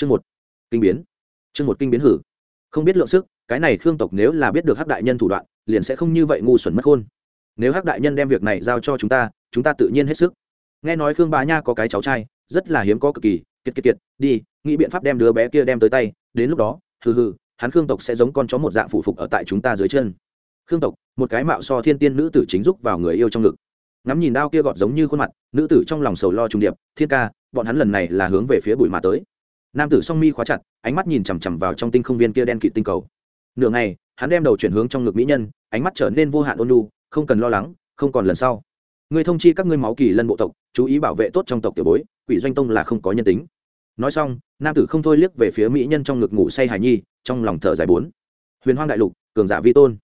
chương một. Kinh biến. Chương một kinh biến hử. Không biết lượng sức, cái này khương tộc nếu là biết được hắc đại nhân thủ đoạn, liền sẽ không như vậy ngu xuẩn mất khôn. Nếu hắc đại nhân đem việc này giao cho chúng ta chúng ta tự nhiên hết sức. Nghe nói khương bá nha có cái cháu trai, rất là hiếm có cực kỳ, kiệt kiệt kiệt, đi, nghĩ biện pháp đem đứa bé kia đem tới tay, đến lúc đó, hừ hừ, hắn khương tộc sẽ giống con chó một dạng phụ phục ở tại chúng ta dưới chân. Khương tộc, một cái mạo so thiên tiên nữ tử chính giúp vào người yêu trong ngực. Ngắm nhìn đao kia gọt giống như khuôn mặt, nữ tử trong lòng sầu lo trung điệp, thiên ca, bọn hắn lần này là hướng về phía bụi mà tới nam tử song mi khóa chặt, ánh mắt nhìn chằm chằm vào trong tinh không viên kia đen kịt tinh cầu. Nửa ngày, hắn đem đầu chuyển hướng trong ngực mỹ nhân, ánh mắt trở nên vô hạn ôn lu không cần lo lắng, không còn lần sau. Người thông chi các ngươi máu kỳ lân bộ tộc, chú ý bảo vệ tốt trong tộc tiểu bối, quỷ doanh tông là không có nhân tính. Nói xong, nam tử không thôi liếc về phía mỹ nhân trong ngực ngủ say hài nhi, trong lòng thở dài bốn. Huyền hoang đại lục, cường giả vi tôn.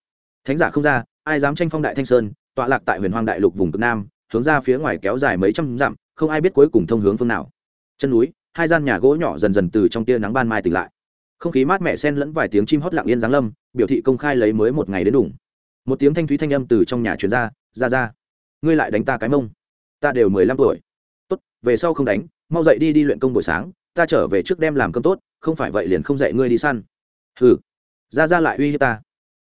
Thánh giả không ra, ai dám tranh phong đại thanh sơn, tọa lạc tại huyền hoang đại lục vùng cực nam, hướng ra phía ngoài kéo dài mấy trăm dặm, không ai biết cuối cùng thông hướng phương nào. Chân núi hai gian nhà gỗ nhỏ dần dần từ trong tia nắng ban mai tỉnh lại. Không khí mát mẻ sen lẫn vài tiếng chim hót lặng yên giáng lâm, biểu thị công khai lấy mới một ngày đến đủ một tiếng thanh thúy thanh âm từ trong nhà truyền ra ra ra, ngươi lại đánh ta cái mông. Ta đều mười lăm tuổi. Tốt, về sau không đánh, mau dậy đi đi luyện công buổi sáng, ta trở về trước đem làm cơm tốt, không phải vậy liền không dạy ngươi đi săn. Hừ. Ra ra lại uy hiếp ta.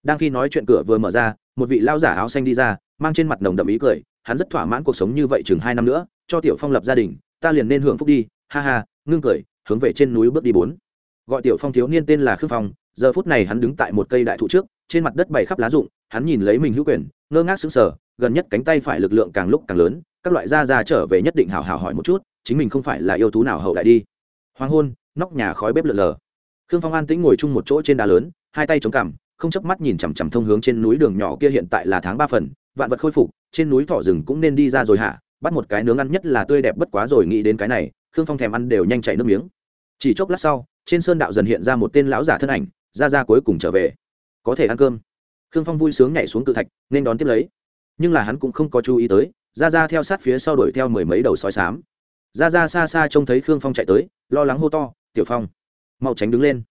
Đang khi nói chuyện cửa vừa mở ra, một vị lao giả áo xanh đi ra, mang trên mặt nồng đậm ý cười, hắn rất thỏa mãn cuộc sống như vậy chừng hai năm nữa, cho tiểu phong lập gia đình, ta liền nên hưởng phúc đi, ha ha ngưng cười, hướng về trên núi bước đi bốn. Gọi tiểu phong thiếu niên tên là khương phong, giờ phút này hắn đứng tại một cây đại thụ trước, trên mặt đất bày khắp lá rụng, hắn nhìn lấy mình hữu quyền, ngơ ngác sững sờ, gần nhất cánh tay phải lực lượng càng lúc càng lớn, các loại da da trở về nhất định hào hào hỏi một chút, chính mình không phải là yêu thú nào hậu đại đi. Hoàng hôn, nóc nhà khói bếp lượn lờ. Khương phong an tĩnh ngồi chung một chỗ trên đá lớn, hai tay chống cằm, không chớp mắt nhìn chằm chằm thông hướng trên núi đường nhỏ kia hiện tại là tháng ba phần, vạn vật khôi phục, trên núi thỏ rừng cũng nên đi ra rồi hả? Bắt một cái nướng ăn nhất là tươi đẹp bất quá rồi nghĩ đến cái này khương phong thèm ăn đều nhanh chảy nước miếng. Chỉ chốc lát sau, trên sơn đạo dần hiện ra một tên lão giả thân ảnh, ra ra cuối cùng trở về. Có thể ăn cơm. Khương phong vui sướng nhảy xuống cự thạch, nên đón tiếp lấy. Nhưng là hắn cũng không có chú ý tới, ra ra theo sát phía sau đuổi theo mười mấy đầu sói sám ra ra xa xa trông thấy khương phong chạy tới, lo lắng hô to, tiểu phong, mau tránh đứng lên.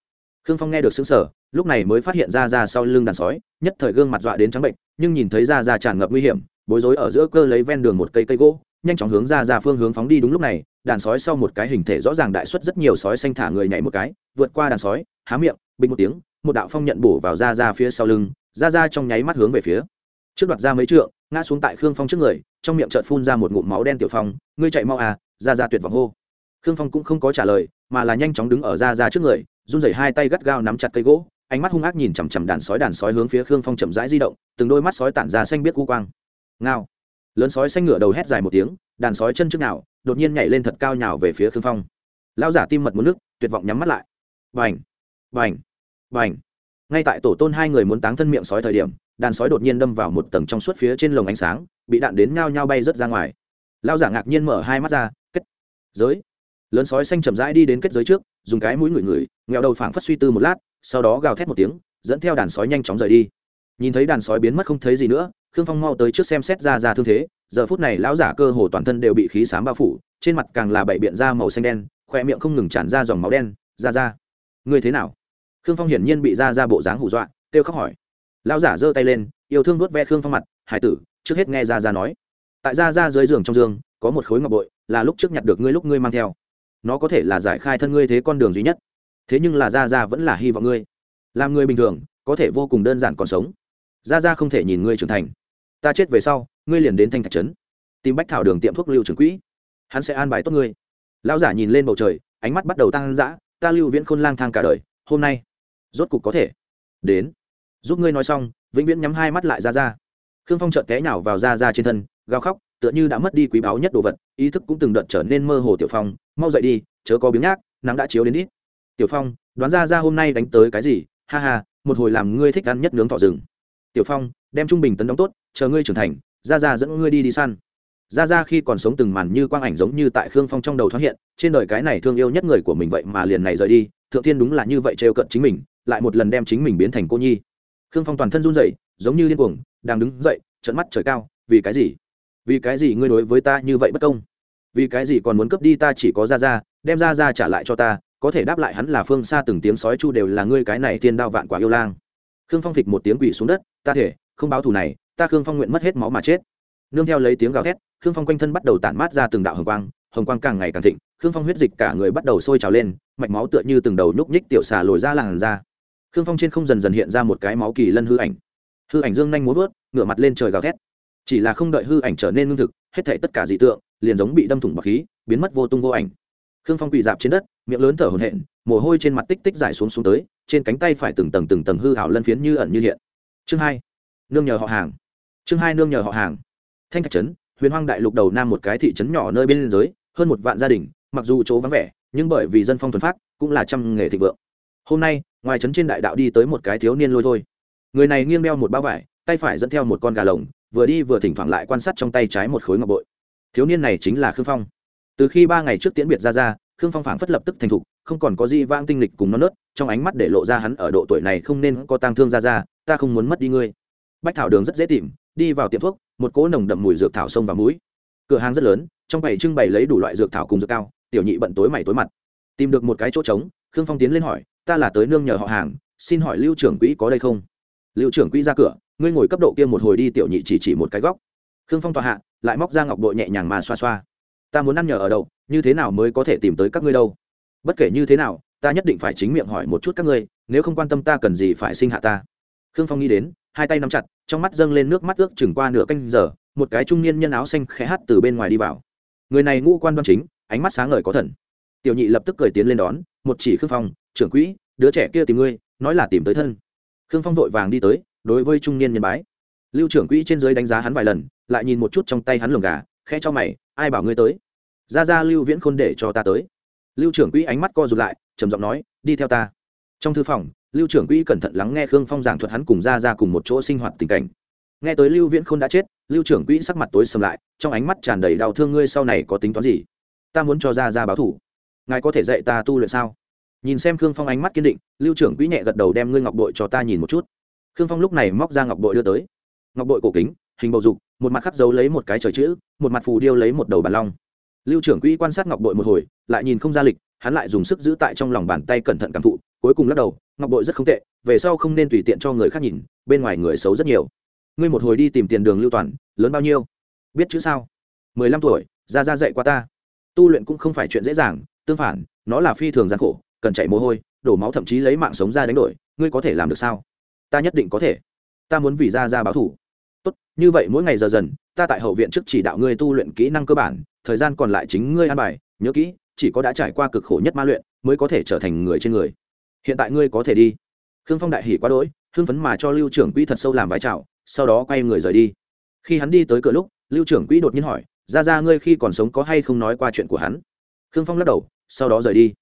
Khương phong nghe được xứng sở lúc này mới phát hiện ra ra sau lưng đàn sói, nhất thời gương mặt dọa đến trắng bệnh, nhưng nhìn thấy ra ra tràn ngập nguy hiểm, bối rối ở giữa cơ lấy ven đường một cây cây gỗ nhanh chóng hướng ra ra phương hướng phóng đi. Đúng lúc này, đàn sói sau một cái hình thể rõ ràng đại xuất rất nhiều sói xanh thả người nhảy một cái, vượt qua đàn sói, há miệng, bình một tiếng, một đạo phong nhận bổ vào ra ra phía sau lưng, ra ra trong nháy mắt hướng về phía. Trước đoạt ra mấy trượng, ngã xuống tại khương phong trước người, trong miệng trợt phun ra một ngụm máu đen tiểu phong, ngươi chạy mau à ra ra tuyệt vọng hô. Khương phong cũng không có trả lời, mà là nhanh chóng đứng ở ra ra trước người, run rẩy hai tay gắt gao nắm chặt cây gỗ, ánh mắt hung ác nhìn chằm chằm đàn sói. Đàn sói hướng phía khương phong chậm rãi di động, từng đôi mắt sói tản ra xanh biết cu quang. Ngao lớn sói xanh ngửa đầu hét dài một tiếng, đàn sói chân trước nào, đột nhiên nhảy lên thật cao nhào về phía khương phong. Lão giả tim mật muốn nước, tuyệt vọng nhắm mắt lại. Vành vành vành ngay tại tổ tôn hai người muốn táng thân miệng sói thời điểm, đàn sói đột nhiên đâm vào một tầng trong suốt phía trên lồng ánh sáng, bị đạn đến nhao nhao bay rớt ra ngoài. Lão giả ngạc nhiên mở hai mắt ra, kết giới. Lớn sói xanh chậm rãi đi đến kết giới trước, dùng cái mũi ngửi ngửi nghèo đầu phảng phất suy tư một lát, sau đó gào thét một tiếng, dẫn theo đàn sói nhanh chóng rời đi. Nhìn thấy đàn sói biến mất không thấy gì nữa khương phong mau tới trước xem xét ra ra thương thế, giờ phút này lão giả cơ hồ toàn thân đều bị khí sám bao phủ, trên mặt càng là bảy biện da màu xanh đen khoe miệng không ngừng tràn ra dòng máu đen, ra ra, ngươi thế nào? Khương phong hiển nhiên bị ra ra bộ dáng hù dọa, kêu khóc hỏi. Lão giả giơ tay lên, yêu thương vuốt ve khương phong mặt, hải tử, trước hết nghe ra ra nói. Tại ra ra dưới giường trong giường có một khối ngọc bội, là lúc trước nhặt được ngươi lúc ngươi mang theo. Nó có thể là giải khai thân ngươi thế con đường duy nhất. Thế nhưng là ra ra vẫn là hy vọng ngươi. Làm người bình thường, có thể vô cùng đơn giản còn sống. Ra ra không thể nhìn ngươi trưởng thành ta chết về sau, ngươi liền đến thanh thạch trấn, tìm bách thảo đường tiệm thuốc lưu trưởng quỹ, hắn sẽ an bài tốt ngươi. Lão giả nhìn lên bầu trời, ánh mắt bắt đầu tăng dã, ta lưu viễn khôn lang thang cả đời, hôm nay, rốt cục có thể đến. Giúp ngươi nói xong, vĩnh viễn nhắm hai mắt lại ra ra. Khương phong chợt té nhào vào ra ra trên thân, gào khóc, tựa như đã mất đi quý báu nhất đồ vật, ý thức cũng từng đợt trở nên mơ hồ tiểu phong, mau dậy đi, chớ có biếng nhác, nắng đã chiếu đến ít. Tiểu phong, đoán ra ra hôm nay đánh tới cái gì, ha ha, một hồi làm ngươi thích ăn nhất nướng thọ rừng. Tiểu phong đem trung bình tấn đóng tốt, chờ ngươi trưởng thành ra ra dẫn ngươi đi đi săn. Ra ra khi còn sống từng màn như quang ảnh giống như tại khương phong trong đầu thoáng hiện, trên đời cái này thương yêu nhất người của mình vậy mà liền này rời đi, thượng thiên đúng là như vậy trêu cận chính mình, lại một lần đem chính mình biến thành cô nhi. Khương phong toàn thân run rẩy, giống như điên cuồng, đang đứng dậy, trợn mắt trời cao, vì cái gì? Vì cái gì ngươi đối với ta như vậy bất công? Vì cái gì còn muốn cướp đi ta chỉ có ra ra đem ra ra trả lại cho ta, có thể đáp lại hắn là phương xa từng tiếng sói chu đều là ngươi cái này thiên đao vạn quả yêu lang. Khương phong phịch một tiếng quỷ xuống đất, ta thể không báo thù này, ta khương phong nguyện mất hết máu mà chết. Nương theo lấy tiếng gào thét, khương phong quanh thân bắt đầu tản mát ra từng đạo hồng quang hồng quang càng ngày càng thịnh, khương phong huyết dịch cả người bắt đầu sôi trào lên, mạch máu tựa như từng đầu nhúc nhích tiểu xà lồi ra làn ra khương phong trên không dần dần hiện ra một cái máu kỳ lân hư ảnh. Hư ảnh dương nhanh muốn vớt ngửa mặt lên trời gào thét. Chỉ là không đợi hư ảnh trở nên lương thực, hết thảy tất cả dị tượng, liền giống bị đâm thủng bọc khí, biến mất vô tung vô ảnh. Khương phong quỳ dạp trên đất, miệng lớn thở hổn hển, mồ hôi trên mặt tích tích dài xuống xuống tới, trên cánh tay phải từng tầng từng tầng hư hảo lân phiến như ẩn như hiện. Chương hai nương nhờ họ hàng. Chương hai nương nhờ họ hàng. Thanh thạch trấn, huyền hoang đại lục đầu nam một cái thị trấn nhỏ nơi bên giới hơn một vạn gia đình, mặc dù chỗ vắng vẻ, nhưng bởi vì dân phong thuần phát, cũng là trăm nghề thịnh vượng. Hôm nay, ngoài trấn trên đại đạo đi tới một cái thiếu niên lôi thôi. Người này nghiêng đeo một bao vải, tay phải dẫn theo một con gà lồng, vừa đi vừa thỉnh thoảng lại quan sát trong tay trái một khối ngọc bội. Thiếu niên này chính là khương phong. Từ khi ba ngày trước tiễn biệt ra ra, khương phong phảng phất lập tức thành thục, không còn có gì vang tinh lịch cùng nó nớt, trong ánh mắt để lộ ra hắn ở độ tuổi này không nên có tang thương ra ra, ta không muốn mất đi ngươi bách thảo đường rất dễ tìm, đi vào tiệm thuốc, một cỗ nồng đậm mùi dược thảo sông vào mũi. Cửa hàng rất lớn, trong bày trưng bày lấy đủ loại dược thảo cùng dược cao, tiểu nhị bận tối mày tối mặt. Tìm được một cái chỗ trống, khương phong tiến lên hỏi, ta là tới nương nhờ họ hàng, xin hỏi lưu trưởng quỹ có đây không? Lưu trưởng quỹ ra cửa, ngươi ngồi cấp độ kia một hồi đi, tiểu nhị chỉ chỉ một cái góc. Khương phong tòa hạ, lại móc ra ngọc bội nhẹ nhàng mà xoa xoa. Ta muốn ăn nhờ ở đâu, như thế nào mới có thể tìm tới các ngươi đâu? Bất kể như thế nào, ta nhất định phải chính miệng hỏi một chút các ngươi, nếu không quan tâm ta cần gì phải sinh hạ ta. Khương phong nghĩ đến, hai tay nắm chặt trong mắt dâng lên nước mắt ước chừng qua nửa canh giờ, một cái trung niên nhân áo xanh khẽ hát từ bên ngoài đi vào. Người này ngũ quan đoan chính, ánh mắt sáng ngời có thần. Tiểu nhị lập tức cười tiến lên đón, một chỉ khương phong, trưởng quỹ, đứa trẻ kia tìm ngươi, nói là tìm tới thân. Khương phong vội vàng đi tới, đối với trung niên nhân bái. Lưu trưởng quỹ trên dưới đánh giá hắn vài lần, lại nhìn một chút trong tay hắn lồng gà, khẽ cho mày, ai bảo ngươi tới? Ra ra lưu viễn khôn để cho ta tới. Lưu trưởng quỹ ánh mắt co rụt lại, trầm giọng nói, đi theo ta. Trong thư phòng lưu trưởng quỹ cẩn thận lắng nghe khương phong giảng thuật hắn cùng ra ra cùng một chỗ sinh hoạt tình cảnh. Nghe tới lưu viễn khôn đã chết, lưu trưởng quỹ sắc mặt tối sầm lại, trong ánh mắt tràn đầy đau thương, ngươi sau này có tính toán gì? Ta muốn cho ra ra báo thủ ngài có thể dạy ta tu luyện sao? Nhìn xem khương phong ánh mắt kiên định, lưu trưởng quỹ nhẹ gật đầu đem ngươi ngọc bội cho ta nhìn một chút. Khương phong lúc này móc ra ngọc bội đưa tới. Ngọc bội cổ kính, hình bầu dục, một mặt khắc dấu lấy một cái trời chữ, một mặt phù điêu lấy một đầu bàn long. Lưu trưởng quỹ quan sát ngọc bội một hồi, lại nhìn không ra lịch, hắn lại dùng sức giữ tại trong lòng bàn tay cẩn thận cảm thụ cuối cùng lắc đầu, ngọc bội rất không tệ, về sau không nên tùy tiện cho người khác nhìn, bên ngoài người xấu rất nhiều. Ngươi một hồi đi tìm tiền đường lưu toàn, lớn bao nhiêu? Biết chữ sao? Mười lăm tuổi, ra ra dạy qua ta. Tu luyện cũng không phải chuyện dễ dàng, tương phản, nó là phi thường gian khổ, cần chạy mồ hôi, đổ máu thậm chí lấy mạng sống ra đánh đổi, ngươi có thể làm được sao? Ta nhất định có thể. Ta muốn vì ra ra báo thủ tốt, như vậy mỗi ngày giờ dần, ta tại hậu viện trước chỉ đạo ngươi tu luyện kỹ năng cơ bản, thời gian còn lại chính ngươi an bài, nhớ kỹ, chỉ có đã trải qua cực khổ nhất ma luyện, mới có thể trở thành người trên người hiện tại ngươi có thể đi. Khương phong đại hỉ quá đỗi, hưng phấn mà cho lưu trưởng quỹ thật sâu làm vái chào, sau đó quay người rời đi. Khi hắn đi tới cửa lúc, lưu trưởng quỹ đột nhiên hỏi, ra ra, ngươi khi còn sống có hay không nói qua chuyện của hắn? Khương phong lắc đầu, sau đó rời đi.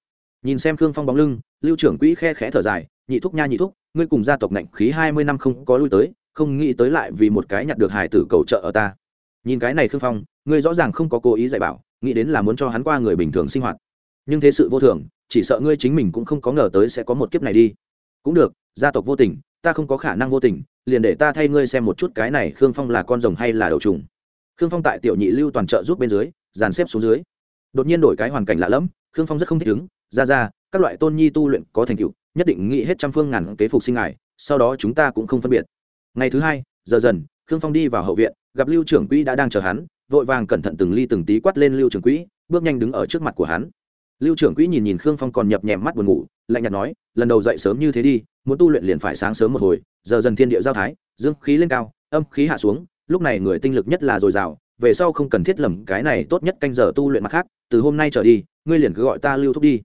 Nhìn xem khương phong bóng lưng, lưu trưởng quỹ khe khẽ thở dài, nhị thúc nha, nhị thúc, ngươi cùng gia tộc ngạnh khí hai mươi năm không có lui tới, không nghĩ tới lại vì một cái nhặt được hải tử cầu trợ ở ta. Nhìn cái này khương phong, ngươi rõ ràng không có cố ý dạy bảo, nghĩ đến là muốn cho hắn qua người bình thường sinh hoạt. Nhưng thế sự vô thường chỉ sợ ngươi chính mình cũng không có ngờ tới sẽ có một kiếp này đi. Cũng được, gia tộc vô tình, ta không có khả năng vô tình, liền để ta thay ngươi xem một chút cái này khương phong là con rồng hay là đầu trùng. Khương phong tại tiểu nhị lưu toàn trợ giúp bên dưới, dàn xếp xuống dưới. Đột nhiên đổi cái hoàn cảnh lạ lẫm, khương phong rất không thích ứng, ra ra, các loại tôn nhi tu luyện có thành tựu, nhất định nghĩ hết trăm phương ngàn kế phục sinh ngài, sau đó chúng ta cũng không phân biệt. Ngày thứ hai, giờ dần, khương phong đi vào hậu viện, gặp lưu trưởng quỹ đã đang chờ hắn, vội vàng cẩn thận từng ly từng tí quát lên lưu trưởng quỹ, bước nhanh đứng ở trước mặt của hắn lưu trưởng quỹ nhìn nhìn khương phong còn nhập nhèm mắt buồn ngủ, lạnh nhạt nói, lần đầu dậy sớm như thế đi, muốn tu luyện liền phải sáng sớm một hồi, giờ dần thiên địa giao thái, dương khí lên cao, âm khí hạ xuống, lúc này người tinh lực nhất là dồi dào, về sau không cần thiết lầm, cái này tốt nhất canh giờ tu luyện mặt khác, từ hôm nay trở đi, ngươi liền cứ gọi ta lưu thúc đi.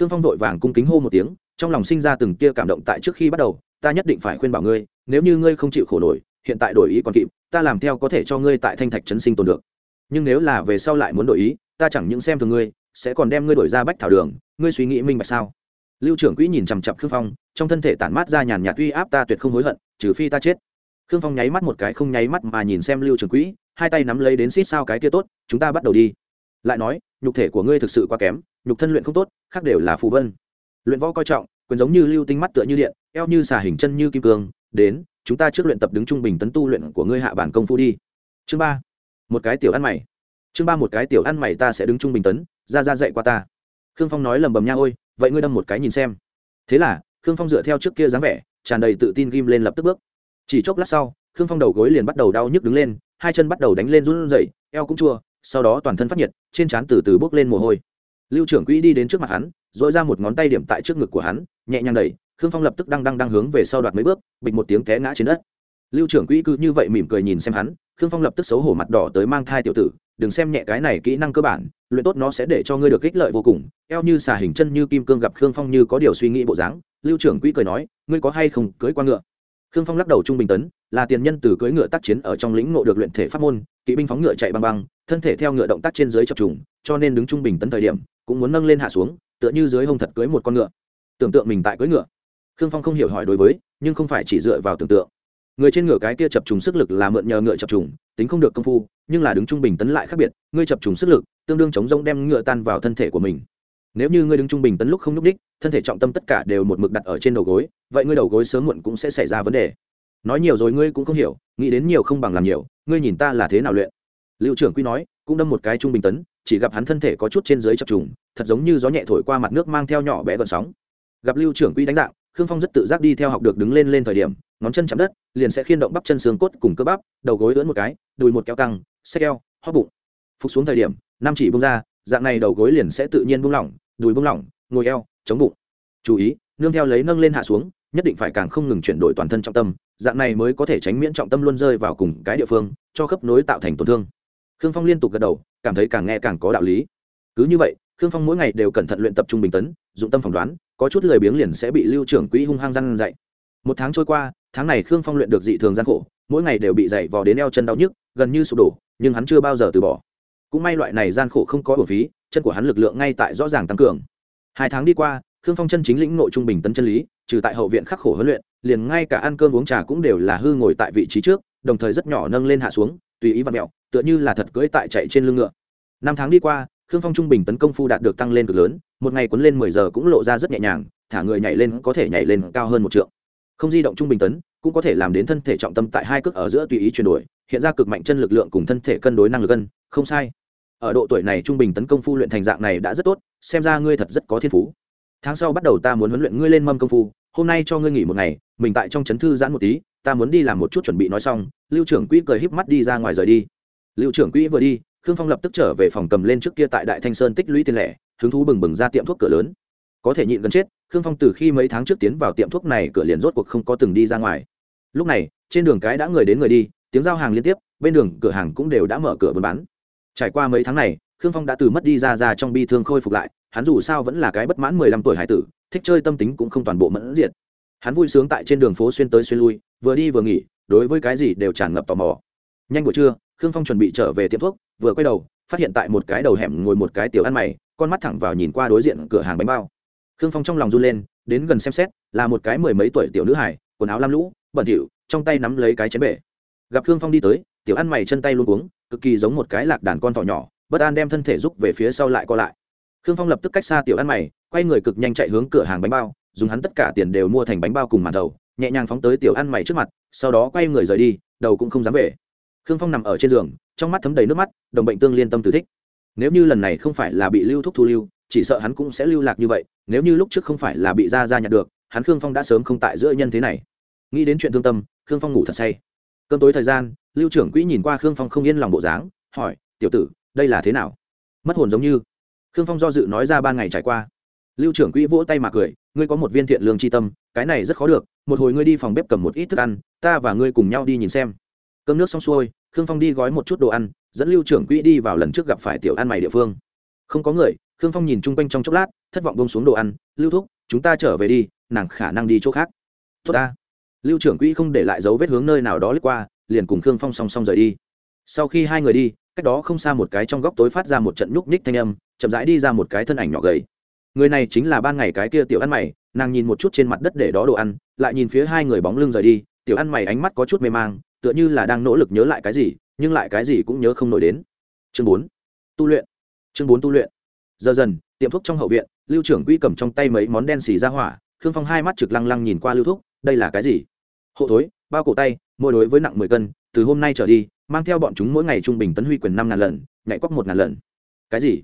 Khương phong vội vàng cung kính hô một tiếng, trong lòng sinh ra từng tia cảm động tại trước khi bắt đầu, ta nhất định phải khuyên bảo ngươi, nếu như ngươi không chịu khổ nổi, hiện tại đổi ý còn kịp, ta làm theo có thể cho ngươi tại thanh thạch trấn sinh tồn được. Nhưng nếu là về sau lại muốn đổi ý, ta chẳng những xem thường ngươi sẽ còn đem ngươi đổi ra bách thảo đường, ngươi suy nghĩ minh bạch sao? Lưu trưởng quỹ nhìn chằm chặp khương phong, trong thân thể tản mát ra nhàn nhạt uy áp ta tuyệt không hối hận, trừ phi ta chết. Khương phong nháy mắt một cái không nháy mắt mà nhìn xem lưu trưởng quỹ, hai tay nắm lấy đến xít sao cái kia tốt, chúng ta bắt đầu đi. Lại nói, nhục thể của ngươi thực sự quá kém, nhục thân luyện không tốt, khác đều là phù vân. Luyện võ coi trọng, quyền giống như lưu tinh mắt tựa như điện, eo như xà hình chân như kim cương, đến, chúng ta trước luyện tập đứng trung bình tấn tu luyện của ngươi hạ bản công phu đi. Chương ba, một cái tiểu ăn mày. Chương ba, một cái tiểu ăn mày ta sẽ đứng trung bình tấn ra ra dạy qua ta. Khương phong nói lầm bầm nha, ôi, vậy ngươi đâm một cái nhìn xem. Thế là, khương phong dựa theo trước kia dáng vẻ, tràn đầy tự tin ghim lên lập tức bước. Chỉ chốc lát sau, khương phong đầu gối liền bắt đầu đau nhức đứng lên, hai chân bắt đầu đánh lên run rẩy, eo cũng chua, sau đó toàn thân phát nhiệt, trên trán từ từ bước lên mồ hôi. Lưu trưởng quỹ đi đến trước mặt hắn dội ra một ngón tay điểm tại trước ngực của hắn, nhẹ nhàng đẩy, khương phong lập tức đang đang đang hướng về sau đoạt mấy bước, bịch một tiếng té ngã trên đất. Lưu trưởng quỹ cứ như vậy mỉm cười nhìn xem hắn, khương phong lập tức xấu hổ mặt đỏ tới mang thai tiểu tử đừng xem nhẹ cái này kỹ năng cơ bản, luyện tốt nó sẽ để cho ngươi được ích lợi vô cùng. Eo như xà hình chân như kim cương gặp khương phong như có điều suy nghĩ bộ dáng, lưu trưởng quỹ cười nói, ngươi có hay không cưới qua ngựa? Khương phong lắc đầu trung bình tấn, là tiền nhân từ cưỡi ngựa tác chiến ở trong lĩnh ngộ được luyện thể pháp môn, kỵ binh phóng ngựa chạy băng băng, thân thể theo ngựa động tác trên dưới chập trùng, cho nên đứng trung bình tấn thời điểm, cũng muốn nâng lên hạ xuống, tựa như dưới hông thật cưới một con ngựa. Tưởng tượng mình tại cưỡi ngựa. Khương phong không hiểu hỏi đối với, nhưng không phải chỉ dựa vào tưởng tượng. Người trên ngựa cái kia chập trùng sức lực là mượn nhờ ngựa chập trùng tính không được công phu, nhưng là đứng trung bình tấn lại khác biệt, ngươi chập trùng sức lực, tương đương chống rông đem ngựa tan vào thân thể của mình. Nếu như ngươi đứng trung bình tấn lúc không nhúc đích thân thể trọng tâm tất cả đều một mực đặt ở trên đầu gối, vậy ngươi đầu gối sớm muộn cũng sẽ xảy ra vấn đề. Nói nhiều rồi ngươi cũng không hiểu, nghĩ đến nhiều không bằng làm nhiều, ngươi nhìn ta là thế nào luyện. Liệu trưởng quy nói, cũng đâm một cái trung bình tấn, chỉ gặp hắn thân thể có chút trên dưới chập trùng, thật giống như gió nhẹ thổi qua mặt nước mang theo nhỏ bé gợn sóng. Gặp lưu trưởng quy đánh dạng, khương phong rất tự giác đi theo học được đứng lên lên thời điểm ngón chân chạm đất, liền sẽ khiên động bắp chân xương cốt cùng cơ bắp, đầu gối ưỡn một cái, đùi một kéo căng xe keo hóp bụng. Phục xuống thời điểm, năm chỉ bung ra, dạng này đầu gối liền sẽ tự nhiên buông lỏng, đùi buông lỏng, ngồi eo, chống bụng. Chú ý, nương theo lấy nâng lên hạ xuống, nhất định phải càng không ngừng chuyển đổi toàn thân trọng tâm, dạng này mới có thể tránh miễn trọng tâm luôn rơi vào cùng cái địa phương, cho khớp nối tạo thành tổn thương. Khương phong liên tục gật đầu, cảm thấy càng nghe càng có đạo lý. Cứ như vậy, khương phong mỗi ngày đều cẩn thận luyện tập trung bình tấn, dụng tâm phỏng đoán, có chút lười biếng liền sẽ bị lưu trưởng quỹ hung hăng răn dạy. Một tháng trôi qua tháng này khương phong luyện được dị thường gian khổ, mỗi ngày đều bị dày vò đến eo chân đau nhức, gần như sụp đổ, nhưng hắn chưa bao giờ từ bỏ. Cũng may loại này gian khổ không có bổ phí, chân của hắn lực lượng ngay tại rõ ràng tăng cường. Hai tháng đi qua, khương phong chân chính lĩnh nội trung bình tấn chân lý, trừ tại hậu viện khắc khổ huấn luyện, liền ngay cả ăn cơm uống trà cũng đều là hư ngồi tại vị trí trước, đồng thời rất nhỏ nâng lên hạ xuống, tùy ý vặn mẹo, tựa như là thật cưỡi tại chạy trên lưng ngựa. Năm tháng đi qua, khương phong trung bình tấn công phu đạt được tăng lên cực lớn, một ngày quấn lên mười giờ cũng lộ ra rất nhẹ nhàng, thả người nhảy lên có thể nhảy lên cao hơn một trượng không di động trung bình tấn, cũng có thể làm đến thân thể trọng tâm tại hai cước ở giữa tùy ý chuyển đổi, hiện ra cực mạnh chân lực lượng cùng thân thể cân đối năng lực cân không sai. Ở độ tuổi này trung bình tấn công phu luyện thành dạng này đã rất tốt, xem ra ngươi thật rất có thiên phú. Tháng sau bắt đầu ta muốn huấn luyện ngươi lên mâm công phu, hôm nay cho ngươi nghỉ một ngày, mình tại trong chấn thư giãn một tí, ta muốn đi làm một chút chuẩn bị nói xong, lưu trưởng quỹ cười híp mắt đi ra ngoài rời đi. Lưu trưởng quỹ vừa đi, khương phong lập tức trở về phòng cầm lên trước kia tại đại thanh sơn tích lũy tiền lẻ, hứng thú bừng bừng ra tiệm thuốc cửa lớn. Có thể nhịn gần chết khương phong từ khi mấy tháng trước tiến vào tiệm thuốc này, cửa liền rốt cuộc không có từng đi ra ngoài. Lúc này, trên đường cái đã người đến người đi, tiếng giao hàng liên tiếp, bên đường, cửa hàng cũng đều đã mở cửa buôn bán. Trải qua mấy tháng này, khương phong đã từ mất đi ra ra trong bi thương khôi phục lại, hắn dù sao vẫn là cái bất mãn mười lăm tuổi hải tử, thích chơi tâm tính cũng không toàn bộ mẫn diệt. Hắn vui sướng tại trên đường phố xuyên tới xuyên lui, vừa đi vừa nghỉ, đối với cái gì đều tràn ngập tò mò. Nhanh buổi trưa, khương phong chuẩn bị trở về tiệm thuốc, vừa quay đầu, phát hiện tại một cái đầu hẻm ngồi một cái tiểu ăn mày, con mắt thẳng vào nhìn qua đối diện cửa hàng bánh bao khương phong trong lòng run lên, đến gần xem xét, là một cái mười mấy tuổi tiểu nữ hải quần áo lam lũ, bẩn thỉu, trong tay nắm lấy cái chén bể. Gặp khương phong đi tới, tiểu ăn mày chân tay luôn uống cực kỳ giống một cái lạc đàn con thỏ nhỏ, bất an đem thân thể rúc về phía sau lại co lại. Khương phong lập tức cách xa tiểu ăn mày, quay người cực nhanh chạy hướng cửa hàng bánh bao, dùng hắn tất cả tiền đều mua thành bánh bao cùng màn đầu, nhẹ nhàng phóng tới tiểu ăn mày trước mặt, sau đó quay người rời đi, đầu cũng không dám về. Khương phong nằm ở trên giường, trong mắt thấm đầy nước mắt, đồng bệnh tương liên tâm tử thích. Nếu như lần này không phải là bị lưu thúc thu lưu chỉ sợ hắn cũng sẽ lưu lạc như vậy, nếu như lúc trước không phải là bị ra ra nhặt được, hắn khương phong đã sớm không tại giữa nhân thế này. Nghĩ đến chuyện thương tâm, khương phong ngủ thật say. Cơn tối thời gian, lưu trưởng quỹ nhìn qua khương phong không yên lòng bộ dáng, hỏi, tiểu tử, đây là thế nào? Mất hồn giống như. Khương phong do dự nói ra ban ngày trải qua. Lưu trưởng quỹ vỗ tay mà cười, ngươi có một viên thiện lương tri tâm, cái này rất khó được, một hồi ngươi đi phòng bếp cầm một ít thức ăn, ta và ngươi cùng nhau đi nhìn xem. Cơm nước xong xuôi, khương phong đi gói một chút đồ ăn, dẫn lưu trưởng quỹ đi vào lần trước gặp phải tiểu ăn mày địa phương. Không có người khương phong nhìn chung quanh trong chốc lát, thất vọng bông xuống đồ ăn, lưu thúc, chúng ta trở về đi, nàng khả năng đi chỗ khác. Tốt ta. Lưu trưởng quỹ không để lại dấu vết hướng nơi nào đó lướt qua, liền cùng khương phong song song rời đi. Sau khi hai người đi, cách đó không xa một cái trong góc tối phát ra một trận nhúc nhích thanh âm, chậm rãi đi ra một cái thân ảnh nhỏ gầy. Người này chính là ban ngày cái kia tiểu ăn mày, nàng nhìn một chút trên mặt đất để đó đồ ăn, lại nhìn phía hai người bóng lưng rời đi, tiểu ăn mày ánh mắt có chút mê mang, tựa như là đang nỗ lực nhớ lại cái gì, nhưng lại cái gì cũng nhớ không nổi đến. Chương bốn, tu luyện. Chương bốn tu luyện giờ dần, tiệm thuốc trong hậu viện, lưu trưởng quy cầm trong tay mấy món đen xì ra hỏa, khương phong hai mắt trực lăng lăng nhìn qua lưu thuốc đây là cái gì? Hộ thối, bao cổ tay mỗi đối với nặng mười cân, từ hôm nay trở đi, mang theo bọn chúng mỗi ngày trung bình tấn huy quyền năm ngàn lần, nhảy quắc một ngàn lần. Cái gì?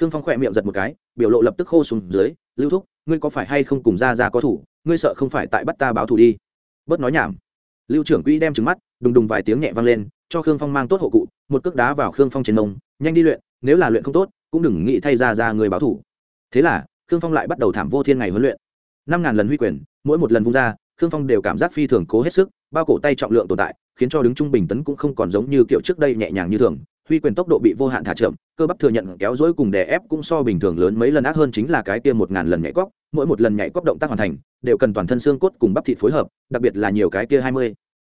Khương phong khỏe miệng giật một cái, biểu lộ lập tức khô xuống dưới, lưu thúc, ngươi có phải hay không cùng ra ra có thủ? Ngươi sợ không phải tại bắt ta báo thù đi? Bớt nói nhảm. Lưu trưởng quỹ đem trứng mắt, đùng đùng vài tiếng nhẹ vang lên, cho khương phong mang tốt hộ cụ, một cước đá vào khương phong trên mông, nhanh đi luyện, nếu là luyện không tốt cũng đừng nghĩ thay ra ra người báo thủ. Thế là, khương phong lại bắt đầu thảm vô thiên ngày huấn luyện. Năm ngàn lần huy quyền, mỗi một lần vung ra, khương phong đều cảm giác phi thường cố hết sức, bao cổ tay trọng lượng tồn tại, khiến cho đứng trung bình tấn cũng không còn giống như kiểu trước đây nhẹ nhàng như thường. Huy quyền tốc độ bị vô hạn thả chậm, cơ bắp thừa nhận kéo dối cùng đè ép cũng so bình thường lớn mấy lần ác hơn chính là cái kia một ngàn lần nhảy cóc mỗi một lần nhảy cóc động tác hoàn thành, đều cần toàn thân xương cốt cùng bắp thịt phối hợp, đặc biệt là nhiều cái kia hai mươi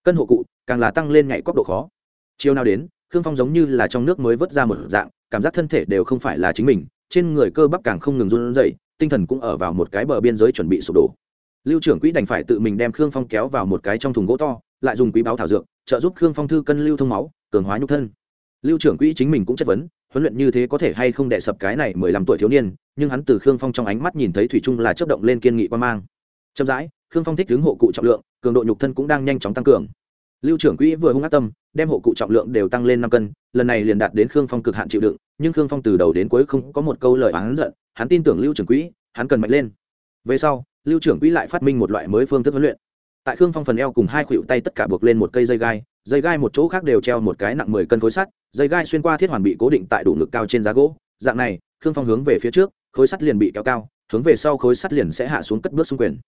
cân hộ cụ, càng là tăng lên nhảy cóc độ khó. Chiều nào đến, khương phong giống như là trong nước mới vớt ra một dạng cảm giác thân thể đều không phải là chính mình, trên người cơ bắp càng không ngừng run rẩy, tinh thần cũng ở vào một cái bờ biên giới chuẩn bị sụp đổ. Lưu trưởng quỹ đành phải tự mình đem khương phong kéo vào một cái trong thùng gỗ to, lại dùng quý báo thảo dược, trợ giúp khương phong thư cân lưu thông máu, cường hóa nhục thân. Lưu trưởng quỹ chính mình cũng chất vấn, huấn luyện như thế có thể hay không đệ sập cái này mười lăm tuổi thiếu niên, nhưng hắn từ khương phong trong ánh mắt nhìn thấy thủy trung là chấp động lên kiên nghị quan mang. Chậm rãi, khương phong thích hướng hộ cụ trọng lượng, cường độ nhục thân cũng đang nhanh chóng tăng cường lưu trưởng quỹ vừa hung ác tâm, đem hộ cụ trọng lượng đều tăng lên năm cân, lần này liền đạt đến khương phong cực hạn chịu đựng, nhưng khương phong từ đầu đến cuối không có một câu lời oán giận, hắn tin tưởng lưu trưởng quỹ, hắn cần mạnh lên. Về sau, lưu trưởng quỹ lại phát minh một loại mới phương thức huấn luyện. Tại khương phong phần eo cùng hai khuỷu tay tất cả buộc lên một cây dây gai dây gai một chỗ khác đều treo một cái nặng mười cân khối sắt, dây gai xuyên qua thiết hoàn bị cố định tại đủ ngực cao trên giá gỗ. Dạng này, khương phong hướng về phía trước, khối sắt liền bị kéo cao, hướng về sau khối sắt liền sẽ hạ xuống cất bước xung quyền.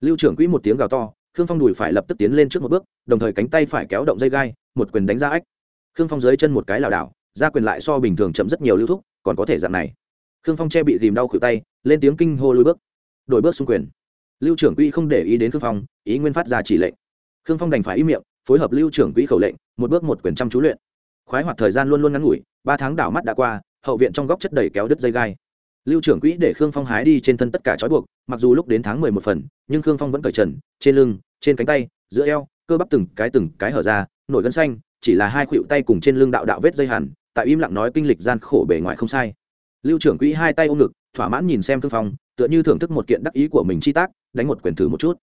Lưu trưởng quỹ một tiếng gào to khương phong đùi phải lập tức tiến lên trước một bước, đồng thời cánh tay phải kéo động dây gai, một quyền đánh ra ách. Khương phong dưới chân một cái lảo đảo, ra quyền lại so bình thường chậm rất nhiều lưu thúc, còn có thể dạng này. Khương phong che bị tìm đau khử tay, lên tiếng kinh hô lùi bước. Đổi bước xung quyền. Lưu trưởng quỹ không để ý đến khương phong, ý nguyên phát ra chỉ lệnh. Khương phong đành phải ý miệng, phối hợp lưu trưởng quỹ khẩu lệnh, một bước một quyền chăm chú luyện. Khoái hoạt thời gian luôn luôn ngắn ngủi, ba tháng đảo mắt đã qua, hậu viện trong góc chất đầy kéo đứt dây gai lưu trưởng quỹ để khương phong hái đi trên thân tất cả trói buộc, mặc dù lúc đến tháng mười một phần, nhưng khương phong vẫn cởi trần, trên lưng, trên cánh tay, giữa eo, cơ bắp từng cái từng cái hở ra, nổi gân xanh, chỉ là hai khuỷu tay cùng trên lưng đạo đạo vết dây hẳn, tại im lặng nói kinh lịch gian khổ bề ngoài không sai. Lưu trưởng quỹ hai tay ôm ngực, thỏa mãn nhìn xem khương phong, tựa như thưởng thức một kiện đắc ý của mình chi tác, đánh một quyền thử một chút.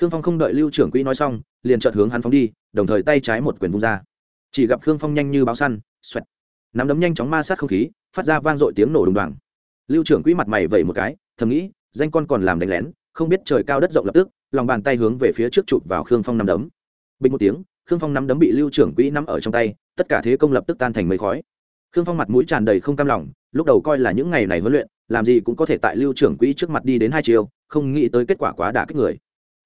Khương phong không đợi lưu trưởng quỹ nói xong, liền chợt hướng hắn phóng đi, đồng thời tay trái một quyền vung ra. Chỉ gặp khương phong nhanh như báo săn, xoẹt. Nắm đấm nhanh chóng ma sát không khí, phát ra vang dội tiếng nổ đùng đoàng lưu trưởng quỹ mặt mày vẩy một cái, thầm nghĩ, danh con còn làm đánh lén, không biết trời cao đất rộng lập tức, lòng bàn tay hướng về phía trước chụp vào khương phong nắm đấm. Bình một tiếng, khương phong nắm đấm bị lưu trưởng quỹ nắm ở trong tay, tất cả thế công lập tức tan thành mây khói. Khương phong mặt mũi tràn đầy không cam lòng, lúc đầu coi là những ngày này huấn luyện, làm gì cũng có thể tại lưu trưởng quỹ trước mặt đi đến hai chiều không nghĩ tới kết quả quá đả kích người.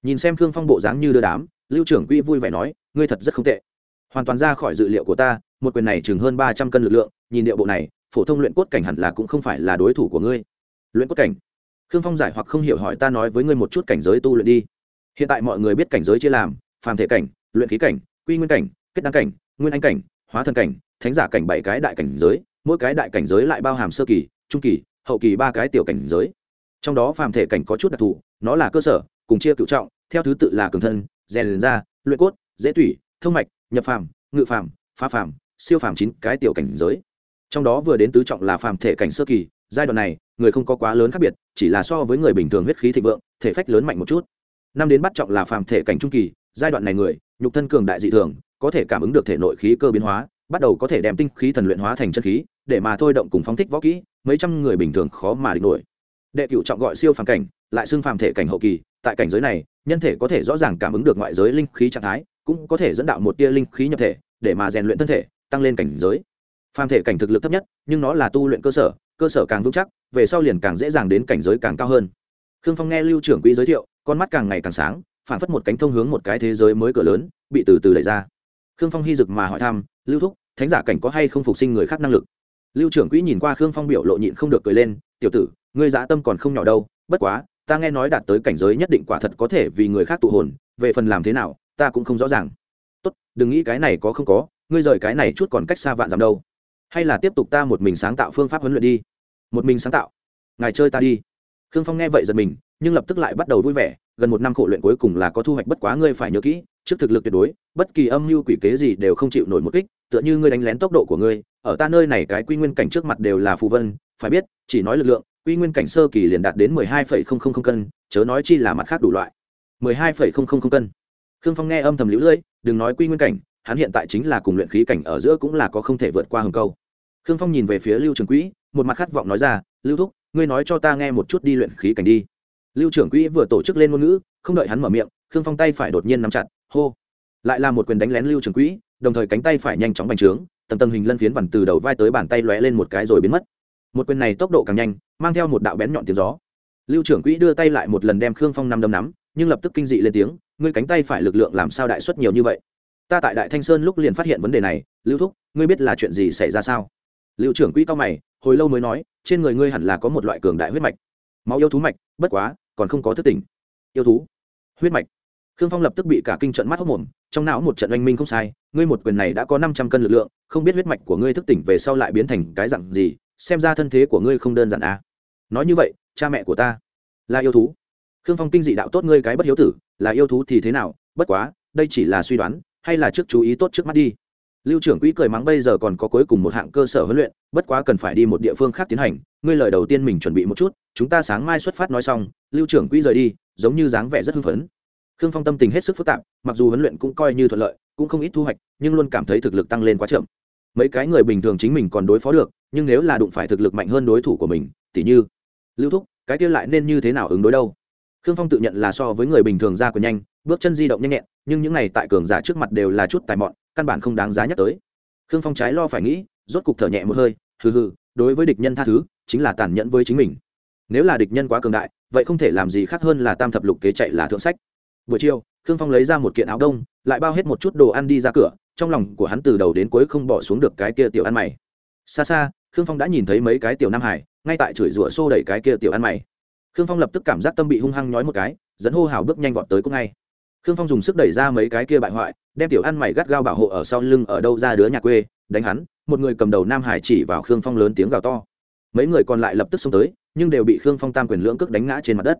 Nhìn xem khương phong bộ dáng như đưa đám, lưu trưởng quỹ vui vẻ nói, ngươi thật rất không tệ. Hoàn toàn ra khỏi dự liệu của ta, một quyền này chừng hơn ba trăm cân lực lượng, nhìn điệu bộ này phổ thông luyện cốt cảnh hẳn là cũng không phải là đối thủ của ngươi. Luyện cốt cảnh? Khương phong giải hoặc không hiểu hỏi ta nói với ngươi một chút cảnh giới tu luyện đi. Hiện tại mọi người biết cảnh giới chia làm, phàm thể cảnh, luyện khí cảnh, quy nguyên cảnh, kết đăng cảnh, nguyên anh cảnh, hóa thần cảnh, thánh giả cảnh bảy cái đại cảnh giới, mỗi cái đại cảnh giới lại bao hàm sơ kỳ, trung kỳ, hậu kỳ ba cái tiểu cảnh giới. Trong đó phàm thể cảnh có chút đặc thù, nó là cơ sở, cùng chia cựu trọng, theo thứ tự là cường thân, rèn da, luyện cốt, dễ tủy, thông mạch, nhập phàm, ngự phàm, phá phàm, siêu phàm chín cái tiểu cảnh giới trong đó vừa đến tứ trọng là phàm thể cảnh sơ kỳ, giai đoạn này, người không có quá lớn khác biệt, chỉ là so với người bình thường huyết khí thịnh vượng, thể phách lớn mạnh một chút. Năm đến bắt trọng là phàm thể cảnh trung kỳ, giai đoạn này người, nhục thân cường đại dị thường, có thể cảm ứng được thể nội khí cơ biến hóa, bắt đầu có thể đem tinh khí thần luyện hóa thành chân khí, để mà thôi động cùng phóng thích võ kỹ, mấy trăm người bình thường khó mà địch nổi. Đệ cựu trọng gọi siêu phàm cảnh, lại xưng phàm thể cảnh hậu kỳ, tại cảnh giới này, nhân thể có thể rõ ràng cảm ứng được ngoại giới linh khí trạng thái, cũng có thể dẫn đạo một tia linh khí nhập thể, để mà rèn luyện thân thể, tăng lên cảnh giới phàm thể cảnh thực lực thấp nhất, nhưng nó là tu luyện cơ sở cơ sở càng vững chắc, về sau liền càng dễ dàng đến cảnh giới càng cao hơn. Khương phong nghe lưu trưởng quỹ giới thiệu, con mắt càng ngày càng sáng, phản phất một cánh thông hướng một cái thế giới mới cửa lớn, bị từ từ đẩy ra. Khương phong hy dực mà hỏi thăm, lưu thúc, thánh giả cảnh có hay không phục sinh người khác năng lực? Lưu trưởng quỹ nhìn qua khương phong biểu lộ nhịn không được cười lên, tiểu tử, ngươi dã tâm còn không nhỏ đâu, bất quá, ta nghe nói đạt tới cảnh giới nhất định quả thật có thể vì người khác tụ hồn, về phần làm thế nào, ta cũng không rõ ràng. Tốt, đừng nghĩ cái này có không có, ngươi rời cái này chút còn cách xa vạn dặm đâu hay là tiếp tục ta một mình sáng tạo phương pháp huấn luyện đi? Một mình sáng tạo? Ngài chơi ta đi. Khương phong nghe vậy giật mình, nhưng lập tức lại bắt đầu vui vẻ, gần một năm khổ luyện cuối cùng là có thu hoạch bất quá ngươi phải nhớ kỹ, trước thực lực tuyệt đối, bất kỳ âm mưu quỷ kế gì đều không chịu nổi một kích, tựa như ngươi đánh lén tốc độ của ngươi, ở ta nơi này cái quy nguyên cảnh trước mặt đều là phù vân, phải biết, chỉ nói lực lượng, quy nguyên cảnh sơ kỳ liền đạt đến mười hai phẩy không không không cân, chớ nói chi là mặt khác đủ loại. mười hai phẩy không không không cân. Khương phong nghe âm thầm lũ lưỡi, đừng nói quy nguyên cảnh hắn hiện tại chính là cùng luyện khí cảnh ở giữa cũng là có không thể vượt qua hầm câu. Khương phong nhìn về phía lưu trường quỹ, một mặt khát vọng nói ra, lưu thúc, ngươi nói cho ta nghe một chút đi luyện khí cảnh đi. Lưu trưởng quỹ vừa tổ chức lên ngôn ngữ, không đợi hắn mở miệng, khương phong tay phải đột nhiên nắm chặt, hô. Lại là một quyền đánh lén lưu trưởng quỹ, đồng thời cánh tay phải nhanh chóng bành trướng, tầng tầng hình lân phiến vằn từ đầu vai tới bàn tay lóe lên một cái rồi biến mất. Một quyền này tốc độ càng nhanh, mang theo một đạo bén nhọn tiếng gió. Lưu trưởng quỹ đưa tay lại một lần đem khương phong năm đấm nắm, nhưng lập tức kinh dị lên tiếng, ngươi cánh tay phải lực lượng làm sao đại xuất nhiều như vậy? Ta tại đại thanh sơn lúc liền phát hiện vấn đề này, lưu thúc, ngươi biết là chuyện gì xảy ra sao? Lưu trưởng quỹ cao mày, hồi lâu mới nói, trên người ngươi hẳn là có một loại cường đại huyết mạch. Máu yêu thú mạch, bất quá, còn không có thức tỉnh. Yêu thú, huyết mạch. Khương phong lập tức bị cả kinh trận mắt hốc mồm, trong não một trận oanh minh không sai, ngươi một quyền này đã có năm trăm cân lực lượng, không biết huyết mạch của ngươi thức tỉnh về sau lại biến thành cái dặn gì, xem ra thân thế của ngươi không đơn giản à. nói như vậy, cha mẹ của ta là yêu thú. Khương phong kinh dị đạo tốt ngươi cái bất hiếu tử, là yêu thú thì thế nào? Bất quá, đây chỉ là suy đoán hay là trước chú ý tốt trước mắt đi. Lưu trưởng quỹ cười mắng bây giờ còn có cuối cùng một hạng cơ sở huấn luyện, bất quá cần phải đi một địa phương khác tiến hành. Ngươi lời đầu tiên mình chuẩn bị một chút, chúng ta sáng mai xuất phát nói xong, lưu trưởng quỹ rời đi, giống như dáng vẻ rất hưng phấn. Khương phong tâm tình hết sức phức tạp, mặc dù huấn luyện cũng coi như thuận lợi, cũng không ít thu hoạch, nhưng luôn cảm thấy thực lực tăng lên quá chậm. Mấy cái người bình thường chính mình còn đối phó được, nhưng nếu là đụng phải thực lực mạnh hơn đối thủ của mình, tỉ như lưu thúc, cái kia lại nên như thế nào ứng đối đâu? Khương phong tự nhận là so với người bình thường ra của nhanh, bước chân di động nhanh nhẹn nhưng những này tại cường giả trước mặt đều là chút tài mọn, căn bản không đáng giá nhắc tới. Khương phong trái lo phải nghĩ, rốt cục thở nhẹ một hơi, hừ hừ, đối với địch nhân tha thứ, chính là tàn nhẫn với chính mình. Nếu là địch nhân quá cường đại, vậy không thể làm gì khác hơn là tam thập lục kế chạy là thượng sách. Buổi chiều, khương phong lấy ra một kiện áo đông, lại bao hết một chút đồ ăn đi ra cửa, trong lòng của hắn từ đầu đến cuối không bỏ xuống được cái kia tiểu ăn mày. Xa xa, khương phong đã nhìn thấy mấy cái tiểu nam hải, ngay tại chửi rủa xô đẩy cái kia tiểu ăn mày. Khương phong lập tức cảm giác tâm bị hung hăng nhói một cái, dẫn hô hào bước nhanh vọt tới cũng ngay khương phong dùng sức đẩy ra mấy cái kia bại hoại, đem tiểu ăn mày gắt gao bảo hộ ở sau lưng ở đâu ra đứa nhà quê, đánh hắn, một người cầm đầu nam hải chỉ vào khương phong lớn tiếng gào to. Mấy người còn lại lập tức xông tới, nhưng đều bị khương phong tam quyền lưỡng cước đánh ngã trên mặt đất.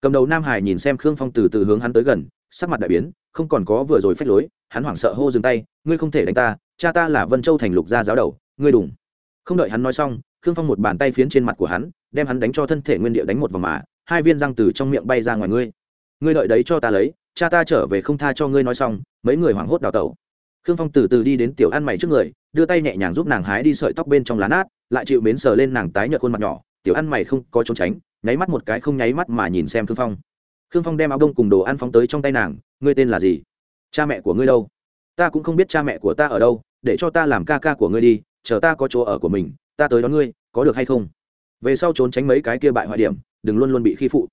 Cầm đầu nam hải nhìn xem khương phong từ từ hướng hắn tới gần, sắc mặt đại biến, không còn có vừa rồi phách lối, hắn hoảng sợ hô dừng tay, ngươi không thể đánh ta, cha ta là vân châu thành lục gia giáo đầu, ngươi đủng không đợi hắn nói xong, khương phong một bàn tay phiến trên mặt của hắn, đem hắn đánh cho thân thể nguyên địa đánh một vòng mà, hai viên răng từ trong miệng bay ra ngoài ngươi. Ngươi đợi đấy cho ta lấy cha ta trở về không tha cho ngươi nói xong, mấy người hoảng hốt đào tẩu. Khương phong từ từ đi đến tiểu ăn mày trước người, đưa tay nhẹ nhàng giúp nàng hái đi sợi tóc bên trong lá nát, lại chịu mến sờ lên nàng tái nhợt khuôn mặt nhỏ. Tiểu ăn mày không có trốn tránh, nháy mắt một cái không nháy mắt mà nhìn xem khương phong. Khương phong đem áo đông cùng đồ ăn phóng tới trong tay nàng, ngươi tên là gì? Cha mẹ của ngươi đâu? Ta cũng không biết cha mẹ của ta ở đâu, để cho ta làm ca ca của ngươi đi, chờ ta có chỗ ở của mình, ta tới đón ngươi, có được hay không? Về sau trốn tránh mấy cái kia bại hoại điểm, đừng luôn luôn bị khi phụ.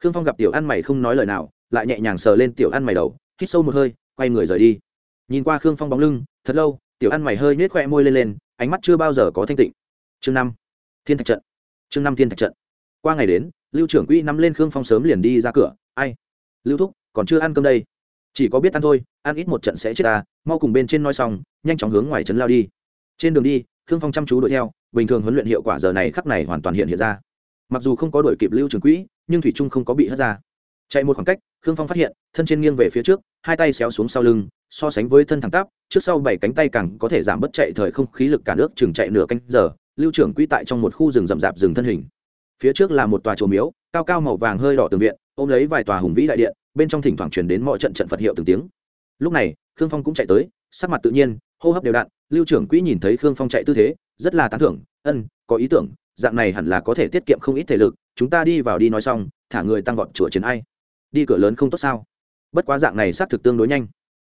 Khương phong gặp tiểu ăn mày không nói lời nào lại nhẹ nhàng sờ lên tiểu ăn mày đầu, hít sâu một hơi, quay người rời đi. Nhìn qua khương phong bóng lưng, thật lâu, tiểu ăn mày hơi nhếch khoe môi lên lên, ánh mắt chưa bao giờ có thanh tịnh. Chương năm, thiên thạch trận. Chương năm thiên thạch trận. Qua ngày đến, lưu trưởng quỹ nắm lên khương phong sớm liền đi ra cửa. Ai? Lưu thúc, còn chưa ăn cơm đây. Chỉ có biết ăn thôi, ăn ít một trận sẽ chết ta. Mau cùng bên trên nói xong, nhanh chóng hướng ngoài trấn lao đi. Trên đường đi, khương phong chăm chú đuổi theo, bình thường huấn luyện hiệu quả giờ này khắc này hoàn toàn hiện hiện ra. Mặc dù không có đuổi kịp lưu trưởng quỹ, nhưng thủy trung không có bị hất ra chạy một khoảng cách, khương phong phát hiện, thân trên nghiêng về phía trước, hai tay xéo xuống sau lưng, so sánh với thân thẳng tắp, trước sau bảy cánh tay càng có thể giảm bớt chạy thời không khí lực cả nước chừng chạy nửa canh giờ, lưu trưởng quỹ tại trong một khu rừng rậm rạp rừng thân hình. Phía trước là một tòa chùa miếu, cao cao màu vàng hơi đỏ tường viện, ôm lấy vài tòa hùng vĩ đại điện, bên trong thỉnh thoảng truyền đến mọi trận trận phật hiệu từng tiếng. Lúc này, khương phong cũng chạy tới, sắc mặt tự nhiên, hô hấp đều đặn, lưu trưởng quỹ nhìn thấy khương phong chạy tư thế, rất là tán thưởng, ân, có ý tưởng, dạng này hẳn là có thể tiết kiệm không ít thể lực, chúng ta đi vào đi nói xong, thả người tăng vọt chùa chiến ai đi cửa lớn không tốt sao? Bất quá dạng này xác thực tương đối nhanh.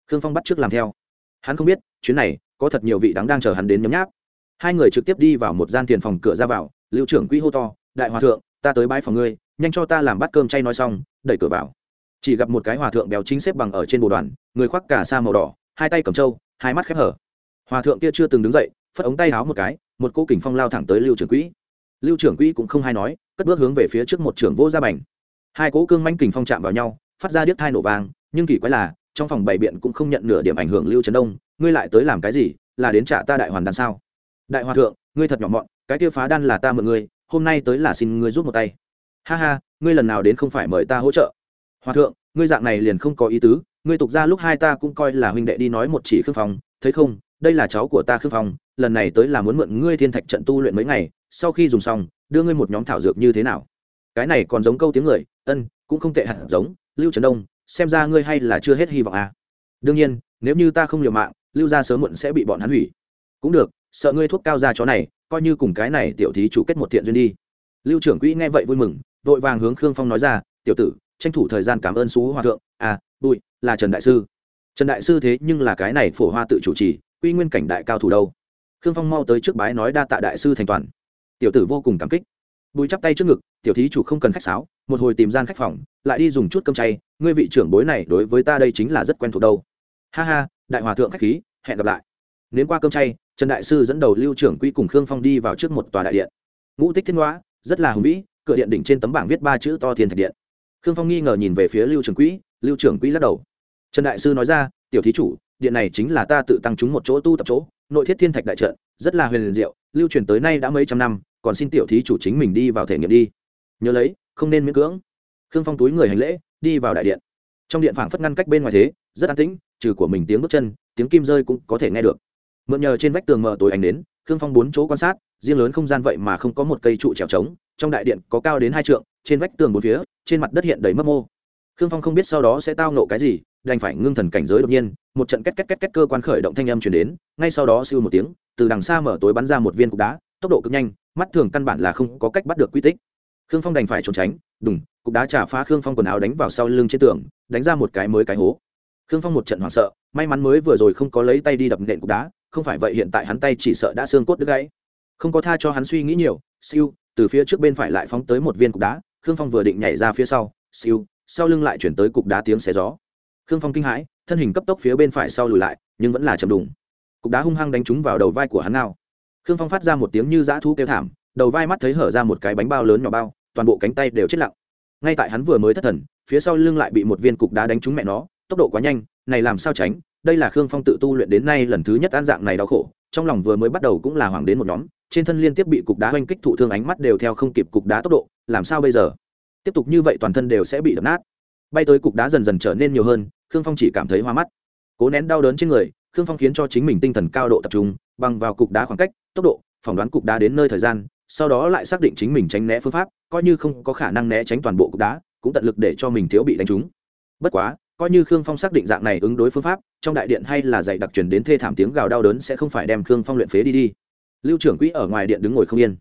Khương phong bắt trước làm theo. Hắn không biết, chuyến này, có thật nhiều vị đắng đang chờ hắn đến nhấm nháp. Hai người trực tiếp đi vào một gian tiền phòng cửa ra vào, lưu trưởng quỹ hô to, đại hòa thượng, ta tới bãi phòng ngươi, nhanh cho ta làm bát cơm chay nói xong, đẩy cửa vào. Chỉ gặp một cái hòa thượng béo chính xếp bằng ở trên bồ đoàn, người khoác cả sa màu đỏ, hai tay cầm trâu, hai mắt khép hở. Hòa thượng kia chưa từng đứng dậy, phất ống tay háo một cái, một cô kình phong lao thẳng tới lưu trưởng quỹ. Lưu trưởng quỹ cũng không hay nói, cất bước hướng về phía trước một trưởng vô gia bành hai cỗ cương manh kình phong chạm vào nhau, phát ra điếc thai nổ vàng nhưng kỳ quái là, trong phòng bày biện cũng không nhận nửa điểm ảnh hưởng lưu trấn đông, ngươi lại tới làm cái gì, là đến trả ta đại hoàn đan sao? Đại hòa thượng, ngươi thật nhỏ mọn, cái tiêu phá đan là ta mượn ngươi, hôm nay tới là xin ngươi giúp một tay. Ha ha, ngươi lần nào đến không phải mời ta hỗ trợ? Hòa thượng, ngươi dạng này liền không có ý tứ, ngươi tục ra lúc hai ta cũng coi là huynh đệ đi nói một chỉ khương phong, thấy không, đây là cháu của ta khương phong, lần này tới là muốn mượn ngươi thiên thạch trận tu luyện mấy ngày, sau khi dùng xong, đưa ngươi một nhóm thảo dược như thế nào? Cái này còn giống câu tiếng người ân, cũng không tệ hẳn giống, lưu Trấn đông, xem ra ngươi hay là chưa hết hy vọng à. đương nhiên, nếu như ta không liều mạng, lưu ra sớm muộn sẽ bị bọn hắn hủy. Cũng được, sợ ngươi thuốc cao ra chó này, coi như cùng cái này tiểu thí chủ kết một thiện duyên đi. Lưu trưởng quỹ nghe vậy vui mừng, vội vàng hướng khương phong nói ra, tiểu tử, tranh thủ thời gian cảm ơn xú hòa thượng à bụi, là trần đại sư. Trần đại sư thế nhưng là cái này phổ hoa tự chủ trì, quy nguyên cảnh đại cao thủ đâu. Khương phong mau tới trước bái nói đa tạ đại sư thành toàn. Tiểu tử vô cùng cảm kích bùi chắp tay trước ngực, tiểu thí chủ không cần khách sáo, một hồi tìm gian khách phòng, lại đi dùng chút cơm chay, ngươi vị trưởng bối này đối với ta đây chính là rất quen thuộc đâu. Ha ha, đại hòa thượng khách khí, hẹn gặp lại. Nến qua cơm chay, trần đại sư dẫn đầu lưu trưởng quỹ cùng khương phong đi vào trước một tòa đại điện. Ngũ tích thiên hóa, rất là hùng vĩ, cửa điện đỉnh trên tấm bảng viết ba chữ to thiên thạch điện. Khương phong nghi ngờ nhìn về phía lưu trưởng quỹ, lưu trưởng quỹ lắc đầu. Trần đại sư nói ra, tiểu thí chủ, điện này chính là ta tự tăng chúng một chỗ tu tập chỗ, nội thiết thiên thạch đại trận, rất là huyền diệu, lưu truyền tới nay đã mấy trăm năm còn xin tiểu thí chủ chính mình đi vào thể nghiệm đi. Nhớ lấy, không nên miễn cưỡng. Khương phong túi người hành lễ, đi vào đại điện. Trong điện phảng phất ngăn cách bên ngoài thế, rất an tĩnh, trừ của mình tiếng bước chân, tiếng kim rơi cũng có thể nghe được. Mượn nhờ trên vách tường mờ tối ánh đến, khương phong bốn chỗ quan sát, riêng lớn không gian vậy mà không có một cây trụ trèo trống, trong đại điện có cao đến hai trượng, trên vách tường bốn phía, trên mặt đất hiện đầy mấp mô. Khương phong không biết sau đó sẽ tao nộ cái gì, đành phải ngưng thần cảnh giới đột nhiên, một trận két két két két cơ quan khởi động thanh âm chuyển đến, ngay sau đó siêu một tiếng, từ đằng xa mở tối bắn ra một viên cục đá, tốc độ cực nhanh mắt thường căn bản là không có cách bắt được quy tích. Khương phong đành phải trốn tránh, đùng, cục đá trả phá khương phong quần áo đánh vào sau lưng trên tường, đánh ra một cái mới cái hố. Khương phong một trận hoảng sợ, may mắn mới vừa rồi không có lấy tay đi đập nện cục đá, không phải vậy hiện tại hắn tay chỉ sợ đã xương cốt đứt gãy. Không có tha cho hắn suy nghĩ nhiều, siêu, từ phía trước bên phải lại phóng tới một viên cục đá, khương phong vừa định nhảy ra phía sau, siêu, sau lưng lại chuyển tới cục đá tiếng xé gió. Khương phong kinh hãi, thân hình cấp tốc phía bên phải sau lùi lại, nhưng vẫn là chầm đùng. Cục đá hung hăng đánh trúng vào đầu vai của hắn nào khương phong phát ra một tiếng như dã thú kêu thảm, đầu vai mắt thấy hở ra một cái bánh bao lớn nhỏ bao, toàn bộ cánh tay đều chết lặng. Ngay tại hắn vừa mới thất thần, phía sau lưng lại bị một viên cục đá đánh trúng mẹ nó, tốc độ quá nhanh, này làm sao tránh, đây là khương phong tự tu luyện đến nay lần thứ nhất an dạng này đau khổ, trong lòng vừa mới bắt đầu cũng là hoảng đến một nhóm, trên thân liên tiếp bị cục đá oanh kích thụ thương ánh mắt đều theo không kịp cục đá tốc độ, làm sao bây giờ? Tiếp tục như vậy toàn thân đều sẽ bị đập nát. Bay tới cục đá dần dần trở nên nhiều hơn, khương phong chỉ cảm thấy hoa mắt. Cố nén đau đớn trên người, khương phong khiến cho chính mình tinh thần cao độ tập trung bằng vào cục đá khoảng cách, tốc độ, phỏng đoán cục đá đến nơi thời gian, sau đó lại xác định chính mình tránh né phương pháp, coi như không có khả năng né tránh toàn bộ cục đá, cũng tận lực để cho mình thiếu bị đánh trúng. Bất quá, coi như khương phong xác định dạng này ứng đối phương pháp, trong đại điện hay là dạy đặc truyền đến thê thảm tiếng gào đau đớn sẽ không phải đem khương phong luyện phế đi đi. Lưu trưởng quỹ ở ngoài điện đứng ngồi không yên.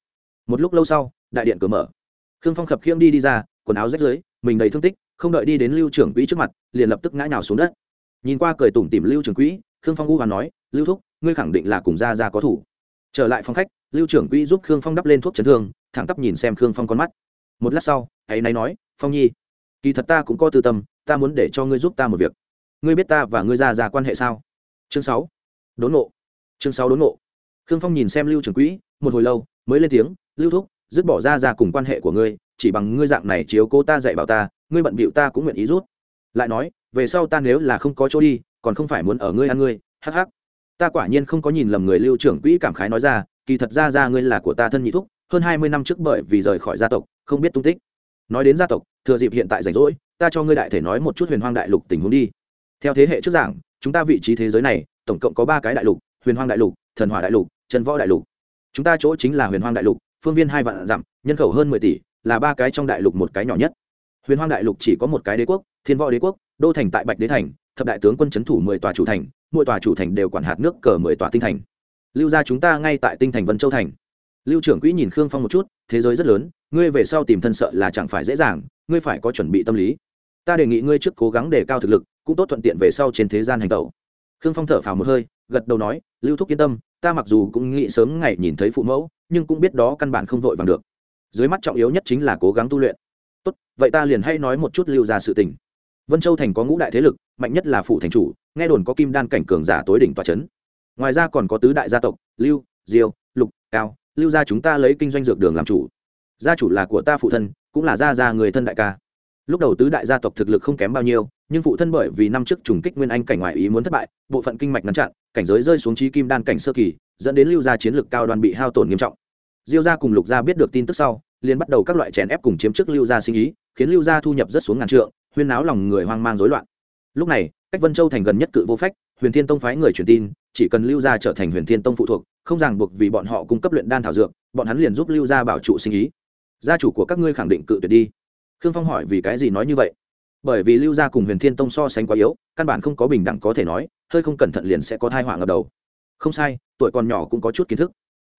Một lúc lâu sau, đại điện cửa mở. Khương phong khập khiễng đi đi ra, quần áo rách rưới, mình đầy thương tích, không đợi đi đến lưu trưởng quỹ trước mặt, liền lập tức ngã nhào xuống đất. Nhìn qua cười tủm tỉm lưu trưởng quỹ, khương phong u hoàn nói lưu thúc, ngươi khẳng định là cùng gia gia có thủ. Trở lại phòng khách, lưu trưởng quỹ giúp khương phong đắp lên thuốc chấn thương, thẳng tắp nhìn xem khương phong con mắt. Một lát sau, hãy nay nói, phong nhi, kỳ thật ta cũng có tư tâm, ta muốn để cho ngươi giúp ta một việc. Ngươi biết ta và ngươi gia gia quan hệ sao? Chương sáu, đốn nộ chương sáu, đốn nộ khương phong nhìn xem lưu trưởng quỹ, một hồi lâu, mới lên tiếng, lưu thúc, dứt bỏ ra ra cùng quan hệ của ngươi, chỉ bằng ngươi dạng này chiếu cô ta dạy bảo ta, ngươi bận bịu ta cũng nguyện ý rút. Lại nói, về sau ta nếu là không có chỗ đi, còn không phải muốn ở ngươi ăn ngươi, hắc hắc ta quả nhiên không có nhìn lầm người lưu trưởng quỹ cảm khái nói ra, kỳ thật ra ra ngươi là của ta thân nhị thúc, hơn hai mươi năm trước bởi vì rời khỏi gia tộc, không biết tung tích. Nói đến gia tộc, thừa dịp hiện tại rảnh rỗi, ta cho ngươi đại thể nói một chút huyền hoang đại lục tình huống đi. Theo thế hệ trước giảng, chúng ta vị trí thế giới này, tổng cộng có ba cái đại lục, huyền hoang đại lục, thần hỏa đại lục trần võ đại lục. Chúng ta chỗ chính là huyền hoang đại lục, phương viên hai vạn dặm, nhân khẩu hơn mười tỷ, là ba cái trong đại lục một cái nhỏ nhất. Huyền hoang đại lục chỉ có một cái đế quốc, thiên võ đế quốc đô thành tại bạch đế thành, thập đại tướng quân c h ấ n thủ mười tòa chủ thành, mỗi tòa chủ thành đều quản hạt nước cờ mười tòa tinh thành. Lưu ra chúng ta ngay tại tinh thành vân châu thành. Lưu trưởng quỹ nhìn khương phong một chút, thế giới rất lớn, ngươi về sau tìm thân sợ là chẳng phải dễ dàng, ngươi phải có chuẩn bị tâm lý. Ta đề nghị ngươi trước cố gắng đề cao thực lực, cũng tốt thuận tiện về sau trên thế gian hành tẩu. Khương phong thở phào một hơi, gật đầu nói, lưu thúc yên tâm, ta mặc dù cũng nghĩ sớm ngày nhìn thấy phụ mẫu, nhưng cũng biết đó căn bản không vội vàng được. Dưới mắt trọng yếu nhất chính là cố gắng tu luyện. Tốt, vậy ta liền hay nói một chút lưu ra sự tình vân châu thành có ngũ đại thế lực, mạnh nhất là phụ thành chủ, nghe đồn có kim đan cảnh cường giả tối đỉnh tòa c h ấ n ngoài ra còn có tứ đại gia tộc, lưu, diêu, lục, cao. Lưu gia chúng ta lấy kinh doanh dược đường làm chủ. Gia chủ là của ta phụ thân, cũng là gia gia người thân đại ca. Lúc đầu tứ đại gia tộc thực lực không kém bao nhiêu, nhưng phụ thân bởi vì năm trước trùng kích nguyên anh cảnh ngoại ý muốn thất bại, bộ phận kinh mạch ngăn chặn, cảnh giới rơi xuống trí kim đan cảnh sơ kỳ, dẫn đến lưu gia chiến lực cao đoàn bị hao tổn nghiêm trọng. Diêu gia cùng lục gia biết được tin tức sau, liền bắt đầu các loại chèn ép cùng chiếm chức lưu gia sinh ý, khiến lưu gia thu nhập rất xuống ngàn trượng huyên náo lòng người hoang mang rối loạn. Lúc này, cách vân châu thành gần nhất cự vô phách, huyền thiên tông phái người truyền tin, chỉ cần lưu gia trở thành huyền thiên tông phụ thuộc, không ràng buộc vì bọn họ cung cấp luyện đan thảo dược, bọn hắn liền giúp lưu gia bảo trụ sinh ý. Gia chủ của các ngươi khẳng định cự tuyệt đi. Khương phong hỏi vì cái gì nói như vậy? Bởi vì lưu gia cùng huyền thiên tông so sánh quá yếu, căn bản không có bình đẳng có thể nói, hơi không cẩn thận liền sẽ có thai họa ngập đầu. Không sai, tuổi còn nhỏ cũng có chút kiến thức.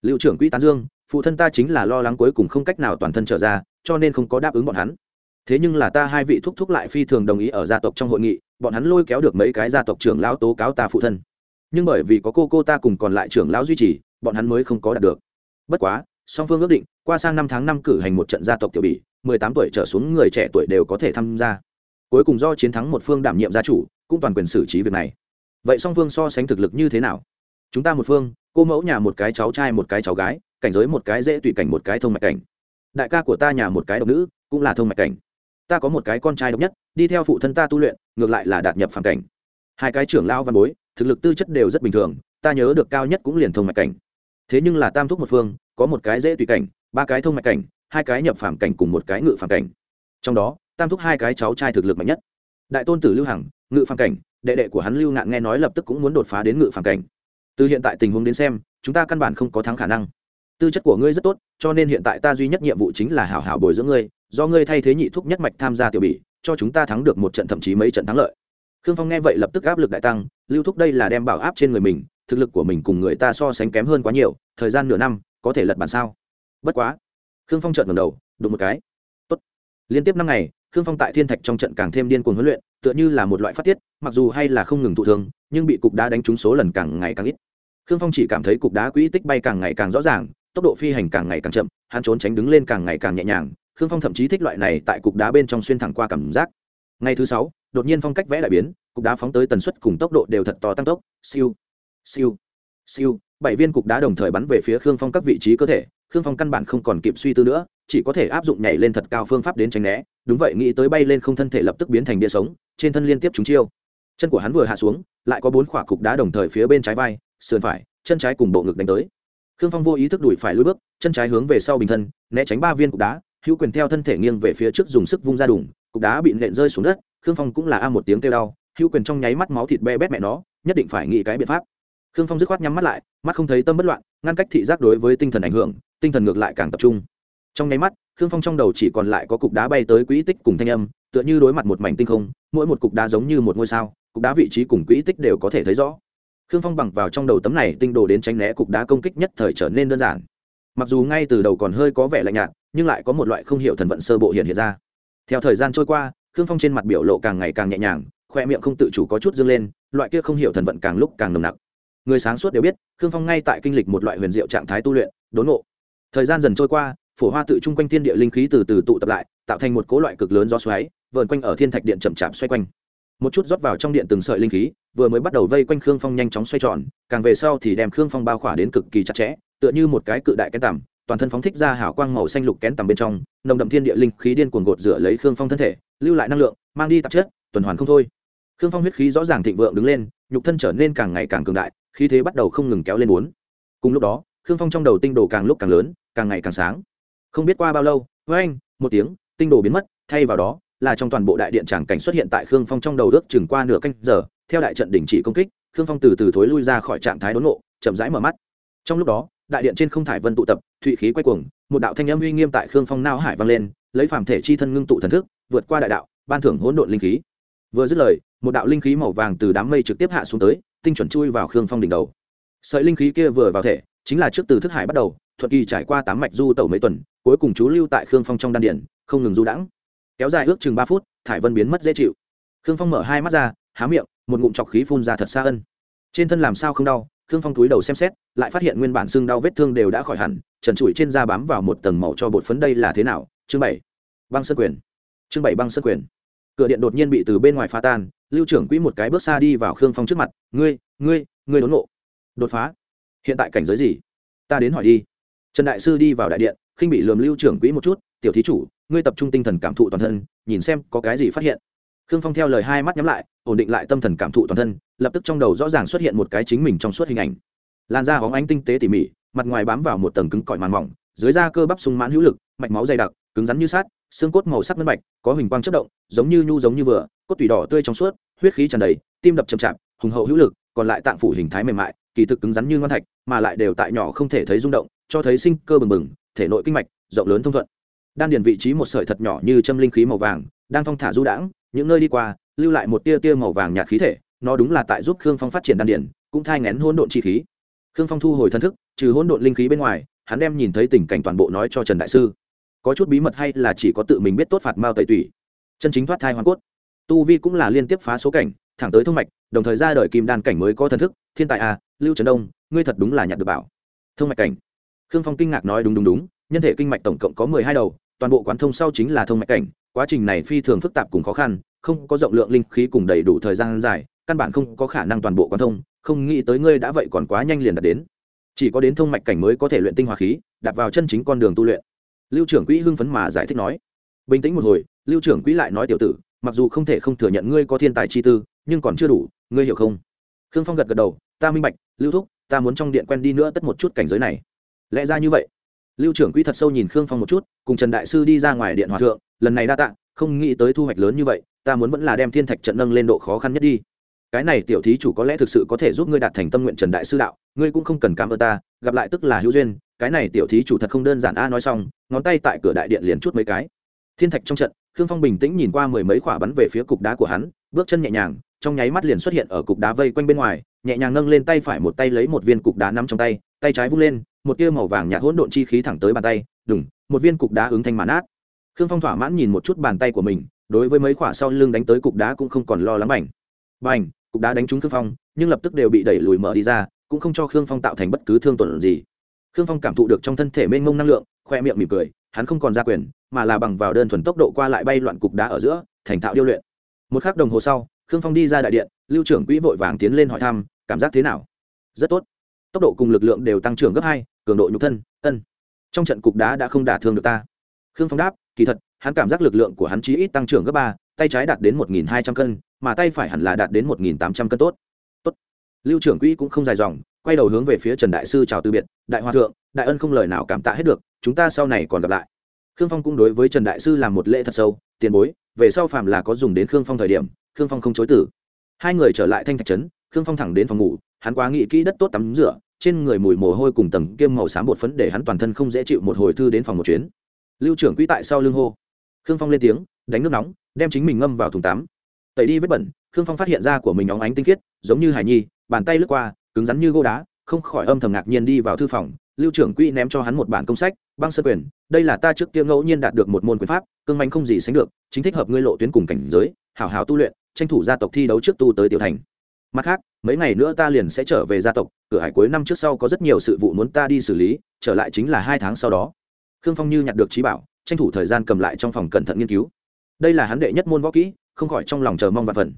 Lưu trưởng quỹ tán dương, phụ thân ta chính là lo lắng cuối cùng không cách nào toàn thân trở ra, cho nên không có đáp ứng bọn hắn thế nhưng là ta hai vị thúc thúc lại phi thường đồng ý ở gia tộc trong hội nghị, bọn hắn lôi kéo được mấy cái gia tộc trưởng lão tố cáo ta phụ thân. Nhưng bởi vì có cô cô ta cùng còn lại trưởng lão duy trì, bọn hắn mới không có đạt được. Bất quá, song phương ước định, qua sang năm tháng năm cử hành một trận gia tộc tiểu bỉ, mười tám tuổi trở xuống người trẻ tuổi đều có thể tham gia. Cuối cùng do chiến thắng một phương đảm nhiệm gia chủ, cũng toàn quyền xử trí việc này. Vậy song phương so sánh thực lực như thế nào? Chúng ta một phương, cô mẫu nhà một cái cháu trai một cái cháu gái, cảnh giới một cái dễ tùy cảnh một cái thông mạch cảnh. Đại ca của ta nhà một cái độc nữ, cũng là thông mạch cảnh ta có một cái con trai độc nhất, đi theo phụ thân ta tu luyện, ngược lại là đạt nhập phản cảnh. Hai cái trưởng lao văn bối, thực lực tư chất đều rất bình thường, ta nhớ được cao nhất cũng liền thông mạch cảnh. Thế nhưng là tam thúc một phương, có một cái dễ tùy cảnh, ba cái thông mạch cảnh, hai cái nhập phản cảnh cùng một cái ngự phản cảnh. Trong đó, tam thúc hai cái cháu trai thực lực mạnh nhất. Đại tôn tử lưu hằng, ngự phản cảnh, đệ đệ của hắn lưu ngạn nghe nói lập tức cũng muốn đột phá đến ngự phản cảnh. Từ hiện tại tình huống đến xem, chúng ta căn bản không có thắng khả năng. Tư chất của ngươi rất tốt, cho nên hiện tại ta duy nhất nhiệm vụ chính là hảo hảo bồi dưỡng ngươi do ngươi thay thế nhị thúc nhất mạch tham gia tiểu bỉ, cho chúng ta thắng được một trận thậm chí mấy trận thắng lợi. Khương phong nghe vậy lập tức áp lực đại tăng, lưu thúc đây là đem bảo áp trên người mình, thực lực của mình cùng người ta so sánh kém hơn quá nhiều, thời gian nửa năm, có thể lật bàn sao? Bất quá. Khương phong trợn ngẩng đầu, đụng một cái. Tốt. liên tiếp năm ngày, khương phong tại thiên thạch trong trận càng thêm điên cuồng huấn luyện, tựa như là một loại phát tiết, mặc dù hay là không ngừng thụ thương, nhưng bị cục đá đánh trúng số lần càng ngày càng ít. Khương phong chỉ cảm thấy cục đá quỹ tích bay càng ngày càng rõ ràng, tốc độ phi hành càng ngày càng chậm, hắn trốn tránh đứng lên càng ngày càng nhẹ nhàng khương phong thậm chí thích loại này tại cục đá bên trong xuyên thẳng qua cảm giác. Ngày thứ sáu, đột nhiên phong cách vẽ đại biến, cục đá phóng tới tần suất cùng tốc độ đều thật to tăng tốc. Siêu siêu siêu. Bảy viên cục đá đồng thời bắn về phía khương phong các vị trí cơ thể. Khương phong căn bản không còn kịp suy tư nữa, chỉ có thể áp dụng nhảy lên thật cao phương pháp đến tránh né. Đúng vậy, nghĩ tới bay lên không thân thể lập tức biến thành bia sống, trên thân liên tiếp trúng chiêu. Chân của hắn vừa hạ xuống, lại có bốn quả cục đá đồng thời phía bên trái vai, sườn phải, chân trái cùng bộ ngực đánh tới. Khương phong vô ý thức đuổi phải lùi bước, chân trái hướng về sau bình thân, né tránh ba viên cục đá hữu quyền theo thân thể nghiêng về phía trước dùng sức vung ra đùng, cục đá bị nện rơi xuống đất, khương phong cũng là a một tiếng kêu đau, hữu quyền trong nháy mắt máu thịt be bét mẹ nó, nhất định phải nghĩ cái biện pháp. Khương phong dứt khoát nhắm mắt lại, mắt không thấy tâm bất loạn, ngăn cách thị giác đối với tinh thần ảnh hưởng, tinh thần ngược lại càng tập trung. Trong nháy mắt, khương phong trong đầu chỉ còn lại có cục đá bay tới quỹ tích cùng thanh âm, tựa như đối mặt một mảnh tinh không, mỗi một cục đá giống như một ngôi sao, cục đá vị trí cùng quỹ tích đều có thể thấy rõ. Khương phong bằng vào trong đầu tấm này tinh đồ đến tránh né cục đá công kích nhất thời trở nên đơn giản. Mặc dù ngay từ đầu còn hơi có vẻ lạnh nhạt nhưng lại có một loại không hiểu thần vận sơ bộ hiện hiện ra. Theo thời gian trôi qua, khương phong trên mặt biểu lộ càng ngày càng nhẹ nhàng, khoe miệng không tự chủ có chút dâng lên, loại kia không hiểu thần vận càng lúc càng nồng nặc. Người sáng suốt đều biết, khương phong ngay tại kinh lịch một loại huyền diệu trạng thái tu luyện, đốn ngộ. Thời gian dần trôi qua, phổ hoa tự trung quanh thiên địa linh khí từ từ tụ tập lại, tạo thành một cố loại cực lớn gió xoáy, vờn quanh ở thiên thạch điện chậm chạp xoay quanh. Một chút rót vào trong điện từng sợi linh khí, vừa mới bắt đầu vây quanh khương phong nhanh chóng xoay tròn, càng về sau thì đem khương phong bao khỏa đến cực kỳ chặt chẽ, tựa như một cái cự đại cái tằm toàn thân phóng thích ra hảo quang màu xanh lục kén tằm bên trong nồng đậm thiên địa linh khí điên cuồng gột rửa lấy khương phong thân thể lưu lại năng lượng mang đi tạp chất tuần hoàn không thôi. Khương phong huyết khí rõ ràng thịnh vượng đứng lên nhục thân trở nên càng ngày càng cường đại khí thế bắt đầu không ngừng kéo lên bốn. Cùng lúc đó khương phong trong đầu tinh đồ càng lúc càng lớn càng ngày càng sáng. Không biết qua bao lâu với anh một tiếng tinh đồ biến mất thay vào đó là trong toàn bộ đại điện tràng cảnh xuất hiện tại khương phong trong đầu ước chừng qua nửa canh giờ theo đại trận đình chỉ công kích khương phong từ từ thối lui ra khỏi trạng thái đốn ngộ, chậm rãi mở mắt. Trong lúc đó đại điện trên không thải vân tụ tập, thụy khí quay cuồng, một đạo thanh âm uy nghiêm tại khương phong nao hải vang lên, lấy phàm thể chi thân ngưng tụ thần thức, vượt qua đại đạo, ban thưởng hỗn độn linh khí. Vừa dứt lời, một đạo linh khí màu vàng từ đám mây trực tiếp hạ xuống tới, tinh chuẩn chui vào khương phong đỉnh đầu. Sợi linh khí kia vừa vào thể, chính là trước từ thức hải bắt đầu thuận kỳ trải qua tám mạch du tẩu mấy tuần, cuối cùng chú lưu tại khương phong trong đan điển không ngừng du đãng. Kéo dài ước chừng ba phút, thải vân biến mất dễ chịu. Khương phong mở hai mắt ra, há miệng, một ngụm chọc khí phun ra thật xa ân. Trên thân làm sao không đau khương phong túi đầu xem xét, lại phát hiện nguyên bản xương đau vết thương đều đã khỏi hẳn, trần trụi trên da bám vào một tầng màu cho bột phấn đây là thế nào? Chương bảy. Băng sơn quyền. Chương bảy băng sơn quyền. Cửa điện đột nhiên bị từ bên ngoài phá tan, lưu trưởng quỹ một cái bước xa đi vào khương phong trước mặt, ngươi ngươi ngươi đốn ngộ. Đột phá? Hiện tại cảnh giới gì? Ta đến hỏi đi. Trần đại sư đi vào đại điện, khinh bị lườm lưu trưởng quỹ một chút, tiểu thí chủ, ngươi tập trung tinh thần cảm thụ toàn thân, nhìn xem có cái gì phát hiện khương phong theo lời hai mắt nhắm lại, ổn định lại tâm thần cảm thụ toàn thân, lập tức trong đầu rõ ràng xuất hiện một cái chính mình trong suốt hình ảnh. Làn da hóng ánh tinh tế tỉ mỉ, mặt ngoài bám vào một tầng cứng cỏi màn mỏng, dưới da cơ bắp sung mãn hữu lực, mạch máu dày đặc, cứng rắn như sát xương cốt màu sắc ngân bạch, có hình quang chất động, giống như nhu giống như vừa, cốt tủy đỏ tươi trong suốt, huyết khí tràn đầy, tim đập chậm chạp, hùng hậu hữu lực, còn lại tạng phủ hình thái mềm mại, kỳ thực cứng rắn như ngon thạch, mà lại đều tại nhỏ không thể thấy rung động, cho thấy sinh cơ bừng bừng, thể nội kinh mạch, rộng lớn thông thuận. Đan điền vị trí một sợi thật nhỏ như châm linh khí màu vàng, đang thong thả du đãng những nơi đi qua lưu lại một tia tia màu vàng nhạt khí thể nó đúng là tại giúp khương phong phát triển đan điển, cũng thai ngén hỗn độn chi khí. Khương phong thu hồi thân thức trừ hỗn độn linh khí bên ngoài hắn đem nhìn thấy tình cảnh toàn bộ nói cho trần đại sư. Có chút bí mật hay là chỉ có tự mình biết tốt phạt mao tẩy tủy. Chân chính thoát thai hoàn cốt. Tu vi cũng là liên tiếp phá số cảnh thẳng tới thông mạch đồng thời ra đời kim đan cảnh mới có thần thức thiên tài à lưu trần đông ngươi thật đúng là nhặt được bảo. Thông mạch cảnh. Khương phong kinh ngạc nói đúng đúng đúng nhân thể kinh mạch tổng cộng có mười hai đầu toàn bộ quán thông sau chính là thông mạch cảnh quá trình này phi thường phức tạp cùng khó khăn, không có rộng lượng linh khí cùng đầy đủ thời gian dài, căn bản không có khả năng toàn bộ quan thông, không nghĩ tới ngươi đã vậy còn quá nhanh liền đạt đến. Chỉ có đến thông mạch cảnh mới có thể luyện tinh hoa khí, đặt vào chân chính con đường tu luyện. Lưu trưởng quỹ hưng phấn mà giải thích nói. Bình tĩnh một hồi, lưu trưởng quỹ lại nói tiểu tử, mặc dù không thể không thừa nhận ngươi có thiên tài chi tư, nhưng còn chưa đủ, ngươi hiểu không? Khương phong gật gật đầu, ta minh bạch, lưu thúc, ta muốn trong điện quen đi nữa tất một chút cảnh giới này. Lẽ ra như vậy. Lưu trưởng quỹ thật sâu nhìn khương phong một chút, cùng trần đại sư đi ra ngoài điện hòa thượng lần này đa tạ, không nghĩ tới thu hoạch lớn như vậy, ta muốn vẫn là đem thiên thạch trận nâng lên độ khó khăn nhất đi. Cái này tiểu thí chủ có lẽ thực sự có thể giúp ngươi đạt thành tâm nguyện trần đại sư đạo, ngươi cũng không cần cảm ơn ta, gặp lại tức là hữu duyên, cái này tiểu thí chủ thật không đơn giản a, nói xong, ngón tay tại cửa đại điện liền chút mấy cái. Thiên thạch trong trận, khương phong bình tĩnh nhìn qua mười mấy quả bắn về phía cục đá của hắn, bước chân nhẹ nhàng, trong nháy mắt liền xuất hiện ở cục đá vây quanh bên ngoài, nhẹ nhàng nâng lên tay phải một tay lấy một viên cục đá nắm trong tay tay trái vung lên, một tia màu vàng nhạt hỗn độn chi khí thẳng tới bàn tay, đùng, một viên cục đá ứng thanh mãn át khương phong thỏa mãn nhìn một chút bàn tay của mình, đối với mấy quả sau lưng đánh tới cục đá cũng không còn lo lắng bành. Bành, cục đá đánh trúng khương phong, nhưng lập tức đều bị đẩy lùi mở đi ra, cũng không cho khương phong tạo thành bất cứ thương tổn gì. Khương phong cảm thụ được trong thân thể mênh mông năng lượng, khoe miệng mỉm cười, hắn không còn ra quyền, mà là bằng vào đơn thuần tốc độ qua lại bay loạn cục đá ở giữa, thành thạo điêu luyện. Một khắc đồng hồ sau, khương phong đi ra đại điện, lưu trưởng quỹ vội vàng tiến lên hỏi thăm, cảm giác thế nào? Rất tốt. Tốc độ cùng lực lượng đều tăng trưởng gấp hai, cường độ nhục thân, ân. Trong trận cục đá đã không đả thương được ta. Khương phong đáp kỳ thật, hắn cảm giác lực lượng của hắn chí ít tăng trưởng gấp ba, tay trái đạt đến một nghìn hai trăm cân, mà tay phải hẳn là đạt đến một nghìn tám trăm cân tốt. Tốt. Lưu trưởng quỹ cũng không dài dòng, quay đầu hướng về phía trần đại sư chào từ biệt, đại hòa thượng, đại ân không lời nào cảm tạ hết được, chúng ta sau này còn gặp lại. Khương phong cũng đối với trần đại sư làm một lễ thật sâu, tiền bối, về sau phàm là có dùng đến khương phong thời điểm, khương phong không chối tử hai người trở lại thanh thạch trấn, khương phong thẳng đến phòng ngủ, hắn quá nghĩ kỹ đất tốt tắm rửa, trên người mùi mồ hôi cùng tầng kiêm màu xám bột phấn để hắn toàn thân không dễ chịu một hồi thư đến phòng một chuyến lưu trưởng quỹ tại sau lưng hô. Khương phong lên tiếng, đánh nước nóng, đem chính mình ngâm vào thùng tắm. Tẩy đi vết bẩn, khương phong phát hiện ra của mình óng ánh tinh khiết, giống như hải nhi, bàn tay lướt qua, cứng rắn như gỗ đá, không khỏi âm thầm ngạc nhiên đi vào thư phòng. Lưu trưởng quỹ ném cho hắn một bản công sách, băng sơ quyền, đây là ta trước kia ngẫu nhiên đạt được một môn quyền pháp, cương mạnh không gì sánh được, chính thích hợp ngươi lộ tuyến cùng cảnh giới, hảo hảo tu luyện, tranh thủ gia tộc thi đấu trước tu tới tiểu thành. Mặt khác, mấy ngày nữa ta liền sẽ trở về gia tộc, cửa hải cuối năm trước sau có rất nhiều sự vụ muốn ta đi xử lý, trở lại chính là hai tháng sau đó khương phong như nhặt được trí bảo, tranh thủ thời gian cầm lại trong phòng cẩn thận nghiên cứu. Đây là hắn đệ nhất môn võ kỹ, không khỏi trong lòng chờ mong và phần.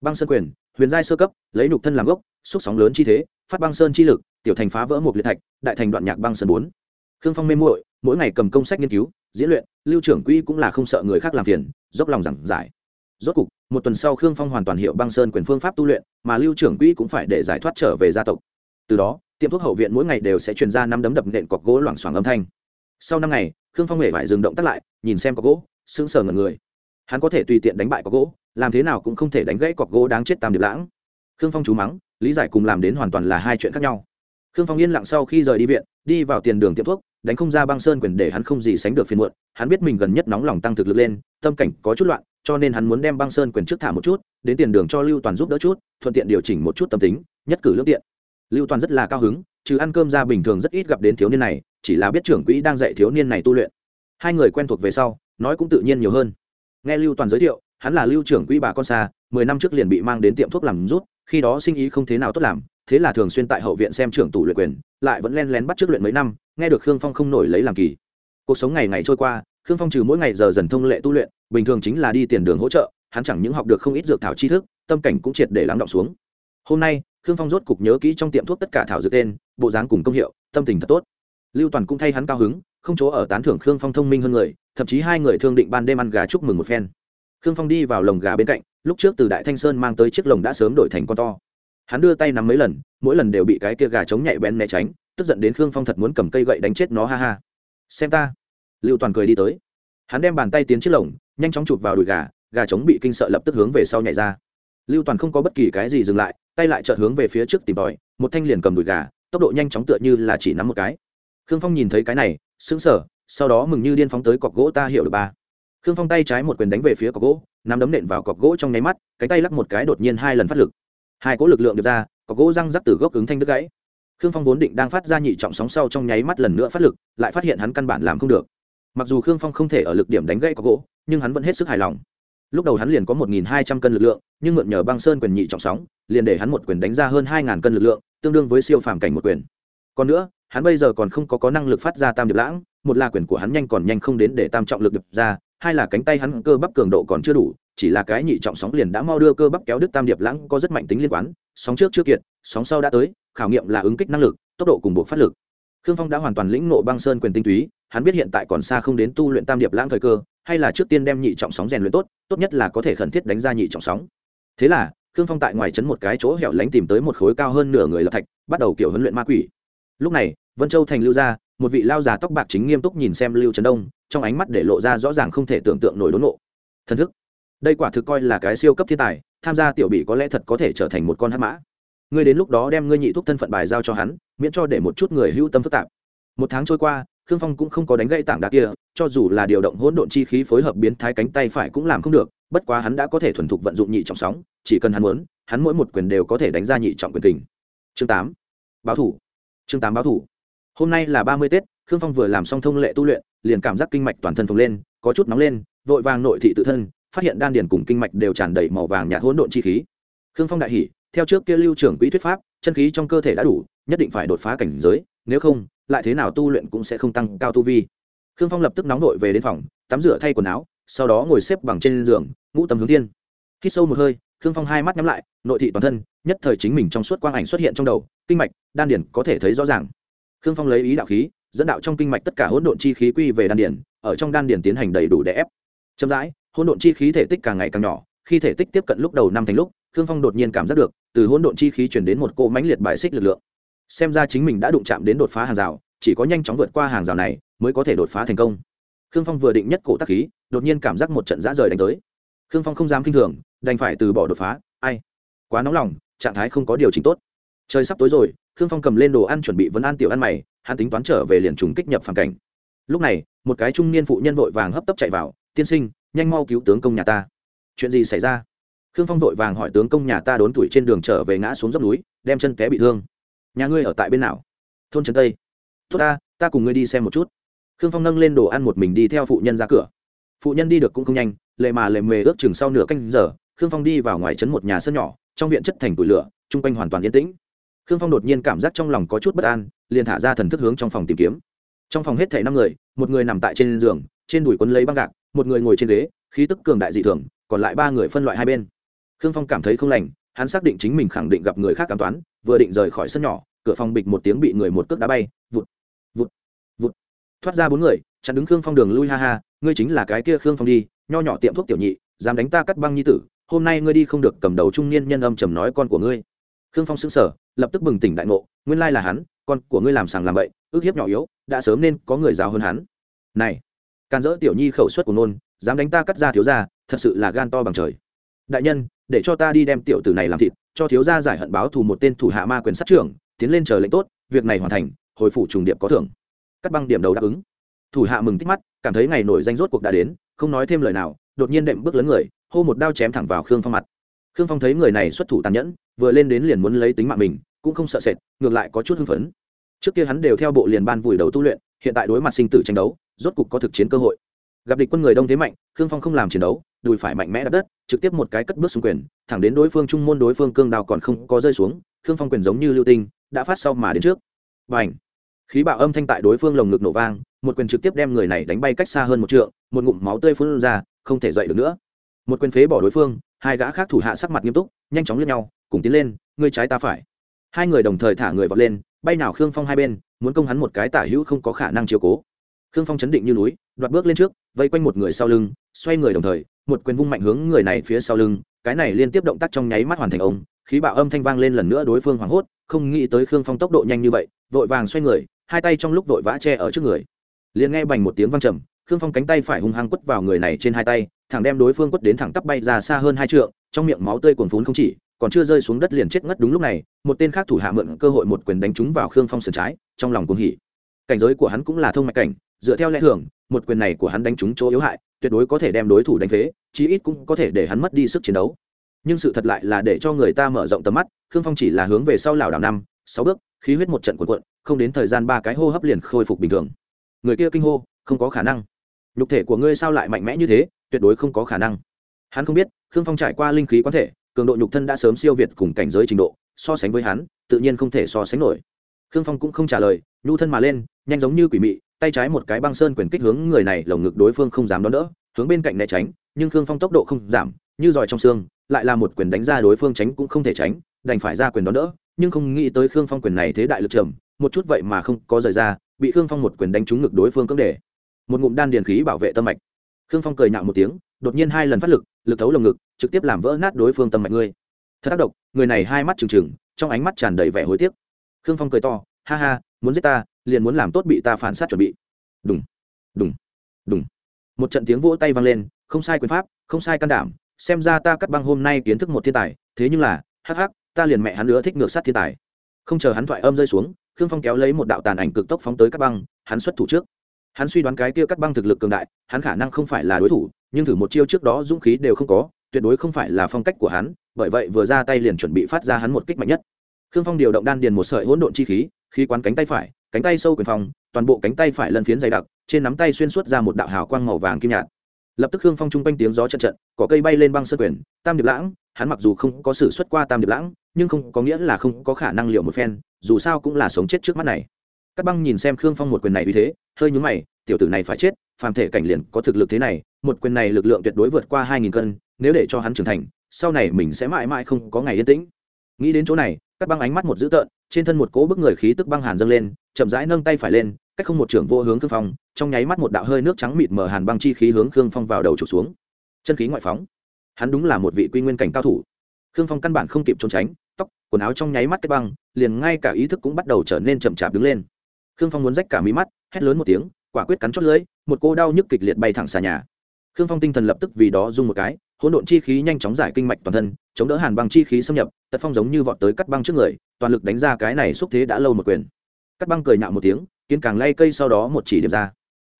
Băng sơn quyền, huyền giai sơ cấp, lấy nục thân làm gốc, xúc sóng lớn chi thế, phát băng sơn chi lực, tiểu thành phá vỡ một liệt thạch, đại thành đoạn nhạc băng sơn bốn. Khương phong mê muội, mỗi ngày cầm công sách nghiên cứu, diễn luyện, lưu trưởng quỹ cũng là không sợ người khác làm phiền, dốc lòng giảng giải. Rốt cục, một tuần sau khương phong hoàn toàn hiệu băng sơn quyền phương pháp tu luyện, mà lưu trưởng quỹ cũng phải để giải thoát trở về gia tộc. Từ đó, tiệm thuốc hậu viện mỗi ngày đều sẽ truyền ra năm đấm đập nện cọc gỗ loảng xoảng âm thanh sau năm ngày, khương phong hề phải dừng động tác lại, nhìn xem có gỗ, sững sờ ngẩn người. Hắn có thể tùy tiện đánh bại có gỗ, làm thế nào cũng không thể đánh gãy cọc gỗ đáng chết tam điệp lãng. Khương phong chú mắng, lý giải cùng làm đến hoàn toàn là hai chuyện khác nhau. Khương phong yên lặng sau khi rời đi viện, đi vào tiền đường tiệm thuốc, đánh không ra băng sơn quyền để hắn không gì sánh được phiền muộn. Hắn biết mình gần nhất nóng lòng tăng thực lực lên, tâm cảnh có chút loạn, cho nên hắn muốn đem băng sơn quyền trước thả một chút, đến tiền đường cho lưu toàn giúp đỡ chút, thuận tiện điều chỉnh một chút tâm tính, nhất cử lương tiện. Lưu toàn rất là cao hứng, trừ ăn cơm ra bình thường rất ít gặp đến thiếu niên này chỉ là biết trưởng quỹ đang dạy thiếu niên này tu luyện. Hai người quen thuộc về sau, nói cũng tự nhiên nhiều hơn. Nghe lưu toàn giới thiệu, hắn là lưu trưởng quỹ bà con xa, mười năm trước liền bị mang đến tiệm thuốc làm rút, khi đó sinh ý không thế nào tốt làm, thế là thường xuyên tại hậu viện xem trưởng tủ luyện quyền, lại vẫn len lén bắt trước luyện mấy năm, nghe được khương phong không nổi lấy làm kỳ. Cuộc sống ngày ngày trôi qua, khương phong trừ mỗi ngày giờ dần thông lệ tu luyện, bình thường chính là đi tiền đường hỗ trợ, hắn chẳng những học được không ít dược thảo tri thức, tâm cảnh cũng triệt để lắng động xuống. Hôm nay, khương phong rốt cục nhớ kỹ trong tiệm thuốc tất cả thảo dược tên, bộ dáng cùng công hiệu, tâm tình thật tốt lưu toàn cũng thay hắn cao hứng, không chỗ ở tán thưởng khương phong thông minh hơn người, thậm chí hai người thương định ban đêm ăn gà chúc mừng một phen. Khương phong đi vào lồng gà bên cạnh, lúc trước từ đại thanh sơn mang tới chiếc lồng đã sớm đổi thành con to. Hắn đưa tay nắm mấy lần, mỗi lần đều bị cái kia gà chống nhạy bén né tránh, tức giận đến khương phong thật muốn cầm cây gậy đánh chết nó, ha ha. Xem ta. Lưu toàn cười đi tới. Hắn đem bàn tay tiến chiếc lồng, nhanh chóng chụp vào đùi gà gà trống bị kinh sợ lập tức hướng về sau nhảy ra. Lưu toàn không có bất kỳ cái gì dừng lại, tay lại chợt hướng về phía trước tìm tòi, một thanh liền cầm đùi gà, tốc độ nhanh chóng tựa như là chỉ nắm một cái khương phong nhìn thấy cái này, sững sờ, sau đó mừng như điên phóng tới cọc gỗ ta hiểu được ba. Khương phong tay trái một quyền đánh về phía cọc gỗ, nắm đấm nện vào cọc gỗ trong nháy mắt, cánh tay lắc một cái đột nhiên hai lần phát lực. Hai cỗ lực lượng được ra, cọc gỗ răng rắc từ gốc ứng thanh đứt gãy. Khương phong vốn định đang phát ra nhị trọng sóng sau trong nháy mắt lần nữa phát lực, lại phát hiện hắn căn bản làm không được. Mặc dù khương phong không thể ở lực điểm đánh gãy cọc gỗ, nhưng hắn vẫn hết sức hài lòng. Lúc đầu hắn liền có một nghìn hai trăm cân lực lượng, nhưng mượn nhờ băng sơn quyền nhị trọng sóng, liền để hắn một quyền đánh ra hơn hai ngàn cân lực lượng, tương đương với siêu phàm cảnh một quyền. Còn nữa hắn bây giờ còn không có có năng lực phát ra tam điệp lãng, một là quyền của hắn nhanh còn nhanh không đến để tam trọng lực đập ra, hai là cánh tay hắn cơ bắp cường độ còn chưa đủ, chỉ là cái nhị trọng sóng liền đã mau đưa cơ bắp kéo đứt tam điệp lãng, có rất mạnh tính liên quan, sóng trước chưa kiệt, sóng sau đã tới, khảo nghiệm là ứng kích năng lực, tốc độ cùng buộc phát lực. Khương phong đã hoàn toàn lĩnh nộ băng sơn quyền tinh túy, hắn biết hiện tại còn xa không đến tu luyện tam điệp lãng thời cơ, hay là trước tiên đem nhị trọng sóng rèn luyện tốt tốt nhất là có thể khẩn thiết đánh ra nhị trọng sóng. Thế là, khương phong tại ngoài trấn một cái chỗ hẻo lánh tìm tới một khối cao hơn nửa người lập thạch, bắt đầu kiểu huấn luyện ma quỷ. Lúc này vân châu thành lưu gia, một vị lao già tóc bạc chính nghiêm túc nhìn xem lưu trấn đông, trong ánh mắt để lộ ra rõ ràng không thể tưởng tượng nổi đốn nộ. Thần thức. Đây quả thực coi là cái siêu cấp thiên tài, tham gia tiểu bị có lẽ thật có thể trở thành một con hát mã. Ngươi đến lúc đó đem ngươi nhị thúc thân phận bài giao cho hắn, miễn cho để một chút người hữu tâm phức tạp. Một tháng trôi qua, khương phong cũng không có đánh gãy tảng đá kia, cho dù là điều động hỗn độn chi khí phối hợp biến thái cánh tay phải cũng làm không được, bất quá hắn đã có thể thuần thục vận dụng nhị trọng sóng, chỉ cần hắn muốn, hắn mỗi một quyền đều có thể đánh ra nhị trọng quyền kình. Chương tám. Báo thủ. Chương tám báo thủ hôm nay là ba mươi tết, khương phong vừa làm xong thông lệ tu luyện, liền cảm giác kinh mạch toàn thân phồng lên, có chút nóng lên, vội vàng nội thị tự thân, phát hiện đan điền cùng kinh mạch đều tràn đầy màu vàng nhạt hỗn độn chi khí. Khương phong đại hỉ, theo trước kia lưu trưởng quỹ thuyết pháp, chân khí trong cơ thể đã đủ, nhất định phải đột phá cảnh giới, nếu không, lại thế nào tu luyện cũng sẽ không tăng cao tu vi. Khương phong lập tức nóng vội về đến phòng, tắm rửa thay quần áo, sau đó ngồi xếp bằng trên giường, ngũ tầm hướng thiên. Khi sâu một hơi, khương phong hai mắt nhắm lại, nội thị toàn thân, nhất thời chính mình trong suốt quang ảnh xuất hiện trong đầu, kinh mạch, đan điển có thể thấy rõ ràng khương phong lấy ý đạo khí, dẫn đạo trong kinh mạch tất cả hỗn độn chi khí quy về đan điển ở trong đan điển tiến hành đầy đủ để ép. Chậm rãi, hỗn độn chi khí thể tích càng ngày càng nhỏ, khi thể tích tiếp cận lúc đầu năm thành lúc, khương phong đột nhiên cảm giác được, từ hỗn độn chi khí chuyển đến một cỗ mãnh liệt bài xích lực lượng. Xem ra chính mình đã đụng chạm đến đột phá hàng rào, chỉ có nhanh chóng vượt qua hàng rào này mới có thể đột phá thành công. Khương phong vừa định nhất cổ tắc khí, đột nhiên cảm giác một trận giã rời đánh tới. Khương phong không dám kinh thường, đành phải từ bỏ đột phá. Ai? Quá nóng lòng, trạng thái không có điều chỉnh tốt trời sắp tối rồi, khương phong cầm lên đồ ăn chuẩn bị vấn an tiểu ăn mày, hắn tính toán trở về liền trùng kích nhập phản cảnh. Lúc này, một cái trung niên phụ nhân vội vàng hấp tấp chạy vào, tiên sinh, nhanh mau cứu tướng công nhà ta. Chuyện gì xảy ra? Khương phong vội vàng hỏi tướng công nhà ta đốn tuổi trên đường trở về ngã xuống dốc núi, đem chân té bị thương. Nhà ngươi ở tại bên nào? Thôn trấn tây. Tốt ta ta cùng ngươi đi xem một chút. Khương phong nâng lên đồ ăn một mình đi theo phụ nhân ra cửa. Phụ nhân đi được cũng không nhanh, lệ mà lệ mề ước chừng sau nửa canh giờ, khương phong đi vào ngoài trấn một nhà sân nhỏ, trong viện chất thành tủi lửa, chung quanh hoàn toàn yên tĩnh khương phong đột nhiên cảm giác trong lòng có chút bất an, liền thả ra thần thức hướng trong phòng tìm kiếm. Trong phòng hết thảy năm người, một người nằm tại trên giường, trên đùi quấn lấy băng gạc, một người ngồi trên ghế, khí tức cường đại dị thường, còn lại ba người phân loại hai bên. Khương phong cảm thấy không lành, hắn xác định chính mình khẳng định gặp người khác cảm toán, vừa định rời khỏi sân nhỏ, cửa phòng bịch một tiếng bị người một cước đá bay, vụt vụt vụt. Thoát ra bốn người, chặn đứng khương phong đường lui ha ha, ngươi chính là cái kia khương phong đi, nho nhỏ tiệm thuốc tiểu nhị, dám đánh ta cắt băng nhi tử, hôm nay ngươi đi không được cầm đầu trung niên nhân âm trầm nói con của ngươi khương phong sững sờ, lập tức bừng tỉnh đại ngộ, nguyên lai là hắn, con của ngươi làm sàng làm bậy, ước hiếp nhỏ yếu, đã sớm nên có người giáo hơn hắn. Này can dỡ tiểu nhi khẩu suất của nôn, dám đánh ta cắt ra thiếu gia, thật sự là gan to bằng trời. Đại nhân, để cho ta đi đem tiểu tử này làm thịt, cho thiếu gia giải hận báo thù một tên thủ hạ ma quyền sát trưởng, tiến lên chờ lệnh tốt, việc này hoàn thành, hồi phủ trùng điệp có thưởng. Cắt băng điểm đầu đáp ứng. Thủ hạ mừng tích mắt, cảm thấy ngày nổi danh rốt cuộc đã đến, không nói thêm lời nào, đột nhiên đệm bước lớn người, hô một đao chém thẳng vào khương phong mặt. Khương phong thấy người này xuất thủ tàn nhẫn vừa lên đến liền muốn lấy tính mạng mình, cũng không sợ sệt, ngược lại có chút hưng phấn. Trước kia hắn đều theo bộ liền ban vùi đầu tu luyện, hiện tại đối mặt sinh tử tranh đấu, rốt cục có thực chiến cơ hội. Gặp địch quân người đông thế mạnh, khương phong không làm chiến đấu, đùi phải mạnh mẽ đập đất, trực tiếp một cái cất bước xuống quyền, thẳng đến đối phương trung môn đối phương cương đào còn không có rơi xuống, khương phong quyền giống như lưu tinh, đã phát sau mà đến trước. Và ảnh khí bạo âm thanh tại đối phương lồng ngực nổ vang, một quyền trực tiếp đem người này đánh bay cách xa hơn một trượng, một ngụm máu tươi phun ra, không thể dậy được nữa. Một quyền phế bỏ đối phương, hai gã khác thủ hạ sắc mặt nghiêm túc, nhanh chóng lên nhau cùng tiến lên, ngươi trái ta phải. Hai người đồng thời thả người vọt lên, bay nào khương phong hai bên, muốn công hắn một cái tả hữu không có khả năng chiều cố. Khương phong chấn định như núi, đoạt bước lên trước, vây quanh một người sau lưng, xoay người đồng thời, một quyền vung mạnh hướng người này phía sau lưng, cái này liên tiếp động tác trong nháy mắt hoàn thành ông, khí bạo âm thanh vang lên lần nữa đối phương hoảng hốt, không nghĩ tới khương phong tốc độ nhanh như vậy, vội vàng xoay người, hai tay trong lúc vội vã che ở trước người. Liền nghe bành một tiếng vang trầm, khương phong cánh tay phải hung hăng quất vào người này trên hai tay, thẳng đem đối phương quất đến thẳng tắp bay ra xa hơn hai trượng, trong miệng máu tươi cuồn phún không chỉ còn chưa rơi xuống đất liền chết ngất đúng lúc này, một tên khác thủ hạ mượn cơ hội một quyền đánh trúng vào khương phong sườn trái, trong lòng cuồng hỉ. Cảnh giới của hắn cũng là thông mạch cảnh, dựa theo lẽ thường, một quyền này của hắn đánh trúng chỗ yếu hại, tuyệt đối có thể đem đối thủ đánh phế, chí ít cũng có thể để hắn mất đi sức chiến đấu. Nhưng sự thật lại là để cho người ta mở rộng tầm mắt, khương phong chỉ là hướng về sau lảo đảo năm, sáu bước, khí huyết một trận cuộn cuộn, không đến thời gian ba cái hô hấp liền khôi phục bình thường. Người kia kinh hô, không có khả năng. Nhục thể của ngươi sao lại mạnh mẽ như thế, tuyệt đối không có khả năng. Hắn không biết, khương phong trải qua linh khí quán thể cường độ nhục thân đã sớm siêu việt cùng cảnh giới trình độ, so sánh với hắn, tự nhiên không thể so sánh nổi. Khương phong cũng không trả lời, nhu thân mà lên, nhanh giống như quỷ mị, tay trái một cái băng sơn quyền kích hướng người này, lồng ngực đối phương không dám đón đỡ, hướng bên cạnh né tránh, nhưng khương phong tốc độ không giảm, như giỏi trong xương, lại là một quyền đánh ra đối phương tránh cũng không thể tránh, đành phải ra quyền đón đỡ, nhưng không nghĩ tới khương phong quyền này thế đại lực trầm, một chút vậy mà không có rời ra, bị khương phong một quyền đánh trúng ngực đối phương cưỡng để một ngụm đan điền khí bảo vệ tâm mạch. Khương phong cười nhạo một tiếng, đột nhiên hai lần phát lực lực thấu lồng ngực trực tiếp làm vỡ nát đối phương tâm mạch ngươi. Thật tác động người này hai mắt trừng trừng, trong ánh mắt tràn đầy vẻ hối tiếc. Khương phong cười to, ha ha, muốn giết ta, liền muốn làm tốt bị ta phản sát chuẩn bị. Đúng đúng đúng một trận tiếng vỗ tay vang lên, không sai quyền pháp, không sai can đảm, xem ra ta cắt băng hôm nay kiến thức một thiên tài, thế nhưng là, hắc hắc, ta liền mẹ hắn nữa thích ngược sát thiên tài. Không chờ hắn thoại âm rơi xuống, khương phong kéo lấy một đạo tàn ảnh cực tốc phóng tới cắt băng, hắn xuất thủ trước. Hắn suy đoán cái kia cắt băng thực lực cường đại, hắn khả năng không phải là đối thủ, nhưng thử một chiêu trước đó dũng khí đều không có tuyệt đối không phải là phong cách của hắn, bởi vậy vừa ra tay liền chuẩn bị phát ra hắn một kích mạnh nhất. Khương phong điều động đan điền một sợi hỗn độn chi khí khí quán cánh tay phải, cánh tay sâu quyền phòng toàn bộ cánh tay phải lân phiến dày đặc, trên nắm tay xuyên suốt ra một đạo hào quang màu vàng kim nhạt. Lập tức khương phong trung quanh tiếng gió trận trận có cây bay lên băng sơn quyền, tam điệp lãng, hắn mặc dù không có sự xuất qua tam điệp lãng, nhưng không có nghĩa là không có khả năng liệu một phen, dù sao cũng là sống chết trước mắt này. Các băng nhìn xem khương phong một quyền này uy thế, hơi nhúng mày, tiểu tử này phải chết, phàm thể cảnh liền có thực lực thế này, một quyền này lực lượng tuyệt đối vượt qua hai nghìn cân nếu để cho hắn trưởng thành, sau này mình sẽ mãi mãi không có ngày yên tĩnh. Nghĩ đến chỗ này, các băng ánh mắt một dữ tợn, trên thân một cỗ bức người khí tức băng hàn dâng lên, chậm rãi nâng tay phải lên, cách không một trưởng vô hướng khương phong, trong nháy mắt một đạo hơi nước trắng mịt mờ hàn băng chi khí hướng khương phong vào đầu trục xuống. Chân khí ngoại phóng. Hắn đúng là một vị quy nguyên cảnh cao thủ. Khương phong căn bản không kịp trốn tránh, tóc, quần áo trong nháy mắt kết băng, liền ngay cả ý thức cũng bắt đầu trở nên chậm chạp đứng lên. Khương phong muốn rách cả mí mắt, hét lớn một tiếng, quả quyết cắn chót lưỡi, một cô đau nhức kịch liệt bay thẳng xà nhà khương phong tinh thần lập tức vì đó rung một cái, hỗn độn chi khí nhanh chóng giải kinh mạch toàn thân, chống đỡ hàn băng chi khí xâm nhập, tật phong giống như vọt tới cắt băng trước người, toàn lực đánh ra cái này xúc thế đã lâu một quyền. Cắt băng cười nhạo một tiếng, kiến càng lay cây sau đó một chỉ điểm ra.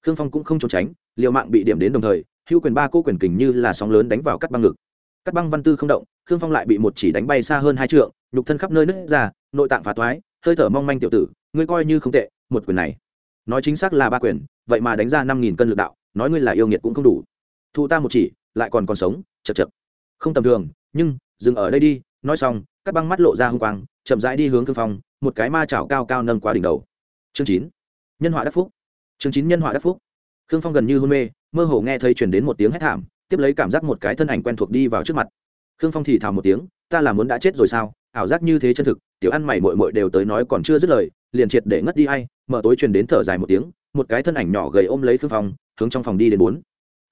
Khương phong cũng không trốn tránh, liều mạng bị điểm đến đồng thời, hữu quyền ba cô quyền kình như là sóng lớn đánh vào cắt băng ngực. Cắt băng văn tư không động, khương phong lại bị một chỉ đánh bay xa hơn hai trượng, nhục thân khắp nơi nứt ra, nội tạng phá thoái hơi thở mong manh tiểu tử, ngươi coi như không tệ, một quyền này. Nói chính xác là ba quyền, vậy mà đánh ra năm nghìn cân lực đạo, nói ngươi là yêu nghiệt cũng không đủ thu ta một chỉ, lại còn còn sống, chật chật. Không tầm thường, nhưng, dừng ở đây đi, nói xong, cắt băng mắt lộ ra hung quang, chậm rãi đi hướng cương phong một cái ma chảo cao cao nâng qua đỉnh đầu. Chương chín. Nhân họa đắc phúc. Chương chín nhân họa đắc phúc. Khương phong gần như hôn mê, mơ hồ nghe thấy chuyển đến một tiếng hét thảm, tiếp lấy cảm giác một cái thân ảnh quen thuộc đi vào trước mặt. Khương phong thì thào một tiếng, ta là muốn đã chết rồi sao? Ảo giác như thế chân thực, tiểu ăn mày mội mội đều tới nói còn chưa dứt lời, liền triệt để ngất đi hay mở tối truyền đến thở dài một tiếng, một cái thân ảnh nhỏ gầy ôm lấy khương phong, hướng trong phòng đi đến bốn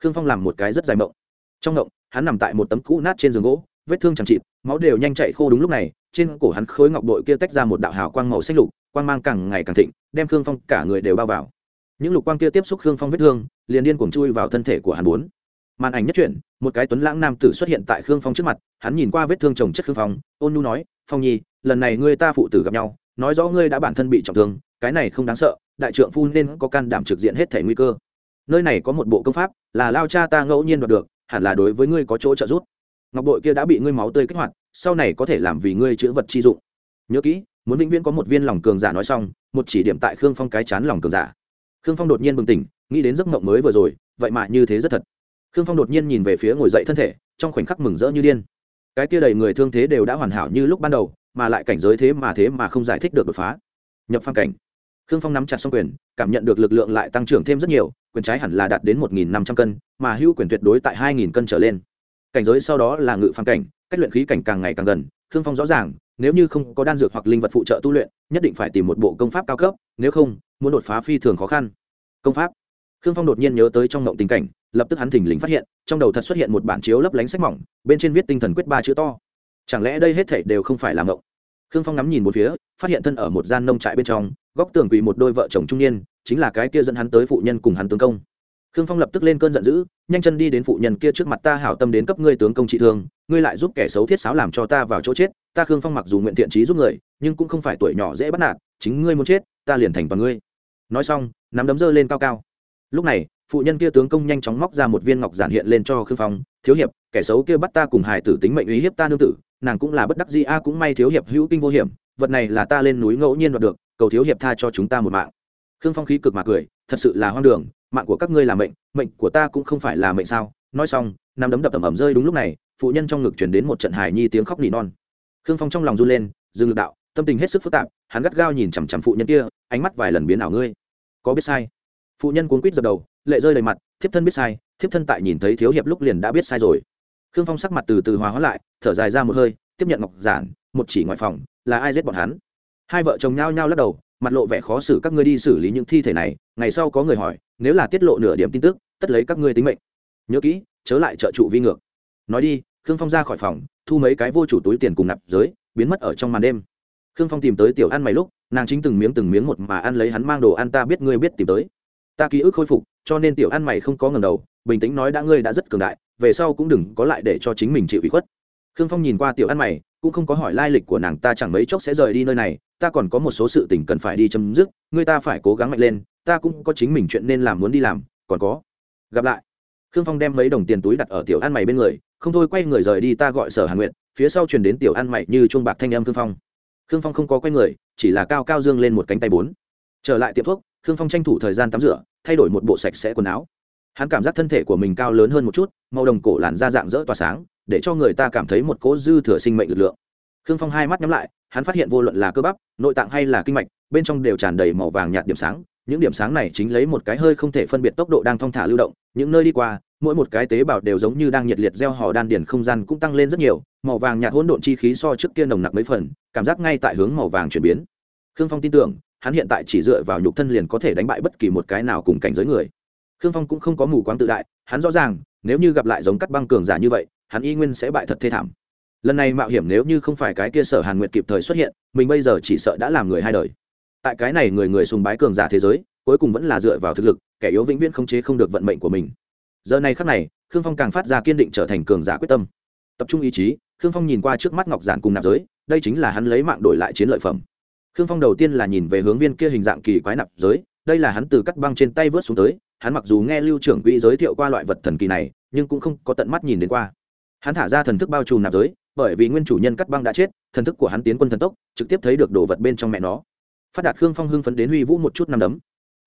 khương phong làm một cái rất dài mộng. Trong mộng, hắn nằm tại một tấm cũ nát trên giường gỗ, vết thương chẳng chịt, máu đều nhanh chạy khô đúng lúc này, trên cổ hắn khối ngọc bội kia tách ra một đạo hào quang màu xanh lục, quang mang càng ngày càng thịnh, đem khương phong cả người đều bao vào. Những lục quang kia tiếp xúc khương phong vết thương, liền điên cuồng chui vào thân thể của hắn bốn. Màn ảnh nhất truyện, một cái tuấn lãng nam tử xuất hiện tại khương phong trước mặt, hắn nhìn qua vết thương chồng chất khương phong, ôn nu nói, phong nhi, lần này ngươi ta phụ tử gặp nhau, nói rõ ngươi đã bản thân bị trọng thương, cái này không đáng sợ, đại trượng phu nên có can đảm trực diện hết thể nguy cơ nơi này có một bộ công pháp, là lao cha ta ngẫu nhiên đoạt được, hẳn là đối với ngươi có chỗ trợ giúp. Ngọc bội kia đã bị ngươi máu tươi kích hoạt, sau này có thể làm vì ngươi chữ vật chi dụng. Nhớ kỹ, muốn vĩnh viễn có một viên lòng cường giả nói xong, một chỉ điểm tại khương phong cái chán lòng cường giả. Khương phong đột nhiên bừng tỉnh, nghĩ đến giấc mộng mới vừa rồi, vậy mà như thế rất thật. Khương phong đột nhiên nhìn về phía ngồi dậy thân thể, trong khoảnh khắc mừng rỡ như điên. Cái kia đầy người thương thế đều đã hoàn hảo như lúc ban đầu, mà lại cảnh giới thế mà thế mà không giải thích được đột phá. Nhập phang cảnh. Khương phong nắm chặt xong quyền, cảm nhận được lực lượng lại tăng trưởng thêm rất nhiều quyền trái hẳn là đạt đến một nghìn năm trăm cân, mà hữu quyền tuyệt đối tại hai nghìn cân trở lên. Cảnh giới sau đó là ngự phàm cảnh, cách luyện khí cảnh càng ngày càng gần, khương phong rõ ràng, nếu như không có đan dược hoặc linh vật phụ trợ tu luyện, nhất định phải tìm một bộ công pháp cao cấp, nếu không, muốn đột phá phi thường khó khăn. Công pháp. Khương phong đột nhiên nhớ tới trong ngộng tình cảnh, lập tức hắn thình lình phát hiện, trong đầu thật xuất hiện một bản chiếu lấp lánh sách mỏng, bên trên viết tinh thần quyết ba chữ to. Chẳng lẽ đây hết thảy đều không phải là ngộng? Khương phong ngắm nhìn một phía, phát hiện thân ở một gian nông trại bên trong, góc tường quỳ một đôi vợ chồng trung niên, chính là cái kia dẫn hắn tới phụ nhân cùng hắn tướng công. Khương phong lập tức lên cơn giận dữ, nhanh chân đi đến phụ nhân kia trước mặt, ta hảo tâm đến cấp ngươi tướng công trị thương, ngươi lại giúp kẻ xấu thiết sáo làm cho ta vào chỗ chết, ta khương phong mặc dù nguyện thiện trí giúp người, nhưng cũng không phải tuổi nhỏ dễ bắt nạt, chính ngươi muốn chết, ta liền thành toàn ngươi. Nói xong, nắm đấm giơ lên cao cao. Lúc này, phụ nhân kia tướng công nhanh chóng móc ra một viên ngọc giản hiện lên cho khương phong, thiếu hiệp, kẻ xấu kia bắt ta cùng hài tử tính mệnh uy hiếp ta nương tử nàng cũng là bất đắc dĩ, a, cũng may thiếu hiệp hữu kinh vô hiểm, vật này là ta lên núi ngẫu nhiên đoạt được, cầu thiếu hiệp tha cho chúng ta một mạng. Khương phong khí cực mà cười, thật sự là hoang đường, mạng của các ngươi là mệnh mệnh của ta cũng không phải là mệnh sao? Nói xong, nắm đấm đập ầm ẩm rơi đúng lúc này, phụ nhân trong ngực chuyển đến một trận hài nhi tiếng khóc nỉ non. Khương phong trong lòng run lên, dừng lực đạo, tâm tình hết sức phức tạp, hắn gắt gao nhìn chằm chằm phụ nhân kia, ánh mắt vài lần biến ảo ngươi. Có biết sai? Phụ nhân cuốn quýt dập đầu, lệ rơi đầy mặt, thiếp thân biết sai, thiếp thân tại nhìn thấy thiếu hiệp lúc liền đã biết sai rồi khương phong sắc mặt từ từ hòa hóa lại, thở dài ra một hơi, tiếp nhận ngọc giản, một chỉ ngoài phòng, là ai giết bọn hắn? Hai vợ chồng nhao nhao lắc đầu, mặt lộ vẻ khó xử các ngươi đi xử lý những thi thể này, ngày sau có người hỏi, nếu là tiết lộ nửa điểm tin tức, tất lấy các ngươi tính mệnh. Nhớ kỹ, chớ lại trợ trụ vi ngược. Nói đi, khương phong ra khỏi phòng, thu mấy cái vô chủ túi tiền cùng nạp giới, biến mất ở trong màn đêm. Khương phong tìm tới tiểu ăn mày lúc, nàng chính từng miếng từng miếng một mà ăn lấy hắn mang đồ ăn ta biết ngươi biết tìm tới ta ký ức khôi phục, cho nên tiểu ăn mày không có ngần đầu, bình tĩnh nói đã ngươi đã rất cường đại, về sau cũng đừng có lại để cho chính mình chịu ủy khuất. Khương phong nhìn qua tiểu ăn mày, cũng không có hỏi lai lịch của nàng, ta chẳng mấy chốc sẽ rời đi nơi này, ta còn có một số sự tình cần phải đi chấm dứt, ngươi ta phải cố gắng mạnh lên, ta cũng có chính mình chuyện nên làm muốn đi làm, còn có, gặp lại. Khương phong đem mấy đồng tiền túi đặt ở tiểu ăn mày bên người, không thôi quay người rời đi, ta gọi sở hàn nguyện phía sau truyền đến tiểu ăn mày như chuông bạc thanh em khương phong. Khương phong không có quay người, chỉ là cao cao dương lên một cánh tay bốn. Trở lại tiệm thuốc khương phong tranh thủ thời gian tắm rửa, thay đổi một bộ sạch sẽ quần áo. Hắn cảm giác thân thể của mình cao lớn hơn một chút, màu đồng cổ làn da dạng dỡ tỏa sáng, để cho người ta cảm thấy một cỗ dư thừa sinh mệnh lực lượng. Khương phong hai mắt nhắm lại, hắn phát hiện vô luận là cơ bắp, nội tạng hay là kinh mạch, bên trong đều tràn đầy màu vàng nhạt điểm sáng. Những điểm sáng này chính lấy một cái hơi không thể phân biệt tốc độ đang thong thả lưu động, những nơi đi qua, mỗi một cái tế bào đều giống như đang nhiệt liệt gieo hò đan điền không gian cũng tăng lên rất nhiều. Màu vàng nhạt hỗn độn chi khí so trước kia nồng nặc mấy phần, cảm giác ngay tại hướng màu vàng chuyển biến. Khương phong tin tưởng hắn hiện tại chỉ dựa vào nhục thân liền có thể đánh bại bất kỳ một cái nào cùng cảnh giới người. Khương phong cũng không có mù quáng tự đại, hắn rõ ràng, nếu như gặp lại giống cắt băng cường giả như vậy, hắn y nguyên sẽ bại thật thê thảm. Lần này mạo hiểm nếu như không phải cái kia sở hàn nguyệt kịp thời xuất hiện, mình bây giờ chỉ sợ đã làm người hai đời. Tại cái này người người sùng bái cường giả thế giới, cuối cùng vẫn là dựa vào thực lực, kẻ yếu vĩnh viễn không chế không được vận mệnh của mình. Giờ này khắc này, khương phong càng phát ra kiên định trở thành cường giả quyết tâm. Tập trung ý chí, khương phong nhìn qua trước mắt ngọc giản cùng nạp giới, đây chính là hắn lấy mạng đổi lại chiến lợi phẩm khương phong đầu tiên là nhìn về hướng viên kia hình dạng kỳ quái nạp giới, đây là hắn từ cắt băng trên tay vớt xuống tới, hắn mặc dù nghe lưu trưởng quỹ giới thiệu qua loại vật thần kỳ này, nhưng cũng không có tận mắt nhìn đến qua. Hắn thả ra thần thức bao trùm nạp giới, bởi vì nguyên chủ nhân cắt băng đã chết, thần thức của hắn tiến quân thần tốc, trực tiếp thấy được đồ vật bên trong mẹ nó. Phát đạt khương phong hưng phấn đến huy vũ một chút năm đấm.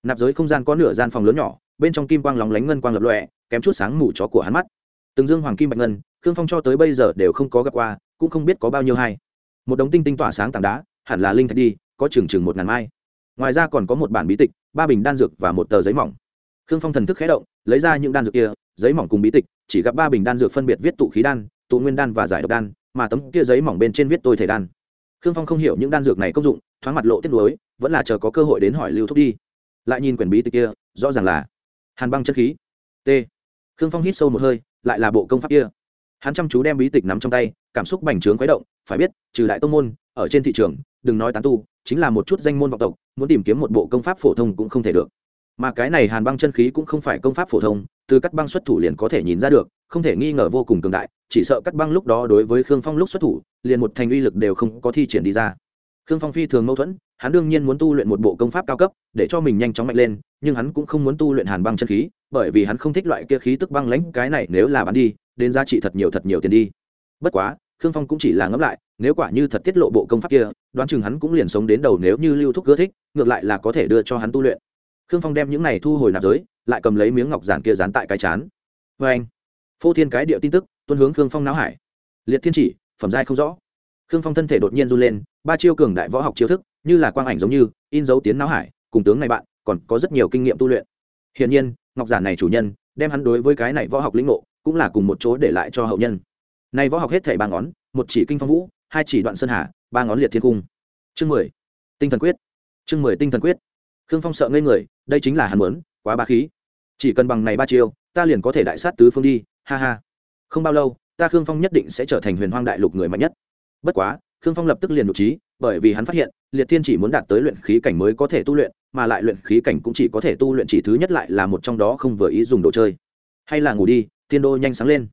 Nạp giới không gian có nửa gian phòng lớn nhỏ, bên trong kim quang lóng lánh ngân quang lập lọe kém chút sáng mù chó của hắn mắt. Từng dương hoàng kim bạch ngân, khương phong cho tới bây giờ đều không có gặp qua, cũng không biết có bao nhiêu hay. Một đống tinh tinh tỏa sáng tảng đá hẳn là linh thạch đi, có chừng chừng một ngàn mai. Ngoài ra còn có một bản bí tịch, ba bình đan dược và một tờ giấy mỏng. Khương phong thần thức khé động, lấy ra những đan dược kia, giấy mỏng cùng bí tịch, chỉ gặp ba bình đan dược phân biệt viết tụ khí đan, tụ nguyên đan và giải độc đan, mà tấm kia giấy mỏng bên trên viết tôi thể đan. Khương phong không hiểu những đan dược này công dụng, thoáng mặt lộ tiếc nuối, vẫn là chờ có cơ hội đến hỏi lưu thúc đi. Lại nhìn quyển bí tịch kia, rõ ràng là hàn băng chất khí. T. Khương phong hít sâu một hơi, lại là bộ công pháp kia. Hắn chăm chú đem bí tịch nắm trong tay, cảm xúc bành trướng khuấy động, phải biết, trừ đại tông môn, ở trên thị trường đừng nói tán tu, chính là một chút danh môn vọng tộc, muốn tìm kiếm một bộ công pháp phổ thông cũng không thể được. Mà cái này hàn băng chân khí cũng không phải công pháp phổ thông, từ cắt băng xuất thủ liền có thể nhìn ra được, không thể nghi ngờ vô cùng cường đại, chỉ sợ cắt băng lúc đó đối với khương phong lúc xuất thủ, liền một thành uy lực đều không có thi triển đi ra. Khương phong phi thường mâu thuẫn, hắn đương nhiên muốn tu luyện một bộ công pháp cao cấp, để cho mình nhanh chóng mạnh lên, nhưng hắn cũng không muốn tu luyện hàn băng chân khí, bởi vì hắn không thích loại kia khí tức băng lãnh, cái này nếu là bán đi, đến giá trị thật nhiều thật nhiều tiền đi. Bất quá khương phong cũng chỉ là ngẫm lại, nếu quả như thật tiết lộ bộ công pháp kia, đoán chừng hắn cũng liền sống đến đầu nếu như lưu thúc ưa thích, ngược lại là có thể đưa cho hắn tu luyện. Khương phong đem những này thu hồi nạp giới, lại cầm lấy miếng ngọc giản kia dán tại cái chán. Vê anh, phô thiên cái địa tin tức, tuân hướng khương phong não hải. Liệt thiên chỉ, phẩm giai không rõ. Khương phong thân thể đột nhiên run lên, ba chiêu cường đại võ học chiêu thức, như là quang ảnh giống như, in dấu tiến não hải, cùng tướng này bạn, còn có rất nhiều kinh nghiệm tu luyện. Hiển nhiên, ngọc giản này chủ nhân, đem hắn đối với cái này võ học lĩnh ngộ, cũng là cùng một chỗ để lại cho hậu nhân nay võ học hết thảy ba ngón, một chỉ kinh phong vũ, hai chỉ đoạn sơn hà, ba ngón liệt thiên cung. Chương mười, tinh thần quyết. Chương mười tinh thần quyết. Khương phong sợ ngây người, đây chính là hàn muốn, quá ba khí. Chỉ cần bằng này ba chiêu, ta liền có thể đại sát tứ phương đi, ha ha. Không bao lâu, ta khương phong nhất định sẽ trở thành huyền hoang đại lục người mạnh nhất. Bất quá, khương phong lập tức liền nhục trí, bởi vì hắn phát hiện, liệt thiên chỉ muốn đạt tới luyện khí cảnh mới có thể tu luyện, mà lại luyện khí cảnh cũng chỉ có thể tu luyện chỉ thứ nhất lại là một trong đó không vừa ý dùng đồ chơi. Hay là ngủ đi thiên đô nhanh sáng lên.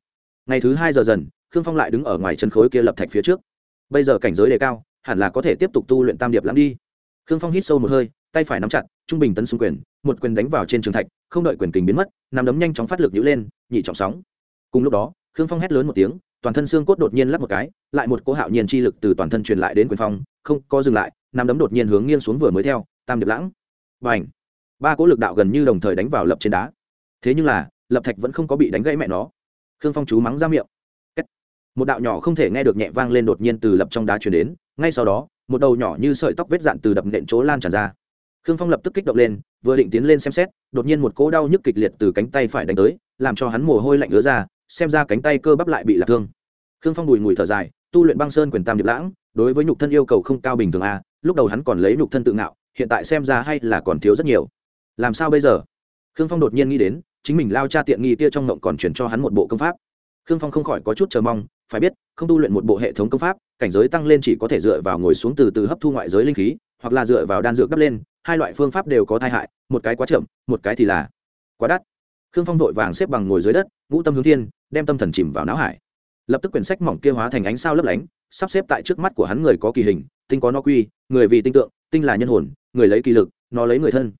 Ngày thứ hai giờ dần khương phong lại đứng ở ngoài chân khối kia lập thạch phía trước. Bây giờ cảnh giới đề cao, hẳn là có thể tiếp tục tu luyện tam điệp lắm đi. Khương phong hít sâu một hơi, tay phải nắm chặt, trung bình tấn xung quyền, một quyền đánh vào trên trường thạch, không đợi quyền kình biến mất nằm đấm nhanh chóng phát lực nhữ lên, nhị trọng sóng. Cùng lúc đó, khương phong hét lớn một tiếng, toàn thân xương cốt đột nhiên lắp một cái, lại một cỗ hạo nhiên chi lực từ toàn thân truyền lại đến quyền phong, không có dừng lại nằm đấm đột nhiên hướng nghiêng xuống vừa mới theo, tam điệp lãng. Và ảnh ba cỗ lực đạo gần như đồng thời đánh vào lập trên đá. Thế nhưng là, lập thạch vẫn không có bị đánh gãy mẹ nó. Khương phong chú mắng ra miệng một đạo nhỏ không thể nghe được nhẹ vang lên đột nhiên từ lập trong đá chuyển đến, ngay sau đó, một đầu nhỏ như sợi tóc vết dạn từ đập nện chỗ lan tràn ra. Khương phong lập tức kích động lên, vừa định tiến lên xem xét, đột nhiên một cỗ đau nhức kịch liệt từ cánh tay phải đánh tới, làm cho hắn mồ hôi lạnh ứa ra, xem ra cánh tay cơ bắp lại bị lạc thương. Khương phong đùi ngùi thở dài, tu luyện băng sơn quyền tam điệp lãng, đối với nhục thân yêu cầu không cao bình thường a, lúc đầu hắn còn lấy nhục thân tự ngạo, hiện tại xem ra hay là còn thiếu rất nhiều. Làm sao bây giờ? Khương phong đột nhiên nghĩ đến, chính mình lao cha tiện nghi kia trong ngộng còn chuyển cho hắn một bộ công pháp khương phong không khỏi có chút chờ mong, phải biết, không tu luyện một bộ hệ thống công pháp, cảnh giới tăng lên chỉ có thể dựa vào ngồi xuống từ từ hấp thu ngoại giới linh khí, hoặc là dựa vào đan dược đắp lên, hai loại phương pháp đều có tai hại, một cái quá chậm, một cái thì là quá đắt. Khương phong vội vàng xếp bằng ngồi dưới đất, ngũ tâm hướng thiên, đem tâm thần chìm vào não hải. Lập tức quyển sách mỏng kia hóa thành ánh sao lấp lánh, sắp xếp tại trước mắt của hắn người có kỳ hình, tinh có no quy, người vì tinh tượng, tinh là nhân hồn, người lấy kỳ lực, nó lấy người thân.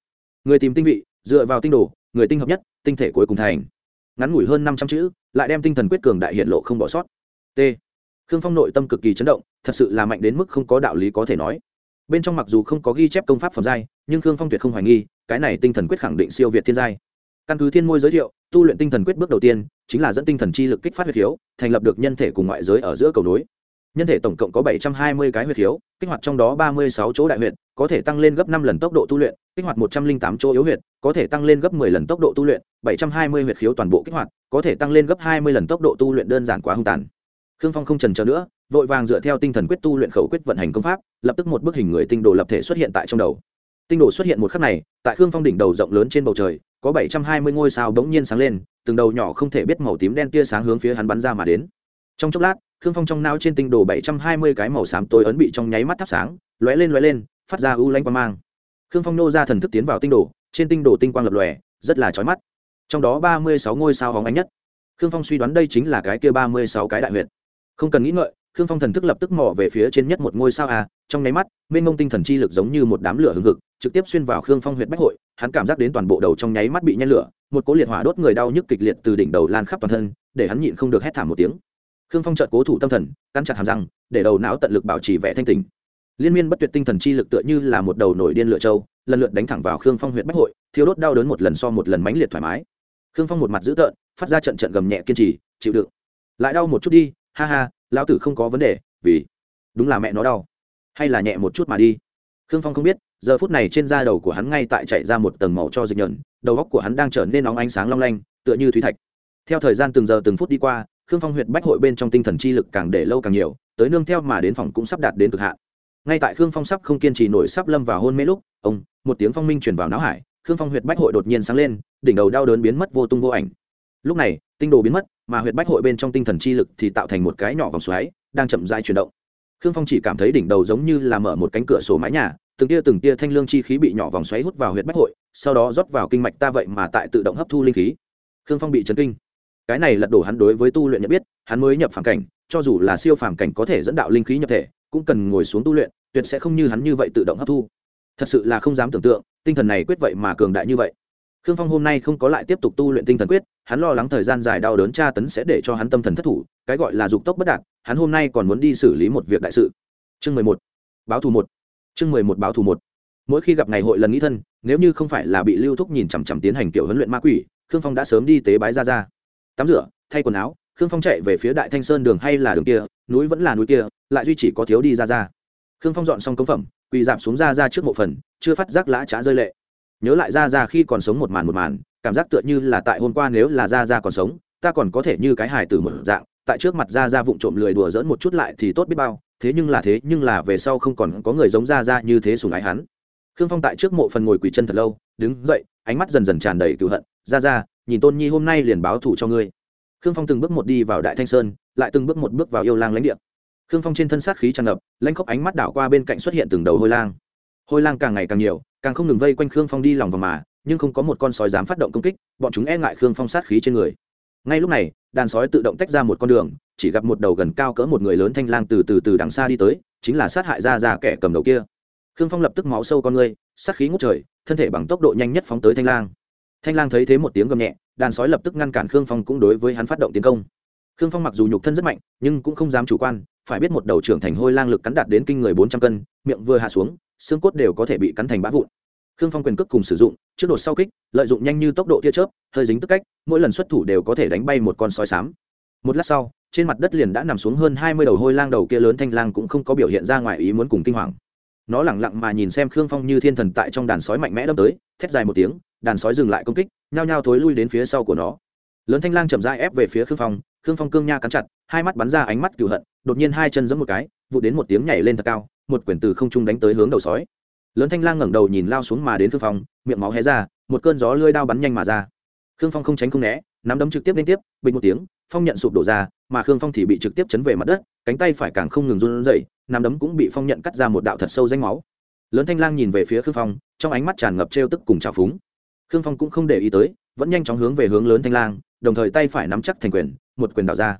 Người tìm tinh vị, dựa vào tinh đồ, người tinh hợp nhất, tinh thể cuối cùng thành ngắn ngủi hơn năm trăm chữ lại đem tinh thần quyết cường đại hiện lộ không bỏ sót. T. Khương phong nội tâm cực kỳ chấn động thật sự là mạnh đến mức không có đạo lý có thể nói. Bên trong mặc dù không có ghi chép công pháp phẩm giai nhưng khương phong tuyệt không hoài nghi cái này tinh thần quyết khẳng định siêu việt thiên giai. Căn cứ thiên môi giới thiệu tu luyện tinh thần quyết bước đầu tiên chính là dẫn tinh thần chi lực kích phát huyết thiếu, thành lập được nhân thể cùng ngoại giới ở giữa cầu nối. Nhân thể tổng cộng có bảy trăm hai mươi cái huyết thiếu, kích hoạt trong đó ba mươi sáu chỗ đại huyệt có thể tăng lên gấp năm lần tốc độ tu luyện, kích hoạt một trăm linh tám chỗ yếu huyệt, có thể tăng lên gấp 10 lần tốc độ tu luyện, bảy trăm hai mươi huyệt khiếu toàn bộ kích hoạt, có thể tăng lên gấp hai mươi lần tốc độ tu luyện đơn giản quá hung tàn. Khương phong không chần chờ nữa, vội vàng dựa theo tinh thần quyết tu luyện khẩu quyết vận hành công pháp, lập tức một bức hình người tinh đồ lập thể xuất hiện tại trong đầu. Tinh đồ xuất hiện một khắc này, tại khương phong đỉnh đầu rộng lớn trên bầu trời, có bảy trăm hai mươi ngôi sao bỗng nhiên sáng lên, từng đầu nhỏ không thể biết màu tím đen tia sáng hướng phía hắn bắn ra mà đến. Trong chốc lát, khương phong trong não trên tinh đồ bảy trăm hai mươi cái màu xám tối ấn bị trong nháy mắt thắp sáng, lóe lên lóe lên phát ra u lanh quang mang. Khương phong nô ra thần thức tiến vào tinh đồ, trên tinh đồ tinh quang lập lòe, rất là chói mắt. Trong đó ba mươi sáu ngôi sao hóng ánh nhất. Khương phong suy đoán đây chính là cái kia ba mươi sáu cái đại huyện không cần nghĩ ngợi, khương phong thần thức lập tức mò về phía trên nhất một ngôi sao a, trong nháy mắt, mênh mông tinh thần chi lực giống như một đám lửa hừng hực, trực tiếp xuyên vào khương phong huyện bách hội, hắn cảm giác đến toàn bộ đầu trong nháy mắt bị nhen lửa, một cỗ liệt hỏa đốt người đau nhức kịch liệt từ đỉnh đầu lan khắp toàn thân, để hắn nhịn không được hét thảm một tiếng. Khương phong trợt cố thủ tâm thần, cắn chặt hàm răng, để đầu não tận lực bảo trì vẻ thanh tình liên miên bất tuyệt tinh thần chi lực tựa như là một đầu nổi điên lửa châu lần lượt đánh thẳng vào khương phong huyện bách hội thiếu đốt đau đớn một lần so một lần mãnh liệt thoải mái. Khương phong một mặt dữ tợn, phát ra trận trận gầm nhẹ kiên trì, chịu đựng. Lại đau một chút đi, ha ha, lão tử không có vấn đề, vì đúng là mẹ nó đau. Hay là nhẹ một chút mà đi. Khương phong không biết, giờ phút này trên da đầu của hắn ngay tại chạy ra một tầng màu cho dịch nhợn đầu góc của hắn đang trở nên nóng ánh sáng long lanh, tựa như thủy thạch. Theo thời gian từng giờ từng phút đi qua, khương phong huyện bách hội bên trong tinh thần chi lực càng để lâu càng nhiều, tới nương theo mà đến phòng cũng sắp đạt đến cực hạn ngay tại khương phong sắp không kiên trì nổi sắp lâm vào hôn mê lúc, ông, một tiếng phong minh truyền vào não hải, khương phong huyệt bách hội đột nhiên sáng lên, đỉnh đầu đau đớn biến mất vô tung vô ảnh. Lúc này, tinh đồ biến mất, mà huyệt bách hội bên trong tinh thần chi lực thì tạo thành một cái nhỏ vòng xoáy, đang chậm rãi chuyển động. Khương phong chỉ cảm thấy đỉnh đầu giống như là mở một cánh cửa sổ mái nhà, từng tia từng tia thanh lương chi khí bị nhỏ vòng xoáy hút vào huyệt bách hội, sau đó rót vào kinh mạch ta vậy mà tại tự động hấp thu linh khí. Khương phong bị chấn kinh. Cái này lật đổ hắn đối với tu luyện nhận biết, hắn mới nhập phản cảnh, cho dù là siêu phàm cảnh có thể dẫn đạo linh khí nhập thể cũng cần ngồi xuống tu luyện, tuyệt sẽ không như hắn như vậy tự động hấp thu. Thật sự là không dám tưởng tượng, tinh thần này quyết vậy mà cường đại như vậy. Khương phong hôm nay không có lại tiếp tục tu luyện tinh thần quyết, hắn lo lắng thời gian dài đau đớn tra tấn sẽ để cho hắn tâm thần thất thủ, cái gọi là dục tốc bất đạt, hắn hôm nay còn muốn đi xử lý một việc đại sự. Chương mười một. Báo thù một. Chương mười một báo thù một. Mỗi khi gặp ngày hội lần nghĩ thân, nếu như không phải là bị lưu thúc nhìn chằm chằm tiến hành kiểu huấn luyện ma quỷ, khương phong đã sớm đi tế bái ra ra. Tắm rửa, thay quần áo khương phong chạy về phía đại thanh sơn đường hay là đường kia, núi vẫn là núi kia, lại duy chỉ có thiếu đi ra ra. Khương phong dọn xong cống phẩm, quỳ giảm xuống ra ra trước mộ phần, chưa phát giác lã trá rơi lệ. Nhớ lại ra ra khi còn sống một màn một màn, cảm giác tựa như là tại hôm qua nếu là ra ra còn sống, ta còn có thể như cái hài tử một dạng, tại trước mặt ra ra vụng trộm lười đùa dỡn một chút lại thì tốt biết bao, thế nhưng là thế, nhưng là về sau không còn có người giống ra ra như thế sùng ái hắn. Khương phong tại trước mộ phần ngồi quỳ chân thật lâu, đứng dậy, ánh mắt dần dần tràn đầy cựu hận, ra ra, nhìn tôn nhi hôm nay liền báo thù cho ngươi khương phong từng bước một đi vào đại thanh sơn, lại từng bước một bước vào yêu lang lãnh địa. Khương phong trên thân sát khí tràn ngập, lãnh khóc ánh mắt đảo qua bên cạnh xuất hiện từng đầu hôi lang. Hôi lang càng ngày càng nhiều, càng không ngừng vây quanh khương phong đi lòng vào mà, nhưng không có một con sói dám phát động công kích, bọn chúng e ngại khương phong sát khí trên người. Ngay lúc này, đàn sói tự động tách ra một con đường, chỉ gặp một đầu gần cao cỡ một người lớn thanh lang từ từ từ đằng xa đi tới, chính là sát hại ra ra kẻ cầm đầu kia. Khương phong lập tức máu sâu con người, sát khí ngút trời, thân thể bằng tốc độ nhanh nhất phóng tới thanh lang. Thanh lang thấy thế một tiếng gầm nhẹ đàn sói lập tức ngăn cản khương phong cũng đối với hắn phát động tiến công. Khương phong mặc dù nhục thân rất mạnh, nhưng cũng không dám chủ quan, phải biết một đầu trưởng thành hôi lang lực cắn đạt đến kinh người bốn trăm cân, miệng vừa hạ xuống, xương cốt đều có thể bị cắn thành bã vụn. Khương phong quyền cước cùng sử dụng, trước đột sau kích, lợi dụng nhanh như tốc độ tia chớp, hơi dính tức cách, mỗi lần xuất thủ đều có thể đánh bay một con sói sám một lát sau, trên mặt đất liền đã nằm xuống hơn hai mươi đầu hôi lang đầu kia lớn thanh lang cũng không có biểu hiện ra ngoài ý muốn cùng kinh hoàng. Nó lẳng lặng mà nhìn xem khương phong như thiên thần tại trong đàn sói mạnh mẽ đâm tới, thét dài một tiếng, đàn sói dừng lại công kích nhao nhao thối lui đến phía sau của nó. Lớn thanh lang chậm rãi ép về phía khương phong khương phong cương nha cắn chặt, hai mắt bắn ra ánh mắt cửu hận, đột nhiên hai chân giẫm một cái vụ đến một tiếng nhảy lên thật cao, một quyển từ không trung đánh tới hướng đầu sói. Lớn thanh lang ngẩng đầu nhìn lao xuống mà đến khương phong, miệng máu hé ra, một cơn gió lưỡi đao bắn nhanh mà ra. Khương phong không tránh không né, nắm đấm trực tiếp liên tiếp, bình một tiếng, phong nhận sụp đổ ra, mà khương phong thì bị trực tiếp chấn về mặt đất, cánh tay phải càng không ngừng run rẩy, nắm đấm cũng bị phong nhận cắt ra một đạo thật sâu danh máu. Lớn thanh lang nhìn về phía khương phong, trong ánh mắt tràn ngập trêu tức cùng trào phúng khương phong cũng không để ý tới, vẫn nhanh chóng hướng về hướng lớn thanh lang, đồng thời tay phải nắm chắc thành quyền, một quyền đảo ra.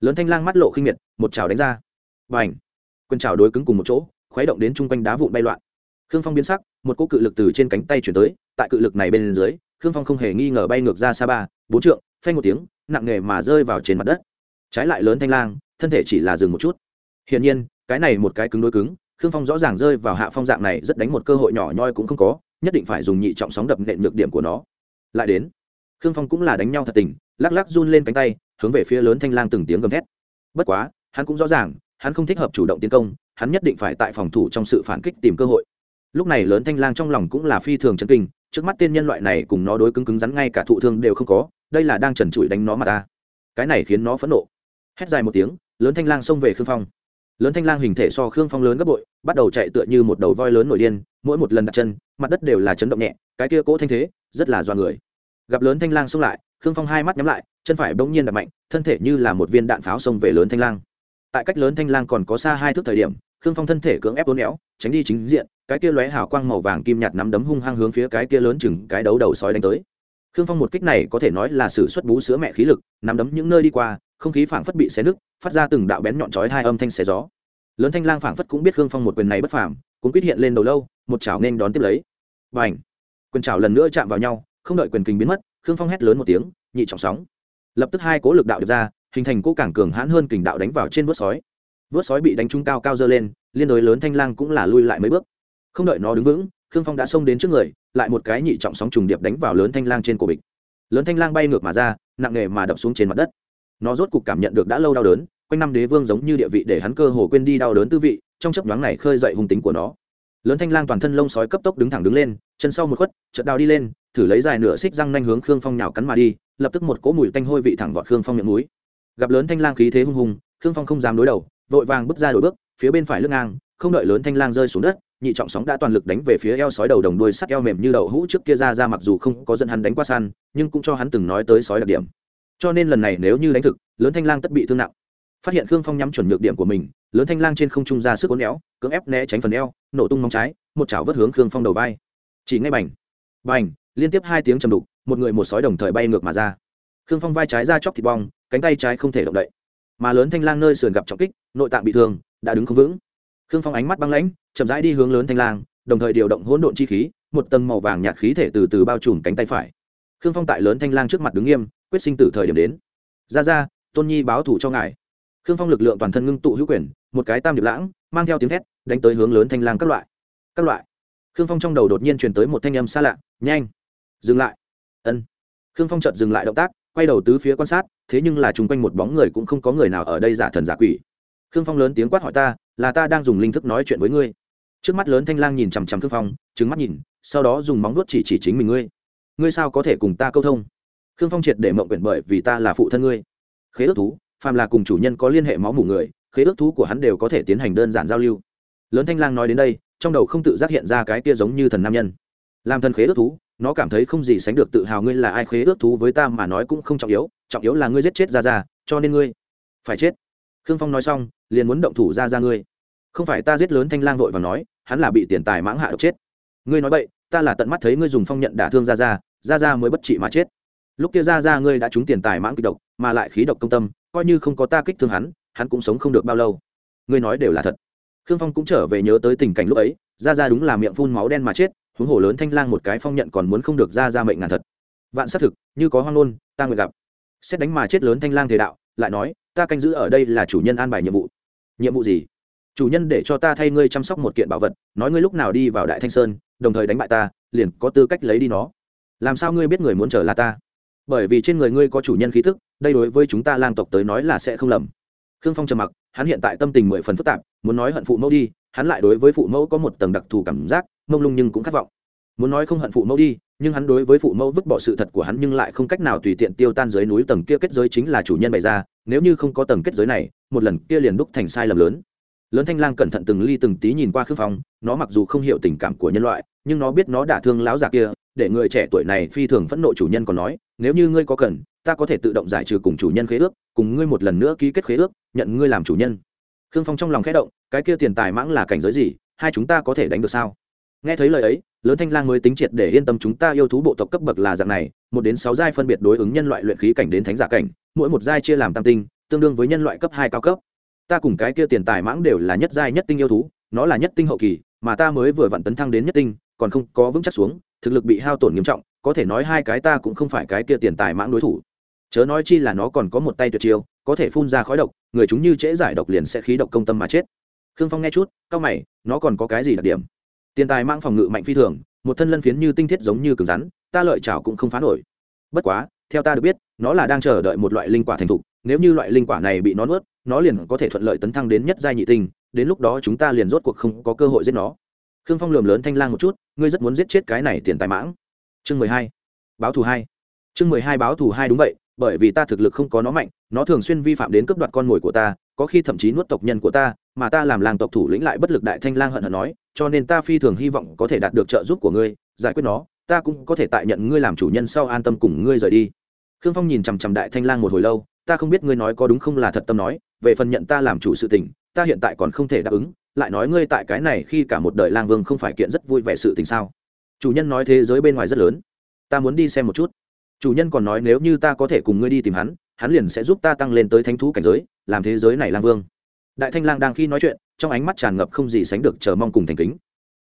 Lớn thanh lang mắt lộ khinh miệt, một chảo đánh ra. Và ảnh quyền chảo đối cứng cùng một chỗ, khuấy động đến chung quanh đá vụn bay loạn. Khương phong biến sắc, một cỗ cự lực từ trên cánh tay chuyển tới, tại cự lực này bên dưới, khương phong không hề nghi ngờ bay ngược ra xa ba, bốn trượng, phanh một tiếng, nặng nề mà rơi vào trên mặt đất. Trái lại lớn thanh lang, thân thể chỉ là dừng một chút. Hiển nhiên, cái này một cái cứng đối cứng, khương phong rõ ràng rơi vào hạ phong dạng này, rất đánh một cơ hội nhỏ nhoi cũng không có nhất định phải dùng nhị trọng sóng đập nện nhược điểm của nó. Lại đến, khương phong cũng là đánh nhau thật tình, lắc lắc run lên cánh tay, hướng về phía lớn thanh lang từng tiếng gầm thét. Bất quá, hắn cũng rõ ràng, hắn không thích hợp chủ động tiến công, hắn nhất định phải tại phòng thủ trong sự phản kích tìm cơ hội. Lúc này lớn thanh lang trong lòng cũng là phi thường chấn kinh, trước mắt tên nhân loại này cùng nó đối cứng cứng rắn ngay cả thụ thương đều không có, đây là đang trần trụi đánh nó mà ta. Cái này khiến nó phẫn nộ. Hét dài một tiếng, lớn thanh lang xông về khương phong lớn thanh lang hình thể so khương phong lớn gấp bội, bắt đầu chạy tựa như một đầu voi lớn nổi điên, mỗi một lần đặt chân, mặt đất đều là chấn động nhẹ, cái kia cỗ thanh thế, rất là do người. Gặp lớn thanh lang xông lại, khương phong hai mắt nhắm lại, chân phải bỗng nhiên đập mạnh, thân thể như là một viên đạn pháo xông về lớn thanh lang. Tại cách lớn thanh lang còn có xa hai thước thời điểm, khương phong thân thể cưỡng ép uốn éo, tránh đi chính diện, cái kia lóe hào quang màu vàng kim nhạt nắm đấm hung hăng hướng phía cái kia lớn chừng cái đấu đầu sói đánh tới khương phong một kích này có thể nói là sử xuất bú sữa mẹ khí lực, nắm đấm những nơi đi qua, không khí phảng phất bị xé nứt, phát ra từng đạo bén nhọn chói hai âm thanh xé gió. Lớn thanh lang phảng phất cũng biết khương phong một quyền này bất phàm cũng quyết hiện lên đầu lâu, một chảo nên đón tiếp lấy. Và ảnh quyền chảo lần nữa chạm vào nhau, không đợi quyền kình biến mất, khương phong hét lớn một tiếng, nhị trọng sóng. Lập tức hai cố lực đạo được ra, hình thành cỗ cảng cường hãn hơn kình đạo đánh vào trên vớt sói. Vớt sói bị đánh trúng cao cao dơ lên, liên đối lớn thanh lang cũng là lui lại mấy bước. Không đợi nó đứng vững khương phong đã xông đến trước người, lại một cái nhị trọng sóng trùng điệp đánh vào lớn thanh lang trên cổ bịch. Lớn thanh lang bay ngược mà ra, nặng nề mà đập xuống trên mặt đất. Nó rốt cục cảm nhận được đã lâu đau đớn, quanh năm đế vương giống như địa vị để hắn cơ hồ quên đi đau đớn tư vị, trong chấp nhoáng này khơi dậy hung tính của nó. Lớn thanh lang toàn thân lông sói cấp tốc đứng thẳng đứng lên, chân sau một khuất, chợt đào đi lên, thử lấy dài nửa xích răng nanh hướng khương phong nhào cắn mà đi, lập tức một cỗ mùi tanh hôi vị thẳng vọt khương phong miệng núi gặp lớn thanh lang khí thế hung hùng, khương phong không dám đối đầu, vội vàng bước ra đổi bước, phía bên phải lưng ngang không đợi lớn thanh lang rơi xuống đất, nhị trọng sóng đã toàn lực đánh về phía eo sói đầu đồng đuôi sắt eo mềm như đậu hũ trước kia ra ra mặc dù không có dẫn hắn đánh qua săn, nhưng cũng cho hắn từng nói tới sói đặc điểm. Cho nên lần này nếu như đánh thực, lớn thanh lang tất bị thương nặng. Phát hiện khương phong nhắm chuẩn nhược điểm của mình, lớn thanh lang trên không trung ra sức uốn éo, cưỡng ép né tránh phần eo, nổ tung móng trái, một chảo vớt hướng khương phong đầu vai. Chỉ ngay bành bành, liên tiếp hai tiếng trầm đục, một người một sói đồng thời bay ngược mà ra. Khương phong vai trái ra chóc thịt bong, cánh tay trái không thể động đậy. Mà lớn thanh lang nơi sườn gặp trọng kích, nội tạng bị thương, đã đứng không vững khương phong ánh mắt băng lãnh, chậm rãi đi hướng lớn thanh lang, đồng thời điều động hỗn độn chi khí, một tầng màu vàng nhạt khí thể từ từ bao trùm cánh tay phải. Khương phong tại lớn thanh lang trước mặt đứng nghiêm, quyết sinh tử thời điểm đến. Ra ra, tôn nhi báo thủ cho ngài. Khương phong lực lượng toàn thân ngưng tụ hữu quyền, một cái tam điệp lãng, mang theo tiếng thét, đánh tới hướng lớn thanh lang các loại. Các loại. Khương phong trong đầu đột nhiên truyền tới một thanh âm xa lạ, nhanh, dừng lại. Ân. Khương phong chợt dừng lại động tác, quay đầu tứ phía quan sát, thế nhưng là chung quanh một bóng người cũng không có người nào ở đây giả thần giả quỷ. Khương phong lớn tiếng quát hỏi ta là ta đang dùng linh thức nói chuyện với ngươi. Trước mắt lớn thanh lang nhìn chằm chằm khương phong trứng mắt nhìn, sau đó dùng móng vuốt chỉ chỉ chính mình ngươi. Ngươi sao có thể cùng ta câu thông? Khương phong triệt để mộng quyển bởi vì ta là phụ thân ngươi. Khế ước thú, phàm là cùng chủ nhân có liên hệ máu mủ người, khế ước thú của hắn đều có thể tiến hành đơn giản giao lưu. Lớn thanh lang nói đến đây, trong đầu không tự giác hiện ra cái kia giống như thần nam nhân. Làm thần khế ước thú, nó cảm thấy không gì sánh được tự hào ngươi là ai. Khế ước thú với ta mà nói cũng không trọng yếu trọng yếu là ngươi giết chết ra ra cho nên ngươi phải chết. Khương phong nói xong liền muốn động thủ ra ra ngươi. Không phải ta giết lớn thanh lang vội và nói, hắn là bị tiền tài mãng hạ độc chết. Ngươi nói vậy ta là tận mắt thấy ngươi dùng phong nhận đả thương ra ra ra ra mới bất trị mà chết. Lúc kia ra ra ngươi đã trúng tiền tài mãng kịch độc, mà lại khí độc công tâm, coi như không có ta kích thương hắn hắn cũng sống không được bao lâu. Ngươi nói đều là thật. Khương phong cũng trở về nhớ tới tình cảnh lúc ấy, ra ra đúng là miệng phun máu đen mà chết, huống hồ lớn thanh lang một cái phong nhận còn muốn không được ra ra mệnh ngàn thật. Vạn xác thực, như có hoang nôn ta nguyện gặp. Xét đánh mà chết lớn thanh lang thể đạo, lại nói, ta canh giữ ở đây là chủ nhân an bài nhiệm vụ nhiệm vụ gì? Chủ nhân để cho ta thay ngươi chăm sóc một kiện bảo vật, nói ngươi lúc nào đi vào đại thanh sơn, đồng thời đánh bại ta, liền có tư cách lấy đi nó. Làm sao ngươi biết người muốn trở là ta? Bởi vì trên người ngươi có chủ nhân khí thức đây đối với chúng ta lang tộc tới nói là sẽ không lầm. Khương phong trầm mặc, hắn hiện tại tâm tình mười phần phức tạp, muốn nói hận phụ mẫu đi, hắn lại đối với phụ mẫu có một tầng đặc thù cảm giác, mông lung nhưng cũng khát vọng. Muốn nói không hận phụ mẫu đi, nhưng hắn đối với phụ mẫu vứt bỏ sự thật của hắn nhưng lại không cách nào tùy tiện tiêu tan dưới núi tầng kia kết giới chính là chủ nhân bày ra, nếu như không có tầng kết giới này một lần kia liền đúc thành sai lầm lớn. Lớn thanh lang cẩn thận từng ly từng tí nhìn qua khương phong, nó mặc dù không hiểu tình cảm của nhân loại, nhưng nó biết nó đả thương lão già kia, để người trẻ tuổi này phi thường phẫn nộ chủ nhân còn nói, nếu như ngươi có cần, ta có thể tự động giải trừ cùng chủ nhân khế ước, cùng ngươi một lần nữa ký kết khế ước, nhận ngươi làm chủ nhân. Khương phong trong lòng khẽ động, cái kia tiền tài mãng là cảnh giới gì? Hai chúng ta có thể đánh được sao? Nghe thấy lời ấy, lớn thanh lang mới tính triệt để yên tâm chúng ta yêu thú bộ tộc cấp bậc là dạng này, một đến sáu giai phân biệt đối ứng nhân loại luyện khí cảnh đến thánh giả cảnh, mỗi một giai chia làm tam tinh tương đương với nhân loại cấp hai cao cấp. Ta cùng cái kia tiền tài mãng đều là nhất giai nhất tinh yêu thú, nó là nhất tinh hậu kỳ, mà ta mới vừa vặn tấn thăng đến nhất tinh, còn không có vững chắc xuống, thực lực bị hao tổn nghiêm trọng, có thể nói hai cái ta cũng không phải cái kia tiền tài mãng đối thủ. Chớ nói chi là nó còn có một tay tuyệt chiêu, có thể phun ra khói độc, người chúng như trễ giải độc liền sẽ khí độc công tâm mà chết. Khương phong nghe chút cao mày, nó còn có cái gì đặc điểm? Tiền tài mang phòng ngự mạnh phi thường, một thân lân phiến như tinh thiết giống như cứng rắn, ta lợi chảo cũng không phá nổi. Bất quá theo ta được biết, nó là đang chờ đợi một loại linh quả thành thục, nếu như loại linh quả này bị nó nuốt, nó liền có thể thuận lợi tấn thăng đến nhất giai nhị tinh, đến lúc đó chúng ta liền rốt cuộc không có cơ hội giết nó. Khương phong lườm lớn thanh lang một chút, ngươi rất muốn giết chết cái này tiền tài mãng. Chương mười hai, báo thù hai. Chương mười hai báo thù hai đúng vậy, bởi vì ta thực lực không có nó mạnh, nó thường xuyên vi phạm đến cướp đoạt con mồi của ta, có khi thậm chí nuốt tộc nhân của ta, mà ta làm làng tộc thủ lĩnh lại bất lực đại thanh lang hận hận nói, cho nên ta phi thường hy vọng có thể đạt được trợ giúp của ngươi, giải quyết nó ta cũng có thể tại nhận ngươi làm chủ nhân sau an tâm cùng ngươi rời đi. Khương phong nhìn chằm chằm đại thanh lang một hồi lâu, ta không biết ngươi nói có đúng không là thật tâm nói, về phần nhận ta làm chủ sự tình, ta hiện tại còn không thể đáp ứng, lại nói ngươi tại cái này khi cả một đời lang vương không phải kiện rất vui vẻ sự tình sao? Chủ nhân nói thế giới bên ngoài rất lớn, ta muốn đi xem một chút. Chủ nhân còn nói nếu như ta có thể cùng ngươi đi tìm hắn hắn liền sẽ giúp ta tăng lên tới thánh thú cảnh giới, làm thế giới này lang vương. Đại thanh lang đang khi nói chuyện, trong ánh mắt tràn ngập không gì sánh được chờ mong cùng thành kính.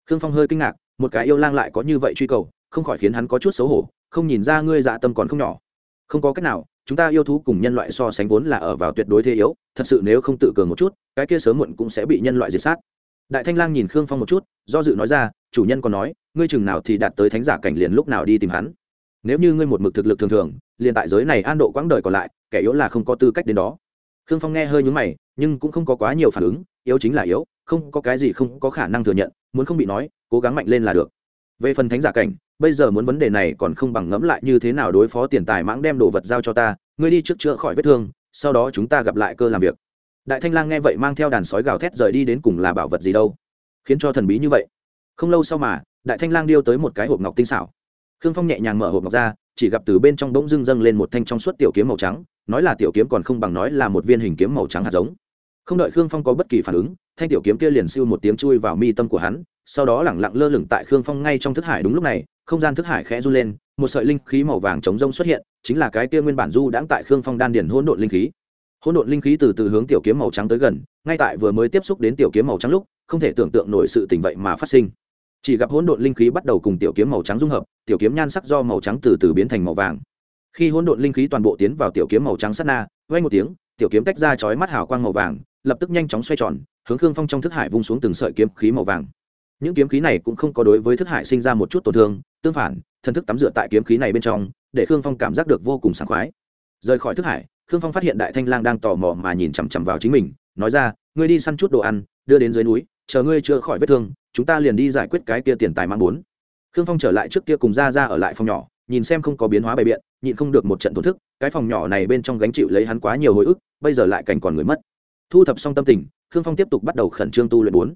Khương phong hơi kinh ngạc, một cái yêu lang lại có như vậy truy cầu không khỏi khiến hắn có chút xấu hổ, không nhìn ra ngươi dạ tâm còn không nhỏ. Không có cách nào, chúng ta yêu thú cùng nhân loại so sánh vốn là ở vào tuyệt đối thế yếu, thật sự nếu không tự cường một chút, cái kia sớm muộn cũng sẽ bị nhân loại diệt sát. Đại thanh lang nhìn khương phong một chút, do dự nói ra, chủ nhân còn nói, ngươi chừng nào thì đạt tới thánh giả cảnh liền lúc nào đi tìm hắn. Nếu như ngươi một mực thực lực thường thường, liền tại giới này an độ quãng đời còn lại, kẻ yếu là không có tư cách đến đó. Khương phong nghe hơi nhúng mày, nhưng cũng không có quá nhiều phản ứng, yếu chính là yếu, không có cái gì không có khả năng thừa nhận, muốn không bị nói, cố gắng mạnh lên là được. Về phần thánh giả cảnh bây giờ muốn vấn đề này còn không bằng ngẫm lại như thế nào đối phó tiền tài mãng đem đồ vật giao cho ta, ngươi đi trước chữa khỏi vết thương, sau đó chúng ta gặp lại cơ làm việc. Đại thanh lang nghe vậy mang theo đàn sói gào thét rời đi đến cùng là bảo vật gì đâu. Khiến cho thần bí như vậy. Không lâu sau mà, đại thanh lang điêu tới một cái hộp ngọc tinh xảo. Khương phong nhẹ nhàng mở hộp ngọc ra, chỉ gặp từ bên trong bỗng dưng dâng lên một thanh trong suốt tiểu kiếm màu trắng, nói là tiểu kiếm còn không bằng nói là một viên hình kiếm màu trắng hạt giống. Không đợi khương phong có bất kỳ phản ứng, thanh tiểu kiếm kia liền siêu một tiếng chui vào mi tâm của hắn, sau đó lẳng lặng lơ lửng tại khương phong ngay trong thức hải đúng lúc này không gian thức hải khẽ run lên, một sợi linh khí màu vàng chống rông xuất hiện, chính là cái kia nguyên bản du đãng tại khương phong đan Điền hỗn độn linh khí. Hỗn độn linh khí từ từ hướng tiểu kiếm màu trắng tới gần, ngay tại vừa mới tiếp xúc đến tiểu kiếm màu trắng lúc, không thể tưởng tượng nổi sự tình vậy mà phát sinh. Chỉ gặp hỗn độn linh khí bắt đầu cùng tiểu kiếm màu trắng dung hợp, tiểu kiếm nhan sắc do màu trắng từ từ biến thành màu vàng. Khi hỗn độn linh khí toàn bộ tiến vào tiểu kiếm màu trắng sát na, vang một tiếng, tiểu kiếm tách ra chói mắt hào quang màu vàng, lập tức nhanh chóng xoay tròn, hướng khương phong trong thức hải vung xuống từng sợi kiếm khí màu vàng. Những kiếm khí này cũng không có đối với thức hải sinh ra một chút tổn thương tương phản, thần thức tắm rửa tại kiếm khí này bên trong, để khương phong cảm giác được vô cùng sảng khoái. Rời khỏi thức hải, khương phong phát hiện đại thanh lang đang tò mò mà nhìn chằm chằm vào chính mình, nói ra, ngươi đi săn chút đồ ăn, đưa đến dưới núi, chờ ngươi chữa khỏi vết thương, chúng ta liền đi giải quyết cái kia tiền tài mang bốn. Khương phong trở lại trước kia cùng ra ra ở lại phòng nhỏ, nhìn xem không có biến hóa bày biện, nhịn không được một trận thổn thức, cái phòng nhỏ này bên trong gánh chịu lấy hắn quá nhiều hồi ức, bây giờ lại cảnh còn người mất. Thu thập xong tâm tình, khương phong tiếp tục bắt đầu khẩn trương tu luyện bốn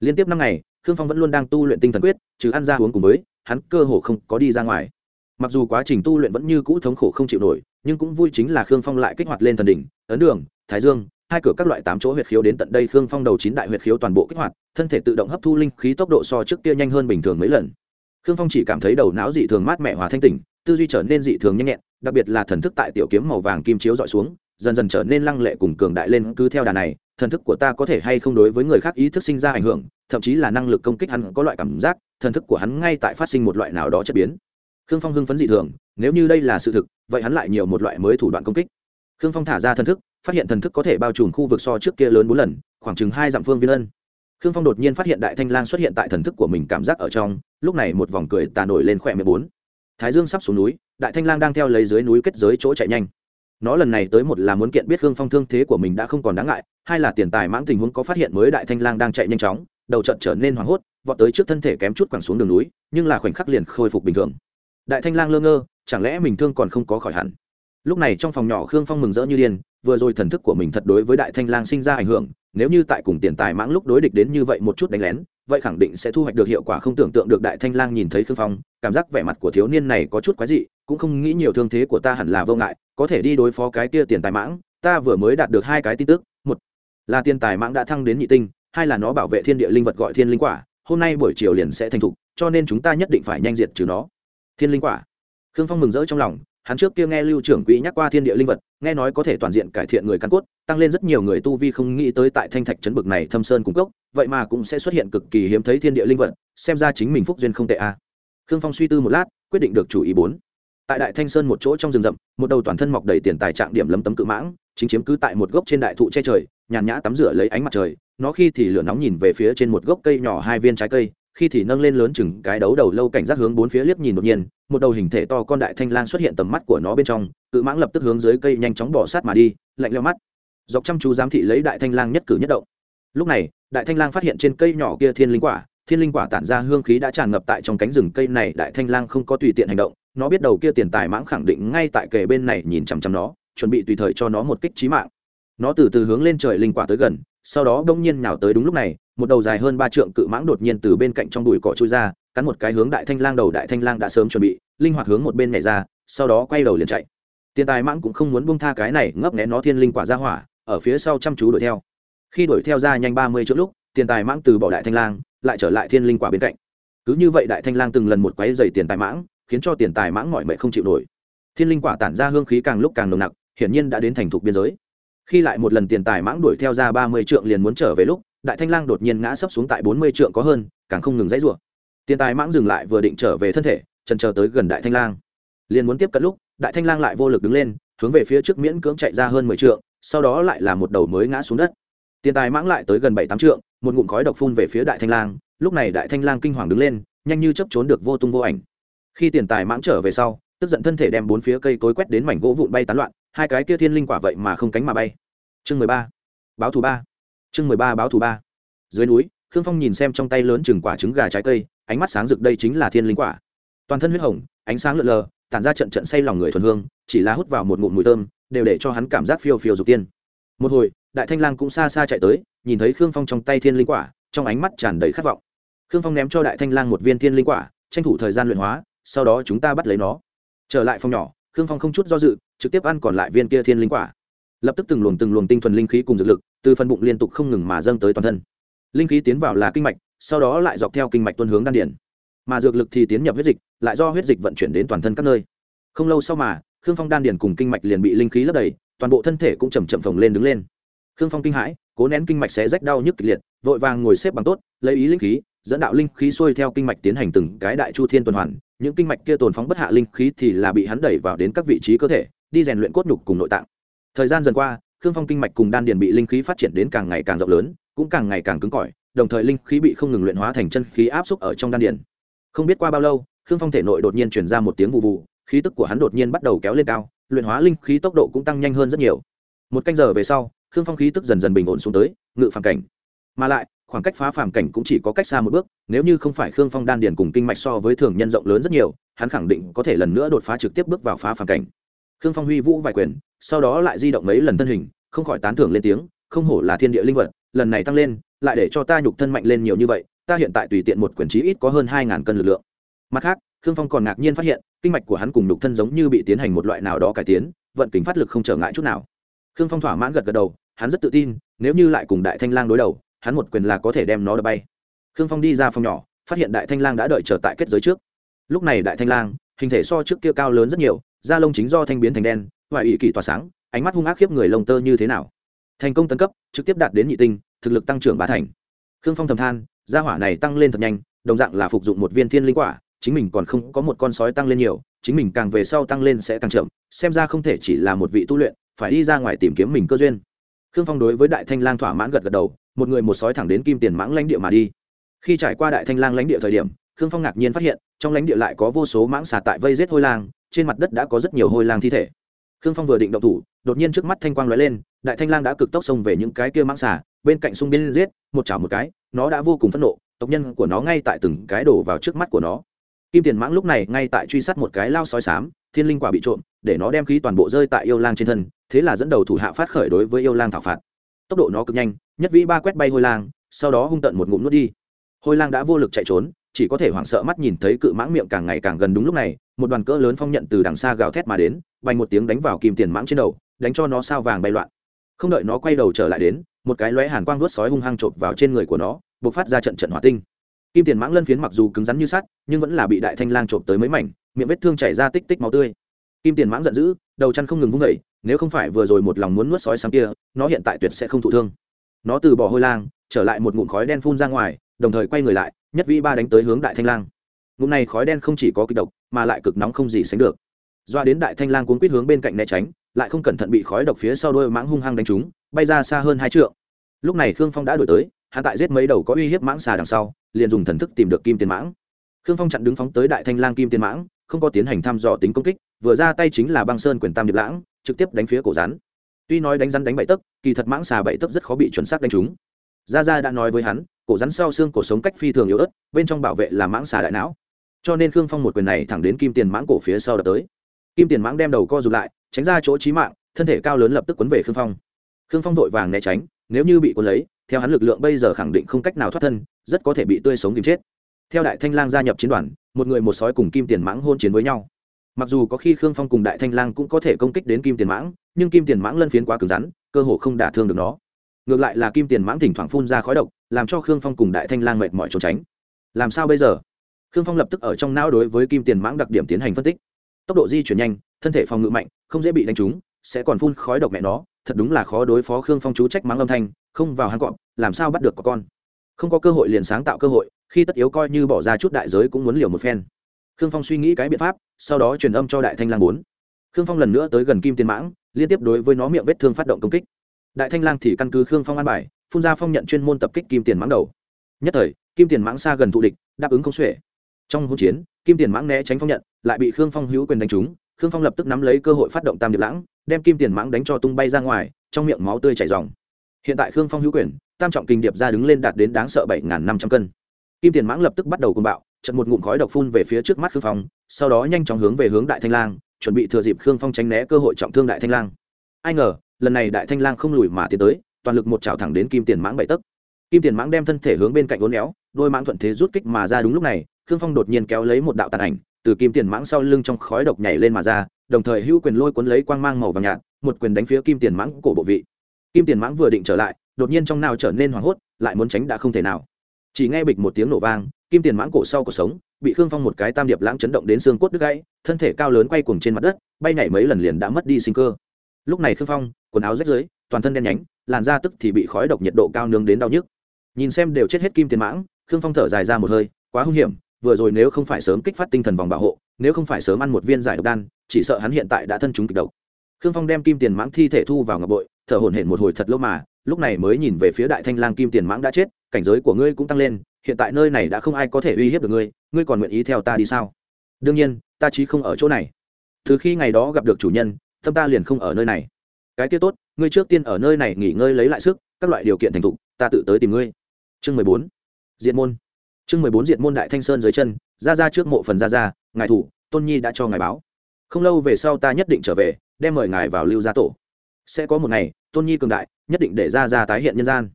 liên tiếp năm ngày, khương phong vẫn luôn đang tu luyện tinh thần quyết, trừ ăn ra uống cùng với, hắn cơ hồ không có đi ra ngoài. Mặc dù quá trình tu luyện vẫn như cũ thống khổ không chịu nổi, nhưng cũng vui chính là khương phong lại kích hoạt lên thần đỉnh, ấn đường, thái dương, hai cửa các loại tám chỗ huyệt khiếu đến tận đây khương phong đầu chín đại huyệt khiếu toàn bộ kích hoạt, thân thể tự động hấp thu linh khí tốc độ so trước kia nhanh hơn bình thường mấy lần. Khương phong chỉ cảm thấy đầu não dị thường mát mẻ hòa thanh tỉnh, tư duy trở nên dị thường nhanh nhẹn, đặc biệt là thần thức tại tiểu kiếm màu vàng kim chiếu dọi xuống, dần dần trở nên lăng lệ cùng cường đại lên cứ theo đà này thần thức của ta có thể hay không đối với người khác ý thức sinh ra ảnh hưởng, thậm chí là năng lực công kích hắn có loại cảm giác, thần thức của hắn ngay tại phát sinh một loại nào đó chất biến. Khương phong hưng phấn dị thường, nếu như đây là sự thực, vậy hắn lại nhiều một loại mới thủ đoạn công kích. Khương phong thả ra thần thức, phát hiện thần thức có thể bao trùm khu vực so trước kia lớn bốn lần, khoảng chừng hai dặm phương viên lân. khương phong đột nhiên phát hiện đại thanh lang xuất hiện tại thần thức của mình cảm giác ở trong, lúc này một vòng cười tà nổi lên khỏe mười bốn. Thái dương sắp xuống núi, đại thanh lang đang theo lấy dưới núi kết giới chỗ chạy nhanh nó lần này tới một là muốn kiện biết khương phong thương thế của mình đã không còn đáng ngại, hai là tiền tài mãng tình huống có phát hiện mới đại thanh lang đang chạy nhanh chóng, đầu trận trở nên hoảng hốt, vọt tới trước thân thể kém chút quẳng xuống đường núi, nhưng là khoảnh khắc liền khôi phục bình thường. Đại thanh lang lơ ngơ, chẳng lẽ mình thương còn không có khỏi hẳn? Lúc này trong phòng nhỏ khương phong mừng rỡ như điên, vừa rồi thần thức của mình thật đối với đại thanh lang sinh ra ảnh hưởng, nếu như tại cùng tiền tài mãng lúc đối địch đến như vậy một chút đánh lén, vậy khẳng định sẽ thu hoạch được hiệu quả không tưởng tượng được đại thanh lang nhìn thấy khương phong, cảm giác vẻ mặt của thiếu niên này có chút quái dị cũng không nghĩ nhiều thương thế của ta hẳn là vô ngại, có thể đi đối phó cái kia tiền tài mãng, ta vừa mới đạt được hai cái tin tức, một là tiền tài mãng đã thăng đến nhị tinh, hai là nó bảo vệ thiên địa linh vật gọi thiên linh quả, hôm nay buổi chiều liền sẽ thành thục, cho nên chúng ta nhất định phải nhanh diệt trừ nó. Thiên linh quả. Khương phong mừng rỡ trong lòng, hắn trước kia nghe lưu trưởng quỹ nhắc qua thiên địa linh vật, nghe nói có thể toàn diện cải thiện người căn cốt, tăng lên rất nhiều người tu vi không nghĩ tới tại thanh thạch trấn bực này thâm sơn cung cốc, vậy mà cũng sẽ xuất hiện cực kỳ hiếm thấy thiên địa linh vật, xem ra chính mình phúc duyên không tệ a. À. khương phong suy tư một lát, quyết định được chủ ý bốn tại đại thanh sơn một chỗ trong rừng rậm, một đầu toàn thân mọc đầy tiền tài trạng điểm lấm tấm cự mãng, chính chiếm cứ tại một gốc trên đại thụ che trời, nhàn nhã tắm rửa lấy ánh mặt trời, nó khi thì lửa nóng nhìn về phía trên một gốc cây nhỏ hai viên trái cây, khi thì nâng lên lớn chừng cái đấu đầu lâu cảnh giác hướng bốn phía liếc nhìn đột nhiên, một đầu hình thể to con đại thanh lang xuất hiện tầm mắt của nó bên trong, cự mãng lập tức hướng dưới cây nhanh chóng bỏ sát mà đi, lạnh leo mắt. Dọc chăm chú giám thị lấy đại thanh lang nhất cử nhất động. Lúc này, đại thanh lang phát hiện trên cây nhỏ kia thiên linh quả, thiên linh quả tản ra hương khí đã tràn ngập tại trong cánh rừng cây này, đại thanh lang không có tùy tiện hành động nó biết đầu kia tiền tài mãng khẳng định ngay tại kề bên này nhìn chằm chằm nó, chuẩn bị tùy thời cho nó một kích trí mạng. Nó từ từ hướng lên trời linh quả tới gần, sau đó đông nhiên nhào tới đúng lúc này, một đầu dài hơn ba trượng cự mãng đột nhiên từ bên cạnh trong bụi cỏ trôi ra, cắn một cái hướng đại thanh lang đầu đại thanh lang đã sớm chuẩn bị, linh hoạt hướng một bên nhảy ra, sau đó quay đầu liền chạy. Tiền tài mãng cũng không muốn bông tha cái này, ngấp nghé nó thiên linh quả ra hỏa, ở phía sau chăm chú đuổi theo. Khi đuổi theo ra nhanh ba mươi chỗ lúc, tiền tài mãng từ bỏ đại thanh lang, lại trở lại thiên linh quả bên cạnh. Cứ như vậy đại thanh lang từng lần một quấy dày tiền tài mãng khiến cho tiền tài mãng mọi mệnh không chịu nổi. Thiên linh quả tản ra hương khí càng lúc càng nồng nặc, hiển nhiên đã đến thành thục biên giới. Khi lại một lần tiền tài mãng đuổi theo ra ba mươi trượng liền muốn trở về lúc, đại thanh lang đột nhiên ngã sấp xuống tại bốn mươi trượng có hơn, càng không ngừng dãy rủa. Tiền tài mãng dừng lại vừa định trở về thân thể trần chờ tới gần đại thanh lang. Liền muốn tiếp cận lúc, đại thanh lang lại vô lực đứng lên, hướng về phía trước miễn cưỡng chạy ra hơn mười trượng, sau đó lại là một đầu mới ngã xuống đất. Tiền tài mãng lại tới gần bảy tám trượng, một ngụm khói độc phun về phía đại thanh lang, lúc này đại thanh lang kinh hoàng đứng lên, nhanh như chấp trốn được vô tung vô ảnh khi tiền tài mãng trở về sau, tức giận thân thể đem bốn phía cây cối quét đến mảnh gỗ vụn bay tán loạn, hai cái kia thiên linh quả vậy mà không cánh mà bay. Chương mười ba. Báo thù ba. Chương mười ba báo thù ba. Dưới núi, khương phong nhìn xem trong tay lớn chừng quả trứng gà trái cây, ánh mắt sáng rực đây chính là thiên linh quả. Toàn thân huyết hồng, ánh sáng lượn lờ, tản ra trận trận say lòng người thuần hương, chỉ là hút vào một ngụm mùi thơm, đều để cho hắn cảm giác phiêu phiêu dục tiên. Một hồi, đại thanh lang cũng xa xa chạy tới, nhìn thấy khương phong trong tay thiên linh quả, trong ánh mắt tràn đầy khát vọng. Khương phong ném cho đại thanh lang một viên thiên linh quả, tranh thủ thời gian luyện hóa sau đó chúng ta bắt lấy nó. Trở lại phòng nhỏ, khương phong không chút do dự, trực tiếp ăn còn lại viên kia thiên linh quả. Lập tức từng luồng từng luồng tinh thuần linh khí cùng dược lực, từ phần bụng liên tục không ngừng mà dâng tới toàn thân. Linh khí tiến vào là kinh mạch, sau đó lại dọc theo kinh mạch tuân hướng đan điển mà dược lực thì tiến nhập huyết dịch, lại do huyết dịch vận chuyển đến toàn thân các nơi. Không lâu sau mà, khương phong đan điển cùng kinh mạch liền bị linh khí lấp đầy, toàn bộ thân thể cũng chầm chậm phồng lên đứng lên. Khương phong kinh hãi, cố nén kinh mạch sẽ rách đau nhức kịch liệt, vội vàng ngồi xếp bằng tốt, lấy ý linh khí, dẫn đạo linh khí xuôi theo kinh mạch tiến hành từng cái đại chu thiên tuần hoàn những kinh mạch kia tồn phóng bất hạ linh khí thì là bị hắn đẩy vào đến các vị trí cơ thể, đi rèn luyện cốt nhục cùng nội tạng. Thời gian dần qua, khương phong kinh mạch cùng đan điền bị linh khí phát triển đến càng ngày càng rộng lớn, cũng càng ngày càng cứng cỏi, đồng thời linh khí bị không ngừng luyện hóa thành chân khí áp xúc ở trong đan điền. Không biết qua bao lâu, khương phong thể nội đột nhiên truyền ra một tiếng vụ vụ khí tức của hắn đột nhiên bắt đầu kéo lên cao, luyện hóa linh khí tốc độ cũng tăng nhanh hơn rất nhiều. Một canh giờ về sau, khương phong khí tức dần dần bình ổn xuống tới, ngự phản cảnh. Mà lại khoảng cách phá phàm cảnh cũng chỉ có cách xa một bước, nếu như không phải khương phong đan điền cùng kinh mạch so với thường nhân rộng lớn rất nhiều, hắn khẳng định có thể lần nữa đột phá trực tiếp bước vào phá phàm cảnh. Khương phong huy vũ vài quyền, sau đó lại di động mấy lần thân hình, không khỏi tán thưởng lên tiếng, không hổ là thiên địa linh vật, lần này tăng lên, lại để cho ta nhục thân mạnh lên nhiều như vậy, ta hiện tại tùy tiện một quyền chí ít có hơn hai ngàn cân lực lượng. Mặt khác, khương phong còn ngạc nhiên phát hiện, kinh mạch của hắn cùng nhục thân giống như bị tiến hành một loại nào đó cải tiến, vận kính phát lực không trở ngại chút nào. Khương phong thỏa mãn gật gật đầu, hắn rất tự tin, nếu như lại cùng đại thanh lang đối đầu hắn một quyền là có thể đem nó đập bay. Khương phong đi ra phòng nhỏ, phát hiện đại thanh lang đã đợi chờ tại kết giới trước. Lúc này đại thanh lang, hình thể so trước kia cao lớn rất nhiều, da lông chính do thanh biến thành đen ngoại ủy kỳ tỏa sáng, ánh mắt hung ác khiếp người lông tơ như thế nào. Thành công tấn cấp, trực tiếp đạt đến nhị tinh, thực lực tăng trưởng bá thành. Khương phong thầm than, gia hỏa này tăng lên thật nhanh, đồng dạng là phục dụng một viên thiên linh quả, chính mình còn không có một con sói tăng lên nhiều, chính mình càng về sau tăng lên sẽ càng chậm, xem ra không thể chỉ là một vị tu luyện, phải đi ra ngoài tìm kiếm mình cơ duyên khương phong đối với đại thanh lang thỏa mãn gật gật đầu một người một sói thẳng đến kim tiền mãng lãnh địa mà đi. Khi trải qua đại thanh lang lãnh địa thời điểm khương phong ngạc nhiên phát hiện trong lãnh địa lại có vô số mãng xà tại vây giết hôi lang trên mặt đất đã có rất nhiều hôi lang thi thể. Khương phong vừa định động thủ đột nhiên trước mắt thanh quang lóe lên đại thanh lang đã cực tốc xông về những cái kia mãng xà bên cạnh sung biên giết một chảo một cái nó đã vô cùng phẫn nộ tộc nhân của nó ngay tại từng cái đổ vào trước mắt của nó. Kim tiền mãng lúc này ngay tại truy sát một cái lao sói xám, thiên linh quả bị trộm để nó đem khí toàn bộ rơi tại yêu lang trên thân, thế là dẫn đầu thủ hạ phát khởi đối với yêu lang thảo phạt. Tốc độ nó cực nhanh, nhất vĩ ba quét bay hôi lang, sau đó hung tận một ngụm nuốt đi. Hôi lang đã vô lực chạy trốn, chỉ có thể hoảng sợ mắt nhìn thấy cự mãng miệng càng ngày càng gần đúng lúc này, một đoàn cỡ lớn phong nhận từ đằng xa gào thét mà đến bành một tiếng đánh vào kim tiền mãng trên đầu, đánh cho nó sao vàng bay loạn. Không đợi nó quay đầu trở lại đến, một cái lóe hàn quang vuốt sói hung hăng chộp vào trên người của nó buộc phát ra trận trận hỏa tinh. Kim tiền mãng lân phiến mặc dù cứng rắn như sắt, nhưng vẫn là bị đại thanh lang chộp tới mấy mảnh, miệng vết thương chảy ra tích tích máu tươi kim tiền mãng giận dữ, đầu chăn không ngừng vung vẩy nếu không phải vừa rồi một lòng muốn nuốt sói sáng kia, nó hiện tại tuyệt sẽ không thụ thương. Nó từ bỏ hôi lang, trở lại một ngụm khói đen phun ra ngoài, đồng thời quay người lại, nhất vĩ ba đánh tới hướng đại thanh lang. Ngụm này khói đen không chỉ có kịch độc, mà lại cực nóng không gì sánh được. Doa đến đại thanh lang cuốn quýt hướng bên cạnh né tránh, lại không cẩn thận bị khói độc phía sau đôi mãng hung hăng đánh trúng, bay ra xa hơn hai trượng. Lúc này khương phong đã đổi tới hạ tại giết mấy đầu có uy hiếp mãng xà đằng sau, liền dùng thần thức tìm được kim tiền mãng. Khương phong chặn đứng phóng tới đại thanh lang kim tiền mãng, không có tiến hành thăm dò tính công kích vừa ra tay chính là băng sơn quyền tam điệp lãng, trực tiếp đánh phía cổ rắn. Tuy nói đánh rắn đánh bậy tấc, kỳ thật mãng xà bậy tấc rất khó bị chuẩn xác đánh trúng. Gia gia đã nói với hắn, cổ rắn sau xương cổ sống cách phi thường yếu ớt, bên trong bảo vệ là mãng xà đại não. Cho nên khương phong một quyền này thẳng đến kim tiền mãng cổ phía sau đập tới. Kim tiền mãng đem đầu co rụt lại, tránh ra chỗ trí mạng, thân thể cao lớn lập tức quấn về khương phong. Khương phong vội vàng né tránh, nếu như bị cuốn lấy, theo hắn lực lượng bây giờ khẳng định không cách nào thoát thân, rất có thể bị tươi sống tìm chết. Theo đại thanh lang gia nhập chiến đoàn, một người một sói cùng kim tiền mãng hôn chiến với nhau mặc dù có khi khương phong cùng đại thanh lang cũng có thể công kích đến kim tiền mãng, nhưng kim tiền mãng lân phiến quá cứng rắn, cơ hồ không đả thương được nó. Ngược lại là kim tiền mãng thỉnh thoảng phun ra khói độc, làm cho khương phong cùng đại thanh lang mệt mỏi trốn tránh. Làm sao bây giờ? Khương phong lập tức ở trong não đối với kim tiền mãng đặc điểm tiến hành phân tích. Tốc độ di chuyển nhanh, thân thể phòng ngự mạnh, không dễ bị đánh trúng, sẽ còn phun khói độc mẹ nó, thật đúng là khó đối phó khương phong chú trách mắng âm thanh, không vào hang cọp, làm sao bắt được có con? Không có cơ hội liền sáng tạo cơ hội, khi tất yếu coi như bỏ ra chút đại giới cũng muốn liều một phen khương phong suy nghĩ cái biện pháp, sau đó truyền âm cho đại thanh lang bốn. Khương phong lần nữa tới gần kim tiền mãng, liên tiếp đối với nó miệng vết thương phát động công kích. Đại thanh lang thì căn cứ khương phong an bài, phun ra phong nhận chuyên môn tập kích kim tiền mãng đầu. Nhất thời, kim tiền mãng xa gần thụ địch, đáp ứng không xuể. Trong hỗn chiến, kim tiền mãng né tránh phong nhận, lại bị khương phong hữu quyền đánh trúng. Khương phong lập tức nắm lấy cơ hội phát động tam điệp lãng, đem kim tiền mãng đánh cho tung bay ra ngoài, trong miệng máu tươi chảy ròng. Hiện tại khương phong hữu quyền, tam trọng kinh điệp ra đứng lên đạt đến đáng sợ bảy năm trăm cân. Kim tiền mãng lập tức bắt đầu cùng bạo chật một ngụm khói độc phun về phía trước mắt khương phong, sau đó nhanh chóng hướng về hướng đại thanh lang, chuẩn bị thừa dịp khương phong tránh né cơ hội trọng thương đại thanh lang. Ai ngờ, lần này đại thanh lang không lùi mà tiến tới, toàn lực một chảo thẳng đến kim tiền mãng bảy tấc. Kim tiền mãng đem thân thể hướng bên cạnh uốn éo, đôi mãng thuận thế rút kích mà ra đúng lúc này, khương phong đột nhiên kéo lấy một đạo tàn ảnh, từ kim tiền mãng sau lưng trong khói độc nhảy lên mà ra, đồng thời hữu quyền lôi cuốn lấy quang mang màu vàng nhạt, một quyền đánh phía kim tiền mãng cổ bộ vị. Kim tiền mãng vừa định trở lại, đột nhiên trong nào trở nên hoảng hốt, lại muốn tránh đã không thể nào. Chỉ nghe bịch một tiếng nổ vang kim tiền mãng cổ sau cổ sống, bị khương phong một cái tam điệp lãng chấn động đến xương cốt đứt gãy, thân thể cao lớn quay cuồng trên mặt đất, bay nhảy mấy lần liền đã mất đi sinh cơ. Lúc này khương phong, quần áo rách rưới, toàn thân đen nhánh, làn da tức thì bị khói độc nhiệt độ cao nướng đến đau nhức. Nhìn xem đều chết hết kim tiền mãng, khương phong thở dài ra một hơi, quá hung hiểm, vừa rồi nếu không phải sớm kích phát tinh thần vòng bảo hộ, nếu không phải sớm ăn một viên giải độc đan, chỉ sợ hắn hiện tại đã thân chúng kịch độc. Khương phong đem kim tiền mãng thi thể thu vào ngọc bội, thở hổn hển một hồi thật lâu mà, lúc này mới nhìn về phía đại thanh lang kim tiền mãng đã chết, cảnh giới của ngươi cũng tăng lên hiện tại nơi này đã không ai có thể uy hiếp được ngươi ngươi còn nguyện ý theo ta đi sao? Đương nhiên, ta chí không ở chỗ này. Từ khi ngày đó gặp được chủ nhân, tâm ta liền không ở nơi này. Cái kia tốt, ngươi trước tiên ở nơi này nghỉ ngơi lấy lại sức, các loại điều kiện thành thục, ta tự tới tìm ngươi. Chương mười bốn. Diện môn. Chương mười bốn diện môn đại thanh sơn dưới chân, ra ra trước mộ phần ra ra, ngài thủ, tôn nhi đã cho ngài báo. Không lâu về sau ta nhất định trở về, đem mời ngài vào lưu gia tổ. Sẽ có một ngày, tôn nhi cường đại, nhất định để ra ra tái hiện nhân gian.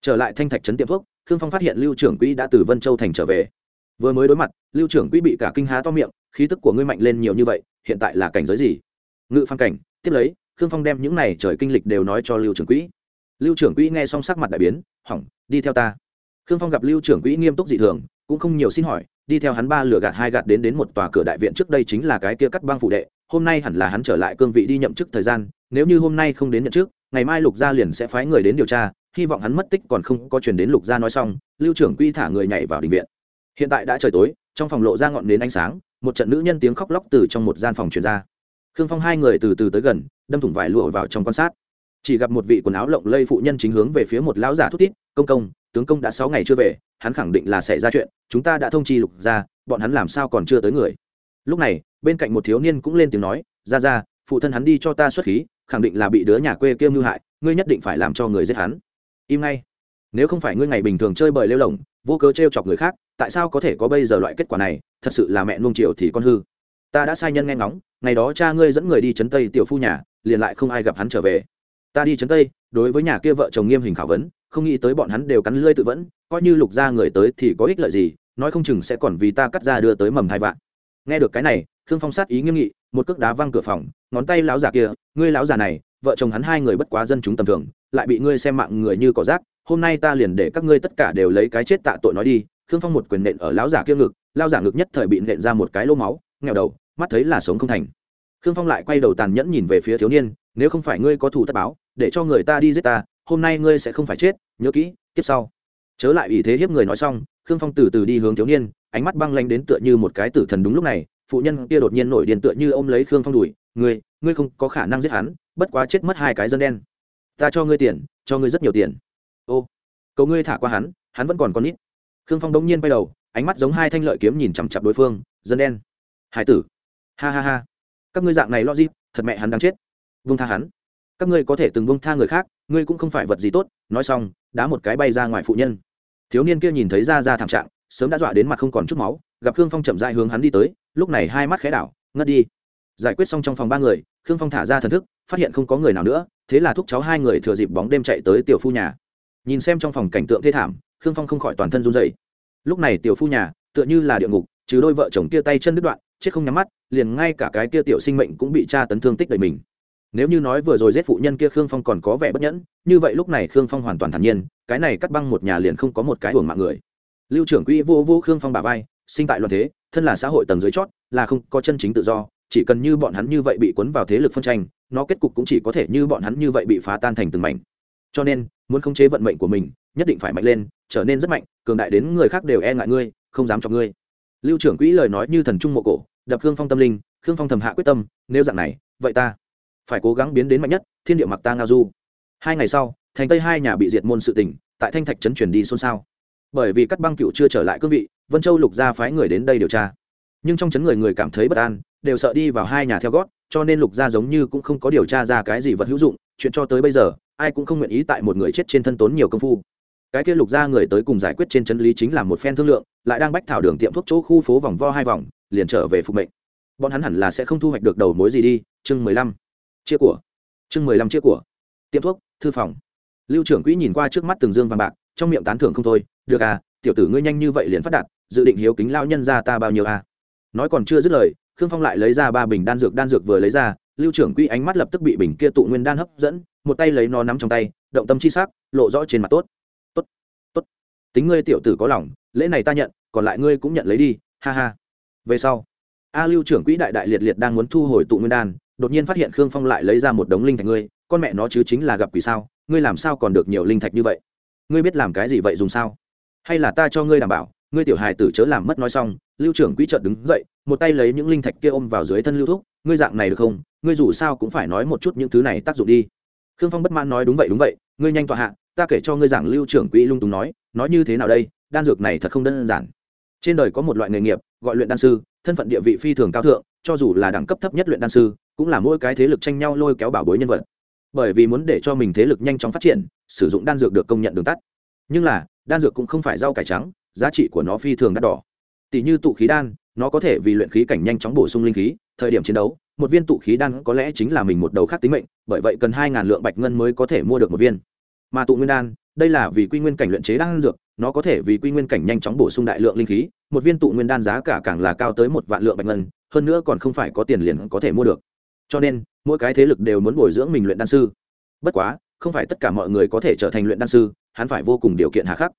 Trở lại thanh thạch trấn tiệm thuốc khương phong phát hiện lưu trưởng quỹ đã từ vân châu thành trở về. Vừa mới đối mặt, lưu trưởng quỹ bị cả kinh há to miệng, khí tức của ngươi mạnh lên nhiều như vậy, hiện tại là cảnh giới gì? Ngự phan cảnh, tiếp lấy, khương phong đem những này trời kinh lịch đều nói cho lưu trưởng quỹ. Lưu trưởng quỹ nghe xong sắc mặt đại biến hỏng đi theo ta. Khương phong gặp lưu trưởng quỹ nghiêm túc dị thường, cũng không nhiều xin hỏi, đi theo hắn ba lửa gạt hai gạt đến đến một tòa cửa đại viện trước đây chính là cái kia cắt băng phụ đệ, hôm nay hẳn là hắn trở lại cương vị đi nhậm chức thời gian, nếu như hôm nay không đến nhận trước ngày mai lục gia liền sẽ phái người đến điều tra hy vọng hắn mất tích còn không có chuyển đến lục gia nói xong, lưu trưởng quy thả người nhảy vào đình viện. Hiện tại đã trời tối, trong phòng lộ ra ngọn nến ánh sáng, một trận nữ nhân tiếng khóc lóc từ trong một gian phòng truyền ra. Khương phong hai người từ từ tới gần, đâm thủng vải lụa vào trong quan sát. Chỉ gặp một vị quần áo lộng lây phụ nhân chính hướng về phía một lão giả thút tít công công, tướng công đã sáu ngày chưa về, hắn khẳng định là sẽ ra chuyện, chúng ta đã thông chi lục ra bọn hắn làm sao còn chưa tới người? Lúc này, bên cạnh một thiếu niên cũng lên tiếng nói, ra ra, phụ thân hắn đi cho ta xuất khí, khẳng định là bị đứa nhà quê kiêm mưu hại, ngươi nhất định phải làm cho người giết hắn im ngay. Nếu không phải ngươi ngày bình thường chơi bời lêu lỏng, vô cớ t r e o chọc người khác, tại sao có thể có bây giờ loại kết quả này? Thật sự là mẹ nuông chiều thì con hư. Ta đã sai nhân nghe ngóng, ngày đó cha ngươi dẫn người đi chấn tây tiểu phu nhà, liền lại không ai gặp hắn trở về. Ta đi chấn tây, đối với nhà kia vợ chồng nghiêm hình khảo vấn, không nghĩ tới bọn hắn đều cắn lưỡi tự vẫn, coi như lục ra người tới thì có ích lợi gì, nói không chừng sẽ còn vì ta cắt ra đưa tới mầm hai vạn. Nghe được cái này, khương phong sát ý nghiêm nghị, một cước đá văng cửa phòng, ngón tay lão già kia, ngươi lão già này vợ chồng hắn hai người bất quá dân chúng tầm thường, lại bị ngươi xem mạng người như cỏ rác, hôm nay ta liền để các ngươi tất cả đều lấy cái chết tạ tội nói đi, khương phong một quyền nện ở lão già kia ngực, lão giả ngực nhất thời bị nện ra một cái lỗ máu nghèo đầu, mắt thấy là sống không thành. Khương phong lại quay đầu tàn nhẫn nhìn về phía thiếu niên, nếu không phải ngươi có thù tất báo, để cho người ta đi giết ta, hôm nay ngươi sẽ không phải chết, nhớ kỹ kiếp sau. Chớ lại ủy thế hiếp người nói xong, khương phong từ từ đi hướng thiếu niên, ánh mắt băng lanh đến tựa như một cái tử thần đúng lúc này, phụ nhân kia đột nhiên nổi điên tựa như ôm lấy khương phong đùi ngươi ngươi không có khả năng giết hắn, bất quá chết mất hai cái dân đen. Ta cho ngươi tiền, cho ngươi rất nhiều tiền. Ô, cầu ngươi thả qua hắn hắn vẫn còn con nít. Khương phong đống nhiên bay đầu, ánh mắt giống hai thanh lợi kiếm nhìn chằm chặp đối phương, dân đen. Hải tử. Ha ha ha. Các ngươi dạng này lo gì? Thật mẹ hắn đang chết. Vung tha hắn. Các ngươi có thể từng vung tha người khác, ngươi cũng không phải vật gì tốt. Nói xong, đá một cái bay ra ngoài phụ nhân. Thiếu niên kia nhìn thấy ra ra thảm trạng, sớm đã dọa đến mặt không còn chút máu, gặp khương phong chậm dại hướng hắn đi tới, lúc này hai mắt khẽ đảo, ngất đi giải quyết xong trong phòng ba người, khương phong thả ra thần thức, phát hiện không có người nào nữa, thế là thúc cháu hai người thừa dịp bóng đêm chạy tới tiểu phu nhà. Nhìn xem trong phòng cảnh tượng thê thảm, khương phong không khỏi toàn thân run dậy lúc này tiểu phu nhà, tựa như là địa ngục, trừ đôi vợ chồng kia tay chân đứt đoạn, chết không nhắm mắt, liền ngay cả cái kia tiểu sinh mệnh cũng bị tra tấn thương tích đầy mình. Nếu như nói vừa rồi giết phụ nhân kia khương phong còn có vẻ bất nhẫn, như vậy lúc này khương phong hoàn toàn thản nhiên, cái này cắt băng một nhà liền không có một cái hưởng mạng người. Lưu trưởng quỹ vô vô khương phong bà vai, sinh tại loạn thế, thân là xã hội tầng dưới chót, là không có chân chính tự do chỉ cần như bọn hắn như vậy bị cuốn vào thế lực phân tranh, nó kết cục cũng chỉ có thể như bọn hắn như vậy bị phá tan thành từng mảnh. Cho nên, muốn khống chế vận mệnh của mình, nhất định phải mạnh lên, trở nên rất mạnh, cường đại đến người khác đều e ngại ngươi, không dám cho ngươi. Lưu trưởng quỹ lời nói như thần trung mộ cổ, đập khương phong tâm linh, khương phong thầm hạ quyết tâm, nếu dạng này, vậy ta phải cố gắng biến đến mạnh nhất, thiên địa mặc ta ngao du. Hai ngày sau, thành tây hai nhà bị diệt môn sự tỉnh tại thanh thạch trấn chuyển đi xôn xao. Bởi vì cắt băng cựu chưa trở lại cương vị, vân châu lục gia phái người đến đây điều tra. Nhưng trong chấn người người cảm thấy bất an đều sợ đi vào hai nhà theo gót, cho nên lục gia giống như cũng không có điều tra ra cái gì vật hữu dụng, chuyện cho tới bây giờ, ai cũng không nguyện ý tại một người chết trên thân tốn nhiều công phu. Cái kia lục gia người tới cùng giải quyết trên chân lý chính là một phen thương lượng, lại đang bách thảo đường tiệm thuốc chỗ khu phố vòng vo hai vòng, liền trở về phục mệnh. Bọn hắn hẳn là sẽ không thu hoạch được đầu mối gì đi, chương mười lăm. Chia của. Chương mười lăm chia của. Tiệm thuốc, thư phòng. Lưu trưởng quỹ nhìn qua trước mắt từng dương vàng bạc, trong miệng tán thưởng không thôi, được à tiểu tử ngươi nhanh như vậy liền phát đạt, dự định hiếu kính lao nhân ra ta bao nhiêu à? Nói còn chưa dứt lời khương phong lại lấy ra ba bình đan dược đan dược vừa lấy ra, lưu trưởng quỹ ánh mắt lập tức bị bình kia tụ nguyên đan hấp dẫn, một tay lấy nó nắm trong tay, động tâm chi sắc, lộ rõ trên mặt tốt. Tốt tốt. Tính ngươi tiểu tử có lòng, lễ này ta nhận, còn lại ngươi cũng nhận lấy đi, ha ha. Về sau, a lưu trưởng quỹ đại đại liệt liệt đang muốn thu hồi tụ nguyên đan, đột nhiên phát hiện khương phong lại lấy ra một đống linh thạch ngươi, con mẹ nó chứ chính là gặp quỷ sao, ngươi làm sao còn được nhiều linh thạch như vậy? Ngươi biết làm cái gì vậy dùng sao? Hay là ta cho ngươi đảm bảo, ngươi tiểu hài tử chớ làm mất nói xong, lưu trưởng quỹ chợt đứng dậy một tay lấy những linh thạch kia ôm vào dưới thân lưu thúc, ngươi dạng này được không? Ngươi dù sao cũng phải nói một chút những thứ này tác dụng đi. Khương phong bất mãn nói, đúng vậy đúng vậy, ngươi nhanh tọa hạ, ta kể cho ngươi giảng lưu trưởng quỹ lung tung nói nói như thế nào đây, đan dược này thật không đơn giản. Trên đời có một loại nghề nghiệp, gọi luyện đan sư, thân phận địa vị phi thường cao thượng, cho dù là đẳng cấp thấp nhất luyện đan sư, cũng là mỗi cái thế lực tranh nhau lôi kéo bảo bối nhân vật. Bởi vì muốn để cho mình thế lực nhanh chóng phát triển, sử dụng đan dược được công nhận đường tắt. Nhưng là, đan dược cũng không phải rau cải trắng, giá trị của nó phi thường đắt đỏ. Tỷ như tụ khí đan nó có thể vì luyện khí cảnh nhanh chóng bổ sung linh khí, thời điểm chiến đấu, một viên tụ khí đan có lẽ chính là mình một đầu khác tính mệnh, bởi vậy cần hai ngàn lượng bạch ngân mới có thể mua được một viên. Mà tụ nguyên đan, đây là vì quy nguyên cảnh luyện chế đan dược, nó có thể vì quy nguyên cảnh nhanh chóng bổ sung đại lượng linh khí, một viên tụ nguyên đan giá cả càng là cao tới một vạn lượng bạch ngân, hơn nữa còn không phải có tiền liền có thể mua được. Cho nên, mỗi cái thế lực đều muốn bồi dưỡng mình luyện đan sư. Bất quá, không phải tất cả mọi người có thể trở thành luyện đan sư, hắn phải vô cùng điều kiện hà khắc.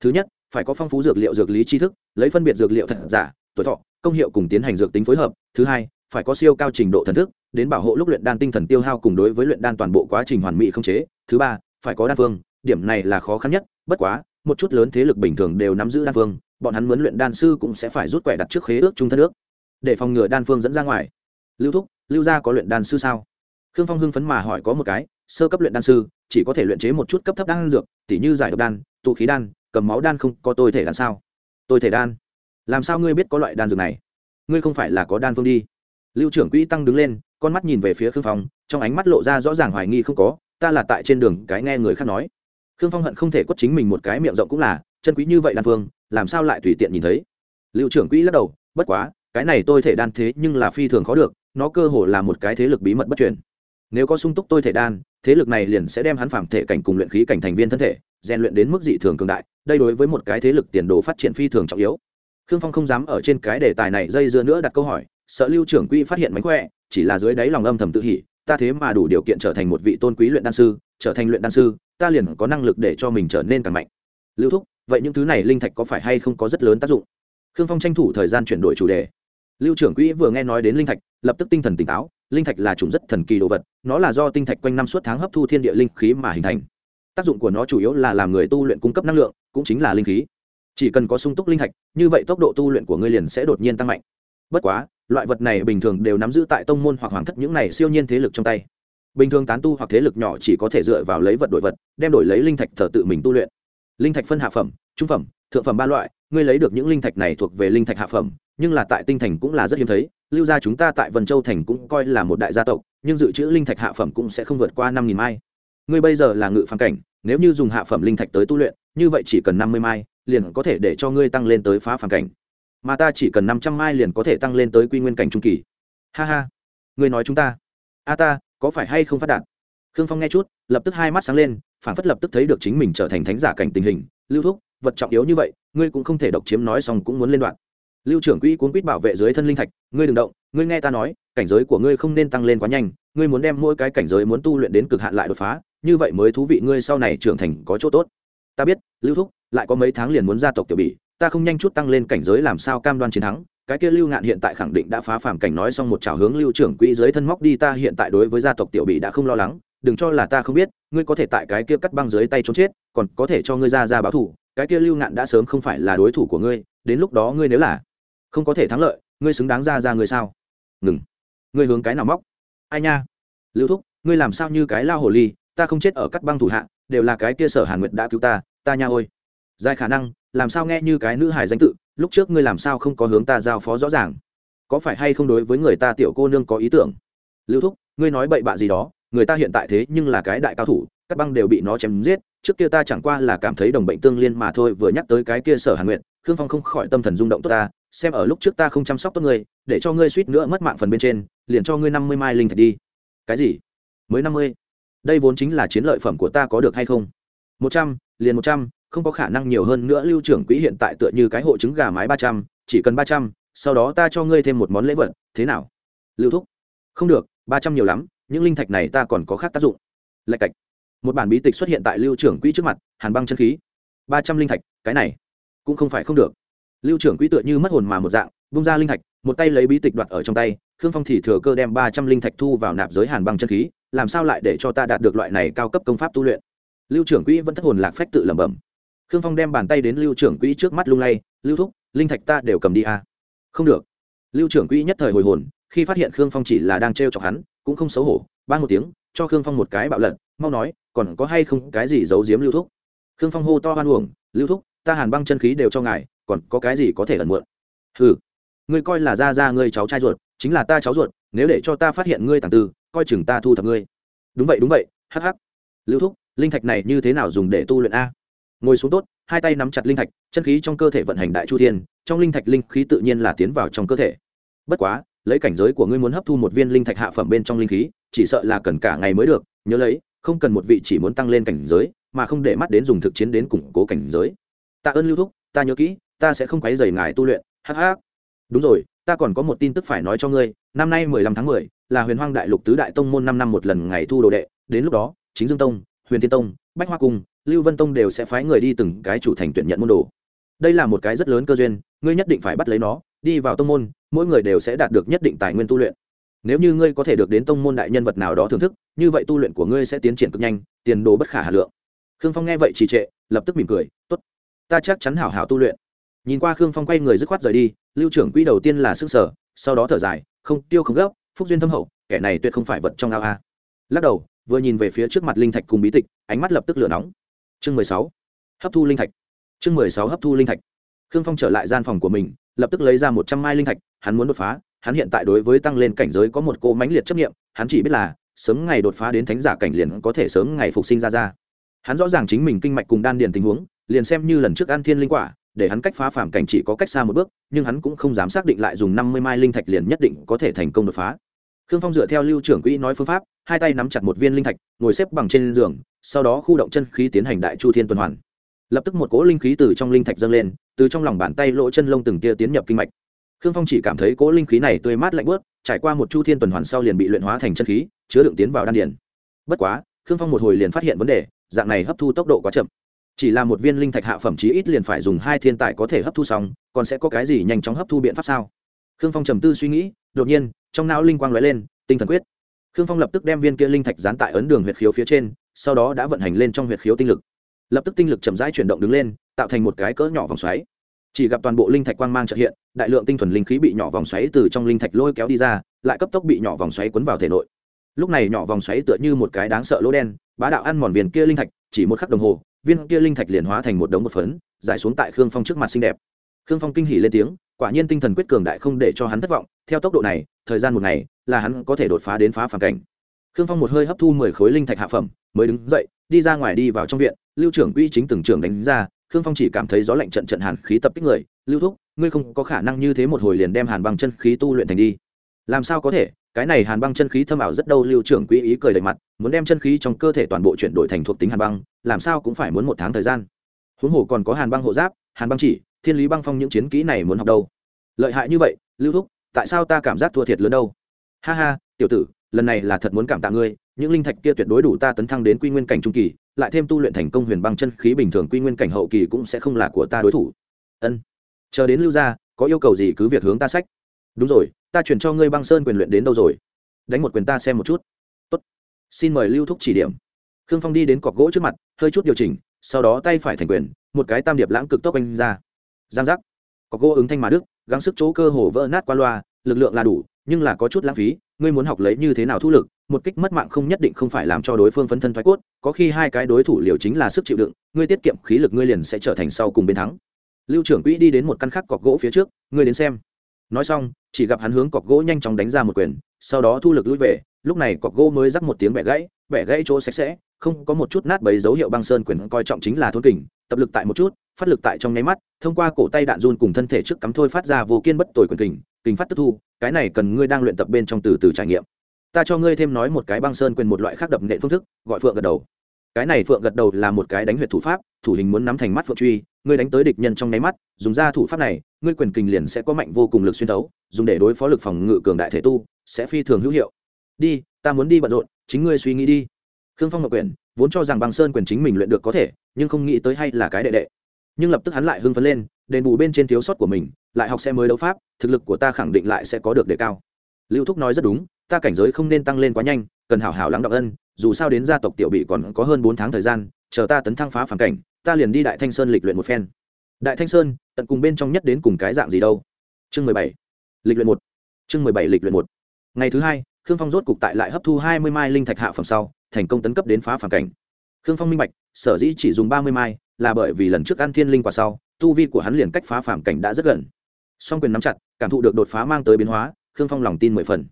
Thứ nhất, phải có phong phú dược liệu dược lý tri thức, lấy phân biệt dược liệu thật giả tuổi thọ, công hiệu cùng tiến hành dược tính phối hợp. Thứ hai, phải có siêu cao trình độ thần thức, đến bảo hộ lúc luyện đan tinh thần tiêu hao cùng đối với luyện đan toàn bộ quá trình hoàn mỹ không chế. Thứ ba, phải có đan phương, điểm này là khó khăn nhất, bất quá, một chút lớn thế lực bình thường đều nắm giữ đan phương, bọn hắn muốn luyện đan sư cũng sẽ phải rút quẻ đặt trước khế ước trung thân ước để phòng ngừa đan phương dẫn ra ngoài. Lưu thúc, lưu gia có luyện đan sư sao? Khương phong hưng phấn mà hỏi có một cái, sơ cấp luyện đan sư, chỉ có thể luyện chế một chút cấp thấp đan dược, tỉ như giải độc đan, tụ khí đan, cầm máu đan không có tôi thể đan sao? Tôi thể đan làm sao ngươi biết có loại đan dược này? Ngươi không phải là có đan phương đi. Lưu trưởng quỹ tăng đứng lên, con mắt nhìn về phía khương phong, trong ánh mắt lộ ra rõ ràng hoài nghi không có, ta là tại trên đường cái nghe người khác nói. Khương phong hận không thể quất chính mình một cái miệng rộng cũng là, chân quý như vậy đan phương, làm sao lại tùy tiện nhìn thấy? Lưu trưởng quỹ lắc đầu, bất quá, cái này tôi thể đan thế nhưng là phi thường khó được, nó cơ hồ là một cái thế lực bí mật bất truyền. Nếu có sung túc tôi thể đan, thế lực này liền sẽ đem hắn phạm thể cảnh cùng luyện khí cảnh thành viên thân thể, rèn luyện đến mức dị thường cường đại, đây đối với một cái thế lực tiền đồ phát triển phi thường trọng yếu khương phong không dám ở trên cái đề tài này dây dưa nữa đặt câu hỏi, sợ lưu trưởng quỹ phát hiện mánh khỏe, chỉ là dưới đáy lòng âm thầm tự hỉ, ta thế mà đủ điều kiện trở thành một vị tôn quý luyện đan sư, trở thành luyện đan sư, ta liền có năng lực để cho mình trở nên càng mạnh. Lưu thúc, vậy những thứ này linh thạch có phải hay không có rất lớn tác dụng? Khương phong tranh thủ thời gian chuyển đổi chủ đề. Lưu trưởng quỹ vừa nghe nói đến linh thạch, lập tức tinh thần tỉnh táo, linh thạch là chủng rất thần kỳ đồ vật, nó là do tinh thạch quanh năm suốt tháng hấp thu thiên địa linh khí mà hình thành. Tác dụng của nó chủ yếu là làm người tu luyện cung cấp năng lượng, cũng chính là linh khí chỉ cần có sung túc linh thạch như vậy tốc độ tu luyện của ngươi liền sẽ đột nhiên tăng mạnh. Bất quá, loại vật này bình thường đều nắm giữ tại tông môn hoặc hoàng thất những này siêu nhiên thế lực trong tay. Bình thường tán tu hoặc thế lực nhỏ chỉ có thể dựa vào lấy vật đổi vật, đem đổi lấy linh thạch thờ tự mình tu luyện. Linh thạch phân hạ phẩm, trung phẩm, thượng phẩm ba loại, ngươi lấy được những linh thạch này thuộc về linh thạch hạ phẩm, nhưng là tại tinh thành cũng là rất hiếm thấy, lưu gia chúng ta tại vân châu thành cũng coi là một đại gia tộc, nhưng dự trữ linh thạch hạ phẩm cũng sẽ không vượt qua năm nghìn mai. Ngươi bây giờ là ngự phản cảnh, nếu như dùng hạ phẩm linh thạch tới tu luyện, như vậy chỉ cần năm mươi mai liền có thể để cho ngươi tăng lên tới phá phản cảnh. Mà ta chỉ cần năm trăm mai liền có thể tăng lên tới quy nguyên cảnh trung kỳ. Ha ha. Ngươi nói chúng ta. A ta, có phải hay không phát đạt? Khương phong nghe chút, lập tức hai mắt sáng lên, phản phất lập tức thấy được chính mình trở thành thánh giả cảnh tình hình. Lưu thúc, vật trọng yếu như vậy, ngươi cũng không thể độc chiếm nói xong cũng muốn lên đoạn. Lưu trưởng quỹ cuốn quýt bảo vệ dưới thân linh thạch, ngươi đừng động, ngươi nghe ta nói, cảnh giới của ngươi không nên tăng lên quá nhanh, ngươi muốn đem mỗi cái cảnh giới muốn tu luyện đến cực hạn lại đột phá, như vậy mới thú vị ngươi sau này trưởng thành có chỗ tốt. Ta biết, lưu thúc lại có mấy tháng liền muốn gia tộc tiểu bỉ, ta không nhanh chút tăng lên cảnh giới làm sao cam đoan chiến thắng. Cái kia lưu ngạn hiện tại khẳng định đã phá phàm cảnh nói xong một trào hướng lưu trưởng quỹ dưới thân móc đi, ta hiện tại đối với gia tộc tiểu bỉ đã không lo lắng, đừng cho là ta không biết, ngươi có thể tại cái kia cắt băng dưới tay trốn chết, còn có thể cho ngươi ra ra báo thủ cái kia lưu ngạn đã sớm không phải là đối thủ của ngươi, đến lúc đó ngươi nếu là không có thể thắng lợi, ngươi xứng đáng ra ra ngươi sao? Ngừng. Ngươi hướng cái nào móc? Ai nha? Lưu thúc, ngươi làm sao như cái lao hồ ly, ta không chết ở cắt băng thủ hạ, đều là cái kia sở hàn nguyệt đã cứu ta ta nha ôi dài khả năng, làm sao nghe như cái nữ hài danh tự, lúc trước ngươi làm sao không có hướng ta giao phó rõ ràng? Có phải hay không đối với người ta tiểu cô nương có ý tưởng? Lưu thúc, ngươi nói bậy bạ gì đó, người ta hiện tại thế nhưng là cái đại cao thủ các băng đều bị nó chém giết, trước kia ta chẳng qua là cảm thấy đồng bệnh tương liên mà thôi, vừa nhắc tới cái kia sở hàn nguyện khương phong không khỏi tâm thần rung động tốt ta, xem ở lúc trước ta không chăm sóc tốt ngươi, để cho ngươi suýt nữa mất mạng phần bên trên, liền cho ngươi năm mươi mai linh thạch đi. Cái gì? Mới năm mươi? Đây vốn chính là chiến lợi phẩm của ta có được hay không? Một trăm, liền một trăm không có khả năng nhiều hơn nữa lưu trưởng quỹ hiện tại tựa như cái hộ trứng gà mái ba trăm, chỉ cần ba trăm, sau đó ta cho ngươi thêm một món lễ vật, thế nào? Lưu thúc. Không được, ba trăm nhiều lắm, những linh thạch này ta còn có khác tác dụng. Lạch cạch. Một bản bí tịch xuất hiện tại lưu trưởng quỹ trước mặt, hàn băng chân khí. ba trăm linh thạch, cái này cũng không phải không được. Lưu trưởng quỹ tựa như mất hồn mà một dạng bung ra linh thạch, một tay lấy bí tịch đoạt ở trong tay, khương phong thì thừa cơ đem ba trăm linh thạch thu vào nạp giới hàn băng chân khí, làm sao lại để cho ta đạt được loại này cao cấp công pháp tu luyện? Lưu trưởng quỹ vẫn thất hồn lạc phách tự lẩm bẩm khương phong đem bàn tay đến lưu trưởng quỹ trước mắt lung lay, lưu thúc, linh thạch ta đều cầm đi à. không được. Lưu trưởng quỹ nhất thời hồi hồn, khi phát hiện khương phong chỉ là đang t chọc hắn, cũng không xấu hổ ban một tiếng, cho khương phong một cái bạo lật, mau nói, còn có hay không cái gì giấu giếm lưu thúc? Khương phong hô to hoan uổng, lưu thúc, ta hàn băng chân khí đều cho ngài, còn có cái gì có thể ẩn muộn? Hừ, ngươi coi là ra ra ngươi cháu trai ruột, chính là ta cháu ruột, nếu để cho ta phát hiện ngươi tàng tư, coi chừng ta thu thập ngươi. Đúng vậy đúng vậy, hắc hắc. Lưu thúc, linh thạch này như thế nào dùng để tu luyện a? Ngồi xuống tốt, hai tay nắm chặt linh thạch, chân khí trong cơ thể vận hành đại chu thiên, trong linh thạch linh khí tự nhiên là tiến vào trong cơ thể. Bất quá, lấy cảnh giới của ngươi muốn hấp thu một viên linh thạch hạ phẩm bên trong linh khí, chỉ sợ là cần cả ngày mới được, nhớ lấy, không cần một vị chỉ muốn tăng lên cảnh giới, mà không để mắt đến dùng thực chiến đến củng cố cảnh giới. Tạ ơn lưu thúc, ta nhớ kỹ, ta sẽ không quấy rầy ngài tu luyện hh đúng rồi, ta còn có một tin tức phải nói cho ngươi, năm nay mười lăm tháng mười, là huyền hoang đại lục tứ đại tông môn năm năm một lần ngày thu đồ đệ, đến lúc đó, chính dương tông, huyền thiên tông, bách hoa cung lưu vân tông đều sẽ phái người đi từng cái chủ thành tuyển nhận môn đồ. Đây là một cái rất lớn cơ duyên, ngươi nhất định phải bắt lấy nó, đi vào tông môn, mỗi người đều sẽ đạt được nhất định tài nguyên tu luyện. Nếu như ngươi có thể được đến tông môn đại nhân vật nào đó thưởng thức, như vậy tu luyện của ngươi sẽ tiến triển cực nhanh, tiền đồ bất khả hà lượng. Khương phong nghe vậy trì trệ, lập tức mỉm cười, tốt, ta chắc chắn hảo hảo tu luyện. Nhìn qua khương phong quay người dứt khoát rời đi, lưu trưởng quỹ đầu tiên là sức sở, sau đó thở dài, không, tiêu không gấp, phúc duyên thâm hậu, kẻ này tuyệt không phải vật trong ao a. Lắc đầu, vừa nhìn về phía trước mặt linh thạch cùng bí tịch, ánh mắt lập tức lửa nóng chương mười sáu, hấp thu linh thạch. Chương mười sáu, hấp thu linh thạch. Khương phong trở lại gian phòng của mình, lập tức lấy ra một trăm mai linh thạch, hắn muốn đột phá, hắn hiện tại đối với tăng lên cảnh giới có một cô mãnh liệt chấp nghiệm hắn chỉ biết là, sớm ngày đột phá đến thánh giả cảnh liền có thể sớm ngày phục sinh ra ra. Hắn rõ ràng chính mình kinh mạch cùng đan điền tình huống, liền xem như lần trước ăn thiên linh quả, để hắn cách phá phạm cảnh chỉ có cách xa một bước, nhưng hắn cũng không dám xác định lại dùng năm mươi mai linh thạch liền nhất định có thể thành công đột phá khương phong dựa theo lưu trưởng quỹ nói phương pháp, hai tay nắm chặt một viên linh thạch, ngồi xếp bằng trên giường, sau đó khu động chân khí tiến hành đại chu thiên tuần hoàn. Lập tức một cỗ linh khí từ trong linh thạch dâng lên, từ trong lòng bàn tay lỗ chân lông từng tia tiến nhập kinh mạch. Khương phong chỉ cảm thấy cỗ linh khí này tươi mát lạnh bớt trải qua một chu thiên tuần hoàn sau liền bị luyện hóa thành chân khí, chứa đựng tiến vào đan điền. Bất quá, khương phong một hồi liền phát hiện vấn đề, dạng này hấp thu tốc độ quá chậm. Chỉ là một viên linh thạch hạ phẩm chí ít liền phải dùng hai thiên tài có thể hấp thu xong, còn sẽ có cái gì nhanh chóng hấp thu biện pháp sao? Khương phong trầm tư suy nghĩ, đột nhiên trong não linh quang lóe lên, tinh thần quyết. Khương phong lập tức đem viên kia linh thạch dán tại ấn đường huyệt khiếu phía trên, sau đó đã vận hành lên trong huyệt khiếu tinh lực. Lập tức tinh lực chậm rãi chuyển động đứng lên, tạo thành một cái cỡ nhỏ vòng xoáy. Chỉ gặp toàn bộ linh thạch quang mang trợ hiện, đại lượng tinh thuần linh khí bị nhỏ vòng xoáy từ trong linh thạch lôi kéo đi ra, lại cấp tốc bị nhỏ vòng xoáy cuốn vào thể nội. Lúc này nhỏ vòng xoáy tựa như một cái đáng sợ lỗ đen, bá đạo ăn mòn viên kia linh thạch, chỉ một khắc đồng hồ, viên kia linh thạch liền hóa thành một đống một phấn, giải xuống tại khương phong trước mặt xinh đẹp. Khương phong kinh hỉ lên tiếng, quả nhiên tinh thần quyết cường đại không để cho hắn thất vọng theo tốc độ này, thời gian một ngày, là hắn có thể đột phá đến phá phản cảnh. Khương phong một hơi hấp thu mười khối linh thạch hạ phẩm, mới đứng dậy, đi ra ngoài đi vào trong viện, lưu trưởng uy chính từng trưởng đánh ra, khương phong chỉ cảm thấy gió lạnh trận trận hàn khí tập kích người, lưu thúc, ngươi không có khả năng như thế một hồi liền đem hàn băng chân khí tu luyện thành đi. Làm sao có thể? Cái này hàn băng chân khí thâm ảo rất đâu, lưu trưởng quỹ ý cười đầy mặt, muốn đem chân khí trong cơ thể toàn bộ chuyển đổi thành thuộc tính hàn băng, làm sao cũng phải muốn một tháng thời gian. Huống hồ còn có hàn băng hộ giáp, hàn băng chỉ, thiên lý băng phong những chiến kỹ này muốn học đâu? Lợi hại như vậy, lưu thúc tại sao ta cảm giác thua thiệt lớn đâu? Ha ha, tiểu tử, lần này là thật muốn cảm tạ ngươi, những linh thạch kia tuyệt đối đủ ta tấn thăng đến quy nguyên cảnh trung kỳ, lại thêm tu luyện thành công huyền băng chân khí bình thường quy nguyên cảnh hậu kỳ cũng sẽ không là của ta đối thủ. Ân. Chờ đến lưu gia, có yêu cầu gì cứ việc hướng ta sách. Đúng rồi, ta chuyển cho ngươi băng sơn quyền luyện đến đâu rồi? Đánh một quyền ta xem một chút. Tốt. Xin mời lưu thúc chỉ điểm. Khương phong đi đến cọc gỗ trước mặt, hơi chút điều chỉnh, sau đó tay phải thành quyền, một cái tam điệp lãng cực tốc anh ra. Giang giác. Cọc gỗ ứng thanh mà đức gắng sức chỗ cơ hồ vỡ nát qua loa, lực lượng là đủ, nhưng là có chút lãng phí, ngươi muốn học lấy như thế nào thu lực, một kích mất mạng không nhất định không phải làm cho đối phương phấn thân thoái cốt, có khi hai cái đối thủ liều chính là sức chịu đựng, ngươi tiết kiệm khí lực ngươi liền sẽ trở thành sau cùng bên thắng. Lưu trưởng quỹ đi đến một căn khắc cọc gỗ phía trước, ngươi đến xem. Nói xong, chỉ gặp hắn hướng cọc gỗ nhanh chóng đánh ra một quyền, sau đó thu lực lui về, lúc này cọc gỗ mới rắc một tiếng bẻ gãy bẻ gãy chỗ sạch sẽ không có một chút nát bấy dấu hiệu băng sơn quyền coi trọng chính là thôn kình, tập lực tại một chút, phát lực tại trong nháy mắt, thông qua cổ tay đạn run cùng thân thể trước cắm thôi phát ra vô kiên bất tồi quyền kình kình phát tức thu, cái này cần ngươi đang luyện tập bên trong từ từ trải nghiệm. Ta cho ngươi thêm nói một cái băng sơn quyền một loại khác đập nệ phương thức, gọi phượng gật đầu. Cái này phượng gật đầu là một cái đánh huyệt thủ pháp, thủ hình muốn nắm thành mắt phượng truy, ngươi đánh tới địch nhân trong nháy mắt, dùng ra thủ pháp này, ngươi quyền kình liền sẽ có mạnh vô cùng lực xuyên thấu, dùng để đối phó lực phòng ngự cường đại thể tu, sẽ phi thường hữu hiệu. Đi, ta muốn đi bận rộn, chính ngươi suy nghĩ đi khương phong ngọc quyền vốn cho rằng bằng sơn quyền chính mình luyện được có thể, nhưng không nghĩ tới hay là cái đệ đệ. Nhưng lập tức hắn lại hưng phấn lên, đền bù bên trên thiếu sót của mình, lại học xe mới đấu pháp, thực lực của ta khẳng định lại sẽ có được đề cao. Lưu thúc nói rất đúng, ta cảnh giới không nên tăng lên quá nhanh, cần hảo hảo lắng đọng ân, dù sao đến gia tộc tiểu bị còn có hơn bốn tháng thời gian, chờ ta tấn thăng phá phản cảnh, ta liền đi đại thanh sơn lịch luyện một phen. Đại thanh sơn, tận cùng bên trong nhất đến cùng cái dạng gì đâu? Chương mười bảy, lịch luyện một. Chương mười bảy lịch luyện một. Ngày thứ hai, khương phong rốt cục tại lại hấp thu hai mươi mai linh thạch hạ phẩm sau thành công tấn cấp đến phá phản cảnh. Khương phong minh bạch, sở dĩ chỉ dùng ba mươi mai là bởi vì lần trước ăn thiên linh quả sau, tu vi của hắn liền cách phá phản cảnh đã rất gần. Song quyền nắm chặt, cảm thụ được đột phá mang tới biến hóa, khương phong lòng tin mười phần.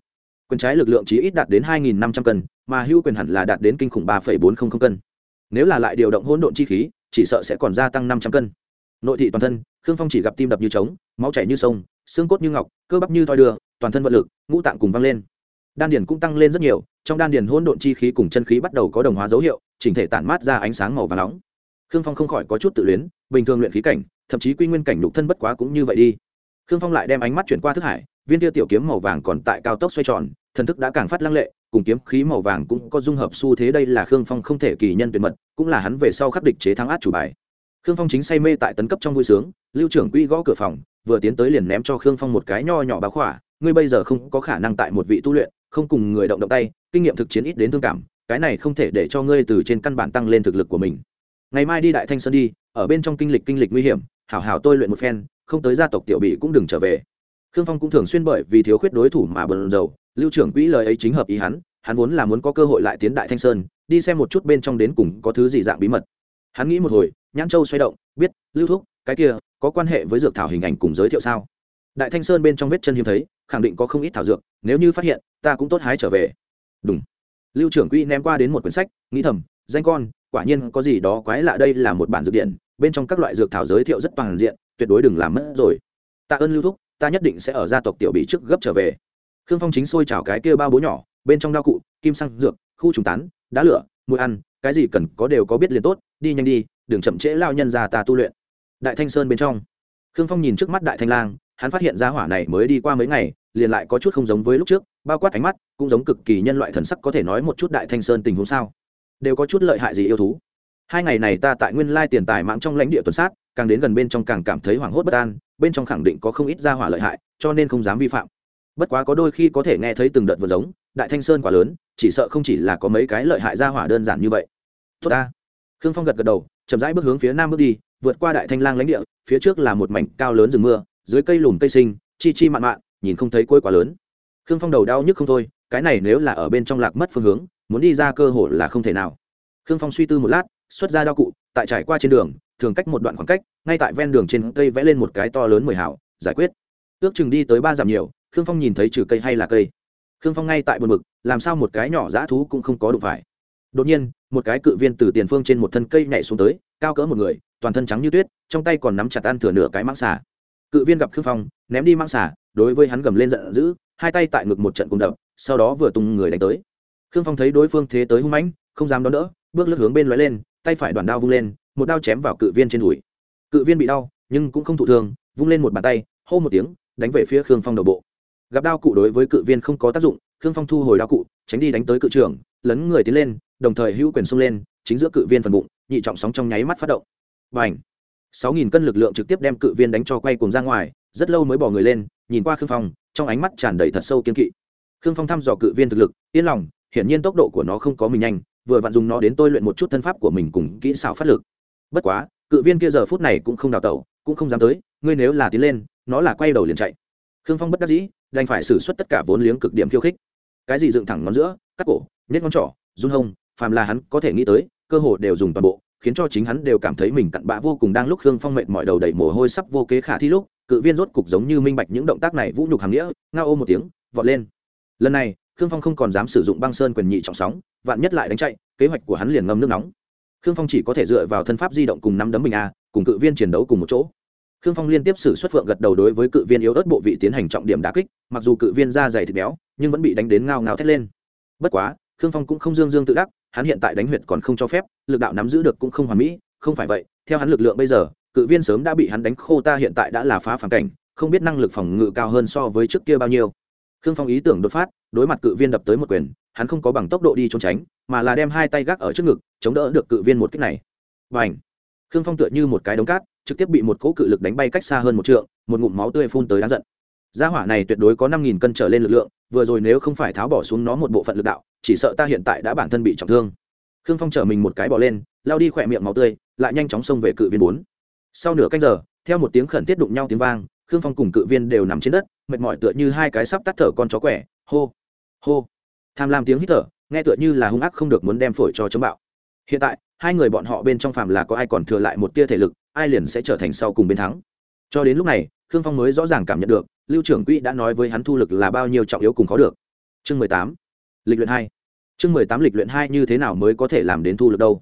Quyền trái lực lượng chỉ ít đạt đến hai nghìn năm trăm cân, mà hữu quyền hẳn là đạt đến kinh khủng ba phẩy bốn không không cân. Nếu là lại điều động hỗn độn chi khí, chỉ sợ sẽ còn gia tăng năm trăm cân. Nội thị toàn thân, khương phong chỉ gặp tim đập như trống, máu chảy như sông, xương cốt như ngọc, cơ bắp như thoi đưa, toàn thân vận lực, ngũ tạng cùng văng lên. Đan điển cũng tăng lên rất nhiều trong đan điền hỗn độn chi khí cùng chân khí bắt đầu có đồng hóa dấu hiệu, chỉnh thể tản mát ra ánh sáng màu và nóng. Khương phong không khỏi có chút tự luyến, bình thường luyện khí cảnh, thậm chí quy nguyên cảnh nhục thân bất quá cũng như vậy đi. Khương phong lại đem ánh mắt chuyển qua thức hải, viên tiêu tiểu kiếm màu vàng còn tại cao tốc xoay tròn, thần thức đã càng phát lăng lệ, cùng kiếm khí màu vàng cũng có dung hợp xu thế đây là khương phong không thể kỳ nhân tuyệt mật, cũng là hắn về sau khắc địch chế thắng át chủ bài. Khương phong chính say mê tại tấn cấp trong vui sướng, lưu trưởng quy gõ cửa phòng, vừa tiến tới liền ném cho khương phong một cái nho nhỏ báo khỏa, ngươi bây giờ không có khả năng tại một vị tu luyện không cùng người động động tay, kinh nghiệm thực chiến ít đến thương cảm, cái này không thể để cho ngươi từ trên căn bản tăng lên thực lực của mình. Ngày mai đi đại thanh sơn đi, ở bên trong kinh lịch kinh lịch nguy hiểm, hảo hảo tôi luyện một phen, không tới gia tộc tiểu bị cũng đừng trở về. Khương phong cũng thường xuyên bởi vì thiếu khuyết đối thủ mà bần dầu lưu trưởng quỹ lời ấy chính hợp ý hắn hắn vốn là muốn có cơ hội lại tiến đại thanh sơn, đi xem một chút bên trong đến cùng có thứ gì dạng bí mật. Hắn nghĩ một hồi, nhãn châu xoay động, biết, lưu thúc, cái kia, có quan hệ với dược thảo hình ảnh cùng giới thiệu sao? Đại thanh sơn bên trong vết chân hiếm thấy, khẳng định có không ít thảo dược, nếu như phát hiện, ta cũng tốt hái trở về. Đúng lưu trưởng quỹ ném qua đến một quyển sách, nghĩ thầm, danh con, quả nhiên có gì đó quái lạ đây là một bản dược điện, bên trong các loại dược thảo giới thiệu rất toàn diện, tuyệt đối đừng làm mất rồi. Tạ ơn lưu thúc, ta nhất định sẽ ở gia tộc tiểu bị trước gấp trở về. Khương phong chính xôi chảo cái kia bao bố nhỏ, bên trong đao cụ, kim xăng dược, khu trùng tán, đá lửa, mùi ăn, cái gì cần có đều có biết liền tốt, đi nhanh đi, đừng chậm trễ lao nhân ra ta tu luyện. Đại thanh sơn bên trong. Khương phong nhìn trước mắt đại thanh lang hắn phát hiện ra hỏa này mới đi qua mấy ngày, liền lại có chút không giống với lúc trước, bao quát ánh mắt, cũng giống cực kỳ nhân loại thần sắc có thể nói một chút đại thanh sơn tình huống sao. Đều có chút lợi hại gì yêu thú. Hai ngày này ta tại nguyên lai tiền tài mạng trong lãnh địa tuần sát, càng đến gần bên trong càng cảm thấy hoảng hốt bất an, bên trong khẳng định có không ít gia hỏa lợi hại, cho nên không dám vi phạm. Bất quá có đôi khi có thể nghe thấy từng đợt vừa giống, đại thanh sơn quá lớn, chỉ sợ không chỉ là có mấy cái lợi hại gia hỏa đơn giản như vậy. Tốt ta. Khương phong gật gật đầu, chậm rãi bước hướng phía nam bước đi, vượt qua đại thanh lang lãnh địa, phía trước là một mảnh cao lớn rừng mưa dưới cây lùm cây sinh, chi chi mạn mạn, nhìn không thấy cuối quá lớn. Khương phong đầu đau nhức không thôi, cái này nếu là ở bên trong lạc mất phương hướng, muốn đi ra cơ hội là không thể nào. Khương phong suy tư một lát, xuất ra đao cụ, tại trải qua trên đường, thường cách một đoạn khoảng cách, ngay tại ven đường trên cây vẽ lên một cái to lớn mười hảo giải quyết. Ước chừng đi tới ba dặm nhiều, khương phong nhìn thấy trừ cây hay là cây. Khương phong ngay tại buồn mực làm sao một cái nhỏ dã thú cũng không có đụng phải. Đột nhiên, một cái cự viên từ tiền phương trên một thân cây nhảy xuống tới, cao cỡ một người, toàn thân trắng như tuyết, trong tay còn nắm chặt ăn thừa nửa cái mãng xà cự viên gặp khương phong, ném đi mang xả. đối với hắn gầm lên giận dữ, hai tay tại ngực một trận cùng đập, sau đó vừa tung người đánh tới. Khương phong thấy đối phương thế tới hung mãnh, không dám đón đỡ, bước lướt hướng bên lóe lên, tay phải đoàn đao vung lên, một đao chém vào cự viên trên đùi. Cự viên bị đau, nhưng cũng không thụ thương, vung lên một bàn tay, hô một tiếng, đánh về phía khương phong đầu bộ. Gặp đao cụ đối với cự viên không có tác dụng, khương phong thu hồi đao cụ, tránh đi đánh tới cự trưởng, lấn người tiến lên, đồng thời hữu quyền xông lên, chính giữa cự viên phần bụng, nhị trọng sóng trong nháy mắt phát động. Và ảnh sáu nghìn cân lực lượng trực tiếp đem cự viên đánh cho quay cùng ra ngoài, rất lâu mới bỏ người lên, nhìn qua khương phong, trong ánh mắt tràn đầy thật sâu kiên kỵ. Khương phong thăm dò cự viên thực lực, yên lòng, hiển nhiên tốc độ của nó không có mình nhanh, vừa vặn dùng nó đến tôi luyện một chút thân pháp của mình cùng kỹ xảo phát lực. Bất quá, cự viên kia giờ phút này cũng không đào tẩu, cũng không dám tới, ngươi nếu là tiến lên, nó là quay đầu liền chạy. Khương phong bất đắc dĩ, đành phải xử suất tất cả vốn liếng cực điểm khiêu khích. Cái gì dựng thẳng ngón giữa, cắt cổ, nhét ngón trỏ, run hông, phàm là hắn có thể nghĩ tới, cơ hồ đều dùng toàn bộ khiến cho chính hắn đều cảm thấy mình cặn bã vô cùng đang lúc khương phong mệt mỏi đầu đầy mồ hôi sắp vô kế khả thi lúc, cự viên rốt cục giống như minh bạch những động tác này vũ nhục hàng nghĩa, ngao một tiếng, vọt lên. Lần này, khương phong không còn dám sử dụng băng sơn quyền nhị trọng sóng, vạn nhất lại đánh chạy, kế hoạch của hắn liền ngâm nước nóng. Khương phong chỉ có thể dựa vào thân pháp di động cùng năm đấm mình a, cùng cự viên chiến đấu cùng một chỗ. Khương phong liên tiếp sử xuất phượng gật đầu đối với cự viên yếu ớt bộ vị tiến hành trọng điểm đả kích, mặc dù cự viên da dày thịt béo, nhưng vẫn bị đánh đến ngao ngao thét lên. Bất quá khương phong cũng không dương dương tự đắc, hắn hiện tại đánh huyệt còn không cho phép, lực đạo nắm giữ được cũng không hoàn mỹ, không phải vậy, theo hắn lực lượng bây giờ, cự viên sớm đã bị hắn đánh khô ta hiện tại đã là phá phản cảnh, không biết năng lực phòng ngự cao hơn so với trước kia bao nhiêu. Khương phong ý tưởng đột phát, đối mặt cự viên đập tới một quyền, hắn không có bằng tốc độ đi trốn tránh, mà là đem hai tay gác ở trước ngực, chống đỡ được cự viên một kích này. Và ảnh khương phong tựa như một cái đống cát, trực tiếp bị một cỗ cự lực đánh bay cách xa hơn một trượng, một ngụm máu tươi phun tới đáng giận. Gia hỏa này tuyệt đối có năm nghìn cân trở lên lực lượng, vừa rồi nếu không phải tháo bỏ xuống nó một bộ phận lực đạo chỉ sợ ta hiện tại đã bản thân bị trọng thương. Khương phong chở mình một cái bỏ lên, lao đi khỏe miệng máu tươi, lại nhanh chóng xông về cự viên bốn. Sau nửa canh giờ, theo một tiếng khẩn thiết đụng nhau tiếng vang, khương phong cùng cự viên đều nằm trên đất, mệt mỏi tựa như hai cái sắp tắt thở con chó quẻ. Hô hô. Tham lam tiếng hít thở, nghe tựa như là hung ác không được muốn đem phổi cho chấm bạo. Hiện tại, hai người bọn họ bên trong phàm là có ai còn thừa lại một tia thể lực, ai liền sẽ trở thành sau cùng bên thắng. Cho đến lúc này, khương phong mới rõ ràng cảm nhận được, lưu trưởng quỹ đã nói với hắn thu lực là bao nhiêu trọng yếu cùng khó được. Chương mười tám, lịch luyện hai chương mười tám lịch luyện hai như thế nào mới có thể làm đến thu lực đâu?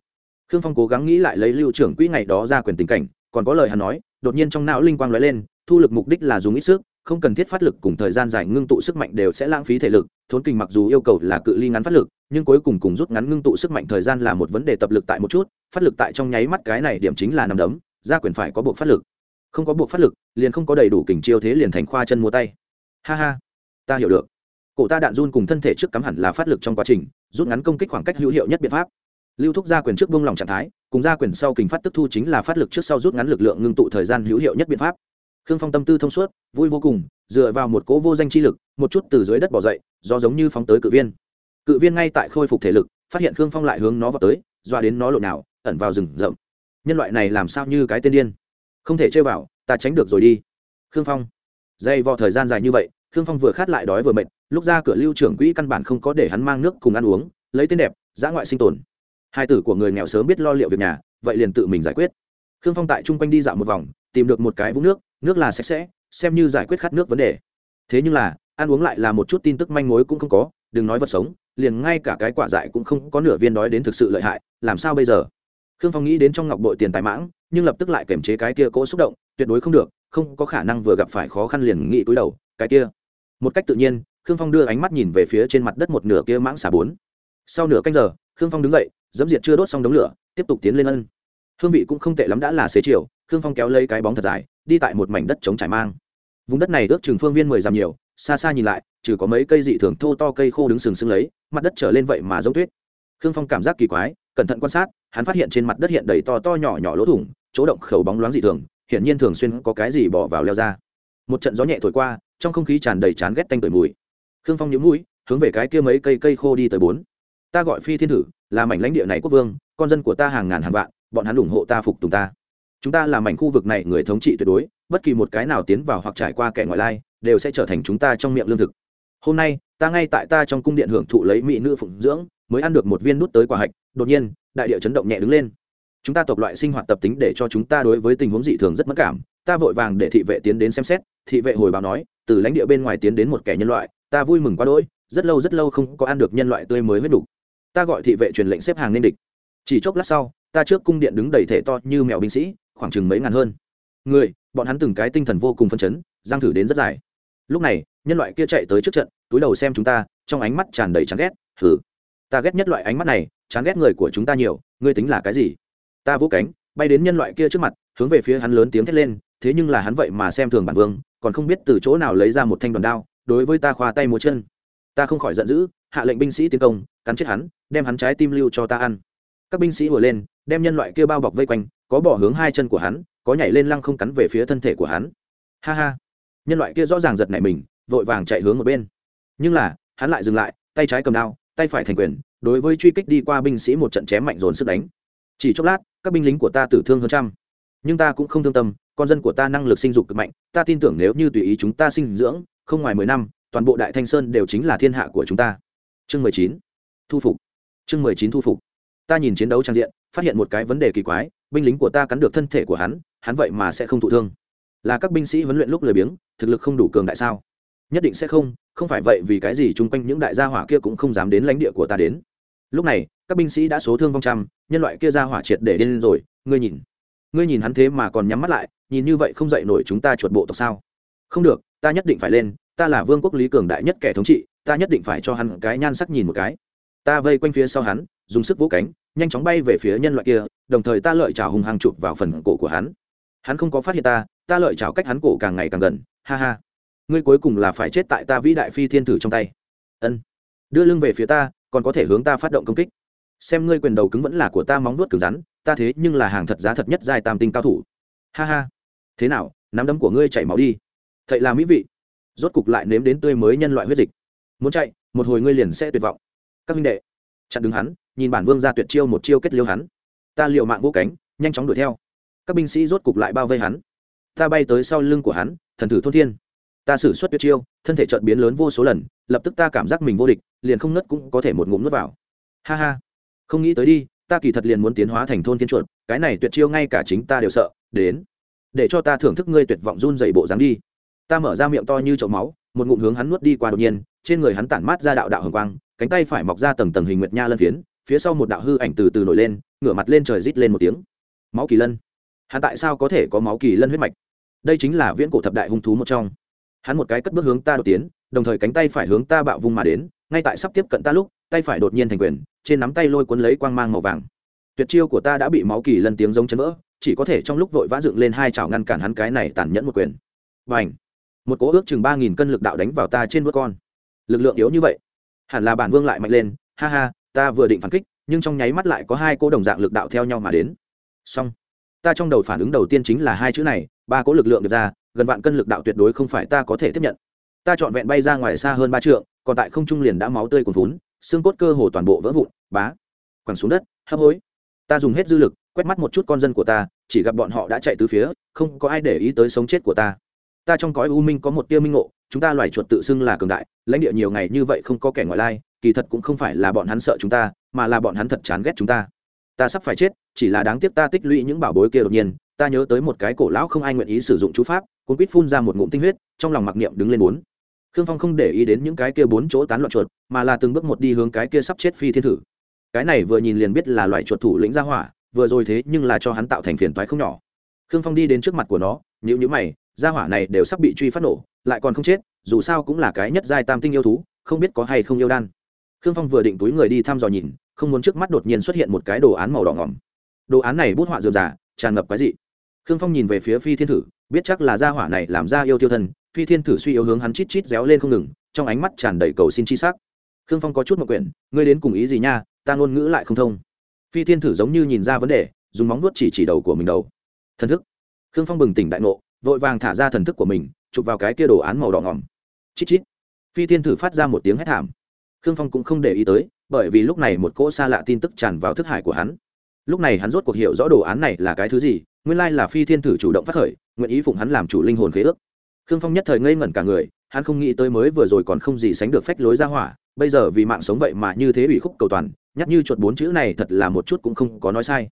Khương phong cố gắng nghĩ lại lấy lưu trưởng quỹ ngày đó ra quyền tình cảnh, còn có lời hắn nói, đột nhiên trong não linh quang nói lên, thu lực mục đích là dùng ít sức, không cần thiết phát lực cùng thời gian dài ngưng tụ sức mạnh đều sẽ lãng phí thể lực, thốn kinh mặc dù yêu cầu là cự ly ngắn phát lực, nhưng cuối cùng cùng rút ngắn ngưng tụ sức mạnh thời gian là một vấn đề tập lực tại một chút, phát lực tại trong nháy mắt cái này điểm chính là nằm đấm, ra quyền phải có buộc phát lực. Không có buộc phát lực, liền không có đầy đủ kình chiêu thế liền thành khoa chân mua tay. Ha ha, ta hiểu được. Cổ ta đạn run cùng thân thể trước cắm hẳn là phát lực trong quá trình rút ngắn công kích khoảng cách hữu hiệu nhất biện pháp. Lưu thúc gia quyền trước buông lỏng trạng thái, cùng gia quyền sau kình phát tức thu chính là phát lực trước sau rút ngắn lực lượng ngưng tụ thời gian hữu hiệu nhất biện pháp. Khương phong tâm tư thông suốt, vui vô cùng, dựa vào một cố vô danh chi lực, một chút từ dưới đất bỏ dậy, do giống như phóng tới cự viên. Cự viên ngay tại khôi phục thể lực, phát hiện khương phong lại hướng nó vào tới, doa đến nó lộn nào, ẩn vào rừng rậm. Nhân loại này làm sao như cái tên điên? Không thể chơi vào, ta tránh được rồi đi. Khương phong. Dây vò thời gian dài như vậy, khương phong vừa khát lại đói vừa mệt lúc ra cửa lưu trưởng quỹ căn bản không có để hắn mang nước cùng ăn uống, lấy tên đẹp giã ngoại sinh tồn. Hai tử của người nghèo sớm biết lo liệu việc nhà, vậy liền tự mình giải quyết. Khương phong tại chung quanh đi dạo một vòng, tìm được một cái vũng nước nước là sạch sẽ, xem như giải quyết khát nước vấn đề. Thế nhưng là, ăn uống lại là một chút tin tức manh mối cũng không có, đừng nói vật sống, liền ngay cả cái quả dại cũng không có nửa viên đói đến thực sự lợi hại, làm sao bây giờ? Khương phong nghĩ đến trong ngọc bội tiền tài mãng, nhưng lập tức lại kiềm chế cái kia cỗ xúc động, tuyệt đối không được, không có khả năng vừa gặp phải khó khăn liền nghĩ túi đầu, cái kia. Một cách tự nhiên khương phong đưa ánh mắt nhìn về phía trên mặt đất một nửa kia mãng xà bốn. Sau nửa canh giờ, khương phong đứng dậy, dẫm diệt chưa đốt xong đống lửa, tiếp tục tiến lên ân. Hương vị cũng không tệ lắm đã là xế chiều, khương phong kéo lấy cái bóng thật dài, đi tại một mảnh đất trống trải mang. Vùng đất này ước chừng phương viên mười dặm nhiều, xa xa nhìn lại, trừ có mấy cây dị thường thô to cây khô đứng sừng sững lấy, mặt đất trở lên vậy mà giống tuyết. Khương phong cảm giác kỳ quái, cẩn thận quan sát, hắn phát hiện trên mặt đất hiện đầy to to nhỏ nhỏ lỗ thủng, chỗ động khẩu bóng loáng dị thường, hiển nhiên thường xuyên có cái gì bỏ vào leo ra. Một trận gió nhẹ thổi qua, trong không khí tràn đầy chán ghét tanh tưởi mùi khương phong nhíu mũi, hướng về cái kia mấy cây cây khô đi tới bốn. Ta gọi phi thiên thử, là mảnh lãnh địa này quốc vương, con dân của ta hàng ngàn hàng vạn, bọn hắn ủng hộ ta phục tùng ta. Chúng ta là mảnh khu vực này người thống trị tuyệt đối, bất kỳ một cái nào tiến vào hoặc trải qua kẻ ngoại lai, đều sẽ trở thành chúng ta trong miệng lương thực. Hôm nay, ta ngay tại ta trong cung điện hưởng thụ lấy mỹ nữ phụng dưỡng, mới ăn được một viên nút tới quả hạch, đột nhiên, đại địa chấn động nhẹ đứng lên. Chúng ta tộc loại sinh hoạt tập tính để cho chúng ta đối với tình huống dị thường rất mất cảm, ta vội vàng để thị vệ tiến đến xem xét, thị vệ hồi báo nói, từ lãnh địa bên ngoài tiến đến một kẻ nhân loại ta vui mừng quá đỗi, rất lâu rất lâu không có ăn được nhân loại tươi mới huyết đủ. ta gọi thị vệ truyền lệnh xếp hàng nên địch. Chỉ chốc lát sau, ta trước cung điện đứng đầy thể to như mèo binh sĩ, khoảng chừng mấy ngàn hơn. Người, bọn hắn từng cái tinh thần vô cùng phân chấn, giang thử đến rất dài. Lúc này, nhân loại kia chạy tới trước trận, túi đầu xem chúng ta, trong ánh mắt tràn đầy chán ghét. Thử ta ghét nhất loại ánh mắt này, chán ghét người của chúng ta nhiều, ngươi tính là cái gì? Ta vỗ cánh, bay đến nhân loại kia trước mặt, hướng về phía hắn lớn tiếng thét lên, thế nhưng là hắn vậy mà xem thường bản vương, còn không biết từ chỗ nào lấy ra một thanh đoàn đao đối với ta khoa tay múa chân. Ta không khỏi giận dữ, hạ lệnh binh sĩ tiến công, cắn chết hắn, đem hắn trái tim lưu cho ta ăn. Các binh sĩ vừa lên, đem nhân loại kia bao bọc vây quanh, có bỏ hướng hai chân của hắn, có nhảy lên lăng không cắn về phía thân thể của hắn. Ha ha. Nhân loại kia rõ ràng giật nảy mình, vội vàng chạy hướng một bên. Nhưng là, hắn lại dừng lại, tay trái cầm đao, tay phải thành quyền, đối với truy kích đi qua binh sĩ một trận chém mạnh dồn sức đánh. Chỉ chốc lát, các binh lính của ta tử thương hơn trăm. Nhưng ta cũng không thương tâm, con dân của ta năng lực sinh dục cực mạnh, ta tin tưởng nếu như tùy ý chúng ta sinh dưỡng không ngoài mười năm, toàn bộ đại thanh sơn đều chính là thiên hạ của chúng ta. Chương mười chín, thu phục. Chương mười chín thu phục. Ta nhìn chiến đấu trang diện, phát hiện một cái vấn đề kỳ quái, binh lính của ta cắn được thân thể của hắn hắn vậy mà sẽ không thụ thương. Là các binh sĩ huấn luyện lúc lười biếng, thực lực không đủ cường đại sao? Nhất định sẽ không không phải vậy vì cái gì chung quanh những đại gia hỏa kia cũng không dám đến lãnh địa của ta đến. Lúc này, các binh sĩ đã số thương vong trăm, nhân loại kia ra hỏa triệt để điên rồi, ngươi nhìn. Ngươi nhìn hắn thế mà còn nhắm mắt lại, nhìn như vậy không dậy nổi chúng ta chuột bộ tộc sao? Không được ta nhất định phải lên, ta là vương quốc lý cường đại nhất kẻ thống trị, ta nhất định phải cho hắn cái nhan sắc nhìn một cái. Ta vây quanh phía sau hắn, dùng sức vỗ cánh, nhanh chóng bay về phía nhân loại kia, đồng thời ta lợi chảo hùng hàng chụp vào phần cổ của hắn. Hắn không có phát hiện ta ta lợi chảo cách hắn cổ càng ngày càng gần, ha ha. Ngươi cuối cùng là phải chết tại ta vĩ đại phi thiên thử trong tay. Ân. Đưa lưng về phía ta, còn có thể hướng ta phát động công kích. Xem ngươi quyền đầu cứng vẫn là của ta móng nuốt cứng rắn, ta thế nhưng là hàng thật giá thật nhất dài tam tinh cao thủ. Ha ha. Thế nào, nắm đấm của ngươi chảy máu đi thậy là mỹ vị. Rốt cục lại nếm đến tươi mới nhân loại huyết dịch. Muốn chạy, một hồi ngươi liền sẽ tuyệt vọng. Các minh đệ, chặn đứng hắn, nhìn bản vương ra tuyệt chiêu một chiêu kết liêu hắn. Ta liệu mạng vô cánh, nhanh chóng đuổi theo. Các binh sĩ rốt cục lại bao vây hắn. Ta bay tới sau lưng của hắn, thần thử thôn thiên. Ta xử suất tuyệt chiêu, thân thể trợn biến lớn vô số lần, lập tức ta cảm giác mình vô địch, liền không nứt cũng có thể một ngụm nuốt vào. Ha ha. Không nghĩ tới đi, ta kỳ thật liền muốn tiến hóa thành thôn thiên chuột, cái này tuyệt chiêu ngay cả chính ta đều sợ, đến. Để cho ta thưởng thức ngươi tuyệt vọng run rẩy bộ dáng đi ta mở ra miệng to như chậu máu, một ngụm hướng hắn nuốt đi qua đột nhiên, trên người hắn tản mát ra đạo đạo hồng quang, cánh tay phải mọc ra tầng tầng hình nguyệt nha lân phiến, phía sau một đạo hư ảnh từ từ nổi lên, ngửa mặt lên trời rít lên một tiếng. Máu kỳ lân. Hắn tại sao có thể có máu kỳ lân huyết mạch? Đây chính là viễn cổ thập đại hung thú một trong. Hắn một cái cất bước hướng ta đột tiến, đồng thời cánh tay phải hướng ta bạo vung mà đến, ngay tại sắp tiếp cận ta lúc, tay phải đột nhiên thành quyền, trên nắm tay lôi cuốn lấy quang mang màu vàng. Tuyệt chiêu của ta đã bị máu kỳ lân tiếng giống chấn vỡ, chỉ có thể trong lúc vội vã dựng lên hai chảo ngăn cản hắn cái này tàn nhẫn một quyền. Và ảnh một cỗ ước chừng ba nghìn cân lực đạo đánh vào ta trên vớt con. Lực lượng yếu như vậy, hẳn là bản vương lại mạnh lên. Ha ha, ta vừa định phản kích, nhưng trong nháy mắt lại có hai cỗ đồng dạng lực đạo theo nhau mà đến. Xong, ta trong đầu phản ứng đầu tiên chính là hai chữ này, ba cỗ lực lượng được ra, gần vạn cân lực đạo tuyệt đối không phải ta có thể tiếp nhận. Ta trọn vẹn bay ra ngoài xa hơn ba trượng, còn tại không trung liền đã máu tươi cuồn vốn xương cốt cơ hồ toàn bộ vỡ vụn, bá, quẳng xuống đất, hấp hối. Ta dùng hết dư lực, quét mắt một chút con dân của ta, chỉ gặp bọn họ đã chạy từ phía, không có ai để ý tới sống chết của ta ta trong cõi u minh có một tia minh ngộ, chúng ta loài chuột tự xưng là cường đại, lãnh địa nhiều ngày như vậy không có kẻ ngoại lai, kỳ thật cũng không phải là bọn hắn sợ chúng ta, mà là bọn hắn thật chán ghét chúng ta. Ta sắp phải chết, chỉ là đáng tiếc ta tích lũy những bảo bối kia đột nhiên, ta nhớ tới một cái cổ lão không ai nguyện ý sử dụng chú pháp, cuốn quýt phun ra một ngụm tinh huyết, trong lòng mặc niệm đứng lên bốn. Khương phong không để ý đến những cái kia bốn chỗ tán loạn chuột, mà là từng bước một đi hướng cái kia sắp chết phi thiên thử. Cái này vừa nhìn liền biết là loại chuột thủ lĩnh ra hỏa, vừa rồi thế nhưng là cho hắn tạo thành phiền toái không nhỏ. Khương phong đi đến trước mặt của nó nhữ nhữ mày gia hỏa này đều sắp bị truy phát nổ, lại còn không chết, dù sao cũng là cái nhất giai tam tinh yêu thú, không biết có hay không yêu đan. Khương phong vừa định túi người đi thăm dò nhìn, không muốn trước mắt đột nhiên xuất hiện một cái đồ án màu đỏ ngỏm. Đồ án này bút họa dườm giả tràn ngập cái gì khương phong nhìn về phía phi thiên thử, biết chắc là gia hỏa này làm ra yêu tiêu thân phi thiên thử suy yếu hướng hắn chít chít réo lên không ngừng, trong ánh mắt tràn đầy cầu xin chi sắc. Khương phong có chút một quyển, ngươi đến cùng ý gì nha, ta ngôn ngữ lại không thông. Phi thiên thử giống như nhìn ra vấn đề, dùng móng vuốt chỉ chỉ đầu của mình đầu. Thần thức. Khương phong bừng tỉnh đại ngộ vội vàng thả ra thần thức của mình, chụp vào cái kia đồ án màu đỏ ngỏm. Chít chít. Phi thiên thử phát ra một tiếng hét thảm. Khương phong cũng không để ý tới, bởi vì lúc này một cỗ xa lạ tin tức tràn vào thức hải của hắn. Lúc này hắn rốt cuộc hiểu rõ đồ án này là cái thứ gì, nguyên lai là phi thiên thử chủ động phát khởi, nguyện ý phụng hắn làm chủ linh hồn khế ước. Khương phong nhất thời ngây ngẩn cả người, hắn không nghĩ tới mới vừa rồi còn không gì sánh được phách lối ra hỏa, bây giờ vì mạng sống vậy mà như thế ủy khúc cầu toàn, nhắc như chuột bốn chữ này thật là một chút cũng không có nói sai.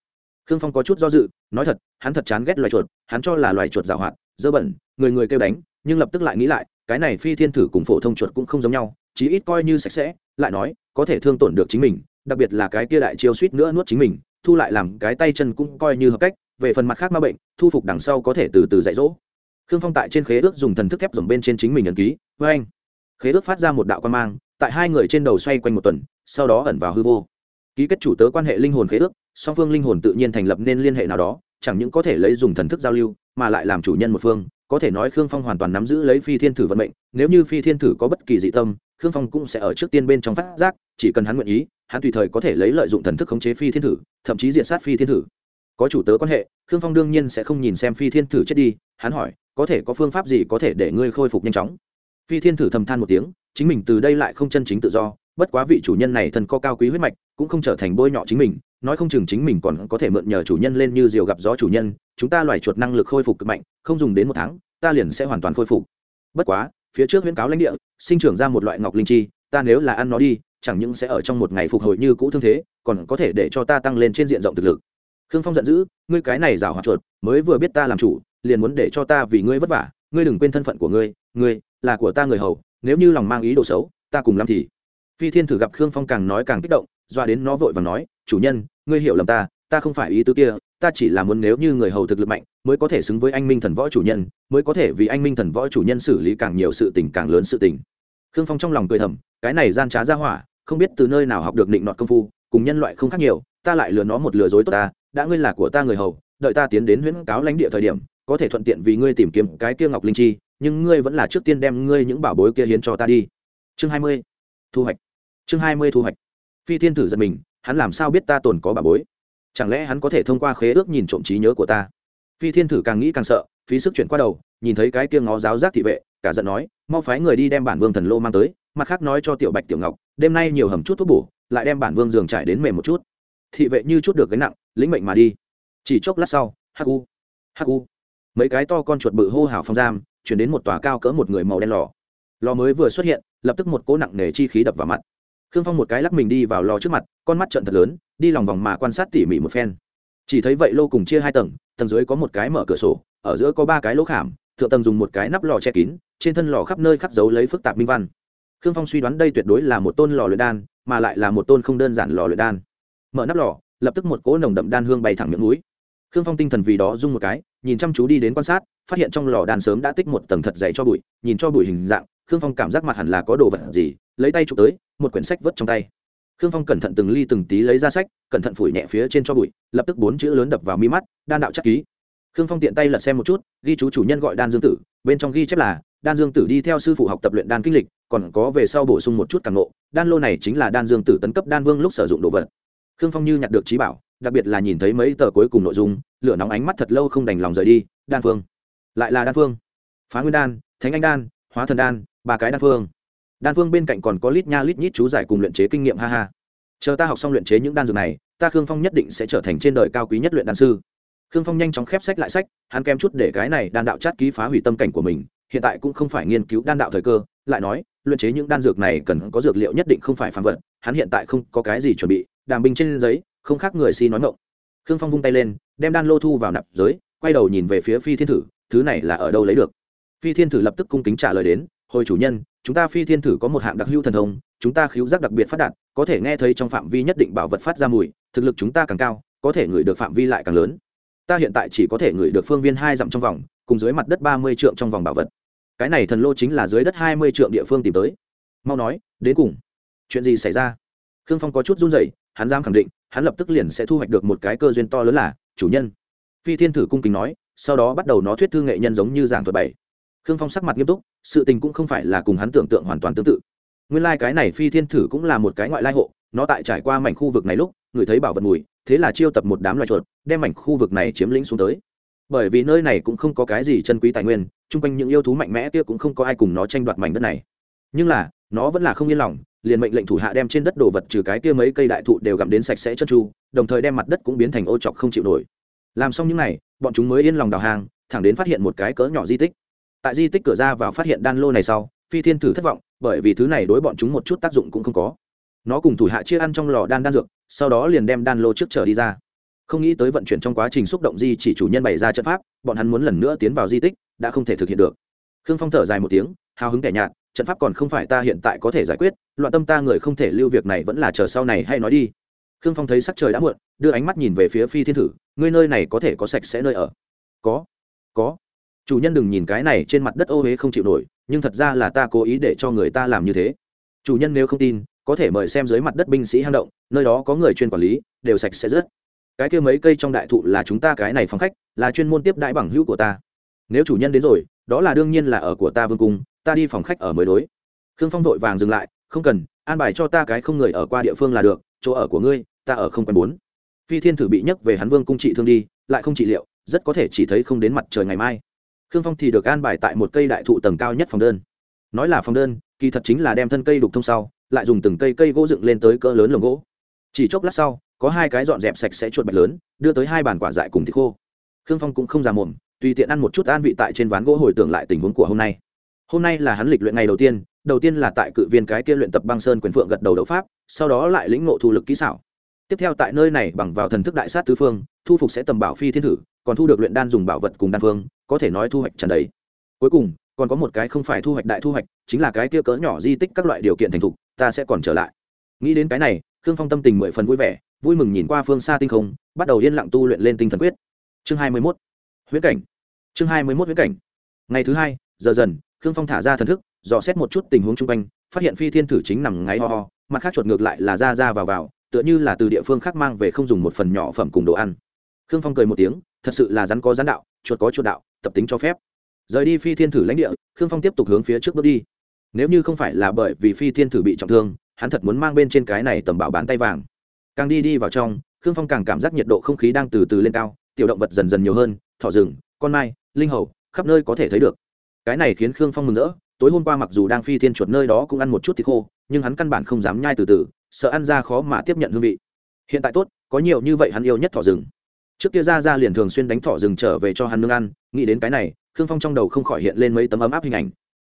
Khương phong có chút do dự, nói thật, hắn thật chán ghét loài chuột, hắn cho là loài chuột giảo hoạt dơ bẩn, người người kêu đánh, nhưng lập tức lại nghĩ lại, cái này phi thiên thử cùng phổ thông chuột cũng không giống nhau, chí ít coi như sạch sẽ, lại nói, có thể thương tổn được chính mình, đặc biệt là cái kia đại chiêu suýt nữa nuốt chính mình, thu lại làm cái tay chân cũng coi như hợp cách, về phần mặt khác ma bệnh, thu phục đằng sau có thể từ từ dạy dỗ. Khương phong tại trên khế ước dùng thần thức thép dùng bên trên chính mình ấn ký, với anh. Khế ước phát ra một đạo quan mang, tại hai người trên đầu xoay quanh một tuần, sau đó ẩn vào hư vô. Ký kết chủ tớ quan hệ linh hồn khế ước, song phương linh hồn tự nhiên thành lập nên liên hệ nào đó chẳng những có thể lấy dùng thần thức giao lưu, mà lại làm chủ nhân một phương, có thể nói khương phong hoàn toàn nắm giữ lấy phi thiên thử vận mệnh, nếu như phi thiên thử có bất kỳ dị tâm, khương phong cũng sẽ ở trước tiên bên trong phát giác, chỉ cần hắn nguyện ý, hắn tùy thời có thể lấy lợi dụng thần thức khống chế phi thiên thử, thậm chí diện sát phi thiên thử. Có chủ tớ quan hệ, khương phong đương nhiên sẽ không nhìn xem phi thiên thử chết đi, hắn hỏi, có thể có phương pháp gì có thể để ngươi khôi phục nhanh chóng? Phi thiên thử thầm than một tiếng, chính mình từ đây lại không chân chính tự do, bất quá vị chủ nhân này thần có cao quý huyết mạch, cũng không trở thành bôi nhọ chính mình nói không chừng chính mình còn có thể mượn nhờ chủ nhân lên như diều gặp gió chủ nhân, chúng ta loài chuột năng lực khôi phục cực mạnh, không dùng đến một tháng, ta liền sẽ hoàn toàn khôi phục. Bất quá, phía trước huyễn cáo lãnh địa, sinh trưởng ra một loại ngọc linh chi, ta nếu là ăn nó đi, chẳng những sẽ ở trong một ngày phục hồi như cũ thương thế, còn có thể để cho ta tăng lên trên diện rộng thực lực. Khương phong giận dữ, ngươi cái này rào hoạt chuột, mới vừa biết ta làm chủ, liền muốn để cho ta vì ngươi vất vả, ngươi đừng quên thân phận của ngươi ngươi là của ta người hầu, nếu như lòng mang ý đồ xấu, ta cùng làm thì. Phi thiên thử gặp khương phong càng nói càng kích động, doa đến nó vội và nói, chủ nhân ngươi hiểu lầm ta ta không phải ý tứ kia, ta chỉ là muốn nếu như người hầu thực lực mạnh, mới có thể xứng với anh minh thần võ chủ nhân, mới có thể vì anh minh thần võ chủ nhân xử lý càng nhiều sự tình, càng lớn sự tình. Khương phong trong lòng cười thầm, cái này gian trá ra hỏa, không biết từ nơi nào học được định nọt công phu, cùng nhân loại không khác nhiều, ta lại lừa nó một lừa dối tốt ta, đã ngươi là của ta người hầu, đợi ta tiến đến huyễn cáo lãnh địa thời điểm, có thể thuận tiện vì ngươi tìm kiếm cái kia ngọc linh chi, nhưng ngươi vẫn là trước tiên đem ngươi những bảo bối kia hiến cho ta đi. Chương hai mươi, thu hoạch. Chương hai mươi thu hoạch. Phi thiên thử giật mình hắn làm sao biết ta tồn có bà bối? Chẳng lẽ hắn có thể thông qua khế ước nhìn trộm trí nhớ của ta? Phi thiên thử càng nghĩ càng sợ, phí sức chuyển qua đầu, nhìn thấy cái kia ngó giáo giác thị vệ, cả giận nói, mau phái người đi đem bản vương thần lô mang tới, mặt khác nói cho tiểu bạch, tiểu ngọc, đêm nay nhiều hầm chút thuốc bổ, lại đem bản vương giường trải đến mềm một chút. Thị vệ như chút được gánh nặng, lĩnh mệnh mà đi. Chỉ chốc lát sau, hắc u hắc u. Mấy cái to con chuột bự hô hào phong giam, chuyển đến một tòa cao cỡ một người màu đen lò. Lò mới vừa xuất hiện, lập tức một cỗ nặng nề chi khí đập vào mặt khương phong một cái lắc mình đi vào lò trước mặt, con mắt trận thật lớn, đi lòng vòng mà quan sát tỉ mỉ một phen. Chỉ thấy vậy lô cùng chia hai tầng tầng dưới có một cái mở cửa sổ, ở giữa có ba cái lỗ khảm, thượng tầng dùng một cái nắp lò che kín, trên thân lò khắp nơi khắc dấu lấy phức tạp minh văn. Khương phong suy đoán đây tuyệt đối là một tôn lò luyện đan, mà lại là một tôn không đơn giản lò luyện đan. Mở nắp lò, lập tức một cỗ nồng đậm đan hương bay thẳng miệng núi. Khương phong tinh thần vì đó rung một cái, nhìn chăm chú đi đến quan sát, phát hiện trong lò đan sớm đã tích một tầng thật dày cho bụi, nhìn cho bụi hình dạng, khương phong cảm giác mặt hẳn là có đồ vật gì lấy tay chụp tới, một quyển sách vớt trong tay. Khương phong cẩn thận từng ly từng tí lấy ra sách, cẩn thận phủi nhẹ phía trên cho bụi, lập tức bốn chữ lớn đập vào mi mắt, đan đạo chắc ký. Khương phong tiện tay lật xem một chút, ghi chú chủ nhân gọi đan dương tử, bên trong ghi chép là, đan dương tử đi theo sư phụ học tập luyện đan kinh lịch, còn có về sau bổ sung một chút càng ngộ, đan lô này chính là đan dương tử tấn cấp đan vương lúc sử dụng đồ vật. Khương phong như nhặt được trí bảo, đặc biệt là nhìn thấy mấy tờ cuối cùng nội dung, lửa nóng ánh mắt thật lâu không đành lòng rời đi, đan phương lại là đan phương phá nguyên đan, thánh anh đan, hóa thần đan, ba cái đan phương đan phương bên cạnh còn có lít nha lít nhít chú giải cùng luyện chế kinh nghiệm, ha ha. Chờ ta học xong luyện chế những đan dược này, ta khương phong nhất định sẽ trở thành trên đời cao quý nhất luyện đan sư. Khương phong nhanh chóng khép sách lại sách, hắn kém chút để cái này đan đạo chát ký phá hủy tâm cảnh của mình, hiện tại cũng không phải nghiên cứu đan đạo thời cơ, lại nói, luyện chế những đan dược này cần có dược liệu nhất định không phải phản vật, hắn hiện tại không có cái gì chuẩn bị, đàm binh trên giấy, không khác người si nói ngộng khương phong vung tay lên, đem đan lô thu vào nạp giới, quay đầu nhìn về phía phi thiên thử, thứ này là ở đâu lấy được? Phi thiên thử lập tức cung kính trả lời đến, hồi chủ nhân chúng ta phi thiên thử có một hạng đặc hữu thần thông, chúng ta khiếu giác đặc biệt phát đạt, có thể nghe thấy trong phạm vi nhất định bảo vật phát ra mùi, thực lực chúng ta càng cao, có thể ngửi được phạm vi lại càng lớn. Ta hiện tại chỉ có thể ngửi được phương viên hai dặm trong vòng, cùng dưới mặt đất ba mươi trượng trong vòng bảo vật. Cái này thần lô chính là dưới đất hai mươi trượng địa phương tìm tới. Mau nói, đến cùng, chuyện gì xảy ra? Khương phong có chút run rẩy, hắn dám khẳng định, hắn lập tức liền sẽ thu hoạch được một cái cơ duyên to lớn là, chủ nhân. Phi thiên thử cung kính nói, sau đó bắt đầu nó thuyết thư nghệ nhân giống như giảng thuật bảy khương phong sắc mặt nghiêm túc, sự tình cũng không phải là cùng hắn tưởng tượng hoàn toàn tương tự. Nguyên lai、like、cái này phi thiên thử cũng là một cái ngoại lai hộ, nó tại trải qua mảnh khu vực này lúc, người thấy bảo vật mùi, thế là chiêu tập một đám loài chuột, đem mảnh khu vực này chiếm lĩnh xuống tới. Bởi vì nơi này cũng không có cái gì chân quý tài nguyên, chung quanh những yêu thú mạnh mẽ kia cũng không có ai cùng nó tranh đoạt mảnh đất này. Nhưng là, nó vẫn là không yên lòng, liền mệnh lệnh thủ hạ đem trên đất đồ vật trừ cái kia mấy cây đại thụ đều gặm đến sạch sẽ chân tru đồng thời đem mặt đất cũng biến thành ô chọc không chịu nổi. Làm xong những n à y bọn chúng mới yên lòng đào hàng thẳng đến phát hiện một cái cỡ nhỏ di tích tại di tích cửa ra vào phát hiện đan lô này sau, phi thiên thử thất vọng, bởi vì thứ này đối bọn chúng một chút tác dụng cũng không có. Nó cùng thủ hạ chia ăn trong lò đan đan dược, sau đó liền đem đan lô trước trở đi ra. Không nghĩ tới vận chuyển trong quá trình xúc động di chỉ chủ nhân bày ra trận pháp, bọn hắn muốn lần nữa tiến vào di tích, đã không thể thực hiện được. Khương phong thở dài một tiếng, hào hứng kẻ nhạt, trận pháp còn không phải ta hiện tại có thể giải quyết, loạn tâm ta người không thể lưu việc này vẫn là chờ sau này hay nói đi. Khương phong thấy sắc trời đã muộn, đưa ánh mắt nhìn về phía phi thiên thử, ngươi nơi này có thể có sạch sẽ nơi ở? Có có chủ nhân đừng nhìn cái này trên mặt đất ô huế không chịu nổi, nhưng thật ra là ta cố ý để cho người ta làm như thế. Chủ nhân nếu không tin, có thể mời xem dưới mặt đất binh sĩ hang động, nơi đó có người chuyên quản lý, đều sạch sẽ rất cái kia mấy cây trong đại thụ là chúng ta cái này phòng khách, là chuyên môn tiếp đại bằng hữu của ta. Nếu chủ nhân đến rồi, đó là đương nhiên là ở của ta vương cung, ta đi phòng khách ở mới đối. Khương phong vội vàng dừng lại, không cần, an bài cho ta cái không người ở qua địa phương là được, chỗ ở của ngươi, ta ở không quen bốn phi thiên thử bị nhấc về hắn vương cung trị thương đi, lại không trị liệu, rất có thể chỉ thấy không đến mặt trời ngày mai khương phong thì được an bài tại một cây đại thụ tầng cao nhất phòng đơn. Nói là phòng đơn, kỳ thật chính là đem thân cây đục thông sau, lại dùng từng cây cây gỗ dựng lên tới cỡ lớn lồng gỗ. Chỉ chốc lát sau, có hai cái dọn dẹp sạch sẽ chuột bạch lớn, đưa tới hai bàn quả dại cùng thịt khô. Khương phong cũng không già mồm, tùy tiện ăn một chút an vị tại trên ván gỗ hồi tưởng lại tình huống của hôm nay. Hôm nay là hắn lịch luyện ngày đầu tiên đầu tiên là tại cự viên cái kia luyện tập băng sơn quyền phượng gật đầu đấu pháp, sau đó lại lĩnh ngộ thu lực kỹ xảo tiếp theo tại nơi này bằng vào thần thức đại sát tứ phương, thu phục sẽ tầm bảo phi thiên thử, còn thu được luyện đan dùng bảo vật cùng đan phương, có thể nói thu hoạch trần đấy cuối cùng, còn có một cái không phải thu hoạch đại thu hoạch, chính là cái kia cỡ nhỏ di tích các loại điều kiện thành thục, ta sẽ còn trở lại. Nghĩ đến cái này, khương phong tâm tình mười phần vui vẻ, vui mừng nhìn qua phương xa tinh không, bắt đầu yên lặng tu luyện lên tinh thần quyết. Chương hai mươi 21. huyễn cảnh. Chương hai mươi 21 huyễn cảnh. Ngày thứ hai, giờ dần, khương phong thả ra thần thức, dò xét một chút tình huống chung quanh, phát hiện phi thiên thử chính nằm ngáy ho ho, mặt khác chuột ngược lại là ra ra vào vào tựa như là từ địa phương khác mang về không dùng một phần nhỏ phẩm cùng đồ ăn. Khương phong cười một tiếng, thật sự là rắn có rắn đạo, chuột có chuột đạo, tập tính cho phép. Rời đi phi thiên thử lãnh địa, khương phong tiếp tục hướng phía trước bước đi. Nếu như không phải là bởi vì phi thiên thử bị trọng thương, hắn thật muốn mang bên trên cái này tầm bảo bán tay vàng. Càng đi đi vào trong, khương phong càng cảm giác nhiệt độ không khí đang từ từ lên cao, tiểu động vật dần dần nhiều hơn, thỏ rừng, con mai, linh hầu, khắp nơi có thể thấy được. Cái này khiến khương phong mừng rỡ, tối hôm qua mặc dù đang phi thiên chuột nơi đó cũng ăn một chút thịt khô, nhưng hắn căn bản không dám nhai từ từ sợ ăn ra khó mà tiếp nhận hương vị. Hiện tại tốt, có nhiều như vậy hắn yêu nhất thỏ rừng. Trước kia ra ra liền thường xuyên đánh thỏ rừng trở về cho hắn nương ăn, nghĩ đến cái này, khương phong trong đầu không khỏi hiện lên mấy tấm ấm áp hình ảnh.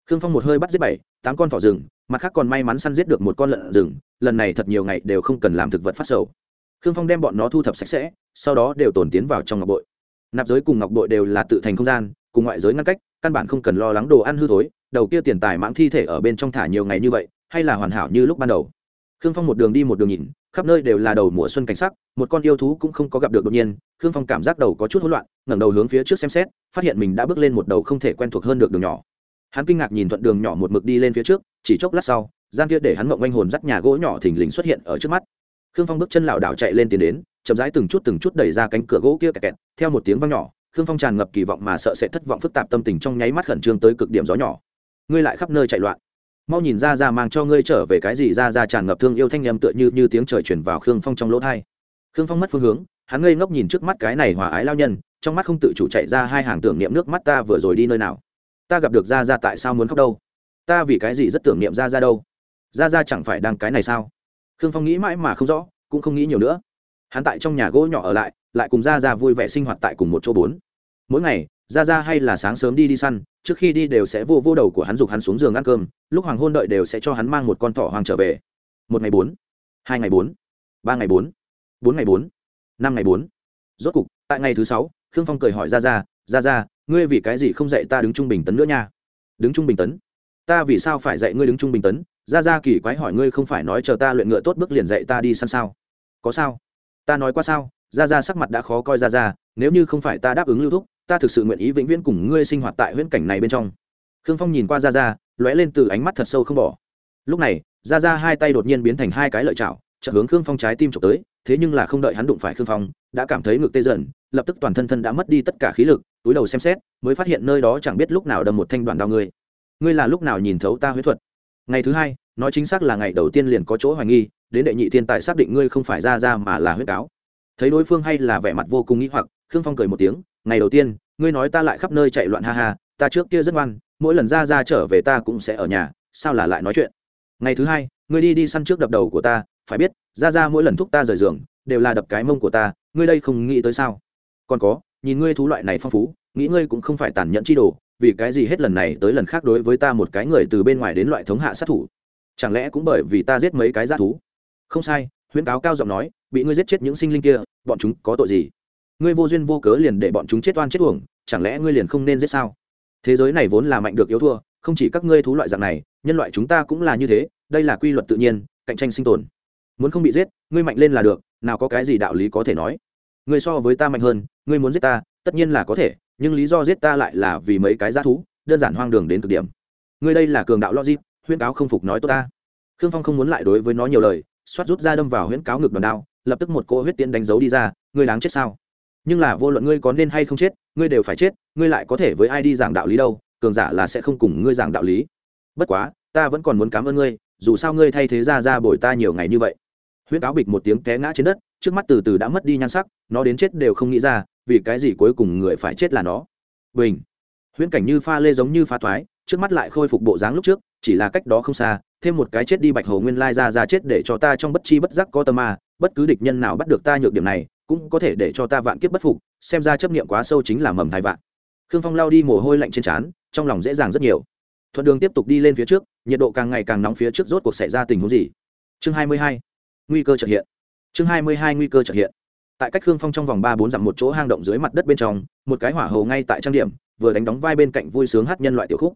Khương phong một hơi bắt giết bảy, tám con thỏ rừng, mặt khác còn may mắn săn giết được một con lợn rừng, lần này thật nhiều ngày đều không cần làm thực vật phát sầu. Khương phong đem bọn nó thu thập sạch sẽ, sau đó đều tồn tiến vào trong ngọc bội. Nạp giới cùng ngọc bội đều là tự thành không gian, cùng ngoại giới ngăn cách, căn bản không cần lo lắng đồ ăn hư thối, đầu kia tiền tài mãng thi thể ở bên trong thả nhiều ngày như vậy, hay là hoàn hảo như lúc ban đầu khương phong một đường đi một đường nhìn, khắp nơi đều là đầu mùa xuân cảnh sắc, một con yêu thú cũng không có gặp được đột nhiên, khương phong cảm giác đầu có chút hỗn loạn, ngẩng đầu hướng phía trước xem xét, phát hiện mình đã bước lên một đầu không thể quen thuộc hơn được đường nhỏ. Hắn kinh ngạc nhìn thuận đường nhỏ một mực đi lên phía trước, chỉ chốc lát sau, gian kia để hắn mộng anh hồn dắt nhà gỗ nhỏ thình lình xuất hiện ở trước mắt. Khương phong bước chân lảo đảo chạy lên tiến đến, chậm rãi từng chút từng chút đẩy ra cánh cửa gỗ kia kẹt kẹt, theo một tiếng vang nhỏ, khương phong tràn ngập kỳ vọng mà sợ sẽ thất vọng phức tạp tâm tình trong nháy mắt khẩn trương tới cực điểm gió nhỏ. Ngươi lại khắp nơi chạy loạn mau nhìn ra ra mang cho ngươi trở về cái gì ra ra tràn ngập thương yêu thanh em tựa như như tiếng trời chuyển vào khương phong trong lỗ thai. Khương phong mất phương hướng, hắn ngây ngốc nhìn trước mắt cái này hòa ái lao nhân, trong mắt không tự chủ chạy ra hai hàng tưởng niệm nước mắt ta vừa rồi đi nơi nào. Ta gặp được ra ra tại sao muốn khóc đâu? Ta vì cái gì rất tưởng niệm ra ra đâu? Ra ra chẳng phải đang cái này sao? Khương phong nghĩ mãi mà không rõ, cũng không nghĩ nhiều nữa. Hắn tại trong nhà gỗ nhỏ ở lại lại cùng ra ra vui vẻ sinh hoạt tại cùng một chỗ bốn. Mỗi ngày, ra ra hay là sáng sớm đi đi săn trước khi đi đều sẽ vô vô đầu của hắn dục hắn xuống giường ăn cơm, lúc hoàng hôn đợi đều sẽ cho hắn mang một con thỏ hoàng trở về. Một ngày bốn, hai ngày bốn, ba ngày bốn bốn ngày bốn, năm ngày bốn. Rốt cục, tại ngày thứ sáu, khương phong cười hỏi ra ra ra ra ngươi vì cái gì không dạy ta đứng trung bình tấn nữa nha? Đứng trung bình tấn? Ta vì sao phải dạy ngươi đứng trung bình tấn? Ra ra kỳ quái hỏi ngươi không phải nói chờ ta luyện ngựa tốt bước liền dạy ta đi săn sao? Có sao? Ta nói qua sao? Ra ra sắc mặt đã khó coi ra ra nếu như không phải ta đáp ứng lưu thúc ta thực sự nguyện ý vĩnh viễn cùng ngươi sinh hoạt tại huyễn cảnh này bên trong. Khương phong nhìn qua ra ra lóe lên từ ánh mắt thật sâu không bỏ. Lúc này ra ra hai tay đột nhiên biến thành hai cái lợi chảo, chợt hướng khương phong trái tim trộm tới, thế nhưng là không đợi hắn đụng phải khương phong, đã cảm thấy ngực tê dần, lập tức toàn thân thân đã mất đi tất cả khí lực, túi đầu xem xét, mới phát hiện nơi đó chẳng biết lúc nào đâm một thanh đoạn đao ngươi. Ngươi là lúc nào nhìn thấu ta huyết thuật? Ngày thứ hai, nói chính xác là ngày đầu tiên liền có chỗ hoài nghi, đến đệ nhị thiên tài xác định ngươi không phải ra ra mà là huyết cáo thấy đối phương hay là vẻ mặt vô cùng nghĩ hoặc khương phong cười một tiếng, ngày đầu tiên, ngươi nói ta lại khắp nơi chạy loạn ha ha, ta trước kia rất ngoan, mỗi lần ra ra trở về ta cũng sẽ ở nhà, sao là lại nói chuyện? Ngày thứ hai, ngươi đi đi săn trước đập đầu của ta, phải biết, ra ra mỗi lần thúc ta rời giường, đều là đập cái mông của ta, ngươi đây không nghĩ tới sao? Còn có, nhìn ngươi thú loại này phong phú, nghĩ ngươi cũng không phải tàn nhẫn chi đồ, vì cái gì hết lần này tới lần khác đối với ta một cái người từ bên ngoài đến loại thống hạ sát thủ? Chẳng lẽ cũng bởi vì ta giết mấy cái g thú? Không sai, huyễn cáo cao giọng nói, bị ngươi giết chết những sinh linh kia, bọn chúng có tội gì? Ngươi vô duyên vô cớ liền để bọn chúng chết oan chết uổng, chẳng lẽ ngươi liền không nên giết sao? Thế giới này vốn là mạnh được yếu thua, không chỉ các ngươi thú loại dạng này, nhân loại chúng ta cũng là như thế, đây là quy luật tự nhiên, cạnh tranh sinh tồn. Muốn không bị giết, ngươi mạnh lên là được, nào có cái gì đạo lý có thể nói? Ngươi so với ta mạnh hơn, ngươi muốn giết ta, tất nhiên là có thể, nhưng lý do giết ta lại là vì mấy cái g thú, đơn giản hoang đường đến cực điểm. Ngươi đây là cường đạo logic, huyễn cáo không phục nói tốt ta. Khương phong không muốn lại đối với nó nhiều lời, xoát rút ra đâm vào huyễn cáo ngực đòn đao, lập tức một cỗ huyết tiễn đánh dấu đi ra, ngươi đáng chết sao? Nhưng là vô luận ngươi có nên hay không chết, ngươi đều phải chết, ngươi lại có thể với ai đi giảng đạo lý đâu, cường giả là sẽ không cùng ngươi giảng đạo lý. Bất quá, ta vẫn còn muốn cảm ơn ngươi, dù sao ngươi thay thế ra ra bồi ta nhiều ngày như vậy. Huyễn cáo bịch một tiếng té ngã trên đất, trước mắt từ từ đã mất đi nhan sắc, nó đến chết đều không nghĩ ra, vì cái gì cuối cùng người phải chết là nó. Bình. Huyễn cảnh như pha lê giống như pha thoái, trước mắt lại khôi phục bộ dáng lúc trước chỉ là cách đó không xa, thêm một cái chết đi bạch hồ nguyên lai ra ra chết để cho ta trong bất chi bất giác có tâm ma, bất cứ địch nhân nào bắt được ta nhược điểm này, cũng có thể để cho ta vạn kiếp bất phục, xem ra chấp niệm quá sâu chính là mầm thai vạn. Khương phong lao đi mồ hôi lạnh trên trán, trong lòng dễ dàng rất nhiều. Thuận đường tiếp tục đi lên phía trước, nhiệt độ càng ngày càng nóng phía trước rốt cuộc xảy ra tình huống gì? Chương 22. nguy cơ trợ hiện. Chương 22 nguy cơ trợ hiện. Tại cách khương phong trong vòng ba bốn dặm một chỗ hang động dưới mặt đất bên trong, một cái hỏa hồ ngay tại trang điểm, vừa đánh đóng vai bên cạnh vui sướng hát nhân loại tiểu khúc.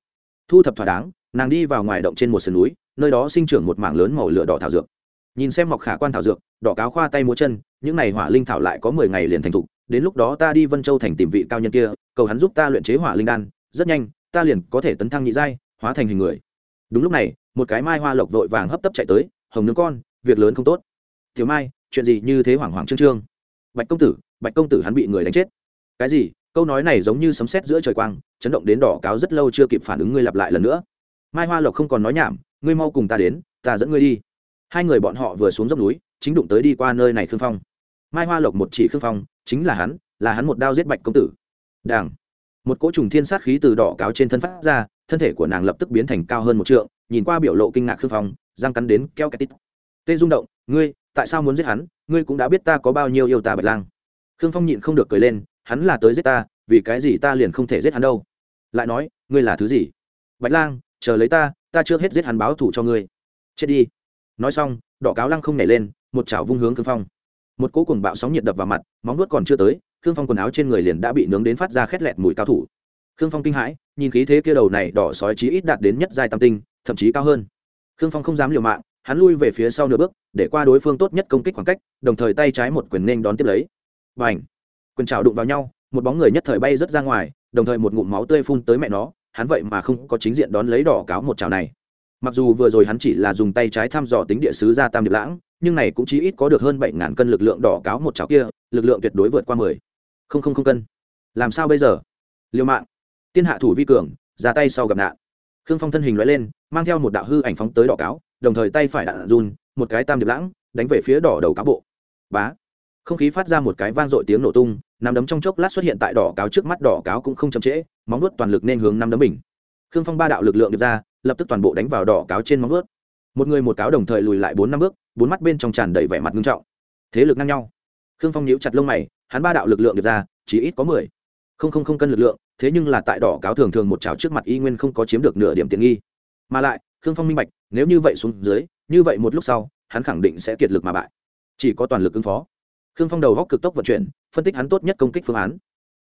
Thu thập thỏa đáng nàng đi vào ngoài động trên một sườn núi, nơi đó sinh trưởng một mảng lớn màu lửa đỏ thảo dược. Nhìn xem mọc khả quan thảo dược, đỏ cáo khoa tay múa chân, những này hỏa linh thảo lại có mười ngày liền thành thục, đến lúc đó ta đi vân châu thành tìm vị cao nhân kia, cầu hắn giúp ta luyện chế hỏa linh đan, rất nhanh, ta liền có thể tấn thăng nhị giai, hóa thành hình người. Đúng lúc này, một cái mai hoa lộc vội vàng hấp tấp chạy tới, hồng nướng con, việc lớn không tốt. Thiếu mai, chuyện gì như thế hoảng hoảng trương trương? Bạch công tử, bạch công tử hắn bị người đánh chết. Cái gì? Câu nói này giống như sấm sét giữa trời quang, chấn động đến đỏ cáo rất lâu chưa kịp phản ứng ngươi lặp lại lần nữa mai hoa lộc không còn nói nhảm, ngươi mau cùng ta đến, ta dẫn ngươi đi. Hai người bọn họ vừa xuống dốc núi, chính đụng tới đi qua nơi này khương phong. Mai hoa lộc một chỉ khương phong, chính là hắn là hắn một đao giết bạch công tử. Đảng một cỗ trùng thiên sát khí từ đỏ cáo trên thân phát ra, thân thể của nàng lập tức biến thành cao hơn một trượng, nhìn qua biểu lộ kinh ngạc khương phong, răng cắn đến keo cái tít. Tê rung động, ngươi, tại sao muốn giết hắn? Ngươi cũng đã biết ta có bao nhiêu yêu ta bạch lang. Khương phong nhịn không được cười lên, hắn là tới giết ta, vì cái gì ta liền không thể giết hắn đâu? Lại nói, ngươi là thứ gì? Bạch lang chờ lấy ta ta chưa hết giết hắn báo thủ cho ngươi. Chết đi. Nói xong, đỏ cáo lăng không nảy lên, một chảo vung hướng khương phong. Một cỗ cùng bạo sóng nhiệt đập vào mặt, móng nuốt còn chưa tới, khương phong quần áo trên người liền đã bị nướng đến phát ra khét lẹt mùi cao thủ. Khương phong kinh hãi, nhìn khí thế kia đầu này đỏ sói chí ít đạt đến nhất giai tam tinh, thậm chí cao hơn. Khương phong không dám liều mạng, hắn lui về phía sau nửa bước, để qua đối phương tốt nhất công kích khoảng cách, đồng thời tay trái một quyền nên đón tiếp lấy. Và ảnh quyền trào đụng vào nhau, một bóng người nhất thời bay rớt ra ngoài, đồng thời một ngụm máu tươi phun tới mẹ nó hắn vậy mà không có chính diện đón lấy đỏ cáo một chảo này. Mặc dù vừa rồi hắn chỉ là dùng tay trái thăm dò tính địa sứ ra tam điệp lãng, nhưng này cũng chỉ ít có được hơn bảy ngàn cân lực lượng đỏ cáo một chảo kia, lực lượng tuyệt đối vượt qua mười. Không không không cân. Làm sao bây giờ? Liêu mạng. Tiên hạ thủ vi cường, ra tay sau gặp nạn. Khương phong thân hình loại lên, mang theo một đạo hư ảnh phóng tới đỏ cáo, đồng thời tay phải đạn run, một cái tam điệp lãng, đánh về phía đỏ đầu cáo bộ. Bá không khí phát ra một cái vang dội tiếng nổ tung, nắm đấm trong chốc lát xuất hiện tại đỏ cáo trước mắt, đỏ cáo cũng không chậm trễ, móng vuốt toàn lực nên hướng năm đấm mình. Khương phong ba đạo lực lượng được ra, lập tức toàn bộ đánh vào đỏ cáo trên móng vuốt. Một người một cáo đồng thời lùi lại bốn năm bước, bốn mắt bên trong tràn đầy vẻ mặt nghiêm trọng. Thế lực ngang nhau. Khương phong nhíu chặt lông mày, hắn ba đạo lực lượng được ra, chỉ ít có mười. Không không không cân lực lượng, thế nhưng là tại đỏ cáo thường thường một chảo trước mặt y nguyên không có chiếm được nửa điểm tiện nghi. Mà lại, khương phong minh bạch, nếu như vậy xuống dưới, như vậy một lúc sau, hắn khẳng định sẽ kiệt lực mà bại. Chỉ có toàn lực ứng phó khương phong đầu góc cực tốc vận chuyển, phân tích hắn tốt nhất công kích phương án.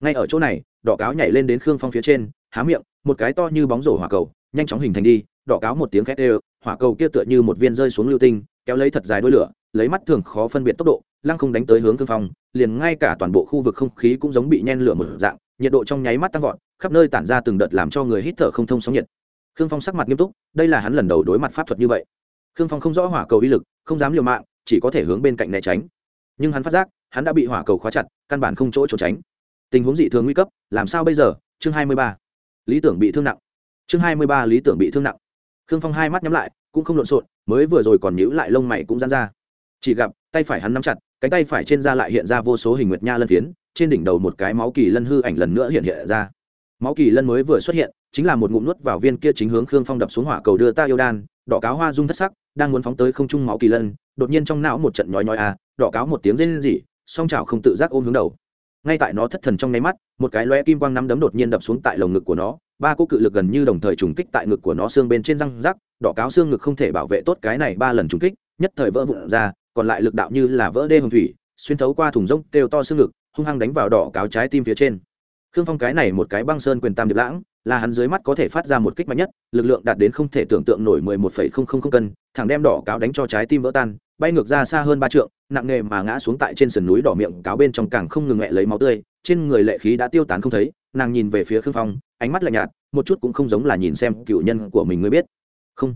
Ngay ở chỗ này, đỏ cáo nhảy lên đến khương phong phía trên, há miệng, một cái to như bóng rổ hỏa cầu, nhanh chóng hình thành đi, đỏ cáo một tiếng khét ê hỏa cầu kia tựa như một viên rơi xuống lưu tinh, kéo lấy thật dài đôi lửa, lấy mắt thường khó phân biệt tốc độ, lăng không đánh tới hướng khương phong, liền ngay cả toàn bộ khu vực không khí cũng giống bị nhen lửa một dạng, nhiệt độ trong nháy mắt tăng vọt, khắp nơi tản ra từng đợt làm cho người hít thở không thông sóng nhiệt. Khương phong sắc mặt nghiêm túc, đây là hắn lần đầu đối mặt pháp thuật như vậy. Khương phong không rõ hỏa cầu uy lực, không dám liều mạng, chỉ có thể hướng bên cạnh né tránh nhưng hắn phát giác, hắn đã bị hỏa cầu khóa chặt, căn bản không chỗ trốn tránh. Tình huống dị thường nguy cấp, làm sao bây giờ? Chương 23. lý tưởng bị thương nặng. Chương 23 lý tưởng bị thương nặng. Khương phong hai mắt nhắm lại, cũng không lộn xộn, mới vừa rồi còn nhíu lại lông mày cũng giãn ra. Chỉ gặp, tay phải hắn nắm chặt, cánh tay phải trên da lại hiện ra vô số hình nguyệt nha lân phiến, trên đỉnh đầu một cái máu kỳ lân hư ảnh lần nữa hiện hiện ra. Máu kỳ lân mới vừa xuất hiện, chính là một ngụm nuốt vào viên kia chính hướng khương phong đập xuống hỏa cầu đưa ta yêu đan, đỏ cáo hoa dung thất sắc, đang muốn phóng tới không trung máu kỳ lân, đột nhiên trong não một trận nhói nhói à đỏ cáo một tiếng rên rỉ, song chảo không tự giác ôm hướng đầu. Ngay tại nó thất thần trong nháy mắt, một cái lóe kim quang nắm đấm đột nhiên đập xuống tại lồng ngực của nó, ba cú cự lực gần như đồng thời trùng kích tại ngực của nó xương bên trên răng rắc, đỏ cáo xương ngực không thể bảo vệ tốt cái này ba lần trùng kích, nhất thời vỡ vụn ra, còn lại lực đạo như là vỡ đê hồng thủy, xuyên thấu qua thùng rông kêu to xương ngực, hung hăng đánh vào đỏ cáo trái tim phía trên. Khương phong cái này một cái băng sơn quyền tam điệp lãng là hắn dưới mắt có thể phát ra một kích mạnh nhất, lực lượng đạt đến không thể tưởng tượng nổi mười một phẩy không không không cân, thẳng đem đỏ cáo đánh cho trái tim vỡ tan, bay ngược ra xa hơn ba trượng, nặng nề mà ngã xuống tại trên sườn núi đỏ miệng cáo bên trong càng không ngừng mẹ lấy máu tươi, trên người lệ khí đã tiêu tán không thấy, nàng nhìn về phía khương phong, ánh mắt lạnh nhạt, một chút cũng không giống là nhìn xem cựu nhân của mình ngươi biết. Không,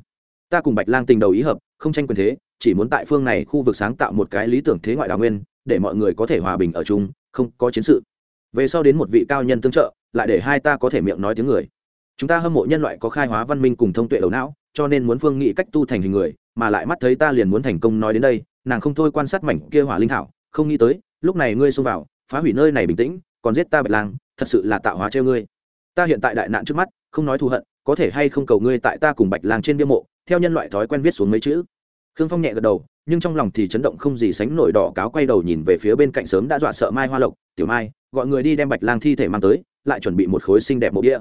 ta cùng bạch lang tình đầu ý hợp, không tranh quyền thế, chỉ muốn tại phương này khu vực sáng tạo một cái lý tưởng thế ngoại đào nguyên, để mọi người có thể hòa bình ở chung, không có chiến sự. Về sau đến một vị cao nhân tương trợ lại để hai ta có thể miệng nói tiếng người. Chúng ta hâm mộ nhân loại có khai hóa văn minh cùng thông tuệ đầu não, cho nên muốn phương nghị cách tu thành hình người, mà lại mắt thấy ta liền muốn thành công nói đến đây, nàng không thôi quan sát mảnh kia hỏa linh thảo, không nghĩ tới, lúc này ngươi xông vào, phá hủy nơi này bình tĩnh, còn giết ta bạch lang, thật sự là tạo hóa treo ngươi. Ta hiện tại đại nạn trước mắt, không nói thù hận, có thể hay không cầu ngươi tại ta cùng bạch lang trên bia mộ, theo nhân loại thói quen viết xuống mấy chữ. Khương phong nhẹ gật đầu, nhưng trong lòng thì chấn động không gì sánh nổi đỏ cáo quay đầu nhìn về phía bên cạnh sớm đã dọa sợ mai hoa lộc, tiểu mai, gọi người đi đem bạch lang thi thể mang tới lại chuẩn bị một khối xinh đẹp mộ bia.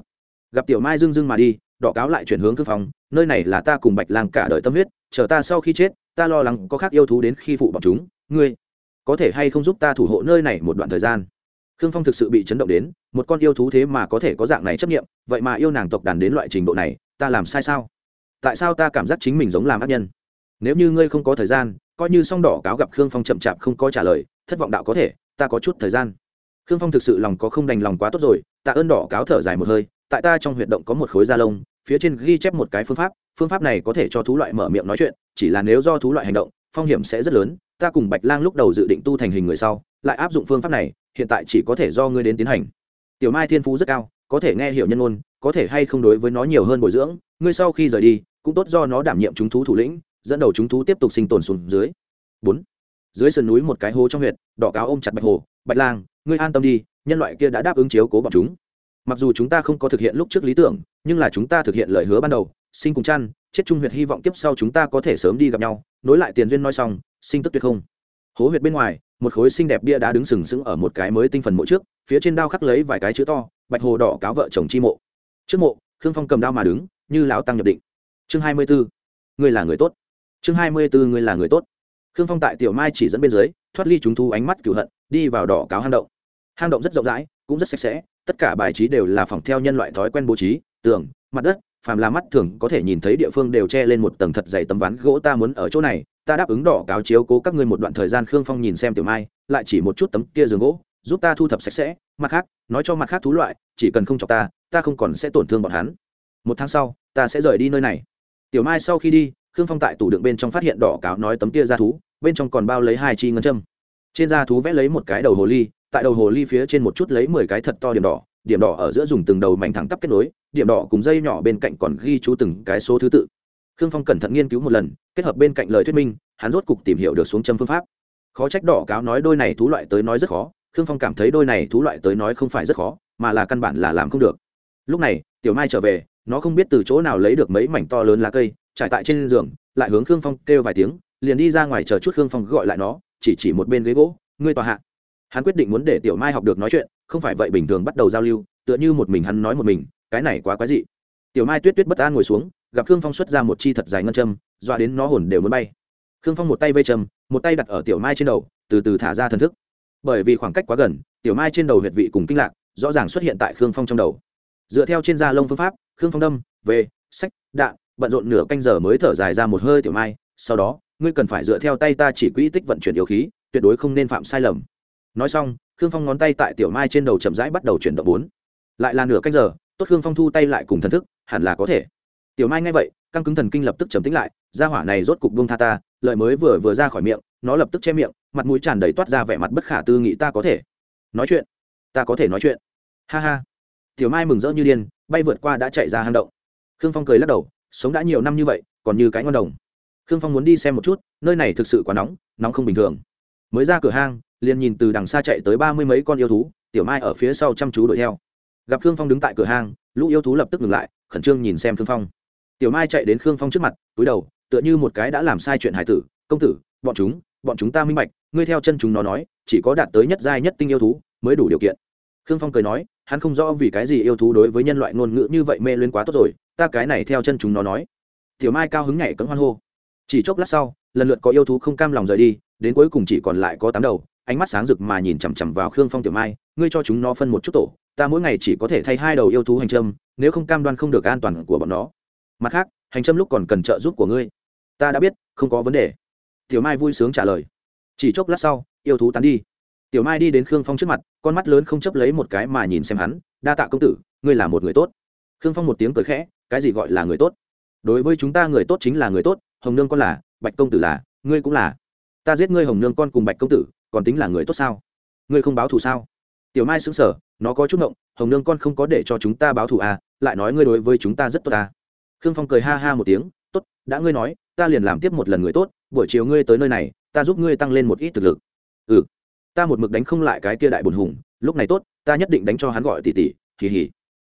Gặp tiểu mai dưng dưng mà đi, đỏ cáo lại chuyển hướng khương phong nơi này là ta cùng bạch lang cả đời tâm huyết, chờ ta sau khi chết, ta lo lắng có khác yêu thú đến khi phụ bọn chúng, ngươi có thể hay không giúp ta thủ hộ nơi này một đoạn thời gian? Khương phong thực sự bị chấn động đến, một con yêu thú thế mà có thể có dạng này chấp nghiệm vậy mà yêu nàng tộc đàn đến loại trình độ này, ta làm sai sao? Tại sao ta cảm giác chính mình giống làm ác nhân? Nếu như ngươi không có thời gian, coi như song đỏ cáo gặp khương phong chậm chạp không có trả lời, thất vọng đạo có thể, ta có chút thời gian khương phong thực sự lòng có không đành lòng quá tốt rồi, tạ ơn đỏ cáo thở dài một hơi, tại ta trong huyệt động có một khối da lông, phía trên ghi chép một cái phương pháp phương pháp này có thể cho thú loại mở miệng nói chuyện, chỉ là nếu do thú loại hành động, phong hiểm sẽ rất lớn, ta cùng bạch lang lúc đầu dự định tu thành hình người sau, lại áp dụng phương pháp này, hiện tại chỉ có thể do ngươi đến tiến hành. Tiểu mai thiên phú rất cao, có thể nghe hiểu nhân ôn có thể hay không đối với nó nhiều hơn bồi dưỡng, ngươi sau khi rời đi, cũng tốt do nó đảm nhiệm chúng thú thủ lĩnh, dẫn đầu chúng thú tiếp tục sinh tồn xuống dưới. Bốn. Dưới sườn núi một cái hố trong huyệt, đỏ cáo ôm chặt bạch hồ, bạch lang ngươi an tâm đi, nhân loại kia đã đáp ứng chiếu cố bọn chúng. Mặc dù chúng ta không có thực hiện lúc trước lý tưởng, nhưng là chúng ta thực hiện lời hứa ban đầu, sinh cùng chăn, chết trung huyệt hy vọng tiếp sau chúng ta có thể sớm đi gặp nhau. Nối lại tiền duyên nói xong, sinh tức tuyệt không. Hố huyệt bên ngoài, một khối xinh đẹp bia đá đứng sừng sững ở một cái mới tinh phần mộ trước, phía trên đao khắc lấy vài cái chữ to, bạch hồ đỏ cáo vợ chồng chi mộ. Trước mộ, khương phong cầm đao mà đứng, như lão tăng nhập định. Chương hai mươi 24. ngươi là người tốt. Chương hai mươi 24 ngươi là người tốt. Khương phong tại tiểu mai chỉ dẫn bên dưới, thoát ly chúng thu ánh mắt cửu hận, đi vào đỏ cáo hang động hang động rất rộng rãi, cũng rất sạch sẽ, tất cả bài trí đều là phòng theo nhân loại thói quen bố trí, tường, mặt đất, phàm là mắt thường có thể nhìn thấy địa phương đều che lên một tầng thật dày tấm ván gỗ ta muốn ở chỗ này, ta đáp ứng đỏ cáo chiếu cố các ngươi một đoạn thời gian khương phong nhìn xem tiểu mai, lại chỉ một chút tấm kia giường gỗ, giúp ta thu thập sạch sẽ, mặt khác, nói cho mặt khác thú loại, chỉ cần không chọc ta ta không còn sẽ tổn thương bọn hắn. Một tháng sau, ta sẽ rời đi nơi này. Tiểu mai sau khi đi, khương phong tại tủ đựng bên trong phát hiện đỏ cáo nói tấm kia ra thú, bên trong còn bao lấy hai chi ngân châm. Trên da thú vẽ lấy một cái đầu hồ ly tại đầu hồ ly phía trên một chút lấy mười cái thật to điểm đỏ điểm đỏ ở giữa dùng từng đầu mảnh thẳng tắp kết nối, điểm đỏ cùng dây nhỏ bên cạnh còn ghi chú từng cái số thứ tự. Khương phong cẩn thận nghiên cứu một lần, kết hợp bên cạnh lời thuyết minh, hắn rốt cục tìm hiểu được xuống châm phương pháp. Khó trách đỏ cáo nói đôi này thú loại tới nói rất khó, khương phong cảm thấy đôi này thú loại tới nói không phải rất khó, mà là căn bản là làm không được. Lúc này, tiểu mai trở về, nó không biết từ chỗ nào lấy được mấy mảnh to lớn lá cây, trải tại trên giường, lại hướng khương phong kêu vài tiếng, liền đi ra ngoài chờ chút khương phong gọi lại nó, chỉ chỉ một bên ghế gỗ, ngươi tòa hạ hắn quyết định muốn để tiểu mai học được nói chuyện, không phải vậy bình thường bắt đầu giao lưu, tựa như một mình hắn nói một mình, cái này quá quái dị. Tiểu mai tuyết tuyết bất an ngồi xuống, gặp khương phong xuất ra một chi thật dài ngân châm, dọa đến nó hồn đều muốn bay. Khương phong một tay vây châm, một tay đặt ở tiểu mai trên đầu, từ từ thả ra thần thức. Bởi vì khoảng cách quá gần, tiểu mai trên đầu huyệt vị cùng kinh lạc, rõ ràng xuất hiện tại khương phong trong đầu. Dựa theo trên da lông phương pháp, khương phong đâm, về sách đạn, bận rộn nửa canh giờ mới thở dài ra một hơi tiểu mai, sau đó, ngươi cần phải dựa theo tay ta chỉ quỹ tích vận chuyển yêu khí, tuyệt đối không nên phạm sai lầm nói xong, khương phong ngón tay tại tiểu mai trên đầu chậm rãi bắt đầu chuyển động bốn. Lại là nửa canh giờ, tốt khương phong thu tay lại cùng thần thức, hẳn là có thể. Tiểu mai nghe vậy, căng cứng thần kinh lập tức trầm tĩnh lại, gia hỏa này rốt cục buông tha ta lợi mới vừa vừa ra khỏi miệng, nó lập tức che miệng, mặt mũi tràn đầy toát ra vẻ mặt bất khả tư nghị ta có thể. Nói chuyện. Ta có thể nói chuyện. Ha ha. Tiểu mai mừng rỡ như điên, bay vượt qua đã chạy ra hang động. Khương phong cười lắc đầu, sống đã nhiều năm như vậy, còn như cái ngon đồng. Khương phong muốn đi xem một chút, nơi này thực sự quá nóng nóng không bình thường. Mới ra cửa hang liền nhìn từ đằng xa chạy tới ba mươi mấy con yêu thú, tiểu mai ở phía sau chăm chú đuổi theo. Gặp khương phong đứng tại cửa hang, lũ yêu thú lập tức ngừng lại, khẩn trương nhìn xem khương phong. Tiểu mai chạy đến khương phong trước mặt, túi đầu, tựa như một cái đã làm sai chuyện hải tử, công tử, bọn chúng bọn chúng ta minh bạch, ngươi theo chân chúng nó nói, chỉ có đạt tới nhất giai nhất tinh yêu thú mới đủ điều kiện. Khương phong cười nói, hắn không rõ vì cái gì yêu thú đối với nhân loại ngôn ngữ như vậy mê lên quá tốt rồi, ta cái này theo chân chúng nó nói. Tiểu mai cao hứng nhảy cấm hoan hô. Chỉ chốc lát sau, lần lượt có yêu thú không cam lòng rời đi, đến cuối cùng chỉ còn lại có tám đầu ánh mắt sáng rực mà nhìn chằm chằm vào khương phong tiểu mai, ngươi cho chúng nó phân một chút tổ, ta mỗi ngày chỉ có thể thay hai đầu yêu thú hành trâm nếu không cam đoan không được an toàn của bọn nó. Mặt khác, hành trâm lúc còn cần trợ giúp của ngươi. Ta đã biết, không có vấn đề. Tiểu mai vui sướng trả lời. Chỉ chốc lát sau, yêu thú tán đi. Tiểu mai đi đến khương phong trước mặt, con mắt lớn không chấp lấy một cái mà nhìn xem hắn, đa tạ công tử, ngươi là một người tốt. Khương phong một tiếng cười khẽ, cái gì gọi là người tốt? Đối với chúng ta người tốt chính là người tốt, hồng nương con là, bạch công tử là, ngươi cũng là. Ta giết ngươi hồng nương con cùng bạch công tử còn tính là người tốt sao? Ngươi không báo thù sao? Tiểu mai xứng sở nó có chút ngộng, hồng nương con không có để cho chúng ta báo thù à lại nói ngươi đối với chúng ta rất tốt à. Khương phong cười ha ha một tiếng, tốt, đã ngươi nói, ta liền làm tiếp một lần người tốt, buổi chiều ngươi tới nơi này, ta giúp ngươi tăng lên một ít thực lực. Ừ. Ta một mực đánh không lại cái kia đại bùn hùng, lúc này tốt, ta nhất định đánh cho hắn gọi tỉ tỉ hì hì.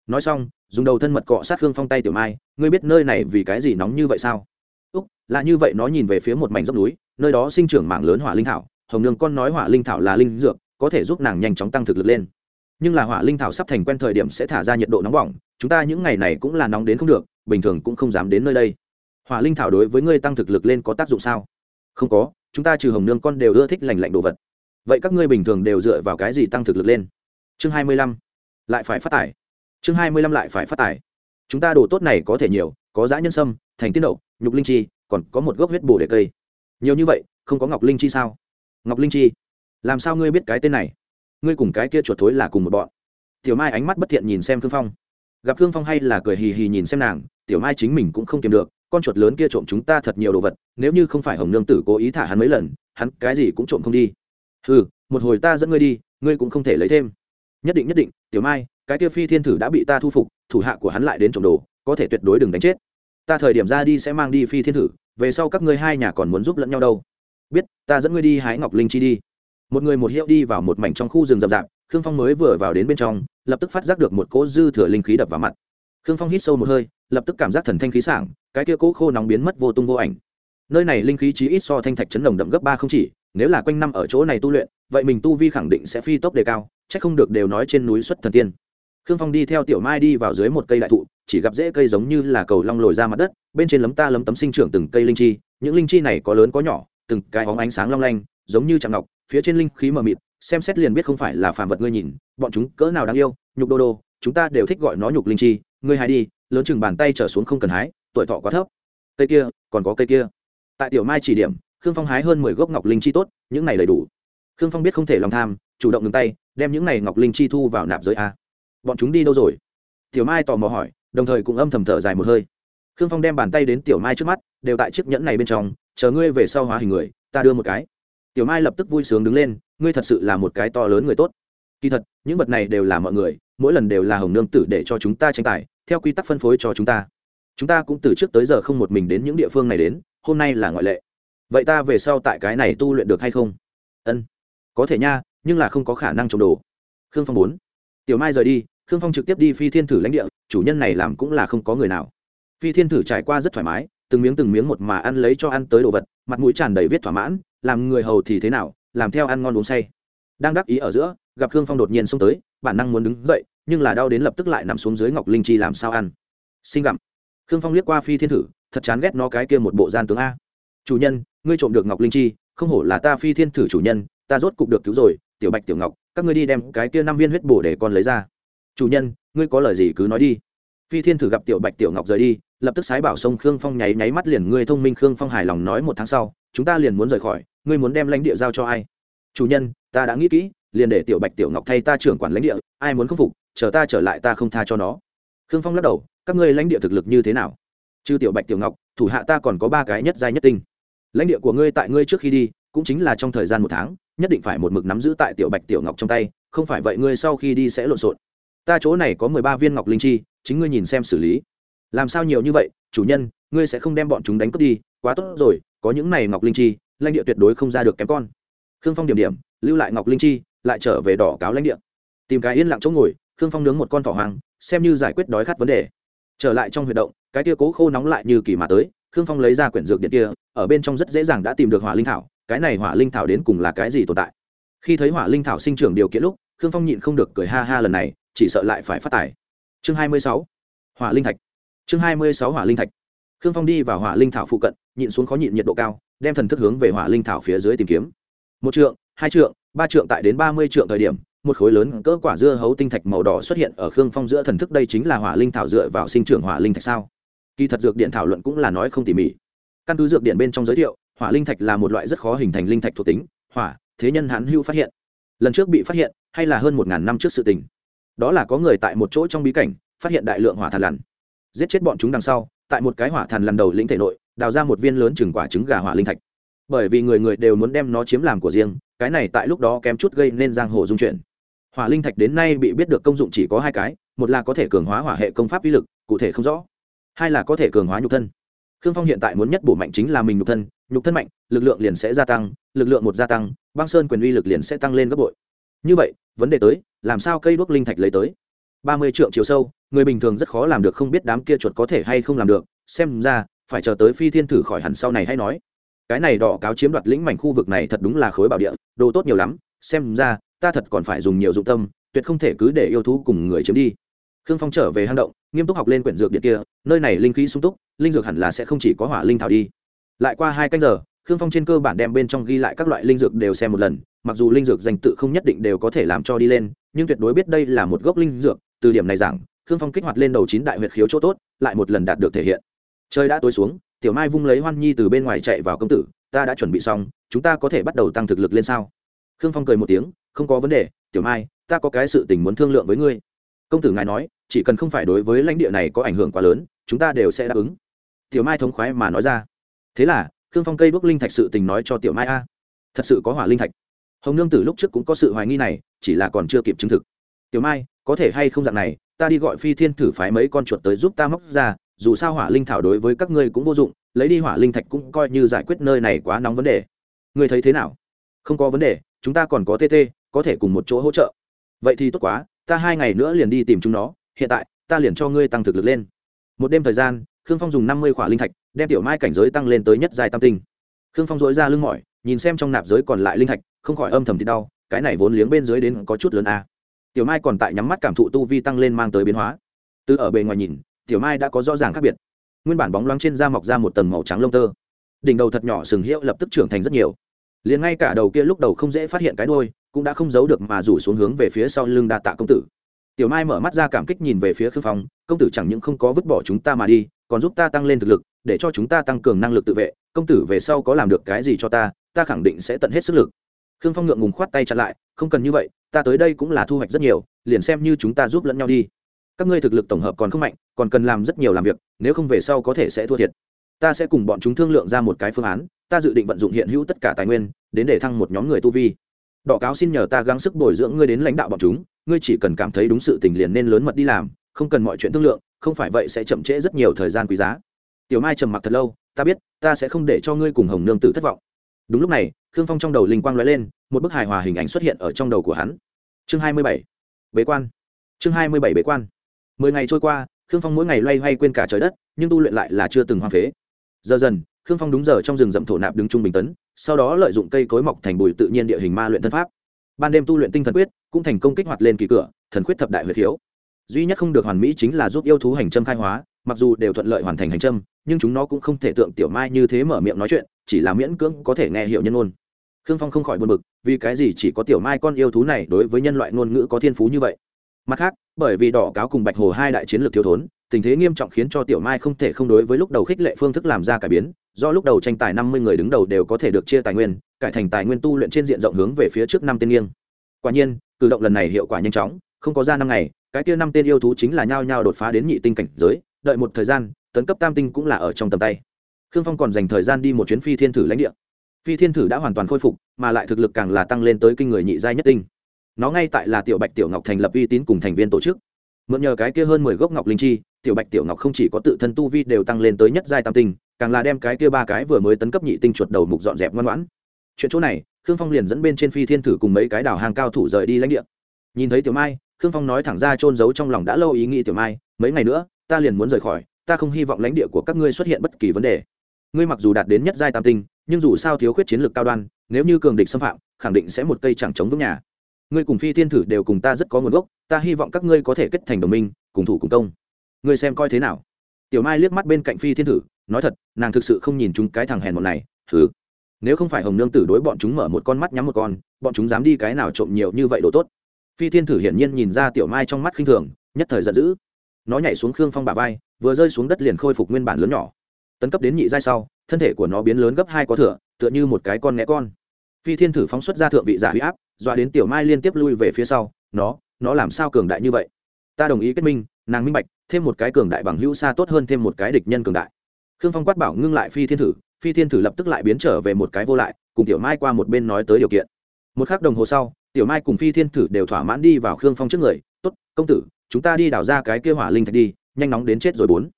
Nói xong, dùng đầu thân mật cọ sát khương phong tay tiểu mai, ngươi biết nơi này vì cái gì nóng như vậy sao? Úc là như vậy nó nhìn về phía một mảnh dốc núi, nơi đó sinh trưởng mảng lớn hỏa linh thảo hồng nương con nói hỏa linh thảo là linh dược, có thể giúp nàng nhanh chóng tăng thực lực lên. Nhưng là hỏa linh thảo sắp thành quen thời điểm sẽ thả ra nhiệt độ nóng bỏng, chúng ta những ngày này cũng là nóng đến không được, bình thường cũng không dám đến nơi đây. Hỏa linh thảo đối với ngươi tăng thực lực lên có tác dụng sao? Không có, chúng ta trừ hồng nương con đều ưa thích lành lạnh đồ vật. Vậy các ngươi bình thường đều dựa vào cái gì tăng thực lực lên? Chương hai mươi lăm, lại phải phát tải. Chương hai mươi lăm lại phải phát tải. Chúng ta đồ tốt này có thể nhiều, có giã nhân sâm, thành tiên đậu, nhục linh chi, còn có một gốc huyết bổ để cây. Nhiều như vậy, không có ngọc linh chi sao? Ngọc linh chi, làm sao ngươi biết cái tên này? Ngươi cùng cái kia chuột thối là cùng một bọn. Tiểu mai ánh mắt bất thiện nhìn xem khương phong. Gặp khương phong hay là cười hì hì nhìn xem nàng, tiểu mai chính mình cũng không kiềm được, con chuột lớn kia trộm chúng ta thật nhiều đồ vật, nếu như không phải hồng nương tử cố ý thả hắn mấy lần, hắn cái gì cũng trộm không đi. Ừ một hồi ta dẫn ngươi đi, ngươi cũng không thể lấy thêm. Nhất định nhất định, tiểu mai, cái kia phi thiên thử đã bị ta thu phục, thủ hạ của hắn lại đến trộm đồ, có thể tuyệt đối đừng đánh chết. Ta thời điểm ra đi sẽ mang đi phi thiên thử, về sau các ngươi hai nhà còn muốn giúp lẫn nhau đâu ta dẫn ngươi đi hái ngọc linh chi đi. Một người một hiệu đi vào một mảnh trong khu rừng rậm rạp, khương phong mới vừa vào đến bên trong, lập tức phát giác được một cỗ dư thừa linh khí đập vào mặt. Khương phong hít sâu một hơi, lập tức cảm giác thần thanh khí sảng, cái kia cỗ khô nóng biến mất vô tung vô ảnh. Nơi này linh khí chí ít so thanh thạch chấn đồng đậm gấp ba không chỉ, nếu là quanh năm ở chỗ này tu luyện, vậy mình tu vi khẳng định sẽ phi tốc đề cao, chắc không được đều nói trên núi xuất thần tiên. Khương phong đi theo tiểu mai đi vào dưới một cây đại thụ, chỉ gặp rễ cây giống như là cầu long lồi ra mặt đất, bên trên lấm ta lấm tấm sinh trưởng từng cây linh chi, những linh chi này có lớn có nhỏ từng cái hóng ánh sáng long lanh, giống như trăng ngọc, phía trên linh khí mờ mịt, xem xét liền biết không phải là phàm vật ngươi nhìn, bọn chúng cỡ nào đáng yêu, nhục đô đô, chúng ta đều thích gọi nó nhục linh chi, ngươi hái đi, lớn chừng bàn tay trở xuống không cần hái, tuổi thọ quá thấp. Cây kia, còn có cây kia. Tại tiểu mai chỉ điểm, khương phong hái hơn mười gốc ngọc linh chi tốt, những này đầy đủ. Khương phong biết không thể lòng tham, chủ động ngừng tay, đem những này ngọc linh chi thu vào nạp giới a. Bọn chúng đi đâu rồi? Tiểu mai tò mò hỏi, đồng thời cũng âm thầm thở dài một hơi. Khương phong đem bàn tay đến tiểu mai trước mắt, đều tại chiếc nhẫn này bên trong chờ ngươi về sau hóa hình người, ta đưa một cái. Tiểu mai lập tức vui sướng đứng lên, ngươi thật sự là một cái to lớn người tốt. Kỳ thật, những vật này đều là mọi người, mỗi lần đều là hồng nương tử để cho chúng ta tranh tài, theo quy tắc phân phối cho chúng ta. Chúng ta cũng từ trước tới giờ không một mình đến những địa phương này đến, hôm nay là ngoại lệ. Vậy ta về sau tại cái này tu luyện được hay không? Ân, có thể nha, nhưng là không có khả năng trồng đồ. Khương phong bốn tiểu mai rời đi, khương phong trực tiếp đi phi thiên thử lãnh địa, chủ nhân này làm cũng là không có người nào. Phi thiên thử trải qua rất thoải mái từng miếng từng miếng một mà ăn lấy cho ăn tới đồ vật, mặt mũi tràn đầy viết thỏa mãn, làm người hầu thì thế nào, làm theo ăn ngon uống say. Đang đắc ý ở giữa, gặp khương phong đột nhiên xông tới, bản năng muốn đứng dậy, nhưng là đau đến lập tức lại nằm xuống dưới ngọc linh chi làm sao ăn. Xin gặm. Khương phong liếc qua phi thiên thử, thật chán ghét nó cái kia một bộ gian tướng a. Chủ nhân, ngươi trộm được ngọc linh chi, không hổ là ta phi thiên thử chủ nhân, ta rốt cục được cứu rồi, tiểu bạch, tiểu ngọc, các ngươi đi đem cái kia năm viên huyết bổ để con lấy ra. Chủ nhân, ngươi có lời gì cứ nói đi. Phi thiên thử gặp tiểu bạch, tiểu ngọc rời đi lập tức sái bảo sông khương phong nháy nháy mắt liền ngươi thông minh khương phong hài lòng nói một tháng sau, chúng ta liền muốn rời khỏi, ngươi muốn đem lãnh địa giao cho ai? Chủ nhân, ta đã nghĩ kỹ, liền để tiểu bạch tiểu ngọc thay ta trưởng quản lãnh địa, ai muốn khắc phục, chờ ta trở lại ta không tha cho nó. Khương phong lắc đầu, các ngươi lãnh địa thực lực như thế nào? Trừ tiểu bạch tiểu ngọc, thủ hạ ta còn có ba cái nhất giai nhất tinh. Lãnh địa của ngươi tại ngươi trước khi đi, cũng chính là trong thời gian một tháng, nhất định phải một mực nắm giữ tại tiểu bạch tiểu ngọc trong tay, không phải vậy ngươi sau khi đi sẽ lộn xộn. Ta chỗ này có mười ba viên ngọc linh chi, chính ngươi nhìn xem xử lý làm sao nhiều như vậy, chủ nhân, ngươi sẽ không đem bọn chúng đánh cướp đi, quá tốt rồi, có những này ngọc linh chi, lãnh địa tuyệt đối không ra được kém con. Khương phong điểm điểm, lưu lại ngọc linh chi, lại trở về đỏ cáo lãnh địa. Tìm cái yên lặng chỗ ngồi, khương phong nướng một con thỏ hoàng xem như giải quyết đói khát vấn đề. Trở lại trong huy động, cái tia cố khô nóng lại như kỳ mà tới, khương phong lấy ra quyển dược điện kia, ở bên trong rất dễ dàng đã tìm được hỏa linh thảo, cái này hỏa linh thảo đến cùng là cái gì tồn tại? Khi thấy hỏa linh thảo sinh trưởng điều kiện lúc, khương phong nhịn không được cười ha ha lần này, chỉ sợ lại phải phát tài. Chương 26. hỏa linh thạch chương 26 hỏa linh thạch. Khương phong đi vào hỏa linh thảo phụ cận, nhịn xuống khó nhịn nhiệt độ cao, đem thần thức hướng về hỏa linh thảo phía dưới tìm kiếm. Một trượng, hai trượng, ba trượng tại đến ba mươi trượng thời điểm, một khối lớn cỡ quả dưa hấu tinh thạch màu đỏ xuất hiện ở khương phong giữa thần thức, đây chính là hỏa linh thảo dựa vào sinh trưởng hỏa linh thạch sao? Kỳ thật dược điện thảo luận cũng là nói không tỉ mỉ. Căn cứ dược điện bên trong giới thiệu, hỏa linh thạch là một loại rất khó hình thành linh thạch thuộc tính, hỏa, thế nhân hán hưu phát hiện. Lần trước bị phát hiện, hay là hơn một ngàn năm trước sự tình. Đó là có người tại một chỗ trong bí cảnh, phát hiện đại lượng hỏa thần lằn giết chết bọn chúng đằng sau, tại một cái hỏa thần lần đầu lĩnh thể nội, đào ra một viên lớn chừng quả trứng gà hỏa linh thạch. Bởi vì người người đều muốn đem nó chiếm làm của riêng, cái này tại lúc đó kém chút gây nên giang hồ dung chuyển hỏa linh thạch đến nay bị biết được công dụng chỉ có hai cái, một là có thể cường hóa hỏa hệ công pháp uy lực, cụ thể không rõ, hai là có thể cường hóa nhục thân. Khương phong hiện tại muốn nhất bổ mạnh chính là mình nhục thân nhục thân mạnh, lực lượng liền sẽ gia tăng, lực lượng một gia tăng, băng sơn quyền uy lực liền sẽ tăng lên gấp bội. Như vậy, vấn đề tới, làm sao cây đuốc linh thạch lấy tới? ba mươi triệu chiều sâu người bình thường rất khó làm được không biết đám kia chuột có thể hay không làm được, xem ra, phải chờ tới phi thiên thử khỏi hẳn sau này hay nói. Cái này đỏ cáo chiếm đoạt lĩnh mảnh khu vực này thật đúng là khối bảo địa, đồ tốt nhiều lắm, xem ra, ta thật còn phải dùng nhiều dụng tâm, tuyệt không thể cứ để yêu thú cùng người chiếm đi. Khương phong trở về hang động, nghiêm túc học lên quyển dược điện kia, nơi này linh khí sung túc, linh dược hẳn là sẽ không chỉ có hỏa linh thảo đi. Lại qua hai canh giờ, khương phong trên cơ bản đem bên trong ghi lại các loại linh dược đều xem một lần, mặc dù linh dược danh tự không nhất định đều có thể làm cho đi lên, nhưng tuyệt đối biết đây là một gốc linh dược, từ điểm này rằng khương phong kích hoạt lên đầu chín đại huyệt khiếu chỗ tốt, lại một lần đạt được thể hiện. Trời đã tối xuống, tiểu mai vung lấy hoan nhi từ bên ngoài chạy vào công tử, ta đã chuẩn bị xong, chúng ta có thể bắt đầu tăng thực lực lên sao? Khương phong cười một tiếng, không có vấn đề, tiểu mai, ta có cái sự tình muốn thương lượng với ngươi. Công tử ngài nói, chỉ cần không phải đối với lãnh địa này có ảnh hưởng quá lớn, chúng ta đều sẽ đáp ứng. Tiểu mai thống khoái mà nói ra. Thế là, khương phong cây bước linh thạch sự tình nói cho tiểu mai, a, thật sự có hỏa linh thạch. Hồng nương tử lúc trước cũng có sự hoài nghi này, chỉ là còn chưa kịp chứng thực. Tiểu mai, có thể hay không dạng này ta đi gọi phi thiên thử phái mấy con chuột tới giúp ta móc ra, dù sao hỏa linh thảo đối với các ngươi cũng vô dụng, lấy đi hỏa linh thạch cũng coi như giải quyết nơi này quá nóng vấn đề. Ngươi thấy thế nào? Không có vấn đề, chúng ta còn có tt có thể cùng một chỗ hỗ trợ. Vậy thì tốt quá, ta hai ngày nữa liền đi tìm chúng nó, hiện tại, ta liền cho ngươi tăng thực lực lên. Một đêm thời gian, khương phong dùng năm mươi khỏa linh thạch, đem tiểu mai cảnh giới tăng lên tới nhất dài tam tinh. Khương phong dối ra lưng mỏi, nhìn xem trong nạp giới còn lại linh thạch, không khỏi âm thầm thì đau, cái này vốn liếng bên dưới đến có chút lớn a. à tiểu mai còn tại nhắm mắt cảm thụ tu vi tăng lên mang tới biến hóa. Từ ở bề ngoài nhìn, tiểu mai đã có rõ ràng khác biệt. Nguyên bản bóng loáng trên da mọc ra một tầng màu trắng lông tơ. Đỉnh đầu thật nhỏ sừng hiệu lập tức trưởng thành rất nhiều. Liền ngay cả đầu kia lúc đầu không dễ phát hiện cái đôi cũng đã không giấu được mà rủ xuống hướng về phía sau lưng đa tạ công tử. Tiểu mai mở mắt ra cảm kích nhìn về phía khương phong, công tử chẳng những không có vứt bỏ chúng ta mà đi, còn giúp ta tăng lên thực lực, để cho chúng ta tăng cường năng lực tự vệ. Công tử về sau có làm được cái gì cho ta ta khẳng định sẽ tận hết sức lực khương phong ngượng ngùng khoát tay chặn lại, không cần như vậy, ta tới đây cũng là thu hoạch rất nhiều, liền xem như chúng ta giúp lẫn nhau đi. Các ngươi thực lực tổng hợp còn không mạnh, còn cần làm rất nhiều làm việc, nếu không về sau có thể sẽ thua thiệt. Ta sẽ cùng bọn chúng thương lượng ra một cái phương án, ta dự định vận dụng hiện hữu tất cả tài nguyên, đến để thăng một nhóm người tu vi. Đỏ cáo xin nhờ ta gắng sức bồi dưỡng ngươi đến lãnh đạo bọn chúng, ngươi chỉ cần cảm thấy đúng sự tình liền nên lớn mật đi làm, không cần mọi chuyện thương lượng, không phải vậy sẽ chậm trễ rất nhiều thời gian quý giá. Tiểu mai trầm mặc thật lâu, ta biết, ta sẽ không để cho ngươi cùng hồng nương tử thất vọng. Đúng lúc này khương phong trong đầu linh quang lóe lên, một bức hài hòa hình ảnh xuất hiện ở trong đầu của hắn. Chương hai mươi bảy, bế quan. Chương hai mươi bảy, bế quan. Mười ngày trôi qua, khương phong mỗi ngày loay hoay quên cả trời đất, nhưng tu luyện lại là chưa từng hoang phế. Giờ dần, khương phong đúng giờ trong rừng rậm thổ nạp đứng trung bình tấn, sau đó lợi dụng cây cối mọc thành bùi tự nhiên địa hình ma luyện thân pháp. Ban đêm tu luyện tinh thần quyết, cũng thành công kích hoạt lên kỳ cửa, thần quyết thập đại huyệt thiếu duy nhất không được hoàn mỹ chính là giúp yêu thú hành châm khai hóa, mặc dù đều thuận lợi hoàn thành hành châm, nhưng chúng nó cũng không thể tượng tiểu mai như thế mở miệng nói chuyện, chỉ là miễn cưỡng có thể nghe hiểu nhân ôn khương phong không khỏi buồn bực, vì cái gì chỉ có tiểu mai con yêu thú này đối với nhân loại ngôn ngữ có thiên phú như vậy? Mặt khác, bởi vì đỏ cáo cùng bạch hồ hai đại chiến lược thiếu thốn, tình thế nghiêm trọng khiến cho tiểu mai không thể không đối với lúc đầu khích lệ phương thức làm ra cải biến, do lúc đầu tranh tài năm mươi người đứng đầu đều có thể được chia tài nguyên, cải thành tài nguyên tu luyện trên diện rộng hướng về phía trước năm tên nghiêng. Quả nhiên, cử động lần này hiệu quả nhanh chóng, không có ra năm ngày, cái kia năm tên yêu thú chính là nhao nhao đột phá đến nhị tinh cảnh giới, đợi một thời gian, tấn cấp tam tinh cũng là ở trong tầm tay. Khương phong còn dành thời gian đi một chuyến phi thiên thử lãnh địa phi thiên thử đã hoàn toàn khôi phục, mà lại thực lực càng là tăng lên tới kinh người nhị giai nhất tinh. Nó ngay tại là tiểu bạch tiểu ngọc thành lập uy tín cùng thành viên tổ chức. Mượn nhờ cái kia hơn mười gốc ngọc linh chi, tiểu bạch tiểu ngọc không chỉ có tự thân tu vi đều tăng lên tới nhất giai tam tinh, càng là đem cái kia ba cái vừa mới tấn cấp nhị tinh chuột đầu mục dọn dẹp ngoan ngoãn. Chuyện chỗ này, khương phong liền dẫn bên trên phi thiên thử cùng mấy cái đảo hàng cao thủ rời đi lãnh địa. Nhìn thấy tiểu mai, khương phong nói thẳng ra trôn giấu trong lòng đã lâu ý nghĩ tiểu mai, mấy ngày nữa, ta liền muốn rời khỏi, ta không hy vọng lãnh địa của các ngươi xuất hiện bất kỳ vấn đề. Ngươi mặc dù đạt đến nhất giai tam tinh nhưng dù sao thiếu khuyết chiến lược cao đoan, nếu như cường địch xâm phạm, khẳng định sẽ một cây chẳng chống vững nhà. Ngươi cùng phi thiên thử đều cùng ta rất có nguồn gốc, ta hy vọng các ngươi có thể kết thành đồng minh, cùng thủ cùng công. Ngươi xem coi thế nào? Tiểu mai liếc mắt bên cạnh phi thiên thử, nói thật, nàng thực sự không nhìn chúng cái thằng hèn một này thử nếu không phải hồng nương tử đối bọn chúng mở một con mắt nhắm một con, bọn chúng dám đi cái nào trộm nhiều như vậy đồ tốt? Phi thiên thử hiển nhiên nhìn ra tiểu mai trong mắt khinh thường, nhất thời giận dữ. Nó nhảy xuống khương phong bà vai, vừa rơi xuống đất liền khôi phục nguyên bản lớn nhỏ tấn cấp đến nhị giai sau, thân thể của nó biến lớn gấp hai có thửa tựa như một cái con né con. Phi thiên thử phóng xuất ra thượng vị giả huy áp, dọa đến tiểu mai liên tiếp lui về phía sau, nó nó làm sao cường đại như vậy? Ta đồng ý kết minh, nàng minh bạch, thêm một cái cường đại bằng hữu xa tốt hơn thêm một cái địch nhân cường đại. Khương phong quát bảo ngưng lại phi thiên thử, phi thiên thử lập tức lại biến trở về một cái vô lại, cùng tiểu mai qua một bên nói tới điều kiện. Một khắc đồng hồ sau, tiểu mai cùng phi thiên thử đều thỏa mãn đi vào khương phong trước người, tốt, công tử, chúng ta đi đào ra cái kia hỏa linh thạch đi, nhanh nóng đến chết rồi bốn.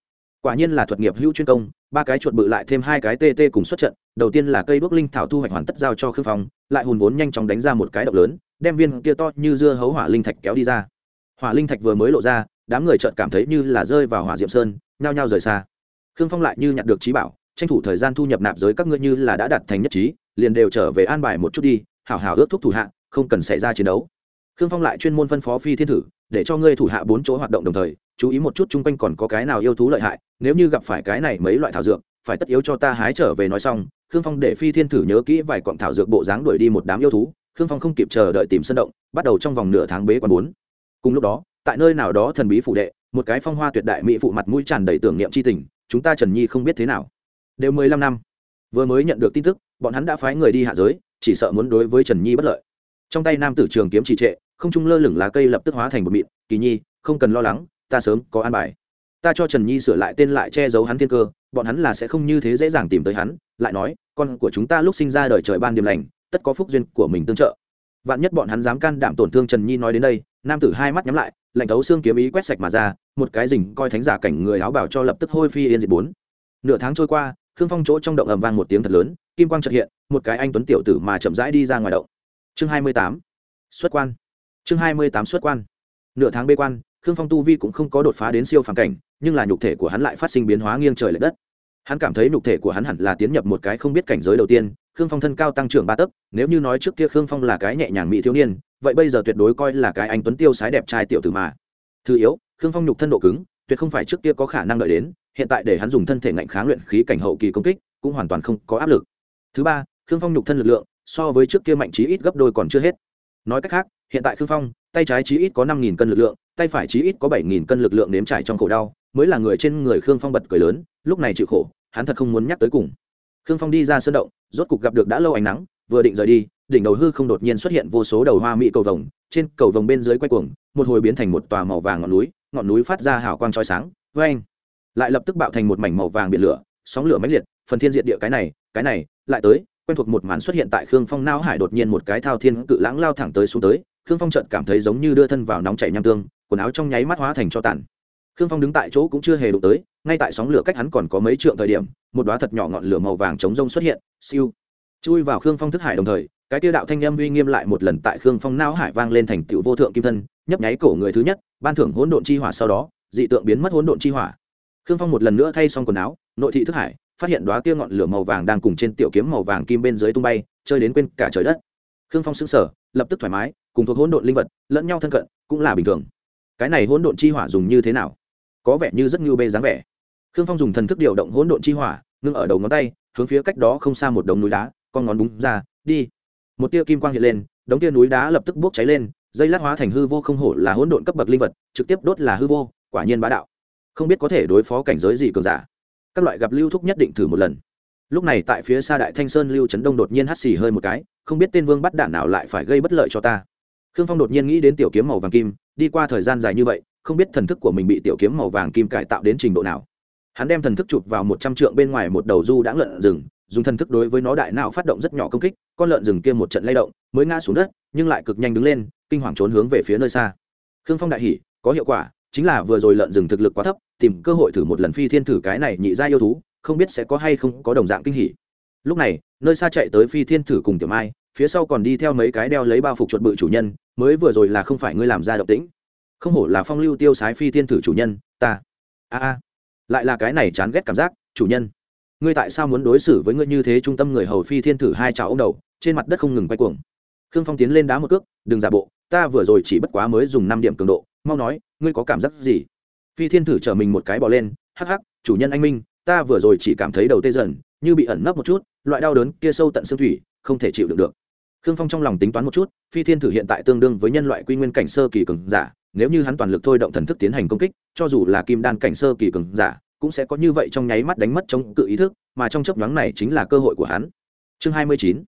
Quả nhiên là thuật nghiệp hữu chuyên công ba cái chuột bự lại thêm hai cái tê tê cùng xuất trận, đầu tiên là cây đuốc linh thảo thu hoạch hoàn tất giao cho khương phong, lại hùn vốn nhanh chóng đánh ra một cái động lớn, đem viên kia to như dưa hấu hỏa linh thạch kéo đi ra. Hỏa linh thạch vừa mới lộ ra, đám người chợt cảm thấy như là rơi vào hỏa diệm sơn, nhao nhao rời xa. Khương phong lại như nhặt được trí bảo, tranh thủ thời gian thu nhập nạp giới các ngươi như là đã đạt thành nhất trí, liền đều trở về an bài một chút đi, hảo hảo ước thúc thủ hạ, không cần xảy ra chiến đấu. Khương phong lại chuyên môn phân phó phi thiên thử để cho ngươi thủ hạ bốn chỗ hoạt động đồng thời, chú ý một chút chung quanh còn có cái nào yêu thú lợi hại, nếu như gặp phải cái này mấy loại thảo dược, phải tất yếu cho ta hái trở về nói xong. Khương phong để phi thiên thử nhớ kỹ vài cọng thảo dược bộ dáng đuổi đi một đám yêu thú, khương phong không kịp chờ đợi tìm sân động, bắt đầu trong vòng nửa tháng bế quan bốn. Cùng lúc đó, tại nơi nào đó thần bí phủ đệ, một cái phong hoa tuyệt đại mỹ phụ mặt mũi tràn đầy tưởng niệm c h i tình, chúng ta trần nhi không biết thế nào. Đều mười lăm năm. Vừa mới nhận được tin tức, bọn hắn đã phái người đi hạ giới, chỉ sợ muốn đối với trần nhi bất lợi. Trong tay nam tử trường kiếm trì trệ không trung lơ lửng lá cây lập tức hóa thành một mịn, kỳ nhi, không cần lo lắng, ta sớm có an bài. Ta cho trần nhi sửa lại tên lại che giấu hắn thiên cơ, bọn hắn là sẽ không như thế dễ dàng tìm tới hắn. Lại nói, con của chúng ta lúc sinh ra đời trời ban điểm lành, tất có phúc duyên của mình tương trợ. Vạn nhất bọn hắn dám can đảm tổn thương trần nhi nói đến đây, nam tử hai mắt nhắm lại, lạnh thấu xương kiếm ý quét sạch mà ra, một cái rình coi thánh giả cảnh người áo bảo cho lập tức hôi phi yên diệt bốn. Nửa tháng trôi qua, khương phong chỗ trong động ầm vang một tiếng thật lớn, kim quang trật hiện, một cái anh tuấn tiểu tử mà chậm rãi đi ra ngoài động. Chương hai mươi tám, xuất quan chương hai mươi tám xuất quan. Nửa tháng bê quan, khương phong tu vi cũng không có đột phá đến siêu phàm cảnh, nhưng là nhục thể của hắn lại phát sinh biến hóa nghiêng trời l ệ đất. Hắn cảm thấy nhục thể của hắn hẳn là tiến nhập một cái không biết cảnh giới đầu tiên, khương phong thân cao tăng trưởng ba tấc, nếu như nói trước kia khương phong là cái nhẹ nhàng mỹ thiếu niên, vậy bây giờ tuyệt đối coi là cái anh tuấn tiêu sái đẹp trai tiểu tử mà. Thứ yếu, khương phong nhục thân độ cứng, tuyệt không phải trước kia có khả năng đợi đến, hiện tại để hắn dùng thân thể ngạnh kháng luyện khí cảnh hậu kỳ công kích, cũng hoàn toàn không có áp lực. Thứ ba, khương phong nhục thân lực lượng, so với trước kia mạnh chí ít gấp đôi còn chưa hết. Nói cách khác hiện tại khương phong, tay trái chí ít có năm nghìn cân lực lượng, tay phải chí ít có bảy nghìn cân lực lượng nếm trải trong khổ đau, mới là người trên người khương phong bật cười lớn, lúc này chịu khổ, hắn thật không muốn nhắc tới cùng. Khương phong đi ra sơn động, rốt cục gặp được đã lâu ánh nắng, vừa định rời đi, đỉnh đầu hư không đột nhiên xuất hiện vô số đầu hoa mỹ cầu vồng, trên cầu vồng bên dưới quay cuồng, một hồi biến thành một tòa màu vàng ngọn núi ngọn núi phát ra hào quang chói sáng vang anh lại lập tức bạo thành một mảnh màu vàng biển lửa, sóng lửa mãnh liệt, phần thiên diện địa cái này cái này, lại tới, quen thuộc một màn xuất hiện tại khương phong nao hải đột nhiên một cái thao thiên cự lãng lao thẳng tới xuống tới khương phong trận cảm thấy giống như đưa thân vào nóng chảy nham tương, quần áo trong nháy mắt hóa thành cho tàn. Khương phong đứng tại chỗ cũng chưa hề đụng tới, ngay tại sóng lửa cách hắn còn có mấy trượng thời điểm, một đóa thật nhỏ ngọn lửa màu vàng chống rông xuất hiện, siêu. Chui vào khương phong thức hải đồng thời, cái tiêu đạo thanh âm uy nghiêm lại một lần tại khương phong não hải vang lên thành tựu vô thượng kim thân, nhấp nháy cổ người thứ nhất, ban thưởng hỗn độn chi hỏa sau đó, dị tượng biến mất hỗn độn chi hỏa. Khương phong một lần nữa thay xong quần áo, nội thị thức hải, phát hiện đóa kia ngọn lửa màu vàng đang cùng trên tiểu kiếm màu vàng kim bên dưới tung bay, chơi đến quên cả trời đất. Khương phong sững sờ, lập tức thoải mái cùng thuộc hỗn độn linh vật, lẫn nhau thân cận, cũng là bình thường. Cái này hỗn độn chi hỏa dùng như thế nào? Có vẻ như rất như bê dáng vẻ. Khương phong dùng thần thức điều động hỗn độn chi hỏa, ngưng ở đầu ngón tay, hướng phía cách đó không xa một đống núi đá, con ngón búng ra, đi. Một tia kim quang hiện lên, đống tia núi đá lập tức bốc cháy lên, dây lát hóa thành hư vô không hổ là hỗn độn cấp bậc linh vật, trực tiếp đốt là hư vô, quả nhiên bá đạo. Không biết có thể đối phó cảnh giới gì cường giả. Các loại gặp lưu thúc nhất định thử một lần. Lúc này tại phía xa đại thanh sơn lưu trấn đông đột nhiên hắt xì hơi một cái, không biết tên vương bắt đạn nào lại phải gây bất lợi cho ta khương phong đột nhiên nghĩ đến tiểu kiếm màu vàng kim, đi qua thời gian dài như vậy, không biết thần thức của mình bị tiểu kiếm màu vàng kim cải tạo đến trình độ nào. Hắn đem thần thức chụp vào một trăm trượng bên ngoài một đầu du đã lợn rừng, dùng thần thức đối với nó đại não phát động rất nhỏ công kích, con lợn rừng kia một trận lay động, mới ngã xuống đất, nhưng lại cực nhanh đứng lên, kinh hoàng trốn hướng về phía nơi xa. Khương phong đại hỉ, có hiệu quả, chính là vừa rồi lợn rừng thực lực quá thấp, tìm cơ hội thử một lần phi thiên thử cái này nhị ra yêu thú, không biết sẽ có hay không có đồng dạng kinh hỉ. Lúc này, nơi xa chạy tới phi thiên thử cùng tiểu mai phía sau còn đi theo mấy cái đeo lấy bao phục chuột bự chủ nhân, mới vừa rồi là không phải ngươi làm ra động tĩnh. Không hổ là phong lưu tiêu sái phi thiên thử chủ nhân, ta. A a. Lại là cái này chán ghét cảm giác, chủ nhân. Ngươi tại sao muốn đối xử với ngươi như thế trung tâm người hầu phi thiên thử hai chảo ông đầu, trên mặt đất không ngừng quay cuồng. Khương phong tiến lên đá một cước, đừng giả bộ, ta vừa rồi chỉ bất quá mới dùng năm điểm cường độ, mau nói, ngươi có cảm giác gì? Phi thiên thử chở mình một cái bỏ lên, hắc hắc, chủ nhân anh minh, ta vừa rồi chỉ cảm thấy đầu tê dần, như bị ẩn nấp một chút, loại đau đớn kia sâu tận xương thủy, không thể chịu được được khương phong trong lòng tính toán một chút, phi thiên thử hiện tại tương đương với nhân loại quy nguyên cảnh sơ kỳ cường giả, nếu như hắn toàn lực thôi động thần thức tiến hành công kích, cho dù là kim đan cảnh sơ kỳ cường giả, cũng sẽ có như vậy trong nháy mắt đánh mất chống cự ý thức, mà trong chấp nhoáng này chính là cơ hội của hắn chương 29.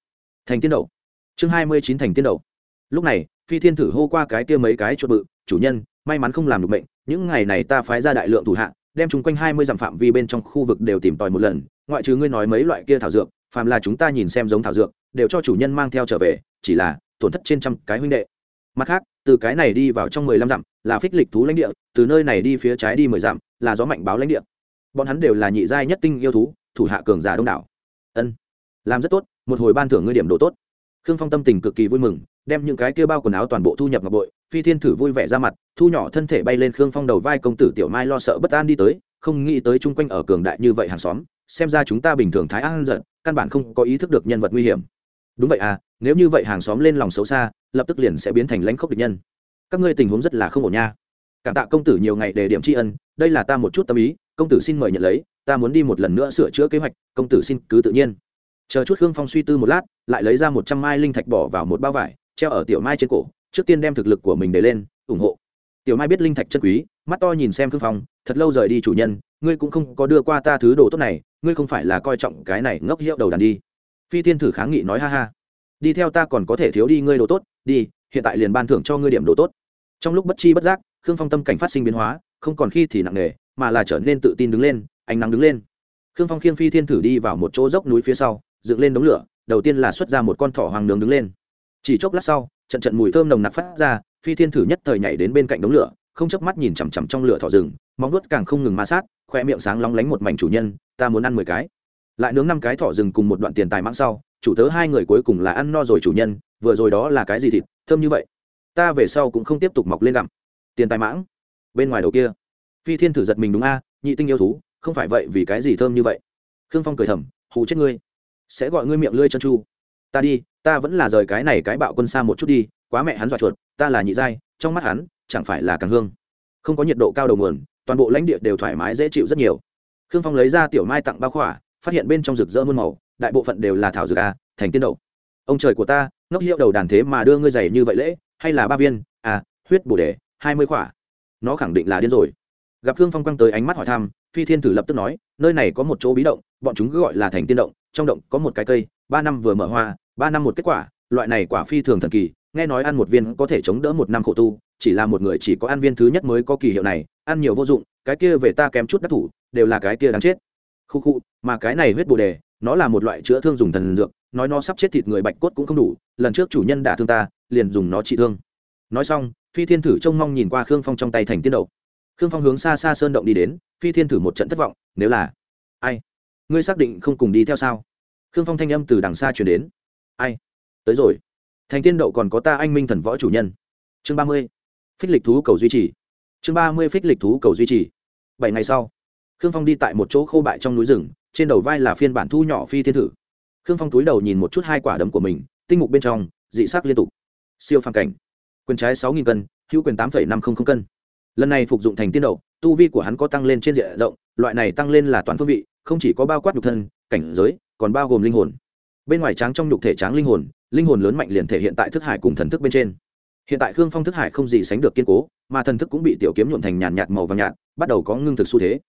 thành tiên Đầu. chương 29 thành tiên Đầu. lúc này, phi thiên thử hô qua cái kia mấy cái chuột bự, chủ nhân, may mắn không làm được bệnh, những ngày này ta phái ra đại lượng thủ hạ, đem chúng quanh hai mươi dặm phạm vi bên trong khu vực đều tìm tòi một lần, ngoại trừ ngươi nói mấy loại kia thảo dược phàm là chúng ta nhìn xem giống thảo dược, đều cho chủ nhân mang theo trở về, chỉ là, tổn thất trên trăm cái huynh đệ. Mặt khác, từ cái này đi vào trong mười lăm dặm, là phích lịch thú lãnh địa, từ nơi này đi phía trái đi mười dặm, là gió mạnh báo lãnh địa. Bọn hắn đều là nhị giai nhất tinh yêu thú, thủ hạ cường giả đông đảo. Ân, làm rất tốt, một hồi ban thưởng ngươi điểm độ tốt. Khương phong tâm tình cực kỳ vui mừng, đem những cái kia bao quần áo toàn bộ thu nhập ngọc bội, phi thiên thử vui vẻ ra mặt, thu nhỏ thân thể bay lên khương phong đầu vai công tử tiểu mai lo sợ bất an đi tới, không nghĩ tới chung quanh ở cường đại như vậy hàng xóm, xem ra chúng ta bình thường thái an giận căn bản không có ý thức được nhân vật nguy hiểm. Đúng vậy à nếu như vậy hàng xóm lên lòng xấu xa, lập tức liền sẽ biến thành lãnh khốc địch nhân. Các ngươi tình huống rất là không ổn nha. Cảm tạ công tử nhiều ngày để điểm tri ân, đây là ta một chút tâm ý, công tử xin mời nhận lấy, ta muốn đi một lần nữa sửa chữa kế hoạch, công tử xin cứ tự nhiên. Chờ chút hương phong suy tư một lát, lại lấy ra một trăm mai linh thạch bỏ vào một bao vải, treo ở tiểu mai trên cổ, trước tiên đem thực lực của mình để lên, ủng hộ. Tiểu mai biết linh thạch chân quý, mắt to nhìn xem hương phong, thật lâu rời đi chủ nhân ngươi cũng không có đưa qua ta thứ đồ tốt này, ngươi không phải là coi trọng cái này ngốc hiệu đầu đàn đi. Phi Thiên thử kháng nghị nói ha ha. Đi theo ta còn có thể thiếu đi ngươi đồ tốt, đi, hiện tại liền ban thưởng cho ngươi điểm đồ tốt. Trong lúc bất chi bất giác, khương phong tâm cảnh phát sinh biến hóa, không còn khi thì nặng nề, mà là trở nên tự tin đứng lên, ánh nắng đứng lên. Khương phong khiêng phi thiên thử đi vào một chỗ dốc núi phía sau, dựng lên đống lửa, đầu tiên là xuất ra một con thỏ hoàng nướng đứng lên. Chỉ chốc lát sau, trận trận mùi thơm nồng nặc phát ra, phi thiên thử nhất thời nhảy đến bên cạnh đống lửa không chớp mắt nhìn chằm chằm trong lửa thỏ rừng, móng nuốt càng không ngừng ma sát, khoe miệng sáng lóng lánh một mảnh chủ nhân, ta muốn ăn mười cái. Lại nướng năm cái thỏ rừng cùng một đoạn tiền tài mãng sau, chủ tớ hai người cuối cùng là ăn no rồi chủ nhân, vừa rồi đó là cái gì thịt, thơm như vậy? Ta về sau cũng không tiếp tục mọc lên gặm. Tiền tài mãng? Bên ngoài đầu kia. Phi thiên thử giật mình đúng a, nhị tinh yêu thú, không phải vậy, vì cái gì thơm như vậy? Khương phong cười thầm, hù chết ngươi. Sẽ gọi ngươi miệng lươi chân chu. Ta đi, ta vẫn là rời cái này cái bạo quân xa một chút đi, quá mẹ hắn dọa chuột, ta là nhị giai, trong mắt hắn chẳng phải là càng hương. Không có nhiệt độ cao đầu nguồn, toàn bộ lãnh địa đều thoải mái dễ chịu rất nhiều. Khương phong lấy ra tiểu mai tặng bao khỏa, phát hiện bên trong rực rỡ muôn màu, đại bộ phận đều là thảo dược a, thành tiên đậu. Ông trời của ta, ngốc hiệu đầu đàn thế mà đưa ngươi giày như vậy lễ, hay là ba viên? À huyết bổ đề, hai mươi khỏa. Nó khẳng định là điên rồi. Gặp khương phong quăng tới ánh mắt hỏi thăm, phi thiên thử lập tức nói, nơi này có một chỗ bí động, bọn chúng cứ gọi là thành tiên động, trong động có một cái cây, ba năm vừa mở hoa, ba năm một kết quả, loại này quả phi thường thần kỳ, nghe nói ăn một viên có thể chống đỡ một năm khổ tu chỉ là một người chỉ có ăn viên thứ nhất mới có kỳ hiệu này, ăn nhiều vô dụng, cái kia về ta kém chút đắc thủ, đều là cái kia đáng chết. Khu khu, mà cái này huyết bồ đề, nó là một loại chữa thương dùng thần dược, nói nó sắp chết thịt người bạch cốt cũng không đủ, lần trước chủ nhân đả thương ta, liền dùng nó trị thương. Nói xong, phi thiên thử trông mong nhìn qua khương phong trong tay thành tiên đậu khương phong hướng xa xa sơn động đi đến, phi thiên thử một trận thất vọng, nếu là, ai? Ngươi xác định không cùng đi theo sao? Khương phong thanh âm từ đằng xa chuyển đến. Ai? Tới rồi. Thành tiên đậu còn có ta anh minh thần võ chủ nhân. Chương ba mươi phích lịch thú cầu duy trì. Chương ba mươi phích lịch thú cầu duy trì. Bảy ngày sau, khương phong đi tại một chỗ khô bại trong núi rừng, trên đầu vai là phiên bản thu nhỏ phi thiên thử. Khương phong túi đầu nhìn một chút hai quả đấm của mình, tinh mục bên trong, dị sắc liên tục. Siêu phàm cảnh. Quyền trái sáu nghìn cân, hữu quyền tám năm trăm linh cân. Lần này phục dụng thành tiên đậu, tu vi của hắn có tăng lên trên diện rộng, loại này tăng lên là toàn phương vị, không chỉ có bao quát nhục thân, cảnh giới, còn bao gồm linh hồn. Bên ngoài tráng trong nhục thể tráng linh hồn linh hồn lớn mạnh liền thể hiện tại thức hải cùng thần thức bên trên hiện tại khương phong thức hải không gì sánh được kiên cố, mà thần thức cũng bị tiểu kiếm nhuộm thành nhàn nhạt màu vàng nhạt, bắt đầu có ngưng thực xu thế.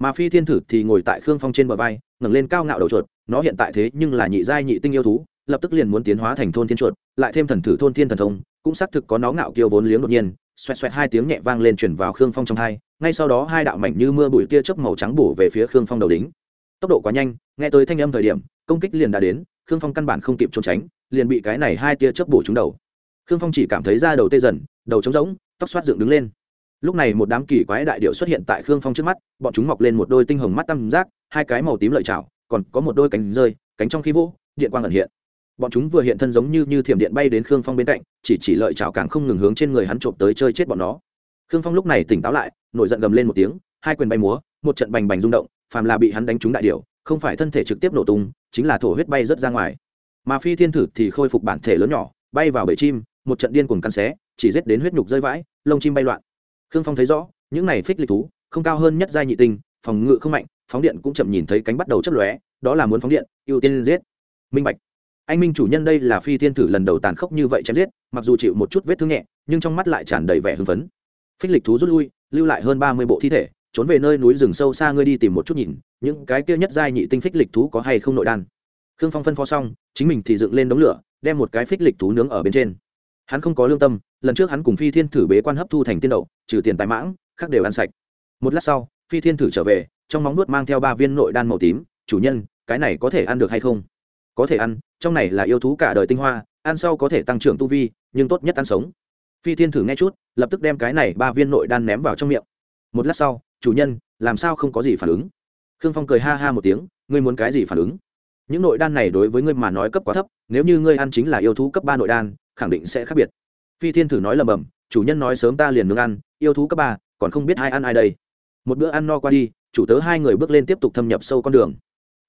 Mà phi thiên thử thì ngồi tại khương phong trên bờ vai, ngẩng lên cao ngạo đầu chuột, nó hiện tại thế nhưng là nhị giai nhị tinh yêu thú, lập tức liền muốn tiến hóa thành thôn thiên chuột, lại thêm thần thử thôn thiên thần thông, cũng xác thực có nó ngạo kiêu vốn liếng đột nhiên, xoẹt xoẹt hai tiếng nhẹ vang lên chuyển vào khương phong trong hai, ngay sau đó hai đạo mảnh như mưa bụi tia chớp màu trắng bổ về phía khương phong đầu đính tốc độ quá nhanh, nghe tới thanh âm thời điểm, công kích liền đã đến, khương phong căn bản không kịp trốn tránh, liền bị cái này hai tia chớp bổ trúng đầu khương phong chỉ cảm thấy da đầu tê dần, đầu trống rỗng, tóc xoát dựng đứng lên. Lúc này một đám kỳ quái đại điệu xuất hiện tại khương phong trước mắt, bọn chúng mọc lên một đôi tinh hồng mắt tam giác hai cái màu tím lợi chảo, còn có một đôi cánh rơi, cánh trong khí vỗ, điện quang ẩn hiện. Bọn chúng vừa hiện thân giống như như thiểm điện bay đến khương phong bên cạnh, chỉ chỉ lợi chảo càng không ngừng hướng trên người hắn trộm tới chơi chết bọn nó. Khương phong lúc này tỉnh táo lại, nổi giận gầm lên một tiếng, hai quyền bay múa, một trận bành bành rung động, phàm là bị hắn đánh trúng đại điệu, không phải thân thể trực tiếp nổ tung, chính là thổ huyết bay rớt ra ngoài. Mà phi thiên thử thì khôi phục bản thể lớn nhỏ, bay vào bể chim một trận điên cuồng cắn xé, chỉ giết đến huyết nhục rơi vãi, lông chim bay loạn. Khương phong thấy rõ, những này phích lịch thú, không cao hơn nhất giai nhị tinh, phòng ngự không mạnh, phóng điện cũng chậm nhìn thấy cánh bắt đầu chấp lóe, đó là muốn phóng điện, ưu tiên giết. Minh bạch. Anh minh chủ nhân đây là phi thiên thử lần đầu tàn khốc như vậy chém giết, mặc dù chịu một chút vết thương nhẹ, nhưng trong mắt lại tràn đầy vẻ hưng phấn. Phích lịch thú rút lui, lưu lại hơn ba mươi bộ thi thể, trốn về nơi núi rừng sâu xa ngươi đi tìm một chút nhìn, những cái kia nhất giai nhị tinh phích lịch thú có hay không nội đan. Khương phong phân phó xong, chính mình thì dựng lên đống lửa, đem một cái phích lịch thú nướng ở bên trên hắn không có lương tâm, lần trước hắn cùng phi thiên thử bế quan hấp thu thành tiên đậu, trừ tiền tài mãng, khác đều ăn sạch. Một lát sau, phi thiên thử trở về, trong móng nuốt mang theo ba viên nội đan màu tím, chủ nhân, cái này có thể ăn được hay không? Có thể ăn, trong này là yêu thú cả đời tinh hoa, ăn sau có thể tăng trưởng tu vi, nhưng tốt nhất ăn sống. Phi thiên thử nghe chút, lập tức đem cái này ba viên nội đan ném vào trong miệng. Một lát sau, chủ nhân, làm sao không có gì phản ứng? Khương phong cười ha ha một tiếng, ngươi muốn cái gì phản ứng? Những nội đan này đối với ngươi mà nói cấp quá thấp, nếu như ngươi ăn chính là yêu thú cấp ba nội đan khẳng định sẽ khác biệt. Phi thiên thử nói lầm bầm, chủ nhân nói sớm ta liền nướng ăn, yêu thú cấp ba, còn không biết ai ăn ai đây. Một bữa ăn no qua đi, chủ tớ hai người bước lên tiếp tục thâm nhập sâu con đường.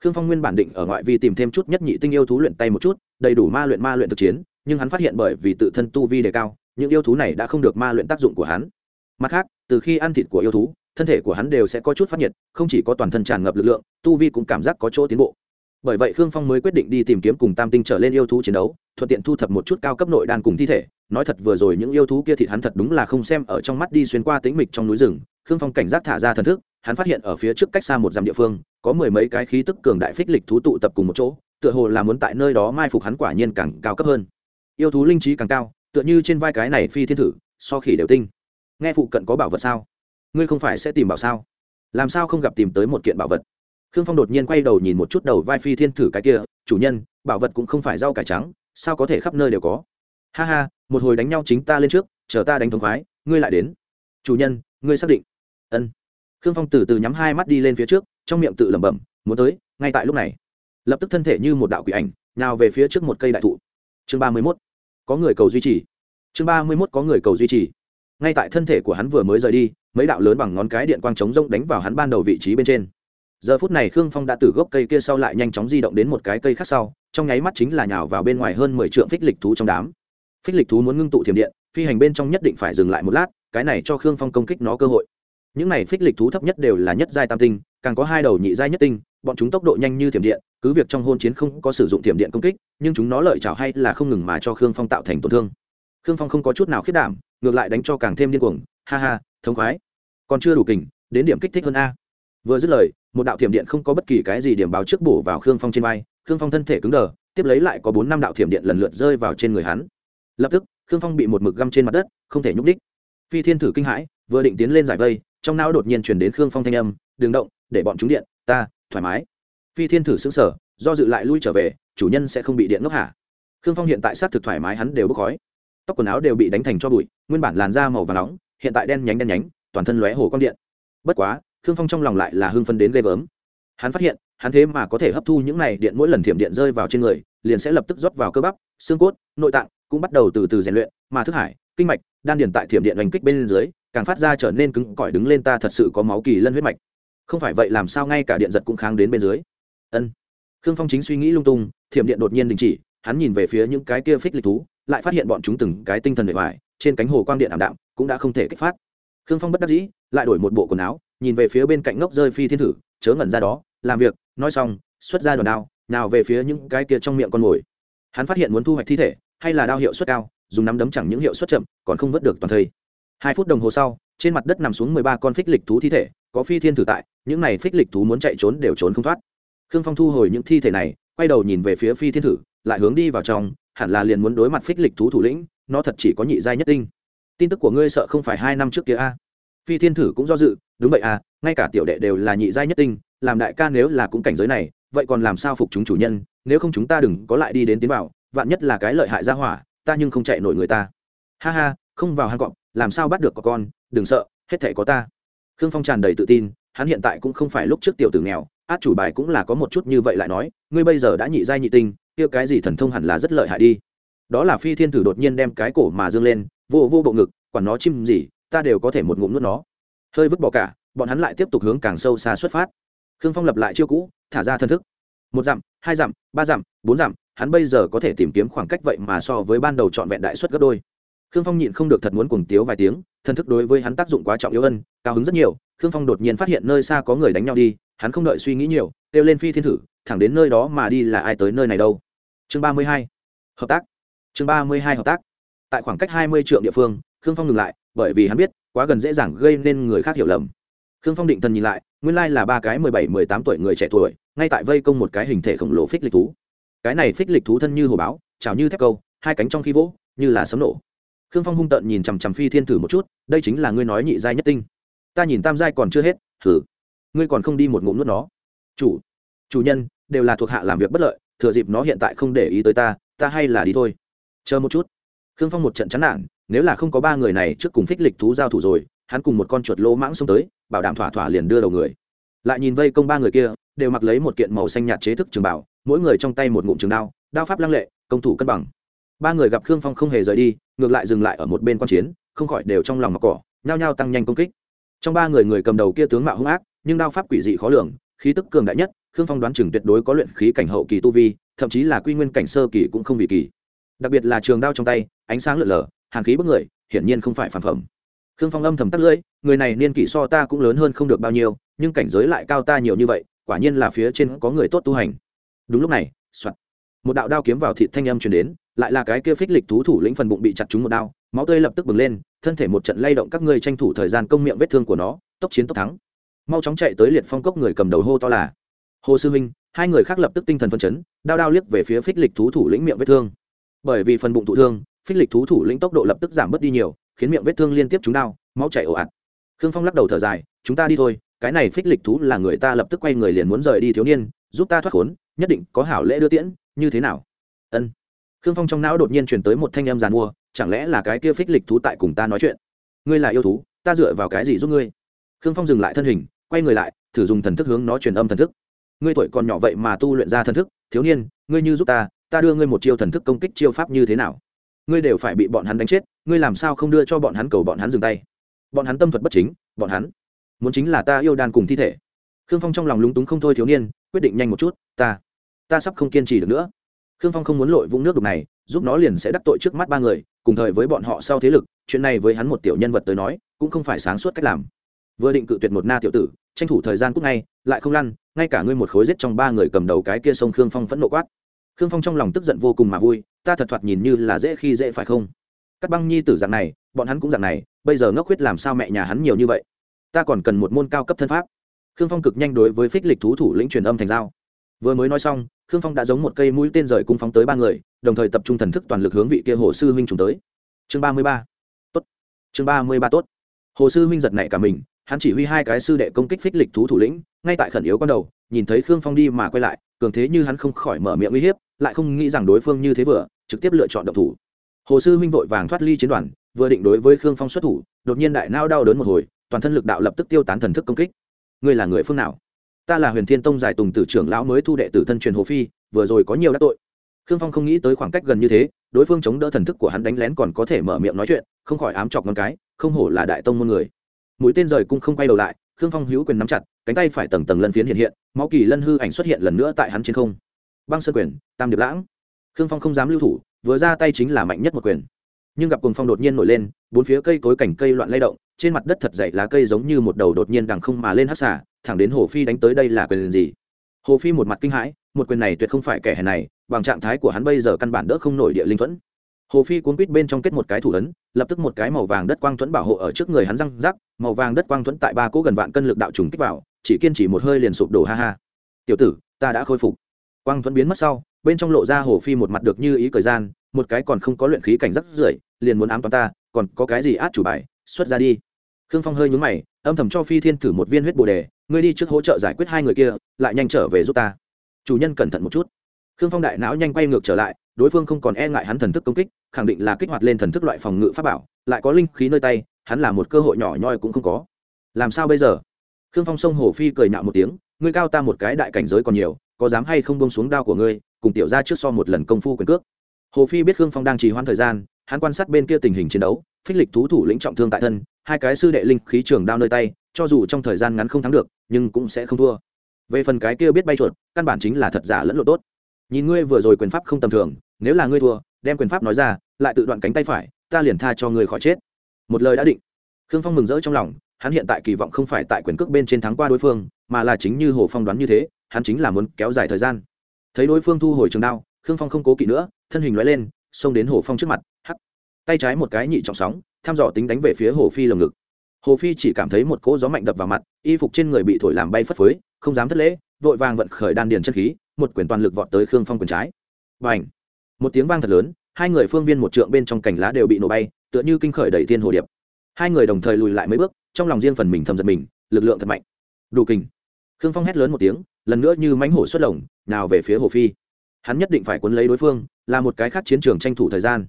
Khương phong nguyên bản định ở ngoại vi tìm thêm chút nhất nhị tinh yêu thú luyện tay một chút, đầy đủ ma luyện ma luyện thực chiến, nhưng hắn phát hiện bởi vì tự thân tu vi đề cao, những yêu thú này đã không được ma luyện tác dụng của hắn. Mặt khác, từ khi ăn thịt của yêu thú, thân thể của hắn đều sẽ có chút phát nhiệt, không chỉ có toàn thân tràn ngập lực lượng, tu vi cũng cảm giác có chỗ tiến bộ bởi vậy khương phong mới quyết định đi tìm kiếm cùng tam tinh trở lên yêu thú chiến đấu, thuận tiện thu thập một chút cao cấp nội đan cùng thi thể. Nói thật vừa rồi những yêu thú kia thịt hắn thật đúng là không xem ở trong mắt đi xuyên qua tĩnh mịch trong núi rừng. Khương phong cảnh giác thả ra thần thức, hắn phát hiện ở phía trước cách xa một dặm địa phương, có mười mấy cái khí tức cường đại phích lịch thú tụ tập cùng một chỗ, tựa hồ là muốn tại nơi đó mai phục hắn quả nhiên càng cao cấp hơn. Yêu thú linh trí càng cao, tựa như trên vai cái này phi thiên thử, so khỉ đều tinh. Nghe phụ cận có bảo vật sao? Ngươi không phải sẽ tìm bảo sao? Làm sao không gặp tìm tới một kiện bảo vật? Khương phong đột nhiên quay đầu nhìn một chút đầu vai phi thiên thử cái kia, chủ nhân, bảo vật cũng không phải rau cải trắng, sao có thể khắp nơi đều có? Ha ha, một hồi đánh nhau chính ta lên trước, chờ ta đánh thống khoái, ngươi lại đến. Chủ nhân, ngươi xác định. Ân. Khương phong từ từ nhắm hai mắt đi lên phía trước, trong miệng tự lẩm bẩm, muốn tới, ngay tại lúc này. Lập tức thân thể như một đạo quỷ ảnh nào về phía trước một cây đại thụ. Chương ba mươi mốt, có người cầu duy trì. Chương ba mươi mốt, có người cầu duy trì. Ngay tại thân thể của hắn vừa mới rời đi, mấy đạo lớn bằng ngón cái điện quang trống rông đánh vào hắn ban đầu vị trí bên trên giờ phút này khương phong đã từ gốc cây kia sau lại nhanh chóng di động đến một cái cây khác sau, trong nháy mắt chính là nhào vào bên ngoài hơn mười trượng phích lịch thú trong đám. Phích lịch thú muốn ngưng tụ thiểm điện, phi hành bên trong nhất định phải dừng lại một lát, cái này cho khương phong công kích nó cơ hội. Những này phích lịch thú thấp nhất đều là nhất giai tam tinh, càng có hai đầu nhị giai nhất tinh, bọn chúng tốc độ nhanh như thiểm điện, cứ việc trong hôn chiến không có sử dụng thiểm điện công kích, nhưng chúng nó lợi chảo hay là không ngừng mà cho khương phong tạo thành tổn thương. Khương phong không có chút nào khiết đảm, ngược lại đánh cho càng thêm điên cuồng, ha ha, thống khoái. Còn chưa đủ kình, đến điểm kích thích hơn a vừa dứt lời, một đạo thiểm điện không có bất kỳ cái gì điểm báo trước bổ vào khương phong trên vai, khương phong thân thể cứng đờ, tiếp lấy lại có bốn năm đạo thiểm điện lần lượt rơi vào trên người hắn. Lập tức, khương phong bị một mực găm trên mặt đất, không thể nhúc đích phi thiên thử kinh hãi, vừa định tiến lên giải vây, trong não đột nhiên chuyển đến khương phong thanh âm, đừng động, để bọn chúng điện, ta, thoải mái. Phi thiên thử xứng sở do dự lại lui trở về, chủ nhân sẽ không bị điện ngốc hả? Khương phong hiện tại sát thực thoải mái hắn đều bốc khói. Tóc quần áo đều bị đánh thành cho bụi, nguyên bản làn da màu và nóng, hiện tại đen nhánh đen nhánh, toàn thân lóe hồ quang điện. Bất quá khương phong trong lòng lại là hưng phân đến ghê gớm. Hắn phát hiện, hắn thế mà có thể hấp thu những này điện mỗi lần thiểm điện rơi vào trên người, liền sẽ lập tức rót vào cơ bắp, xương cốt, nội tạng cũng bắt đầu từ từ rèn luyện, mà thức hải, kinh mạch, đan điền tại thiểm điện đánh kích bên dưới, càng phát ra trở nên cứng cỏi đứng lên ta thật sự có máu kỳ lân huyết mạch. Không phải vậy làm sao ngay cả điện giật cũng kháng đến bên dưới. Ân. Khương phong chính suy nghĩ lung tung, thiểm điện đột nhiên đình chỉ, hắn nhìn về phía những cái kia phích lịch thú, lại phát hiện bọn chúng từng cái tinh thần bề ngoài, trên cánh hồ quang điện ảm đạm, cũng đã không thể kích phát. Khương phong bất đắc dĩ, lại đổi một bộ quần áo nhìn về phía bên cạnh ngốc rơi phi thiên thử, chớ ngẩn ra đó, làm việc, nói xong, xuất ra đòn đao, nào về phía những cái kia trong miệng con mồi. Hắn phát hiện muốn thu hoạch thi thể, hay là đao hiệu suất cao, dùng nắm đấm chẳng những hiệu suất chậm, còn không vớt được toàn thây. Hai phút đồng hồ sau, trên mặt đất nằm xuống mười ba con phích lịch thú thi thể, có phi thiên thử tại, những này phích lịch thú muốn chạy trốn đều trốn không thoát. Khương phong thu hồi những thi thể này, quay đầu nhìn về phía phi thiên thử, lại hướng đi vào trong, hẳn là liền muốn đối mặt phích lịch thú thủ lĩnh, nó thật chỉ có nhị giai nhất tinh. Tin tức của ngươi sợ không phải hai năm trước kia a. Phi thiên thử cũng do dự đúng vậy à ngay cả tiểu đệ đều là nhị giai nhất tinh, làm đại ca nếu là cũng cảnh giới này, vậy còn làm sao phục chúng chủ nhân, nếu không chúng ta đừng có lại đi đến tiến vào, vạn nhất là cái lợi hại ra hỏa, ta nhưng không chạy nổi người ta. Ha ha, không vào hang cọp, làm sao bắt được có con, đừng sợ, hết thể có ta. Khương phong tràn đầy tự tin, hắn hiện tại cũng không phải lúc trước tiểu tử nghèo, át chủ bài cũng là có một chút như vậy lại nói, ngươi bây giờ đã nhị giai nhị tinh, kia cái gì thần thông hẳn là rất lợi hại đi. Đó là phi thiên tử đột nhiên đem cái cổ mà dương lên, vô vô bộ ngực, quản nó chim gì, ta đều có thể một ngụm nuốt nó hơi vứt bỏ cả, bọn hắn lại tiếp tục hướng càng sâu xa xuất phát. Khương phong lập lại chiêu cũ, thả ra thân thức. Một dặm, hai dặm, ba dặm, bốn dặm, hắn bây giờ có thể tìm kiếm khoảng cách vậy mà so với ban đầu trọn vẹn đại suất gấp đôi. Khương phong nhịn không được thật muốn cuồng tiếu vài tiếng thân thức đối với hắn tác dụng quá trọng yếu ân cao hứng rất nhiều, khương phong đột nhiên phát hiện nơi xa có người đánh nhau đi, hắn không đợi suy nghĩ nhiều, kêu lên phi thiên thử, thẳng đến nơi đó mà đi là ai tới nơi này đâu. Chương ba mươi hai, hợp tác. Chương ba mươi hai hợp tác. Tại khoảng cách hai mươi trượng địa phương, khương phong ngừng lại, bởi vì hắn biết quá gần dễ dàng gây nên người khác hiểu lầm. Khương phong định thần nhìn lại, nguyên lai là ba cái mười bảy, mười tám tuổi người trẻ tuổi, ngay tại vây công một cái hình thể khổng lồ phích lịch thú. Cái này phích lịch thú thân như hồ báo, chảo như thép câu, hai cánh trong khi vỗ, như là sấm nổ. Khương phong hung tợn nhìn chằm chằm phi thiên thử một chút, đây chính là ngươi nói nhị giai nhất tinh. Ta nhìn tam giai còn chưa hết thử ngươi còn không đi một ngụm nuốt nó. Chủ chủ nhân, đều là thuộc hạ làm việc bất lợi, thừa dịp nó hiện tại không để ý tới ta ta hay là đi thôi. Chờ một chút. Khương phong một trận chán nản nếu là không có ba người này trước cùng phích lịch thú giao thủ rồi, hắn cùng một con chuột lỗ mãng xông tới, bảo đảm thỏa thỏa liền đưa đầu người. Lại nhìn vây công ba người kia, đều mặc lấy một kiện màu xanh nhạt chế thức trường bảo, mỗi người trong tay một ngụm trường đao đao pháp lăng lệ, công thủ cân bằng. Ba người gặp khương phong không hề rời đi, ngược lại dừng lại ở một bên quan chiến, không khỏi đều trong lòng mặc cỏ, nhao nhao tăng nhanh công kích. Trong ba người người cầm đầu kia tướng mạo hung ác, nhưng đao pháp quỷ dị khó lường, khí tức cường đại nhất, khương phong đoán chừng tuyệt đối có luyện khí cảnh hậu kỳ tu vi, thậm chí là quy nguyên cảnh sơ kỳ cũng không vì kỳ. Đặc biệt là trường đao trong tay, ánh sáng lượn lờ hàn khí bức người, hiển nhiên không phải phản phẩm. Khương phong âm thầm tắt lưỡi, người này niên kỷ so ta cũng lớn hơn không được bao nhiêu, nhưng cảnh giới lại cao ta nhiều như vậy, quả nhiên là phía trên có người tốt tu hành. Đúng lúc này, soạt. Một đạo đao kiếm vào thịt thanh âm truyền đến, lại là cái kia phích lịch thú thủ lĩnh phần bụng bị chặt trúng một đao, máu tươi lập tức bừng lên, thân thể một trận lay động các ngươi tranh thủ thời gian công miệng vết thương của nó, tốc chiến tốc thắng. Mau chóng chạy tới liệt phong cốc người cầm đầu hô to là, hồ sư huynh. Hai người khác lập tức tinh thần phân chấn, đao đao liếc về phía phích lịch thú thủ lĩnh miệng vết thương. Bởi vì phần bụng thụ thương phích lịch thú thủ lĩnh tốc độ lập tức giảm bớt đi nhiều, khiến miệng vết thương liên tiếp chúng đau, máu chảy ồ ạt. Khương phong lắc đầu thở dài, chúng ta đi thôi, cái này phích lịch thú là người ta lập tức quay người liền muốn rời đi thiếu niên, giúp ta thoát khốn, nhất định có hảo lễ đưa tiễn, như thế nào? Ân. Khương phong trong não đột nhiên chuyển tới một thanh em giàn mua, chẳng lẽ là cái kia phích lịch thú tại cùng ta nói chuyện? Ngươi là yêu thú, ta dựa vào cái gì giúp ngươi? Khương phong dừng lại thân hình, quay người lại, thử dùng thần thức hướng nó truyền âm thần thức. Ngươi tuổi còn nhỏ vậy mà tu luyện ra thần thức, thiếu niên, ngươi như giúp ta ta đưa ngươi một chiêu thần thức công kích chiêu pháp như thế nào? Ngươi đều phải bị bọn hắn đánh chết, ngươi làm sao không đưa cho bọn hắn cầu bọn hắn dừng tay? Bọn hắn tâm thuật bất chính, bọn hắn muốn chính là ta yêu đàn cùng thi thể. Khương phong trong lòng lúng túng không thôi thiếu niên, quyết định nhanh một chút, ta ta sắp không kiên trì được nữa. Khương phong không muốn lội vũng nước đục này, giúp nó liền sẽ đắc tội trước mắt ba người, cùng thời với bọn họ sau thế lực, chuyện này với hắn một tiểu nhân vật tới nói, cũng không phải sáng suốt cách làm. Vừa định cự tuyệt một na tiểu tử, tranh thủ thời gian cúc ngay, lại không lăn, ngay cả ngươi một khối giết trong ba người cầm đầu cái kia sông khương phong phẫn nộ quát. Khương phong trong lòng tức giận vô cùng mà vui ta thật thoạt nhìn như là dễ khi dễ phải không? Các băng nhi tử dạng này, bọn hắn cũng dạng này, bây giờ ngốc huyết làm sao mẹ nhà hắn nhiều như vậy? Ta còn cần một môn cao cấp thân pháp. Khương phong cực nhanh đối với phích lịch thú thủ lĩnh truyền âm thành dao. vừa mới nói xong, khương phong đã giống một cây mũi tên rời cung phóng tới ba người, đồng thời tập trung thần thức toàn lực hướng vị kia hồ sư huynh trùng tới. Chương ba mươi ba. Tốt. Chương ba mươi ba tốt. Hồ sư huynh giật nảy cả mình, hắn chỉ huy hai cái sư đệ công kích phích lịch thú thủ lĩnh, ngay tại khẩn yếu con đầu, nhìn thấy khương phong đi mà quay lại cường thế như hắn không khỏi mở miệng uy hiếp, lại không nghĩ rằng đối phương như thế vừa, trực tiếp lựa chọn động thủ. Hồ sư huynh vội vàng thoát ly chiến đoàn, vừa định đối với khương phong xuất thủ, đột nhiên đại nao đau đớn một hồi, toàn thân lực đạo lập tức tiêu tán thần thức công kích. Ngươi là người phương nào? Ta là huyền thiên tông giải tùng tử trưởng lão mới thu đệ tử thân truyền hồ phi, vừa rồi có nhiều đắc tội. Khương phong không nghĩ tới khoảng cách gần như thế, đối phương chống đỡ thần thức của hắn đánh lén còn có thể mở miệng nói chuyện, không khỏi ám chọc ngón cái, không hổ là đại tông môn người. Mũi tên rời cung không quay đầu lại, khương phong hữu quyền nắm chặt cánh tay phải tầng tầng lân phiến hiện hiện, máu kỳ lân hư ảnh xuất hiện lần nữa tại hắn trên không. Băng sơn quyền, tam điệp lãng. Khương phong không dám lưu thủ, vừa ra tay chính là mạnh nhất một quyền. Nhưng gặp cùng phong đột nhiên nổi lên, bốn phía cây cối cảnh cây loạn lay động, trên mặt đất thật dậy lá cây giống như một đầu đột nhiên đằng không mà lên hắc xả thẳng đến hồ phi đánh tới đây là quyền gì? Hồ phi một mặt kinh hãi, một quyền này tuyệt không phải kẻ hèn này, bằng trạng thái của hắn bây giờ căn bản đỡ không nổi địa linh thuẫn. Hồ phi cuốn quýt bên trong kết một cái thủ ấn, lập tức một cái màu vàng đất quang thuẫn bảo hộ ở trước người hắn răng rắc, màu vàng đất quang thuẫn tại ba cỗ gần vạn cân lực đạo trùng kích vào chỉ kiên trì một hơi liền sụp đổ, ha ha. Tiểu tử, ta đã khôi phục. Quang thuẫn biến mất sau, bên trong lộ ra hồ phi một mặt được như ý thời gian, một cái còn không có luyện khí cảnh rất rưởi, liền muốn ám toán ta, còn có cái gì át chủ bài, xuất ra đi. Khương phong hơi nhún mày, âm thầm cho phi thiên thử một viên huyết bồ đề, ngươi đi trước hỗ trợ giải quyết hai người kia, lại nhanh trở về giúp ta. Chủ nhân cẩn thận một chút. Khương phong đại não nhanh quay ngược trở lại, đối phương không còn e ngại hắn thần thức công kích, khẳng định là kích hoạt lên thần thức loại phòng ngự pháp bảo, lại có linh khí nơi tay, hắn là một cơ hội nhỏ nhoi cũng không có. Làm sao bây giờ? Khương phong sông hồ phi cười nhạo một tiếng, ngươi cao ta một cái đại cảnh giới còn nhiều, có dám hay không bông xuống đao của ngươi, cùng tiểu ra trước so một lần công phu quyền cước? Hồ phi biết khương phong đang trì hoãn thời gian, hắn quan sát bên kia tình hình chiến đấu, phích lịch thú thủ lĩnh trọng thương tại thân, hai cái sư đệ linh khí trường đao nơi tay, cho dù trong thời gian ngắn không thắng được, nhưng cũng sẽ không thua. Về phần cái kia biết bay chuột, căn bản chính là thật giả lẫn lộn tốt. Nhìn ngươi vừa rồi quyền pháp không tầm thường, nếu là ngươi thua, đem quyền pháp nói ra, lại tự đoạn cánh tay phải, ta liền tha cho ngươi khỏi chết. Một lời đã định, khương phong mừng rỡ trong lòng hắn hiện tại kỳ vọng không phải tại quyền cước bên trên thắng qua đối phương, mà là chính như hồ phong đoán như thế, hắn chính là muốn kéo dài thời gian. Thấy đối phương thu hồi trường đao, khương phong không cố kỵ nữa, thân hình loại lên, xông đến hồ phong trước mặt hắt tay trái một cái nhị trọng sóng thăm dò tính đánh về phía hồ phi lồng ngực. Hồ phi chỉ cảm thấy một cỗ gió mạnh đập vào mặt, y phục trên người bị thổi làm bay phất phới, không dám thất lễ, vội vàng vận khởi đan điền chân khí, một quyền toàn lực vọt tới khương phong quyền trái. Và ảnh một tiếng vang thật lớn, hai người phương viên một trượng bên trong cành lá đều bị nổ bay, tựa như kinh khởi đẩy thiên hồ điệp. Hai người đồng thời lùi lại mấy bước trong lòng riêng phần mình thầm giật mình, lực lượng thật mạnh. Đủ kình khương phong hét lớn một tiếng, lần nữa như mánh hổ xuất lồng, nào về phía hồ phi. Hắn nhất định phải cuốn lấy đối phương, là một cái khác chiến trường tranh thủ thời gian.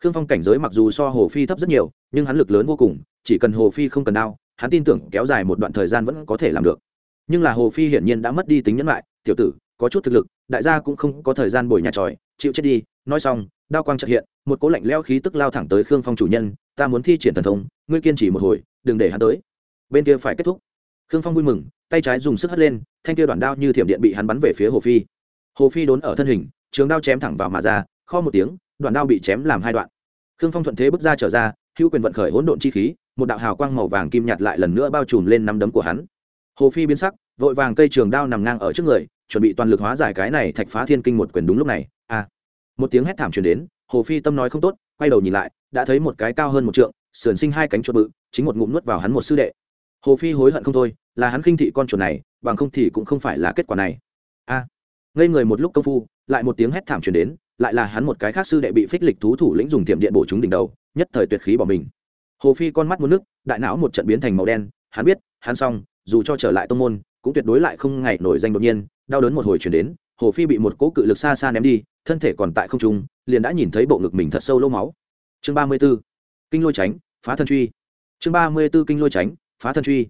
Khương phong cảnh giới mặc dù so hồ phi thấp rất nhiều, nhưng hắn lực lớn vô cùng, chỉ cần hồ phi không cần đao hắn tin tưởng kéo dài một đoạn thời gian vẫn có thể làm được. Nhưng là hồ phi hiển nhiên đã mất đi tính nhẫn lại, tiểu tử, có chút thực lực, đại gia cũng không có thời gian bồi nhà tròi, chịu chết đi, nói xong, đao quang trợ hiện, một cố lạnh leo khí tức lao thẳng tới khương phong chủ nhân ta muốn thi triển thần thông, ngươi kiên trì một hồi, đừng để hắn tới. Bên kia phải kết thúc. Khương phong vui mừng, tay trái dùng sức hất lên, thanh kia đoạn đao như thiểm điện bị hắn bắn về phía hồ phi. Hồ phi đốn ở thân hình, trường đao chém thẳng vào mà ra, kho một tiếng, đoạn đao bị chém làm hai đoạn. Khương phong thuận thế bước ra trở ra, hữu quyền vận khởi hỗn độn chi khí, một đạo hào quang màu vàng kim nhạt lại lần nữa bao trùm lên nắm đấm của hắn. Hồ phi biến sắc, vội vàng cây trường đao nằm ngang ở trước người, chuẩn bị toàn lực hóa giải cái này thạch phá thiên kinh một quyền đúng lúc này. A à. một tiếng hét thảm truyền đến hồ phi tâm nói không tốt, quay đầu nhìn lại, đã thấy một cái cao hơn một trượng, sườn sinh hai cánh chuột bự, chính một ngụm nuốt vào hắn một sư đệ. Hồ phi hối hận không thôi, là hắn khinh thị con chuột này, bằng không thì cũng không phải là kết quả này. A, ngây người một lúc công phu, lại một tiếng hét thảm truyền đến, lại là hắn một cái khác sư đệ bị phích lịch thú thủ lĩnh dùng tiệm điện bổ chúng đỉnh đầu, nhất thời tuyệt khí bỏ mình. Hồ phi con mắt muốn nước, đại não một trận biến thành màu đen, hắn biết, hắn xong, dù cho trở lại tông môn, cũng tuyệt đối lại không ngày nổi danh đột nhiên, đau đớn một hồi chuyển đến hồ phi bị một cỗ cự lực xa xa ném đi, thân thể còn tại không trung, liền đã nhìn thấy bộ ngực mình thật sâu lỗ máu. Chương ba mươi b ố kinh lôi tránh, phá thân truy. Chương ba mươi b ố kinh lôi tránh, phá thân truy.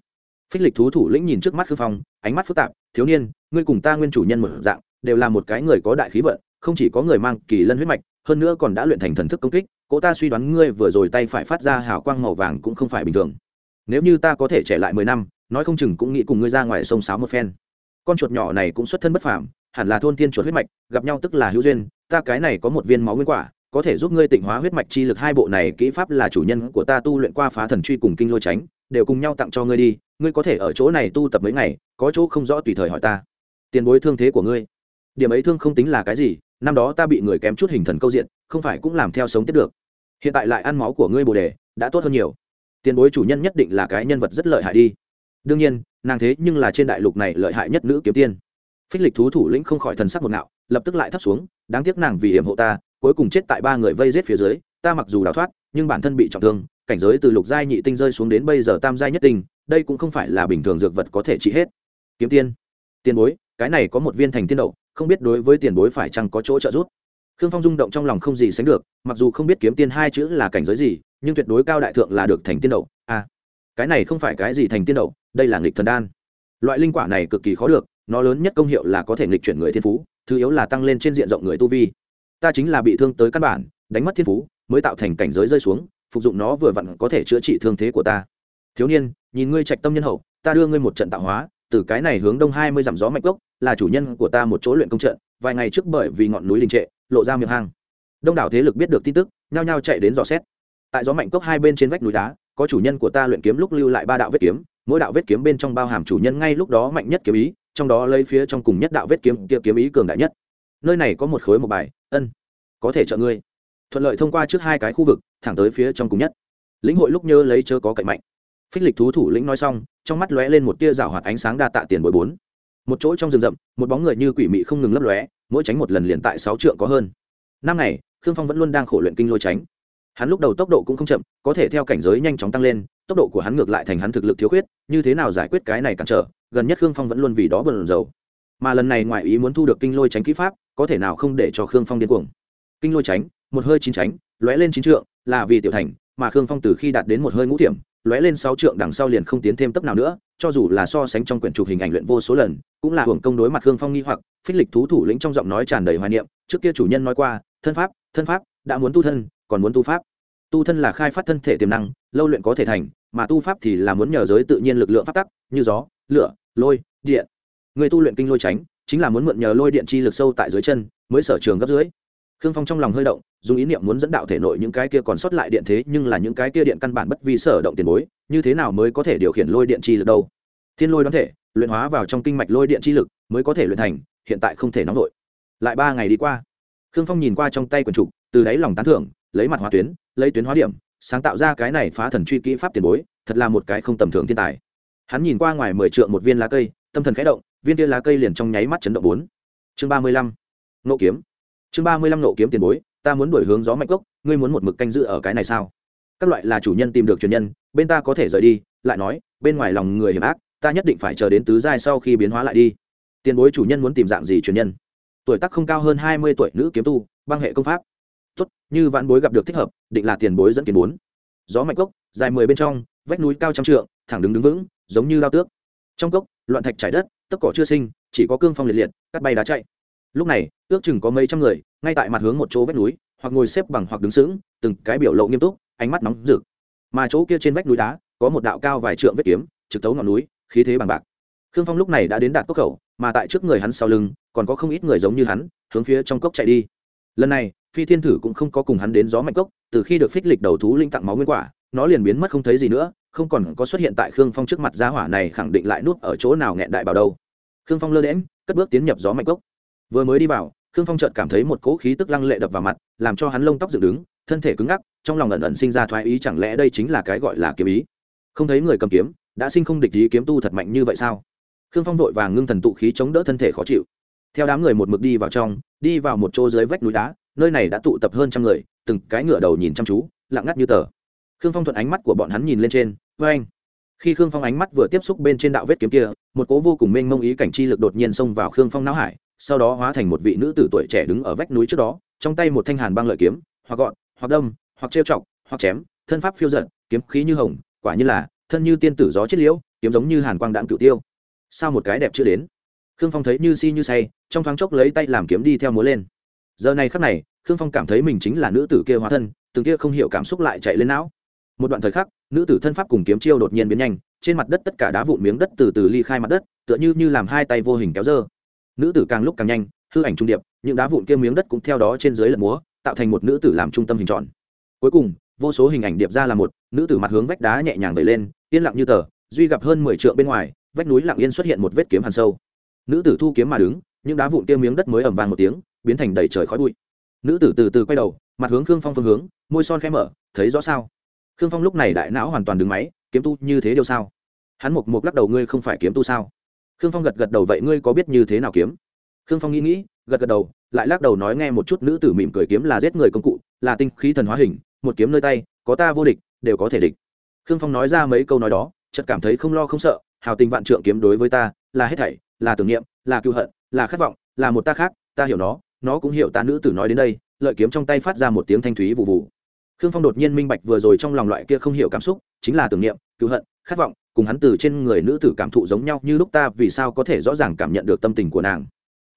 Phích lịch thú thủ lĩnh nhìn trước mắt khư phong, ánh mắt phức tạp, thiếu niên, ngươi cùng ta nguyên chủ nhân một dạng, đều là một cái người có đại khí vận, không chỉ có người mang kỳ lân huyết mạch, hơn nữa còn đã luyện thành thần thức công kích cỗ ta suy đoán ngươi vừa rồi tay phải phát ra hào quang màu vàng cũng không phải bình thường. Nếu như ta có thể trẻ lại mười năm, nói không chừng cũng nghĩ cùng ngươi ra ngoài sông sáo một phen. Con chuột nhỏ này cũng xuất thân bất phàm hẳn là thôn thiên chuột huyết mạch, gặp nhau tức là hữu duyên, ta cái này có một viên máu nguyên quả, có thể giúp ngươi tịnh hóa huyết mạch chi lực hai bộ này, kỹ pháp là chủ nhân của ta tu luyện qua phá thần truy cùng kinh lôi tránh, đều cùng nhau tặng cho ngươi đi, ngươi có thể ở chỗ này tu tập mấy ngày, có chỗ không rõ tùy thời hỏi ta. Tiền bối thương thế của ngươi. Điểm ấy thương không tính là cái gì, năm đó ta bị người kém chút hình thần câu diện, không phải cũng làm theo sống tiếp được. Hiện tại lại ăn máu của ngươi bồ đề, đã tốt hơn nhiều. Tiền bối chủ nhân nhất định là cái nhân vật rất lợi hại đi. Đương nhiên, nàng thế nhưng là trên đại lục này lợi hại nhất nữ kiếm tiên phích lịch thú thủ lĩnh không khỏi thần sắc một ngạo, lập tức lại thấp xuống, đáng tiếc nàng vì hiểm hộ ta, cuối cùng chết tại ba người vây rết phía dưới, ta mặc dù đào thoát, nhưng bản thân bị trọng thương, cảnh giới từ lục giai nhị tinh rơi xuống đến bây giờ tam giai nhất tinh, đây cũng không phải là bình thường dược vật có thể trị hết. Kiếm tiên, tiền bối, cái này có một viên thành tiên đậu, không biết đối với tiền bối phải chăng có chỗ trợ giúp? Khương phong rung động trong lòng không gì sánh được, mặc dù không biết kiếm tiên hai chữ là cảnh giới gì, nhưng tuyệt đối cao đại thượng là được thành tiên đậu. À cái này không phải cái gì thành tiên đậu, đây là nghịch thần đan. Loại linh quả này cực kỳ khó được nó lớn nhất công hiệu là có thể nghịch chuyển người thiên phú, thứ yếu là tăng lên trên diện rộng người tu vi. Ta chính là bị thương tới căn bản, đánh mất thiên phú, mới tạo thành cảnh giới rơi xuống, phục dụng nó vừa vặn có thể chữa trị thương thế của ta. Thiếu niên, nhìn ngươi trạch tâm nhân hậu, ta đưa ngươi một trận tạo hóa, từ cái này hướng đông hai mươi dặm gió mạch gốc, là chủ nhân của ta một chỗ luyện công trận, vài ngày trước bởi vì ngọn núi đình trệ, lộ ra miệng hang. Đông đảo thế lực biết được tin tức, nhao nhao chạy đến dò xét. Tại gió mạnh cốc hai bên trên vách núi đá, có chủ nhân của ta luyện kiếm lúc lưu lại ba đạo vết kiếm, mỗi đạo vết kiếm bên trong bao hàm chủ nhân ngay lúc đó mạnh nhất kiếm ý trong đó lấy phía trong cùng nhất đạo vết kiếm kia kiếm ý cường đại nhất. Nơi này có một khối một bài, ân, có thể trợ ngươi. Thuận lợi thông qua trước hai cái khu vực, thẳng tới phía trong cùng nhất. Lĩnh hội lúc nhớ lấy chớ có cậy mạnh. Phích lịch thú thủ lĩnh nói xong, trong mắt lóe lên một tia rào hoạt ánh sáng đa tạ tiền bồi bốn. Một chỗ trong rừng rậm, một bóng người như quỷ mị không ngừng lấp lóe, mỗi tránh một lần liền tại sáu trượng có hơn. Năm ngày, khương phong vẫn luôn đang khổ luyện kinh lôi tránh. Hắn lúc đầu tốc độ cũng không chậm, có thể theo cảnh giới nhanh chóng tăng lên tốc độ của hắn ngược lại thành hắn thực lực thiếu khuyết như thế nào giải quyết cái này cản trở gần nhất khương phong vẫn luôn vì đó bận rầu mà lần này ngoại ý muốn thu được kinh lôi tránh kỹ pháp có thể nào không để cho khương phong điên cuồng. Kinh lôi tránh một hơi chín tránh lóe lên chín trượng là vì tiểu thành mà khương phong từ khi đạt đến một hơi ngũ thiểm, lóe lên sáu trượng đằng sau liền không tiến thêm tấp nào nữa cho dù là so sánh trong quyển chụp hình ảnh luyện vô số lần cũng là hưởng công đối mặt khương phong nghi hoặc phích lịch thú thủ lĩnh trong giọng nói tràn đầy hoài niệm trước kia chủ nhân nói qua thân pháp thân pháp đã muốn tu thân còn muốn tu pháp tu thân là khai phát thân thể tiềm năng, lâu luyện có thể thành, mà tu pháp thì là muốn nhờ giới tự nhiên lực lượng phát tắc, như gió, lửa, lôi, điện. Người tu luyện kinh lôi tránh, chính là muốn mượn nhờ lôi điện chi lực sâu tại dưới chân, mới sở trường gấp dưới. Khương phong trong lòng hơi động, dùng ý niệm muốn dẫn đạo thể nội những cái kia còn sót lại điện thế, nhưng là những cái kia điện căn bản bất vi sở động tiền bối, như thế nào mới có thể điều khiển lôi điện chi lực đâu? Thiên lôi đoán thể, luyện hóa vào trong kinh mạch lôi điện chi lực, mới có thể luyện thành, hiện tại không thể nóng nổi lại ba ngày đi qua, khương phong nhìn qua trong tay quần trục, từ đáy lòng tán thưởng lấy mặt hóa tuyến, lấy tuyến hóa điểm, sáng tạo ra cái này phá thần truy kỹ pháp tiền bối, thật là một cái không tầm thường thiên tài. Hắn nhìn qua ngoài mười trượng một viên lá cây, tâm thần khẽ động, viên kia lá cây liền trong nháy mắt chấn động bốn. Chương ba mươi lăm nộ kiếm. Chương ba mươi lăm nộ kiếm tiền bối, ta muốn đổi hướng gió mạnh gốc ngươi muốn một mực canh giữ ở cái này sao? Các loại là chủ nhân tìm được truyền nhân, bên ta có thể rời đi, lại nói, bên ngoài lòng người hiểm ác, ta nhất định phải chờ đến tứ giai sau khi biến hóa lại đi. Tiền bối chủ nhân muốn tìm dạng gì truyền nhân? Tuổi tác không cao hơn hai mươi tuổi nữ kiếm tu, băng hệ công pháp tốt, như vãn bối gặp được thích hợp, định là tiền bối dẫn kiến bốn. Gió mạnh gốc dài mười bên trong, vách núi cao trăm trượng, thẳng đứng đứng vững, giống như lao tước. Trong cốc, loạn thạch trải đất tất cỏ chưa sinh, chỉ có cương phong liệt liệt cắt bay đá chạy. Lúc này, ước chừng có mấy trăm người, ngay tại mặt hướng một chỗ vách núi, hoặc ngồi xếp bằng hoặc đứng sững, từng cái biểu lộ nghiêm túc, ánh mắt nóng rực. Mà chỗ kia trên vách núi đá, có một đạo cao vài trượng vết kiếm, trực tấu ngọn núi, khí thế bằng bạc. Khương phong lúc này đã đến đạt cốc khẩu, mà tại trước người hắn sau lưng, còn có không ít người giống như hắn, hướng phía trong cốc chạy đi. Lần này phi thiên thử cũng không có cùng hắn đến gió mạnh cốc, từ khi được phích lịch đầu thú linh tặng máu nguyên quả, nó liền biến mất không thấy gì nữa, không còn có xuất hiện tại khương phong trước mặt gia hỏa này khẳng định lại nuốt ở chỗ nào nghẹn đại bảo đâu. Khương phong lơ đễm cất bước tiến nhập gió mạnh cốc. Vừa mới đi vào, khương phong chợt cảm thấy một cỗ khí tức lăng lệ đập vào mặt, làm cho hắn lông tóc dựng đứng, thân thể cứng ngắc, trong lòng ẩn ẩn sinh ra thoái ý chẳng lẽ đây chính là cái gọi là kiếm ý? Không thấy người cầm kiếm, đã sinh không địch ý kiếm tu thật mạnh như vậy sao? Khương phong vội vàng ngưng thần tụ khí chống đỡ thân thể khó chịu. Theo đám người một mực đi vào trong, đi vào một chỗ dưới vách núi đá nơi này đã tụ tập hơn trăm người, từng cái ngựa đầu nhìn chăm chú, lặng ngắt như tờ. Khương phong thuận ánh mắt của bọn hắn nhìn lên trên với anh khi khương phong ánh mắt vừa tiếp xúc bên trên đạo vết kiếm kia, một cố vô cùng mênh mông ý cảnh chi lực đột nhiên xông vào khương phong não hải, sau đó hóa thành một vị nữ tử tuổi trẻ đứng ở vách núi trước đó, trong tay một thanh hàn băng lợi kiếm, hoặc gọn, hoặc đâm, hoặc trêu chọc, hoặc chém, thân pháp phiêu giận kiếm khí như hồng, quả như là thân như tiên tử gió chết liễu, kiếm giống như hàn quang đạm cửu tiêu. Sao một cái đẹp chưa đến? Khương phong thấy như si như say, trong thoáng chốc lấy tay làm kiếm đi theo múa lên giờ này khắc này, khương phong cảm thấy mình chính là nữ tử kia hóa thân, từng kia không hiểu cảm xúc lại chạy lên não. Một đoạn thời khắc, nữ tử thân pháp cùng kiếm chiêu đột nhiên biến nhanh, trên mặt đất tất cả đá vụn miếng đất từ từ ly khai mặt đất, tựa như như làm hai tay vô hình kéo dơ. Nữ tử càng lúc càng nhanh, hư ảnh trung điệp, những đá vụn kia miếng đất cũng theo đó trên dưới lật múa, tạo thành một nữ tử làm trung tâm hình tròn. Cuối cùng, vô số hình ảnh điệp ra là một, nữ tử mặt hướng vách đá nhẹ nhàng vẩy lên, yên lặng như tờ, duy gặp hơn mười trượng bên ngoài, vách núi lặng yên xuất hiện một vết kiếm hàn sâu. Nữ tử thu kiếm mà đứng, những đá vụn kia miếng đất mới ẩm vàng một tiếng biến thành đầy trời khói bụi. Nữ tử từ từ quay đầu, mặt hướng khương phong phương hướng, môi son khẽ mở, thấy rõ sao? Khương phong lúc này đại não hoàn toàn đứng máy, kiếm tu như thế điều sao? Hắn mục mục lắc đầu, ngươi không phải kiếm tu sao? Khương phong gật gật đầu, vậy ngươi có biết như thế nào kiếm? Khương phong nghĩ nghĩ, gật gật đầu, lại lắc đầu nói nghe một chút, nữ tử mỉm cười kiếm là giết người công cụ, là tinh khí thần hóa hình, một kiếm nơi tay, có ta vô địch, đều có thể địch. Khương phong nói ra mấy câu nói đó, chợt cảm thấy không lo không sợ, hào tình vạn trượng kiếm đối với ta, là hết thảy, là tưởng niệm, là cựu hận, là khát vọng, là một ta khác, ta hiểu nó nó cũng hiểu ta nữ tử nói đến đây, lợi kiếm trong tay phát ra một tiếng thanh thúy vụ vụ khương phong đột nhiên minh bạch vừa rồi trong lòng loại kia không hiểu cảm xúc, chính là tưởng niệm, cứu hận, khát vọng, cùng hắn từ trên người nữ tử cảm thụ giống nhau như lúc ta vì sao có thể rõ ràng cảm nhận được tâm tình của nàng.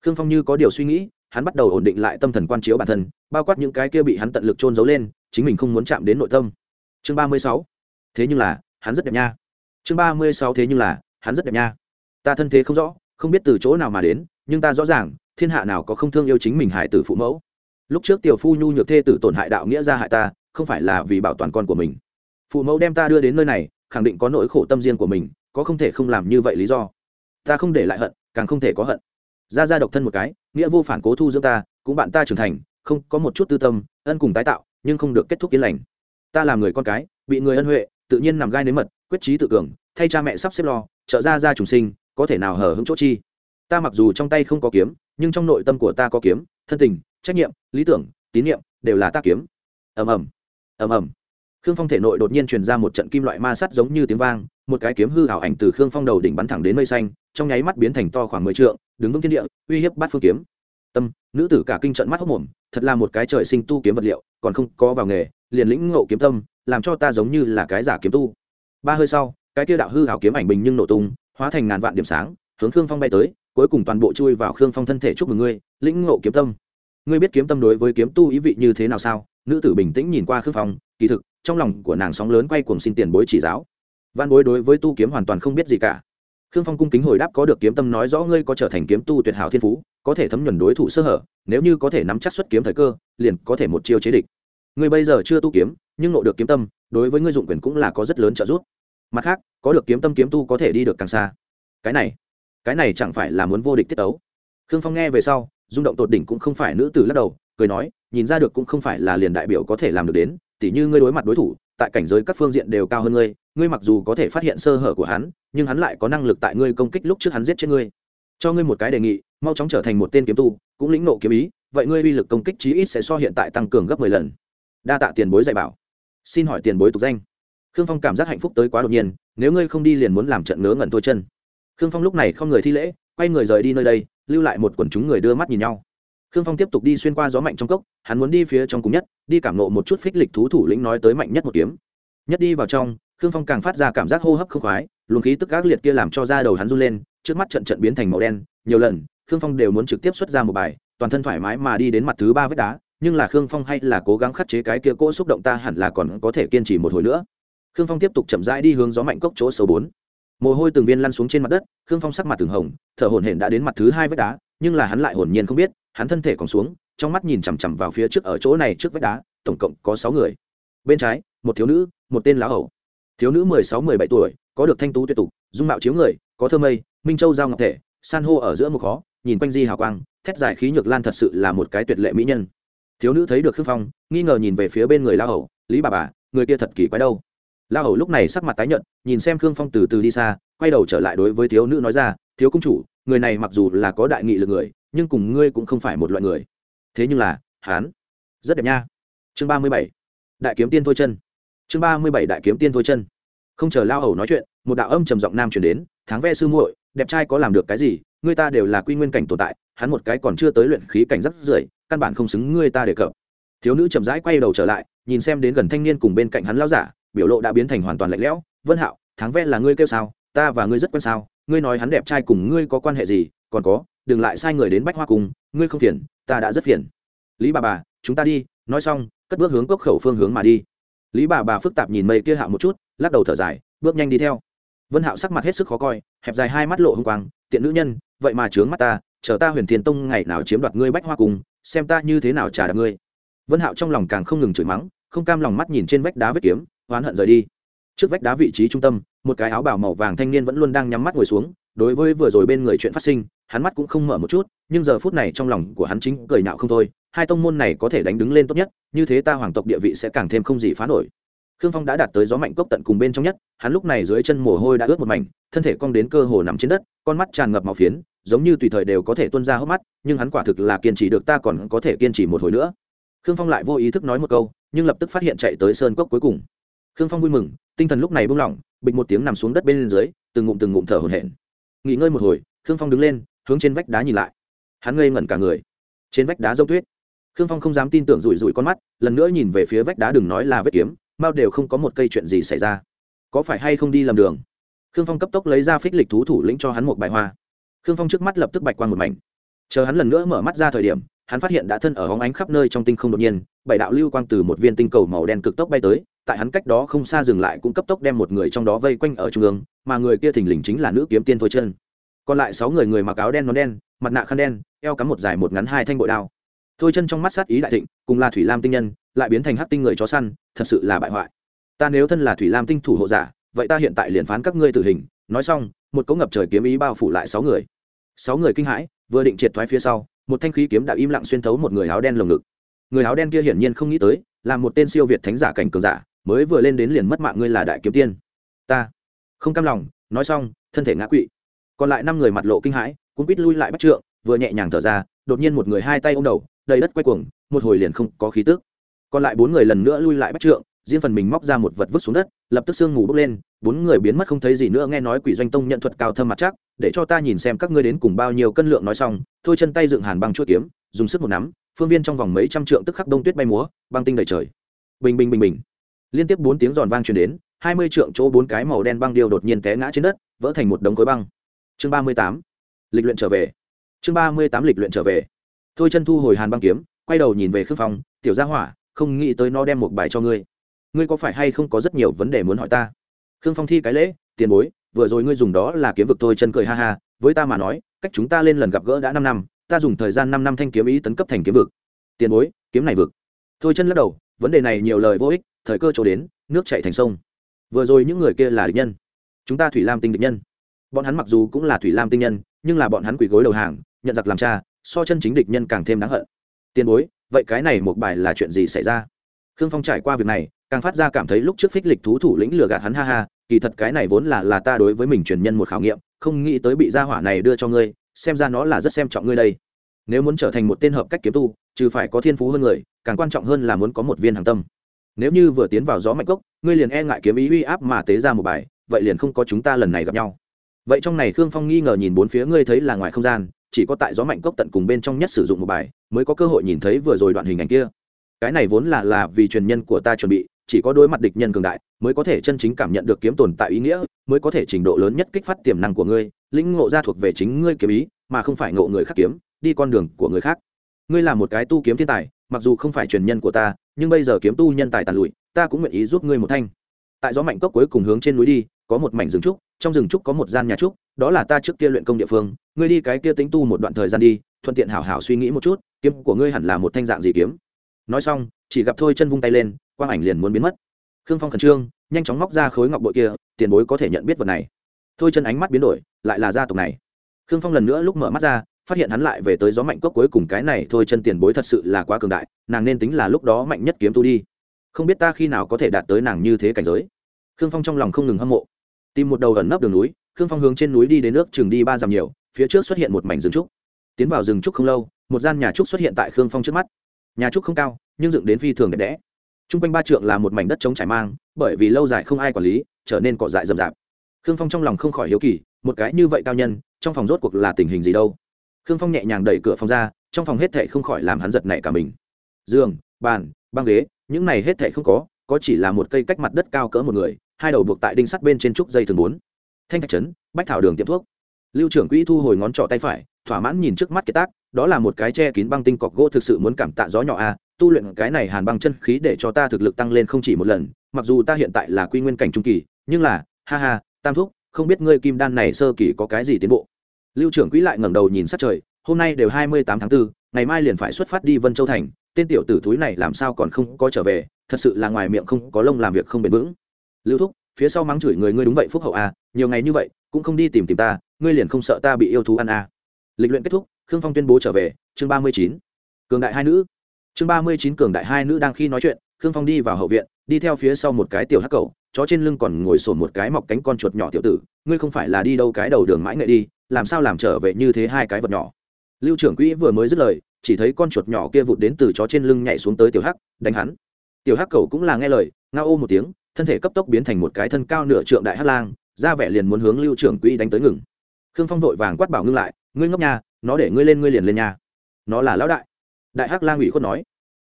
Khương phong như có điều suy nghĩ, hắn bắt đầu ổn định lại tâm thần quan chiếu bản thân, bao quát những cái kia bị hắn tận lực trôn giấu lên, chính mình không muốn chạm đến nội tâm. Chương ba mươi sáu. Thế nhưng là, hắn rất đẹp nha. Chương ba mươi sáu thế nhưng là, hắn rất đẹp nha. Ta thân thế không rõ, không biết từ chỗ nào mà đến, nhưng ta rõ ràng thiên hạ nào có không thương yêu chính mình hải tử phụ mẫu? Lúc trước tiểu phu nhu nhược thê tử tổn hại đạo nghĩa ra hại ta, không phải là vì bảo toàn con của mình. Phụ mẫu đem ta đưa đến nơi này, khẳng định có nỗi khổ tâm riêng của mình, có không thể không làm như vậy lý do. Ta không để lại hận, càng không thể có hận. Ra ra độc thân một cái, nghĩa vô phản cố thu dưỡng ta, cũng bạn ta trưởng thành, không có một chút tư tâm, ân cùng tái tạo, nhưng không được kết thúc yên lành. Ta làm người con cái, bị người ân huệ, tự nhiên nằm gai nếm mật, quyết trí tự cường, thay cha mẹ sắp xếp lo, trợ ra ra trùng sinh, có thể nào hở hững chỗ chi? Ta mặc dù trong tay không có kiếm, nhưng trong nội tâm của ta có kiếm, thân tình, trách nhiệm, lý tưởng, tín nhiệm, đều là ta kiếm. Ầm ầm ầm ầm. Khương phong thể nội đột nhiên truyền ra một trận kim loại ma sắt giống như tiếng vang, một cái kiếm hư hảo ảnh từ khương phong đầu đỉnh bắn thẳng đến mây xanh, trong nháy mắt biến thành to khoảng mười trượng, đứng vững thiên địa, uy hiếp bát phương kiếm. Tâm, nữ tử cả kinh trận mắt hốc mồm, thật là một cái trời sinh tu kiếm vật liệu, còn không có vào nghề, liền lĩnh ngộ kiếm tâm, làm cho ta giống như là cái giả kiếm tu. Ba hơi sau, cái tiêu đạo hư hảo kiếm ảnh bình nhưng nổ tung, hóa thành ngàn vạn điểm sáng, hướng khương phong bay tới cuối cùng toàn bộ chui vào khương phong thân thể chúc mừng ngươi, lĩnh ngộ kiếm tâm. Ngươi biết kiếm tâm đối với kiếm tu ý vị như thế nào sao? Nữ tử bình tĩnh nhìn qua khương phong, kỳ thực, trong lòng của nàng sóng lớn quay cuồng xin tiền bối chỉ giáo. Văn bối đối với tu kiếm hoàn toàn không biết gì cả. Khương phong cung kính hồi đáp có được kiếm tâm nói rõ ngươi có trở thành kiếm tu tuyệt hảo thiên phú, có thể thấm nhuần đối thủ sơ hở, nếu như có thể nắm chắc xuất kiếm thời cơ, liền có thể một chiêu chế địch. Ngươi bây giờ chưa tu kiếm, nhưng nộ được kiếm tâm, đối với ngươi dụng quyền cũng là có rất lớn trợ giúp. Mặt khác, có được kiếm tâm kiếm tu có thể đi được càng xa. Cái này cái này chẳng phải là muốn vô địch tiết tấu. Khương phong nghe về sau, rung động tột đỉnh cũng không phải nữ tử lắc đầu, cười nói, nhìn ra được cũng không phải là liền đại biểu có thể làm được đến, tỉ như ngươi đối mặt đối thủ, tại cảnh giới các phương diện đều cao hơn ngươi ngươi mặc dù có thể phát hiện sơ hở của hắn, nhưng hắn lại có năng lực tại ngươi công kích lúc trước hắn giết chết ngươi. Cho ngươi một cái đề nghị, mau chóng trở thành một tên kiếm tu, cũng lĩnh nộ kiếm ý, vậy ngươi uy lực công kích chí ít sẽ so hiện tại tăng cường gấp mười lần. Đa tạ tiền bối dạy bảo. Xin hỏi tiền bối tục danh. Khương phong cảm giác hạnh phúc tới quá đột nhiên, nếu ngươi không đi liền muốn làm trận ngớ ngẩn thôi chân khương phong lúc này không người thi lễ, quay người rời đi nơi đây, lưu lại một quần chúng người đưa mắt nhìn nhau. Khương phong tiếp tục đi xuyên qua gió mạnh trong cốc, hắn muốn đi phía trong cùng nhất, đi cảm nộ một chút phích lịch thú thủ lĩnh nói tới mạnh nhất một kiếm. Nhất đi vào trong, khương phong càng phát ra cảm giác hô hấp không khoái, luồng khí tức gác liệt kia làm cho da đầu hắn run lên, trước mắt trận trận biến thành màu đen, nhiều lần, khương phong đều muốn trực tiếp xuất ra một bài, toàn thân thoải mái mà đi đến mặt thứ ba vết đá, nhưng là khương phong hay là cố gắng khắc chế cái kia cỗ xúc động ta hẳn là còn có thể kiên trì một hồi nữa. Khương phong tiếp tục chậm rãi đi hướng gió mạnh cốc chỗ số bốn mồ hôi từng viên lăn xuống trên mặt đất, khương phong sắc mặt từng hồng, thở hổn hển đã đến mặt thứ hai vách đá, nhưng là hắn lại hồn nhiên không biết, hắn thân thể còn xuống, trong mắt nhìn chằm chằm vào phía trước ở chỗ này trước vách đá, tổng cộng có sáu người. Bên trái, một thiếu nữ, một tên lá hầu. Thiếu nữ mười sáu, mười bảy tuổi, có được thanh tú tuyệt tục, dung mạo chiếu người, có thơ mây, minh châu giao ngọc thể, san hô ở giữa một khó, nhìn quanh di hào quang, thét dài khí nhược lan thật sự là một cái tuyệt lệ mỹ nhân. Thiếu nữ thấy được khương phong, nghi ngờ nhìn về phía bên người lá hầu, lý bà bà, người kia thật kỳ quái đâu? La hầu lúc này sắc mặt tái nhợt, nhìn xem khương phong từ từ đi xa, quay đầu trở lại đối với thiếu nữ nói ra, thiếu công chủ, người này mặc dù là có đại nghị lực người, nhưng cùng ngươi cũng không phải một loại người. Thế nhưng là hán rất đẹp nha. Chương ba mươi bảy, đại kiếm tiên thôi chân. Chương ba mươi bảy, đại kiếm tiên thôi chân. Không chờ lao hầu nói chuyện, một đạo âm trầm giọng nam chuyển đến, tháng ve sư muội, đẹp trai có làm được cái gì, người ta đều là quy nguyên cảnh tồn tại, hắn một cái còn chưa tới luyện khí cảnh rất rưởi, căn bản không xứng ngươi ta đề cập. Thiếu nữ chậm rãi quay đầu trở lại, nhìn xem đến gần thanh niên cùng bên cạnh hắn lao giả biểu lộ đã biến thành hoàn toàn lạnh lẽo. Vân hạo, tháng ve là ngươi kêu sao? Ta và ngươi rất quen sao? Ngươi nói hắn đẹp trai cùng ngươi có quan hệ gì? Còn có, đừng lại sai người đến bách hoa cùng, ngươi không phiền, ta đã rất phiền. Lý bà bà, chúng ta đi. Nói xong, cất bước hướng cốc khẩu phương hướng mà đi. Lý bà bà phức tạp nhìn mây kia hạo một chút, lắc đầu thở dài, bước nhanh đi theo. Vân hạo sắc mặt hết sức khó coi, hẹp dài hai mắt lộ hung quang, tiện nữ nhân, vậy mà trướng mắt ta, chờ ta huyền thiên tông ngày nào chiếm đoạt ngươi bách hoa cùng, xem ta như thế nào trả đạp ngươi. Vân hạo trong lòng càng không ngừng chửi mắng, không cam lòng mắt nhìn trên vách đá vết kiếm oán hận rời đi. Trước vách đá vị trí trung tâm, một cái áo bào màu vàng thanh niên vẫn luôn đang nhắm mắt ngồi xuống, đối với vừa rồi bên người chuyện phát sinh, hắn mắt cũng không mở một chút, nhưng giờ phút này trong lòng của hắn chính cười nhạo không thôi, hai tông môn này có thể đánh đứng lên tốt nhất, như thế ta hoàng tộc địa vị sẽ càng thêm không gì phá nổi. Khương phong đã đạt tới gió mạnh cốc tận cùng bên trong nhất, hắn lúc này dưới chân mồ hôi đã ướt một mảnh, thân thể cong đến cơ hồ nằm trên đất, con mắt tràn ngập màu phiến, giống như tùy thời đều có thể tuôn ra hốc mắt, nhưng hắn quả thực là kiên trì được ta còn có thể kiên trì một hồi nữa. Khương phong lại vô ý thức nói một câu, nhưng lập tức phát hiện chạy tới sơn cốc cuối cùng khương phong vui mừng, tinh thần lúc này buông lỏng, bịch một tiếng nằm xuống đất bên dưới, từng ngụm từng ngụm thở hổn hển. Nghỉ ngơi một hồi, khương phong đứng lên, hướng trên vách đá nhìn lại. Hắn ngây ngẩn cả người. Trên vách đá dốc tuyết. Khương phong không dám tin tưởng rủi rủi con mắt, lần nữa nhìn về phía vách đá đừng nói là vết kiếm, mao đều không có một cây chuyện gì xảy ra. Có phải hay không đi lầm đường? Khương phong cấp tốc lấy ra phích lịch thú thủ lĩnh cho hắn một bài hoa. Khương phong trước mắt lập tức bạch quang một mảnh. Chờ hắn lần nữa mở mắt ra thời điểm, hắn phát hiện đã thân ở hóng ánh khắp nơi trong tinh không đột nhiên, bảy đạo lưu quang từ một viên tinh cầu màu đen cực tốc bay tới tại hắn cách đó không xa dừng lại cũng cấp tốc đem một người trong đó vây quanh ở trung ương, mà người kia thình lình chính là nữ kiếm tiên thôi chân còn lại sáu người người mặc áo đen nón đen, mặt nạ khăn đen, eo cắm một dài một ngắn hai thanh bội đao. Thôi chân trong mắt sát ý đại thịnh, cùng là thủy lam tinh nhân, lại biến thành hắc tinh người chó săn, thật sự là bại hoại. Ta nếu thân là thủy lam tinh thủ hộ giả, vậy ta hiện tại liền phán các ngươi tử hình. Nói xong, một cỗ ngập trời kiếm ý bao phủ lại sáu người. Sáu người kinh hãi, vừa định triệt thoái phía sau, một thanh khí kiếm đã im lặng xuyên thấu một người áo đen lồng ngực. Người áo đen kia hiển nhiên không nghĩ tới, là một tên siêu việt thánh giả cảnh cường giả mới vừa lên đến liền mất mạng ngươi là đại kiếm tiên. Ta không cam lòng, nói xong, thân thể ngã quỵ. Còn lại năm người mặt lộ kinh hãi cũng quýt lui lại bắt trượng, vừa nhẹ nhàng thở ra, đột nhiên một người hai tay ôm đầu, đầy đất quay cuồng, một hồi liền không có khí tức. Còn lại bốn người lần nữa lui lại bắt trượng, riêng phần mình móc ra một vật vứt xuống đất, lập tức sương ngủ bốc lên, bốn người biến mất không thấy gì nữa, nghe nói quỷ doanh tông nhận thuật cao thâm mặt chắc, để cho ta nhìn xem các ngươi đến cùng bao nhiêu cân lượng nói xong, thôi chân tay dựng hàn băng chuỗi kiếm, dùng sức một nắm, phương viên trong vòng mấy trăm trượng tức khắc đông tuyết bay múa, băng tinh đầy trời. Bình bình bình bình liên tiếp bốn tiếng giòn vang truyền đến, hai mươi trượng chỗ bốn cái màu đen băng điêu đột nhiên té ngã trên đất, vỡ thành một đống khối băng. Chương ba mươi tám, lịch luyện trở về. Chương ba mươi tám lịch luyện trở về. Thôi chân thu hồi hàn băng kiếm, quay đầu nhìn về khương phong, tiểu gia hỏa, không nghĩ tới nó đem một bài cho ngươi. Ngươi có phải hay không có rất nhiều vấn đề muốn hỏi ta? Khương phong thi cái lễ, tiền bối, vừa rồi ngươi dùng đó là kiếm vực thôi, chân cười ha ha, với ta mà nói, cách chúng ta lên lần gặp gỡ đã năm năm, ta dùng thời gian năm năm thanh kiếm ý tấn cấp thành kiếm vực. Tiền bối, kiếm này vực. Thôi chân lắc đầu, vấn đề này nhiều lời vô ích thời cơ chỗ đến, nước chạy thành sông. Vừa rồi những người kia là địch nhân. Chúng ta thủy lam tinh địch nhân. Bọn hắn mặc dù cũng là thủy lam tinh nhân, nhưng là bọn hắn quỳ gối đầu hàng, nhận giặc làm cha, so chân chính địch nhân càng thêm đáng hận. Tiền bối, vậy cái này một bài là chuyện gì xảy ra? Khương phong trải qua việc này, càng phát ra cảm thấy lúc trước phích lịch thú thủ lĩnh lừa gạt hắn ha ha, kỳ thật cái này vốn là là ta đối với mình truyền nhân một khảo nghiệm, không nghĩ tới bị gia hỏa này đưa cho ngươi, xem ra nó là rất xem trọng ngươi đây. Nếu muốn trở thành một tên hợp cách kiếm tu, trừ phải có thiên phú hơn người, càng quan trọng hơn là muốn có một viên hàng tâm nếu như vừa tiến vào gió mạnh cốc, ngươi liền e ngại kiếm ý uy áp mà tế ra một bài, vậy liền không có chúng ta lần này gặp nhau. Vậy trong này khương phong nghi ngờ nhìn bốn phía ngươi thấy là ngoài không gian, chỉ có tại gió mạnh cốc tận cùng bên trong nhất sử dụng một bài, mới có cơ hội nhìn thấy vừa rồi đoạn hình ảnh kia. Cái này vốn là là vì truyền nhân của ta chuẩn bị, chỉ có đối mặt địch nhân cường đại, mới có thể chân chính cảm nhận được kiếm tồn tại ý nghĩa, mới có thể trình độ lớn nhất kích phát tiềm năng của ngươi, lĩnh ngộ ra thuộc về chính ngươi kiếm ý, mà không phải ngộ người khác kiếm, đi con đường của người khác. Ngươi là một cái tu kiếm thiên tài, mặc dù không phải truyền nhân của ta nhưng bây giờ kiếm tu nhân tài tàn lụi, ta cũng nguyện ý giúp ngươi một thanh. Tại gió mạnh cốc cuối cùng hướng trên núi đi, có một mảnh rừng trúc, trong rừng trúc có một gian nhà trúc, đó là ta trước kia luyện công địa phương. Ngươi đi cái kia tính tu một đoạn thời gian đi, thuận tiện hảo hảo suy nghĩ một chút, kiếm của ngươi hẳn là một thanh dạng gì kiếm. Nói xong, chỉ gặp thôi chân vung tay lên, quang ảnh liền muốn biến mất. Khương phong khẩn trương, nhanh chóng móc ra khối ngọc bội kia, tiền bối có thể nhận biết vật này. Thôi chân ánh mắt biến đổi, lại là gia tộc này. Khương phong lần nữa lúc mở mắt ra phát hiện hắn lại về tới gió mạnh cốc cuối cùng cái này thôi chân tiền bối thật sự là quá cường đại, nàng nên tính là lúc đó mạnh nhất kiếm tu đi. Không biết ta khi nào có thể đạt tới nàng như thế cảnh giới. Khương phong trong lòng không ngừng hâm mộ. Tìm một đầu ẩn nấp đường núi, khương phong hướng trên núi đi đến nước chừng đi ba dặm nhiều, phía trước xuất hiện một mảnh rừng trúc. Tiến vào rừng trúc không lâu, một gian nhà trúc xuất hiện tại khương phong trước mắt. Nhà trúc không cao, nhưng dựng đến phi thường đẹp đẽ. T r u n g quanh ba trượng là một mảnh đất trống trải mang, bởi vì lâu dài không ai quản lý, trở nên cỏ dại rậm rạp. Khương phong trong lòng không khỏi hiếu kỳ, một cái như vậy cao nhân, trong phòng rốt cuộc là tình hình gì đâu? Khương phong nhẹ nhàng đẩy cửa phòng ra, trong phòng hết thệ không khỏi làm hắn giật nảy cả mình. Giường, bàn, băng ghế, những này hết thệ không có có chỉ là một cây cách mặt đất cao cỡ một người, hai đầu buộc tại đinh sắt bên trên trúc dây thường bốn. Thanh thạch trấn, bách thảo đường tiệm thuốc. Lưu trưởng quỹ thu hồi ngón trỏ tay phải, thỏa mãn nhìn trước mắt kiệt tác, đó là một cái che kín băng tinh cọc gỗ thực sự muốn cảm tạ gió nhỏ a, tu luyện cái này hàn băng chân khí để cho ta thực lực tăng lên không chỉ một lần, mặc dù ta hiện tại là quy nguyên cảnh trung kỳ, nhưng là, ha ha, tam thúc, không biết ngươi kim đan này sơ kỳ có cái gì tiến bộ lưu trưởng quỹ lại ngẩng đầu nhìn sát trời hôm nay đều hai mươi tám tháng 4, ngày mai liền phải xuất phát đi vân châu thành tên tiểu tử thúi này làm sao còn không có trở về thật sự là ngoài miệng không có lông làm việc không bền vững. Lưu thúc phía sau mắng chửi người ngươi đúng vậy phúc hậu a nhiều ngày như vậy cũng không đi tìm tìm ta ngươi liền không sợ ta bị yêu thú ăn a lịch luyện kết thúc khương phong tuyên bố trở về chương ba mươi chín. Cường đại hai nữ. Chương ba mươi chín cường đại hai nữ đang khi nói chuyện khương phong đi vào hậu viện đi theo phía sau một cái tiểu hắc cầu chó trên lưng còn ngồi sồn một cái mọc cánh con chuột nhỏ tiểu tử ngươi không phải là đi đâu cái đầu đường mãi nghệ đi làm sao làm trở về như thế hai cái vật nhỏ. Lưu trưởng quỹ vừa mới dứt lời, chỉ thấy con chuột nhỏ kia vụt đến từ chó trên lưng nhảy xuống tới tiểu hắc, đánh hắn. Tiểu hắc cầu cũng là nghe lời, ngao ô một tiếng, thân thể cấp tốc biến thành một cái thân cao nửa trượng đại hắc lang, ra vẻ liền muốn hướng lưu trưởng quỹ đánh tới ngừng. Khương phong vội vàng quát bảo ngưng lại, ngươi ngốc nha, nó để ngươi lên ngươi liền lên nha. Nó là lão đại. Đại hắc lang ủy khuất nói.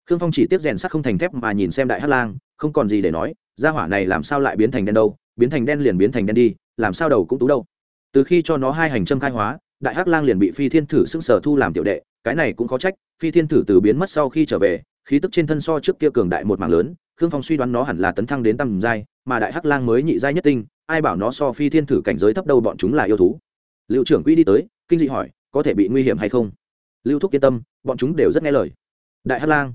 Khương phong chỉ tiếp rèn sắt không thành thép mà nhìn xem đại hắc lang, không còn gì để nói, gia hỏa này làm sao lại biến thành đen đâu, biến thành đen liền biến thành đen đi, làm sao đầu cũng tú đâu từ khi cho nó hai hành châm khai hóa, đại hắc lang liền bị phi thiên thử xưng sở thu làm tiểu đệ, cái này cũng có trách, phi thiên thử từ biến mất sau khi trở về, khí tức trên thân so trước kia cường đại một mảng lớn, khương phong suy đoán nó hẳn là tấn thăng đến tầm giai, mà đại hắc lang mới nhị giai nhất tinh, ai bảo nó so phi thiên thử cảnh giới thấp đâu bọn chúng là yêu thú. Liệu trưởng quỹ đi tới, kinh dị hỏi, có thể bị nguy hiểm hay không? Lưu thúc yên tâm, bọn chúng đều rất nghe lời. Đại hắc lang,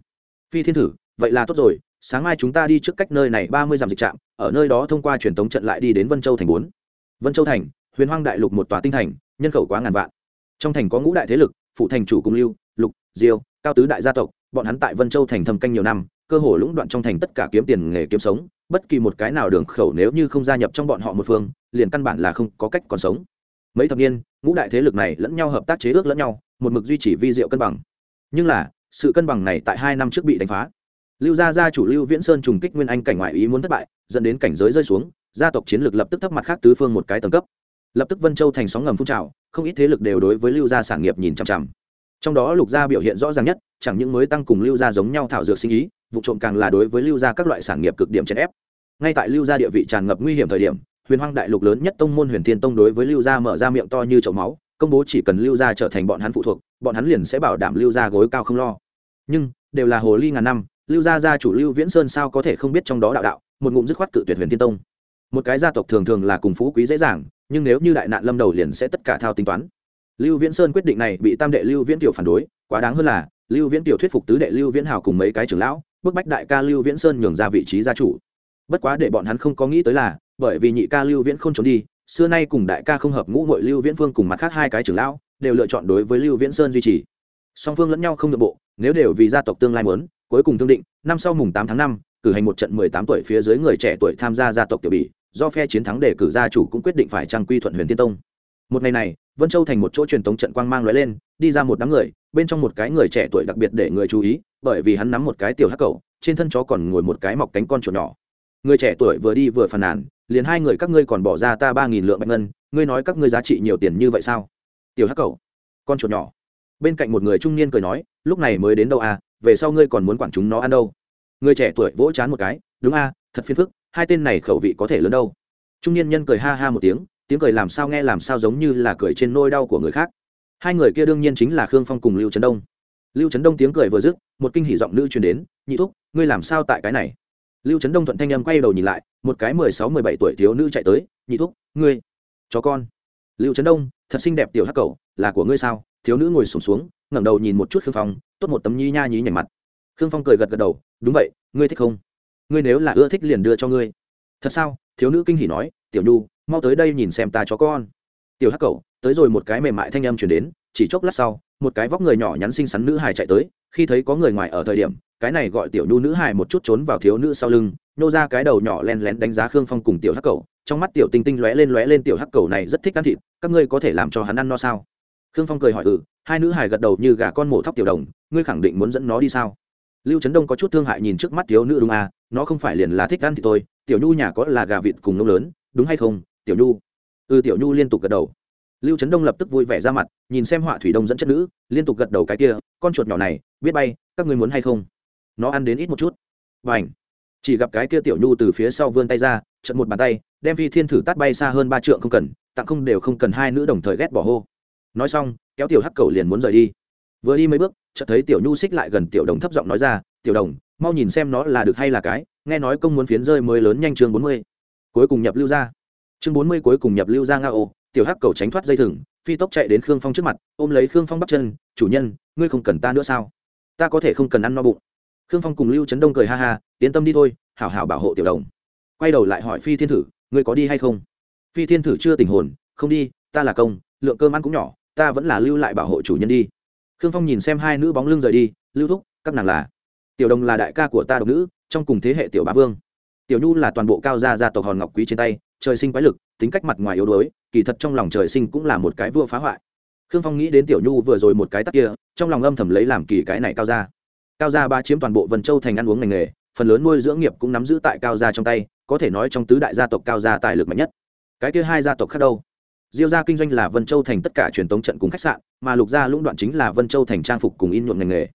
phi thiên thử, vậy là tốt rồi, sáng mai chúng ta đi trước cách nơi này ba mươi dặm dịch trạm, ở nơi đó thông qua truyền thống trận lại đi đến vân châu thành bốn. Vân châu thành huyền hoang đại lục một tòa tinh thành, nhân khẩu quá ngàn vạn. Trong thành có ngũ đại thế lực phụ thành chủ cùng lưu, lục, diêu, cao tứ đại gia tộc, bọn hắn tại vân châu thành thâm canh nhiều năm, cơ hồ lũng đoạn trong thành tất cả kiếm tiền nghề kiếm sống, bất kỳ một cái nào đường khẩu nếu như không gia nhập trong bọn họ một phương, liền căn bản là không có cách còn sống. Mấy thập niên, ngũ đại thế lực này lẫn nhau hợp tác chế ước lẫn nhau, một mực duy trì vi diệu cân bằng. Nhưng là, sự cân bằng này tại hai năm trước bị đánh phá. Lưu gia gia chủ lưu viễn sơn trùng kích nguyên anh cảnh ngoại ý muốn thất bại, dẫn đến cảnh giới rơi xuống, gia tộc chiến lược lập tức thấp mặt khác tứ phương một cái tầng cấp lập tức vân châu thành sóng ngầm phun trào không ít thế lực đều đối với lưu gia sản nghiệp nhìn chằm chằm trong đó lục gia biểu hiện rõ ràng nhất chẳng những mới tăng cùng lưu gia giống nhau thảo dược sinh ý vụ trộm càng là đối với lưu gia các loại sản nghiệp cực điểm chèn ép ngay tại lưu gia địa vị tràn ngập nguy hiểm thời điểm huyền hoang đại lục lớn nhất tông môn huyền thiên tông đối với lưu gia mở ra miệng to như chậu máu công bố chỉ cần lưu gia trở thành bọn hắn phụ thuộc bọn hắn liền sẽ bảo đảm lưu gia gối cao không lo nhưng đều là hồ ly ngàn năm lưu gia gia chủ lưu viễn sơn sao có thể không biết trong đó đạo đạo một ngụm dứt khoát cự tuyệt huyền thiên tông một cái gia tộc thường thường là cùng phú quý dễ dàng nhưng nếu như đại nạn lâm đầu liền sẽ tất cả thao tính toán. Lưu viễn sơn quyết định này bị tam đệ lưu viễn tiểu phản đối, quá đáng hơn là, lưu viễn tiểu thuyết phục tứ đệ lưu viễn hào cùng mấy cái trưởng lão, bức bách đại ca lưu viễn sơn nhường ra vị trí gia chủ. Bất quá để bọn hắn không có nghĩ tới là, bởi vì nhị ca lưu viễn không trốn đi, xưa nay cùng đại ca không hợp ngũ nội lưu viễn phương cùng mặt khác hai cái trưởng lão, đều lựa chọn đối với lưu viễn sơn duy trì. Song phương lẫn nhau không nội bộ, nếu đều vì gia tộc tương lai muốn, cuối cùng thương định, năm sau mùng tám tháng năm, cử hành một trận mười tám tuổi phía dưới người trẻ tuổi tham gia gia tộc tiểu bỉ do phe chiến thắng để cử gia chủ cũng quyết định phải trang quy thuận huyền Thiên tông. Một ngày này, vân châu thành một chỗ truyền tống trận quang mang lóe lên, đi ra một đám người, bên trong một cái người trẻ tuổi đặc biệt để người chú ý, bởi vì hắn nắm một cái tiểu hắc cầu, trên thân chó còn ngồi một cái mọc cánh con chuột nhỏ. Người trẻ tuổi vừa đi vừa phàn nàn, liền hai người các ngươi còn bỏ ra ta ba nghìn lượng bạch ngân, ngươi nói các ngươi giá trị nhiều tiền như vậy sao? Tiểu hắc cầu, con chuột nhỏ. Bên cạnh một người trung niên cười nói, lúc này mới đến đâu à về sau ngươi còn muốn quản chúng nó ăn đâu? Người trẻ tuổi vỗ chán một cái, đúng a thật phiền phức hai tên này khẩu vị có thể lớn đâu. Trung niên nhân cười ha ha một tiếng tiếng cười làm sao nghe làm sao giống như là cười trên nôi đau của người khác. Hai người kia đương nhiên chính là khương phong cùng lưu trấn đông. Lưu trấn đông tiếng cười vừa dứt một kinh hỉ giọng nữ truyền đến nhị thúc ngươi làm sao tại cái này? Lưu trấn đông thuận thanh âm quay đầu nhìn lại một cái mười sáu mười bảy tuổi thiếu nữ chạy tới nhị thúc ngươi chó con. Lưu trấn đông thật xinh đẹp tiểu hắc cầu là của ngươi sao? Thiếu nữ ngồi sùng xuống, xuống ngẩng đầu nhìn một chút khương phong tốt một tấm nhi nha nhí nhảnh mặt. Khương phong cười gật gật đầu đúng vậy ngươi thích không? Ngươi nếu là ưa thích liền đưa cho ngươi. Thật sao? Thiếu nữ kinh hỉ nói, tiểu nhu, mau tới đây nhìn xem ta chó con. Tiểu hắc cậu tới rồi một cái mềm mại thanh âm chuyển đến, chỉ chốc lát sau, một cái vóc người nhỏ nhắn xinh xắn nữ hài chạy tới, khi thấy có người ngoài ở thời điểm, cái này gọi tiểu nhu nữ hài một chút trốn vào thiếu nữ sau lưng nô ra cái đầu nhỏ len lén đánh giá khương phong cùng tiểu hắc cầu trong mắt tiểu tinh tinh lóe lên lóe lên, tiểu hắc cầu này rất thích ăn thịt, các ngươi có thể làm cho hắn ăn no sao? Khương phong cười hỏi ừ. Hai nữ hài gật đầu như gà con mổ thóc tiểu đồng, ngươi khẳng định muốn dẫn nó đi sao? Lưu trấn đông có chút thương hại nhìn trước mắt thiếu nữ đúng à nó không phải liền là thích ăn thì tôi, tiểu nhu nhà có là gà vịt cùng nông lớn, đúng hay không, tiểu nhu? Ừ tiểu nhu liên tục gật đầu. Lưu trấn đông lập tức vui vẻ ra mặt, nhìn xem họa thủy đông dẫn chất nữ, liên tục gật đầu cái kia, con chuột nhỏ này, biết bay, các ngươi muốn hay không? Nó ăn đến ít một chút. Và ảnh chỉ gặp cái kia tiểu nhu từ phía sau vươn tay ra trận một bàn tay, đem phi thiên thử tát bay xa hơn ba trượng không cần, tặng không đều không cần hai nữ đồng thời ghét bỏ hô. Nói xong, kéo tiểu hắc cầu liền muốn rời đi. Vừa đi mấy bước, chợt thấy tiểu nhu xích lại gần tiểu đồng thấp giọng nói ra tiểu đồng, mau nhìn xem nó là được hay là cái, nghe nói công muốn phiến rơi mới lớn nhanh chương bốn mươi. Cuối cùng nhập lưu ra. Chương bốn mươi cuối cùng nhập lưu ra nga ô, tiểu hắc cầu tránh thoát dây thừng, phi tốc chạy đến khương phong trước mặt, ôm lấy khương phong bắt chân, chủ nhân, ngươi không cần ta nữa sao? Ta có thể không cần ăn no bụng. Khương phong cùng lưu trấn đông cười ha ha, yên tâm đi thôi, hảo hảo bảo hộ tiểu đồng. Quay đầu lại hỏi phi thiên thử, ngươi có đi hay không? Phi thiên thử chưa tình hồn, không đi, ta là công, lượng cơm ăn cũng nhỏ, ta vẫn là lưu lại bảo hộ chủ nhân đi. Khương phong nhìn xem hai nữ bóng lưng rời đi, lưu thúc, các nàng là? Tiểu đồng là đại ca của ta độc nữ, trong cùng thế hệ tiểu bá vương. Tiểu nhu là toàn bộ cao gia gia tộc hòn ngọc quý trên tay, trời sinh quái lực, tính cách mặt ngoài yếu đuối, kỳ thật trong lòng trời sinh cũng là một cái vua phá hoại. Khương phong nghĩ đến tiểu nhu vừa rồi một cái tắc kia, trong lòng âm thầm lấy làm kỳ cái này cao gia. Cao gia ba chiếm toàn bộ vân châu thành ăn uống ngành nghề, phần lớn nuôi dưỡng nghiệp cũng nắm giữ tại cao gia trong tay, có thể nói trong tứ đại gia tộc cao gia tài lực mạnh nhất. Cái kia hai gia tộc khác đâu? Diêu gia kinh doanh là vân châu thành tất cả truyền thống trận cùng khách sạn, mà lục gia lũng đoạn chính là vân châu thành trang phục cùng in nhuộm ngành nghề.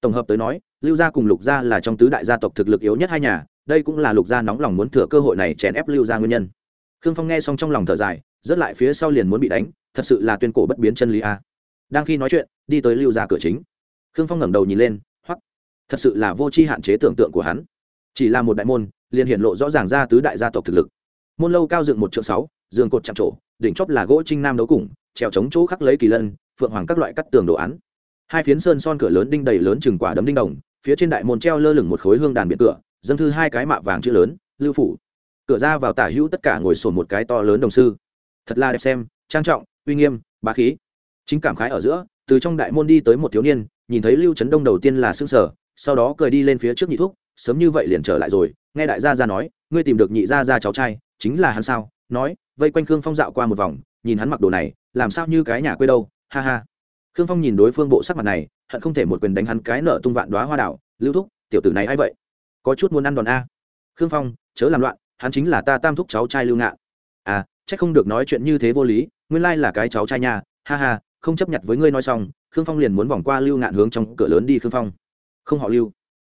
Tổng hợp tới nói lưu gia cùng lục gia là trong tứ đại gia tộc thực lực yếu nhất hai nhà, đây cũng là lục gia nóng lòng muốn thừa cơ hội này chèn ép lưu gia nguyên nhân. Khương phong nghe xong trong lòng thở dài rớt lại phía sau liền muốn bị đánh, thật sự là tuyên cổ bất biến chân lý a. Đang khi nói chuyện, đi tới lưu gia cửa chính. Khương phong ngẩng đầu nhìn lên, hoắc, thật sự là vô tri hạn chế tưởng tượng của hắn. Chỉ là một đại môn, liền hiện lộ rõ ràng ra tứ đại gia tộc thực lực. Môn lâu cao dựng một triệu sáu, giường cột chạm trổ, đỉnh chóp là gỗ trinh nam đấu củng trèo chống chỗ khắc lấy kỳ lân, phượng hoàng các loại cắt tường đồ án. Hai phiến sơn son cửa lớn đinh đầy lớn chừng quả đấm đinh đồng phía trên đại môn treo lơ lửng một khối hương đàn biển cửa, dâng thư hai cái mạ vàng chữ lớn, lưu phủ. Cửa ra vào tả hữu tất cả ngồi sổn một cái to lớn đồng sư. Thật là đẹp xem, trang trọng, uy nghiêm, bá khí. Chính cảm khái ở giữa, từ trong đại môn đi tới một thiếu niên, nhìn thấy lưu trấn đông đầu tiên là s ư ơ n g sở sau đó cười đi lên phía trước nhị thuốc sớm như vậy liền trở lại rồi, nghe đại gia ra nói, ngươi tìm được nhị gia ra cháu trai, chính là hắn sao? Nói, vây quanh khương phong dạo qua một vòng, nhìn hắn mặc đồ này, làm sao như cái nhà quê đâu, ha ha khương phong nhìn đối phương bộ sắc mặt này, hận không thể một quyền đánh hắn cái nở tung vạn đoá hoa đảo. Lưu thúc, tiểu tử này a i vậy? Có chút muốn ăn đòn a. Khương phong, chớ làm loạn, hắn chính là ta tam thúc cháu trai lưu ngạn. À c h ắ c không được nói chuyện như thế vô lý, nguyên lai là cái cháu trai nhà ha ha, không chấp nhận với ngươi nói xong, khương phong liền muốn vòng qua lưu ngạn hướng trong cửa lớn đi khương phong. Không họ lưu.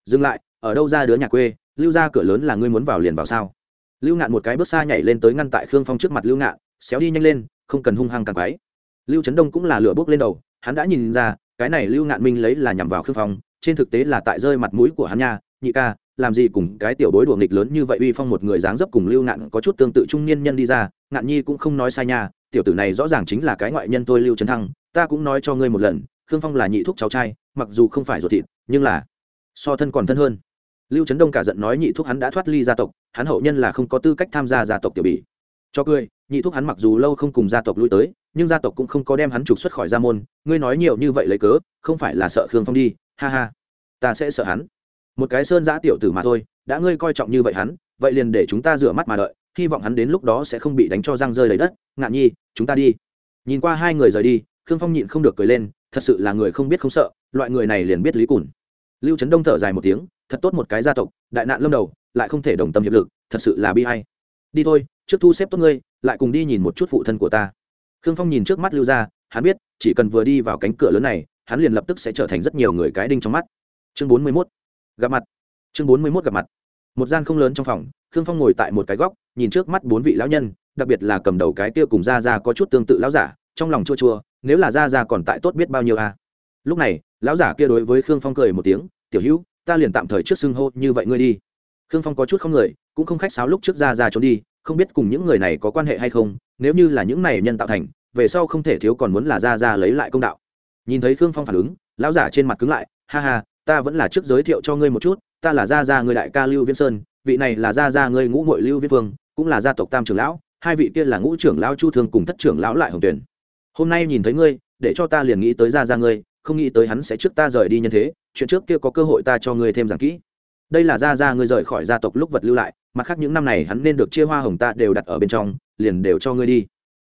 Dừng lại, ở đâu ra đứa nhà quê, lưu ra cửa lớn là ngươi muốn vào liền vào sao? Lưu ngạn một cái bước xa nhảy lên tới ngăn tại khương phong trước mặt lưu ngạn, xéo đi nhanh lên, không cần hung hăng càng quáy lưu trấn đông cũng là lửa bốc lên đầu hắn đã nhìn ra, cái này lưu ngạn minh lấy là nhằm vào khương phong, trên thực tế là tại rơi mặt mũi của hắn nha, nhị ca, làm gì cùng cái tiểu bối đùa nghịch lớn như vậy uy phong một người dáng dấp cùng lưu ngạn có chút tương tự trung niên nhân đi ra, ngạn nhi cũng không nói sai nha, tiểu tử này rõ ràng chính là cái ngoại nhân tôi lưu trấn thăng, ta cũng nói cho ngươi một lần, khương phong là nhị thúc cháu trai, mặc dù không phải ruột thịt, nhưng là so thân còn thân hơn. Lưu trấn đông cả giận nói nhị thúc hắn đã thoát ly gia tộc, hắn hậu nhân là không có tư cách tham gia gia tộc tiểu bỉ. Cho cười, nhị thúc hắn mặc dù lâu không cùng gia tộc lui tới nhưng gia tộc cũng không có đem hắn trục xuất khỏi gia môn, ngươi nói nhiều như vậy lấy cớ, không phải là sợ khương phong đi, ha ha. Ta sẽ sợ hắn. Một cái sơn giã tiểu tử mà thôi, đã ngươi coi trọng như vậy hắn, vậy liền để chúng ta rửa mắt mà đợi, hy vọng hắn đến lúc đó sẽ không bị đánh cho răng rơi lấy đất. Ngạn nhi, chúng ta đi. Nhìn qua hai người rời đi, khương phong nhịn không được cười lên, thật sự là người không biết không sợ, loại người này liền biết lý cùn. Lưu trấn đông thở dài một tiếng, thật tốt một cái gia tộc, đại nạn lâm đầu, lại không thể đồng tâm hiệp lực, thật sự là bi hay đi thôi, trước thu xếp tốt ngươi, lại cùng đi nhìn một chút phụ thân của ta khương phong nhìn trước mắt lưu ra hắn biết, chỉ cần vừa đi vào cánh cửa lớn này, hắn liền lập tức sẽ trở thành rất nhiều người cái đinh trong mắt. Chương bốn mươi mốt, gặp mặt. Chương bốn mươi mốt gặp mặt. Một gian không lớn trong phòng, khương phong ngồi tại một cái góc, nhìn trước mắt bốn vị lão nhân, đặc biệt là cầm đầu cái kia cùng ra ra có chút tương tự lão giả, trong lòng chua chua, nếu là ra ra còn tại tốt biết bao nhiêu à. lúc này, lão giả kia đối với khương phong cười một tiếng, tiểu hữu, ta liền tạm thời trước xưng hô như vậy ngươi đi. Khương phong có chút không người, cũng không khách sáo lúc trước ra ra trốn đi không biết cùng những người này có quan hệ hay không, nếu như là những này nhân tạo thành, về sau không thể thiếu còn muốn là ra ra lấy lại công đạo. Nhìn thấy khương phong phản ứng, lão giả trên mặt cứng lại, ha ha, ta vẫn là trước giới thiệu cho ngươi một chút, ta là gia gia người đại ca lưu viễn sơn, vị này là gia gia ngươi ngũ muội lưu viễn vương, cũng là gia tộc tam trưởng lão, hai vị kia là ngũ trưởng lão chu thương cùng thất trưởng lão lại hồng tuyển hôm nay nhìn thấy ngươi, để cho ta liền nghĩ tới gia gia ngươi, không nghĩ tới hắn sẽ trước ta rời đi nhân thế, chuyện trước kia có cơ hội ta cho ngươi thêm giảng kỹ. Đây là gia gia ngươi rời khỏi gia tộc lúc vật lưu lại mặt khác những năm này hắn nên được chia hoa hồng ta đều đặt ở bên trong, liền đều cho ngươi đi.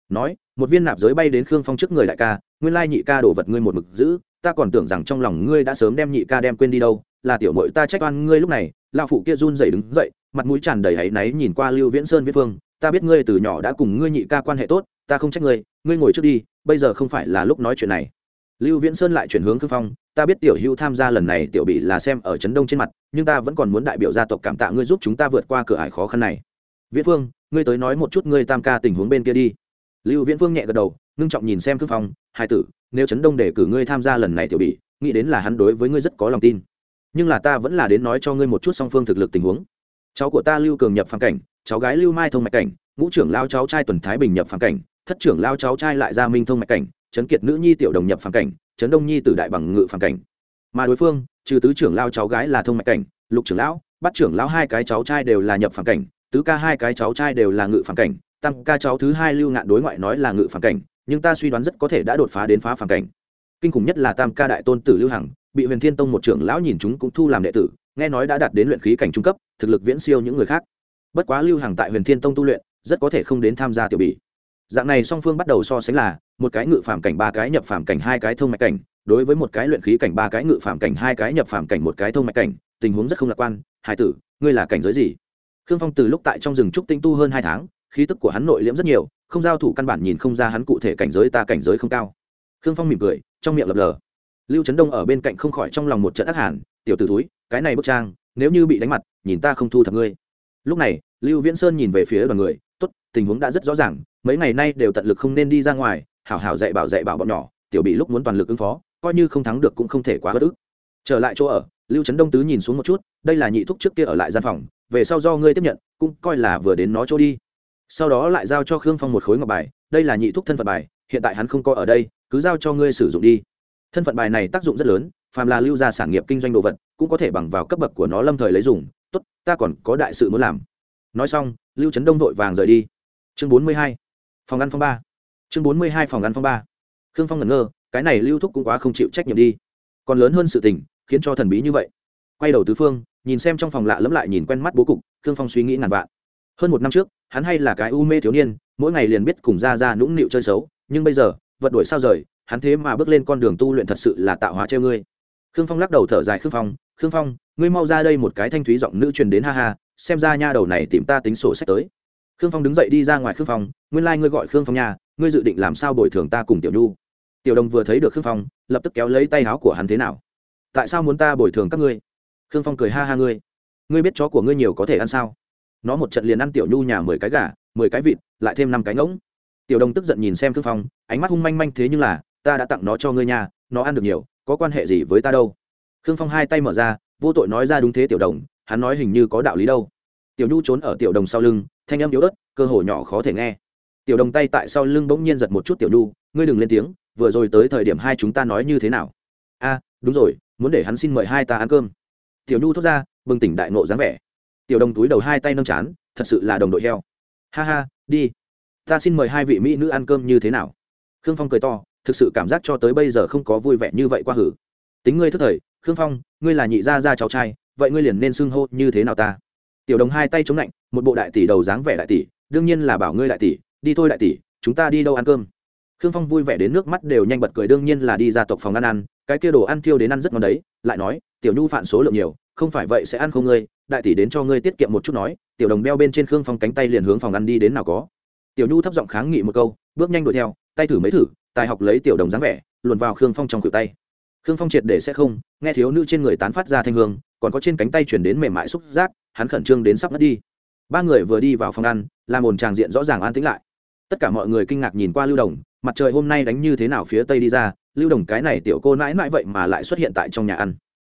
Nói, một viên nạp giới bay đến khương phong trước người đại ca, nguyên lai nhị ca đổ vật ngươi một mực giữ, ta còn tưởng rằng trong lòng ngươi đã sớm đem nhị ca đem quên đi đâu, là tiểu mội ta trách oan ngươi lúc này, lão phụ kia run rẩy đứng dậy, mặt mũi tràn đầy áy náy nhìn qua lưu viễn sơn viễn phương, ta biết ngươi từ nhỏ đã cùng ngươi nhị ca quan hệ tốt, ta không trách ngươi ngươi ngồi trước đi, bây giờ không phải là lúc nói chuyện này. Lưu viễn sơn lại chuyển hướng khương phong ta biết tiểu hữu tham gia lần này tiểu bị là xem ở trấn đông trên mặt, nhưng ta vẫn còn muốn đại biểu gia tộc cảm tạ ngươi giúp chúng ta vượt qua cửa ải khó khăn này. Viễn phương, ngươi tới nói một chút ngươi tam ca tình huống bên kia đi. Lưu viễn phương nhẹ gật đầu, ngưng trọng nhìn xem khương phong, hai tử, nếu trấn đông để cử ngươi tham gia lần này tiểu bị, nghĩ đến là hắn đối với ngươi rất có lòng tin. Nhưng là ta vẫn là đến nói cho ngươi một chút song phương thực lực tình huống. Cháu của ta lưu cường nhập phản cảnh, cháu gái lưu mai thông mạch cảnh, ngũ trưởng lao cháu trai tuần thái bình nhập phản cảnh, thất trưởng lao cháu trai lại gia minh thông mạch cảnh, trấn kiệt nữ nhi tiểu đồng nhập phản cảnh trấn đông nhi tử đại bằng ngự phản cảnh. Mà đối phương, trừ tứ trưởng lao cháu gái là thông mạch cảnh, lục trưởng lão bắt trưởng lão hai cái cháu trai đều là nhập phản cảnh, tứ ca hai cái cháu trai đều là ngự phản cảnh, tam ca cháu thứ hai lưu ngạn đối ngoại nói là ngự phản cảnh, nhưng ta suy đoán rất có thể đã đột phá đến phá phản cảnh. Kinh khủng nhất là tam ca đại tôn tử lưu hằng, bị huyền thiên tông một trưởng lão nhìn chúng cũng thu làm đệ tử, nghe nói đã đạt đến luyện khí cảnh trung cấp, thực lực viễn siêu những người khác. Bất quá lưu hằng tại huyền thiên tông tu luyện, rất có thể không đến tham gia tiểu bỉ dạng này song phương bắt đầu so sánh là một cái ngự phàm cảnh, ba cái nhập phàm cảnh, hai cái thông mạch cảnh. Đối với một cái luyện khí cảnh, ba cái ngự phàm cảnh, hai cái nhập phàm cảnh, một cái thông mạch cảnh, tình huống rất không lạc quan. Hải tử, ngươi là cảnh giới gì? Khương phong từ lúc tại trong rừng trúc tinh tu hơn hai tháng, khí tức của hắn nội liễm rất nhiều, không giao thủ căn bản nhìn không ra hắn cụ thể cảnh giới, ta cảnh giới không cao. Khương phong mỉm cười, trong miệng lập lờ. Lưu trấn đông ở bên cạnh không khỏi trong lòng một trận ác hàn, tiểu t ử túi cái này bức trang, nếu như bị đánh mặt, nhìn ta không thu thập ngươi. Lúc này, lưu viễn sơn nhìn về phía đoàn người, tốt, tình huống đã rất rõ ràng, mấy ngày nay đều tận lực không nên đi ra ngoài hảo hảo dạy bảo dạy bảo bọn nhỏ, tiểu bị lúc muốn toàn lực ứng phó, coi như không thắng được cũng không thể quá bất ức. Trở lại chỗ ở, lưu trấn đông tứ nhìn xuống một chút, đây là nhị thúc trước kia ở lại gian phòng, về sau do ngươi tiếp nhận, cũng coi là vừa đến nó chỗ đi. Sau đó lại giao cho khương phong một khối ngọc bài, đây là nhị thúc thân phận bài, hiện tại hắn không có ở đây, cứ giao cho ngươi sử dụng đi. Thân phận bài này tác dụng rất lớn, phàm là lưu ra sản nghiệp kinh doanh đồ vật, cũng có thể bằng vào cấp bậc của nó lâm thời lấy dùng, tốt, ta còn có đại sự muốn làm. Nói xong, lưu trấn đông vội vàng rời đi. Chương bốn mươi hai, phòng ăn phong ba chương bốn mươi hai phòng ăn phong ba. Khương phong ngẩn ngơ, cái này lưu thúc cũng quá không chịu trách nhiệm đi. Còn lớn hơn sự tình, khiến cho thần bí như vậy. Quay đầu tứ phương, nhìn xem trong phòng lạ lẫm lại nhìn quen mắt bố cục, khương phong suy nghĩ ngàn vạn. Hơn một năm trước, hắn hay là cái u mê thiếu niên, mỗi ngày liền biết cùng ra ra nũng nịu chơi xấu, nhưng bây giờ, vật đuổi sao rời, hắn thế mà bước lên con đường tu luyện thật sự là tạo hóa treo ngươi. Khương phong lắc đầu thở dài, khương phong khương phong, ngươi mau ra đây một cái thanh thúy giọng nữ truyền đến ha ha, xem ra nha đầu này tìm ta tính sổ sách tới. Khương phong đứng dậy đi ra ngoài khương phong, nguyên lai、like、ngươi gọi khương phong nhà ngươi dự định làm sao bồi thường ta cùng tiểu nhu? Tiểu đồng vừa thấy được khương phong, lập tức kéo lấy tay áo của hắn thế nào? Tại sao muốn ta bồi thường các ngươi? Khương phong cười ha ha ngươi. Ngươi biết chó của ngươi nhiều có thể ăn sao? Nó một trận liền ăn tiểu nhu nhà mười cái gà, mười cái vịt, lại thêm năm cái ngỗng. Tiểu đồng tức giận nhìn xem khương phong, ánh mắt hung manh manh thế nhưng là, ta đã tặng nó cho ngươi nhà nó ăn được nhiều, có quan hệ gì với ta đâu? Khương phong hai tay mở ra, vô tội nói ra đúng thế tiểu đồng, hắn nói hình như có đạo lý đâu. Tiểu nhu trốn ở tiểu đồng sau lưng, thanh âm yếu ớt, cơ hồ nhỏ khó thể nghe tiểu đồng tay tại sau lưng bỗng nhiên giật một chút tiểu nhu, ngươi đừng lên tiếng, vừa rồi tới thời điểm hai chúng ta nói như thế nào? A, đúng rồi, muốn để hắn xin mời hai ta ăn cơm. Tiểu nhu thốt ra, bừng tỉnh đại nộ dáng vẻ. Tiểu đồng túi đầu hai tay nâng chán, thật sự là đồng đội heo. Ha ha, đi. Ta xin mời hai vị mỹ nữ ăn cơm như thế nào? Khương phong cười to, thực sự cảm giác cho tới bây giờ không có vui vẻ như vậy qua hử. Tính ngươi thức thời, khương phong, ngươi là nhị gia gia cháu trai, vậy ngươi liền nên xưng hô như thế nào ta? Tiểu đồng hai tay chống lạnh, một bộ đại tỷ đầu dáng vẻ đại tỷ, đương nhiên là bảo ngươi đại tỷ đi thôi đại tỷ, chúng ta đi đâu ăn cơm? Khương phong vui vẻ đến nước mắt đều nhanh bật cười, đương nhiên là đi ra tộc phòng ăn ăn, cái kia đồ ăn thiêu đến ăn rất ngon đấy, lại nói, tiểu nhu phản số lượng nhiều, không phải vậy sẽ ăn không ngươi, đại tỷ đến cho ngươi tiết kiệm một chút nói, tiểu đồng đeo bên trên khương phong cánh tay liền hướng phòng ăn đi đến nào có. Tiểu nhu thấp giọng kháng nghị một câu, bước nhanh đuổi theo, tay thử mấy thử, tài học lấy tiểu đồng dáng vẻ, luồn vào khương phong trong khuỷu tay. Khương phong triệt để sẽ không, nghe thiếu nữ trên người tán phát ra thanh hương, còn có trên cánh tay chuyển đến mềm mại xúc giác, hắn khẩn trương đến sắp ngất đi ba người vừa đi vào phòng ăn, làm ồn tràng diện rõ ràng an tĩnh lại. Tất cả mọi người kinh ngạc nhìn qua lưu đồng, mặt trời hôm nay đánh như thế nào phía tây đi ra, lưu đồng cái này tiểu cô nãi nãi vậy mà lại xuất hiện tại trong nhà ăn.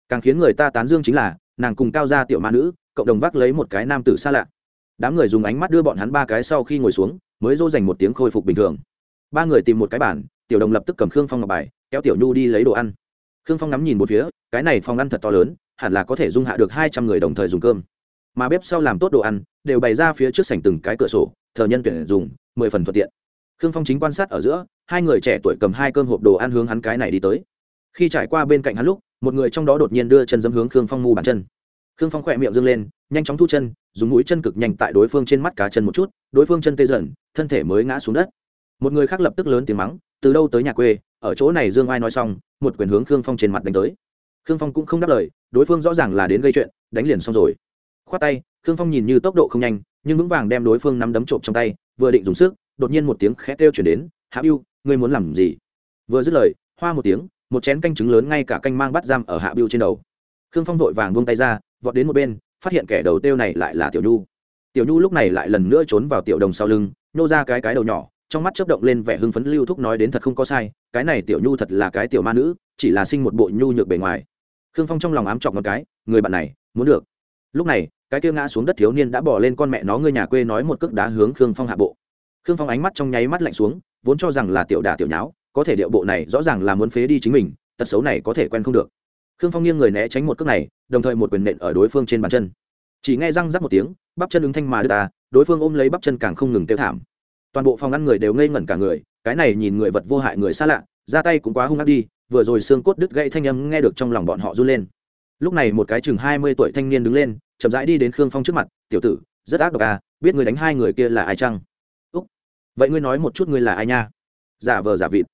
Càng khiến người ta tán dương chính là, nàng cùng cao gia tiểu ma nữ, cộng đồng vác lấy một cái nam tử xa lạ. Đám người dùng ánh mắt đưa bọn hắn ba cái sau khi ngồi xuống, mới dỗ dành một tiếng khôi phục bình thường. Ba người tìm một cái bản tiểu đồng lập tức cầm khương phong ngọc bài, kéo tiểu nhu đi lấy đồ ăn. Khương phong ngắm nhìn một phía, cái này phòng ăn thật to lớn, hẳn là có thể dung hạ được hai trăm người đồng thời dùng cơm mà bếp sau làm tốt đồ ăn, đều bày ra phía trước sảnh từng cái cửa sổ, thờ nhân tuyển dùng, mười phần thuận tiện. Khương phong chính quan sát ở giữa, hai người trẻ tuổi cầm hai cơm hộp đồ ăn hướng hắn cái này đi tới. Khi trải qua bên cạnh hắn lúc, một người trong đó đột nhiên đưa chân dâm hướng khương phong mu bàn chân. Khương phong khỏe miệng dâng lên, nhanh chóng thu chân, dùng mũi chân cực nhanh tại đối phương trên mắt cá chân một chút, đối phương chân tê dần, thân thể mới ngã xuống đất. Một người khác lập tức lớn tiếng mắng, từ đâu tới nhà quê, ở chỗ này dương ai nói xong, một quyền hướng khương phong trên mặt đánh tới. Khương phong cũng không đáp lời, đối phương rõ ràng là đến gây chuyện, đánh liền xong rồi khoát tay, khương phong nhìn như tốc độ không nhanh, nhưng vững vàng đem đối phương nắm đấm trộm trong tay, vừa định dùng sức, đột nhiên một tiếng khẽ kêu chuyển đến, hạ biêu, ngươi muốn làm gì? Vừa dứt lời, hoa một tiếng, một chén canh trứng lớn ngay cả canh mang bắt giam ở hạ biêu trên đầu. Khương phong vội vàng buông tay ra, vọt đến một bên, phát hiện kẻ đầu tiêu này lại là tiểu nhu. Tiểu nhu lúc này lại lần nữa trốn vào tiểu đồng sau lưng nhô ra cái cái đầu nhỏ, trong mắt chớp động lên vẻ hưng phấn lưu thúc nói đến thật không có sai, cái này tiểu nhu thật là cái tiểu ma nữ, chỉ là sinh một bộ nhu nhược bề ngoài. Khương phong trong lòng ám chọc một cái, người bạn này, muốn được lúc này, cái kia ngã xuống đất thiếu niên đã bỏ lên con mẹ nó ngươi nhà quê nói một cước đá hướng khương phong hạ bộ. Khương phong ánh mắt trong nháy mắt lạnh xuống, vốn cho rằng là tiểu đả tiểu nháo, có thể điệu bộ này rõ ràng là muốn phế đi chính mình, tật xấu này có thể quen không được. Khương phong nghiêng người né tránh một cước này, đồng thời một quyền nện ở đối phương trên bàn chân. Chỉ nghe răng rắc một tiếng, bắp chân ứng thanh mà đưa ta, đối phương ôm lấy bắp chân càng không ngừng tiêu thảm. Toàn bộ phòng ăn người đều ngây ngẩn cả người, cái này nhìn người vật vô hại người xa lạ, ra tay cũng quá hung ác đi, vừa rồi xương cốt đứt gãy thanh âm nghe được trong lòng bọn họ run lên lúc này một cái chừng hai mươi tuổi thanh niên đứng lên, chậm rãi đi đến khương phong trước mặt, tiểu tử, rất ác độc à biết người đánh hai người kia là ai chăng? Úc, vậy ngươi nói một chút ngươi là ai nha? Giả vờ giả vịt.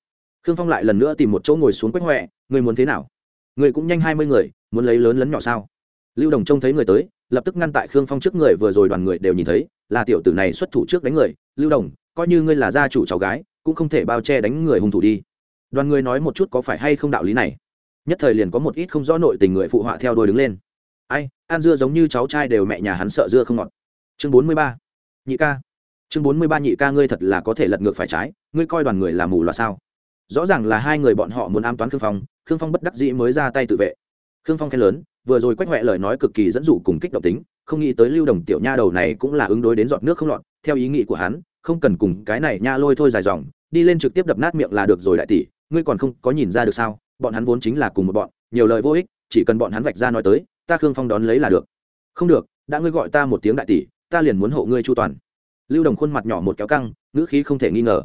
Khương phong lại lần nữa tìm một chỗ ngồi xuống quách huệ ngươi muốn thế nào? Ngươi cũng nhanh hai mươi người, muốn lấy lớn lấn nhỏ sao? Lưu đồng trông thấy người tới, lập tức ngăn tại khương phong trước người, vừa rồi đoàn người đều nhìn thấy, là tiểu tử này xuất thủ trước đánh người. Lưu đồng, coi như ngươi là gia chủ cháu gái, cũng không thể bao che đánh người hung thủ đi. Đoàn người nói một chút có phải hay không đạo lý này nhất thời liền có một ít không rõ nội tình người phụ họa theo đôi đứng lên. Ai, ăn dưa giống như cháu trai đều mẹ nhà hắn sợ dưa không ngọt. Chương bốn mươi ba. Nhị ca. Chương bốn mươi ba nhị ca ngươi thật là có thể lật ngược phải trái, ngươi coi đoàn người là mù loà sao? Rõ ràng là hai người bọn họ muốn ám toán khương phong khương phong bất đắc dĩ mới ra tay tự vệ. Khương phong khen lớn, vừa rồi quách huệ lời nói cực kỳ dẫn dụ cùng kích động tính, không nghĩ tới lưu đồng tiểu nha đầu này cũng là ứng đối đến giọt nước không lọt, theo ý nghĩ của hắn, không cần cùng cái này nha lôi thôi dài dòng, đi lên trực tiếp đập nát miệng là được rồi đại tỷ, ngươi còn không có nhìn ra được sao? Bọn hắn vốn chính là cùng một bọn, nhiều lời vô ích, chỉ cần bọn hắn vạch ra nói tới, ta khương phong đón lấy là được. Không được, đã ngươi gọi ta một tiếng đại tỷ, ta liền muốn hộ ngươi chu toàn. Lưu đồng khuôn mặt nhỏ một kéo căng, ngữ khí không thể nghi ngờ.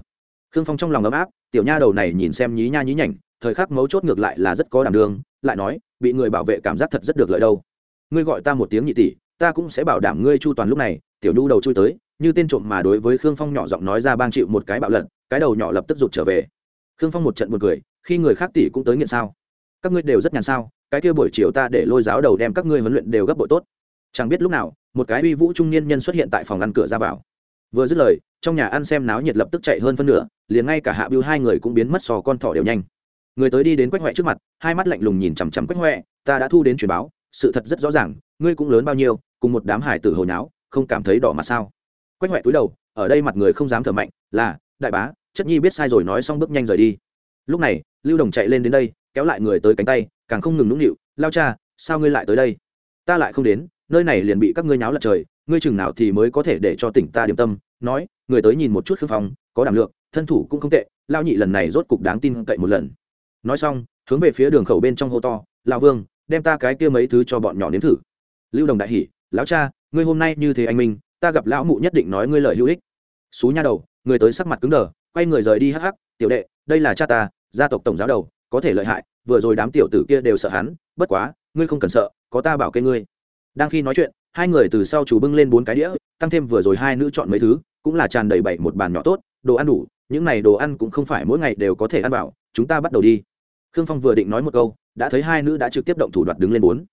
Khương phong trong lòng ấm áp, tiểu nha đầu này nhìn xem nhí nha nhí nhảnh, thời khắc mấu chốt ngược lại là rất có đảm đương, lại nói, bị người bảo vệ cảm giác thật rất được lợi đâu. Ngươi gọi ta một tiếng nhị tỷ, ta cũng sẽ bảo đảm ngươi chu toàn lúc này, tiểu nhu đầu chui tới, như tên trộm mà đối với khương phong nhỏ giọng nói ra bang chịu một cái bạo lận cái đầu nhỏ lập tức rụt trở về. Khương phong một trận buồn cười khi người khác tỷ cũng tới nghiện sao? Các ngươi đều rất nhàn sao, cái kia buổi chiều ta để lôi giáo đầu đem các ngươi huấn luyện đều gấp bội tốt. Chẳng biết lúc nào, một cái uy vũ trung niên nhân xuất hiện tại phòng ăn cửa ra vào. Vừa dứt lời, trong nhà ăn xem náo nhiệt lập tức chạy hơn phân nửa, liền ngay cả hạ biêu hai người cũng biến mất sò con thỏ đều nhanh. Người tới đi đến quách huệ trước mặt, hai mắt lạnh lùng nhìn chằm chằm quách huệ, ta đã thu đến truyền báo, sự thật rất rõ ràng, ngươi cũng lớn bao nhiêu, cùng một đám hải tử hồi nháo, không cảm thấy đỏ mặt sao? Quách huệ cúi đầu, ở đây mặt người không dám thở mạnh, là, đại bá, chất nhi biết sai rồi nói xong bước nhanh rời đi. Lúc này lưu đồng chạy lên đến đây, kéo lại người tới cánh tay, càng không ngừng nũng nịu, lao cha, sao ngươi lại tới đây? Ta lại không đến, nơi này liền bị các ngươi nháo lật trời, ngươi chừng nào thì mới có thể để cho tỉnh ta điểm tâm. Nói, người tới nhìn một chút khương phong, có đảm lượng, thân thủ cũng không tệ, lao nhị lần này rốt cục đáng tin cậy một lần. Nói xong, hướng về phía đường khẩu bên trong hô to, lao vương, đem ta cái kia mấy thứ cho bọn nhỏ nếm thử. Lưu đồng đại hỉ, lão cha, ngươi hôm nay như thế anh minh, ta gặp lão mụ nhất định nói ngươi lời hữu ích. Xú nha đầu, người tới sắc mặt cứng đờ, quay người rời đi hắc hắc, tiểu đệ, đây là cha ta gia tộc tổng giáo đầu, có thể lợi hại, vừa rồi đám tiểu tử kia đều sợ hắn, bất quá, ngươi không cần sợ, có ta bảo kê ngươi. Đang khi nói chuyện, hai người từ sau chủ bưng lên bốn cái đĩa, tăng thêm vừa rồi hai nữ chọn mấy thứ, cũng là tràn đầy bảy một bàn nhỏ tốt, đồ ăn đủ, những này đồ ăn cũng không phải mỗi ngày đều có thể ăn bảo chúng ta bắt đầu đi. Khương phong vừa định nói một câu, đã thấy hai nữ đã trực tiếp động thủ đoạt đứng lên bốn.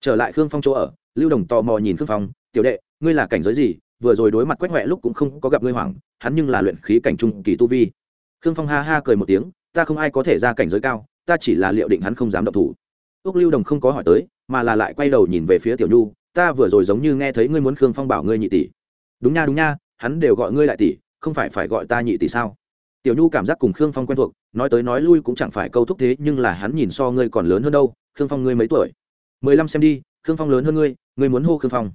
Trở lại khương phong chỗ ở, lưu đồng tò mò nhìn khương phong, tiểu đệ, ngươi là cảnh giới gì? Vừa rồi đối mặt quách huệ lúc cũng không có gặp ngươi hoảng, hắn nhưng là luyện khí cảnh trung kỳ tu vi. Khương phong ha ha cười một tiếng ta không ai có thể ra cảnh giới cao ta chỉ là liệu định hắn không dám động thủ. Ước lưu đồng không có hỏi tới mà là lại quay đầu nhìn về phía tiểu nhu ta vừa rồi giống như nghe thấy ngươi muốn khương phong bảo ngươi nhị tỷ. Đúng nha đúng nha hắn đều gọi ngươi đại tỷ không phải phải gọi ta nhị tỷ sao? Tiểu nhu cảm giác cùng khương phong quen thuộc nói tới nói lui cũng chẳng phải câu thúc thế nhưng là hắn nhìn so ngươi còn lớn hơn đâu khương phong ngươi mấy tuổi? Mười lăm xem đi khương phong lớn hơn ngươi ngươi muốn hô khương phong.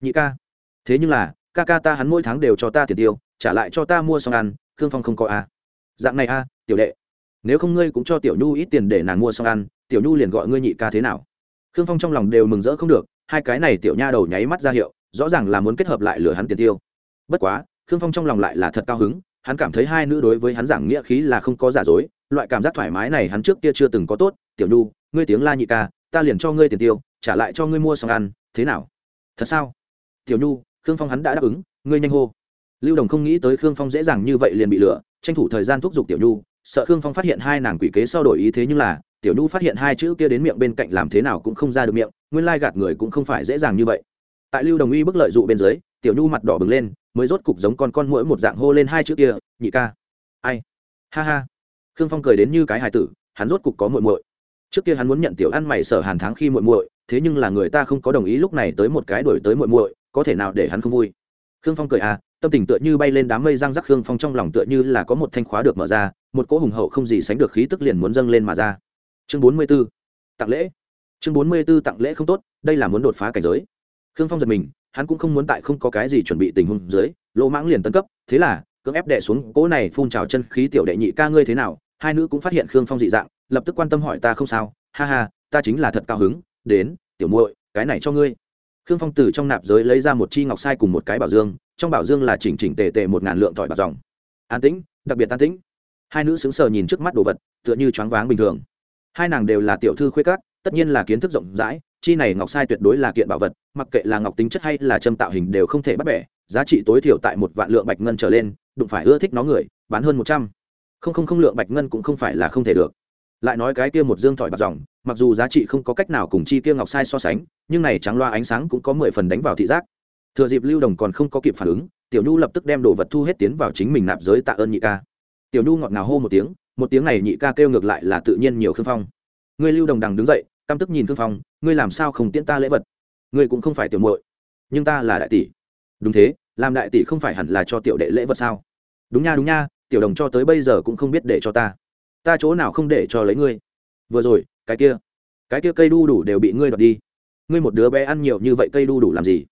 Nhị ca. Thế nhưng là ca ca ta hắn mỗi tháng đều cho ta tiền tiêu trả lại cho ta mua xong ăn khương phong không có a à. dạng này a à, tiểu đệ nếu không ngươi cũng cho tiểu nhu ít tiền để nàng mua xong ăn, tiểu nhu liền gọi ngươi nhị ca thế nào? Khương phong trong lòng đều mừng rỡ không được, hai cái này tiểu nha đầu nháy mắt ra hiệu, rõ ràng là muốn kết hợp lại lừa hắn tiền tiêu. Bất quá, khương phong trong lòng lại là thật cao hứng, hắn cảm thấy hai nữ đối với hắn giảng nghĩa khí là không có giả dối, loại cảm giác thoải mái này hắn trước kia chưa từng có tốt. Tiểu nhu, ngươi tiếng la nhị ca, ta liền cho ngươi tiền tiêu, trả lại cho ngươi mua xong ăn, thế nào? Thật sao? Tiểu nhu, khương phong hắn đã đáp ứng, ngươi nhanh hô. Lưu đồng không nghĩ tới khương phong dễ dàng như vậy liền bị lừa, tranh thủ thời gian thúc giục tiểu nhu sợ khương phong phát hiện hai nàng quỷ kế sau đổi ý thế nhưng là, tiểu nhu phát hiện hai chữ kia đến miệng bên cạnh làm thế nào cũng không ra được miệng, nguyên lai gạt người cũng không phải dễ dàng như vậy. Tại lưu đồng uy bức lợi dụ bên dưới, tiểu nhu mặt đỏ bừng lên, mới rốt cục giống con con mũi một dạng hô lên hai chữ kia, nhị ca. Ai? Ha ha. Khương phong cười đến như cái hài tử, hắn rốt cục có muội muội. Trước kia hắn muốn nhận tiểu ăn mày sở hàn tháng khi muội muội, thế nhưng là người ta không có đồng ý lúc này tới một cái đổi tới muội muội, có thể nào để hắn không vui? Khương phong cười à tâm tình tựa như bay lên đám mây răng rắc khương phong trong lòng tựa như là có một thanh khóa được mở ra, một cỗ hùng hậu không gì sánh được khí tức liền muốn dâng lên mà ra. Chương bốn mươi 44. tặng lễ. Chương bốn mươi 44 tặng lễ không tốt, đây là muốn đột phá cảnh giới. Khương phong giật mình, hắn cũng không muốn tại không có cái gì chuẩn bị tình huống dưới, lỗ mãng liền tấn cấp, thế là, cưỡng ép đệ xuống cỗ này phun trào chân khí tiểu đệ nhị ca ngươi thế nào, hai nữ cũng phát hiện khương phong dị dạng, lập tức quan tâm hỏi ta không sao, ha ha, ta chính là thật cao hứng, đến, tiểu muội, cái này cho ngươi khương phong từ trong nạp giới lấy ra một chi ngọc sai cùng một cái bảo dương, trong bảo dương là chỉnh chỉnh tề tề một ngàn lượng tỏi bạc dòng. An tĩnh, đặc biệt an tĩnh. Hai nữ sững sờ nhìn trước mắt đồ vật, tựa như choáng váng bình thường. Hai nàng đều là tiểu thư khuê cát tất nhiên là kiến thức rộng rãi, chi này ngọc sai tuyệt đối là kiện bảo vật, mặc kệ là ngọc tính chất hay là châm tạo hình đều không thể bắt bẻ, giá trị tối thiểu tại một vạn lượng bạch ngân trở lên, đụng phải ưa thích nó người, bán hơn một trăm. Không không không lượng bạch ngân cũng không phải là không thể được lại nói cái kia một dương thỏi bạc dòng, mặc dù giá trị không có cách nào cùng chi kia ngọc sai so sánh, nhưng này trắng loa ánh sáng cũng có mười phần đánh vào thị giác. Thừa dịp lưu đồng còn không có kịp phản ứng, tiểu nhu lập tức đem đồ vật thu hết tiến vào chính mình nạp giới tạ ơn nhị ca. Tiểu nhu ngọt ngào hô một tiếng một tiếng này nhị ca kêu ngược lại là tự nhiên nhiều khương phong. Ngươi lưu đồng đằng đứng dậy, căm tức nhìn khương phong, ngươi làm sao không tiễn ta lễ vật? Ngươi cũng không phải tiểu muội, nhưng ta là đại tỷ. Đúng thế, làm đại tỷ không phải hẳn là cho tiểu đệ lễ vật sao? Đúng nha đúng nha, tiểu đồng cho tới bây giờ cũng không biết để cho ta ta chỗ nào không để cho lấy ngươi? Vừa rồi, cái kia cái kia cây đu đủ đều bị ngươi đoạt đi. Ngươi một đứa bé ăn nhiều như vậy cây đu đủ làm gì?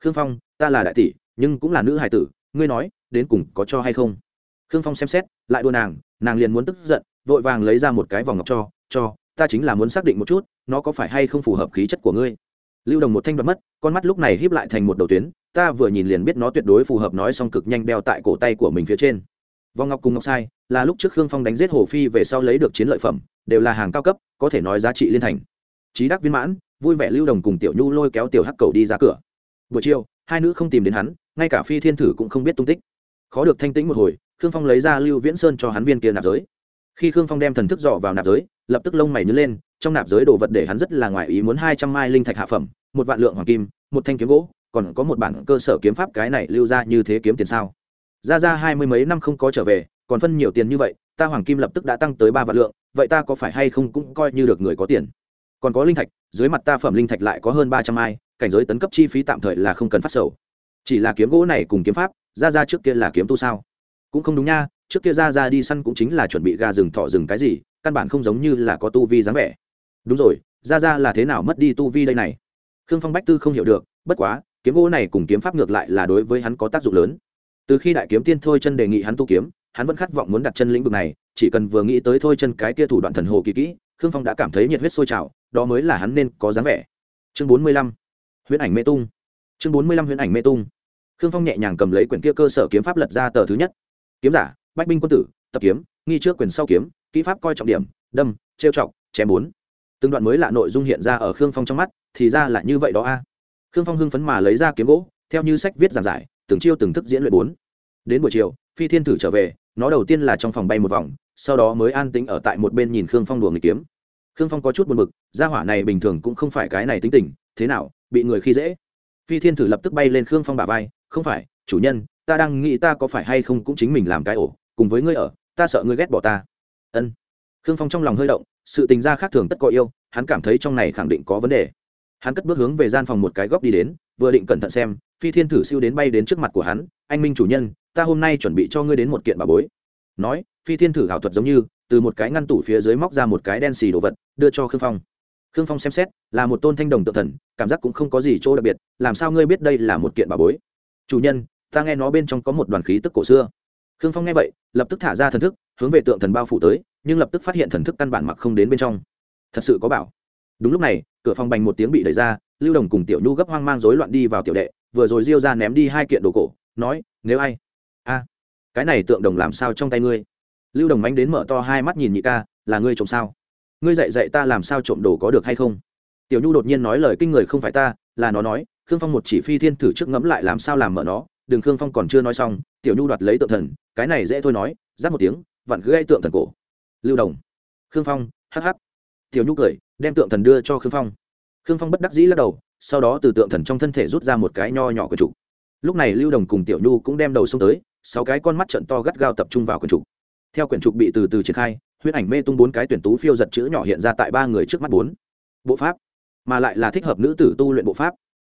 Khương phong, ta là đại tỷ, nhưng cũng là nữ hài tử, ngươi nói, đến cùng có cho hay không? Khương phong xem xét, lại đua nàng nàng liền muốn tức giận, vội vàng lấy ra một cái vòng ngọc cho cho, ta chính là muốn xác định một chút, nó có phải hay không phù hợp khí chất của ngươi? Lưu đồng một thanh đoạt mất, con mắt lúc này híp lại thành một đầu tuyến, ta vừa nhìn liền biết nó tuyệt đối phù hợp, nói xong cực nhanh đeo tại cổ tay của mình phía trên vòng ngọc cùng ngọc sai là lúc trước khương phong đánh giết hồ phi về sau lấy được chiến lợi phẩm, đều là hàng cao cấp, có thể nói giá trị liên thành. Trí đắc viên mãn, vui vẻ lưu đồng cùng tiểu nhu lôi kéo tiểu hắc cầu đi ra cửa. Buổi chiều, hai nữ không tìm đến hắn, ngay cả phi thiên thử cũng không biết tung tích. Khó được thanh tĩnh một hồi, khương phong lấy ra lưu viễn sơn cho hắn viên kia nạp giới. Khi khương phong đem thần thức dò vào nạp giới, lập tức lông mày nhớ lên, trong nạp giới đồ vật để hắn rất là ngoài ý muốn hai trăm mai linh thạch hạ phẩm, một vạn lượng hoàng kim, một thanh kiếm gỗ, còn có một bản cơ sở kiếm pháp cái này lưu ra như thế kiếm tiền sao? Ra ra hai mươi mấy năm không có trở về còn phân nhiều tiền như vậy ta hoàng kim lập tức đã tăng tới ba vạn lượng vậy ta có phải hay không cũng coi như được người có tiền. Còn có linh thạch dưới mặt ta phẩm linh thạch lại có hơn ba trăm ai, cảnh giới tấn cấp chi phí tạm thời là không cần phát sầu. Chỉ là kiếm gỗ này cùng kiếm pháp ra ra trước kia là kiếm tu sao? Cũng không đúng nha trước kia ra ra đi săn cũng chính là chuẩn bị gà rừng thọ rừng cái gì căn bản không giống như là có tu vi dáng vẻ. Đúng rồi ra ra là thế nào mất đi tu vi đây này? Khương phong bách tư không hiểu được bất quá kiếm gỗ này cùng kiếm pháp ngược lại là đối với hắn có tác dụng lớn từ khi đại kiếm tiên thôi chân đề nghị hắn tu kiếm, hắn vẫn khát vọng muốn đặt chân lĩnh vực này, chỉ cần vừa nghĩ tới thôi chân cái kia thủ đoạn thần hồ kỳ kỹ, khương phong đã cảm thấy nhiệt huyết sôi trào, đó mới là hắn nên có dáng vẻ. Chương bốn mươi lăm, huyễn ảnh mê tung. Chương bốn mươi lăm, huyễn ảnh mê tung. Khương phong nhẹ nhàng cầm lấy quyển kia cơ sở kiếm pháp lật ra tờ thứ nhất. Kiếm giả, bách binh quân tử, tập kiếm, nghi trước quyền sau kiếm, kỹ pháp coi trọng điểm, đâm, trêu chọc, chém bốn. Từng đoạn mới lạ nội dung hiện ra ở khương phong trong mắt, thì ra là như vậy đó a. Khương phong hưng phấn mà lấy ra kiếm gỗ, theo như sách viết giảng giải từng chiêu từng thức diễn luyện bốn. Đến buổi chiều, phi thiên thử trở về, nó đầu tiên là trong phòng bay một vòng, sau đó mới an tĩnh ở tại một bên nhìn khương phong đùa người kiếm. Khương phong có chút buồn bực, gia hỏa này bình thường cũng không phải cái này tính tình, thế nào, bị người khi dễ. Phi thiên thử lập tức bay lên khương phong bả vai, không phải, chủ nhân, ta đang nghĩ ta có phải hay không cũng chính mình làm cái ổ, cùng với ngươi ở, ta sợ ngươi ghét bỏ ta. Ân. Khương phong trong lòng hơi động, sự tình gia khác thường tất có yêu, hắn cảm thấy trong này khẳng định có vấn đề. Hắn cất bước hướng về gian phòng một cái góc đi đến vừa định cẩn thận xem, phi thiên thử siêu đến bay đến trước mặt của hắn, anh minh chủ nhân, ta hôm nay chuẩn bị cho ngươi đến một kiện bà bối. Nói, phi thiên thử ảo thuật giống như, từ một cái ngăn tủ phía dưới móc ra một cái đen xì đồ vật, đưa cho khương phong. Khương phong xem xét, là một tôn thanh đồng tự thần, cảm giác cũng không có gì chỗ đặc biệt, làm sao ngươi biết đây là một kiện bà bối? Chủ nhân, ta nghe nó bên trong có một đoàn khí tức cổ xưa. Khương phong nghe vậy, lập tức thả ra thần thức, hướng về tượng thần bao phủ tới, nhưng lập tức phát hiện thần thức căn bản mặc không đến bên trong. Thật sự có bảo. Đúng lúc này, cửa phòng bành một tiếng bị đẩy ra lưu đồng cùng tiểu nhu gấp hoang mang rối loạn đi vào tiểu đệ, vừa rồi diêu ra ném đi hai kiện đồ cổ, nói, nếu ai? A, cái này tượng đồng làm sao trong tay ngươi? Lưu đồng mánh đến mở to hai mắt nhìn nhị ca, là ngươi trộm sao? Ngươi dạy dạy ta làm sao trộm đồ có được hay không? Tiểu nhu đột nhiên nói lời kinh người, không phải ta, là nó nói, khương phong một chỉ phi thiên thử trước ngẫm lại làm sao làm mở nó, đừng khương phong còn chưa nói xong, tiểu nhu đoạt lấy tượng thần, cái này dễ thôi nói giáp một tiếng, vặn cứ gây tượng thần cổ. Lưu đồng, khương phong, hắc hắc. Tiểu nhu cười, đem tượng thần đưa cho khương phong khương phong bất đắc dĩ lắc đầu, sau đó từ tượng thần trong thân thể rút ra một cái nho nhỏ của trục. Lúc này lưu đồng cùng tiểu nhu cũng đem đầu xông tới, sáu cái con mắt trận to gắt gao tập trung vào quyển trục. Theo quyển trục bị từ từ triển khai, huyết ảnh mê tung bốn cái tuyển tú phiêu giật chữ nhỏ hiện ra tại ba người trước mắt bốn. Bộ pháp, mà lại là thích hợp nữ tử tu luyện bộ pháp.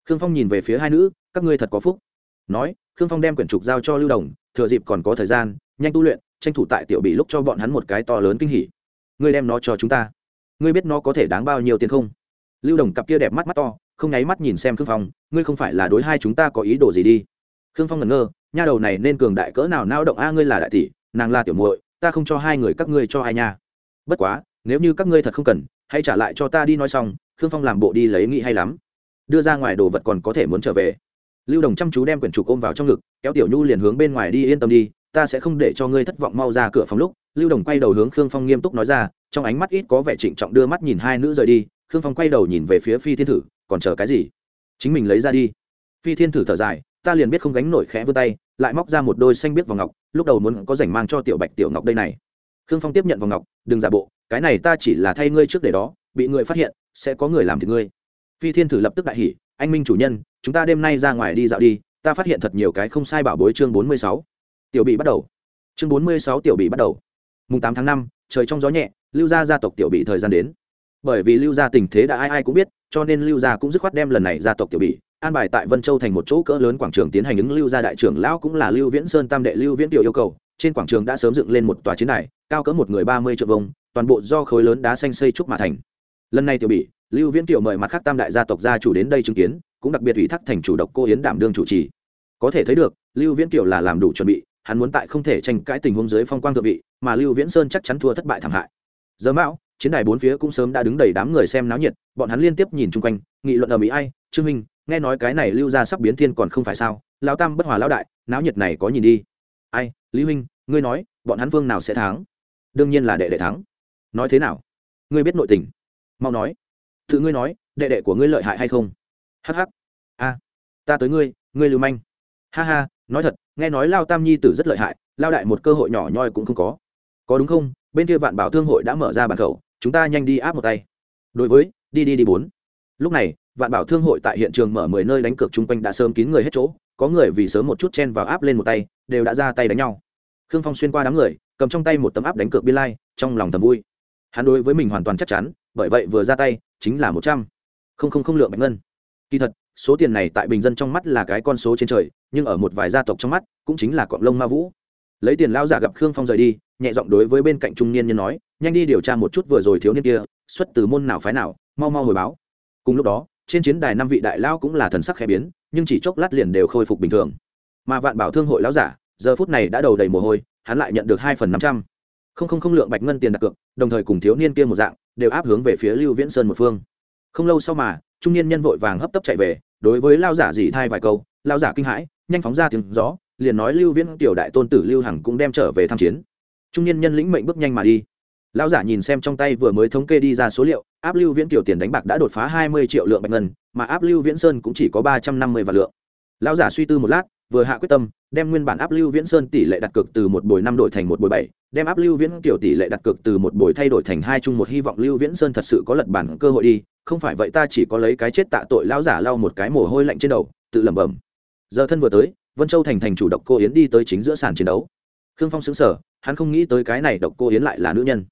Khương phong nhìn về phía hai nữ, các ngươi thật có phúc. Nói, khương phong đem quyển trục giao cho lưu đồng, thừa dịp còn có thời gian, nhanh tu luyện, tranh thủ tại tiểu bị lúc cho bọn hắn một cái to lớn kinh hỉ. Ngươi đem nó cho chúng ta. Ngươi biết nó có thể đáng bao nhiêu tiền không? Lưu đồng cặp kia đẹp mắt mắt to, không nháy mắt nhìn xem khương phong, ngươi không phải là đối hai chúng ta có ý đồ gì đi. Khương phong ngẩn ngơ, nha đầu này nên cường đại cỡ nào nao động a, ngươi là đại tỷ, nàng là tiểu muội, ta không cho hai người các ngươi cho ai nha. Bất quá, nếu như các ngươi thật không cần, hãy trả lại cho ta đi nói xong, khương phong làm bộ đi lấy nghĩ hay lắm. Đưa ra ngoài đồ vật còn có thể muốn trở về. Lưu đồng chăm chú đem quyển trục ôm vào trong ngực, kéo tiểu nhu liền hướng bên ngoài đi yên tâm đi, ta sẽ không để cho ngươi thất vọng mau ra cửa phòng lúc. Lưu đồng quay đầu hướng khương phong nghiêm túc nói ra, trong ánh mắt ít có vẻ trịnh trọng đưa mắt nhìn hai nữ rời đi khương phong quay đầu nhìn về phía phi thiên thử, còn chờ cái gì? Chính mình lấy ra đi. Phi thiên thử thở dài, ta liền biết không gánh nổi khẽ vươn tay, lại móc ra một đôi xanh biết vào ngọc, lúc đầu muốn có rảnh mang cho tiểu bạch tiểu ngọc đây này. Khương phong tiếp nhận vào ngọc, đừng giả bộ, cái này ta chỉ là thay ngươi trước để đó, bị người phát hiện, sẽ có người làm thì ngươi. Phi thiên thử lập tức đại hỉ, anh minh chủ nhân, chúng ta đêm nay ra ngoài đi dạo đi, ta phát hiện thật nhiều cái không sai bảo bối chương bốn mươi sáu. Tiểu bị bắt đầu. Chương bốn mươi sáu tiểu bị bắt đầu. Mùng tám tháng năm, trời trong gió nhẹ, lưu gia gia tộc tiểu bị thời gian đến bởi vì lưu gia tình thế đã ai ai cũng biết, cho nên lưu gia cũng dứt khoát đem lần này gia tộc tiểu bỉ, an bài tại vân châu thành một chỗ cỡ lớn quảng trường tiến hành ứng lưu gia đại trưởng lão cũng là lưu viễn sơn tam đệ lưu viễn tiểu yêu cầu. Trên quảng trường đã sớm dựng lên một tòa chiến đài, cao cỡ một người ba mươi triệu vông toàn bộ do khối lớn đá xanh xây trúc mà thành. Lần này tiểu bỉ, lưu viễn tiểu mời mặt khác tam đại gia tộc gia chủ đến đây chứng kiến, cũng đặc biệt ủy thác thành chủ độc cô yến đảm đương chủ trì. Có thể thấy được, lưu viễn tiểu là làm đủ chuẩn bị, hắn muốn tại không thể tranh cãi tình huống dưới phong quang thượng vị, mà lưu viễn sơn chắc chắn thua thất bại thảm hại. Giờ mão chiến đài bốn phía cũng sớm đã đứng đầy đám người xem náo nhiệt, bọn hắn liên tiếp nhìn chung quanh, nghị luận ở mỹ ai, trương minh, nghe nói cái này lưu ra sắp biến thiên còn không phải sao? Lao tam bất hòa lao đại, náo nhiệt này có nhìn đi. Ai, lý huynh, ngươi nói, bọn hắn vương nào sẽ thắng? Đương nhiên là đệ đệ thắng. Nói thế nào? Ngươi biết nội tình. Mau nói. Tự ngươi nói, đệ đệ của ngươi lợi hại hay không? Hh a, ta tới ngươi ngươi lưu manh. Ha ha, nói thật, nghe nói lao tam nhi tử rất lợi hại, lao đại một cơ hội nhỏ nhoi cũng không có. Có đúng không? Bên kia vạn bảo thương hội đã mở ra bàn khẩu chúng ta nhanh đi áp một tay. Đối với, đi đi đi bốn. Lúc này, vạn bảo thương hội tại hiện trường mở mười nơi đánh cược chung quanh đã sớm kín người hết chỗ, có người vì sớm một chút chen vào áp lên một tay, đều đã ra tay đánh nhau. Khương phong xuyên qua đám người, cầm trong tay một tấm áp đánh cược biên lai, trong lòng thầm vui. Hắn đối với mình hoàn toàn chắc chắn, bởi vậy vừa ra tay, chính là một trăm. Không không không lượng bạch ngân. Kỳ thật, số tiền này tại bình dân trong mắt là cái con số trên trời, nhưng ở một vài gia tộc trong mắt, cũng chính là cọng lông ma vũ. Lấy tiền lao giả gặp khương phong rời đi, nhẹ giọng đối với bên cạnh trung niên nhân nói nhanh đi điều tra một chút vừa rồi thiếu niên kia, xuất từ môn nào phái nào, mau mau hồi báo. Cùng lúc đó, trên chiến đài năm vị đại lao cũng là thần sắc khẽ biến, nhưng chỉ chốc lát liền đều khôi phục bình thường. Mà vạn bảo thương hội lão giả, giờ phút này đã đầu đầy mồ hôi, hắn lại nhận được hai phần năm trăm. Không không không lượng bạch ngân tiền đặt cược, đồng thời cùng thiếu niên kia một dạng, đều áp hướng về phía lưu viễn sơn một phương. Không lâu sau mà, trung niên nhân vội vàng hấp tấp chạy về, đối với lao giả dì thai vài câu lao giả kinh hãi, nhanh phóng ra tiếng gió, liền nói lưu viễn tiểu đại tôn tử lưu hằng cũng đem trở về tham chiến. Trung niên nhân lĩnh mệnh bước nhanh mà đi. Lão giả nhìn xem trong tay vừa mới thống kê đi ra số liệu, áp lưu viễn kiểu tiền đánh bạc đã đột phá hai mươi triệu lượng bạch ngân, mà áp lưu viễn sơn cũng chỉ có ba trăm năm mươi vạn lượng. Lão giả suy tư một lát, vừa hạ quyết tâm, đem nguyên bản áp lưu viễn sơn tỷ lệ đặt cược từ một bồi năm đổi thành một bồi bảy, đem áp lưu viễn kiểu tỷ lệ đặt cược từ một bồi thay đổi thành hai chung một hy vọng lưu viễn sơn thật sự có lật bản cơ hội đi, không phải vậy ta chỉ có lấy cái chết tạ tội Lão giả lau một cái mồ hôi lạnh trên đầu, tự lẩm bẩm. Giờ thân vừa tới, vân châu thành thành chủ độc cô yến đi tới chính giữa sàn chiến đấu. Khương phong xứng sở hắn không nghĩ tới cái này độc cô yến lại là nữ nhân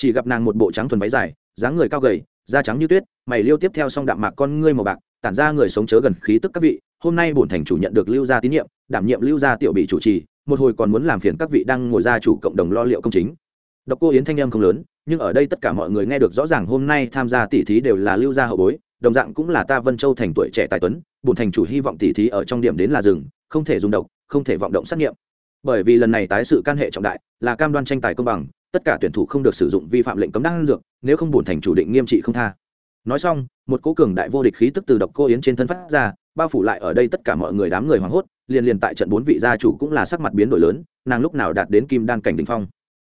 chỉ gặp nàng một bộ trắng thuần váy dài, dáng người cao gầy, da trắng như tuyết, mày liêu tiếp theo song đạm mạc con ngươi màu bạc, tản ra người sống chớ gần khí tức các vị, hôm nay bổn thành chủ nhận được lưu gia tín nhiệm, đảm nhiệm lưu gia tiểu bị chủ trì, một hồi còn muốn làm phiền các vị đang ngồi ra chủ cộng đồng lo liệu công chính. Độc cô yến thanh em không lớn, nhưng ở đây tất cả mọi người nghe được rõ ràng hôm nay tham gia tỷ thí đều là lưu gia hậu bối, đồng dạng cũng là ta vân châu thành tuổi trẻ tài tuấn, bổn thành chủ hy vọng tỷ thí ở trong điểm đến là rừng không thể dùng độc, không thể vọng động xét nghiệm. Bởi vì lần này tái sự can hệ trọng đại, là cam đoan tranh tài công bằng tất cả tuyển thủ không được sử dụng vi phạm lệnh cấm đan dược, nếu không bổn thành chủ định nghiêm trị không tha. Nói xong, một cố cường đại vô địch khí tức từ độc cô yến trên thân phát ra, bao phủ lại ở đây tất cả mọi người đám người hoảng hốt, liền liền tại trận bốn vị gia chủ cũng là sắc mặt biến đổi lớn, nàng lúc nào đạt đến kim đan cảnh đ ỉ n h phong.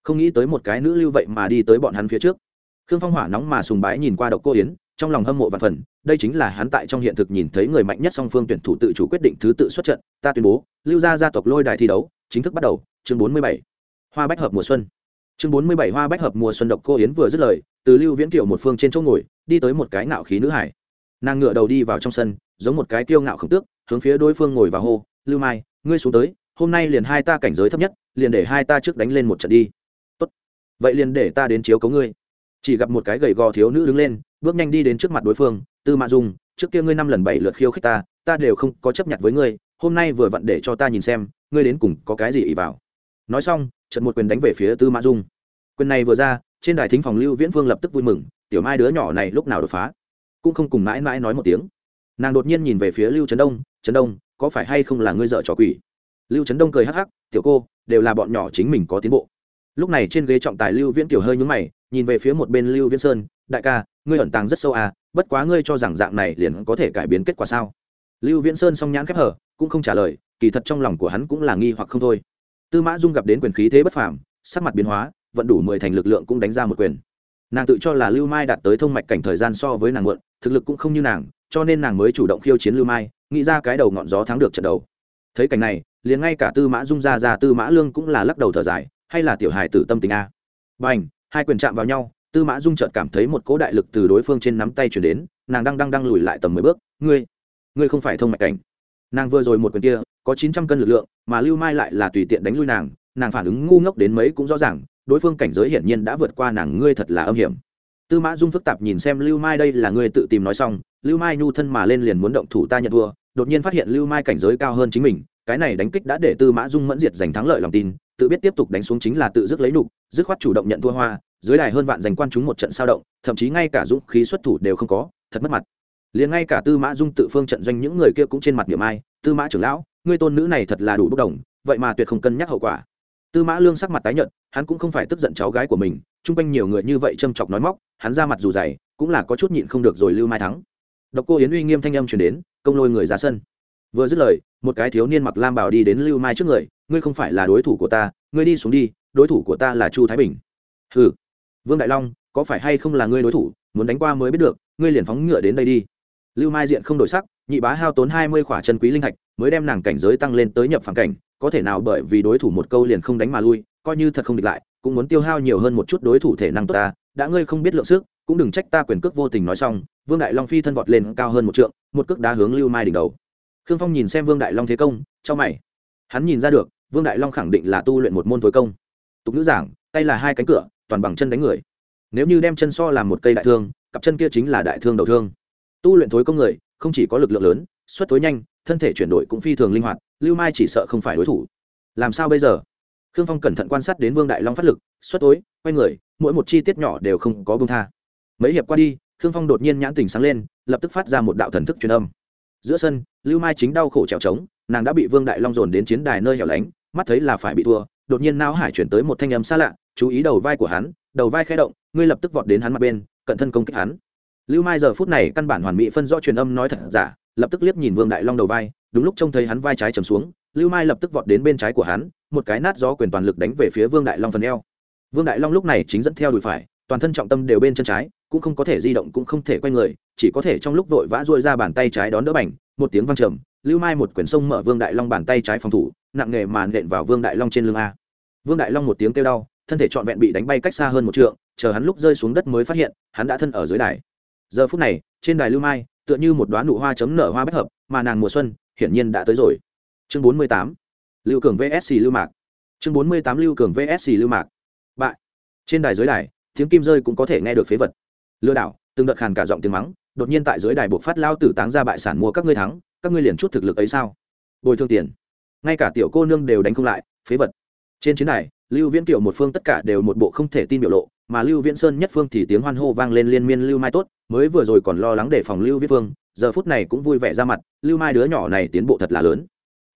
Không nghĩ tới một cái nữ lưu vậy mà đi tới bọn hắn phía trước. Khương phong hỏa nóng mà sùng bái nhìn qua độc cô yến, trong lòng hâm mộ và phần, đây chính là hắn tại trong hiện thực nhìn thấy người mạnh nhất song phương tuyển thủ tự chủ quyết định thứ tự xuất trận, ta tuyên bố, lưu gia gia tộc lôi đài thi đấu, chính thức bắt đầu, chương bốn mươi bảy. Hoa bách hợp mùa xuân chương bốn mươi bảy hoa bách hợp mùa xuân độc cô yến vừa dứt lời, từ lưu viễn kiểu một phương trên chỗ ngồi, đi tới một cái ngạo khí nữ hải. Nàng ngựa đầu đi vào trong sân, giống một cái kiêu ngạo khổng tước, hướng phía đối phương ngồi vào hô, lưu mai, ngươi xuống tới, hôm nay liền hai ta cảnh giới thấp nhất, liền để hai ta trước đánh lên một trận đi. Tốt, vậy liền để ta đến chiếu cấu ngươi. Chỉ gặp một cái gầy gò thiếu nữ đứng lên, bước nhanh đi đến trước mặt đối phương, tư mạ dung, trước kia ngươi năm lần bảy lượt khiêu khích ta ta đều không có chấp nhận với ngươi, hôm nay vừa vặn để cho ta nhìn xem, ngươi đến cùng có cái gì ý vào. Nói xong trận một quyền đánh về phía tư mã dung. Quyền này vừa ra, trên đài thính phòng lưu viễn vương lập tức vui mừng, tiểu mai đứa nhỏ này lúc nào đột phá? Cũng không cùng mãi mãi nói một tiếng. Nàng đột nhiên nhìn về phía lưu trấn đông trấn đông, có phải hay không là ngươi dợ trò quỷ? Lưu trấn đông cười hắc hắc, tiểu cô, đều là bọn nhỏ chính mình có tiến bộ. Lúc này trên ghế trọng tài lưu viễn tiểu hơi nhúng mày, nhìn về phía một bên lưu viễn sơn, đại ca, ngươi ẩn tàng rất sâu à bất quá ngươi cho rằng dạng này liền có thể cải biến kết quả sao? Lưu viễn sơn song nhãn khép hở, cũng không trả lời, kỳ thật trong lòng của hắn cũng là nghi hoặc không thôi tư mã dung gặp đến quyền khí thế bất phàm, sắc mặt biến hóa, vận đủ mười thành lực lượng cũng đánh ra một quyền. Nàng tự cho là lưu mai đạt tới thông mạch cảnh thời gian so với nàng muộn, thực lực cũng không như nàng, cho nên nàng mới chủ động khiêu chiến lưu mai, nghĩ ra cái đầu ngọn gió thắng được trận đầu. Thấy cảnh này, liền ngay cả tư mã dung ra ra tư mã lương cũng là lắc đầu thở dài, hay là tiểu hài tử tâm tình a? B à n h hai quyền chạm vào nhau, tư mã dung chợt cảm thấy một cỗ đại lực từ đối phương trên nắm tay chuyển đến, nàng đang đang đang lùi lại tầm mười bước. Ngươi ngươi không phải thông mạch cảnh nàng vừa rồi một quyền kia, có chín trăm cân lực lượng, mà lưu mai lại là tùy tiện đánh lui nàng nàng phản ứng ngu ngốc đến mấy cũng rõ ràng, đối phương cảnh giới hiển nhiên đã vượt qua nàng, ngươi thật là âm hiểm. Tư mã dung phức tạp nhìn xem lưu mai đây là ngươi tự tìm nói xong, lưu mai nhu thân mà lên liền muốn động thủ ta nhận thua, đột nhiên phát hiện lưu mai cảnh giới cao hơn chính mình, cái này đánh kích đã để tư mã dung mẫn diệt giành thắng lợi lòng tin, tự biết tiếp tục đánh xuống chính là tự dứt lấy nục dứt khoát chủ động nhận thua hoa, dưới đài hơn vạn giành quan chúng một trận sao động, thậm chí ngay cả dũng khí xuất thủ đều không có, thật mất mặt liền ngay cả tư mã dung tự phương trận doanh những người kia cũng trên mặt điểm ai, tư mã trưởng lão, ngươi tôn nữ này thật là đủ bốc đồng, vậy mà tuyệt không cân nhắc hậu quả. Tư mã lương sắc mặt tái nhợt, hắn cũng không phải tức giận cháu gái của mình, chung quanh nhiều người như vậy châm chọc nói móc, hắn ra mặt dù dày, cũng là có chút nhịn không được rồi lưu mai thắng. Độc cô yến uy nghiêm thanh âm chuyển đến, công lôi người ra sân. Vừa dứt lời, một cái thiếu niên mặc lam bảo đi đến lưu mai trước người, ngươi không phải là đối thủ của ta, ngươi đi xuống đi, đối thủ của ta là chu thái bình. Ừ vương đại long, có phải hay không là ngươi đối thủ, muốn đánh qua mới biết được, ngươi liền phóng ngựa đến đây đi lưu mai diện không đổi sắc, nhị bá hao tốn hai mươi khỏa chân quý linh thạch, mới đem nàng cảnh giới tăng lên tới nhập phản cảnh, có thể nào bởi vì đối thủ một câu liền không đánh mà lui, coi như thật không địch lại, cũng muốn tiêu hao nhiều hơn một chút đối thủ thể năng tốt ta. Đã ngươi không biết lượng sức, cũng đừng trách ta quyền cước vô tình nói xong, vương đại long phi thân vọt lên cao hơn một trượng, một cước đá hướng lưu mai đỉnh đầu. Khương phong nhìn xem vương đại long thế công trong mày. Hắn nhìn ra được, vương đại long khẳng định là tu luyện một môn tối công. Tục ngữ giảng, tay là hai cánh cửa, toàn bằng chân đánh người. Nếu như đem chân so làm một cây đại thương, cặp chân kia chính là đại thương đầu thương tu luyện thối công người, không chỉ có lực lượng lớn, xuất tối nhanh, thân thể chuyển đổi cũng phi thường linh hoạt, lưu mai chỉ sợ không phải đối thủ. Làm sao bây giờ? Khương phong cẩn thận quan sát đến vương đại long phát lực, xuất tối quay người, mỗi một chi tiết nhỏ đều không có bông tha. Mấy hiệp qua đi, khương phong đột nhiên nhãn tình sáng lên, lập tức phát ra một đạo thần thức truyền âm. Giữa sân, lưu mai chính đau khổ trèo trống, nàng đã bị vương đại long dồn đến chiến đài nơi hẻo lánh, mắt thấy là phải bị thua, đột nhiên não hải chuyển tới một thanh âm xa lạ, chú ý đầu vai của hắn, đầu vai khẽ động, ngươi lập tức vọt đến hắn mặt bên cận thân công kích hắn lưu mai giờ phút này căn bản hoàn mỹ phân rõ truyền âm nói thật giả, lập tức liếc nhìn vương đại long đầu vai, đúng lúc trông thấy hắn vai trái trầm xuống, lưu mai lập tức vọt đến bên trái của hắn, một cái nát gió quyền toàn lực đánh về phía vương đại long phần eo. Vương đại long lúc này chính dẫn theo đùi phải, toàn thân trọng tâm đều bên chân trái, cũng không có thể di động cũng không thể quay người, chỉ có thể trong lúc vội vã dội ra bàn tay trái đón đỡ bành, một tiếng văng trầm, lưu mai một quyển sông mở vương đại long bàn tay trái phòng thủ, nặng nghề màn nện vào vương đại long trên lưng a. Vương đại long một tiếng kêu đau, thân thể trọn vẹn bị đánh bay cách xa hơn một trượng, chờ hắn lúc rơi xuống đất mới phát hiện, hắn đã thân ở dưới đài giờ phút này, trên đài lưu mai, tựa như một đoán nụ hoa chấm nở hoa bất hợp, mà nàng mùa xuân, hiển nhiên đã tới rồi. Chương bốn mươi tám, lưu cường vsc lưu mạc. Chương bốn mươi tám, lưu cường vsc lưu mạc. Bại. Trên đài dưới đài, tiếng kim rơi cũng có thể nghe được phế vật. Lừa đảo, từng đợt khàn cả giọng tiếng mắng, đột nhiên tại dưới đài buộc phát lao tử táng ra bại sản mua các ngươi thắng, các ngươi liền chút thực lực ấy sao? Bồi thương tiền. Ngay cả tiểu cô nương đều đánh không lại, phế vật. Trên chiến đài, lưu viễn tiểu một phương tất cả đều một bộ không thể tin biểu lộ mà lưu viễn sơn nhất phương thì tiếng hoan hô vang lên liên miên lưu mai tốt, mới vừa rồi còn lo lắng để phòng lưu viễn phương, giờ phút này cũng vui vẻ ra mặt, lưu mai đứa nhỏ này tiến bộ thật là lớn.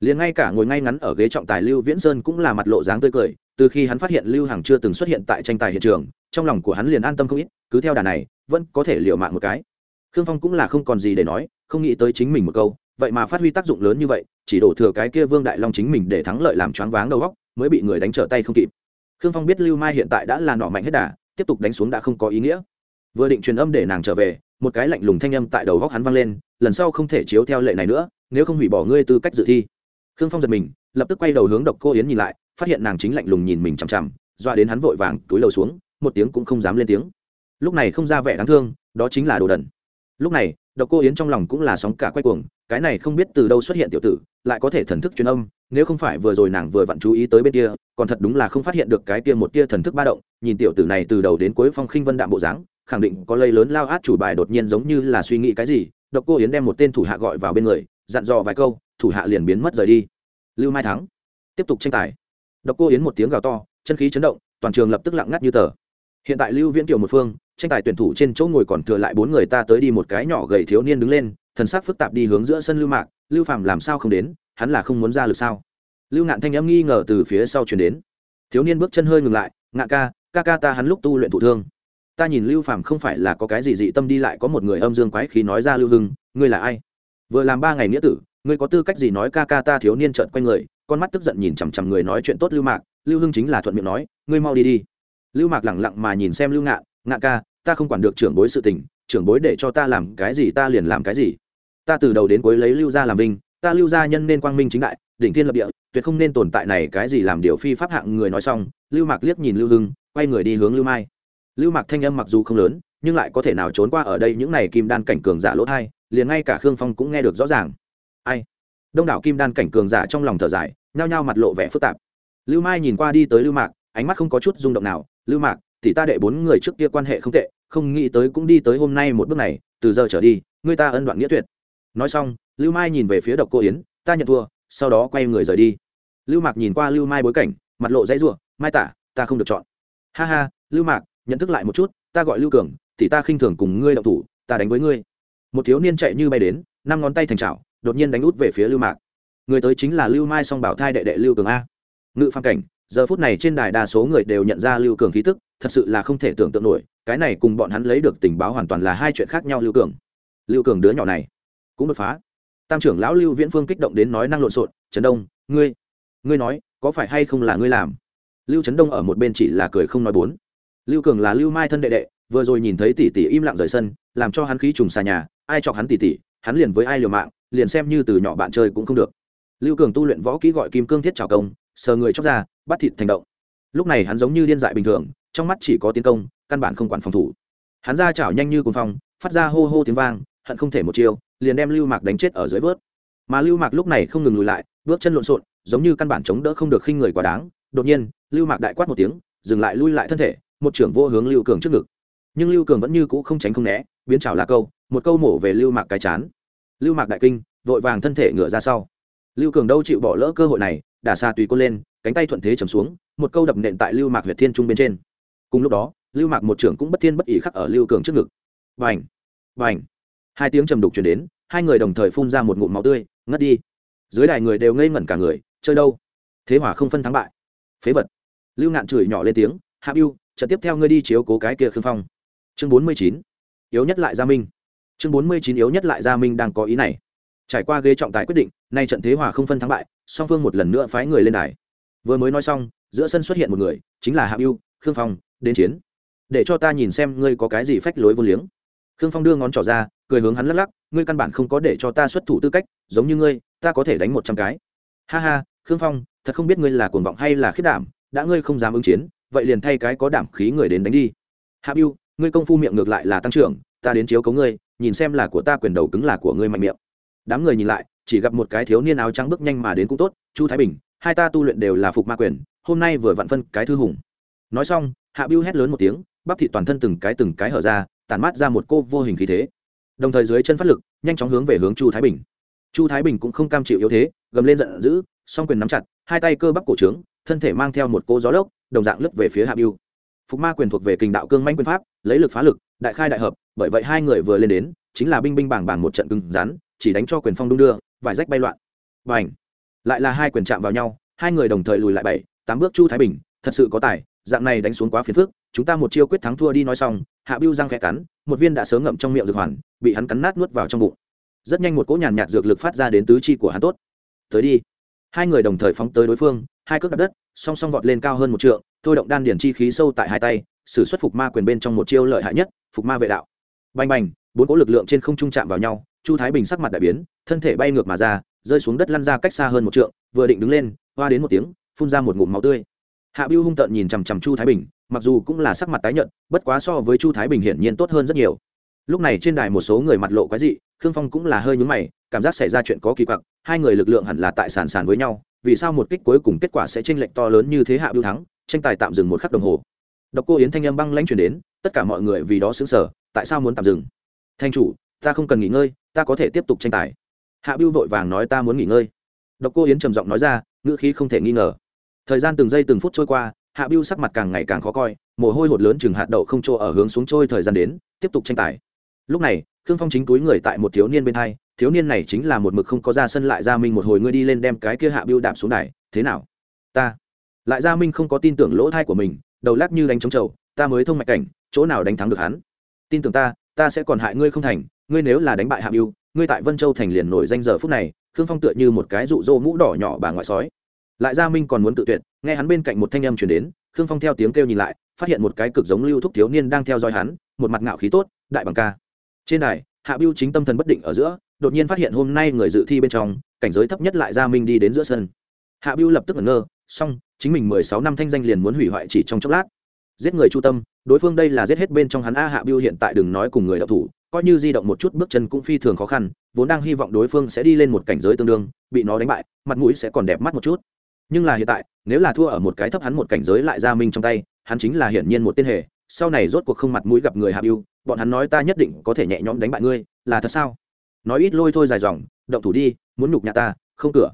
Liền ngay cả ngồi ngay ngắn ở ghế trọng tài lưu viễn sơn cũng là mặt lộ dáng tươi cười, từ khi hắn phát hiện lưu hằng chưa từng xuất hiện tại tranh tài hiện trường, trong lòng của hắn liền an tâm không ít, cứ theo đà này, vẫn có thể liệu mạng một cái. Khương phong cũng là không còn gì để nói, không nghĩ tới chính mình một câu, vậy mà phát huy tác dụng lớn như vậy, chỉ đổ thừa cái kia vương đại long chính mình để thắng lợi làm choáng váng đầu góc mới bị người đánh trở tay không kịp. Khương phong biết lưu mai hiện tại đã là nọ mạnh hết đà tiếp tục đánh xuống đã không có ý nghĩa. Vừa định truyền âm để nàng trở về, một cái lạnh lùng thanh âm tại đầu góc hắn vang lên, lần sau không thể chiếu theo lệ này nữa, nếu không hủy bỏ ngươi tư cách dự thi. Khương phong giật mình, lập tức quay đầu hướng độc cô yến nhìn lại, phát hiện nàng chính lạnh lùng nhìn mình chằm chằm doa đến hắn vội vàng túi lầu xuống, một tiếng cũng không dám lên tiếng. Lúc này không ra vẻ đáng thương, đó chính là đồ đần. Lúc này độc cô yến trong lòng cũng là sóng cả quay cuồng, cái này không biết từ đâu xuất hiện tiểu tử, lại có thể thần thức truyền âm, nếu không phải vừa rồi nàng vừa vặn chú ý tới bên kia, còn thật đúng là không phát hiện được cái kia một tia thần thức ba động, nhìn tiểu tử này từ đầu đến cuối phong khinh vân đạm bộ dáng, khẳng định có lây lớn lao át chủ bài đột nhiên giống như là suy nghĩ cái gì, độc cô yến đem một tên thủ hạ gọi vào bên người, dặn dò vài câu, thủ hạ liền biến mất rời đi. Lưu mai thắng, tiếp tục tranh tài. Độc cô yến một tiếng gào to, chân khí chấn động, toàn trường lập tức lặng ngắt như tờ. Hiện tại lưu viễn kiều một phương tranh tài tuyển thủ trên chỗ ngồi còn thừa lại bốn người ta tới đi một cái nhỏ gầy thiếu niên đứng lên, thần sắc phức tạp đi hướng giữa sân lưu mạc. Lưu phàm làm sao không đến? Hắn là không muốn ra lực sao? Lưu ngạn thanh âm nghi ngờ từ phía sau chuyển đến. Thiếu niên bước chân hơi ngừng lại, ngạn ca ca ca ta hắn lúc tu luyện thụ thương. Ta nhìn lưu phàm không phải là có cái gì dị tâm đi lại có một người âm dương quái khí nói ra lưu hưng, ngươi là ai? Vừa làm ba ngày nghĩa tử, ngươi có tư cách gì nói ca ca ta thiếu niên trợn quanh người? Con mắt tức giận nhìn chằm chằm người nói chuyện tốt lưu mạc. Lưu hưng chính là thuận miệng nói, ngươi mau đi đi. Lưu mạc lẳng lặng mà nhìn xem lưu ngạn ngạn ca, ta không quản được trưởng bối sự tình, trưởng bối để cho ta làm cái gì ta liền làm cái gì. Ta từ đầu đến cuối lấy lưu gia làm vinh, ta lưu gia nhân nên quang minh chính đại, đỉnh thiên lập địa, tuyệt không nên tồn tại này cái gì làm điều phi pháp hạng người nói xong, lưu mạc liếc nhìn lưu hưng, quay người đi hướng lưu mai. Lưu mạc thanh âm mặc dù không lớn, nhưng lại có thể nào trốn qua ở đây những này kim đan cảnh cường giả lỗ thai, liền ngay cả khương phong cũng nghe được rõ ràng. Ai? Đông đảo kim đan cảnh cường giả trong lòng thở dài, nhao nhao mặt lộ vẻ phức tạp. Lưu mai nhìn qua đi tới lưu mạc, ánh mắt không có chút rung động nào, lưu mạc thì ta đệ bốn người trước kia quan hệ không tệ, không nghĩ tới cũng đi tới hôm nay một bước này, từ giờ trở đi, ngươi ta ân đoạn nghĩa tuyệt. Nói xong, lưu mai nhìn về phía độc cô yến, ta nhận thua, sau đó quay người rời đi. Lưu mạc nhìn qua lưu mai bối cảnh, mặt lộ dãy r mai tả, ta không được chọn. Ha ha, lưu mạc, nhận thức lại một chút, ta gọi lưu cường, thì ta khinh thường cùng ngươi đậu thủ, ta đánh với ngươi. Một thiếu niên chạy như bay đến, năm ngón tay thành trào đột nhiên đánh út về phía lưu mạc. Người tới chính là lưu mai song bảo thai đệ đệ lưu cường a. Ngự phan cảnh, giờ phút này trên đài đa số người đều nhận ra lưu cường khí tức thật sự là không thể tưởng tượng nổi, cái này cùng bọn hắn lấy được tình báo hoàn toàn là hai chuyện khác nhau, lưu cường. Lưu cường đứa nhỏ này, cũng đột phá. Tam trưởng lão lưu viễn phương kích động đến nói năng lộn xộn Trấn đông, ngươi ngươi nói, có phải hay không là ngươi làm? Lưu trấn đông ở một bên chỉ là cười không nói bốn. Lưu cường là lưu mai thân đệ đệ, vừa rồi nhìn thấy tỷ tỷ im lặng rời sân, làm cho hắn khí trùng xa nhà, ai chọc hắn tỷ tỷ, hắn liền với ai liều mạng, liền xem như từ nhỏ bạn chơi cũng không được. Lưu cường tu luyện võ kỹ gọi kim cương thiết trào công, sờ người chóc ra, bắt thịt thành động. Lúc này hắn giống như điên dại bình thường trong mắt chỉ có tiến công, căn bản không quản phòng thủ. Hắn ra chảo nhanh như cùng phong, phát ra hô hô tiếng vang, hận không thể một chiều liền đem lưu mạc đánh chết ở dưới vớt. Mà lưu mạc lúc này không ngừng lùi lại, bước chân lộn xộn, giống như căn bản chống đỡ không được khinh người quá đáng. Đột nhiên, lưu mạc đại quát một tiếng, dừng lại lui lại thân thể, một trưởng vô hướng lưu cường trước ngực. Nhưng lưu cường vẫn như cũ không tránh không né, biến chảo là câu, một câu mổ về lưu mạc cái chán. Lưu mạc đại kinh, vội vàng thân thể ngửa ra sau. Lưu cường đâu chịu bỏ lỡ cơ hội này, đả xa tùy côn lên, cánh tay thuận thế chầm xuống, một câu đập nện tại lưu mạc huyệt thiên trung bên trên cùng lúc đó, lưu mạc một trưởng cũng bất thiên bất ỉ khắc ở lưu cường trước ngực. Vành vành hai tiếng trầm đục chuyển đến, hai người đồng thời phun ra một ngụm máu tươi, ngất đi. Dưới đài người đều ngây ngẩn cả người, chơi đâu? Thế hỏa không phân thắng bại. Phế vật. Lưu ngạn chửi nhỏ lên tiếng, hạ biu trận tiếp theo ngươi đi chiếu cố cái kia khương phong. Chương bốn mươi chín. Yếu nhất lại gia minh. Chương bốn mươi chín yếu nhất lại gia minh đang có ý này. Trải qua ghế trọng tài quyết định, nay trận thế hòa không phân thắng bại, song phương một lần nữa phái người lên đài. Vừa mới nói xong, giữa sân xuất hiện một người, chính là hạ biu khương phong đến chiến. Để cho ta nhìn xem ngươi có cái gì phách lối vô liếng. Khương phong đưa ngón trỏ ra, cười hướng hắn lắc lắc, ngươi căn bản không có để cho ta xuất thủ tư cách, giống như ngươi, ta có thể đánh một trăm cái. Ha ha, khương phong, thật không biết ngươi là cuồng vọng hay là khiết đảm, đã ngươi không dám ứng chiến, vậy liền thay cái có đảm khí người đến đánh đi. Hạ biu ngươi công phu miệng ngược lại là tăng trưởng, ta đến chiếu cấu ngươi, nhìn xem là của ta quyền đầu cứng là của ngươi mạnh miệng. Đám người nhìn lại, chỉ gặp một cái thiếu niên áo trắng bước nhanh mà đến cũng tốt, chu thái bình, hai ta tu luyện đều là phục ma quyền, hôm nay vừa vặn phân cái thư hùng. Nói xong hạ Biêu hét lớn một tiếng, bắp thị toàn thân từng cái từng cái hở ra tàn mát ra một cô vô hình khí thế. Đồng thời dưới chân phát lực, nhanh chóng hướng về hướng chu thái bình. Chu thái bình cũng không cam chịu yếu thế, gầm lên giận dữ, song quyền nắm chặt, hai tay cơ bắp cổ trướng, thân thể mang theo một cô gió lốc, đồng dạng lướt về phía hạ Biêu. phục ma quyền thuộc về kình đạo cương manh quyền pháp, lấy lực phá lực, đại khai đại hợp, bởi vậy hai người vừa lên đến, chính là binh binh bảng bảng một trận cứng rắn, chỉ đánh cho quyền phong đung đưa, vải rách bay loạn. Và ảnh lại là hai quyền chạm vào nhau, hai người đồng thời lùi lại bảy, tám bước chu thái bình, thật sự có tài dạng này đánh xuống quá phiền phức, chúng ta một chiêu quyết thắng thua đi nói xong, hạ biêu răng khẽ cắn, một viên đã sớm ngậm trong miệng dược hoàn, bị hắn cắn nát nuốt vào trong bụng. Rất nhanh một cỗ nhàn nhạt dược lực phát ra đến tứ chi của hắn tốt. Tới đi. Hai người đồng thời phóng tới đối phương, hai cước đặt đất, song song vọt lên cao hơn một trượng, thôi động đan điển chi khí sâu tại hai tay, sử xuất phục ma quyền bên trong một chiêu lợi hại nhất, phục ma vệ đạo. Bành bành, bốn cỗ lực lượng trên không trung chạm vào nhau, chu thái bình sắc mặt đại biến, thân thể bay ngược mà ra, rơi xuống đất lăn ra cách xa hơn một trượng, vừa định đứng lên, hoa đến một tiếng, phun ra một ngụm máu tươi hạ biêu hung tợn nhìn chằm chằm chu thái bình, mặc dù cũng là sắc mặt tái nhợt, bất quá so với chu thái bình hiển nhiên tốt hơn rất nhiều. Lúc này trên đài một số người mặt lộ quái dị, khương phong cũng là hơi nhúng mày, cảm giác xảy ra chuyện có kỳ quặc, hai người lực lượng hẳn là tại sàn sàn với nhau, vì sao một kích cuối cùng kết quả sẽ tranh lệch to lớn như thế hạ biêu thắng, tranh tài tạm dừng một khắc đồng hồ. Độc cô yến thanh âm băng lãnh chuyển đến, tất cả mọi người vì đó xứng sở tại sao muốn tạm dừng? Thanh chủ, ta không cần nghỉ ngơi, ta có thể tiếp tục tranh tài. Hạ biêu vội vàng nói ta muốn nghỉ ngơi. Độc cô yến trầm giọng nói ra, ngữ khí không thể nghi ngờ thời gian từng giây từng phút trôi qua, hạ biêu sắc mặt càng ngày càng khó coi, mồ hôi hột lớn chừng hạt đậu không trô ở hướng xuống trôi thời gian đến, tiếp tục tranh tài. Lúc này, khương phong chính túi người tại một thiếu niên bên hai, thiếu niên này chính là một mực không có ra sân lại ra minh một hồi ngươi đi lên đem cái kia hạ biêu đạp xuống đài, thế nào? Ta. Lại ra minh không có tin tưởng lỗ thai của mình, đầu lắc như đánh trống trầu, ta mới thông mạch cảnh, chỗ nào đánh thắng được hắn? Tin tưởng ta ta sẽ còn hại ngươi không thành, ngươi nếu là đánh bại hạ biêu ngươi tại vân châu thành liền nổi danh giờ phút này, khương phong tựa như một cái rụ rỗ mũ đỏ nhỏ bà ngoại sói lại gia minh còn muốn tự tuyệt, nghe hắn bên cạnh một thanh âm chuyển đến, khương phong theo tiếng kêu nhìn lại, phát hiện một cái cực giống lưu thúc thiếu niên đang theo dõi hắn, một mặt ngạo khí tốt, đại bằng ca. Trên đài, hạ biêu chính tâm thần bất định ở giữa, đột nhiên phát hiện hôm nay người dự thi bên trong, cảnh giới thấp nhất lại gia minh đi đến giữa sân. Hạ biêu lập tức ngẩn ngơ, xong, chính mình mười sáu năm thanh danh liền muốn hủy hoại chỉ trong chốc lát. Giết người chu tâm, đối phương đây là giết hết bên trong hắn a hạ biêu hiện tại đừng nói cùng người đạo thủ, coi như di động một chút bước chân cũng phi thường khó khăn, vốn đang hy vọng đối phương sẽ đi lên một cảnh giới tương đương, bị nó đánh bại, mặt mũi sẽ còn đẹp mắt một chút nhưng là hiện tại, nếu là thua ở một cái thấp hắn một cảnh giới lại ra minh trong tay, hắn chính là hiển nhiên một tên hề. Sau này rốt cuộc không mặt mũi gặp người hạ yêu bọn hắn nói ta nhất định có thể nhẹ nhõm đánh bại ngươi, là thật sao? Nói ít lôi thôi dài dòng, động thủ đi, muốn nhục nhà ta, không cửa.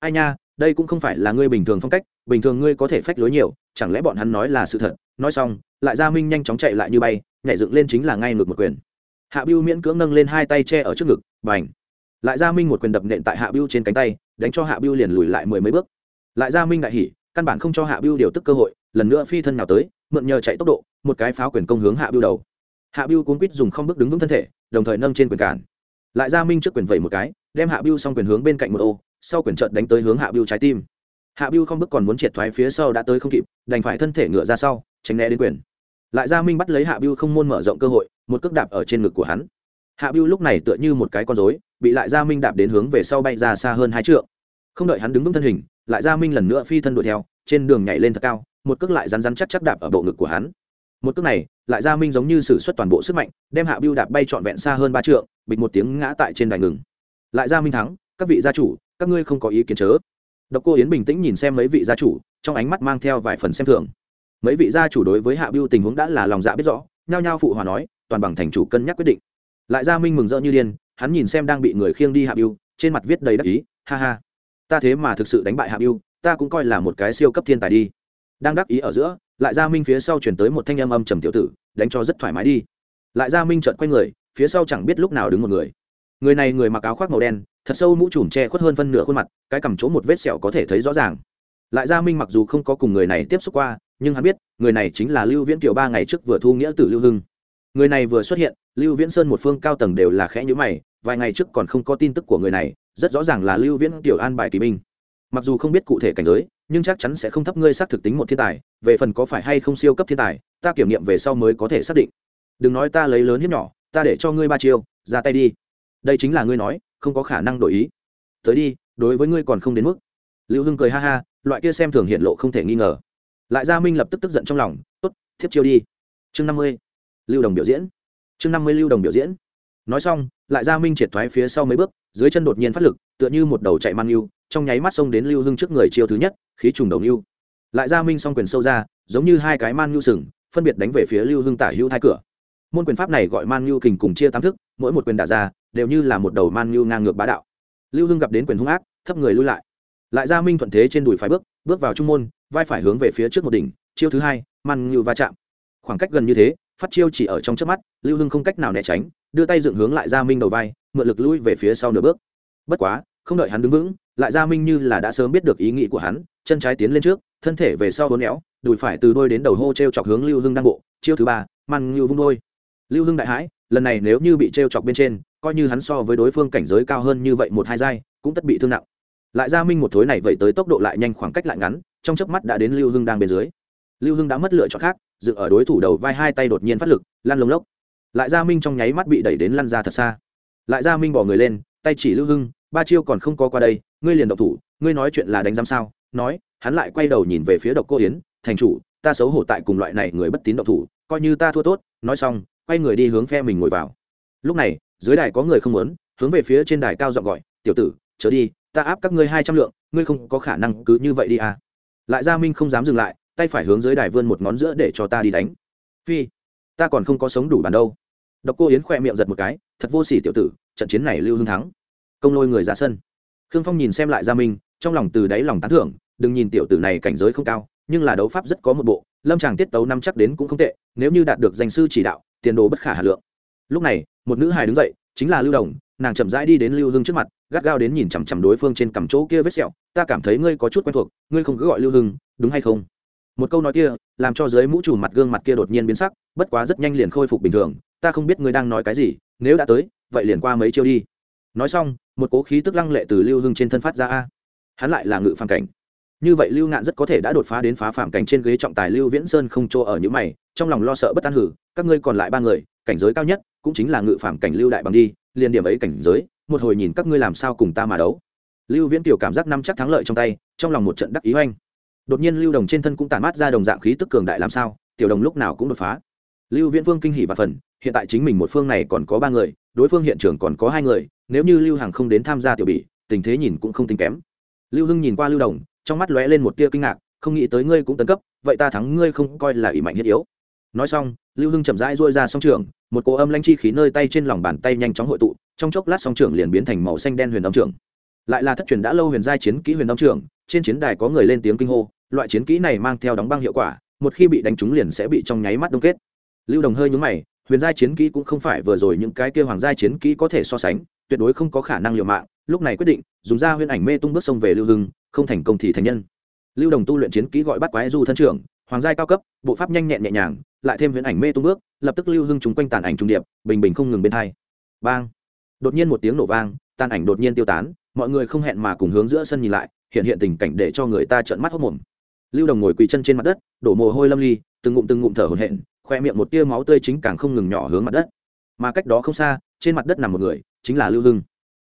Ai nha, đây cũng không phải là ngươi bình thường phong cách, bình thường ngươi có thể phách lối nhiều, chẳng lẽ bọn hắn nói là sự thật? Nói xong, lại gia minh nhanh chóng chạy lại như bay, nhảy dựng lên chính là ngay ngược một quyền. Hạ biêu miễn cưỡng nâng lên hai tay che ở trước ngực b à n h lại gia minh một quyền đập nện tại hạ biêu trên cánh tay, đánh cho hạ biêu liền lùi lại mười mấy bước lại gia minh đại hỉ căn bản không cho hạ biêu điều tức cơ hội, lần nữa phi thân nào tới, mượn nhờ chạy tốc độ, một cái pháo quyền công hướng hạ biêu đầu. Hạ biêu cuốn quýt dùng không bước đứng vững thân thể, đồng thời nâng trên quyền cản. Lại gia minh trước quyền vẩy một cái, đem hạ biêu xong quyền hướng bên cạnh một ô, sau quyền trợt đánh tới hướng hạ biêu trái tim. Hạ biêu không bước còn muốn triệt thoái phía sau đã tới không kịp, đành phải thân thể ngựa ra sau, tránh né đến quyền. Lại gia minh bắt lấy hạ biêu không môn mở rộng cơ hội, một cước đạp ở trên ngực của hắn. Hạ biêu lúc này tựa như một cái con rối, bị lại gia minh đạp đến hướng về sau bay ra xa hơn hai trượng không đợi hắn đứng vững thân hình, lại gia minh lần nữa phi thân đuổi theo, trên đường nhảy lên thật cao, một cước lại rắn rắn chắc chắc đạp ở bộ ngực của hắn. Một cước này, lại gia minh giống như sử xuất toàn bộ sức mạnh, đem hạ biêu đạp bay trọn vẹn xa hơn ba trượng, bịch một tiếng ngã tại trên đài ngừng. Lại gia minh thắng, các vị gia chủ, các ngươi không có ý kiến chớ. Độc cô yến bình tĩnh nhìn xem mấy vị gia chủ, trong ánh mắt mang theo vài phần xem thường. Mấy vị gia chủ đối với hạ biêu tình huống đã là lòng dạ biết rõ, nhao nhao phụ hòa nói, toàn bằng thành chủ cân nhắc quyết định. Lại gia minh mừng rỡ như điên, hắn nhìn xem đang bị người khiêng đi hạ biêu trên mặt viết đầy đắc ý, ha ha ta thế mà thực sự đánh bại hạ biêu ta cũng coi là một cái siêu cấp thiên tài đi. Đang đắc ý ở giữa, lại gia minh phía sau chuyển tới một thanh âm âm trầm tiểu tử, đánh cho rất thoải mái đi. Lại gia minh chợt quay người, phía sau chẳng biết lúc nào đứng một người. Người này người mặc áo khoác màu đen, thật sâu mũ trùm che khuất hơn phân nửa khuôn mặt, cái cầm chỗ một vết sẹo có thể thấy rõ ràng. Lại gia minh mặc dù không có cùng người này tiếp xúc qua, nhưng hắn biết, người này chính là lưu viễn kiều ba ngày trước vừa thu nghĩa tử lưu hưng. Người này vừa xuất hiện, lưu viễn sơn một phương cao tầng đều là khẽ nhữ mày vài ngày trước còn không có tin tức của người này, rất rõ ràng là lưu viễn tiểu an bài kỳ binh. Mặc dù không biết cụ thể cảnh giới, nhưng chắc chắn sẽ không thấp ngươi xác thực tính một thiên tài, về phần có phải hay không siêu cấp thiên tài, ta kiểm nghiệm về sau mới có thể xác định. Đừng nói ta lấy lớn hiếp nhỏ, ta để cho ngươi ba chiêu, ra tay đi. Đây chính là ngươi nói, không có khả năng đổi ý. Tới đi, đối với ngươi còn không đến mức. Lưu hưng cười ha ha, loại kia xem thường hiện lộ không thể nghi ngờ. Lại gia minh lập tức tức giận trong lòng, tốt, thiếp chiêu đi. Chương năm mươi, lưu đồng biểu diễn. Chương năm mươi, lưu đồng biểu diễn. Nói xong lại gia minh triệt thoái phía sau mấy bước, dưới chân đột nhiên phát lực, tựa như một đầu chạy man yêu, trong nháy mắt xông đến lưu hưng trước người chiêu thứ nhất, khí trùng đầu yêu. Lại gia minh s quyền sâu ra, giống như hai cái man nhu sừng, phân biệt đánh về phía lưu hưng tả hữu hai cửa. Môn quyền pháp này gọi man nhu kình cùng chia tám thức, mỗi một quyền đả ra, đều như là một đầu man nhu ngang ngược bá đạo. Lưu hưng gặp đến quyền hung ác, thấp người lui lại. Lại gia minh thuận thế trên đùi phải bước bước vào trung môn, vai phải hướng về phía trước một đỉnh, chiêu thứ hai, man nhu va chạm. Khoảng cách gần như thế, phát chiêu chỉ ở trong trước mắt, lưu hưng không cách nào né tránh đưa tay dựng hướng lại gia minh đầu vai, mượn lực lui về phía sau nửa bước. Bất quá, không đợi hắn đứng vững, lại gia minh như là đã sớm biết được ý nghĩ của hắn, chân trái tiến lên trước, thân thể về sau hốn éo, đùi phải từ đôi đến đầu hô t r e o chọc hướng lưu hưng đang bộ, chiêu thứ ba man ngưu vung đôi. Lưu hưng đại hãi, lần này nếu như bị t r e o chọc bên trên, coi như hắn so với đối phương cảnh giới cao hơn như vậy một hai giai, cũng tất bị thương nặng. Lại gia minh một thối này vậy tới tốc độ lại nhanh khoảng cách lại ngắn, trong chớp mắt đã đến lưu hưng đang bên dưới. Lưu hưng đã mất lựa chọn khác, dựng ở đối thủ đầu vai hai tay đột nhiên phát lực, lăn lông lốc lại gia minh trong nháy mắt bị đẩy đến lăn ra thật xa. Lại gia minh bỏ người lên, tay chỉ lưu hưng, ba chiêu còn không có qua đây, ngươi liền độc thủ, ngươi nói chuyện là đánh giam sao? Nói, hắn lại quay đầu nhìn về phía độc cô yến, thành chủ, ta xấu hổ tại cùng loại này người bất tín độc thủ, coi như ta thua tốt, nói xong, quay người đi hướng phe mình ngồi vào. Lúc này, dưới đài có người không muốn, hướng về phía trên đài cao giọng gọi, tiểu tử, chớ đi, ta áp các ngươi hai trăm lượng, ngươi không có khả năng cứ như vậy đi à. Lại gia minh không dám dừng lại, tay phải hướng dưới đài vươn một ngón giữa để cho ta đi đánh. Phi, ta còn không có sống đủ bàn đâu độc cô yến khỏe miệng giật một cái, thật vô sỉ tiểu tử, trận chiến này lưu hưng thắng. Công lôi người ra sân. Khương phong nhìn xem lại gia minh, trong lòng từ đáy lòng tán thưởng, đừng nhìn tiểu tử này cảnh giới không cao, nhưng là đấu pháp rất có một bộ, lâm tràng tiết tấu năm chắc đến cũng không tệ, nếu như đạt được danh sư chỉ đạo, tiền đồ bất khả hà lượng. Lúc này, một nữ hài đứng dậy, chính là lưu đồng, nàng chậm rãi đi đến lưu hưng trước mặt, gắt gao đến nhìn chằm chằm đối phương trên cằm chỗ kia vết sẹo, ta cảm thấy ngươi có chút quen thuộc, ngươi không cứ gọi lưu hưng, đúng hay không? Một câu nói kia, làm cho dưới mũ trùm mặt gương mặt kia đột nhiên biến sắc, bất quá rất nhanh liền khôi phục bình thường ta không biết ngươi đang nói cái gì, nếu đã tới, vậy liền qua mấy chiêu đi. Nói xong, một cố khí tức lăng lệ từ lưu hưng trên thân phát ra a. Hắn lại là ngự phàm cảnh. Như vậy lưu ngạn rất có thể đã đột phá đến phá phàm cảnh trên ghế trọng tài lưu viễn sơn không chỗ ở những mày, trong lòng lo sợ bất an hử, các ngươi còn lại ba người, cảnh giới cao nhất, cũng chính là ngự phàm cảnh lưu đại bằng đi, liền điểm ấy cảnh giới, một hồi nhìn các ngươi làm sao cùng ta mà đấu. Lưu viễn tiểu cảm giác năm chắc thắng lợi trong tay, trong lòng một trận đắc ý oanh. Đột nhiên lưu đồng trên thân cũng tản mát ra đồng dạng khí tức cường đại làm sao, tiểu đồng lúc nào cũng đột phá. Lưu viễn vương kinh hỉ và phần hiện tại chính mình một phương này còn có ba người, đối phương hiện trường còn có hai người, nếu như lưu hàng không đến tham gia tiểu bị tình thế nhìn cũng không tính kém. Lưu hưng nhìn qua lưu đồng, trong mắt lóe lên một tia kinh ngạc, không nghĩ tới ngươi cũng tấn cấp, vậy ta thắng ngươi không coi là ỷ mạnh thiết yếu. Nói xong, lưu hưng chậm rãi dôi ra song trường một cỗ âm lanh chi khí nơi tay trên lòng bàn tay nhanh chóng hội tụ, trong chốc lát song trường liền biến thành màu xanh đen huyền đông trường lại là thất truyền đã lâu huyền giai chiến kỹ huyền đông trường trên chiến đài có người lên tiếng kinh hô, loại chiến kỹ này mang theo đóng băng hiệu quả, một khi bị đánh trúng liền sẽ bị trong nháy mắt đông kết. Lưu đồng hơi nhúng mày huyền giai chiến kỹ cũng không phải vừa rồi những cái kia hoàng giai chiến kỹ có thể so sánh, tuyệt đối không có khả năng liều mạng. Lúc này quyết định, dùng ra huyền ảnh mê tung bước sông về lưu hưng, không thành công thì thành nhân. Lưu đồng tu luyện chiến kỹ gọi bắt quái du thân trưởng, hoàng giai cao cấp, bộ pháp nhanh nhẹn nhẹ nhàng, lại thêm huyền ảnh mê tung bước, lập tức lưu hưng chúng quanh tàn ảnh trung điệp, bình bình không ngừng bên thay bang! Đột nhiên một tiếng nổ vang, tàn ảnh đột nhiên tiêu tán, mọi người không hẹn mà cùng hướng giữa sân nhìn lại, hiện hiện tình cảnh để cho người ta trợn mắt hốt mồm. Lưu đồng ngồi quỳ chân trên mặt đất, đổ mồ hôi lâm ly, từng ngụm từng ngụm thở hổn hển khoe miệng một tia máu tươi chính càng không ngừng nhỏ hướng mặt đất. Mà cách đó không xa, trên mặt đất nằm một người, chính là lưu hưng.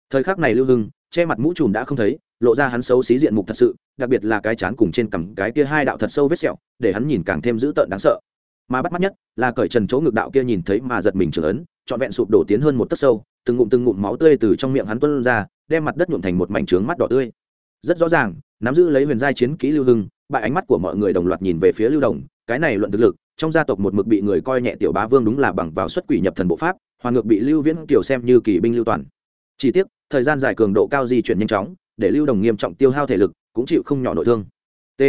Thời khắc này lưu hưng, che mặt mũ trùm đã không thấy, lộ ra hắn xấu xí diện mục thật sự, đặc biệt là cái chán cùng trên cằm cái kia hai đạo thật sâu vết sẹo, để hắn nhìn càng thêm dữ tợn đáng sợ. Mà bắt mắt nhất là cởi trần chỗ ngực đạo kia nhìn thấy mà giật mình trưởng ấn, trọn vẹn sụp đổ tiến hơn một tấc sâu, từng ngụm từng ngụm máu tươi từ trong miệng hắn tuôn ra, đem mặt đất nhuộm thành một mảnh trướng mắt đỏ tươi. Rất rõ ràng, nắm giữ lấy huyền giai chiến kỹ lưu hưng, bại ánh mắt của mọi người đồng loạt nhìn về phía lưu đồng, cái này luận thực lực trong gia tộc một mực bị người coi nhẹ tiểu bá vương đúng là bằng vào xuất quỷ nhập thần bộ pháp, hoàn ngược bị lưu viễn tiểu xem như kỳ binh lưu toàn. Chỉ tiếc, thời gian dài cường độ cao di chuyển nhanh chóng, để lưu đồng nghiêm trọng tiêu hao thể lực, cũng chịu không nhỏ nội thương. T.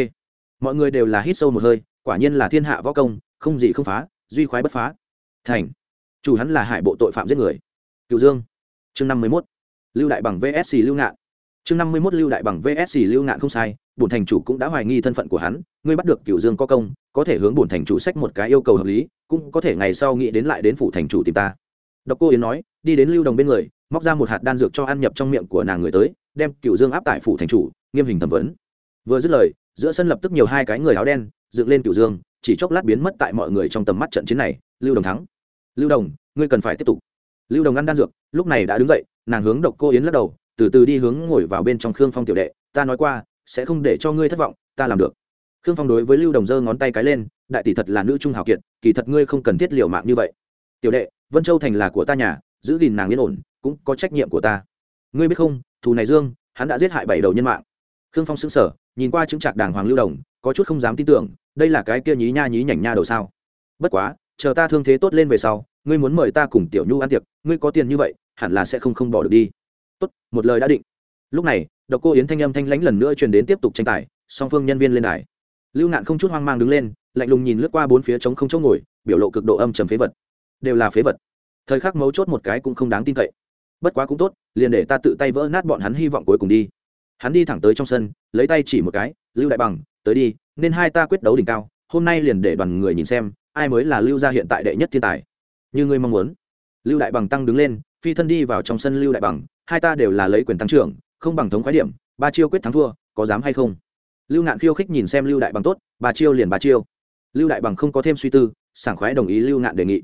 Mọi người đều là hít sâu một hơi, quả nhiên là thiên hạ võ công, không gì không phá, duy khoái bất phá. Thành. Chủ hắn là hải bộ tội phạm giết người. Cựu dương. Chương năm mươi mốt. Lưu đại bằng vsc lưu ngạn. Chương năm mươi mốt lưu đại bằng vsc lưu ngạn không sai bổn thành chủ cũng đã hoài nghi thân phận của hắn, ngươi bắt được cựu dương có công, có thể hướng bổn thành chủ sách một cái yêu cầu hợp lý, cũng có thể ngày sau nghĩ đến lại đến phủ thành chủ tìm ta. Độc cô yến nói, đi đến lưu đồng bên người, móc ra một hạt đan dược cho ăn nhập trong miệng của nàng người tới, đem cựu dương áp tại phủ thành chủ, nghiêm hình thẩm vấn. Vừa dứt lời, giữa sân lập tức nhiều hai cái người áo đen, dựng lên cựu dương, chỉ chốc lát biến mất tại mọi người trong tầm mắt trận chiến này, lưu đồng thắng. Lưu đồng, ngươi cần phải tiếp tục. Lưu đồng ăn đan dược, lúc này đã đứng dậy, nàng hướng độc cô yến lắc đầu, từ từ đi hướng ngồi vào bên trong khương phong tiểu đệ, ta nói qua sẽ không để cho ngươi thất vọng, ta làm được. Khương phong đối với lưu đồng giơ ngón tay cái lên, đại tỷ thật là nữ trung hào kiệt, kỳ thật ngươi không cần thiết liều mạng như vậy. Tiểu đệ, vân châu thành là của ta nhà, giữ gìn nàng yên ổn, cũng có trách nhiệm của ta. Ngươi biết không, thù này dương, hắn đã giết hại bảy đầu nhân mạng. Khương phong xứng sở nhìn qua chứng trạc đàng hoàng lưu đồng, có chút không dám tin tưởng, đây là cái kia nhí nha nhí nhảnh nha đầu sao? Bất quá, chờ ta thương thế tốt lên về sau, ngươi muốn mời ta cùng tiểu nhu ăn tiệc, ngươi có tiền như vậy, hẳn là sẽ không không bỏ được đi. Tốt, một lời đã định. Lúc này độc cô yến thanh âm thanh lãnh lần nữa truyền đến tiếp tục tranh tài, song phương nhân viên lên đài. Lưu ngạn không chút hoang mang đứng lên, lạnh lùng nhìn lướt qua bốn phía trống không chỗ ngồi, biểu lộ cực độ âm trầm phế vật. Đều là phế vật. Thời khắc mấu chốt một cái cũng không đáng tin cậy. Bất quá cũng tốt, liền để ta tự tay vỡ nát bọn hắn hy vọng cuối cùng đi. Hắn đi thẳng tới trong sân, lấy tay chỉ một cái, lưu đại bằng, tới đi, nên hai ta quyết đấu đỉnh cao, hôm nay liền để đoàn người nhìn xem, ai mới là lưu gia hiện tại đệ nhất thiên tài. Như ngươi mong muốn. Lưu đại bằng tăng đứng lên, phi thân đi vào trong sân lưu đại bằng, hai ta đều là lấy quyền tăng trưởng không bằng thống khoái điểm, ba chiêu quyết thắng thua, có dám hay không? Lưu ngạn khiêu khích nhìn xem lưu đại bằng tốt, ba chiêu liền ba chiêu. Lưu đại bằng không có thêm suy tư, sảng khoái đồng ý lưu ngạn đề nghị.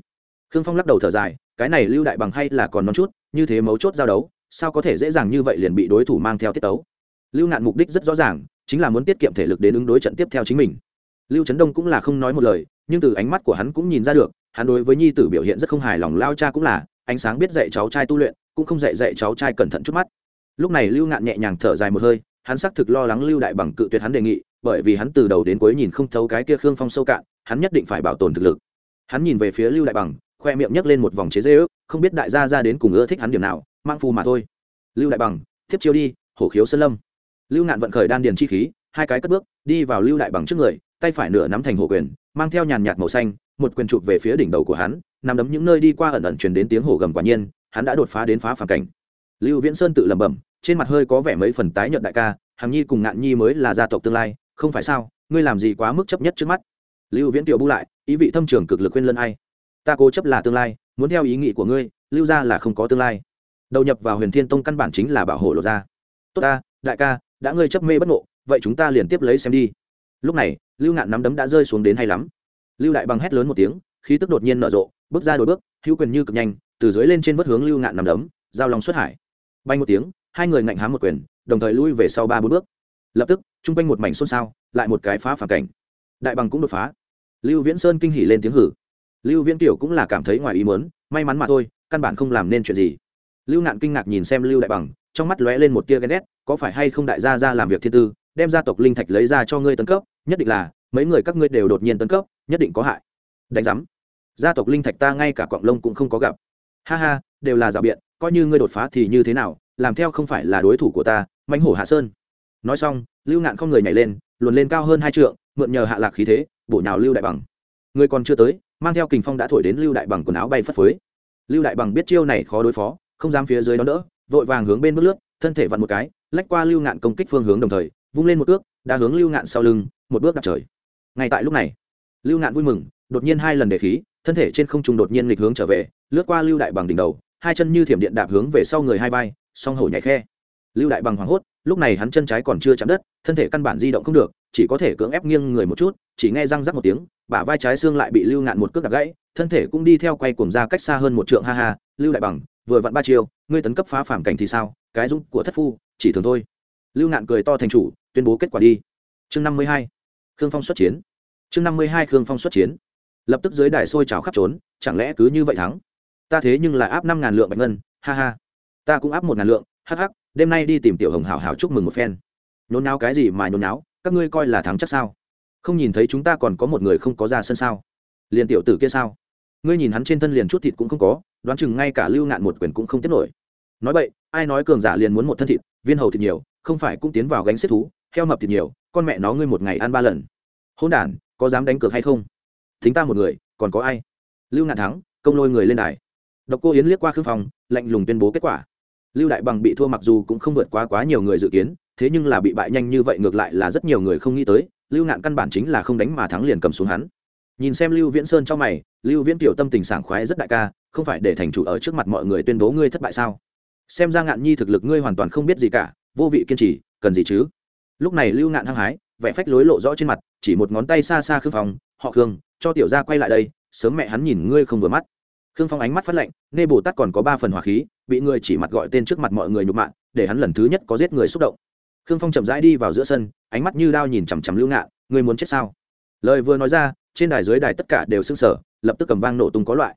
Khương phong lắc đầu thở dài, cái này lưu đại bằng hay là còn non chút, như thế mấu chốt giao đấu, sao có thể dễ dàng như vậy liền bị đối thủ mang theo tiết tấu? Lưu ngạn mục đích rất rõ ràng, chính là muốn tiết kiệm thể lực đến ứng đối trận tiếp theo chính mình. Lưu trấn đông cũng là không nói một lời, nhưng từ ánh mắt của hắn cũng nhìn ra được, hắn đối với nhi tử biểu hiện rất không hài lòng, lao cha cũng là, ánh sáng biết dạy cháu trai tu luyện, cũng không dạy dạy cháu trai cẩn thận chút mắt lúc này lưu ngạn nhẹ nhàng thở dài một hơi, hắn xác thực lo lắng lưu đại bằng cự tuyệt hắn đề nghị, bởi vì hắn từ đầu đến cuối nhìn không thấu cái kia khương phong sâu cạn, hắn nhất định phải bảo tồn thực lực. Hắn nhìn về phía lưu đại bằng, khoe miệng nhấc lên một vòng chế dễ ước, không biết đại gia ra đến cùng ưa thích hắn điểm nào, mang phù mà thôi. Lưu đại bằng tiếp chiêu đi, hổ khiếu sơn lâm. Lưu ngạn vận khởi đan điền chi khí, hai cái cất bước, đi vào lưu đại bằng trước người, tay phải nửa nắm thành hổ quyền, mang theo nhàn nhạt màu xanh, một quyền chụp về phía đỉnh đầu của hắn, nằm đấm những nơi đi qua ẩn ẩn truyền đến tiếng hổ gầm quả nhiên, hắn đã đột phá đến phá phản cảnh. Lưu viễn sơn tự lẩm bẩm trên mặt hơi có vẻ mấy phần tái nhợt đại ca, hằng nhi cùng ngạn nhi mới là gia tộc tương lai, không phải sao? Ngươi làm gì quá mức chấp nhất trước mắt? Lưu viễn tiểu bu lại, ý vị thâm trường cực lực quên lân ai? Ta cố chấp là tương lai, muốn theo ý nghĩ của ngươi, lưu ra là không có tương lai. Đầu nhập vào huyền thiên tông căn bản chính là bảo hộ lộ ra tốt ta, đại ca, đã ngươi chấp mê bất ngộ, vậy chúng ta liền tiếp lấy xem đi. Lúc này, lưu ngạn nắm đấm đã rơi xuống đến hay lắm. Lưu đại bằng hét lớn một tiếng, khí tức đột nhiên nở rộ, bước ra đôi bước, hữu quyền như cực nhanh, từ dưới lên trên vớt hướng lưu ngạn nắm đấm, giao lòng xuất hải. Bay một tiếng hai người ngạnh hám một quyền, đồng thời lui về sau ba bốn bước. Lập tức, chung quanh một mảnh xôn xao, lại một cái phá phản cảnh. Đại bằng cũng đột phá. Lưu viễn sơn kinh hỉ lên tiếng hử. Lưu viễn tiểu cũng là cảm thấy ngoài ý muốn, may mắn mà thôi, căn bản không làm nên chuyện gì. Lưu nạn kinh ngạc nhìn xem lưu đại bằng, trong mắt lóe lên một tia ghen ghét, có phải hay không đại gia ra làm việc thiên tư, đem gia tộc linh thạch lấy ra cho ngươi tấn cấp, nhất định là, mấy người các ngươi đều đột nhiên tấn cấp, nhất định có hại. Đánh giám. Gia tộc linh thạch ta ngay cả quạng lông cũng không có gặp. Ha ha, đều là rào biện, coi như ngươi đột phá thì như thế nào làm theo không phải là đối thủ của ta, mãnh hổ hạ sơn. Nói xong, lưu ngạn không người nhảy lên, luồn lên cao hơn hai trượng, mượn nhờ hạ lạc khí thế, bổ nhào lưu đại bằng. Người còn chưa tới, mang theo kình phong đã thổi đến lưu đại bằng quần áo bay phất phới. Lưu đại bằng biết chiêu này khó đối phó, không dám phía dưới đó đỡ, vội vàng hướng bên bước lướt, thân thể vặn một cái, lách qua lưu ngạn công kích phương hướng đồng thời, vung lên một ước, đã hướng lưu ngạn sau lưng, một bước đặt trời. Ngay tại lúc này, lưu ngạn vui mừng, đột nhiên hai lần để khí, thân thể trên không trung đột nhiên nghịch hướng trở về, lướt qua lưu đại bằng đỉnh đầu, hai chân như thiểm điện đạp hướng về sau người hai vai song hổ nhảy khe. Lưu đại bằng hoảng hốt, lúc này hắn chân trái còn chưa chạm đất, thân thể căn bản di động không được, chỉ có thể cưỡng ép nghiêng người một chút, chỉ nghe răng rắc một tiếng, bả vai trái xương lại bị lưu ngạn một cước đặt gãy, thân thể cũng đi theo quay cuồng ra cách xa hơn một trượng, ha ha, lưu đại bằng, vừa vặn ba chiêu, ngươi tấn cấp phá phàm cảnh thì sao, cái dũng của thất phu, chỉ thường thôi. Lưu ngạn cười to thành chủ, tuyên bố kết quả đi. Chương năm mươi hai, khương phong xuất chiến. Chương năm mươi hai, khương phong xuất chiến. Lập tức dưới đài sôi trào khắp trốn, chẳng lẽ cứ như vậy thắng? Ta thế nhưng lại áp năm ngàn lượng bạch ngân, ha ha ta cũng áp một ngàn lượng, hắc hắc, đêm nay đi tìm tiểu hồng hảo hảo chúc mừng một phen. Nhốn náo cái gì mà nhốn náo các ngươi coi là thắng chắc sao? Không nhìn thấy chúng ta còn có một người không có ra sân sao? Liền tiểu tử kia sao? Ngươi nhìn hắn trên thân liền chút thịt cũng không có, đoán chừng ngay cả lưu ngạn một quyền cũng không tiếp nổi. Nói vậy ai nói cường giả liền muốn một thân thịt, viên hầu thịt nhiều, không phải cũng tiến vào gánh xếp thú, heo mập thịt nhiều, con mẹ nó ngươi một ngày ăn ba lần. Hôn đản, có dám đánh cược hay không? Thính ta một người, còn có ai? Lưu ngạn thắng, công lôi người lên đài. Độc cô yến liếc qua khương phong lạnh lùng tuyên bố kết quả lưu đại bằng bị thua mặc dù cũng không vượt quá quá nhiều người dự kiến, thế nhưng là bị bại nhanh như vậy ngược lại là rất nhiều người không nghĩ tới, lưu ngạn căn bản chính là không đánh mà thắng liền cầm xuống hắn. Nhìn xem lưu viễn sơn trong mày, lưu viễn tiểu tâm tình sảng khoái rất đại ca, không phải để thành chủ ở trước mặt mọi người tuyên bố ngươi thất bại sao? Xem ra ngạn nhi thực lực ngươi hoàn toàn không biết gì cả, vô vị kiên trì, cần gì chứ? Lúc này lưu ngạn hăng hái, vẻ phách lối lộ rõ trên mặt, chỉ một ngón tay xa xa khương phong, họ khương, cho tiểu gia quay lại đây, sớm mẹ hắn nhìn ngươi không vừa mắt. Khương phong ánh mắt phát lạnh, nê bồ tát còn có ba phần hỏa khí bị người chỉ mặt gọi tên trước mặt mọi người nhục mạ, để hắn lần thứ nhất có giết người xúc động. Khương phong chậm rãi đi vào giữa sân, ánh mắt như đao nhìn chằm chằm lưu ngạn người muốn chết sao? Lời vừa nói ra, trên đài dưới đài tất cả đều sưng sở lập tức cầm vang nổ tung có loại.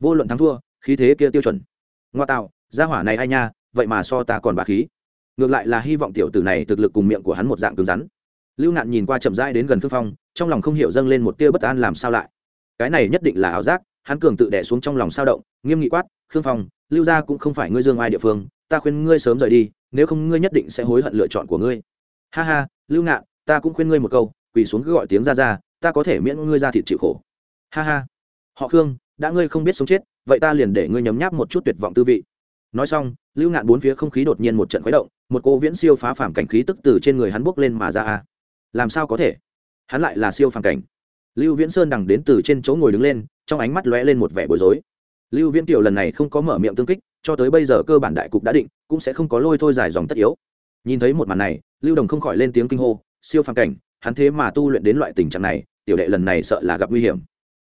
Vô luận thắng thua, khí thế kia tiêu chuẩn. Ngoa tạo, gia hỏa này ai nha, vậy mà so ta còn bà khí. Ngược lại là hy vọng tiểu tử này thực lực cùng miệng của hắn một dạng cứng rắn. Lưu nạn nhìn qua chậm rãi đến gần khương phong, trong lòng không hiểu dâng lên một tia bất an làm sao lại. Cái này nhất định là ảo giác, hắn cường tự đẻ xuống trong lòng sao động, nghiêm nghị quát, khương phong lưu gia cũng không phải ngươi dương ai địa phương, ta khuyên ngươi sớm rời đi, nếu không ngươi nhất định sẽ hối hận lựa chọn của ngươi. Ha ha, lưu ngạn, ta cũng khuyên ngươi một câu, quỳ xuống cứ gọi tiếng ra ra, ta có thể miễn ngươi ra thịt chịu khổ. Ha ha. Họ khương, đã ngươi không biết sống chết, vậy ta liền để ngươi nhấm nháp một chút tuyệt vọng tư vị. Nói xong, lưu ngạn bốn phía không khí đột nhiên một trận khuấy động, một cô viễn siêu phá phàm cảnh khí tức từ trên người hắn buốc lên mà ra a. Làm sao có thể? Hắn lại là siêu phàm cảnh. Lưu viễn sơn đằng đến từ trên chỗ ngồi đứng lên, trong ánh mắt lóe lên một vẻ bối rối lưu viễn kiều lần này không có mở miệng tương kích, cho tới bây giờ cơ bản đại cục đã định, cũng sẽ không có lôi thôi dài dòng tất yếu. Nhìn thấy một màn này, lưu đồng không khỏi lên tiếng kinh hô, siêu phàm cảnh, hắn thế mà tu luyện đến loại tình trạng này, tiểu đệ lần này sợ là gặp nguy hiểm.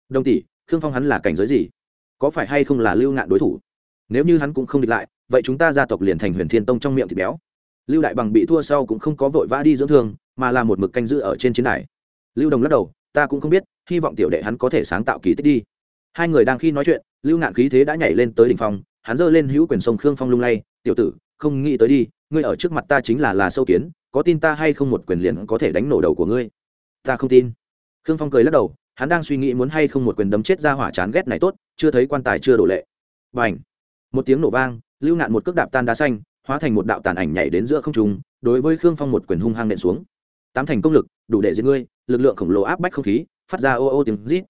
Đồng tỷ, khương phong hắn là cảnh giới gì? Có phải hay không là lưu ngạn đối thủ? Nếu như hắn cũng không địch lại, vậy chúng ta gia tộc liền thành huyền thiên tông trong miệng thịt béo. Lưu đại bằng bị thua sau cũng không có vội vã đi dưỡng thương, mà là một mực canh giữ ở trên chiến đài. Lưu đồng lắc đầu, ta cũng không biết, hy vọng tiểu đệ hắn có thể sáng tạo kỳ tích đi. Hai người đang khi nói chuyện lưu ngạn khí thế đã nhảy lên tới đỉnh phong, hắn giơ lên hữu quyền sông khương phong lung lay, tiểu tử, không nghĩ tới đi, ngươi ở trước mặt ta chính là là sâu kiến, có tin ta hay không một quyền liền có thể đánh nổ đầu của ngươi? Ta không tin. Khương phong cười lắc đầu, hắn đang suy nghĩ muốn hay không một quyền đấm chết ra hỏa chán ghét này tốt, chưa thấy quan tài chưa đổ lệ. Và một tiếng nổ vang, lưu ngạn một cước đạp tan đá xanh, hóa thành một đạo tàn ảnh nhảy đến giữa không trung, đối với khương phong một quyền hung hăng nện xuống. Tám thành công lực, đủ để giết ngươi, lực lượng khổng lồ áp bách không khí, phát ra ô ô tiếng rít.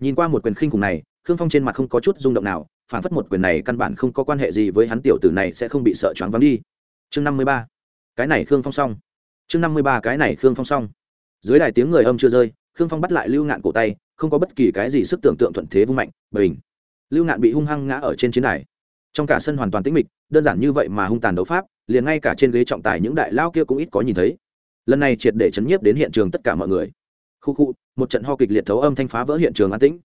Nhìn qua một quyền khinh khủng này khương phong trên mặt không có chút rung động nào phản phất một quyền này căn bản không có quan hệ gì với hắn tiểu tử này sẽ không bị sợ choáng vắng đi. Chương năm mươi ba. Cái này khương phong xong. Chương năm mươi ba, cái này khương phong xong. Dưới đài tiếng người âm chưa rơi, khương phong bắt lại lưu ngạn cổ tay, không có bất kỳ cái gì sức tưởng tượng thuận thế vung mạnh, bình. Lưu ngạn bị hung hăng ngã ở trên chiến đài. Trong cả sân hoàn toàn tĩnh mịch, đơn giản như vậy mà hung tàn đấu pháp, liền ngay cả trên ghế trọng tài những đại lao kia cũng ít có nhìn thấy. Lần này triệt để chấn nhiếp đến hiện trường tất cả mọi người. Khu khu, một trận ho kịch liệt thấu âm thanh phá vỡ hiện trường an tĩnh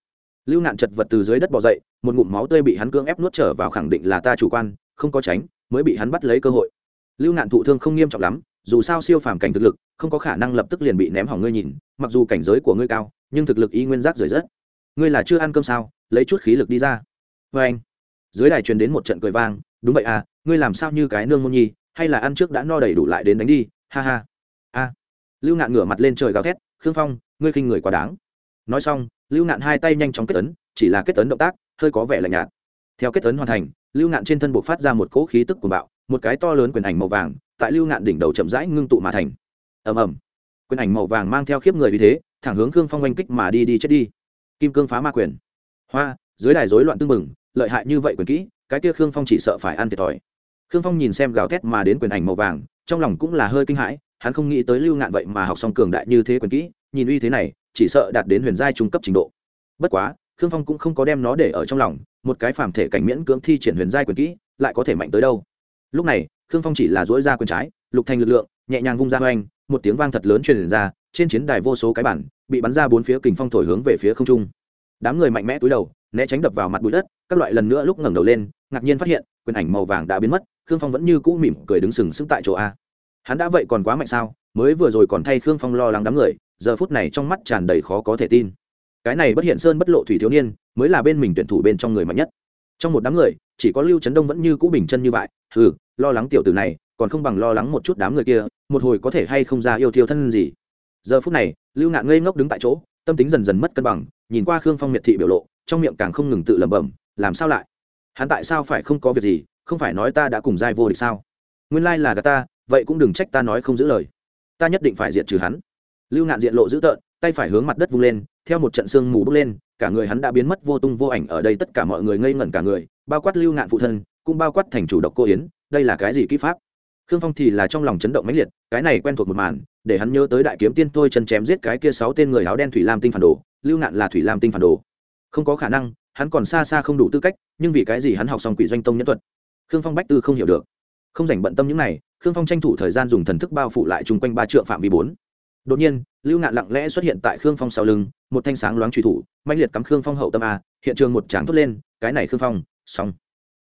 lưu nạn chật vật từ dưới đất bỏ dậy, một ngụm máu tươi bị hắn cưỡng ép nuốt trở vào khẳng định là ta chủ quan, không có tránh, mới bị hắn bắt lấy cơ hội. Lưu nạn thụ thương không nghiêm trọng lắm, dù sao siêu phàm cảnh thực lực, không có khả năng lập tức liền bị ném hỏng ngươi nhìn, mặc dù cảnh giới của ngươi cao, nhưng thực lực y nguyên giác rời rớt. ngươi là chưa ăn cơm sao? Lấy chút khí lực đi ra. Vê anh, dưới đài truyền đến một trận cười vang, đúng vậy à ngươi làm sao như cái nương môn nhi, hay là ăn trước đã no đầy đủ lại đến đánh đi, ha ha. A. Lưu nạn ngửa mặt lên trời gào thét, khương phong, ngươi khinh người quá đáng. Nói xong lưu nạn hai tay nhanh chóng kết tấn chỉ là kết tấn động tác, hơi có vẻ lạnh nhạt. Theo kết tấn hoàn thành, lưu nạn trên thân buộc phát ra một cỗ khí tức của bạo, một cái to lớn quyền ảnh màu vàng, tại lưu nạn đỉnh đầu chậm rãi ngưng tụ mà thành. Ầm ầm. Quyền ảnh màu vàng mang theo khiếp người vì thế, thẳng hướng khương phong oanh kích mà đi đi chết đi. Kim cương phá ma quyền. Hoa, dưới đài rối loạn tưng bừng, lợi hại như vậy quyền kỹ, cái kia khương phong chỉ sợ phải ăn thiệt thòi. Khương phong nhìn xem gào thét mà đến quyền ảnh màu vàng, trong lòng cũng là hơi kinh hãi, hắn không nghĩ tới lưu ngạn vậy mà học xong cường đại như thế quyền kỹ, nhìn uy thế này chỉ sợ đạt đến huyền giai trung cấp trình độ. Bất quá, khương phong cũng không có đem nó để ở trong lòng, một cái phàm thể cảnh miễn cưỡng thi triển huyền giai quyền kỹ, lại có thể mạnh tới đâu. Lúc này, khương phong chỉ là dỗi ra quyền trái, lục thành lực lượng, nhẹ nhàng vung ra hoành, một tiếng vang thật lớn truyền ra, trên chiến đài vô số cái bản, bị bắn ra bốn phía kình phong thổi hướng về phía không trung. Đám người mạnh mẽ túi đầu, né tránh đập vào mặt bụi đất, các loại lần nữa lúc ngẩng đầu lên, ngạc nhiên phát hiện, quyền ảnh màu vàng đã biến mất, khương phong vẫn như cũ mỉm cười đứng sừng sững tại chỗ a. Hắn đã vậy còn quá mạnh sao? Mới vừa rồi còn thay khương phong lo lắng đám người giờ phút này trong mắt tràn đầy khó có thể tin. Cái này bất hiện sơn bất lộ thủy thiếu niên, mới là bên mình tuyển thủ bên trong người mạnh nhất. Trong một đám người, chỉ có lưu trấn đông vẫn như cũ bình chân như vậy ừ lo lắng tiểu tử này, còn không bằng lo lắng một chút đám người kia, một hồi có thể hay không ra yêu thiêu thân gì. Giờ phút này, lưu ngạn ngây ngốc đứng tại chỗ, tâm tính dần dần mất cân bằng, nhìn qua khương phong miệt thị biểu lộ, trong miệng càng không ngừng tự lẩm bẩm, làm sao lại? Hắn tại sao phải không có việc gì, không phải nói ta đã cùng giai vô địch sao? Nguyên lai là gà ta, vậy cũng đừng trách ta nói không giữ lời. Ta nhất định phải diệt trừ hắn lưu ngạn diện lộ dữ tợn, tay phải hướng mặt đất vung lên, theo một trận sương mù bốc lên, cả người hắn đã biến mất vô tung vô ảnh ở đây, tất cả mọi người ngây ngẩn cả người, bao quát lưu ngạn phụ thân, cũng bao quát thành chủ độc cô yến, đây là cái gì kỹ pháp? Khương phong thì là trong lòng chấn động mãnh liệt, cái này quen thuộc một màn, để hắn nhớ tới đại kiếm tiên thôi chân chém giết cái kia sáu tên người áo đen thủy lam tinh phản đồ, lưu ngạn là thủy lam tinh phản đồ. Không có khả năng, hắn còn xa xa không đủ tư cách, nhưng vì cái gì hắn học xong quỷ doanh tông nhân thuật? Khương phong bách tư không hiểu được. Không dành bận tâm những này, khương phong tranh thủ thời gian dùng thần thức bao phủ lại chung quanh ba trượng phạm vi bốn đột nhiên, lưu ngạn lặng lẽ xuất hiện tại khương phong sau lưng, một thanh sáng loáng truy thủ mạnh liệt cắm khương phong hậu tâm a, hiện trường một tráng thốt lên, cái này khương phong, xong.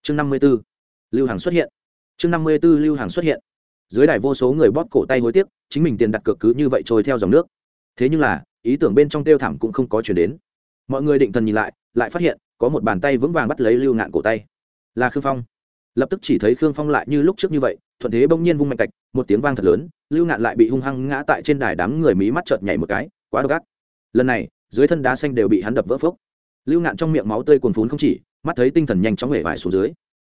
Chương năm mươi 54. lưu hàng xuất hiện. Chương năm mươi 54 lưu hàng xuất hiện. Dưới đài vô số người bóp cổ tay hối tiếc, chính mình tiền đặt cược cứ như vậy trôi theo dòng nước. Thế nhưng là, ý tưởng bên trong tiêu thảm cũng không có chuyển đến. Mọi người định thần nhìn lại lại phát hiện, có một bàn tay vững vàng bắt lấy lưu ngạn cổ tay. Là khương phong lập tức chỉ thấy khương phong lại như lúc trước như vậy, thuận thế bỗng nhiên vung mạnh cạch, một tiếng vang thật lớn, lưu ngạn lại bị hung hăng ngã tại trên đài đám người mí mắt chợt nhảy một cái, quá độc ác. Lần này, dưới thân đá xanh đều bị hắn đập vỡ phốc. Lưu ngạn trong miệng máu tươi cuồn phún không chỉ, mắt thấy tinh thần nhanh chóng hể vải xuống dưới.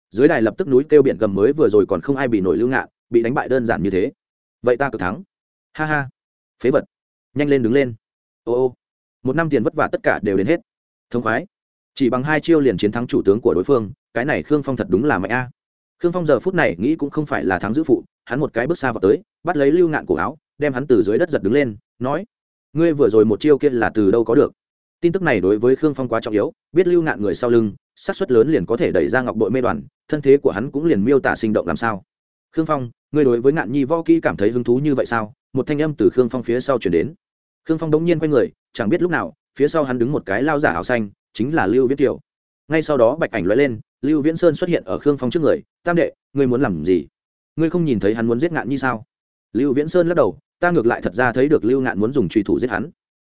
Dưới đài lập tức núi kêu biển gầm mới vừa rồi còn không ai bị nổi lưu ngạn, bị đánh bại đơn giản như thế. Vậy ta cực thắng. Ha ha. Phế vật. Nhanh lên đứng lên. Ô ô. Một năm tiền vất vả tất cả đều đến hết. Thông khoái. Chỉ bằng hai chiêu liền chiến thắng chủ tướng của đối phương cái này khương phong thật đúng là mạnh a. Khương phong giờ phút này nghĩ cũng không phải là thắng giữ phụ, hắn một cái bước xa vào tới, bắt lấy lưu ngạn cổ áo, đem hắn từ dưới đất giật đứng lên, nói, ngươi vừa rồi một chiêu kia là từ đâu có được? Tin tức này đối với khương phong quá trọng yếu, biết lưu ngạn người sau lưng, xác suất lớn liền có thể đẩy ra ngọc bội mê đoàn, thân thế của hắn cũng liền miêu tả sinh động làm sao. Khương phong, ngươi đối với ngạn nhi võ kỹ cảm thấy hứng thú như vậy sao? Một thanh âm từ khương phong phía sau chuyển đến. Khương phong đống nhiên quay người, chẳng biết lúc nào, phía sau hắn đứng một cái lao giả áo xanh, chính là lưu viết kiều. Ngay sau đó bạch ảnh lóe lên lưu viễn sơn xuất hiện ở khương phong trước người, tam đệ, ngươi muốn làm gì? Ngươi không nhìn thấy hắn muốn giết ngạn nhi sao? Lưu viễn sơn lắc đầu, ta ngược lại thật ra thấy được lưu ngạn muốn dùng trùy thủ giết hắn.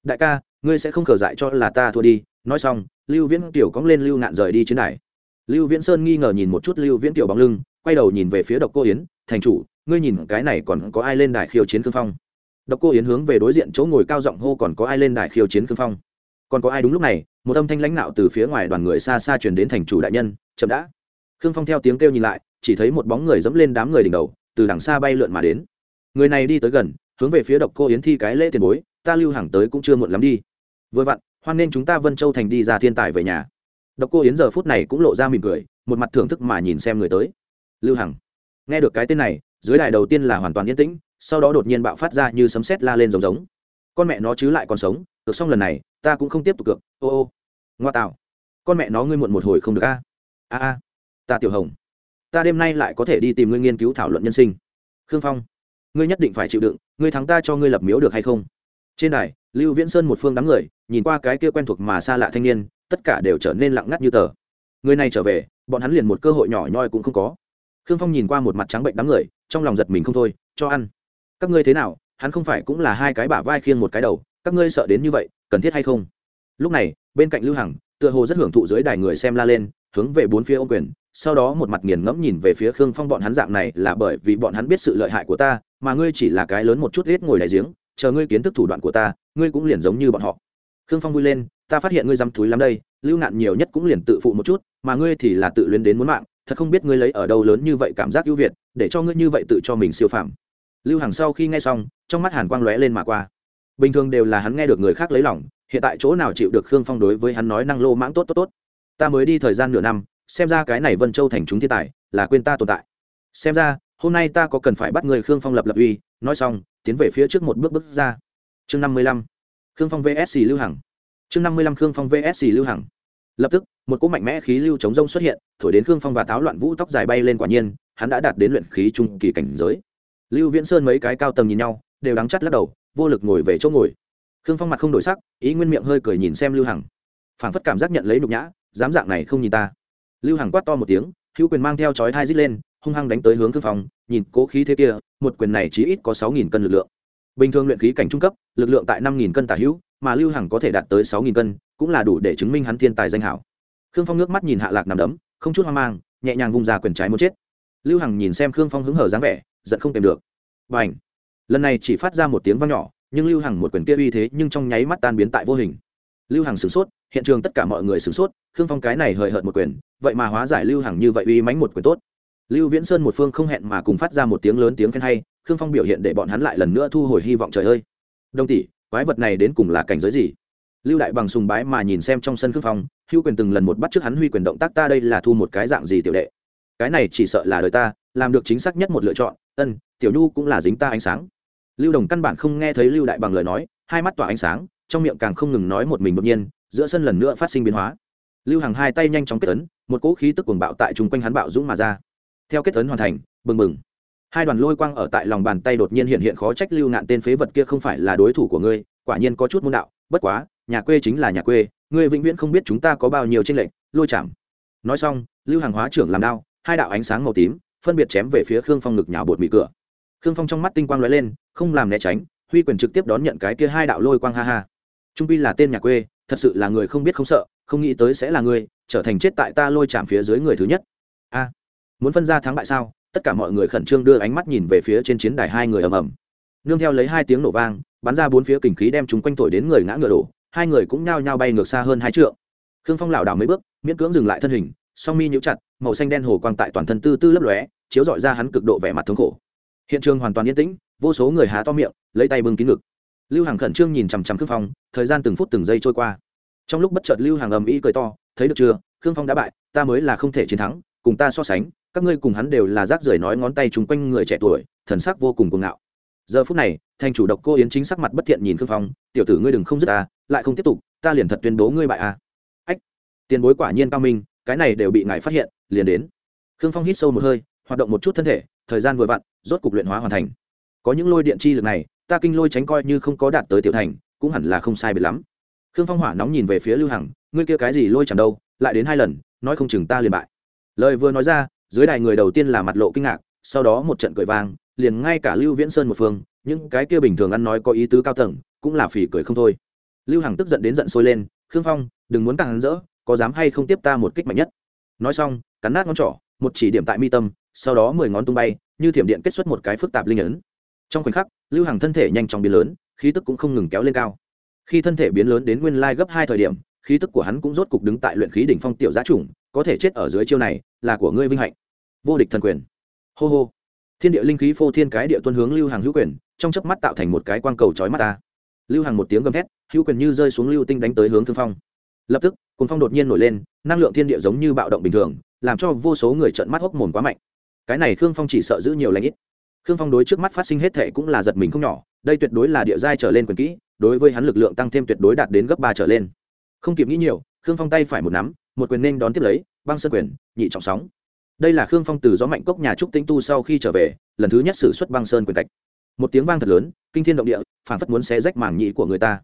Đại ca, ngươi sẽ không khờ dại cho là ta thua đi. Nói xong, lưu viễn tiểu cóng lên lưu ngạn rời đi chiến đài. Lưu viễn sơn nghi ngờ nhìn một chút lưu viễn tiểu bóng lưng, quay đầu nhìn về phía độc cô yến, thành chủ, ngươi nhìn cái này còn có ai lên đài khiêu chiến khương phong? Độc cô yến hướng về đối diện chỗ ngồi cao giọng hô, còn có ai lên đài khiêu chiến khương phong? Còn có ai? Đúng lúc này, một âm thanh lãnh nạo từ phía ngoài đoàn người xa xa truyền đến thành chủ đại nhân chậm đã. Khương phong theo tiếng kêu nhìn lại, chỉ thấy một bóng người dẫm lên đám người đỉnh đầu, từ đằng xa bay lượn mà đến. Người này đi tới gần, hướng về phía độc cô yến thi cái lễ tiền bối, ta lưu hàng tới cũng chưa muộn lắm đi. Vừa vặn, hoan nên chúng ta vân châu thành đi ra thiên tài về nhà. Độc cô yến giờ phút này cũng lộ ra mỉm cười, một mặt thưởng thức mà nhìn xem người tới. Lưu hằng, nghe được cái tên này, dưới đài đầu tiên là hoàn toàn yên tĩnh, sau đó đột nhiên bạo phát ra như sấm sét la lên giống giống. Con mẹ nó chứ lại còn sống, được xong lần này, ta cũng không tiếp tục cược, ô ô. Ngoa tạo. Con mẹ nó ngươi muộn một hồi không được a a a, ta tiểu hồng, ta đêm nay lại có thể đi tìm ngươi nghiên cứu thảo luận nhân sinh. Khương phong, ngươi nhất định phải chịu đựng, ngươi thắng ta cho ngươi lập miếu được hay không? Trên đài, lưu viễn sơn một phương đám người, nhìn qua cái kia quen thuộc mà xa lạ thanh niên, tất cả đều trở nên lặng ngắt như tờ. Người này trở về, bọn hắn liền một cơ hội nhỏ nhoi cũng không có. Khương phong nhìn qua một mặt trắng bệnh đám người, trong lòng giật mình không thôi, cho ăn. Các ngươi thế nào? Hắn không phải cũng là hai cái bả vai khiêng một cái đầu, các ngươi sợ đến như vậy, cần thiết hay không? Lúc này, bên cạnh lưu hằng, tựa hồ rất hưởng thụ dưới đài người xem la lên hướng về bốn phía ô quyền, sau đó một mặt nghiền ngẫm nhìn về phía khương phong bọn hắn dạng này là bởi vì bọn hắn biết sự lợi hại của ta, mà ngươi chỉ là cái lớn một chút hết ngồi đại giếng, chờ ngươi kiến thức thủ đoạn của ta, ngươi cũng liền giống như bọn họ. Khương phong vui lên, ta phát hiện ngươi dăm thúi lắm đây, lưu nạn nhiều nhất cũng liền tự phụ một chút, mà ngươi thì là tự luyến đến muốn mạng, thật không biết ngươi lấy ở đâu lớn như vậy cảm giác ưu việt, để cho ngươi như vậy tự cho mình siêu phàm. Lưu hằng sau khi nghe xong, trong mắt hàn quang lóe lên mà qua. Bình thường đều là hắn nghe được người khác lấy lòng, hiện tại chỗ nào chịu được khương phong đối với hắn nói năng lô mãng tốt tốt tốt ta mới đi thời gian nửa năm, xem ra cái này vân châu thành chúng thiên tài là quên ta tồn tại. Xem ra, hôm nay ta có cần phải bắt người khương phong lập lập uy, nói xong, tiến về phía trước một bước bước ra. Chương năm mươi lăm, khương phong vsc lưu hằng. Chương năm mươi lăm, khương phong vsc lưu hằng. Lập tức, một cỗ mạnh mẽ khí lưu chống rông xuất hiện, thổi đến khương phong và táo loạn vũ tóc dài bay lên quả nhiên, hắn đã đạt đến luyện khí trung kỳ cảnh giới. Lưu viễn sơn mấy cái cao tầng nhìn nhau, đều đắng chắt lắc đầu, vô lực ngồi về chỗ ngồi. Khương phong mặt không đổi sắc, ý nguyên miệng hơi cười nhìn xem lưu hằng. Phảng phất cảm giác nhận lấy nhục nhã dám dạng này không nhìn ta. Lưu hằng quát to một tiếng, hữu quyền mang theo chói thai dít lên, hung hăng đánh tới hướng khương phong nhìn cố khí thế kia, một quyền này chỉ ít có sáu nghìn cân lực lượng. Bình thường luyện khí cảnh trung cấp, lực lượng tại năm nghìn cân tả hữu, mà lưu hằng có thể đạt tới sáu nghìn cân, cũng là đủ để chứng minh hắn thiên tài danh hảo. Khương phong nước mắt nhìn hạ lạc nằm đấm, không chút hoang mang, nhẹ nhàng vung ra quyền trái muốn chết. Lưu hằng nhìn xem khương phong hứng hở dáng vẻ, giận không kèm được. Và ảnh lần này chỉ phát ra một tiếng vang nhỏ, nhưng lưu hằng một quyền kia uy thế nhưng trong nháy mắt tan biến tại vô hình. Lưu hằng sửng sốt hiện trường tất cả mọi người sửng sốt, khương phong cái này hời hợt một quyền, vậy mà hóa giải lưu hằng như vậy uy mánh một quyền tốt. Lưu viễn sơn một phương không hẹn mà cùng phát ra một tiếng lớn tiếng khen hay, khương phong biểu hiện để bọn hắn lại lần nữa thu hồi hy vọng trời ơi. Đông tỷ, quái vật này đến cùng là cảnh giới gì? Lưu đại bằng sùng bái mà nhìn xem trong sân khương phong, hữu quyền từng lần một bắt trước hắn huy quyền động tác ta đây là thu một cái dạng gì tiểu đệ? Cái này chỉ sợ là đời ta, làm được chính xác nhất một lựa chọn, ân, tiểu nhu cũng là dính ta ánh sáng. Lưu đồng căn bản không nghe thấy lưu đại bằng lời nói, hai mắt tỏa ánh sáng, trong miệng càng không ngừng nói một mình đột nhiên giữa sân lần nữa phát sinh biến hóa. Lưu hàng hai tay nhanh chóng kết tấn một cỗ khí tức cuồng bạo tại chung quanh hắn bạo dũng mà ra. Theo kết tấn hoàn thành, bừng bừng. Hai đoàn lôi quang ở tại lòng bàn tay đột nhiên hiện hiện khó trách lưu nạn tên phế vật kia không phải là đối thủ của ngươi, quả nhiên có chút môn đạo, bất quá, nhà quê chính là nhà quê, ngươi vĩnh viễn không biết chúng ta có bao nhiêu tranh lệch, lôi chạm. Nói xong, lưu hàng hóa trưởng làm đao, hai đạo ánh sáng màu tím, phân biệt chém về phía khương phong ngực nhào bột mị cửa. Khương phong trong mắt tinh quang lóe lên, không làm né tránh, huy quyền trực tiếp đón nhận cái kia hai đạo lôi quang ha ha. Trung pi là tên nhà quê thật sự là người không biết không sợ, không nghĩ tới sẽ là ngươi trở thành chết tại ta lôi chạm phía dưới người thứ nhất. A, muốn phân ra thắng bại sao? Tất cả mọi người khẩn trương đưa ánh mắt nhìn về phía trên chiến đài hai người ầm ầm. Nương theo lấy hai tiếng nổ vang, bắn ra bốn phía kình khí đem chúng quanh thổi đến người ngã ngựa đổ, hai người cũng nhao nhao bay ngược xa hơn hai trượng. Khương phong lảo đảo mấy bước, miễn cưỡng dừng lại thân hình, song mi nhíu chặt, màu xanh đen hồ quang tại toàn thân tư tư lấp lóe, chiếu dọi ra hắn cực độ vẻ mặt thống khổ. Hiện trường hoàn toàn yên tĩnh, vô số người há to miệng, lấy tay bưng kín ngực lưu hàng khẩn trương nhìn chằm chằm khương phong, thời gian từng phút từng giây trôi qua. Trong lúc bất chợt lưu hàng ầm ĩ cười to, thấy được chưa? Khương phong đã bại, ta mới là không thể chiến thắng, cùng ta so sánh, các ngươi cùng hắn đều là rác rưởi nói ngón tay chung quanh người trẻ tuổi, thần sắc vô cùng cuồng ngạo. Giờ phút này, thành chủ độc cô yến chính sắc mặt bất thiện nhìn khương phong, tiểu tử ngươi đừng không dứt ta, lại không tiếp tục, ta liền thật tuyên bố ngươi bại a ách, tiền bối quả nhiên cao minh, cái này đều bị ngài phát hiện, liền đến. Khương phong hít sâu một hơi, hoạt động một chút thân thể, thời gian vừa vặn, rốt cục luyện hóa hoàn thành. Có những lôi điện chi lực này ta kinh lôi tránh coi như không có đạt tới tiểu thành, cũng hẳn là không sai biệt lắm. Khương phong hỏa nóng nhìn về phía lưu hằng, ngươi kia cái gì lôi chẳng đâu, lại đến hai lần, nói không chừng ta liền bại. Lời vừa nói ra, dưới đài người đầu tiên là mặt lộ kinh ngạc, sau đó một trận cười vang, liền ngay cả lưu viễn sơn một phương, những cái kia bình thường ăn nói có ý tứ cao tầng, cũng là phỉ cười không thôi. Lưu hằng tức giận đến giận sôi lên, khương phong, đừng muốn càng hắn rỡ, có dám hay không tiếp ta một kích mạnh nhất? Nói xong, cắn nát ngón trỏ, một chỉ điểm tại mi tâm, sau đó mười ngón tung bay, như thiểm điện kết xuất một cái phức tạp linh ấn trong khoảnh khắc, lưu hằng thân thể nhanh chóng biến lớn, khí tức cũng không ngừng kéo lên cao. Khi thân thể biến lớn đến nguyên lai gấp hai thời điểm, khí tức của hắn cũng rốt cục đứng tại luyện khí đỉnh phong tiểu giá chủng có thể chết ở dưới chiêu này, là của ngươi vinh hạnh. Vô địch thần quyền. Hô hô. Thiên địa linh khí phô thiên cái địa tuân hướng lưu hàng hữu quyền, trong chớp mắt tạo thành một cái quang cầu chói mắt ta. Lưu hàng một tiếng gầm thét, hữu quyền như rơi xuống lưu tinh đánh tới hướng thương phong. Lập tức cùng phong đột nhiên nổi lên, năng lượng thiên địa giống như bạo động bình thường, làm cho vô số người trợn mắt hốc mồm quá mạnh. Cái này khương phong chỉ sợ giữ nhiều lãnh ít khương phong đối trước mắt phát sinh hết thệ cũng là giật mình không nhỏ, đây tuyệt đối là địa giai trở lên quyền kỹ, đối với hắn lực lượng tăng thêm tuyệt đối đạt đến gấp ba trở lên. Không kịp nghĩ nhiều, khương phong tay phải một nắm, một quyền nên đón tiếp lấy, băng sơn quyền, nhị trọng sóng. Đây là khương phong từ gió mạnh cốc nhà trúc tĩnh tu sau khi trở về, lần thứ nhất sử xuất băng sơn quyền tạch một tiếng vang thật lớn, kinh thiên động địa, phảng phất muốn xé rách mảng nhị của người ta.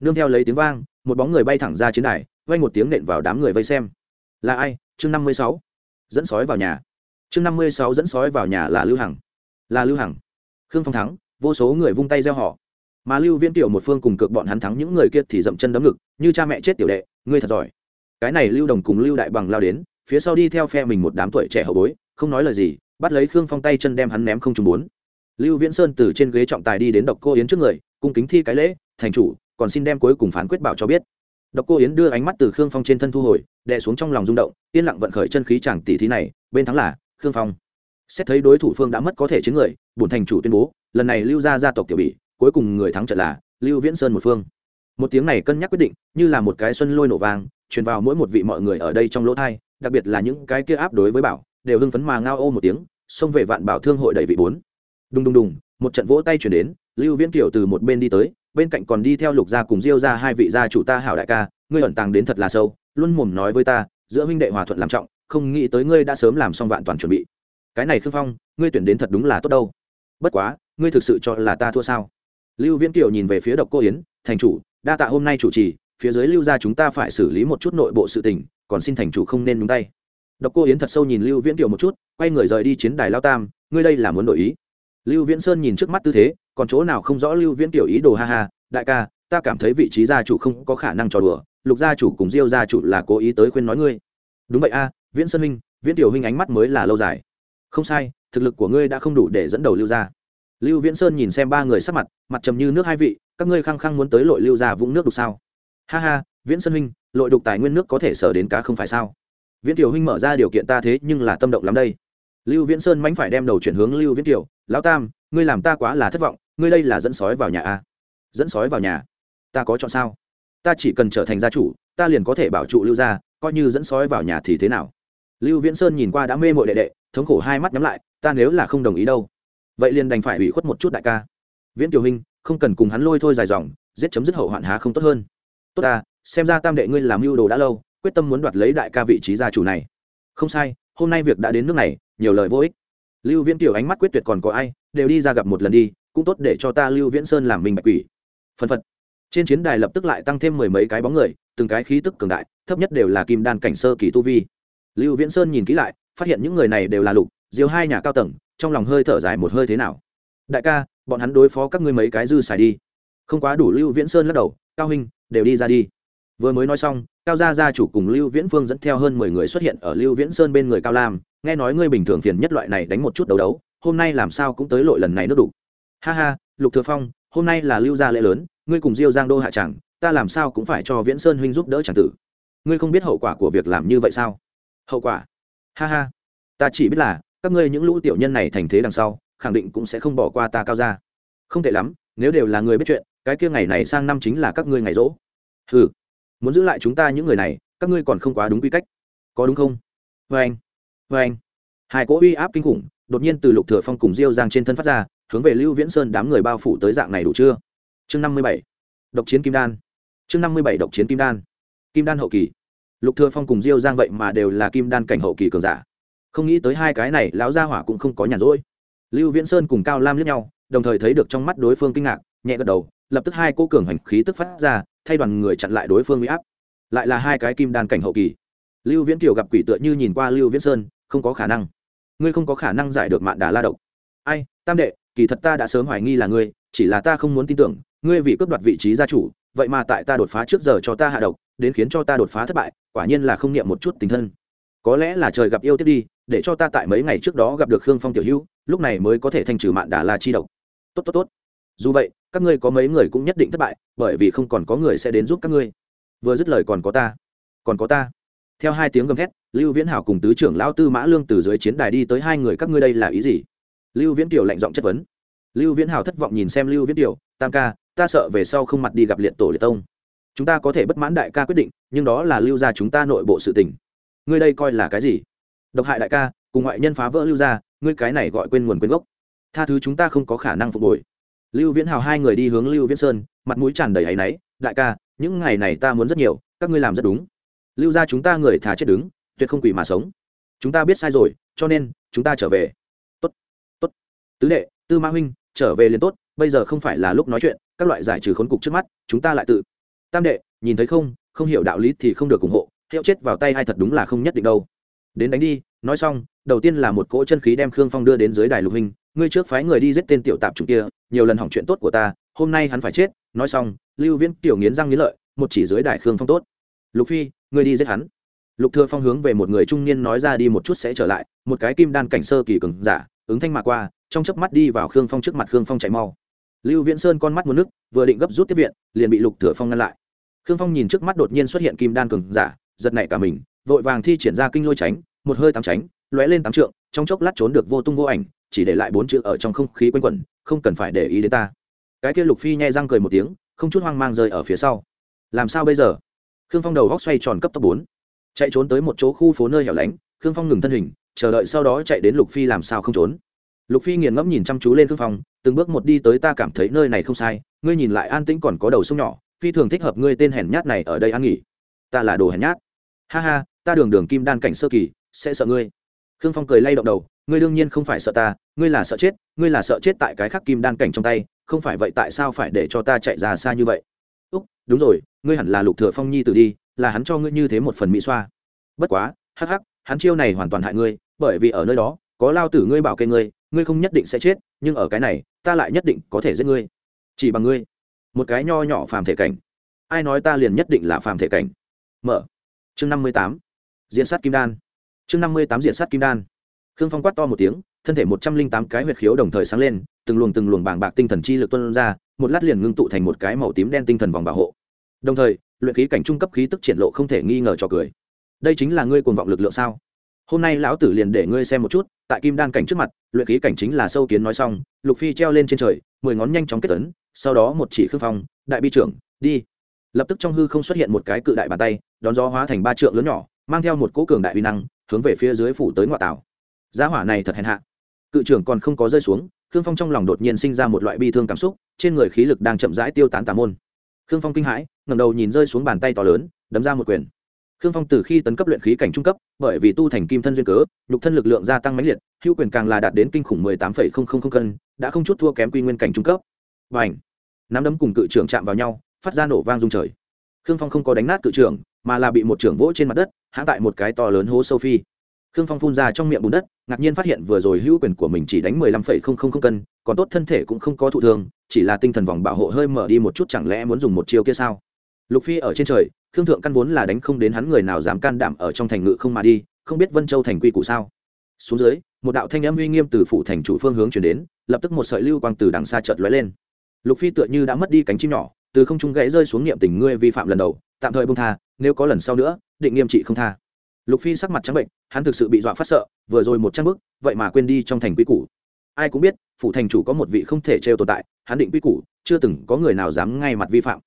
Nương theo lấy tiếng vang, một bóng người bay thẳng ra chiến đài vay một tiếng nện vào đám người vây xem. Là ai? Chương năm mươi sáu. Dẫn sói vào nhà. Chương năm mươi sáu dẫn sói vào nhà là lưu hằng là lưu hằng khương phong thắng vô số người vung tay gieo họ mà lưu viễn tiểu một phương cùng cược bọn hắn thắng những người kia thì dậm chân đấm ngực như cha mẹ chết tiểu đệ ngươi thật giỏi cái này lưu đồng cùng lưu đại bằng lao đến phía sau đi theo phe mình một đám tuổi trẻ hậu bối không nói lời gì bắt lấy khương phong tay chân đem hắn ném không trùng bốn lưu viễn sơn từ trên ghế trọng tài đi đến độc cô yến trước người cung kính thi cái lễ thành chủ còn xin đem cuối cùng phán quyết bảo cho biết độc cô yến đưa ánh mắt từ khương phong trên thân thu hồi đè xuống trong lòng rung động yên lặng vận khởi chân khí chẳng tỷ thí này bên thắng là khương phong xét thấy đối thủ phương đã mất có thể chiến người, bổn thành chủ tuyên bố, lần này lưu ra gia tộc tiểu bỉ, cuối cùng người thắng trận là lưu viễn sơn một phương. Một tiếng này cân nhắc quyết định, như là một cái xuân lôi nổ vang, truyền vào mỗi một vị mọi người ở đây trong lỗ thai, đặc biệt là những cái kia áp đối với bảo, đều hưng phấn mà ngao ô một tiếng, xông về vạn bảo thương hội đầy vị bốn. Đùng đùng đùng, một trận vỗ tay chuyển đến, lưu viễn kiều từ một bên đi tới, bên cạnh còn đi theo lục gia cùng diêu ra hai vị gia chủ ta hảo đại ca, ngươi ẩn tàng đến thật là sâu, luôn mồm nói với ta, giữa huynh đệ hòa thuận làm trọng, không nghĩ tới ngươi đã sớm làm xong vạn toàn chuẩn bị cái này khương phong, ngươi tuyển đến thật đúng là tốt đâu. Bất quá, ngươi thực sự cho là ta thua sao? Lưu viễn kiều nhìn về phía độc cô yến, thành chủ, đa tạ hôm nay chủ trì, phía dưới lưu gia chúng ta phải xử lý một chút nội bộ sự tình, còn xin thành chủ không nên nhúng tay. Độc cô yến thật sâu nhìn lưu viễn kiều một chút, quay người rời đi chiến đài lao tam, ngươi đây là muốn đổi ý? Lưu viễn sơn nhìn trước mắt tư thế, còn chỗ nào không rõ lưu viễn kiều ý đồ ha ha, đại ca, ta cảm thấy vị trí gia chủ không có khả năng trò đùa, lục gia chủ cùng diêu gia chủ là cố ý tới khuyên nói ngươi. Đúng vậy a, viễn sơn huynh, viễn tiểu huynh ánh mắt mới là lâu dài không sai, thực lực của ngươi đã không đủ để dẫn đầu lưu gia. Lưu viễn sơn nhìn xem ba người sắc mặt mặt trầm như nước hai vị, các ngươi khăng khăng muốn tới lội lưu gia vũng nước đục sao? Ha ha, viễn sơn huynh, lội đục tài nguyên nước có thể sở đến cá không phải sao? Viễn tiểu huynh mở ra điều kiện ta thế nhưng là tâm động lắm đây. Lưu viễn sơn mánh phải đem đầu chuyển hướng lưu viễn tiểu, lão tam, ngươi làm ta quá là thất vọng, ngươi đây là dẫn sói vào nhà a dẫn sói vào nhà? Ta có chọn sao? Ta chỉ cần trở thành gia chủ, ta liền có thể bảo trụ lưu gia, coi như dẫn sói vào nhà thì thế nào? Lưu viễn sơn nhìn qua đã mê mội đệ đệ thống khổ hai mắt nhắm lại, ta nếu là không đồng ý đâu. Vậy liền đành phải ủy khuất một chút đại ca. Viễn tiểu huynh không cần cùng hắn lôi thôi dài dòng, giết chấm dứt hậu hoạn há không tốt hơn. Tốt ta, xem ra tam đệ ngươi làm mưu đồ đã lâu, quyết tâm muốn đoạt lấy đại ca vị trí gia chủ này. Không sai, hôm nay việc đã đến nước này, nhiều lời vô ích. Lưu viễn tiểu ánh mắt quyết tuyệt còn có ai, đều đi ra gặp một lần đi, cũng tốt để cho ta lưu viễn sơn làm mình bạch quỷ. Phân phật. Trên chiến đài lập tức lại tăng thêm mười mấy cái bóng người, từng cái khí tức cường đại, thấp nhất đều là kim đan cảnh sơ kỳ tu vi. Lưu viễn sơn nhìn kỹ lại phát hiện những người này đều là lục diều hai nhà cao tầng, trong lòng hơi thở dài một hơi thế nào. Đại ca, bọn hắn đối phó các ngươi mấy cái dư xài đi. Không quá đủ lưu viễn sơn lắc đầu, cao huynh, đều đi ra đi. Vừa mới nói xong, cao gia gia chủ cùng lưu viễn phương dẫn theo hơn mười người xuất hiện ở lưu viễn sơn bên người cao lam, nghe nói ngươi bình thường phiền nhất loại này đánh một chút đấu đấu, hôm nay làm sao cũng tới lội lần này nước đủ. Ha ha, lục thừa phong, hôm nay là lưu gia lễ lớn, ngươi cùng diêu giang đô hạ chẳng, ta làm sao cũng phải cho viễn sơn huynh giúp đỡ chẳng tử. Ngươi không biết hậu quả của việc làm như vậy sao? Hậu quả? Ha ha. Ta chỉ biết là, các ngươi những lũ tiểu nhân này thành thế đằng sau, khẳng định cũng sẽ không bỏ qua ta cao ra không thể lắm, nếu đều là người biết chuyện, cái kia ngày này sang năm chính là các ngươi ngày rỗ. Ừ muốn giữ lại chúng ta những người này, các ngươi còn không quá đúng quy cách. Có đúng không? Vê anh. Vê anh. Hai cỗ uy áp kinh khủng, đột nhiên từ lục thừa phong cùng diêu giang trên thân phát ra, hướng về lưu viễn sơn đám người bao phủ tới dạng này đủ chưa? Chương năm mươi bảy. Độc chiến kim đan. Chương năm mươi bảy độc chiến kim đan. Kim đan hậu kỳ lục thừa phong cùng diêu giang vậy mà đều là kim đan cảnh hậu kỳ cường giả. Không nghĩ tới hai cái này, lão gia hỏa cũng không có nhàn rỗi. Lưu viễn sơn cùng cao lam liếc nhau, đồng thời thấy được trong mắt đối phương kinh ngạc, nhẹ gật đầu, lập tức hai cô cường hành khí tức phát ra, thay đoàn người chặn lại đối phương uy áp. Lại là hai cái kim đan cảnh hậu kỳ. Lưu viễn kiều gặp quỷ tựa như nhìn qua lưu viễn sơn, không có khả năng. Ngươi không có khả năng giải được mạn đà la độc. Ai, tam đệ, kỳ thật ta đã sớm hoài nghi là ngươi, chỉ là ta không muốn tin tưởng, ngươi vì cướp đoạt vị trí gia chủ vậy mà tại ta đột phá trước giờ cho ta hạ độc, đến khiến cho ta đột phá thất bại, quả nhiên là không niệm một chút tình thân. Có lẽ là trời gặp yêu tiếp đi, để cho ta tại mấy ngày trước đó gặp được khương phong tiểu hữu, lúc này mới có thể thanh trừ mạn đà la chi độc. Tốt tốt tốt. Dù vậy, các ngươi có mấy người cũng nhất định thất bại, bởi vì không còn có người sẽ đến giúp các ngươi. Vừa dứt lời còn có ta, còn có ta. Theo hai tiếng gầm thét, lưu viễn hảo cùng tứ trưởng lão tư mã lương từ dưới chiến đài đi tới hai người các ngươi đây là ý gì? Lưu viễn tiểu lạnh giọng chất vấn. Lưu viễn hảo thất vọng nhìn xem lưu viễn tiểu tam ca ta sợ về sau không mặt đi gặp liệt tổ liệt tông. Chúng ta có thể bất mãn đại ca quyết định, nhưng đó là lưu ra chúng ta nội bộ sự tình. Ngươi đây coi là cái gì? Độc hại đại ca, cùng ngoại nhân phá vỡ lưu ra ngươi cái này gọi quên nguồn quên gốc. Tha thứ chúng ta không có khả năng phục hồi. Lưu viễn hào hai người đi hướng lưu viễn sơn, mặt mũi tràn đầy áy náy, đại ca, những ngày này ta muốn rất nhiều, các ngươi làm rất đúng. Lưu ra chúng ta người thả chết đứng, tuyệt không quỷ mà sống. Chúng ta biết sai rồi, cho nên, chúng ta trở về. Tốt tốt. Tứ đệ, tư ma huynh, trở về liền tốt, bây giờ không phải là lúc nói chuyện các loại giải trừ khốn cục trước mắt, chúng ta lại tự. Tam đệ, nhìn thấy không không hiểu đạo lý thì không được ủng hộ, hiệu chết vào tay hay thật đúng là không nhất định đâu. Đến đánh đi, nói xong, đầu tiên là một cỗ chân khí đem khương phong đưa đến dưới đài lục hình, ngươi trước phái người đi giết tên tiểu tạp chủ kia, nhiều lần hỏng chuyện tốt của ta, hôm nay hắn phải chết, nói xong, lưu viễn, tiểu nghiến răng nghiến lợi, một chỉ dưới đài khương phong tốt. Lục phi, ngươi đi giết hắn. Lục thừa phong hướng về một người trung niên nói ra đi một chút sẽ trở lại, một cái kim đan cảnh sơ kỳ cường giả, ứng thanh mà qua, trong chớp mắt đi vào khương phong trước mặt khương phong chạy mau lưu viễn sơn con mắt muốn nước, vừa định gấp rút tiếp viện, liền bị lục thừa phong ngăn lại. Khương phong nhìn trước mắt đột nhiên xuất hiện kim đan cường giả, giật nảy cả mình, vội vàng thi triển ra kinh lôi tránh, một hơi tám tránh, lóe lên tám trượng, trong chốc lát trốn được vô tung vô ảnh, chỉ để lại bốn chữ ở trong không khí quanh quẩn, không cần phải để ý đến ta. Cái kia lục phi nhai răng cười một tiếng, không chút hoang mang rơi ở phía sau. Làm sao bây giờ? Khương phong đầu góc xoay tròn cấp tốc bốn, chạy trốn tới một chỗ khu phố nơi hẻo lánh, khương phong ngừng thân hình, chờ đợi sau đó chạy đến lục phi làm sao không trốn lục phi nghiền ngẫm nhìn chăm chú lên khương phong từng bước một đi tới ta cảm thấy nơi này không sai, ngươi nhìn lại an tĩnh còn có đầu sông nhỏ, phi thường thích hợp ngươi tên hèn nhát này ở đây ăn nghỉ. Ta là đồ hèn nhát. Ha ha, ta đường đường kim đan cảnh sơ kỳ, sẽ sợ ngươi. Khương phong cười lay động đầu, ngươi đương nhiên không phải sợ ta, ngươi là sợ chết, ngươi là sợ chết tại cái khắc kim đan cảnh trong tay, không phải vậy tại sao phải để cho ta chạy ra xa như vậy? Úc, đúng rồi, ngươi hẳn là lục thừa phong nhi tử đi, là hắn cho ngươi như thế một phần mỹ xoa. Bất quá, hắc hắc, hắn chiêu này hoàn toàn hại ngươi, bởi vì ở nơi đó, có lao tử ngươi bảo kê ngươi ngươi không nhất định sẽ chết, nhưng ở cái này, ta lại nhất định có thể giết ngươi. Chỉ bằng ngươi. Một cái nho nhỏ phàm thể cảnh. Ai nói ta liền nhất định là phàm thể cảnh? Mở. Chương năm mươi tám. Diện sát kim đan. Chương năm mươi tám diện sát kim đan. Khương phong quát to một tiếng, thân thể một trăm linh tám cái huyệt khiếu đồng thời sáng lên, từng luồng từng luồng bàng bạc tinh thần chi lực tuôn ra, một lát liền ngưng tụ thành một cái màu tím đen tinh thần vòng bảo hộ. Đồng thời, luyện khí cảnh trung cấp khí tức triển lộ không thể nghi ngờ cho cười. Đây chính là ngươi cuồng vọng lực lượng sao? Hôm nay lão tử liền để ngươi xem một chút, tại kim đan cảnh trước mặt, luyện khí cảnh chính là sâu kiến nói xong, lục phi treo lên trên trời, mười ngón nhanh chóng kết tấn sau đó một chỉ khương phong, đại bi trưởng, đi. Lập tức trong hư không xuất hiện một cái cự đại bàn tay, đón gió hóa thành ba trượng lớn nhỏ, mang theo một cỗ cường đại uy năng, hướng về phía dưới phủ tới ngoại tảo. Giá hỏa này thật hèn hạ. Cự trưởng còn không có rơi xuống khương phong trong lòng đột nhiên sinh ra một loại bi thương cảm xúc, trên người khí lực đang chậm rãi tiêu tán tà môn. Khương phong kinh hãi, ngẩng đầu nhìn rơi xuống bàn tay to lớn, đấm ra một quyền khương phong từ khi tấn cấp luyện khí cảnh trung cấp, bởi vì tu thành kim thân duyên cớ, nhục thân lực lượng gia tăng mãnh liệt, hữu quyền càng là đạt đến kinh khủng mười tám phẩy không không không cân, đã không chút thua kém quy nguyên cảnh trung cấp. Và ảnh nắm đấm cùng cự trưởng chạm vào nhau, phát ra nổ vang rung trời. Khương phong không có đánh nát cự trưởng, mà là bị một trưởng vỗ trên mặt đất hãng tại một cái to lớn hố sâu phi. Khương phong phun ra trong miệng bùn đất, ngạc nhiên phát hiện vừa rồi hữu quyền của mình chỉ đánh mười lăm phẩy không không không cân, còn tốt thân thể cũng không có thụ thương, chỉ là tinh thần vòng bảo hộ hơi mở đi một chút, chẳng lẽ muốn dùng một chiêu kia sao? Lục phi ở trên trời, khương thượng căn vốn là đánh không đến hắn người nào dám can đảm ở trong thành ngự không mà đi, không biết vân châu thành quy củ sao. Xuống dưới, một đạo thanh âm uy nghiêm từ phủ thành chủ phương hướng chuyển đến, lập tức một sợi lưu quang từ đằng xa chợt lóe lên. Lục phi tựa như đã mất đi cánh chim nhỏ, từ không trung gãy rơi xuống niệm tình ngươi vi phạm lần đầu, tạm thời bông tha, nếu có lần sau nữa, định nghiêm trị không tha. Lục phi sắc mặt trắng bệnh, hắn thực sự bị dọa phát sợ, vừa rồi một trăm bước, vậy mà quên đi trong thành quy củ. Ai cũng biết, phủ thành chủ có một vị không thể trêu tồn tại, hắn định quy củ, chưa từng có người nào dám ngay mặt vi phạm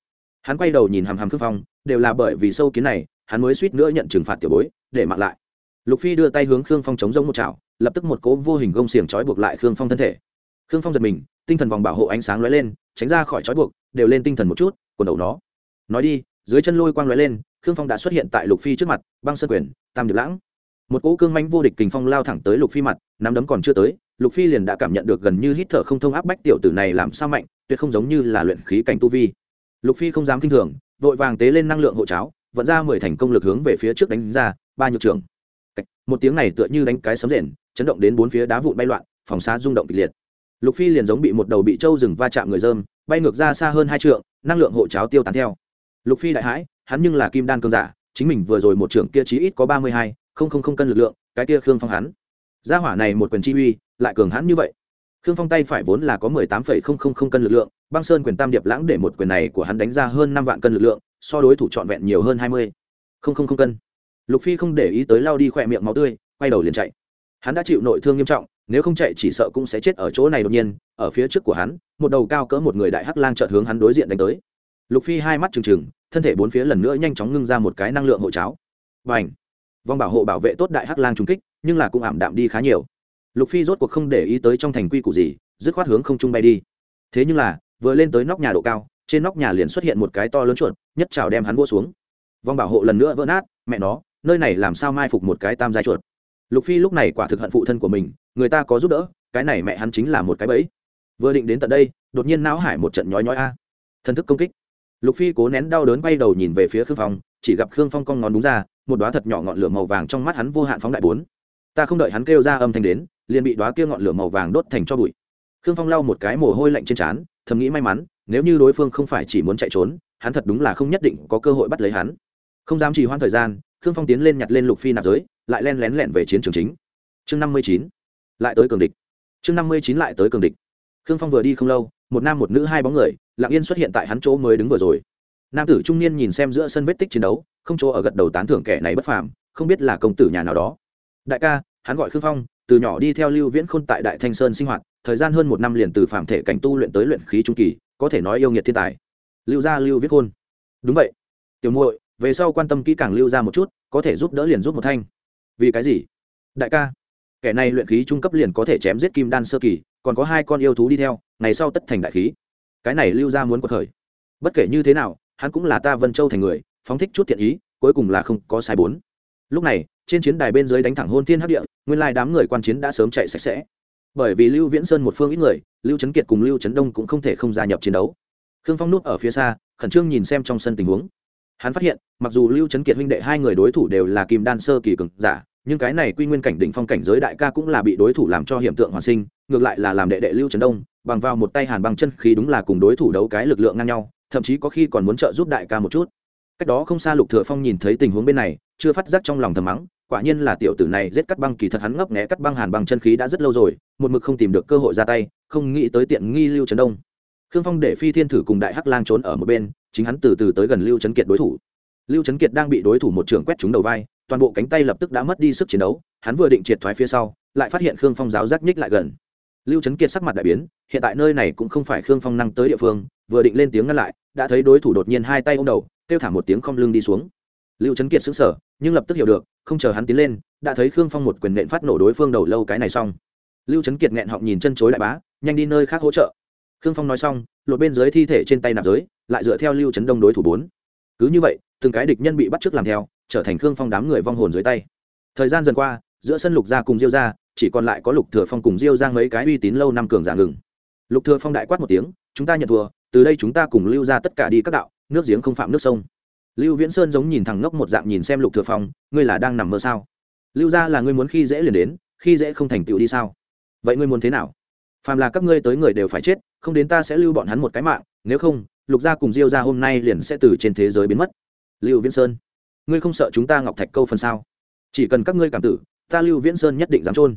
hắn quay đầu nhìn hàm hàm khương phong, đều là bởi vì sâu kiến này, hắn mới suýt nữa nhận trừng phạt tiểu bối, để mặc lại. Lục phi đưa tay hướng khương phong chống rông một chảo, lập tức một cố vô hình gông xiềng trói buộc lại khương phong thân thể. Khương phong giật mình, tinh thần vòng bảo hộ ánh sáng lóe lên, tránh ra khỏi trói buộc, đều lên tinh thần một chút, quần đầu nó. Nói đi, dưới chân lôi quang lóe lên, khương phong đã xuất hiện tại lục phi trước mặt, băng sơn quyền, tam điệp lãng. Một cỗ cương manh vô địch kình phong lao thẳng tới lục phi mặt, nắm đấm còn chưa tới, lục phi liền đã cảm nhận được gần như hít thở không thông áp bách tiểu tử này làm sao mạnh, tuyệt không giống như là luyện khí cảnh tu vi lục phi không dám kinh thường, vội vàng tế lên năng lượng hộ cháo, vận ra mười thành công lực hướng về phía trước đánh ra, ba nhược trưởng. Một tiếng này tựa như đánh cái sấm rền, chấn động đến bốn phía đá vụn bay loạn, phòng xá rung động kịch liệt. Lục phi liền giống bị một đầu bị trâu rừng va chạm người dơm bay ngược ra xa hơn hai trượng, năng lượng hộ cháo tiêu tán theo. Lục phi đại hãi, hắn nhưng là kim đan cơn giả, chính mình vừa rồi một trưởng kia chí ít có ba mươi hai, không không không cân lực lượng, cái kia khương phong hắn. Gia hỏa này một quyền chi uy, lại cường hắn như vậy khương phong tay phải vốn là có mười tám phẩy không không không cân lực lượng, băng sơn quyền tam điệp lãng để một quyền này của hắn đánh ra hơn năm vạn cân lực lượng, so đối thủ trọn vẹn nhiều hơn hai mươi không không không cân. Lục phi không để ý tới lao đi khỏe miệng máu tươi, quay đầu liền chạy. Hắn đã chịu nội thương nghiêm trọng, nếu không chạy chỉ sợ cũng sẽ chết ở chỗ này đột nhiên, ở phía trước của hắn, một đầu cao cỡ một người đại hắc lang chợt hướng hắn đối diện đánh tới. Lục phi hai mắt trừng trừng, thân thể bốn phía lần nữa nhanh chóng ngưng ra một cái năng lượng hộ cháo. Và ảnh vòng bảo hộ bảo vệ tốt đại hắc lang trúng kích, nhưng là cũng ảm đạm đi khá nhiều lục phi rốt cuộc không để ý tới trong thành quy củ gì, dứt khoát hướng không trung bay đi. Thế nhưng là, vừa lên tới nóc nhà độ cao, trên nóc nhà liền xuất hiện một cái to lớn chuột, nhất trào đem hắn vô xuống. Vòng bảo hộ lần nữa vỡ nát, mẹ nó, nơi này làm sao mai phục một cái tam giai chuột? Lục phi lúc này quả thực hận phụ thân của mình, người ta có giúp đỡ, cái này mẹ hắn chính là một cái bẫy. Vừa định đến tận đây, đột nhiên não hải một trận nhói nhói a. Thân thức công kích. Lục phi cố nén đau đớn bay đầu nhìn về phía khương phong, chỉ gặp khương phong cong ngón đúng ra, một đoá thật nhỏ ngọn lửa màu vàng trong mắt hắn vô hạn phóng đại bốn. Ta không đợi hắn kêu ra âm thanh đến liền bị đoá kia ngọn lửa màu vàng đốt thành cho bụi. Khương phong lau một cái mồ hôi lạnh trên trán, thầm nghĩ may mắn, nếu như đối phương không phải chỉ muốn chạy trốn, hắn thật đúng là không nhất định có cơ hội bắt lấy hắn. Không dám trì hoãn thời gian, khương phong tiến lên nhặt lên lục phi nạp giới, lại len lén lẹn về chiến trường chính. Chương năm mươi chín, lại tới cường địch. Chương năm mươi chín lại tới cường địch. Khương phong vừa đi không lâu, một nam một nữ hai bóng người lặng yên xuất hiện tại hắn chỗ mới đứng vừa rồi. Nam tử trung niên nhìn xem giữa sân vết tích chiến đấu, không chỗ ở gật đầu tán thưởng kẻ này bất phàm, không biết là công tử nhà nào đó. Đại ca, hắn gọi khương phong từ nhỏ đi theo lưu viễn khôn tại đại thanh sơn sinh hoạt, thời gian hơn một năm liền từ phạm thể cảnh tu luyện tới luyện khí trung kỳ, có thể nói yêu nghiệt thiên tài. Lưu gia lưu viễn khôn. Đúng vậy. Tiểu muội, về sau quan tâm kỹ càng lưu ra một chút, có thể giúp đỡ liền giúp một thanh. Vì cái gì? Đại ca, kẻ này luyện khí trung cấp liền có thể chém giết kim đan sơ kỳ, còn có hai con yêu thú đi theo, ngày sau tất thành đại khí. Cái này lưu ra muốn cuộc khởi. Bất kể như thế nào, hắn cũng là ta vân châu thành người, phóng thích chút thiện ý, cuối cùng là không có sai bốn. Lúc này trên chiến đài bên dưới đánh thẳng hôn thiên hấp địa, nguyên lai đám người quan chiến đã sớm chạy sạch sẽ. Bởi vì lưu viễn sơn một phương ít người, lưu trấn kiệt cùng lưu trấn đông cũng không thể không gia nhập chiến đấu. Khương phong núp ở phía xa, khẩn trương nhìn xem trong sân tình huống. Hắn phát hiện, mặc dù lưu trấn kiệt huynh đệ hai người đối thủ đều là kim đan sơ kỳ cường giả, nhưng cái này quy nguyên cảnh đỉnh phong cảnh giới đại ca cũng là bị đối thủ làm cho hiểm tượng hoàn sinh, ngược lại là làm đệ đệ lưu trấn đông, bằng vào một tay hàn băng chân khí đúng là cùng đối thủ đấu cái lực lượng ngang nhau, thậm chí có khi còn muốn trợ giúp đại ca một chút. Cách đó không xa lục thừa phong nhìn thấy tình huống bên này, chưa phát giác trong lòng thầm mắng quả nhiên là tiểu tử này giết cắt băng kỳ thật hắn ngấp nghé cắt băng hàn bằng chân khí đã rất lâu rồi, một mực không tìm được cơ hội ra tay, không nghĩ tới tiện nghi lưu trấn đông. Khương phong để phi thiên thử cùng đại hắc lang trốn ở một bên, chính hắn từ từ tới gần lưu trấn kiệt đối thủ. Lưu trấn kiệt đang bị đối thủ một trường quét trúng đầu vai, toàn bộ cánh tay lập tức đã mất đi sức chiến đấu, hắn vừa định triệt thoái phía sau, lại phát hiện khương phong giáo giác nhích lại gần. Lưu trấn kiệt sắc mặt đại biến, hiện tại nơi này cũng không phải khương phong năng tới địa phương, vừa định lên tiếng ngăn lại, đã thấy đối thủ đột nhiên hai tay ôm đầu, kêu thả một tiếng không lưng đi xuống. Lưu trấn kiệt sững sờ nhưng lập tức hiểu được, không chờ hắn tiến lên, đã thấy khương phong một quyền nện phát nổ đối phương đầu lâu cái này xong. Lưu trấn kiệt nghẹn họng nhìn chân chối đại bá, nhanh đi nơi khác hỗ trợ. Khương phong nói xong, lột bên dưới thi thể trên tay nạp giới, lại dựa theo lưu trấn đông đối thủ bốn. Cứ như vậy, từng cái địch nhân bị bắt trước làm theo, trở thành khương phong đám người vong hồn dưới tay. Thời gian dần qua, giữa sân lục gia cùng diêu gia, chỉ còn lại có lục thừa phong cùng diêu giang mấy cái uy tín lâu năm cường giả ngừng. Lục thừa phong đại quát một tiếng, chúng ta nhận thua, từ đây chúng ta cùng lưu gia tất cả đi các đạo, nước giếng không phạm nước sông lưu viễn sơn giống nhìn thằng ngốc một dạng nhìn xem lục thừa phong, ngươi là đang nằm mơ sao? Lưu gia là ngươi muốn khi dễ liền đến, khi dễ không thành tựu đi sao? Vậy ngươi muốn thế nào? Phàm là các ngươi tới người đều phải chết, không đến ta sẽ lưu bọn hắn một cái mạng, nếu không, lục gia cùng diêu gia hôm nay liền sẽ từ trên thế giới biến mất. Lưu viễn sơn, ngươi không sợ chúng ta ngọc thạch câu phần sao? Chỉ cần các ngươi cảm tử, ta lưu viễn sơn nhất định dám trôn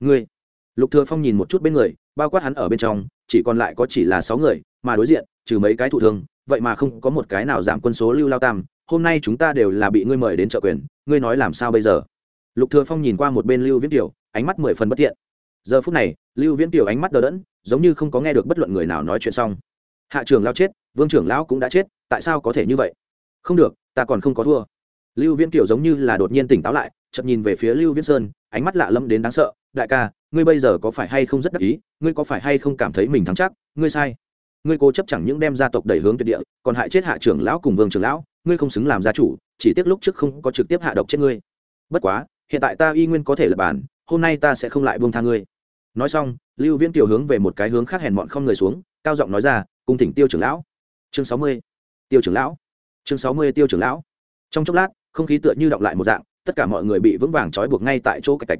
ngươi? Lục thừa phong nhìn một chút bên người, bao quát hắn ở bên trong, chỉ còn lại có chỉ là sáu người, mà đối diện, trừ mấy cái thụ thương vậy mà không có một cái nào giảm quân số lưu lao tam, hôm nay chúng ta đều là bị ngươi mời đến trợ quyền, ngươi nói làm sao bây giờ? Lục thừa phong nhìn qua một bên lưu viễn tiểu, ánh mắt mười phần bất thiện. Giờ phút này, lưu viễn tiểu ánh mắt đờ đẫn, giống như không có nghe được bất luận người nào nói chuyện xong. Hạ trưởng lao chết, vương trưởng lão cũng đã chết, tại sao có thể như vậy? Không được, ta còn không có thua. Lưu viễn tiểu giống như là đột nhiên tỉnh táo lại chậm nhìn về phía lưu viễn sơn, ánh mắt lạ lẫm đến đáng sợ. Đại ca, ngươi bây giờ có phải hay không rất đắc ý? Ngươi có phải hay không cảm thấy mình thắng chắc? Ngươi sai ngươi cố chấp chẳng những đem gia tộc đẩy hướng tuyệt địa, còn hại chết hạ trưởng lão cùng vương trưởng lão, ngươi không xứng làm gia chủ, chỉ tiếc lúc trước không có trực tiếp hạ độc chết ngươi. Bất quá, hiện tại ta y nguyên có thể lập bản, hôm nay ta sẽ không lại buông tha ngươi. Nói xong, lưu viễn tiểu hướng về một cái hướng khác hèn mọn không người xuống, cao giọng nói ra cung thỉnh tiêu trưởng lão. Chương sáu mươi, tiêu trưởng lão. Chương sáu mươi, tiêu trưởng lão. Trong chốc lát, không khí tựa như động lại một dạng, tất cả mọi người bị vững vàng trói buộc ngay tại chỗ cạch cạch.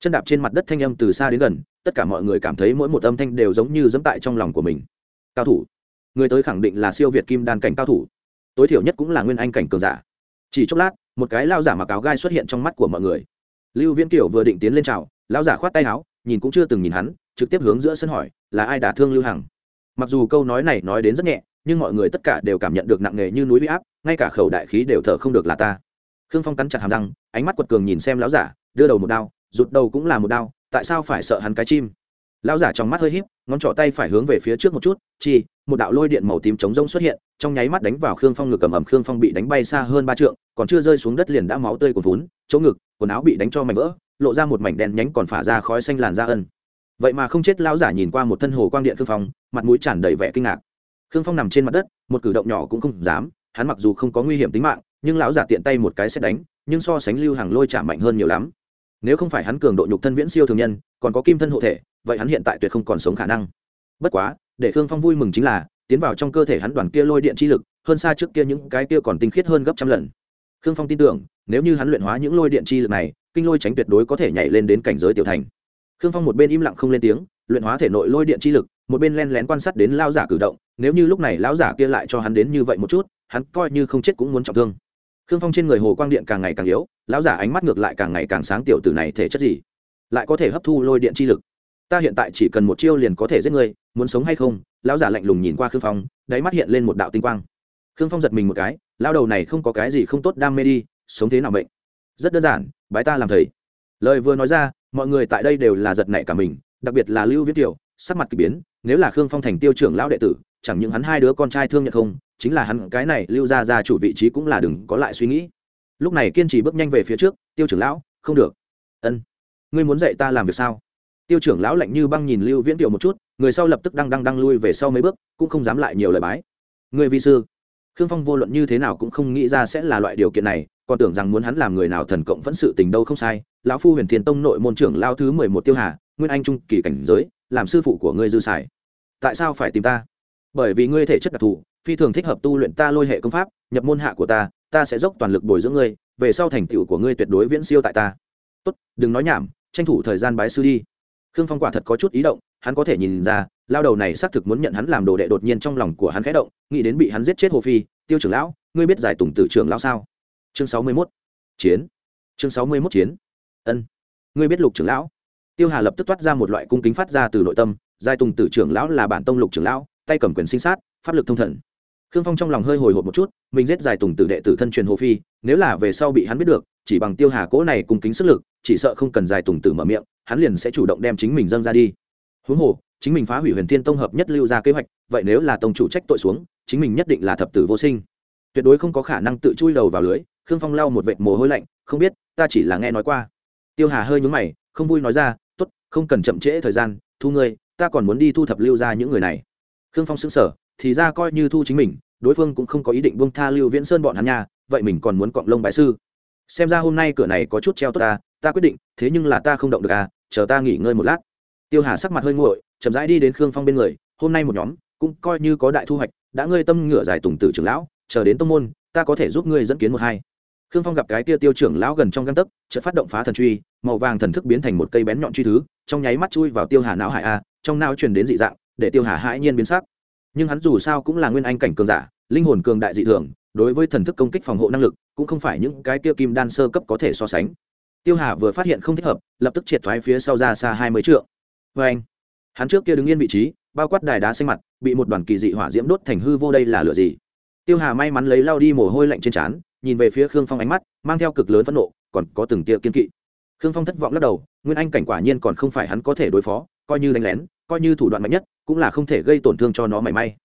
Chân đạp trên mặt đất thanh âm từ xa đến gần, tất cả mọi người cảm thấy mỗi một âm thanh đều giống như dẫm tại trong lòng của mình cao thủ. Người tới khẳng định là siêu việt kim đan cảnh cao thủ. Tối thiểu nhất cũng là nguyên anh cảnh cường giả. Chỉ chốc lát, một cái lao giả mặc áo gai xuất hiện trong mắt của mọi người. Lưu viễn kiểu vừa định tiến lên chào, lao giả khoát tay áo, nhìn cũng chưa từng nhìn hắn, trực tiếp hướng giữa sân hỏi, là ai đả thương lưu hằng? Mặc dù câu nói này nói đến rất nhẹ, nhưng mọi người tất cả đều cảm nhận được nặng nề như núi huy áp, ngay cả khẩu đại khí đều thở không được là ta. Khương phong cắn chặt hàm răng, ánh mắt quật cường nhìn xem lão giả, đưa đầu một đao, rụt đầu cũng là một đao, tại sao phải sợ hắn cái chim? Lão giả trong mắt hơi híp, ngón trỏ tay phải hướng về phía trước một chút chi một đạo lôi điện màu tím chống rông xuất hiện, trong nháy mắt đánh vào khương phong ngực cầm ẩm, khương phong bị đánh bay xa hơn ba trượng, còn chưa rơi xuống đất liền đã máu tươi cuồn vốn chỗ ngực, quần áo bị đánh cho mảnh vỡ, lộ ra một mảnh đen nhánh còn phả ra khói xanh làn da ân. Vậy mà không chết, lão giả nhìn qua một thân hồ quang điện khương phong, mặt mũi tràn đầy vẻ kinh ngạc. Khương phong nằm trên mặt đất, một cử động nhỏ cũng không dám, hắn mặc dù không có nguy hiểm tính mạng, nhưng lão giả tiện tay một cái sẽ đánh, nhưng so sánh lưu hàng lôi trả mạnh hơn nhiều lắm nếu không phải hắn cường độ nhục thân viễn siêu thường nhân, còn có kim thân hộ thể, vậy hắn hiện tại tuyệt không còn sống khả năng. Bất quá, để khương phong vui mừng chính là, tiến vào trong cơ thể hắn đoàn kia lôi điện chi lực, hơn xa trước kia những cái kia còn tinh khiết hơn gấp trăm lần. Khương phong tin tưởng, nếu như hắn luyện hóa những lôi điện chi lực này, kinh lôi tránh tuyệt đối có thể nhảy lên đến cảnh giới tiểu thành. Khương phong một bên im lặng không lên tiếng, luyện hóa thể nội lôi điện chi lực, một bên len lén quan sát đến lao giả cử động, nếu như lúc này lão giả kia lại cho hắn đến như vậy một chút, hắn coi như không chết cũng muốn trọng thương. Khương phong trên người hồ quang điện càng ngày càng yếu lão giả ánh mắt ngược lại càng ngày càng sáng tiểu tử này thể chất gì, lại có thể hấp thu lôi điện chi lực. Ta hiện tại chỉ cần một chiêu liền có thể giết ngươi, muốn sống hay không? Lão giả lạnh lùng nhìn qua khương phong, đáy mắt hiện lên một đạo tinh quang. Khương phong giật mình một cái lao đầu này không có cái gì không tốt đam mê đi, sống thế nào bệnh rất đơn giản, bái ta làm thầy. Lời vừa nói ra, mọi người tại đây đều là giật nảy cả mình, đặc biệt là lưu viết tiểu, sắc mặt kỳ biến, nếu là khương phong thành tiêu trưởng lão đệ tử, chẳng những hắn hai đứa con trai thương nhận không, chính là hắn cái này lưu ra ra chủ vị trí cũng là đừng có lại suy nghĩ lúc này kiên trì bước nhanh về phía trước, tiêu trưởng lão, không được. Ân, ngươi muốn dạy ta làm việc sao? Tiêu trưởng lão lạnh như băng nhìn lưu viễn tiểu một chút, người sau lập tức đang đang đang lui về sau mấy bước, cũng không dám lại nhiều lời bái. Người vi sư, khương phong vô luận như thế nào cũng không nghĩ ra sẽ là loại điều kiện này, còn tưởng rằng muốn hắn làm người nào thần cộng vẫn sự tình đâu không sai. Lão phu huyền thiên tông nội môn trưởng lao thứ mười một tiêu hà, nguyên anh trung kỳ cảnh giới, làm sư phụ của ngươi dư xài. Tại sao phải tìm ta? Bởi vì ngươi thể chất đặc thù, phi thường thích hợp tu luyện ta lôi hệ công pháp, nhập môn hạ của ta ta sẽ dốc toàn lực bồi dưỡng ngươi, về sau thành tựu của ngươi tuyệt đối viễn siêu tại ta. Tốt, đừng nói nhảm, tranh thủ thời gian bái sư đi. Khương phong quả thật có chút ý động, hắn có thể nhìn ra, lao đầu này xác thực muốn nhận hắn làm đồ đệ đột nhiên trong lòng của hắn khẽ động, nghĩ đến bị hắn giết chết hồ phi, tiêu trưởng lão, ngươi biết giải tùng tử trưởng lão sao? Chương sáu mươi 61. chiến. Chương sáu mươi 61 chiến. Ân. Ngươi biết lục trưởng lão? Tiêu hà lập tức toát ra một loại cung kính phát ra từ nội tâm giai tùng tử trưởng lão là bản tông lục trưởng lão, tay cầm quyền sinh sát, pháp lực thông thần khương phong trong lòng hơi hồi hộp một chút, mình giết giải tùng tử đệ tử thân truyền hồ phi, nếu là về sau bị hắn biết được, chỉ bằng tiêu hà cỗ này cung kính sức lực, chỉ sợ không cần giải tùng tử mở miệng, hắn liền sẽ chủ động đem chính mình dâng ra đi. Huống hồ, chính mình phá hủy huyền thiên tông hợp nhất lưu ra kế hoạch, vậy nếu là tông chủ trách tội xuống, chính mình nhất định là thập tử vô sinh. Tuyệt đối không có khả năng tự chui đầu vào lưới, khương phong lau một vệt mồ hôi lạnh, không biết, ta chỉ là nghe nói qua. Tiêu hà hơi nhúng mày, không vui nói ra, tốt, không cần chậm trễ thời gian, thu ngươi, ta còn muốn đi thu thập lưu ra những người này. Khương phong xứng sở thì ra coi như thu chính mình, đối phương cũng không có ý định buông tha lưu viễn sơn bọn hắn nha, vậy mình còn muốn cọng lông bái sư. Xem ra hôm nay cửa này có chút treo tốt ta ta quyết định, thế nhưng là ta không động được à chờ ta nghỉ ngơi một lát. Tiêu hà sắc mặt hơi nguội, chậm rãi đi đến khương phong bên người, hôm nay một nhóm, cũng coi như có đại thu hoạch, đã ngươi tâm ngựa giải tùng tử trưởng lão, chờ đến tông môn, ta có thể giúp ngươi dẫn kiến một hai. Khương phong gặp cái kia tiêu trưởng lão gần trong găng tấc, chợt phát động phá thần truy, màu vàng thần thức biến thành một cây bén nhọn truy thứ, trong nháy mắt chui vào tiêu hà não hải a, trong não truyền đến dị dạng, để tiêu hà hãi nhiên biến sắc nhưng hắn dù sao cũng là nguyên anh cảnh cường giả, linh hồn cường đại dị thường, đối với thần thức công kích phòng hộ năng lực, cũng không phải những cái kia kim đan sơ cấp có thể so sánh. Tiêu hà vừa phát hiện không thích hợp, lập tức triệt thoái phía sau ra xa hai mươi trượng. Vê anh, hắn trước kia đứng yên vị trí, bao quát đài đá xanh mặt, bị một đoàn kỳ dị hỏa diễm đốt thành hư vô đây là lửa gì? Tiêu hà may mắn lấy lao đi mồ hôi lạnh trên trán, nhìn về phía khương phong ánh mắt, mang theo cực lớn phẫn nộ, còn có từng tia kiên kỵ. Khương phong thất vọng lắc đầu, nguyên anh cảnh quả nhiên còn không phải hắn có thể đối phó coi như đánh lén, coi như thủ đoạn mạnh nhất, cũng là không thể gây tổn thương cho nó mảy may.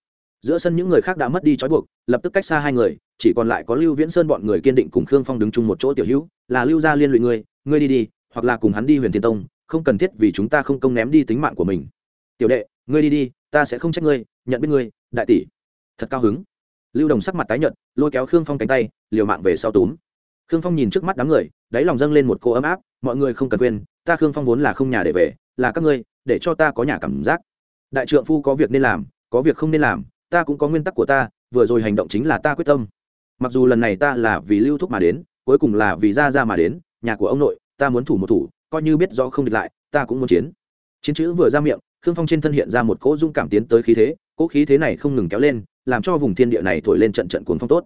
Giữa sân những người khác đã mất đi trói buộc, lập tức cách xa hai người, chỉ còn lại có lưu viễn sơn bọn người kiên định cùng khương phong đứng chung một chỗ tiểu hữu, là lưu gia liên lụy ngươi ngươi đi đi, hoặc là cùng hắn đi huyền thiên tông, không cần thiết vì chúng ta không công ném đi tính mạng của mình. Tiểu đệ, ngươi đi đi, ta sẽ không trách ngươi, nhận biết ngươi, đại tỷ. Thật cao hứng. Lưu đồng sắc mặt tái nhợt, lôi kéo khương phong cánh tay, liều mạng về sau túm. Khương phong nhìn trước mắt đám người, đáy lòng dâng lên một cô ấm áp, mọi người không cần quên, ta khương phong vốn là không nhà để về, là các ngươi để cho ta có nhà cảm giác. Đại trượng phu có việc nên làm, có việc không nên làm, ta cũng có nguyên tắc của ta, vừa rồi hành động chính là ta quyết tâm. Mặc dù lần này ta là vì lưu thúc mà đến, cuối cùng là vì ra ra mà đến, nhà của ông nội, ta muốn thủ một thủ, coi như biết rõ không địch lại, ta cũng muốn chiến. Chiến chữ vừa ra miệng, khương phong trên thân hiện ra một cỗ dung cảm tiến tới khí thế, cỗ khí thế này không ngừng kéo lên, làm cho vùng thiên địa này thổi lên trận trận cuồng phong tốt.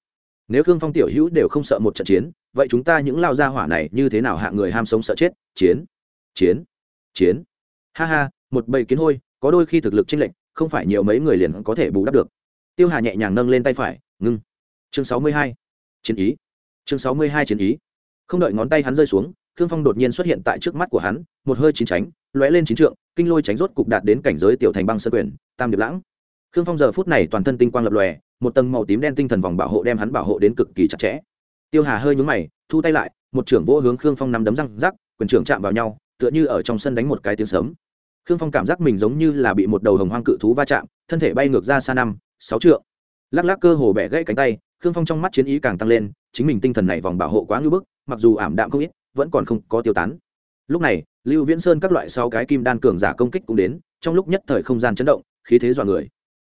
Nếu khương phong tiểu hữu đều không sợ một trận chiến, vậy chúng ta những lao gia hỏa này như thế nào hạ người ham sống sợ chết? Chiến chiến chiến ha ha, một bầy kiến hôi, có đôi khi thực lực chênh lệch, không phải nhiều mấy người liền có thể bù đắp được. Tiêu hà nhẹ nhàng nâng lên tay phải, ngưng. Chương sáu mươi hai, chiến ý. Chương sáu mươi hai chiến ý. Không đợi ngón tay hắn rơi xuống, khương phong đột nhiên xuất hiện tại trước mắt của hắn, một hơi chín tránh, lóe lên chín trượng, kinh lôi tránh rốt cục đạt đến cảnh giới tiểu thành băng sơn quyền, tam điệp lãng. Khương phong giờ phút này toàn thân tinh quang lập lòe, một tầng màu tím đen tinh thần vòng bảo hộ đem hắn bảo hộ đến cực kỳ chặt chẽ. Tiêu hà hơi nhún mày, thu tay lại, một trưởng vô hướng khương phong nắm đấm răng rắc, quyền trưởng chạm vào nhau, tựa như ở trong sân đánh một cái tiếng sớm khương phong cảm giác mình giống như là bị một đầu hồng hoang cự thú va chạm, thân thể bay ngược ra xa năm, sáu trượng. Lắc lắc cơ hồ bẻ gãy cánh tay, khương phong trong mắt chiến ý càng tăng lên, chính mình tinh thần này vòng bảo hộ quá ngưỡng bức, mặc dù ảm đạm không ít, vẫn còn không có tiêu tán. Lúc này, lưu viễn sơn các loại sáu cái kim đan cường giả công kích cũng đến, trong lúc nhất thời không gian chấn động, khí thế dọa người.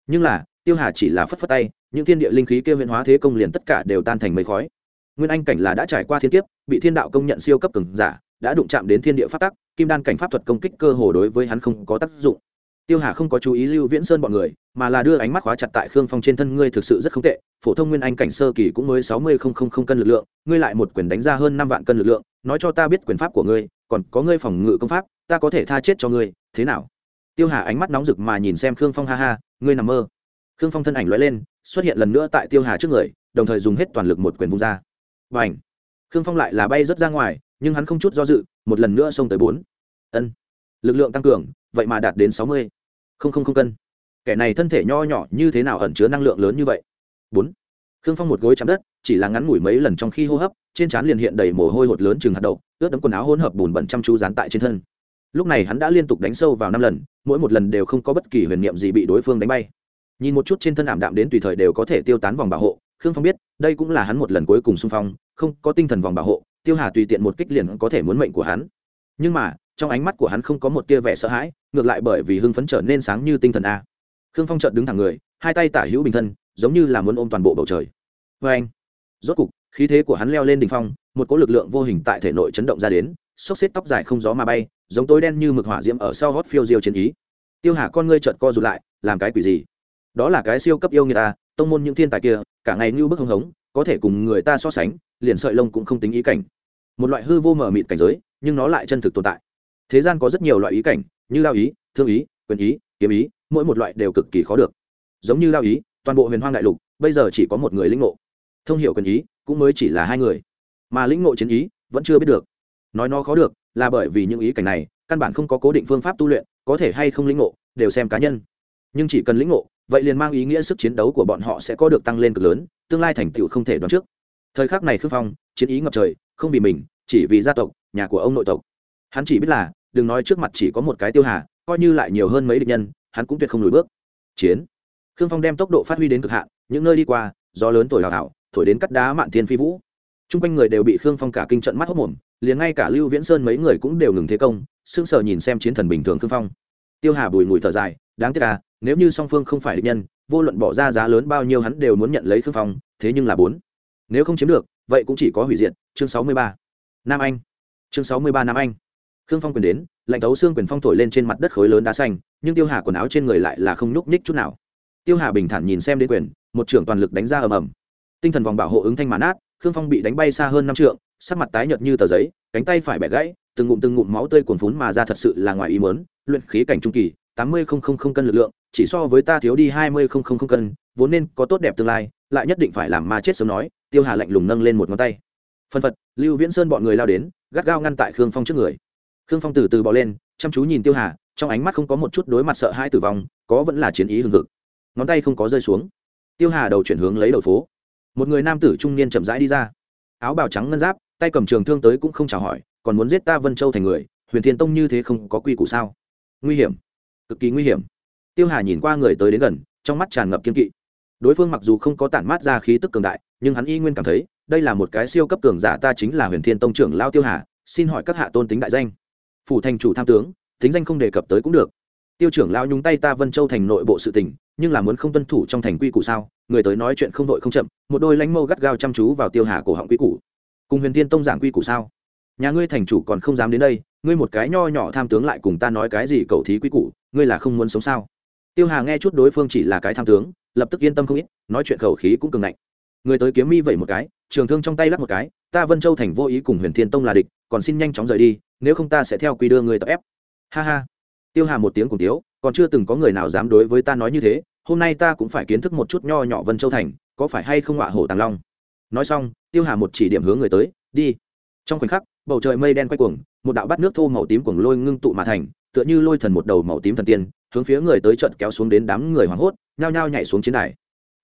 Nhưng là, tiêu hà chỉ là phất phất tay, những thiên địa linh khí kêu huyện hóa thế công liền tất cả đều tan thành mây khói. Nguyên anh cảnh là đã trải qua thiên kiếp, bị thiên đạo công nhận siêu cấp cường giả đã đụng chạm đến thiên địa pháp tắc, kim đan cảnh pháp thuật công kích cơ hồ đối với hắn không có tác dụng. Tiêu hà không có chú ý lưu viễn sơn bọn người, mà là đưa ánh mắt khóa chặt tại khương phong trên thân ngươi thực sự rất không tệ, phổ thông nguyên anh cảnh sơ kỳ cũng mới sáu mươi không không không cân lực lượng, ngươi lại một quyền đánh ra hơn năm vạn cân lực lượng, nói cho ta biết quyền pháp của ngươi, còn có ngươi phòng ngự công pháp, ta có thể tha chết cho ngươi, thế nào? Tiêu hà ánh mắt nóng rực mà nhìn xem khương phong ha ha, ngươi nằm mơ. Khương phong thân ảnh lóe lên, xuất hiện lần nữa tại tiêu hà trước người, đồng thời dùng hết toàn lực một quyền vung ra. Và ảnh khương phong lại là bay rớt ra ngoài, nhưng hắn không chút do dự, một lần nữa xông tới bốn. Ân, lực lượng tăng cường, vậy mà đạt đến sáu mươi. Không không không cân. Kẻ này thân thể nho nhỏ như thế nào ẩn chứa năng lượng lớn như vậy? Bốn. Khương phong một gối chạm đất, chỉ là ngắn ngủi mấy lần trong khi hô hấp, trên trán liền hiện đầy mồ hôi hột lớn chừng hạt đậu, ướt đẫm quần áo hỗn hợp bùn bẩn chăm chú dán tại trên thân. Lúc này hắn đã liên tục đánh sâu vào năm lần, mỗi một lần đều không có bất kỳ huyền niệm gì bị đối phương đánh bay. Nhìn một chút trên thân ảm đạm đến tùy thời đều có thể tiêu tán vòng bảo hộ khương phong biết, đây cũng là hắn một lần cuối cùng xung phong, không có tinh thần vòng bảo hộ, tiêu hà tùy tiện một kích liền có thể muốn mệnh của hắn. Nhưng mà, trong ánh mắt của hắn không có một tia vẻ sợ hãi, ngược lại bởi vì hưng phấn trở nên sáng như tinh thần a. Khương phong trợn đứng thẳng người, hai tay tả hữu bình thân, giống như là muốn ôm toàn bộ bầu trời. Vê anh, rốt cục, khí thế của hắn leo lên đỉnh phong, một cỗ lực lượng vô hình tại thể nội chấn động ra đến, xốc xếp tóc dài không gió mà bay, giống tối đen như mực hỏa diễm ở sau hót phiêu diêu chiến ý. Tiêu hà con ngươi trợn co rụt lại, làm cái quỷ gì? Đó là cái siêu cấp yêu người ta tông môn những thiên tài kia, cả ngày như bức hưng hống, có thể cùng người ta so sánh, liền sợi lông cũng không tính ý cảnh. Một loại hư vô mờ mịt cảnh giới, nhưng nó lại chân thực tồn tại. Thế gian có rất nhiều loại ý cảnh, như lao ý, thương ý, quyền ý, kiếm ý, mỗi một loại đều cực kỳ khó được. Giống như lao ý, toàn bộ huyền hoang đại lục, bây giờ chỉ có một người lĩnh ngộ. Thông hiểu quyền ý, cũng mới chỉ là hai người. Mà lĩnh ngộ chiến ý, vẫn chưa biết được. Nói nó khó được, là bởi vì những ý cảnh này, căn bản không có cố định phương pháp tu luyện, có thể hay không lĩnh ngộ, đều xem cá nhân. Nhưng chỉ cần lĩnh ngộ vậy liền mang ý nghĩa sức chiến đấu của bọn họ sẽ có được tăng lên cực lớn, tương lai thành tựu không thể đoán trước. Thời khắc này khương phong, chiến ý ngập trời, không vì mình, chỉ vì gia tộc, nhà của ông nội tộc. Hắn chỉ biết là, đừng nói trước mặt chỉ có một cái tiêu hà, coi như lại nhiều hơn mấy địch nhân, hắn cũng tuyệt không lùi bước. Chiến. Khương phong đem tốc độ phát huy đến cực hạn, những nơi đi qua, gió lớn thổi hào hào, thổi đến cắt đá mạn thiên phi vũ. Trung quanh người đều bị khương phong cả kinh trận mắt hốc mồm, liền ngay cả lưu viễn sơn mấy người cũng đều ngừng thế công, sững sờ nhìn xem chiến thần bình thường khương phong. Tiêu hà bùi mùi thở dài, đáng tiếc à nếu như song phương không phải địch nhân, vô luận bỏ ra giá lớn bao nhiêu hắn đều muốn nhận lấy khương phong, thế nhưng là bốn. Nếu không chiếm được, vậy cũng chỉ có hủy diệt, chương sáu mươi ba. Nam anh. Chương sáu mươi ba nam anh. Khương phong quyền đến, lạnh thấu xương quyền phong thổi lên trên mặt đất khối lớn đá xanh, nhưng tiêu hà quần áo trên người lại là không nhúc nhích chút nào. Tiêu hà bình thản nhìn xem đến quyền, một trưởng toàn lực đánh ra ầm ầm. Tinh thần vòng bảo hộ ứng thanh màn át khương phong bị đánh bay xa hơn năm trượng, sắc mặt tái nhợt như tờ giấy, cánh tay phải bẻ gãy, từng ngụm từng ngụm máu tươi cuồn phún mà ra thật sự là ngoài ý mớn luyện khí cảnh trung kỳ tám mươi không không không cân lực lượng, chỉ so với ta thiếu đi hai mươi không không không cân, vốn nên có tốt đẹp tương lai, lại nhất định phải làm ma chết sớm nói, tiêu hà lạnh lùng nâng lên một ngón tay. Phân phật, lưu viễn sơn bọn người lao đến, gắt gao ngăn tại khương phong trước người. Khương phong từ từ bỏ lên, chăm chú nhìn tiêu hà, trong ánh mắt không có một chút đối mặt sợ hãi tử vong, có vẫn là chiến ý hừng hực. Ngón tay không có rơi xuống. Tiêu hà đầu chuyển hướng lấy đầu phố. Một người nam tử trung niên chậm rãi đi ra. Áo bào trắng ngân giáp, tay cầm trường thương tới cũng không chào hỏi, còn muốn giết ta vân châu thành người, huyền thiên tông như thế không có quy củ sao? Nguy hiểm cực kỳ nguy hiểm. Tiêu hà nhìn qua người tới đến gần, trong mắt tràn ngập kiên kỵ. Đối phương mặc dù không có tản mát ra khí tức cường đại, nhưng hắn y nguyên cảm thấy, đây là một cái siêu cấp cường giả, ta chính là huyền thiên tông trưởng lao tiêu hà, xin hỏi các hạ tôn tính đại danh. Phủ thành chủ tham tướng, tính danh không đề cập tới cũng được. Tiêu trưởng lao nhúng tay ta vân châu thành nội bộ sự tình, nhưng là muốn không tuân thủ trong thành quy củ sao? Người tới nói chuyện không đội không chậm, một đôi lãnh mâu gắt gao chăm chú vào tiêu hà cổ họng quy củ. Cùng huyền thiên tông giảng quy củ sao? Nhà ngươi thành chủ còn không dám đến đây ngươi một cái nho nhỏ tham tướng lại cùng ta nói cái gì cầu thí quý cụ, ngươi là không muốn sống sao? Tiêu hà nghe chút đối phương chỉ là cái tham tướng lập tức yên tâm không ít nói chuyện khẩu khí cũng cường ngạnh. Người tới kiếm mi vẩy một cái trường thương trong tay lắp một cái ta vân châu thành vô ý cùng huyền thiên tông là địch còn xin nhanh chóng rời đi nếu không ta sẽ theo quy đưa người tập ép. Ha ha. Tiêu hà một tiếng cùng tiếu còn chưa từng có người nào dám đối với ta nói như thế hôm nay ta cũng phải kiến thức một chút nho nhỏ vân châu thành có phải hay không ngọa hổ tàng long? Nói xong tiêu hà một chỉ điểm hướng người tới đi. Trong khoảnh khắc bầu trời mây đen quay cuồng, một đạo bát nước thô màu tím cuồng lôi ngưng tụ mà thành, tựa như lôi thần một đầu màu tím thần tiên, hướng phía người tới trận kéo xuống đến đám người hoảng hốt, nhao nhao nhảy xuống chiến đài.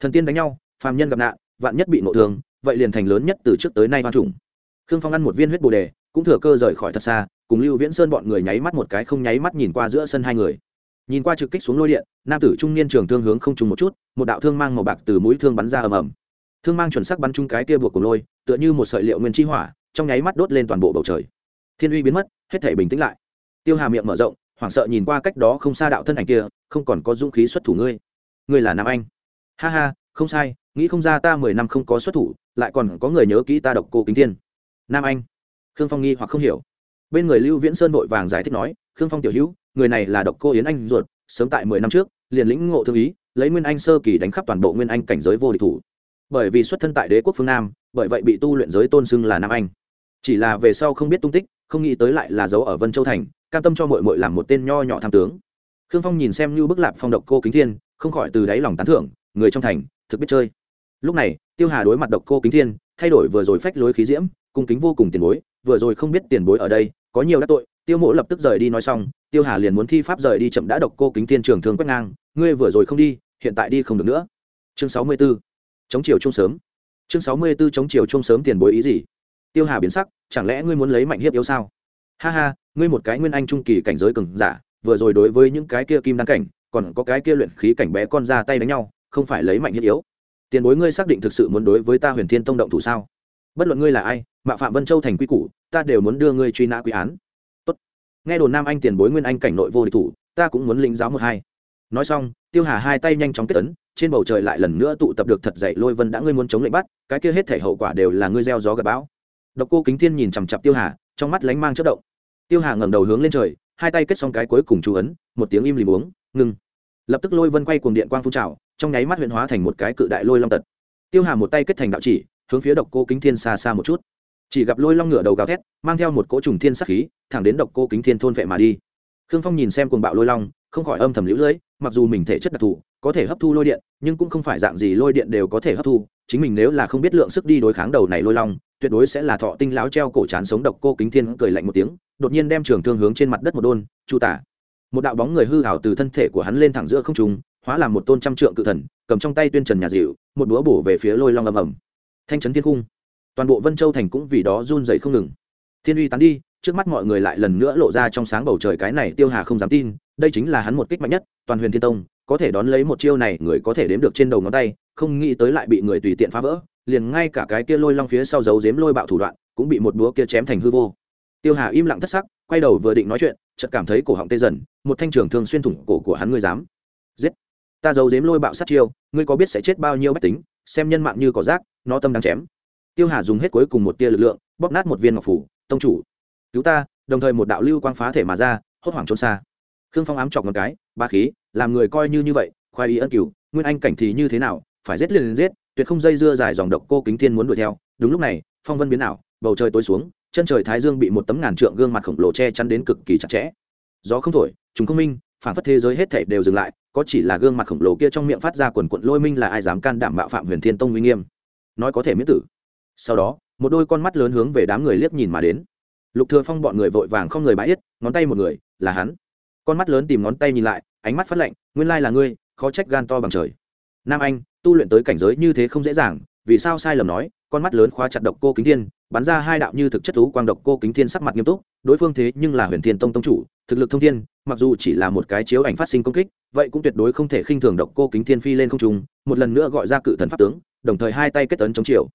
Thần tiên đánh nhau, phàm nhân gặp nạn, vạn nhất bị nộ thương, vậy liền thành lớn nhất từ trước tới nay hoang trùng khương phong ăn một viên huyết bồ đề, cũng thừa cơ rời khỏi thật xa, cùng lưu viễn sơn bọn người nháy mắt một cái không nháy mắt nhìn qua giữa sân hai người. Nhìn qua trực kích xuống lôi điện, nam tử trung niên trường thương hướng không trùng một chút, một đạo thương mang màu bạc từ mũi thương bắn ra ầm ầm. Thương mang chuẩn sắc bắn chung cái kia buộc của lôi, tựa như một sợi liệu nguyên chi hỏa trong nháy mắt đốt lên toàn bộ bầu trời. Thiên uy biến mất, hết thể bình tĩnh lại. Tiêu hà miệng mở rộng, hoảng sợ nhìn qua cách đó không xa đạo thân ảnh kia, không còn có dũng khí xuất thủ ngươi. Ngươi là nam anh. Ha ha, không sai, nghĩ không ra ta mười năm không có xuất thủ, lại còn có người nhớ kỹ ta độc cô kính thiên. Nam anh. Khương phong nghi hoặc không hiểu. Bên người lưu viễn sơn vội vàng giải thích nói, khương phong tiểu hữu, người này là độc cô yến anh ruột, sớm tại mười năm trước, liền lĩnh ngộ thương ý, lấy nguyên anh sơ kỳ đánh khắp toàn bộ nguyên anh cảnh giới vô địch thủ. Bởi vì xuất thân tại đế quốc phương nam, bởi vậy bị tu luyện giới tôn xưng là nam anh chỉ là về sau không biết tung tích, không nghĩ tới lại là dấu ở vân châu thành, cam tâm cho mội mội làm một tên nho nhỏ tham tướng. Khương phong nhìn xem như bức lạp phong độc cô kính thiên, không khỏi từ đáy lòng tán thưởng, người trong thành, thực biết chơi. Lúc này, tiêu hà đối mặt độc cô kính thiên, thay đổi vừa rồi phách lối khí diễm, cung kính vô cùng tiền bối, vừa rồi không biết tiền bối ở đây, có nhiều đắc tội, tiêu mộ lập tức rời đi nói xong, tiêu hà liền muốn thi pháp rời đi chậm đã độc cô kính thiên trường thường quét ngang, ngươi vừa rồi không đi, hiện tại đi không được nữa. Chương sáu mươi 64. chống chiều chung sớm. Chương sáu mươi 64 chống chiều chung sớm tiền bối ý gì? Tiêu hà biến sắc, chẳng lẽ ngươi muốn lấy mạnh hiếp yếu sao? Ha ha, ngươi một cái nguyên anh trung kỳ cảnh giới cường giả, vừa rồi đối với những cái kia kim đăng cảnh, còn có cái kia luyện khí cảnh bé con ra tay đánh nhau, không phải lấy mạnh hiếp yếu. Tiền bối ngươi xác định thực sự muốn đối với ta huyền thiên tông động thủ sao? Bất luận ngươi là ai Mạ phạm vân châu thành quy củ, ta đều muốn đưa ngươi truy nã quy án. Tốt. nghe đồn nam anh tiền bối nguyên anh cảnh nội vô địch thủ, ta cũng muốn lĩnh giáo một hai. Nói xong, tiêu hà hai tay nhanh chóng kết ấn, trên bầu trời lại lần nữa tụ tập được thật dậy lôi vân đã ngươi muốn chống lệnh bắt, cái kia hết thể hậu quả đều là ngươi gieo gió gặp bão độc cô kính thiên nhìn chằm chằm tiêu hà, trong mắt lánh mang chớp động. Tiêu hà ngẩng đầu hướng lên trời, hai tay kết xong cái cuối cùng chú ấn, một tiếng im lìm uống, ngừng. Lập tức lôi vân quay cuồng điện quang phun trào, trong nháy mắt huyện hóa thành một cái cự đại lôi long tật. Tiêu hà một tay kết thành đạo chỉ, hướng phía độc cô kính thiên xa xa một chút. Chỉ gặp lôi long ngựa đầu gào thét, mang theo một cỗ trùng thiên sắc khí, thẳng đến độc cô kính thiên thôn vệ mà đi. Khương phong nhìn xem cuồng bạo lôi long không khỏi âm thầm lũ lưỡi mặc dù mình thể chất đặc thù, có thể hấp thu lôi điện, nhưng cũng không phải dạng gì lôi điện đều có thể hấp thu. Chính mình nếu là không biết lượng sức đi đối kháng đầu này lôi long, tuyệt đối sẽ là thọ tinh láo treo cổ chán sống độc cô kính thiên cười lạnh một tiếng, đột nhiên đem trường thương hướng trên mặt đất một đôn, chu tả. Một đạo bóng người hư hảo từ thân thể của hắn lên thẳng giữa không trung, hóa làm một tôn trăm trượng cự thần, cầm trong tay tuyên trần nhà dịu, một búa bổ về phía lôi long ầm ầm. Thanh trấn thiên cung. Toàn bộ vân châu thành cũng vì đó run dậy không ngừng. Thiên uy tán đi, trước mắt mọi người lại lần nữa lộ ra trong sáng bầu trời cái này, tiêu hà không dám tin đây chính là hắn một kích mạnh nhất, toàn huyền thiên tông, có thể đón lấy một chiêu này, người có thể đếm được trên đầu ngón tay, không nghĩ tới lại bị người tùy tiện phá vỡ, liền ngay cả cái kia lôi long phía sau giấu giếm lôi bạo thủ đoạn, cũng bị một búa kia chém thành hư vô. Tiêu hà im lặng thất sắc, quay đầu vừa định nói chuyện, chợt cảm thấy cổ họng tê dần, một thanh trường thường xuyên thủng cổ của hắn ngươi dám. Giết! Ta giấu giếm lôi bạo sát chiêu, ngươi có biết sẽ chết bao nhiêu bách tính, xem nhân mạng như cỏ rác, nó tâm đang chém. Tiêu hà dùng hết cuối cùng một tia lực lượng, bóp nát một viên ngọc phủ, tông chủ, cứu ta, đồng thời một đạo lưu quang phá thể mà ra, hốt hoảng trốn xa khương phong ám chọc một cái ba khí, làm người coi như như vậy, khoai ý ân cửu, nguyên anh cảnh thì như thế nào, phải giết liền giết, tuyệt không dây dưa dài dòng độc cô kính thiên muốn đuổi theo. Đúng lúc này, phong vân biến ảo, bầu trời tối xuống, chân trời thái dương bị một tấm ngàn trượng gương mặt khổng lồ che chắn đến cực kỳ chặt chẽ. Gió không thổi chúng không minh phản phất thế giới hết thảy đều dừng lại, có chỉ là gương mặt khổng lồ kia trong miệng phát ra quần quận lôi minh là ai dám can đảm bạo phạm huyền thiên tông uy nghiêm? Nói có thể miễn tử. Sau đó, một đôi con mắt lớn hướng về đám người liếc nhìn mà đến. Lục thừa phong bọn người vội vàng không người bãi yết, ngón tay một người, là hắn con mắt lớn tìm ngón tay nhìn lại, ánh mắt phát lạnh, nguyên lai là ngươi, khó trách gan to bằng trời. Nam anh, tu luyện tới cảnh giới như thế không dễ dàng, vì sao sai lầm nói, con mắt lớn khóa chặt độc cô kính thiên, bắn ra hai đạo như thực chất thú quang độc cô kính thiên sắc mặt nghiêm túc, đối phương thế nhưng là huyền thiên tông tông chủ, thực lực thông thiên, mặc dù chỉ là một cái chiếu ảnh phát sinh công kích, vậy cũng tuyệt đối không thể khinh thường độc cô kính thiên phi lên không trung, một lần nữa gọi ra cự thần pháp tướng, đồng thời hai tay kết tấn chống chiều.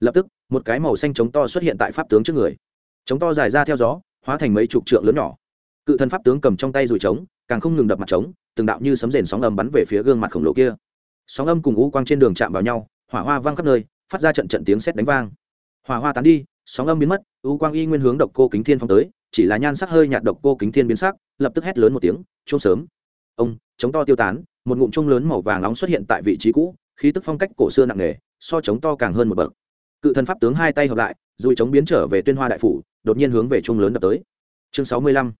Lập tức, một cái màu xanh chống to xuất hiện tại pháp tướng trước người. Chống to dài ra theo gió, hóa thành mấy chục trượng lớn nhỏ cự thần pháp tướng cầm trong tay rùi trống, càng không ngừng đập mặt trống, từng đạo như sấm rền sóng âm bắn về phía gương mặt khổng lồ kia. Sóng âm cùng u quang trên đường chạm vào nhau, hỏa hoa vang khắp nơi, phát ra trận trận tiếng sét đánh vang. Hỏa hoa tán đi, sóng âm biến mất, u quang y nguyên hướng độc cô kính thiên phong tới, chỉ là nhan sắc hơi nhạt độc cô kính thiên biến sắc, lập tức hét lớn một tiếng trông sớm! Ông chống to tiêu tán, một ngụm trông lớn màu vàng nóng xuất hiện tại vị trí cũ, khí tức phong cách cổ xưa nặng nề, so chống to càng hơn một bậc. Cự thần pháp tướng hai tay hợp lại dùi chống biến trở về tuyên hoa đại phủ, đột nhiên hướng về trông lớn đập tới. Chương sáu mươi lăm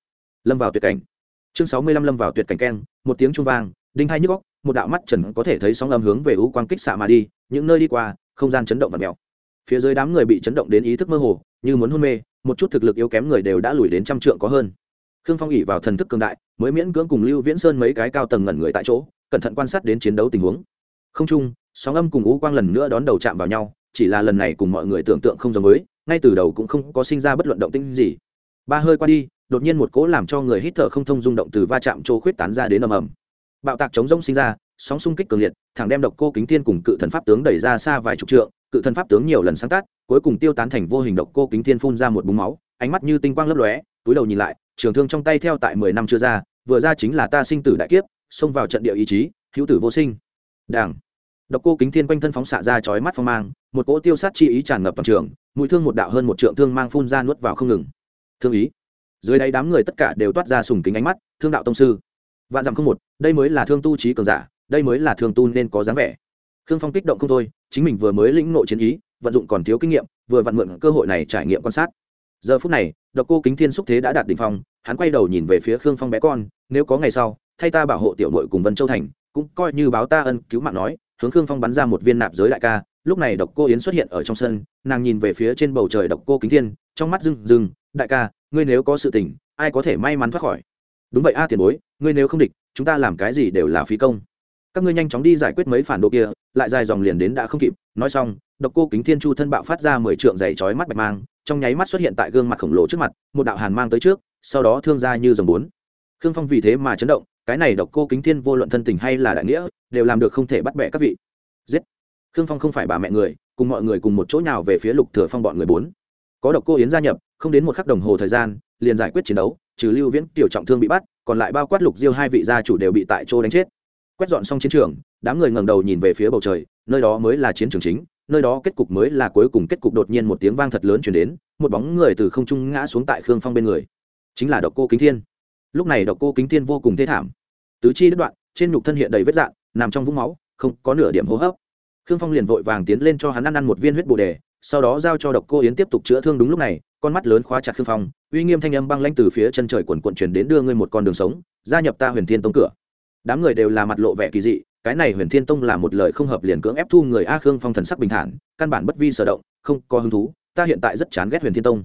lâm vào tuyệt cảnh. Chương sáu mươi lăm lâm vào tuyệt cảnh keng, một tiếng trung vang, đinh hai nhức góc một đạo mắt trần có thể thấy sóng âm hướng về u quang kích xạ mà đi, những nơi đi qua, không gian chấn động và mèo. Phía dưới đám người bị chấn động đến ý thức mơ hồ, như muốn hôn mê, một chút thực lực yếu kém người đều đã lùi đến trăm trượng có hơn. Khương phong ỉ vào thần thức cường đại, mới miễn cưỡng cùng lưu viễn sơn mấy cái cao tầng ngẩn người tại chỗ, cẩn thận quan sát đến chiến đấu tình huống. Không chung, sóng âm cùng u quang lần nữa đón đầu chạm vào nhau, chỉ là lần này cùng mọi người tưởng tượng không giống với, ngay từ đầu cũng không có sinh ra bất luận động tĩnh gì. Ba hơi qua đi đột nhiên một cỗ làm cho người hít thở không thông rung động từ va chạm chỗ khuyết tán ra đến ầm ầm. Bạo tạc chống rông sinh ra, sóng xung kích cường liệt, thẳng đem độc cô kính thiên cùng cự thần pháp tướng đẩy ra xa vài chục trượng, cự thần pháp tướng nhiều lần sáng tác, cuối cùng tiêu tán thành vô hình độc cô kính thiên phun ra một búng máu, ánh mắt như tinh quang lấp lóe, túi đầu nhìn lại, trường thương trong tay theo tại mười năm chưa ra, vừa ra chính là ta sinh tử đại kiếp, xông vào trận địa ý chí, hữu tử vô sinh. Đảng độc cô kính thiên quanh thân phóng xạ ra chói mắt phong mang, một cỗ tiêu sát chi ý tràn ngập toàn trường, mũi thương một đạo hơn một trượng thương mang phun ra nuốt vào không ngừng. Thương ý dưới đáy đám người tất cả đều toát ra sùng kính ánh mắt, thương đạo tông sư, vạn dặm không một, đây mới là thương tu trí cường giả, đây mới là thương tu nên có dáng vẻ. Khương phong kích động không thôi, chính mình vừa mới lĩnh nội chiến ý, vận dụng còn thiếu kinh nghiệm, vừa vặn mượn cơ hội này trải nghiệm quan sát. Giờ phút này, độc cô kính thiên xúc thế đã đạt đỉnh phong, hắn quay đầu nhìn về phía khương phong bé con, nếu có ngày sau, thay ta bảo hộ tiểu nội cùng vân châu thành, cũng coi như báo ta ân cứu mạng nói. Hướng khương phong bắn ra một viên nạp giới đại ca, lúc này độc cô yến xuất hiện ở trong sân, nàng nhìn về phía trên bầu trời độc cô kính thiên, trong mắt rừng rừng đại ca, ngươi nếu có sự tình, ai có thể may mắn thoát khỏi? Đúng vậy a tiền bối, ngươi nếu không địch, chúng ta làm cái gì đều là phí công. Các ngươi nhanh chóng đi giải quyết mấy phản đồ kia, lại dài dòng liền đến đã không kịp. Nói xong, độc cô kính thiên chu thân bạo phát ra mười trượng dày chói mắt bạch mang, trong nháy mắt xuất hiện tại gương mặt khổng lồ trước mặt, một đạo hàn mang tới trước, sau đó thương ra như dòng bốn. Khương phong vì thế mà chấn động, cái này độc cô kính thiên vô luận thân tình hay là đại nghĩa, đều làm được không thể bắt bẻ các vị. Giết! Khương phong không phải bà mẹ người, cùng mọi người cùng một chỗ nào về phía lục thừa phong bọn người bốn. Có độc cô yến gia nhập không đến một khắc đồng hồ thời gian, liền giải quyết chiến đấu, trừ lưu viễn, tiểu trọng thương bị bắt, còn lại bao quát lục diêu hai vị gia chủ đều bị tại chỗ đánh chết. Quét dọn xong chiến trường, đám người ngẩng đầu nhìn về phía bầu trời, nơi đó mới là chiến trường chính, nơi đó kết cục mới là cuối cùng kết cục đột nhiên một tiếng vang thật lớn chuyển đến, một bóng người từ không trung ngã xuống tại khương phong bên người. Chính là độc cô kính thiên. Lúc này độc cô kính thiên vô cùng thê thảm. Tứ chi đứt đoạn, trên nhục thân hiện đầy vết dạn nằm trong vũng máu, không có nửa điểm hô hấp. Khương phong liền vội vàng tiến lên cho hắn ăn ăn một viên huyết bồ đề, sau đó giao cho độc cô yến tiếp tục chữa thương đúng lúc này con mắt lớn khóa chặt khương phong, uy nghiêm thanh âm băng lanh từ phía chân trời quần quận chuyển đến đưa ngươi một con đường sống, gia nhập ta huyền thiên tông cửa. Đám người đều là mặt lộ vẻ kỳ dị, cái này huyền thiên tông là một lời không hợp liền cưỡng ép thu người a khương phong thần sắc bình thản, căn bản bất vi sở động, không có hứng thú, ta hiện tại rất chán ghét huyền thiên tông.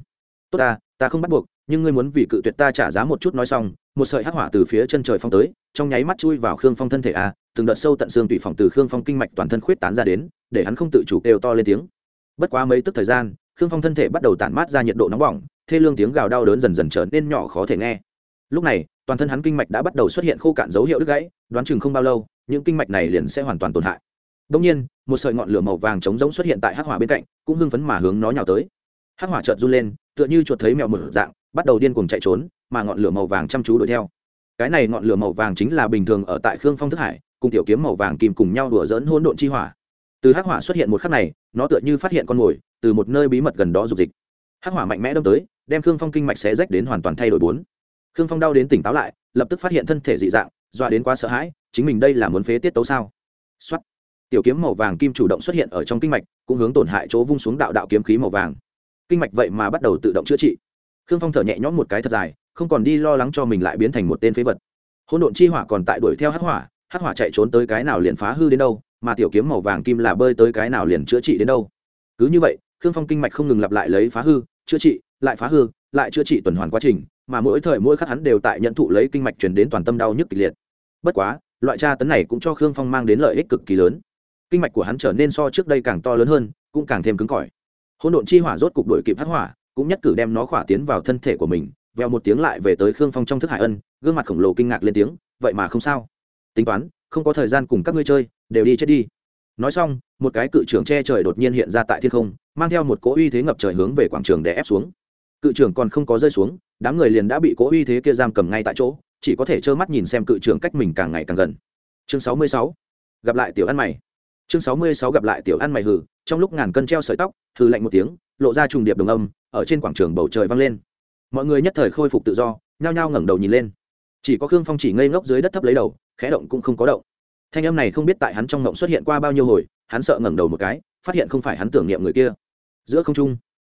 Tốt ta ta không bắt buộc, nhưng ngươi muốn vì cự tuyệt ta trả giá một chút nói xong, một sợi hắc hỏa từ phía chân trời phong tới, trong nháy mắt chui vào khương phong thân thể a, từng đợt sâu tận xương tủy phòng từ khương phong kinh mạch toàn thân khuyết tán ra đến, để hắn không tự chủ kêu to lên tiếng. Bất quá mấy tức thời gian khương phong thân thể bắt đầu tản mát ra nhiệt độ nóng bỏng, thê lương tiếng gào đau đớn dần dần trở nên nhỏ khó thể nghe. Lúc này, toàn thân hắn kinh mạch đã bắt đầu xuất hiện khô cạn dấu hiệu đứt gãy, đoán chừng không bao lâu, những kinh mạch này liền sẽ hoàn toàn tổn hại. Đông nhiên, một sợi ngọn lửa màu vàng trống rỗng xuất hiện tại hắc hỏa bên cạnh, cũng hưng phấn mà hướng nó nhào tới. Hắc hỏa chợt run lên, tựa như chuột thấy mèo một dạng, bắt đầu điên cuồng chạy trốn, mà ngọn lửa màu vàng chăm chú đuổi theo. Cái này ngọn lửa màu vàng chính là bình thường ở tại khương phong thức hải, cùng tiểu kiếm màu vàng kìm cùng nhau đùa dỡn hỗn độn chi hỏa. Từ hắc hỏa xuất hiện một khắc này, nó tựa như phát hiện con mồi từ một nơi bí mật gần đó dục dịch. Hắc hỏa mạnh mẽ đâm tới, đem khương phong kinh mạch xé rách đến hoàn toàn thay đổi bốn. Khương phong đau đến tỉnh táo lại, lập tức phát hiện thân thể dị dạng, dọa đến quá sợ hãi, chính mình đây là muốn phế tiết tấu sao? Xuất tiểu kiếm màu vàng kim chủ động xuất hiện ở trong kinh mạch, cũng hướng tổn hại chỗ vung xuống đạo đạo kiếm khí màu vàng. Kinh mạch vậy mà bắt đầu tự động chữa trị. Khương phong thở nhẹ nhõm một cái thật dài, không còn đi lo lắng cho mình lại biến thành một tên phế vật. Hỗn độn chi hỏa còn tại đuổi theo hắc hỏa hắc hỏa chạy trốn tới cái nào liền phá hư đến đâu, mà tiểu kiếm màu vàng kim là bơi tới cái nào liền chữa trị đến đâu. Cứ như vậy khương phong kinh mạch không ngừng lặp lại lấy phá hư, chữa trị, lại phá hư, lại chữa trị tuần hoàn quá trình, mà mỗi thời mỗi khắc hắn đều tại nhận thụ lấy kinh mạch truyền đến toàn tâm đau nhức kịch liệt. Bất quá, loại tra tấn này cũng cho khương phong mang đến lợi ích cực kỳ lớn. Kinh mạch của hắn trở nên so trước đây càng to lớn hơn, cũng càng thêm cứng cỏi. Hỗn độn chi hỏa rốt cục đuổi kịp hắc hỏa, cũng nhất cử đem nó khỏa tiến vào thân thể của mình veo một tiếng lại về tới khương phong trong thức hải ân, gương mặt khổng lồ kinh ngạc lên tiếng, vậy mà không sao. Tính toán, không có thời gian cùng các ngươi chơi, đều đi chết đi nói xong, một cái cự trưởng che trời đột nhiên hiện ra tại thiên không, mang theo một cỗ uy thế ngập trời hướng về quảng trường để ép xuống. Cự trưởng còn không có rơi xuống, đám người liền đã bị cỗ uy thế kia giam cầm ngay tại chỗ, chỉ có thể trơ mắt nhìn xem cự trưởng cách mình càng ngày càng gần. Chương sáu mươi sáu, gặp lại tiểu ăn mày. Chương sáu mươi sáu, gặp lại tiểu ăn mày hừ, trong lúc ngàn cân treo sợi tóc, hừ lạnh một tiếng, lộ ra trùng điệp đồng âm, ở trên quảng trường bầu trời vang lên. Mọi người nhất thời khôi phục tự do, nhao nhao ngẩng đầu nhìn lên. Chỉ có khương phong chỉ ngây ngốc dưới đất thấp lấy đầu, khẽ động cũng không có động thanh âm này không biết tại hắn trong ngộng xuất hiện qua bao nhiêu hồi, hắn sợ ngẩng đầu một cái, phát hiện không phải hắn tưởng niệm người kia. Giữa không trung,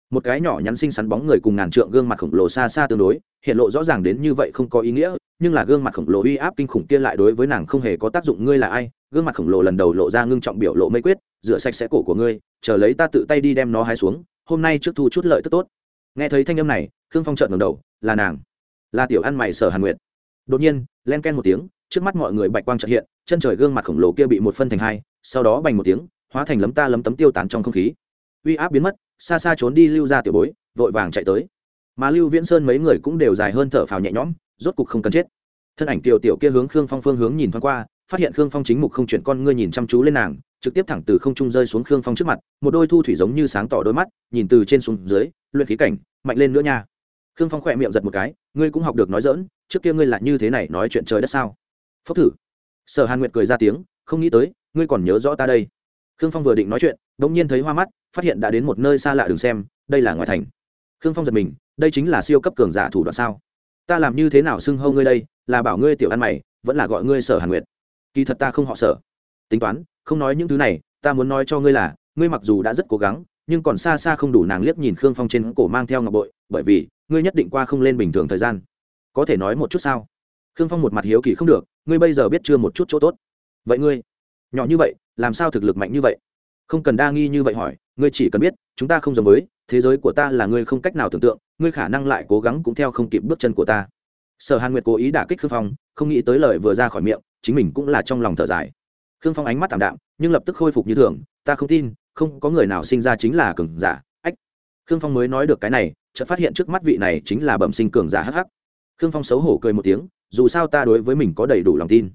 một cái nhỏ nhắn xinh xắn bóng người cùng ngàn trượng gương mặt khổng lồ xa xa tương đối, hiện lộ rõ ràng đến như vậy không có ý nghĩa, nhưng là gương mặt khổng lồ uy áp kinh khủng kia lại đối với nàng không hề có tác dụng. Ngươi là ai? Gương mặt khổng lồ lần đầu lộ ra ngưng trọng biểu lộ mây quyết, rửa sạch sẽ cổ của ngươi, chờ lấy ta tự tay đi đem nó hái xuống, hôm nay trước thu chút lợi tức tốt. Nghe thấy thanh âm này, khương phong trợn ngầm đầu, là nàng. Là tiểu ăn mày sở hàn nguyệt. Đột nhiên, len ken một tiếng, trước mắt mọi người bạch quang trợ hiện chân trời gương mặt khổng lồ kia bị một phân thành hai, sau đó bành một tiếng, hóa thành lấm ta lấm tấm tiêu tán trong không khí. Uy áp biến mất, xa xa trốn đi lưu ra tiểu bối, vội vàng chạy tới. Mà lưu viễn sơn mấy người cũng đều dài hơn thở phào nhẹ nhõm, rốt cục không cần chết. Thân ảnh tiểu tiểu kia hướng khương phong phương hướng nhìn thoáng qua, phát hiện khương phong chính mục không chuyển con ngươi nhìn chăm chú lên nàng, trực tiếp thẳng từ không trung rơi xuống khương phong trước mặt, một đôi thu thủy giống như sáng tỏ đôi mắt, nhìn từ trên xuống dưới, luyện khí cảnh, mạnh lên nữa nha. Khương phong khỏe miệng giật một cái, ngươi cũng học được nói dỡn trước kia ngươi lại như thế này nói chuyện trời đất sao? Phốc thử sở hàn nguyệt cười ra tiếng, không nghĩ tới, ngươi còn nhớ rõ ta đây. Khương phong vừa định nói chuyện đ ỗ n g nhiên thấy hoa mắt, phát hiện đã đến một nơi xa lạ đường xem, đây là ngoài thành. Khương phong giật mình, đây chính là siêu cấp cường giả thủ đoạn sao? Ta làm như thế nào xưng hâu ngươi đây, là bảo ngươi tiểu ăn mày, vẫn là gọi ngươi sở hàn nguyệt? Kỳ thật ta không họ sở. Tính toán, không nói những thứ này, ta muốn nói cho ngươi là, ngươi mặc dù đã rất cố gắng, nhưng còn xa xa không đủ nàng liếc nhìn khương phong trên cổ mang theo ngọc bội, bởi vì, ngươi nhất định qua không lên bình thường thời gian. Có thể nói một chút sao? Khương phong một mặt hiếu kỳ không được, ngươi bây giờ biết chưa một chút chỗ tốt. Vậy ngươi, nhỏ như vậy, làm sao thực lực mạnh như vậy? Không cần đa nghi như vậy hỏi, ngươi chỉ cần biết, chúng ta không giống với, thế giới của ta là ngươi không cách nào tưởng tượng, ngươi khả năng lại cố gắng cũng theo không kịp bước chân của ta. Sở hàn nguyệt cố ý đả kích khương phong, không nghĩ tới lời vừa ra khỏi miệng, chính mình cũng là trong lòng thở dài. Khương phong ánh mắt tạm đạm, nhưng lập tức khôi phục như thường, ta không tin, không có người nào sinh ra chính là cường giả, ách. Khương phong mới nói được cái này, chợt phát hiện trước mắt vị này chính là bẩm sinh cường giả hắc hắc. Khương phong xấu hổ cười một tiếng dù sao ta đối với mình có đầy đủ lòng tin.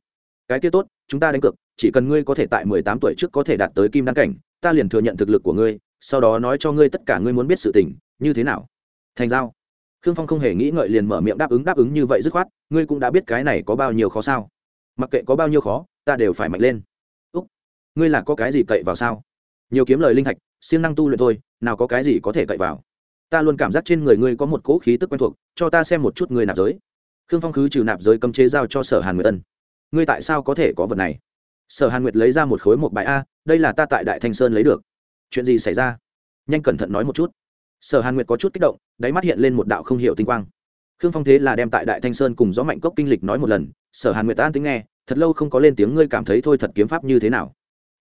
Cái kia tốt, chúng ta đánh cược, chỉ cần ngươi có thể tại mười tám tuổi trước có thể đạt tới kim đăng cảnh, ta liền thừa nhận thực lực của ngươi, sau đó nói cho ngươi tất cả ngươi muốn biết sự tình, như thế nào? Thành giao. Khương phong không hề nghĩ ngợi liền mở miệng đáp ứng đáp ứng như vậy dứt khoát, ngươi cũng đã biết cái này có bao nhiêu khó sao. Mặc kệ có bao nhiêu khó, ta đều phải mạnh lên. Úc, ngươi là có cái gì cậy vào sao? Nhiều kiếm lời linh thạch, siêng năng tu luyện thôi, nào có cái gì có thể cậy vào? Ta luôn cảm giác trên người ngươi có một cỗ khí tức quen thuộc, cho ta xem một chút ngươi nạp giới khương phong khứ trừ nạp giới cấm chế giao cho sở hàn nguyệt ân. Ngươi tại sao có thể có vật này? Sở hàn nguyệt lấy ra một khối một bài a, đây là ta tại đại thanh sơn lấy được. Chuyện gì xảy ra? Nhanh cẩn thận nói một chút. Sở hàn nguyệt có chút kích động, đáy mắt hiện lên một đạo không hiểu tinh quang. Khương phong thế là đem tại đại thanh sơn cùng gió mạnh cốc kinh lịch nói một lần, sở hàn nguyệt an tính nghe, thật lâu không có lên tiếng ngươi cảm thấy thôi thật kiếm pháp như thế nào?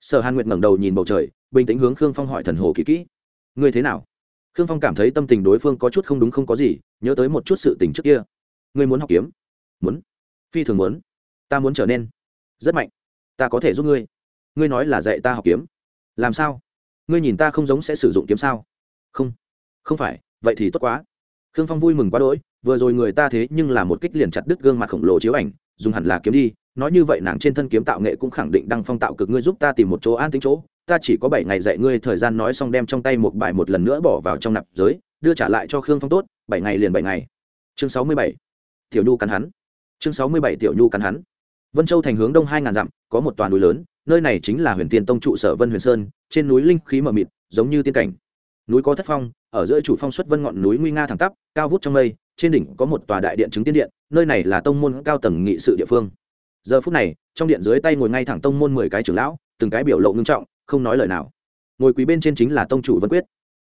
Sở hàn nguyệt ngẩng đầu nhìn bầu trời, bình tĩnh hướng khương phong hỏi thần hồ kỹ kỹ. Ngươi thế nào? Khương phong cảm thấy tâm tình đối phương có chút không đúng không có gì, nhớ tới một chút sự tình trước kia ngươi muốn học kiếm? Muốn. Phi thường muốn. Ta muốn trở nên rất mạnh. Ta có thể giúp ngươi. Ngươi nói là dạy ta học kiếm. Làm sao? Ngươi nhìn ta không giống sẽ sử dụng kiếm sao? Không. Không phải, vậy thì tốt quá. Khương phong vui mừng quá đỗi, vừa rồi người ta thế nhưng là một kích liền chặt đứt gương mặt khổng lồ chiếu ảnh, dùng hẳn là kiếm đi. Nói như vậy nàng trên thân kiếm tạo nghệ cũng khẳng định đăng phong tạo cực ngươi giúp ta tìm một chỗ an tính chỗ. Ta chỉ có bảy ngày dạy ngươi thời gian nói xong đem trong tay một bài một lần nữa bỏ vào trong nạp giới, đưa trả lại cho khương phong tốt, bảy ngày liền bảy ngày. Chương sáu mươi bảy tiểu nhu cắn hắn. Chương sáu mươi bảy tiểu nhu cắn hắn. Vân châu thành hướng đông hai ngàn dặm, có một toàn núi lớn, nơi này chính là huyền tiên tông trụ sở vân huyền sơn, trên núi linh khí mờ mịt, giống như tiên cảnh. Núi có thất phong, ở giữa chủ phong xuất vân ngọn núi nguy nga thẳng tắp, cao vút trong mây, trên đỉnh có một tòa đại điện chứng tiên điện, nơi này là tông môn cao tầng nghị sự địa phương. Giờ phút này, trong điện dưới tay ngồi ngay thẳng tông môn mười cái trưởng lão, từng cái biểu lộ ngưng trọng, không nói lời nào. Ngồi quý bên trên chính là tông chủ vân quyết.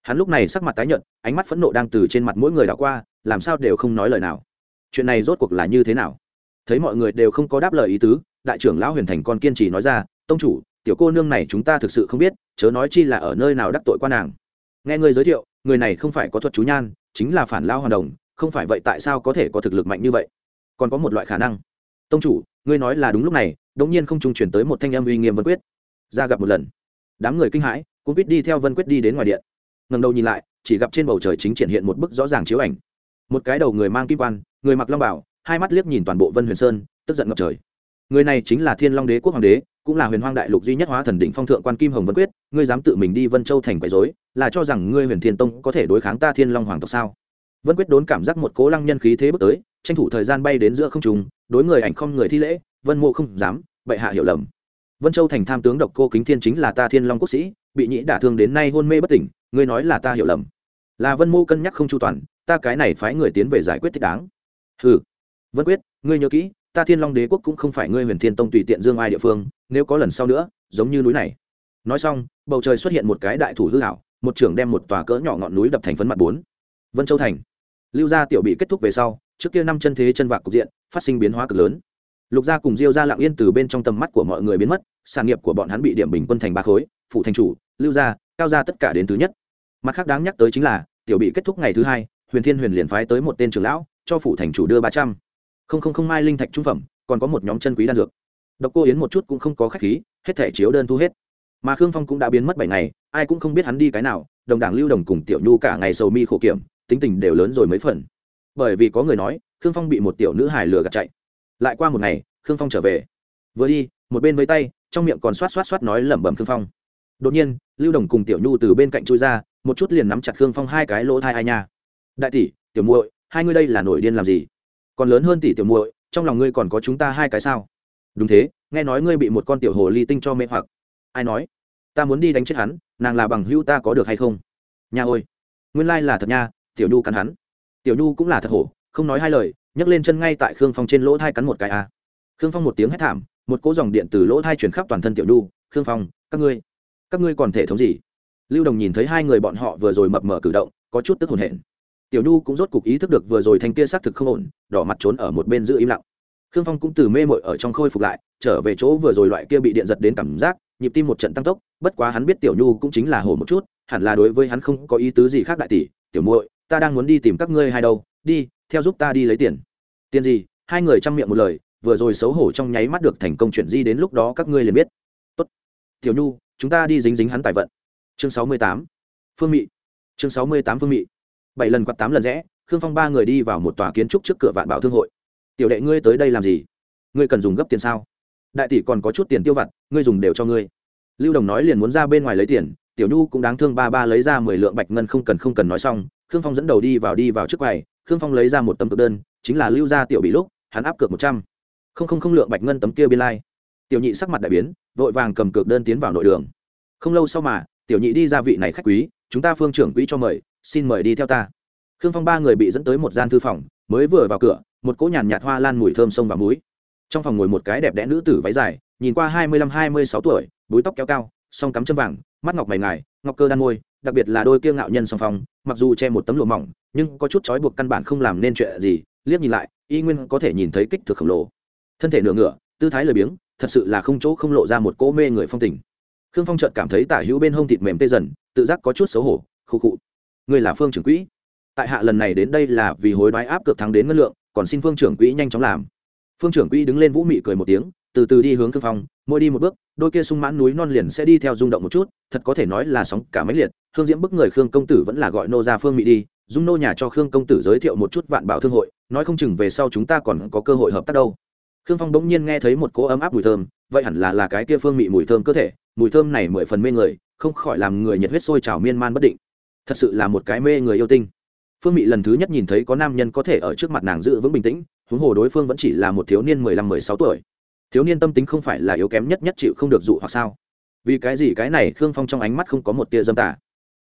Hắn lúc này sắc mặt tái nhợt, ánh mắt phẫn nộ đang từ trên mặt mỗi người đảo qua, làm sao đều không nói lời nào chuyện này rốt cuộc là như thế nào? Thấy mọi người đều không có đáp lời ý tứ, đại trưởng lão huyền thành còn kiên trì nói ra, tông chủ, tiểu cô nương này chúng ta thực sự không biết, chớ nói chi là ở nơi nào đắc tội quan nàng. Nghe người giới thiệu, người này không phải có thuật chú nhan, chính là phản lao hoàn đồng, không phải vậy tại sao có thể có thực lực mạnh như vậy? Còn có một loại khả năng. Tông chủ, ngươi nói là đúng lúc này, đống nhiên không trung chuyển tới một thanh âm uy nghiêm vân quyết. Ra gặp một lần. Đám người kinh hãi cũng biết đi theo vân quyết đi đến ngoài điện. Ngầm đầu nhìn lại, chỉ gặp trên bầu trời chính triển hiện một bức rõ ràng chiếu ảnh. Một cái đầu người mang kim quan người mặc long bảo, hai mắt liếc nhìn toàn bộ vân huyền sơn, tức giận ngập trời. Người này chính là thiên long đế, quốc hoàng đế, cũng là huyền hoang đại lục duy nhất hóa thần đỉnh phong thượng quan kim hồng vân quyết, ngươi dám tự mình đi vân châu thành quấy dối là cho rằng ngươi huyền thiên tông có thể đối kháng ta thiên long hoàng tộc sao? Vân quyết đốn cảm giác một cố lăng nhân khí thế bước tới, tranh thủ thời gian bay đến giữa không trùng đối người ảnh không người thi lễ, vân mộ không dám, bệ hạ hiểu lầm. Vân châu thành tham tướng độc cô kính thiên chính là ta thiên long quốc sĩ, bị nhĩ đả thương đến nay hôn mê bất tỉnh, ngươi nói là ta hiểu lầm. Là vân mô cân nhắc không chu toàn, ta cái này phái người tiến về giải quyết thích đáng hừ. Vân quyết, ngươi nhớ kỹ, ta thiên long đế quốc cũng không phải ngươi huyền thiên tông tùy tiện dương ai địa phương, nếu có lần sau nữa, giống như núi này. Nói xong, bầu trời xuất hiện một cái đại thủ hư hảo một trưởng đem một tòa cỡ nhỏ ngọn núi đập thành phấn mặt bốn. Vân châu thành. Lưu gia tiểu bị kết thúc về sau, trước kia năm chân thế chân vạc cục diện, phát sinh biến hóa cực lớn. Lục gia cùng diêu gia lặng yên từ bên trong tầm mắt của mọi người biến mất, sản nghiệp của bọn hắn bị điểm bình quân thành ba khối, phụ thành chủ, lưu gia, cao gia tất cả đến thứ nhất. Mặt khác đáng nhắc tới chính là, tiểu bị kết thúc ngày thứ hai, huyền thiên huyền liền phái tới một tên trưởng lão cho phụ thành chủ đưa ba trăm. Không không không, mai linh thạch trung phẩm, còn có một nhóm chân quý đan dược. Độc cô yến một chút cũng không có khách khí, hết thẻ chiếu đơn thu hết. Mà khương phong cũng đã biến mất bảy ngày, ai cũng không biết hắn đi cái nào, đồng đảng lưu đồng cùng tiểu nhu cả ngày sầu mi khổ kiểm, tính tình đều lớn rồi mấy phần. Bởi vì có người nói, khương phong bị một tiểu nữ hài lừa gạt chạy. Lại qua một ngày, khương phong trở về. Vừa đi, một bên với tay, trong miệng còn xoát xoát xoát nói lẩm bẩm khương phong. Đột nhiên, lưu đồng cùng tiểu nhu từ bên cạnh chui ra, một chút liền nắm chặt khương phong hai cái lỗ thai ai nha. Đại tỷ, tiểu muội hai ngươi đây là nổi điên làm gì? Còn lớn hơn tỷ tiểu muội, trong lòng ngươi còn có chúng ta hai cái sao? Đúng thế, nghe nói ngươi bị một con tiểu hồ ly tinh cho mê hoặc. Ai nói? Ta muốn đi đánh chết hắn, nàng là bằng hữu ta có được hay không? Nha ôi, nguyên lai là thật nha, tiểu nhu cắn hắn. Tiểu nhu cũng là thật hổ, không nói hai lời, nhấc lên chân ngay tại khương phong trên lỗ thai cắn một cái a. Khương phong một tiếng hét thảm, một cỗ dòng điện từ lỗ thai chuyển khắp toàn thân tiểu nhu. Khương phong, các ngươi các ngươi còn thể thống gì? Lưu đồng nhìn thấy hai người bọn họ vừa rồi mập mờ cử động, có chút tức hồn hển tiểu nhu cũng rốt cục ý thức được vừa rồi thanh kia xác thực không ổn, đỏ mặt trốn ở một bên giữ im lặng. Khương phong cũng từ mê mội ở trong khôi phục lại, trở về chỗ vừa rồi loại kia bị điện giật đến cảm giác, nhịp tim một trận tăng tốc, bất quá hắn biết tiểu nhu cũng chính là hổ một chút, hẳn là đối với hắn không có ý tứ gì khác đại tỷ, tiểu muội, ta đang muốn đi tìm các ngươi hai đâu, đi, theo giúp ta đi lấy tiền. Tiền gì? Hai người chăm miệng một lời, vừa rồi xấu hổ trong nháy mắt được thành công chuyện di đến lúc đó các ngươi liền biết. Tốt, tiểu nhu, chúng ta đi dính dính hắn tài vận. Chương sáu mươi tám, phương mị. Chương sáu mươi tám phương mị bảy lần quạt tám lần rẽ, khương phong ba người đi vào một tòa kiến trúc trước cửa vạn bảo thương hội. Tiểu đệ ngươi tới đây làm gì? Ngươi cần dùng gấp tiền sao? Đại tỷ còn có chút tiền tiêu vặt, ngươi dùng đều cho ngươi. Lưu đồng nói liền muốn ra bên ngoài lấy tiền, tiểu nhu cũng đáng thương ba ba lấy ra mười lượng bạch ngân không cần không cần nói xong, khương phong dẫn đầu đi vào đi vào trước quầy, khương phong lấy ra một tấm cực đơn, chính là lưu ra tiểu bị lúc, hắn áp cược một trăm. Không không không lượng bạch ngân tấm kia biên lai. Tiểu nhị sắc mặt đại biến, vội vàng cầm cược đơn tiến vào nội đường. Không lâu sau mà, tiểu nhị đi ra vị này khách quý, chúng ta phương trưởng quỹ cho mời xin mời đi theo ta. Khương phong ba người bị dẫn tới một gian thư phòng, mới vừa vào cửa, một cỗ nhàn nhạt hoa lan mùi thơm sông và muối trong phòng ngồi một cái đẹp đẽ nữ tử váy dài, nhìn qua hai mươi lăm, hai mươi sáu tuổi, búi tóc kéo cao, song cắm chân vàng, mắt ngọc mày ngài, ngọc cơ đan môi, đặc biệt là đôi kia ngạo nhân song phong, mặc dù che một tấm lụa mỏng, nhưng có chút trói buộc căn bản không làm nên chuyện gì, liếc nhìn lại, y nguyên có thể nhìn thấy kích thước khổng lồ. Thân thể nửa ngựa, tư thái lười biếng, thật sự là không chỗ không lộ ra một cỗ mê người phong tình. Khương phong chợt cảm thấy tả hữu bên hông thịt mềm tê dần, tự giác có chút xấu hổ, khụ khụ người là phương trưởng quỹ. Tại hạ lần này đến đây là vì hối đoái áp cược thắng đến ngân lượng, còn xin phương trưởng quỹ nhanh chóng làm. Phương trưởng quỹ đứng lên vũ mị cười một tiếng, từ từ đi hướng khương phong, mỗi đi một bước, đôi kia sung mãn núi non liền sẽ đi theo rung động một chút, thật có thể nói là sóng cả máy liệt, hương diễm bức người khương công tử vẫn là gọi nô ra phương mị đi, dung nô nhà cho khương công tử giới thiệu một chút vạn bảo thương hội, nói không chừng về sau chúng ta còn có cơ hội hợp tác đâu. Khương phong bỗng nhiên nghe thấy một cỗ ấm áp mùi thơm, vậy hẳn là là cái kia phương mị mùi thơm cơ thể, mùi thơm này mười phần mê người, không khỏi làm người nhiệt huyết sôi trào miên man bất định thật sự là một cái mê người yêu tinh. Phương mị lần thứ nhất nhìn thấy có nam nhân có thể ở trước mặt nàng giữ vững bình tĩnh, huống hồ đối phương vẫn chỉ là một thiếu niên mười lăm, mười sáu tuổi. Thiếu niên tâm tính không phải là yếu kém nhất nhất chịu không được dụ hoặc sao? Vì cái gì cái này khương phong trong ánh mắt không có một tia dâm tả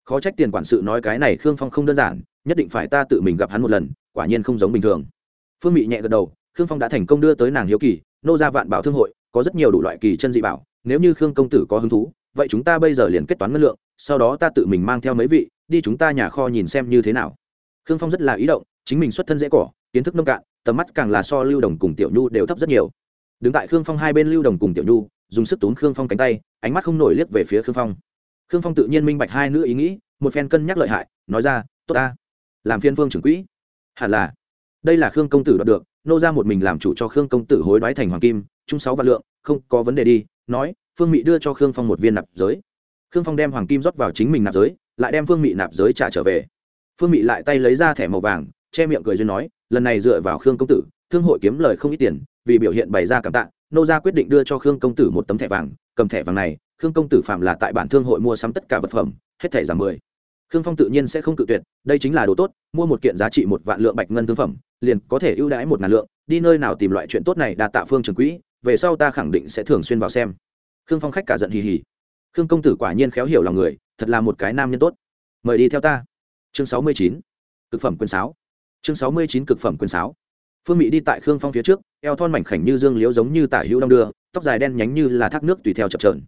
khó trách tiền quản sự nói cái này khương phong không đơn giản, nhất định phải ta tự mình gặp hắn một lần, quả nhiên không giống bình thường. Phương mị nhẹ gật đầu, khương phong đã thành công đưa tới nàng hiếu kỳ, nô ra vạn bảo thương hội, có rất nhiều đủ loại kỳ chân dị bảo, nếu như khương công tử có hứng thú vậy chúng ta bây giờ liền kết toán ngân lượng, sau đó ta tự mình mang theo mấy vị, đi chúng ta nhà kho nhìn xem như thế nào. Khương phong rất là ý động, chính mình xuất thân dễ cỏ, kiến thức nông cạn, tầm mắt càng là so lưu đồng cùng tiểu nhu đều thấp rất nhiều. Đứng tại khương phong hai bên lưu đồng cùng tiểu nhu, dùng sức tốn khương phong cánh tay, ánh mắt không nổi liếc về phía khương phong. Khương phong tự nhiên minh bạch hai nữ ý nghĩ, một phen cân nhắc lợi hại, nói ra, tốt ta, làm phiên vương trưởng quỹ. Hẳn là, đây là khương công tử đoạt được, nô ra một mình làm chủ cho khương công tử hối đoái thành hoàng kim, chung sáu vạn lượng, không có vấn đề đi, nói phương mị đưa cho khương phong một viên nạp giới. Khương phong đem hoàng kim rót vào chính mình nạp giới, lại đem phương mị nạp giới trả trở về. Phương mị lại tay lấy ra thẻ màu vàng, che miệng cười duyên nói, lần này dựa vào khương công tử, thương hội kiếm lời không ít tiền, vì biểu hiện bày ra cảm tạ, nô gia quyết định đưa cho khương công tử một tấm thẻ vàng, cầm thẻ vàng này, khương công tử phạm là tại bản thương hội mua sắm tất cả vật phẩm, hết thẻ giảm mười. Khương phong tự nhiên sẽ không cự tuyệt, đây chính là đồ tốt, mua một kiện giá trị một vạn lượng bạch ngân thương phẩm, liền có thể ưu đãi một ngàn lượng, đi nơi nào tìm loại chuyện tốt này đa tạ phương trường quỹ, về sau ta khẳng định sẽ thường xuyên vào xem khương phong khách cả giận hì hì. Khương công tử quả nhiên khéo hiểu lòng người, thật là một cái nam nhân tốt. Mời đi theo ta. Chương sáu mươi chín, cực phẩm quyền sáo. Chương sáu mươi chín, cực phẩm quyền sáo. Phương mỹ đi tại khương phong phía trước, eo thon mảnh khảnh như dương liễu giống như tả hữu đong đưa, tóc dài đen nhánh như là thác nước tùy theo chập trờn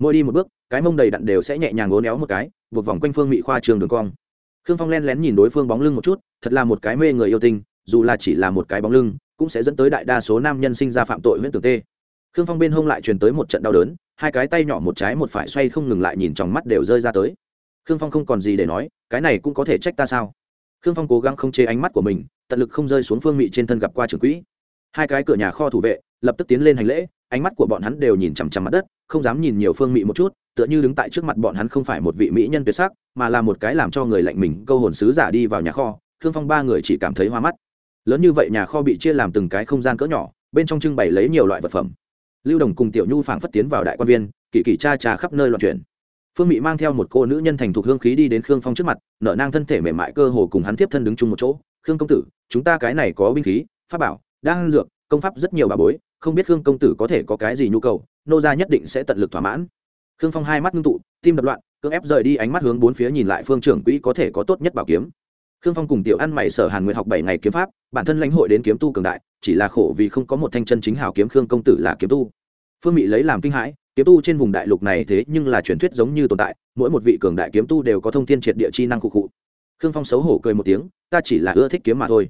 mỗi đi một bước, cái mông đầy đặn đều sẽ nhẹ nhàng ngố néo một cái, buộc vòng quanh phương mỹ khoa trường đường cong. Khương phong len lén nhìn đối phương bóng lưng một chút, thật là một cái mê người yêu tinh, dù là chỉ là một cái bóng lưng, cũng sẽ dẫn tới đại đa số nam nhân sinh ra phạm tội huyễn tưởng tê khương phong bên hông lại truyền tới một trận đau đớn, hai cái tay nhỏ một trái một phải xoay không ngừng lại nhìn trong mắt đều rơi ra tới. Khương phong không còn gì để nói, cái này cũng có thể trách ta sao? Khương phong cố gắng không chế ánh mắt của mình, tận lực không rơi xuống phương mị trên thân gặp qua trưởng quỹ. Hai cái cửa nhà kho thủ vệ, lập tức tiến lên hành lễ, ánh mắt của bọn hắn đều nhìn chằm chằm mặt đất, không dám nhìn nhiều phương mị một chút, tựa như đứng tại trước mặt bọn hắn không phải một vị mỹ nhân tuyệt sắc, mà là một cái làm cho người lạnh mình, câu hồn sứ giả đi vào nhà kho. Khương phong ba người chỉ cảm thấy hoa mắt. Lớn như vậy nhà kho bị chia làm từng cái không gian cỡ nhỏ, bên trong trưng bày lấy nhiều loại vật phẩm lưu đồng cùng tiểu nhu phảng phất tiến vào đại quan viên, kỳ kỳ cha trà khắp nơi loạn chuyển. Phương mị mang theo một cô nữ nhân thành thục hương khí đi đến khương phong trước mặt, nở nang thân thể mềm mại cơ hồ cùng hắn tiếp thân đứng chung một chỗ. Khương công tử, chúng ta cái này có binh khí, pháp bảo đang dược, công pháp rất nhiều bà bối, không biết khương công tử có thể có cái gì nhu cầu, nô gia nhất định sẽ tận lực thỏa mãn. Khương phong hai mắt ngưng tụ, tim đập loạn, cưỡng ép rời đi ánh mắt hướng bốn phía nhìn lại phương trưởng quỹ có thể có tốt nhất bảo kiếm khương phong cùng tiểu ăn mày sở hàn nguyện học bảy ngày kiếm pháp, bản thân lãnh hội đến kiếm tu cường đại, chỉ là khổ vì không có một thanh chân chính hào kiếm khương công tử là kiếm tu. Phương mỹ lấy làm kinh hãi, kiếm tu trên vùng đại lục này thế nhưng là truyền thuyết giống như tồn tại, mỗi một vị cường đại kiếm tu đều có thông tin triệt địa chi năng cụ cụ khương phong xấu hổ cười một tiếng, ta chỉ là ưa thích kiếm mà thôi.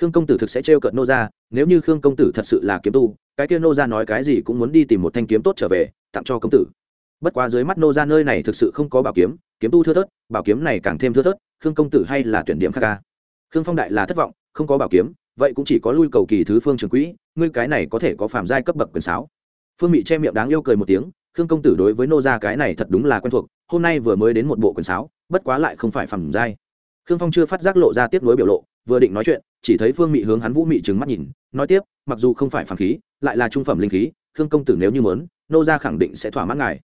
Khương công tử thực sẽ trêu cợt nô ra nếu như khương công tử thật sự là kiếm tu, cái kia nô ra nói cái gì cũng muốn đi tìm một thanh kiếm tốt trở về, tặng cho công tử. Bất quá dưới mắt nô ra nơi này thực sự không có bảo kiếm kiếm tu thưa thớt, bảo kiếm này càng thêm thưa thớt, khương công tử hay là tuyển điểm khác ca? Khương phong đại là thất vọng, không có bảo kiếm, vậy cũng chỉ có lui cầu kỳ thứ phương trường quỹ, ngươi cái này có thể có phàm giai cấp bậc quyền sáo. Phương mỹ che miệng đáng yêu cười một tiếng, khương công tử đối với nô gia cái này thật đúng là quen thuộc, hôm nay vừa mới đến một bộ quyền sáo, bất quá lại không phải phàm giai. Khương phong chưa phát giác lộ ra tiếp nối biểu lộ, vừa định nói chuyện, chỉ thấy phương mỹ hướng hắn vũ mị trừng mắt nhìn, nói tiếp, mặc dù không phải phàm khí, lại là trung phẩm linh khí, khương công tử nếu như muốn, nô gia khẳng định sẽ thỏa mãn ngài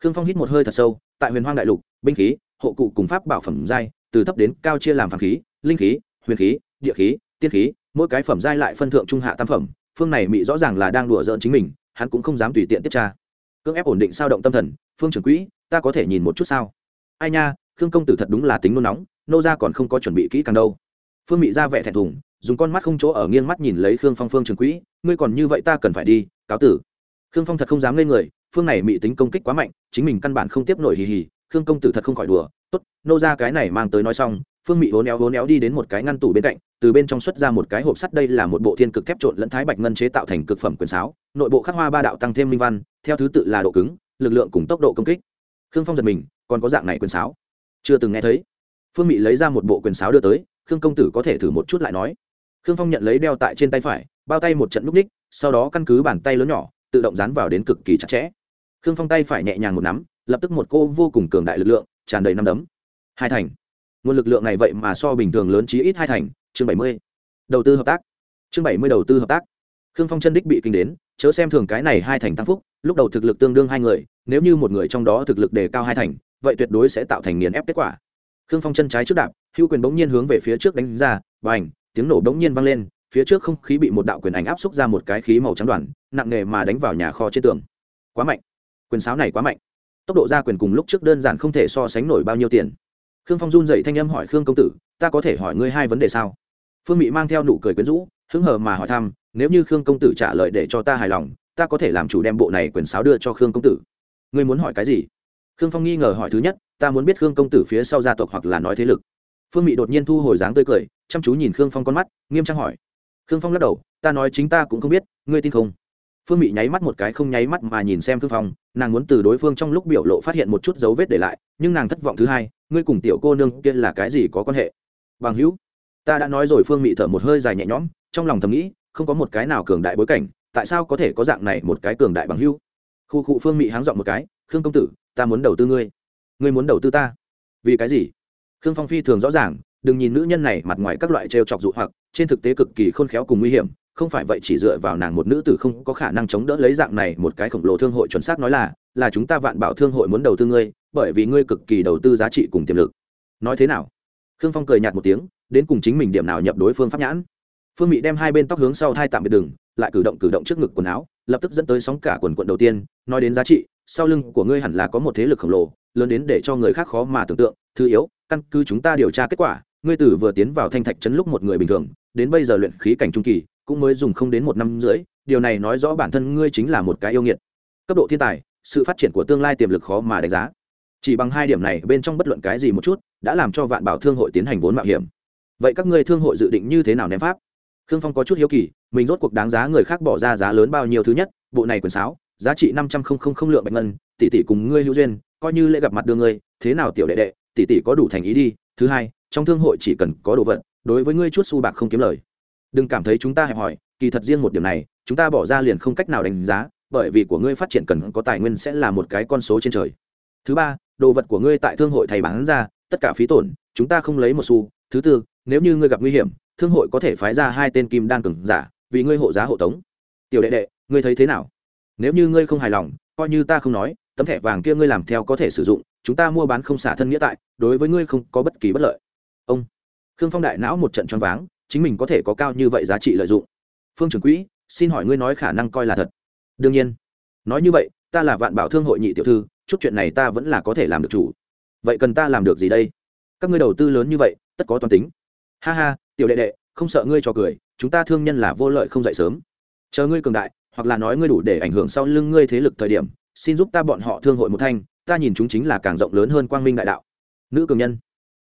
khương phong hít một hơi thật sâu, tại huyền hoang đại lục, binh khí, hộ cụ cùng pháp bảo phẩm giai, từ thấp đến cao chia làm phàm khí, linh khí, huyền khí, địa khí, tiên khí, mỗi cái phẩm giai lại phân thượng trung hạ tam phẩm, phương này mị rõ ràng là đang đùa giỡn chính mình, hắn cũng không dám tùy tiện tiết tra. Cưỡng ép ổn định sao động tâm thần, phương trưởng quỹ, ta có thể nhìn một chút sao? Ai nha, khương công tử thật đúng là tính nôn nóng, nô ra còn không có chuẩn bị kỹ càng đâu. Phương mị ra vẻ thẹn thùng, dùng con mắt không chỗ ở nghiêng mắt nhìn lấy khương phong phương trường quỹ, ngươi còn như vậy ta cần phải đi, cáo tử. Khương phong thật không dám lên người phương này mị tính công kích quá mạnh, chính mình căn bản không tiếp nổi hì hì, khương công tử thật không khỏi đùa. Tốt, nô ra cái này mang tới nói xong, phương mị hố néo hố néo đi đến một cái ngăn tủ bên cạnh, từ bên trong xuất ra một cái hộp sắt, đây là một bộ thiên cực thép trộn lẫn thái bạch ngân chế tạo thành cực phẩm quyền sáo, nội bộ khắc hoa ba đạo tăng thêm minh văn, theo thứ tự là độ cứng, lực lượng cùng tốc độ công kích. Khương phong giật mình, còn có dạng này quyền sáo? Chưa từng nghe thấy. Phương mị lấy ra một bộ quyền sáo đưa tới, khương công tử có thể thử một chút lại nói. Khương phong nhận lấy đeo tại trên tay phải, bao tay một trận núp ních, sau đó căn cứ bàn tay lớn nhỏ, tự động dán vào đến cực kỳ chặt chẽ khương phong tay phải nhẹ nhàng một nắm, lập tức một cô vô cùng cường đại lực lượng tràn đầy năm đấm. Hai thành. Nguồn lực lượng này vậy mà so bình thường lớn chí ít hai thành, chương bảy mươi. Đầu tư hợp tác. Chương bảy mươi đầu tư hợp tác. Khương phong chân đích bị kinh đến, chớ xem thường cái này hai thành tăng phúc, lúc đầu thực lực tương đương hai người, nếu như một người trong đó thực lực đề cao hai thành, vậy tuyệt đối sẽ tạo thành nghiền ép kết quả. Khương phong chân trái trước đạp, hữu quyền bỗng nhiên hướng về phía trước đánh ra và ảnh tiếng nổ bỗng nhiên vang lên, phía trước không khí bị một đạo quyền ảnh áp xúc ra một cái khí màu trắng đoàn, nặng nề mà đánh vào nhà kho trên tường. Quá mạnh quyền sáo này quá mạnh. Tốc độ ra quyền cùng lúc trước đơn giản không thể so sánh nổi bao nhiêu tiền. Khương phong run dậy thanh âm hỏi khương công tử, ta có thể hỏi ngươi hai vấn đề sao? Phương mỹ mang theo nụ cười quyến rũ, hứng hờ mà hỏi thăm, nếu như khương công tử trả lời để cho ta hài lòng, ta có thể làm chủ đem bộ này quyền sáo đưa cho khương công tử. Ngươi muốn hỏi cái gì? Khương phong nghi ngờ hỏi thứ nhất, ta muốn biết khương công tử phía sau gia tộc hoặc là nói thế lực. Phương mỹ đột nhiên thu hồi dáng tươi cười, chăm chú nhìn khương phong con mắt, nghiêm trang hỏi. Khương phong lắc đầu, ta nói chính ta cũng không biết, ngươi tin không? Phương Mị nháy mắt một cái không nháy mắt mà nhìn xem thương phong, nàng muốn từ đối phương trong lúc biểu lộ phát hiện một chút dấu vết để lại, nhưng nàng thất vọng thứ hai, ngươi cùng tiểu cô nương kia là cái gì có quan hệ? Bằng hữu, ta đã nói rồi, phương Mị thở một hơi dài nhẹ nhõm, trong lòng thầm nghĩ, không có một cái nào cường đại bối cảnh, tại sao có thể có dạng này một cái cường đại bằng hữu? Khu cụ phương Mị háng dọn một cái, khương công tử, ta muốn đầu tư ngươi. Ngươi muốn đầu tư ta? Vì cái gì? Khương phong phi thường rõ ràng, đừng nhìn nữ nhân này mặt ngoài các loại t chọc dụ hoặc, trên thực tế cực kỳ khôn khéo cùng nguy hiểm không phải vậy chỉ dựa vào nàng một nữ tử không có khả năng chống đỡ lấy dạng này một cái khổng lồ thương hội chuẩn xác nói là là chúng ta vạn bảo thương hội muốn đầu tư ngươi, bởi vì ngươi cực kỳ đầu tư giá trị cùng tiềm lực. Nói thế nào? Khương phong cười nhạt một tiếng, đến cùng chính mình điểm nào nhập đối phương pháp nhãn. Phương mỹ đem hai bên tóc hướng sau thai tạm biệt đường, lại cử động cử động trước ngực quần áo, lập tức dẫn tới sóng cả quần quận đầu tiên, nói đến giá trị, sau lưng của ngươi hẳn là có một thế lực khổng lồ, lớn đến để cho người khác khó mà tưởng tượng, thứ yếu, căn cứ chúng ta điều tra kết quả, ngươi tử vừa tiến vào thanh thạch trấn lúc một người bình thường, đến bây giờ luyện khí cảnh trung kỳ cũng mới dùng không đến một năm rưỡi, điều này nói rõ bản thân ngươi chính là một cái yêu nghiệt. Cấp độ thiên tài, sự phát triển của tương lai tiềm lực khó mà đánh giá. Chỉ bằng hai điểm này, bên trong bất luận cái gì một chút, đã làm cho vạn bảo thương hội tiến hành vốn mạo hiểm. Vậy các ngươi thương hội dự định như thế nào ném pháp? Khương phong có chút hiếu kỳ, mình rốt cuộc đáng giá người khác bỏ ra giá lớn bao nhiêu thứ nhất, bộ này quần sáo, giá trị năm trăm không không không lượng bạch ngân, tỷ tỷ cùng ngươi hữu duyên, coi như lễ gặp mặt đưa ngươi, thế nào tiểu đệ đệ, tỷ tỷ có đủ thành ý đi. Thứ hai, trong thương hội chỉ cần có đồ vật, đối với ngươi chút xu bạc không kiếm lời đừng cảm thấy chúng ta hẹp hòi, kỳ thật riêng một điểm này, chúng ta bỏ ra liền không cách nào đánh giá, bởi vì của ngươi phát triển cần có tài nguyên sẽ là một cái con số trên trời. Thứ ba, đồ vật của ngươi tại thương hội thầy bán ra, tất cả phí tổn, chúng ta không lấy một xu. Thứ tư, nếu như ngươi gặp nguy hiểm, thương hội có thể phái ra hai tên kim đan cường giả, vì ngươi hộ giá hộ tống. Tiểu đệ đệ, ngươi thấy thế nào? Nếu như ngươi không hài lòng, coi như ta không nói, tấm thẻ vàng kia ngươi làm theo có thể sử dụng, chúng ta mua bán không xả thân nghĩa tại, đối với ngươi không có bất kỳ bất lợi. Ông, khương phong đại não một trận choáng váng chính mình có thể có cao như vậy giá trị lợi dụng. Phương trưởng quỹ, xin hỏi ngươi nói khả năng coi là thật. Đương nhiên. Nói như vậy, ta là vạn bảo thương hội nhị tiểu thư, chút chuyện này ta vẫn là có thể làm được chủ. Vậy cần ta làm được gì đây? Các ngươi đầu tư lớn như vậy, tất có toàn tính. Ha ha, tiểu đệ đệ, không sợ ngươi cho cười, chúng ta thương nhân là vô lợi không dậy sớm. Chờ ngươi cường đại, hoặc là nói ngươi đủ để ảnh hưởng sau lưng ngươi thế lực thời điểm, xin giúp ta bọn họ thương hội một thanh, ta nhìn chúng chính là càng rộng lớn hơn quang minh đại đạo. Nữ cường nhân.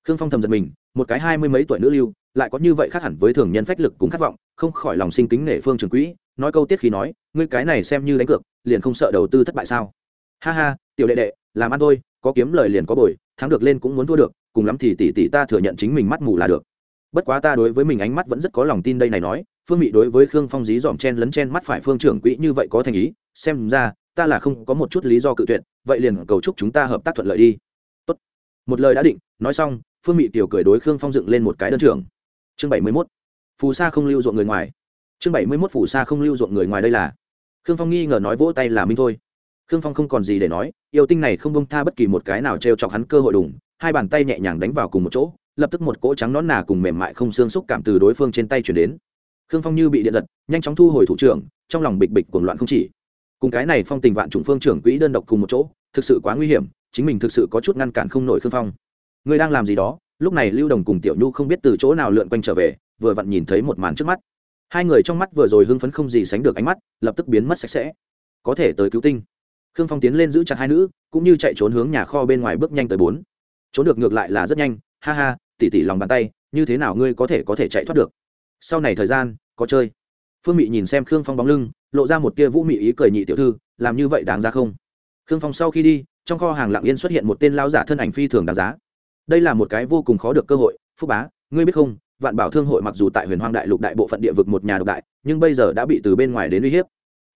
Khương phong thầm giật mình, một cái hai mươi mấy tuổi nữ lưu lại có như vậy khác hẳn với thường nhân phách lực cùng khát vọng, không khỏi lòng sinh kính nể phương trường quỹ, nói câu tiết khi nói, ngươi cái này xem như đánh cược, liền không sợ đầu tư thất bại sao? Ha ha, tiểu đệ đệ, làm ăn thôi, có kiếm lời liền có bồi, thắng được lên cũng muốn thua được, cùng lắm thì tỷ tỷ ta thừa nhận chính mình mắt mù là được. Bất quá ta đối với mình ánh mắt vẫn rất có lòng tin đây này nói, phương mị đối với khương phong dí dòm chen lấn chen mắt phải phương trưởng quỹ như vậy có thành ý, xem ra, ta là không có một chút lý do cự tuyệt, vậy liền cầu chúc chúng ta hợp tác thuận lợi đi. Tốt. một lời đã định, nói xong, phương mị tiểu cười đối khương phong dựng lên một cái đơn trưởng chương bảy mươi 71. phù sa không lưu ruộng người ngoài. Chương bảy mươi 71 phù sa không lưu ruộng người ngoài đây là. Khương phong nghi ngờ nói vỗ tay là minh thôi. Khương phong không còn gì để nói, yêu tinh này không bông tha bất kỳ một cái nào t chọc hắn cơ hội đủng hai bàn tay nhẹ nhàng đánh vào cùng một chỗ, lập tức một cỗ trắng nón nà cùng mềm mại không xương xúc cảm từ đối phương trên tay chuyển đến. Khương phong như bị điện giật, nhanh chóng thu hồi thủ trưởng, trong lòng bịch bịch cuồng loạn không chỉ. Cùng cái này phong tình vạn chủng phương trưởng quỹ đơn độc cùng một chỗ, thực sự quá nguy hiểm, chính mình thực sự có chút ngăn cản không nổi khương phong. Người đang làm gì đó? Lúc này lưu đồng cùng tiểu nhu không biết từ chỗ nào lượn quanh trở về, vừa vặn nhìn thấy một màn trước mắt. Hai người trong mắt vừa rồi hưng phấn không gì sánh được ánh mắt, lập tức biến mất sạch sẽ. Có thể tới cứu tinh. Khương phong tiến lên giữ chặt hai nữ, cũng như chạy trốn hướng nhà kho bên ngoài bước nhanh tới bốn. Trốn được ngược lại là rất nhanh. Ha ha, tỉ tỉ lòng bàn tay, như thế nào ngươi có thể có thể chạy thoát được? Sau này thời gian, có chơi. Phương mị nhìn xem khương phong bóng lưng, lộ ra một tia vũ mị ý cười nhị tiểu thư, làm như vậy đáng ra không? Khương phong sau khi đi, trong kho hàng lặng yên xuất hiện một tên lao giả thân ảnh phi thường đáng giá đây là một cái vô cùng khó được cơ hội, phúc bá, ngươi biết không, vạn bảo thương hội mặc dù tại huyền hoang đại lục đại bộ phận địa vực một nhà độc đại, nhưng bây giờ đã bị từ bên ngoài đến uy hiếp.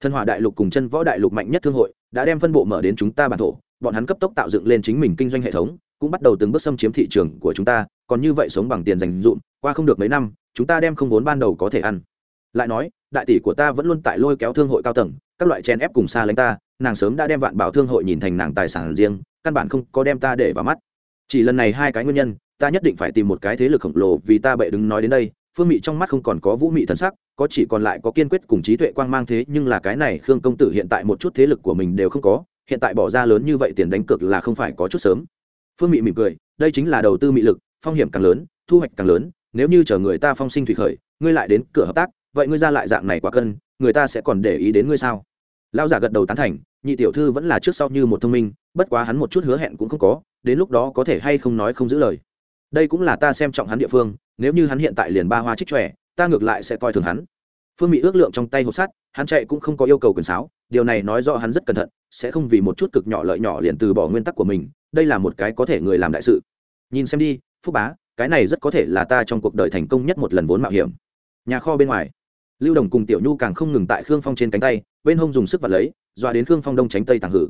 Thân hòa đại lục cùng chân võ đại lục mạnh nhất thương hội đã đem phân bộ mở đến chúng ta bản thổ, bọn hắn cấp tốc tạo dựng lên chính mình kinh doanh hệ thống, cũng bắt đầu từng bước xâm chiếm thị trường của chúng ta, còn như vậy sống bằng tiền dành dụm, qua không được mấy năm, chúng ta đem không vốn ban đầu có thể ăn. Lại nói, đại tỷ của ta vẫn luôn tại lôi kéo thương hội cao tầng, các loại chen ép cùng xa lánh ta, nàng sớm đã đem vạn bảo thương hội nhìn thành nàng tài sản riêng, căn bản không có đem ta để vào mắt chỉ lần này hai cái nguyên nhân, ta nhất định phải tìm một cái thế lực khổng lồ vì ta bệ đứng nói đến đây, phương mị trong mắt không còn có vũ mị thần sắc, có chỉ còn lại có kiên quyết cùng trí tuệ quang mang thế, nhưng là cái này khương công tử hiện tại một chút thế lực của mình đều không có, hiện tại bỏ ra lớn như vậy tiền đánh cược là không phải có chút sớm. Phương mị mỉm cười, đây chính là đầu tư mị lực, phong hiểm càng lớn, thu hoạch càng lớn, nếu như chờ người ta phong sinh thủy khởi, ngươi lại đến cửa hợp tác, vậy ngươi ra lại dạng này quá cân, người ta sẽ còn để ý đến ngươi sao? Lao giả gật đầu tán thành, nhị tiểu thư vẫn là trước sau như một thông minh bất quá hắn một chút hứa hẹn cũng không có, đến lúc đó có thể hay không nói không giữ lời. Đây cũng là ta xem trọng hắn địa phương, nếu như hắn hiện tại liền ba hoa trích trẻ ta ngược lại sẽ coi thường hắn. Phương mỹ ước lượng trong tay hộp sắt, hắn chạy cũng không có yêu cầu quyền sáo, điều này nói rõ hắn rất cẩn thận, sẽ không vì một chút cực nhỏ lợi nhỏ liền từ bỏ nguyên tắc của mình, đây là một cái có thể người làm đại sự. Nhìn xem đi, phúc bá, cái này rất có thể là ta trong cuộc đời thành công nhất một lần vốn mạo hiểm. Nhà kho bên ngoài, lưu đồng cùng tiểu nhu càng không ngừng tại khương phong trên cánh tay, bên hông dùng sức vật lấy, dọa đến khương phong đông tránh tây tàng hử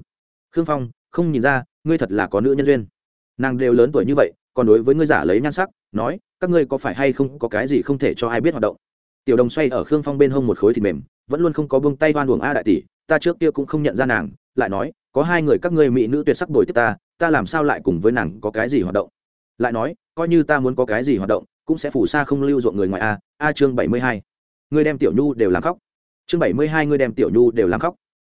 khương phong, không nhìn ra, ngươi thật là có nữ nhân duyên. Nàng đều lớn tuổi như vậy, còn đối với ngươi giả lấy nhan sắc, nói, các ngươi có phải hay không có cái gì không thể cho ai biết hoạt động? Tiểu đồng xoay ở khương phong bên hông một khối thịt mềm, vẫn luôn không có buông tay đoan buồng a đại tỷ, ta trước kia cũng không nhận ra nàng, lại nói, có hai người các ngươi mỹ nữ tuyệt sắc bồi tiếp ta ta làm sao lại cùng với nàng có cái gì hoạt động? Lại nói, coi như ta muốn có cái gì hoạt động, cũng sẽ phủ xa không lưu ruộng người ngoài a a chương bảy mươi hai. Ngươi đem tiểu nhu đều làm khóc. Chương bảy mươi hai, ngươi đem tiểu nhu đều làm khóc.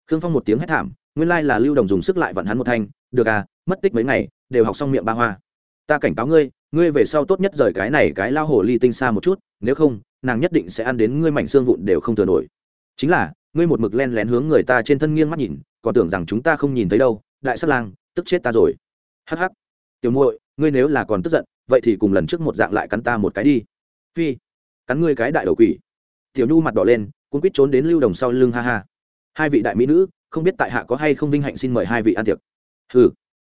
Khương phong một tiếng hét thảm nguyên lai là lưu đồng dùng sức lại vận hắn một thanh, được à mất tích mấy ngày, đều học xong miệng ba hoa. Ta cảnh cáo ngươi ngươi về sau tốt nhất rời cái này cái lao hồ ly tinh xa một chút, nếu không, nàng nhất định sẽ ăn đến ngươi mảnh xương vụn đều không thừa nổi. Chính là, ngươi một mực len lén hướng người ta trên thân nghiêng mắt nhìn, còn tưởng rằng chúng ta không nhìn thấy đâu, đại sắc lang, tức chết ta rồi. Hắc hắc. Tiểu muội, ngươi nếu là còn tức giận, vậy thì cùng lần trước một dạng lại cắn ta một cái đi. Phi, cắn ngươi cái đại đầu quỷ. Tiểu nhu mặt đỏ lên cũng quýt trốn đến lưu đồng sau lưng, ha ha. Hai vị đại mỹ nữ không biết tại hạ có hay không vinh hạnh xin mời hai vị ăn tiệc. Hừ,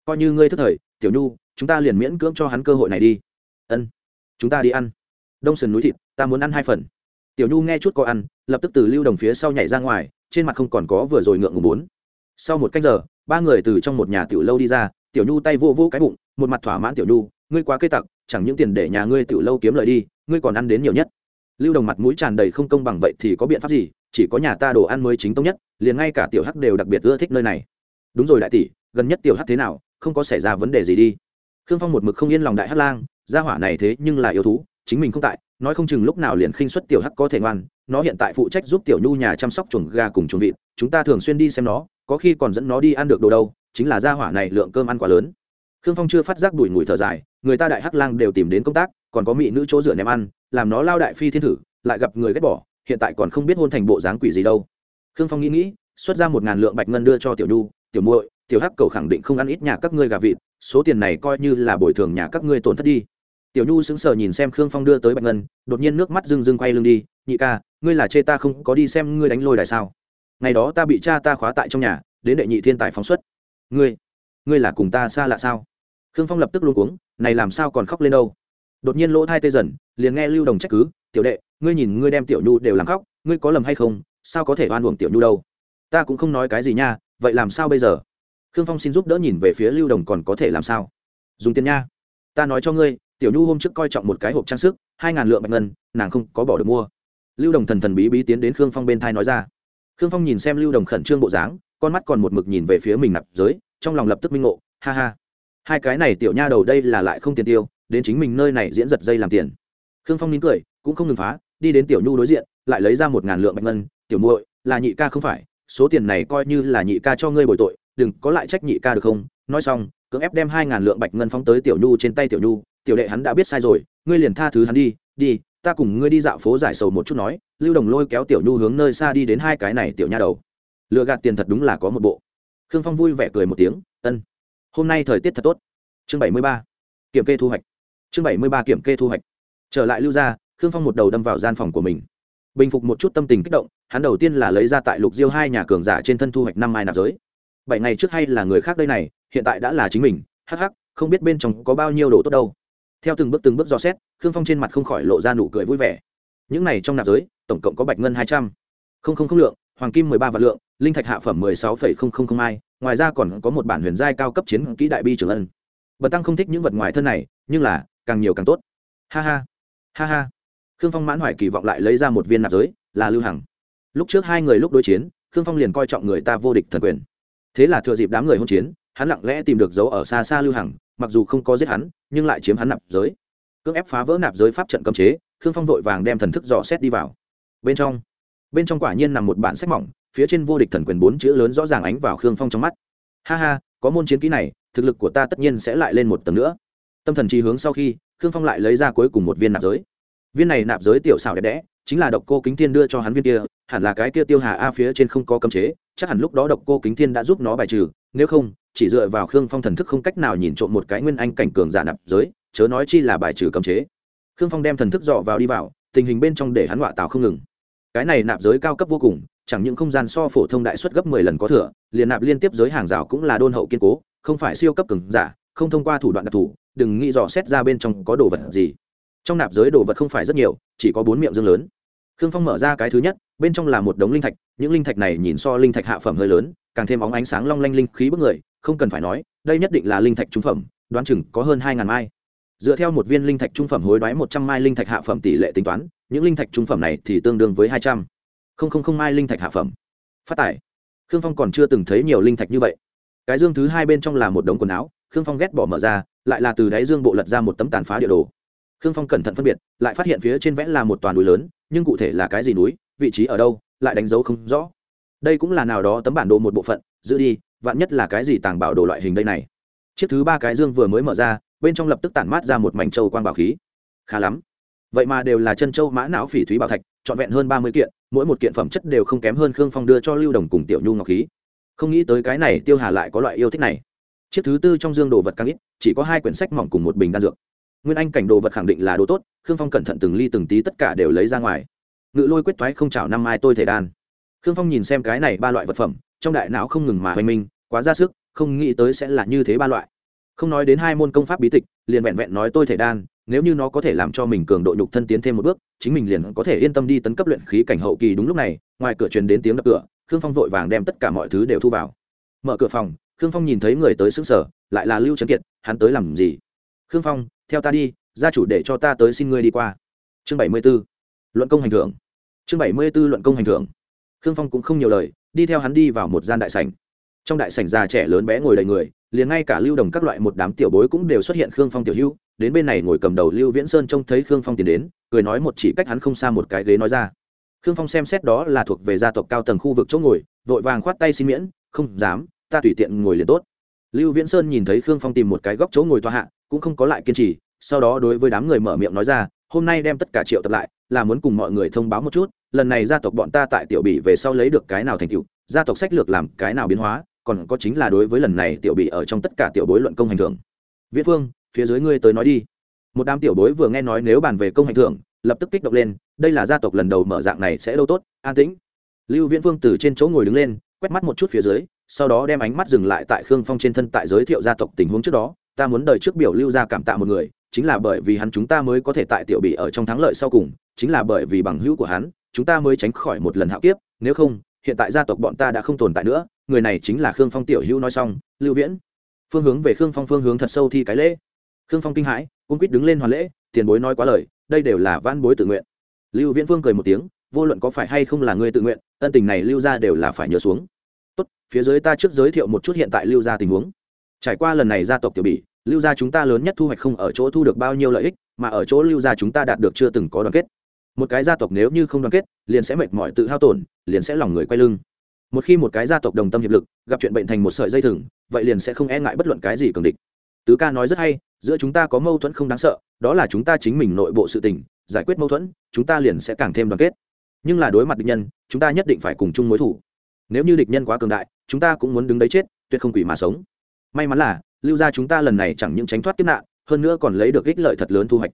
coi như ngươi thức thời, tiểu nhu, chúng ta liền miễn cưỡng cho hắn cơ hội này đi. Ân, chúng ta đi ăn. Đông sườn núi thịt, ta muốn ăn hai phần. Tiểu nhu nghe chút có ăn, lập tức từ lưu đồng phía sau nhảy ra ngoài, trên mặt không còn có vừa rồi ngượng ngùng bốn. Sau một cách giờ, ba người từ trong một nhà tiểu lâu đi ra, tiểu nhu tay vô vô cái bụng, một mặt thỏa mãn tiểu nhu, ngươi quá cây tặc, chẳng những tiền để nhà ngươi tiểu lâu kiếm lời đi, ngươi còn ăn đến nhiều nhất. Lưu đồng mặt mũi tràn đầy không công bằng vậy thì có biện pháp gì? Chỉ có nhà ta đồ ăn mới chính tông nhất, liền ngay cả tiểu hắc đều đặc biệt ưa thích nơi này. Đúng rồi đại tỷ, gần nhất tiểu hắc thế nào, không có xảy ra vấn đề gì đi. Khương phong một mực không yên lòng đại hắc lang, gia hỏa này thế nhưng là yêu thú, chính mình không tại, nói không chừng lúc nào liền khinh xuất tiểu hắc có thể ngoan, nó hiện tại phụ trách giúp tiểu nhu nhà chăm sóc chuồng gà cùng chuồng vịt, chúng ta thường xuyên đi xem nó, có khi còn dẫn nó đi ăn được đồ đâu, chính là gia hỏa này lượng cơm ăn quá lớn. Khương phong chưa phát giác đuổi ngùi thở dài, người ta đại hắc lang đều tìm đến công tác, còn có mỹ nữ chỗ dựa ném ăn, làm nó lao đại phi thiên thử, lại gặp người ghét bỏ hiện tại còn không biết hôn thành bộ dáng quỷ gì đâu. Khương phong nghĩ nghĩ, xuất ra một ngàn lượng bạch ngân đưa cho tiểu nhu, tiểu muội, tiểu hắc cầu khẳng định không ăn ít nhà các ngươi gà vịt, số tiền này coi như là bồi thường nhà các ngươi tổn thất đi. Tiểu nhu sững sờ nhìn xem khương phong đưa tới bạch ngân, đột nhiên nước mắt rưng rưng quay lưng đi, nhị ca, ngươi là chê ta không có đi xem ngươi đánh lôi đài sao? Ngày đó ta bị cha ta khóa tại trong nhà, đến đệ nhị thiên tài phóng xuất. Ngươi ngươi là cùng ta xa lạ sao? Khương phong lập tức luôn cuống, này làm sao còn khóc lên đâu? Đột nhiên lỗ thai tê dần, liền nghe lưu đồng trách cứ tiểu đệ, ngươi nhìn ngươi đem tiểu nhu đều làm khóc, ngươi có lầm hay không? Sao có thể oan uổng tiểu nhu đâu? Ta cũng không nói cái gì nha, vậy làm sao bây giờ? Khương phong xin giúp đỡ nhìn về phía lưu đồng còn có thể làm sao? Dùng tiền nha. Ta nói cho ngươi, tiểu nhu hôm trước coi trọng một cái hộp trang sức, hai ngàn lượng bạch ngân, nàng không có bỏ được mua. Lưu đồng thần thần bí bí tiến đến khương phong bên thai nói ra. Khương phong nhìn xem lưu đồng khẩn trương bộ dáng, con mắt còn một mực nhìn về phía mình nạp giới, trong lòng lập tức minh ngộ, ha ha. Hai cái này tiểu nha đầu đây là lại không tiền tiêu, đến chính mình nơi này diễn giật dây làm tiền. Khương phong nín cười cũng không ngừng phá, đi đến tiểu nhu đối diện, lại lấy ra một ngàn lượng bạch ngân, tiểu muội, là nhị ca không phải, số tiền này coi như là nhị ca cho ngươi bồi tội, đừng có lại trách nhị ca được không? Nói xong, cưỡng ép đem hai ngàn lượng bạch ngân phóng tới tiểu nhu trên tay tiểu nhu, tiểu đệ hắn đã biết sai rồi, ngươi liền tha thứ hắn đi đi, ta cùng ngươi đi dạo phố giải sầu một chút nói. Lưu đồng lôi kéo tiểu nhu hướng nơi xa đi đến hai cái này tiểu nha đầu. Lựa gạt tiền thật đúng là có một bộ. Khương phong vui vẻ cười một tiếng, ân, hôm nay thời tiết thật tốt. Chương bảy mươi ba, kiểm kê thu hoạch. Chương bảy mươi ba, kiểm kê thu hoạch. Trở lại lưu gia khương phong một đầu đâm vào gian phòng của mình. Bình phục một chút tâm tình kích động hắn đầu tiên là lấy ra tại lục diêu hai nhà cường giả trên thân thu hoạch năm mai nạp giới. Bảy ngày trước hay là người khác đây này hiện tại đã là chính mình hắc hắc không biết bên trong có bao nhiêu đồ tốt đâu. Theo từng bước từng bước dò xét khương phong trên mặt không khỏi lộ ra nụ cười vui vẻ. Những này trong nạp giới tổng cộng có bạch ngân hai trăm. Không không không lượng hoàng kim mười ba vạn lượng linh thạch hạ phẩm mười sáu phẩy không không không hai, ngoài ra còn có một bản huyền giai cao cấp chiến kỹ đại bi trưởng ân. Bật tăng không thích những vật ngoài thân này nhưng là càng nhiều càng tốt. Ha ha ha ha khương phong mãn hoài kỳ vọng lại lấy ra một viên nạp giới, là lưu hằng. Lúc trước hai người lúc đối chiến, khương phong liền coi trọng người ta vô địch thần quyền. Thế là thừa dịp đám người hôn chiến, hắn lặng lẽ tìm được dấu ở xa xa lưu hằng, mặc dù không có giết hắn, nhưng lại chiếm hắn nạp giới. Cưỡng ép phá vỡ nạp giới pháp trận cấm chế, khương phong vội vàng đem thần thức dò xét đi vào. Bên trong bên trong quả nhiên nằm một bản sách mỏng, phía trên vô địch thần quyền bốn chữ lớn rõ ràng ánh vào khương phong trong mắt. Ha ha, có môn chiến kỹ này, thực lực của ta tất nhiên sẽ lại lên một tầng nữa. Tâm thần chi hướng sau khi, khương phong lại lấy ra cuối cùng một viên nạp giới viên này nạp giới tiểu xảo đẹp đẽ, chính là độc cô kính thiên đưa cho hắn viên kia, hẳn là cái kia tiêu hà a phía trên không có cấm chế, chắc hẳn lúc đó độc cô kính thiên đã giúp nó bài trừ, nếu không, chỉ dựa vào khương phong thần thức không cách nào nhìn trộm một cái nguyên anh cảnh cường giả nạp giới, chớ nói chi là bài trừ cấm chế. Khương phong đem thần thức dọ vào đi vào, tình hình bên trong để hắn họa tạo không ngừng. Cái này nạp giới cao cấp vô cùng, chẳng những không gian so phổ thông đại suất gấp mười lần có thừa, liền nạp liên tiếp giới hàng rào cũng là đôn hậu kiên cố, không phải siêu cấp cường giả, không thông qua thủ đoạn đặc thù, đừng nghĩ dò xét ra bên trong có đồ vật gì trong nạp giới đồ vật không phải rất nhiều, chỉ có bốn miệng dương lớn. Khương phong mở ra cái thứ nhất, bên trong là một đống linh thạch, những linh thạch này nhìn so linh thạch hạ phẩm hơi lớn, càng thêm óng ánh sáng long lanh linh khí bức người, không cần phải nói, đây nhất định là linh thạch trung phẩm, đoán chừng có hơn hai ngàn mai. Dựa theo một viên linh thạch trung phẩm hối đoái một trăm mai linh thạch hạ phẩm tỷ lệ tính toán, những linh thạch trung phẩm này thì tương đương với hai trăm. Không không không mai linh thạch hạ phẩm. Phát tải. Khương phong còn chưa từng thấy nhiều linh thạch như vậy. Cái dương thứ hai bên trong là một đống quần áo, khương phong ghét bỏ mở ra, lại là từ đáy dương bộ lật ra một tấm tàn phá địa đồ khương phong cẩn thận phân biệt, lại phát hiện phía trên vẽ là một toàn núi lớn, nhưng cụ thể là cái gì núi, vị trí ở đâu, lại đánh dấu không rõ. Đây cũng là nào đó tấm bản đồ một bộ phận, giữ đi, vạn nhất là cái gì tàng bảo đồ loại hình đây này. Chiếc thứ ba cái dương vừa mới mở ra, bên trong lập tức tản mát ra một mảnh châu quang bảo khí. Khá lắm. Vậy mà đều là chân châu mã não phỉ thúy bảo thạch, trọn vẹn hơn ba mươi kiện, mỗi một kiện phẩm chất đều không kém hơn khương phong đưa cho lưu đồng cùng tiểu nhu ngọc khí. Không nghĩ tới cái này tiêu hà lại có loại yêu thích này. Chiếc thứ tư trong dương đồ vật càng ít, chỉ có hai quyển sách mỏng cùng một bình đan dược nguyên anh cảnh đồ vật khẳng định là đồ tốt, khương phong cẩn thận từng ly từng tí tất cả đều lấy ra ngoài. Ngự lôi quyết thoái không chảo năm mai tôi thể đan. Khương phong nhìn xem cái này ba loại vật phẩm, trong đại não không ngừng mà hoành minh, quá ra sức, không nghĩ tới sẽ là như thế ba loại. Không nói đến hai môn công pháp bí tịch, liền vẹn vẹn nói tôi thể đan, nếu như nó có thể làm cho mình cường độ nhục thân tiến thêm một bước, chính mình liền có thể yên tâm đi tấn cấp luyện khí cảnh hậu kỳ đúng lúc này, ngoài cửa truyền đến tiếng đập cửa, khương phong vội vàng đem tất cả mọi thứ đều thu vào. Mở cửa phòng, khương phong nhìn thấy người tới xứng sở lại là lưu trấn kiệt, hắn tới làm gì? Khương phong theo ta đi, gia chủ để cho ta tới xin ngươi đi qua. Chương bảy mươi 74. luận công hành thưởng. Chương bảy mươi 74 luận công hành thưởng. Khương phong cũng không nhiều lời, đi theo hắn đi vào một gian đại sảnh. Trong đại sảnh già trẻ lớn bé ngồi đầy người, liền ngay cả lưu đồng các loại một đám tiểu bối cũng đều xuất hiện khương phong tiểu hưu đến bên này ngồi cầm đầu lưu viễn sơn trông thấy khương phong tiến đến, cười nói một chỉ cách hắn không xa một cái ghế nói ra. Khương phong xem xét đó là thuộc về gia tộc cao tầng khu vực chỗ ngồi, vội vàng khoát tay xin miễn, không dám, ta tùy tiện ngồi liền tốt lưu viễn sơn nhìn thấy khương phong tìm một cái góc chỗ ngồi tòa hạ, cũng không có lại kiên trì, sau đó đối với đám người mở miệng nói ra, hôm nay đem tất cả triệu tập lại, là muốn cùng mọi người thông báo một chút, lần này gia tộc bọn ta tại tiểu bỉ về sau lấy được cái nào thành tựu, gia tộc sách lược làm cái nào biến hóa, còn có chính là đối với lần này tiểu bỉ ở trong tất cả tiểu bối luận công hành thưởng. Viễn phương, phía dưới ngươi tới nói đi. Một đám tiểu bối vừa nghe nói nếu bàn về công hành thưởng, lập tức kích động lên, đây là gia tộc lần đầu mở dạng này sẽ đâu tốt, an tĩnh. Lưu viễn phương từ trên chỗ ngồi đứng lên, quét mắt một chút phía dưới sau đó đem ánh mắt dừng lại tại khương phong trên thân tại giới thiệu gia tộc tình huống trước đó. Ta muốn đời trước biểu lưu ra cảm tạ một người, chính là bởi vì hắn chúng ta mới có thể tại tiểu bị ở trong thắng lợi sau cùng, chính là bởi vì bằng hữu của hắn, chúng ta mới tránh khỏi một lần hạo kiếp. Nếu không, hiện tại gia tộc bọn ta đã không tồn tại nữa. Người này chính là khương phong tiểu hữu nói xong, lưu viễn. Phương hướng về khương phong phương hướng thật sâu thi cái lễ. Khương phong kinh hãi cung quýt đứng lên hoàn lễ, tiền bối nói quá lời, đây đều là van bối tự nguyện. Lưu viễn phương cười một tiếng, vô luận có phải hay không là người tự nguyện, ân tình này lưu ra đều là phải nhớ xuống tốt, phía dưới ta trước giới thiệu một chút hiện tại lưu gia tình huống. Trải qua lần này gia tộc tiểu bỉ, lưu gia chúng ta lớn nhất thu hoạch không ở chỗ thu được bao nhiêu lợi ích, mà ở chỗ lưu gia chúng ta đạt được chưa từng có đoàn kết. Một cái gia tộc nếu như không đoàn kết, liền sẽ mệt mỏi tự hao tổn, liền sẽ lòng người quay lưng. Một khi một cái gia tộc đồng tâm hiệp lực, gặp chuyện bệnh thành một sợi dây thừng, vậy liền sẽ không e ngại bất luận cái gì cường địch. Tứ ca nói rất hay, giữa chúng ta có mâu thuẫn không đáng sợ, đó là chúng ta chính mình nội bộ sự tình, giải quyết mâu thuẫn, chúng ta liền sẽ càng thêm đoàn kết. Nhưng là đối mặt địch nhân, chúng ta nhất định phải cùng chung mối thủ nếu như địch nhân quá cường đại, chúng ta cũng muốn đứng đấy chết, tuyệt không quỷ mà sống. May mắn là, lưu gia chúng ta lần này chẳng những tránh thoát kiếp nạn, hơn nữa còn lấy được ích lợi thật lớn thu hoạch.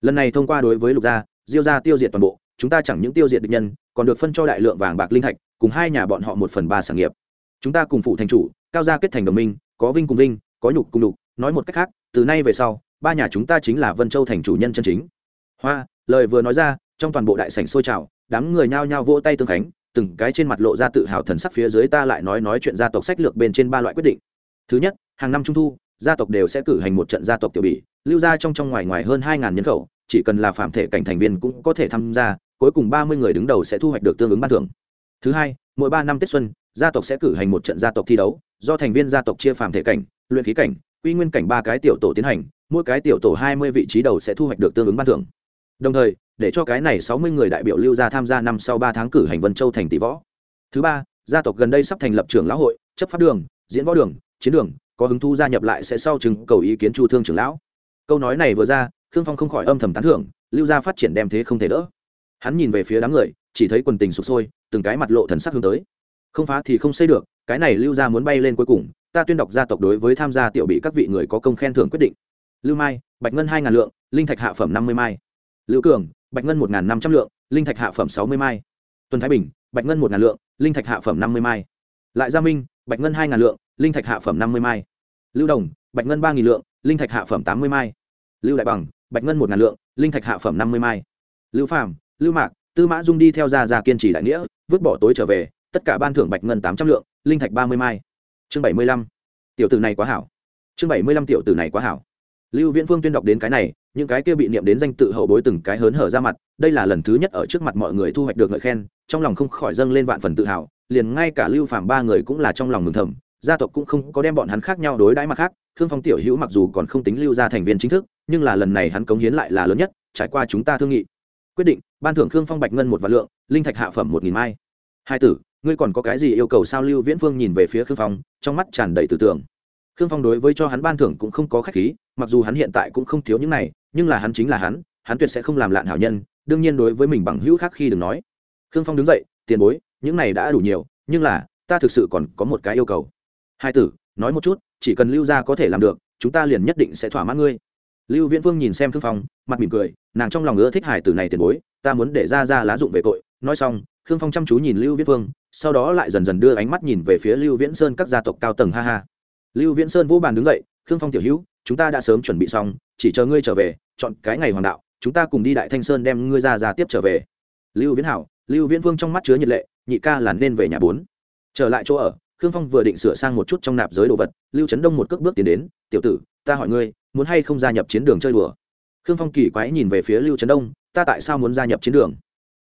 Lần này thông qua đối với lục gia, diêu gia tiêu diệt toàn bộ, chúng ta chẳng những tiêu diệt địch nhân, còn được phân cho đại lượng vàng bạc linh thạch, cùng hai nhà bọn họ một phần ba sản nghiệp. Chúng ta cùng phụ thành chủ, cao gia kết thành đồng minh, có vinh cùng vinh, có nhục cùng nhục, nói một cách khác, từ nay về sau, ba nhà chúng ta chính là vân châu thành chủ nhân chân chính. Hoa, lời vừa nói ra, trong toàn bộ đại sảnh sôi trào, đám người nhao nhao vỗ tay tương khánh từng cái trên mặt lộ ra tự hào thần sắc phía dưới ta lại nói nói chuyện gia tộc sách lược bên trên ba loại quyết định. Thứ nhất, hàng năm trung thu, gia tộc đều sẽ cử hành một trận gia tộc tiểu bỉ lưu ra trong trong ngoài ngoài hơn hai ngàn nhân khẩu, chỉ cần là phạm thể cảnh thành viên cũng có thể tham gia, cuối cùng ba mươi người đứng đầu sẽ thu hoạch được tương ứng ban thưởng. Thứ hai, mỗi ba năm tết xuân, gia tộc sẽ cử hành một trận gia tộc thi đấu, do thành viên gia tộc chia phạm thể cảnh, luyện khí cảnh, quy nguyên cảnh ba cái tiểu tổ tiến hành, mỗi cái tiểu tổ hai mươi vị trí đầu sẽ thu hoạch được tương ứng ban thưởng. Đồng thời để cho cái này sáu mươi người đại biểu lưu ra tham gia năm sau ba tháng cử hành vân châu thành tỷ võ. Thứ ba, gia tộc gần đây sắp thành lập trưởng lão hội, chấp pháp đường, diễn võ đường, chiến đường, có hứng thu gia nhập lại sẽ sau chứng cầu ý kiến chu thương trưởng lão. Câu nói này vừa ra, khương phong không khỏi âm thầm tán thưởng, lưu gia phát triển đem thế không thể đỡ. Hắn nhìn về phía đám người, chỉ thấy quần tình sụp sôi, từng cái mặt lộ thần sắc hướng tới. Không phá thì không xây được, cái này lưu gia muốn bay lên cuối cùng, ta tuyên đọc gia tộc đối với tham gia tiểu bị các vị người có công khen thưởng quyết định. Lưu mai, bạch ngân hai ngàn lượng, linh thạch hạ phẩm năm mươi mai. Lưu cường bạch ngân một năm trăm lượng, linh thạch hạ phẩm sáu mươi mai. Tuần thái bình, bạch ngân một lượng, linh thạch hạ phẩm năm mươi mai. Lại gia minh, bạch ngân hai lượng, linh thạch hạ phẩm năm mươi mai. Lưu đồng, bạch ngân ba lượng, linh thạch hạ phẩm tám mươi mai. Lưu đại bằng, bạch ngân một lượng, linh thạch hạ phẩm năm mươi mai. Lưu phàm, lưu mạc, tư mã dung đi theo gia gia kiên trì đại nghĩa, vứt bỏ tối trở về, tất cả ban thưởng bạch ngân tám trăm lượng, linh thạch ba mươi mai. Chương bảy mươi lăm. Tiểu tử này quá hảo. Chương bảy mươi lăm tiểu tử này quá hảo. Lưu viễn phương tuyên đọc đến cái này những cái kia bị niệm đến danh tự hậu bối từng cái hớn hở ra mặt, đây là lần thứ nhất ở trước mặt mọi người thu hoạch được ngợi khen, trong lòng không khỏi dâng lên vạn phần tự hào, liền ngay cả lưu phàm ba người cũng là trong lòng mừng thầm, gia tộc cũng không có đem bọn hắn khác nhau đối đãi mặt khác, khương phong tiểu hữu mặc dù còn không tính lưu ra thành viên chính thức, nhưng là lần này hắn cống hiến lại là lớn nhất, trải qua chúng ta thương nghị. Quyết định, ban thưởng khương phong bạch ngân một vạn lượng, linh thạch hạ phẩm một nghìn mai. Hai tử, ngươi còn có cái gì yêu cầu sao lưu viễn phương nhìn về phía khương phong, trong mắt tràn đầy tư tưởng. Khương phong đối với cho hắn ban thưởng cũng không có khách khí, mặc dù hắn hiện tại cũng không thiếu những này nhưng là hắn chính là hắn hắn tuyệt sẽ không làm lạn hảo nhân, đương nhiên đối với mình bằng hữu khác khi đừng nói. Khương phong đứng dậy, tiền bối, những này đã đủ nhiều, nhưng là, ta thực sự còn có một cái yêu cầu. Hai tử, nói một chút, chỉ cần lưu gia có thể làm được, chúng ta liền nhất định sẽ thỏa mãn ngươi. Lưu viễn vương nhìn xem khương phong, mặt mỉm cười, nàng trong lòng ưa thích hải tử này tiền bối, ta muốn để ra ra lá dụng về tội. Nói xong, khương phong chăm chú nhìn lưu viễn vương, sau đó lại dần dần đưa ánh mắt nhìn về phía lưu viễn sơn các gia tộc cao tầng, ha ha. Lưu viễn sơn vô bàn đứng dậy, khương phong tiểu hữu chúng ta đã sớm chuẩn bị xong, chỉ chờ ngươi trở về, chọn cái ngày hoàng đạo, chúng ta cùng đi đại thanh sơn đem ngươi ra ra tiếp trở về. Lưu viễn hảo, lưu viễn vương trong mắt chứa nhiệt lệ, nhị ca là nên về nhà bốn. Trở lại chỗ ở. Khương phong vừa định sửa sang một chút trong nạp giới đồ vật, lưu trấn đông một cước bước tiến đến, tiểu tử, ta hỏi ngươi, muốn hay không gia nhập chiến đường chơi đùa? Khương phong kỳ quái nhìn về phía lưu trấn đông, ta tại sao muốn gia nhập chiến đường?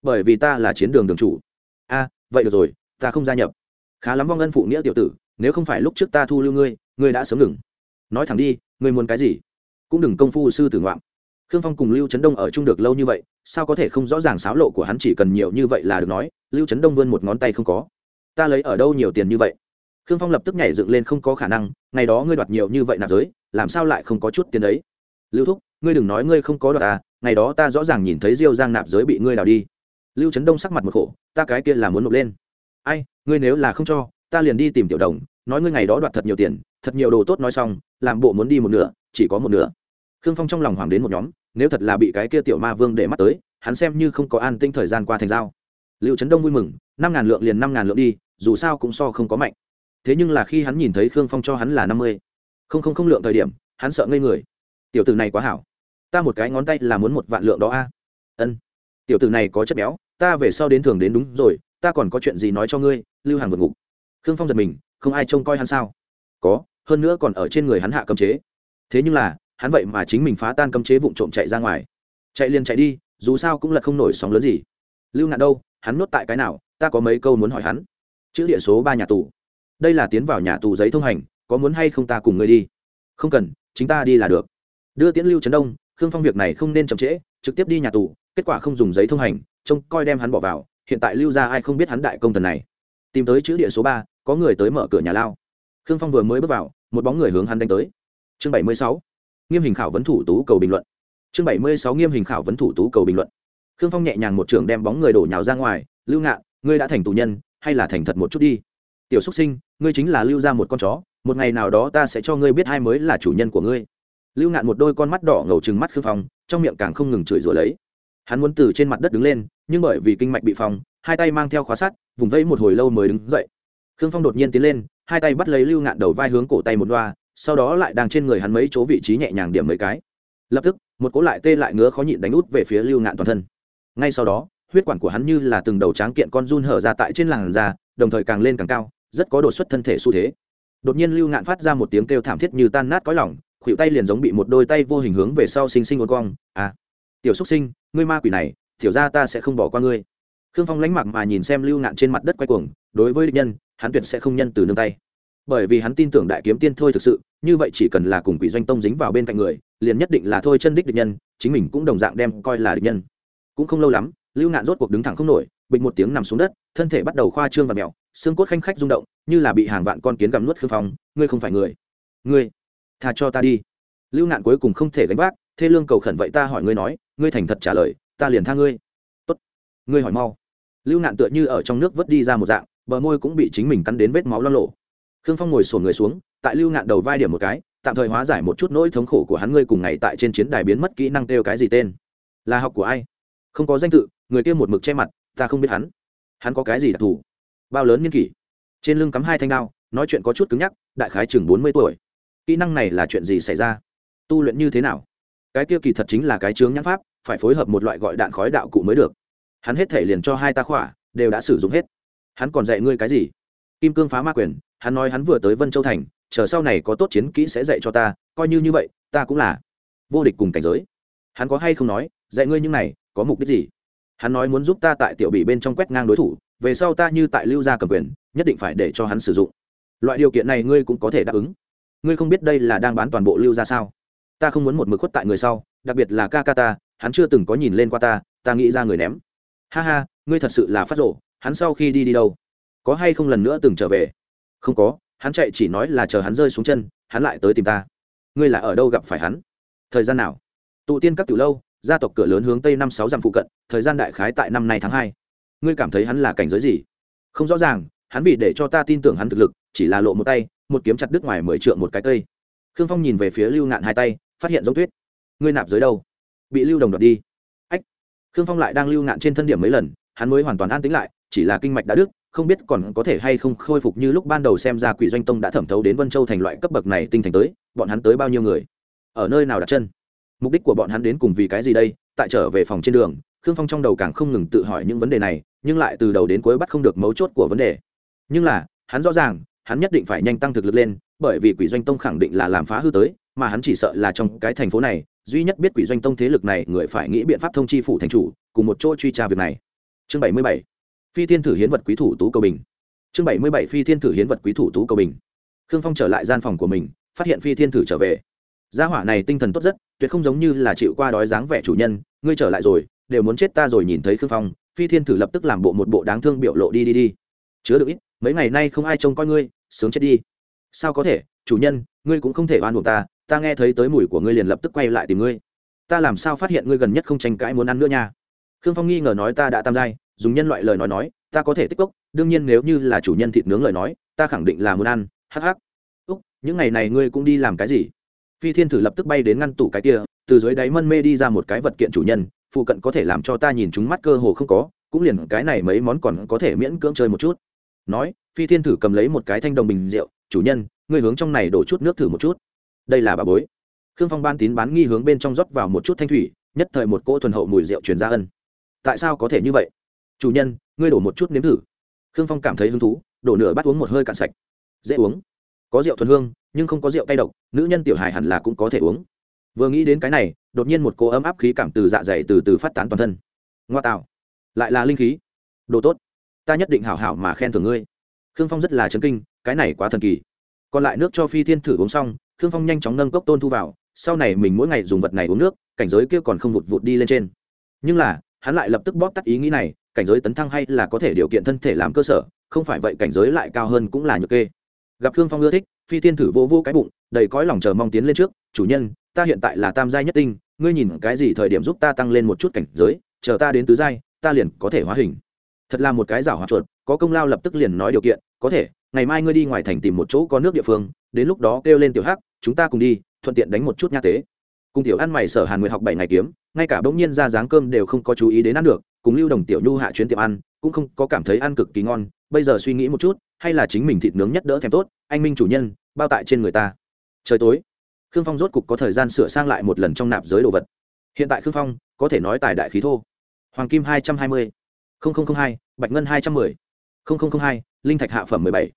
Bởi vì ta là chiến đường đường chủ. A, vậy được rồi, ta không gia nhập. Khá lắm vong ân phụ nghĩa tiểu tử, nếu không phải lúc trước ta thu lưu ngươi ngươi đã sớm ngừng. Nói thẳng đi ngươi muốn cái gì? Cũng đừng công phu sư tử ngoạm. Khương phong cùng lưu trấn đông ở chung được lâu như vậy, sao có thể không rõ ràng xáo lộ của hắn chỉ cần nhiều như vậy là được nói, lưu trấn đông vươn một ngón tay không có. Ta lấy ở đâu nhiều tiền như vậy? Khương phong lập tức nhảy dựng lên không có khả năng, ngày đó ngươi đoạt nhiều như vậy nạp giới, làm sao lại không có chút tiền đấy? Lưu thúc, ngươi đừng nói ngươi không có đoạt à ngày đó ta rõ ràng nhìn thấy diêu giang nạp giới bị ngươi đào đi. Lưu trấn đông sắc mặt một khổ, ta cái kia là muốn nộp lên. Ai, ngươi nếu là không cho, ta liền đi tìm tiểu đồng, nói ngươi ngày đó đoạt thật nhiều tiền thật nhiều đồ tốt nói xong, làm bộ muốn đi một nửa, chỉ có một nửa. Khương phong trong lòng hoàng đến một nhóm, nếu thật là bị cái kia tiểu ma vương để mắt tới, hắn xem như không có an tinh thời gian qua thành giao. Liệu trấn đông vui mừng, năm ngàn lượng liền năm ngàn lượng đi, dù sao cũng so không có mạnh. Thế nhưng là khi hắn nhìn thấy khương phong cho hắn là năm mươi, không không không lượng thời điểm, hắn sợ ngây người. Tiểu tử này quá hảo. Ta một cái ngón tay là muốn một vạn lượng đó a. Ân. Tiểu tử này có chất béo, ta về sau đến thường đến đúng rồi, ta còn có chuyện gì nói cho ngươi, lưu hàng vượt ngục. Khương phong giật mình, không ai trông coi hắn sao? Có hơn nữa còn ở trên người hắn hạ cấm chế. Thế nhưng là, hắn vậy mà chính mình phá tan cấm chế vụng trộm chạy ra ngoài. Chạy liền chạy đi, dù sao cũng là không nổi sóng lớn gì. Lưu nạn đâu, hắn nốt tại cái nào, ta có mấy câu muốn hỏi hắn. Chữ địa số ba nhà tù. Đây là tiến vào nhà tù giấy thông hành, có muốn hay không ta cùng ngươi đi? Không cần, chính ta đi là được. Đưa tiễn lưu trấn đông, khương phong việc này không nên chậm trễ, trực tiếp đi nhà tù, kết quả không dùng giấy thông hành, trông coi đem hắn bỏ vào, hiện tại lưu ra ai không biết hắn đại công thần này. Tìm tới chữ địa số ba, có người tới mở cửa nhà lao khương phong vừa mới bước vào, một bóng người hướng hắn đánh tới. Chương bảy mươi sáu, nghiêm hình khảo vấn thủ tú cầu bình luận. Chương bảy mươi sáu, nghiêm hình khảo vấn thủ tú cầu bình luận. Khương phong nhẹ nhàng một trường đem bóng người đổ nhào ra ngoài, lưu ngạn, ngươi đã thành tù nhân, hay là thành thật một chút đi? Tiểu xúc sinh, ngươi chính là lưu ra một con chó, một ngày nào đó ta sẽ cho ngươi biết ai mới là chủ nhân của ngươi. Lưu ngạn một đôi con mắt đỏ ngầu trừng mắt khương phong, trong miệng càng không ngừng chửi rủa lấy. Hắn muốn từ trên mặt đất đứng lên, nhưng bởi vì kinh mạch bị phòng hai tay mang theo khóa sắt, vùng vẫy một hồi lâu mới đứng dậy khương phong đột nhiên tiến lên, hai tay bắt lấy lưu ngạn đầu vai hướng cổ tay một đoa sau đó lại đang trên người hắn mấy chỗ vị trí nhẹ nhàng điểm mấy cái. Lập tức, một cỗ lại tê lại ngứa khó nhịn đánh út về phía lưu ngạn toàn thân. Ngay sau đó, huyết quản của hắn như là từng đầu tráng kiện con run hở ra tại trên làn da, đồng thời càng lên càng cao, rất có đột xuất thân thể xu thế. Đột nhiên lưu ngạn phát ra một tiếng kêu thảm thiết như tan nát cõi lỏng khuỷu tay liền giống bị một đôi tay vô hình hướng về sau sinh sinh uốn cong. À tiểu xúc sinh, ngươi ma quỷ này, tiểu ra ta sẽ không bỏ qua ngươi. Khương phong lánh mặc mà nhìn xem lưu ngạn trên mặt đất quay cuồng, đối với địch nhân hắn tuyệt sẽ không nhân từ nương tay. Bởi vì hắn tin tưởng đại kiếm tiên thôi thực sự, như vậy chỉ cần là cùng quỷ doanh tông dính vào bên cạnh người, liền nhất định là thôi chân đích địch nhân, chính mình cũng đồng dạng đem coi là địch nhân. Cũng không lâu lắm, lưu ngạn rốt cuộc đứng thẳng không nổi, bịch một tiếng nằm xuống đất, thân thể bắt đầu khoa trương và mèo, xương cốt khanh khách rung động, như là bị hàng vạn con kiến gặm nuốt khương phong, ngươi không phải người. Ngươi, tha cho ta đi. Lưu ngạn cuối cùng không thể gánh vác, thê lương cầu khẩn vậy ta hỏi ngươi nói, ngươi thành thật trả lời, ta liền tha ngươi. Tốt, ngươi hỏi mau. Lưu ngạn tựa như ở trong nước vớt đi ra một dạng bờ môi cũng bị chính mình cắn đến vết máu lo lộ. Khương phong ngồi sổn người xuống, tại lưu ngạn đầu vai điểm một cái, tạm thời hóa giải một chút nỗi thống khổ của hắn ngươi cùng ngày tại trên chiến đài biến mất kỹ năng kêu cái gì tên. Là học của ai? Không có danh tự, người kia một mực che mặt, ta không biết hắn. Hắn có cái gì đặc thù? Bao lớn niên kỷ? Trên lưng cắm hai thanh đao, nói chuyện có chút cứng nhắc, đại khái chừng bốn mươi tuổi. Kỹ năng này là chuyện gì xảy ra? Tu luyện như thế nào? Cái kia kỳ thật chính là cái chướng nhãn pháp, phải phối hợp một loại gọi đạn khói đạo cụ mới được. Hắn hết thể liền cho hai ta khỏa, đều đã sử dụng hết hắn còn dạy ngươi cái gì? Kim cương phá ma quyền, hắn nói hắn vừa tới vân châu thành, chờ sau này có tốt chiến kỹ sẽ dạy cho ta, coi như như vậy, ta cũng là vô địch cùng cảnh giới. Hắn có hay không nói, dạy ngươi những này, có mục đích gì? Hắn nói muốn giúp ta tại tiểu bị bên trong quét ngang đối thủ, về sau ta như tại lưu gia cầm quyền, nhất định phải để cho hắn sử dụng. Loại điều kiện này ngươi cũng có thể đáp ứng. Ngươi không biết đây là đang bán toàn bộ lưu gia sao? Ta không muốn một mực khuất tại người sau, đặc biệt là ca ca ta, hắn chưa từng có nhìn lên qua ta ta nghĩ ra người ném. Ha ha, ngươi thật sự là phát rộ hắn sau khi đi đi đâu? Có hay không lần nữa từng trở về? Không có, hắn chạy chỉ nói là chờ hắn rơi xuống chân, hắn lại tới tìm ta. Ngươi là ở đâu gặp phải hắn? Thời gian nào? Tụ tiên các tiểu lâu, gia tộc cửa lớn hướng tây năm sáu dặm phụ cận, thời gian đại khái tại năm nay tháng hai. Ngươi cảm thấy hắn là cảnh giới gì? Không rõ ràng, hắn vì để cho ta tin tưởng hắn thực lực, chỉ là lộ một tay, một kiếm chặt đứt ngoài mười trượng một cái cây. Khương phong nhìn về phía lưu ngạn hai tay, phát hiện giống tuyết. Ngươi nạp dưới đâu? Bị lưu đồng đoạt đi. Ách. Khương phong lại đang lưu ngạn trên thân điểm mấy lần, hắn mới hoàn toàn an tĩnh lại chỉ là kinh mạch đã đứt, không biết còn có thể hay không khôi phục như lúc ban đầu xem ra quỷ doanh tông đã thẩm thấu đến vân châu thành loại cấp bậc này tinh thành tới, bọn hắn tới bao nhiêu người? Ở nơi nào đặt chân? Mục đích của bọn hắn đến cùng vì cái gì đây? Tại trở về phòng trên đường, khương phong trong đầu càng không ngừng tự hỏi những vấn đề này, nhưng lại từ đầu đến cuối bắt không được mấu chốt của vấn đề. Nhưng là, hắn rõ ràng, hắn nhất định phải nhanh tăng thực lực lên, bởi vì quỷ doanh tông khẳng định là làm phá hư tới, mà hắn chỉ sợ là trong cái thành phố này, duy nhất biết quỷ doanh tông thế lực này người phải nghĩ biện pháp thông chi phủ thành chủ, cùng một chỗ truy tra việc này. Chương bảy mươi bảy phi thiên thử hiến vật quý thủ tú cầu bình. Chương bảy mươi bảy, phi thiên thử hiến vật quý thủ tú cầu bình. Khương phong trở lại gian phòng của mình, phát hiện phi thiên thử trở về. Gia hỏa này tinh thần tốt rất, tuyệt không giống như là chịu qua đói dáng vẻ chủ nhân, ngươi trở lại rồi, đều muốn chết ta rồi nhìn thấy khương phong, phi thiên thử lập tức làm bộ một bộ đáng thương biểu lộ đi đi đi. Chứa được ít, mấy ngày nay không ai trông coi ngươi, sướng chết đi. Sao có thể, chủ nhân, ngươi cũng không thể oan buộc ta ta nghe thấy tới mùi của ngươi liền lập tức quay lại tìm ngươi. Ta làm sao phát hiện ngươi gần nhất không tranh cãi muốn ăn nữa nha? Khương phong nghi ngờ nói, ta đã tam giai dùng nhân loại lời nói nói, ta có thể tích cốc, đương nhiên nếu như là chủ nhân thịt nướng lời nói, ta khẳng định là muốn ăn, hắc hắc. Úc, những ngày này ngươi cũng đi làm cái gì? Phi thiên thử lập tức bay đến ngăn tủ cái kia, từ dưới đáy mân mê đi ra một cái vật kiện chủ nhân phụ cận có thể làm cho ta nhìn chúng mắt cơ hồ không có, cũng liền cái này mấy món còn có thể miễn cưỡng chơi một chút. Nói, phi thiên thử cầm lấy một cái thanh đồng bình rượu, chủ nhân, ngươi hướng trong này đổ chút nước thử một chút. Đây là bà bối. Khương phong ban tín bán nghi hướng bên trong rót vào một chút thanh thủy, nhất thời một cỗ thuần hậu mùi rượu truyền ra ân. Tại sao có thể như vậy? Chủ nhân, ngươi đổ một chút nếm thử. Khương phong cảm thấy hứng thú, đổ nửa bát uống một hơi cạn sạch. Dễ uống. Có rượu thuần hương, nhưng không có rượu cay độc, nữ nhân tiểu hài hẳn là cũng có thể uống. Vừa nghĩ đến cái này, đột nhiên một cô ấm áp khí cảm từ dạ dày từ từ phát tán toàn thân. Ngoa tạo. Lại là linh khí. Đồ tốt. Ta nhất định hảo hảo mà khen thưởng ngươi. Khương phong rất là chấn kinh, cái này quá thần kỳ. Còn lại nước cho phi thiên thử uống xong, khương phong nhanh chóng nâng cốc tôn thu vào, sau này mình mỗi ngày dùng vật này uống nước, cảnh giới kia còn không vụt vụt đi lên trên. Nhưng là, hắn lại lập tức bóp tắt ý nghĩ này cảnh giới tấn thăng hay là có thể điều kiện thân thể làm cơ sở, không phải vậy cảnh giới lại cao hơn cũng là nhược kê. Gặp khương phong ưa thích, phi tiên thử vô vô cái bụng, đầy cõi lòng chờ mong tiến lên trước, chủ nhân, ta hiện tại là tam giai nhất tinh, ngươi nhìn cái gì thời điểm giúp ta tăng lên một chút cảnh giới, chờ ta đến tứ giai, ta liền có thể hóa hình. Thật là một cái rảo hoạt chuột, có công lao lập tức liền nói điều kiện, có thể, ngày mai ngươi đi ngoài thành tìm một chỗ có nước địa phương, đến lúc đó kêu lên tiểu hắc, chúng ta cùng đi, thuận tiện đánh một chút nha tế. Cùng tiểu ăn mày sở hàn nguyệt học bảy ngày kiếm, ngay cả bỗng nhiên ra dáng cơm đều không có chú ý đến ăn được cùng lưu đồng tiểu nhu hạ chuyến tiệm ăn, cũng không có cảm thấy ăn cực kỳ ngon, bây giờ suy nghĩ một chút, hay là chính mình thịt nướng nhất đỡ thèm tốt, anh minh chủ nhân, bao tại trên người ta. Trời tối, khương phong rốt cục có thời gian sửa sang lại một lần trong nạp giới đồ vật. Hiện tại khương phong, có thể nói tài đại khí thô. Hoàng kim hai trăm hai mươi hai, bạch ngân hai trăm mười hai, linh thạch hạ phẩm mười bảy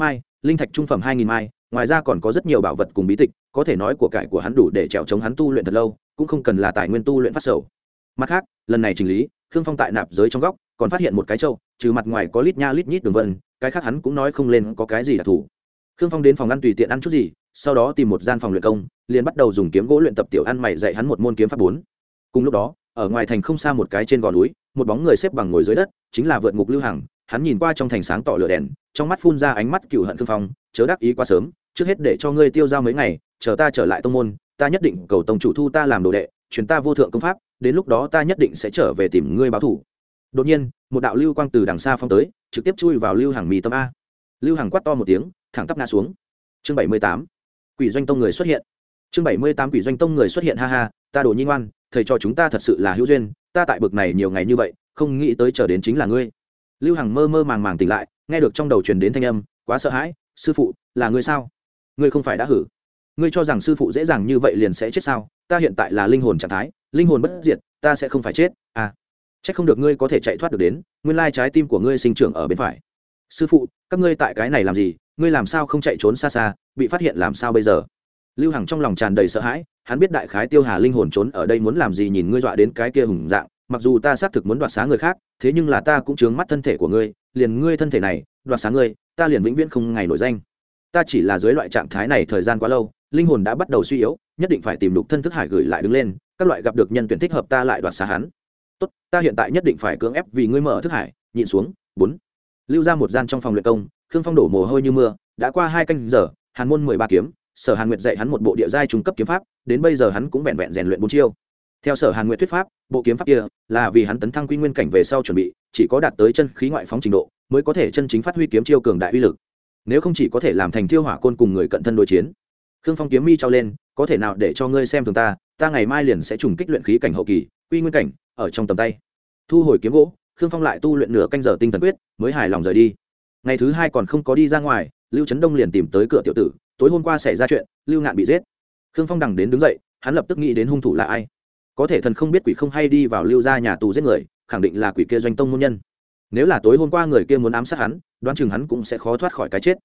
hai, linh thạch trung phẩm hai nghìn mai, ngoài ra còn có rất nhiều bảo vật cùng bí tịch, có thể nói của cải của hắn đủ để trèo chống hắn tu luyện thật lâu, cũng không cần là tài nguyên tu luyện phát sầu. Mặt khác, lần này chỉnh lý khương phong tại nạp giới trong góc, còn phát hiện một cái trâu trừ mặt ngoài có lít nha lít nhít đường vân, cái khác hắn cũng nói không lên có cái gì đặc thù. Khương phong đến phòng ăn tùy tiện ăn chút gì, sau đó tìm một gian phòng luyện công, liền bắt đầu dùng kiếm gỗ luyện tập tiểu ăn mày dạy hắn một môn kiếm pháp bốn. Cùng lúc đó, ở ngoài thành không xa một cái trên gò núi, một bóng người xếp bằng ngồi dưới đất, chính là vượt ngục lưu hằng. Hắn nhìn qua trong thành sáng tỏ lửa đèn, trong mắt phun ra ánh mắt cựu hận khương phong, chớ đắc ý quá sớm, trước hết để cho ngươi tiêu dao mấy ngày, chờ ta trở lại tông môn, ta nhất định cầu tông chủ thu ta làm đồ đệ, truyền ta vô thượng công pháp đến lúc đó ta nhất định sẽ trở về tìm ngươi báo thủ. Đột nhiên, một đạo lưu quang từ đằng xa phong tới, trực tiếp chui vào lưu hàng mì tâm a. Lưu hàng quát to một tiếng, thẳng tắp ngã xuống. Chương bảy mươi tám, quỷ doanh tông người xuất hiện. Chương bảy mươi tám, quỷ doanh tông người xuất hiện, ha ha, ta đồ nhi ngoan, thầy cho chúng ta thật sự là hữu duyên, ta tại bực này nhiều ngày như vậy, không nghĩ tới chờ đến chính là ngươi. Lưu hằng mơ mơ màng màng tỉnh lại, nghe được trong đầu truyền đến thanh âm, quá sợ hãi, sư phụ, là ngươi sao? Ngươi không phải đã hử? Ngươi cho rằng sư phụ dễ dàng như vậy liền sẽ chết sao? Ta hiện tại là linh hồn trạng thái linh hồn bất diệt, ta sẽ không phải chết à. C h ắ c không được ngươi có thể chạy thoát được đến, nguyên lai trái tim của ngươi sinh trưởng ở bên phải. Sư phụ, các ngươi tại cái này làm gì? Ngươi làm sao không chạy trốn xa xa, bị phát hiện làm sao bây giờ? Lưu hằng trong lòng tràn đầy sợ hãi, hắn biết đại khái tiêu hà linh hồn trốn ở đây muốn làm gì nhìn ngươi dọa đến cái kia hùng dạng, mặc dù ta xác thực muốn đoạt xá người khác, thế nhưng là ta cũng chướng mắt thân thể của ngươi, liền ngươi thân thể này, đoạt xá ngươi, ta liền vĩnh viễn không ngày nổi danh. Ta chỉ là dưới loại trạng thái này thời gian quá lâu, linh hồn đã bắt đầu suy yếu, nhất định phải tìm đục thân thức hải gửi lại đứng lên các loại gặp được nhân tuyển thích hợp ta lại đoạt xá hắn. Tốt, ta hiện tại nhất định phải cưỡng ép vì ngươi mở thức hải, nhịn xuống. Bốn. Lưu ra một gian trong phòng luyện công, khương phong đổ mồ hôi như mưa, đã qua hai canh giờ, hàn môn mười ba kiếm, sở hàn nguyệt dạy hắn một bộ địa giai trung cấp kiếm pháp, đến bây giờ hắn cũng vẹn vẹn rèn luyện bốn chiêu. Theo sở hàn nguyệt thuyết pháp, bộ kiếm pháp kia là vì hắn tấn thăng quy nguyên cảnh về sau chuẩn bị, chỉ có đạt tới chân khí ngoại phóng trình độ, mới có thể chân chính phát huy kiếm chiêu cường đại uy lực. Nếu không chỉ có thể làm thành thiêu hỏa côn cùng người cận thân đối chiến. Khương phong kiếm mi trao lên có thể nào để cho ngươi xem thường ta ta ngày mai liền sẽ trùng kích luyện khí cảnh hậu kỳ, quy nguyên cảnh, ở trong tầm tay. Thu hồi kiếm gỗ, khương phong lại tu luyện nửa canh giờ tinh thần quyết, mới hài lòng rời đi. Ngày thứ hai còn không có đi ra ngoài, lưu trấn đông liền tìm tới cửa tiểu tử, tối hôm qua xảy ra chuyện, lưu ngạn bị giết. Khương phong đằng đến đứng dậy, hắn lập tức nghĩ đến hung thủ là ai. Có thể thần không biết quỷ không hay đi vào lưu ra nhà tù giết người, khẳng định là quỷ kia doanh tông môn nhân. Nếu là tối hôm qua người kia muốn ám sát hắn, đoán chừng hắn cũng sẽ khó thoát khỏi cái chết.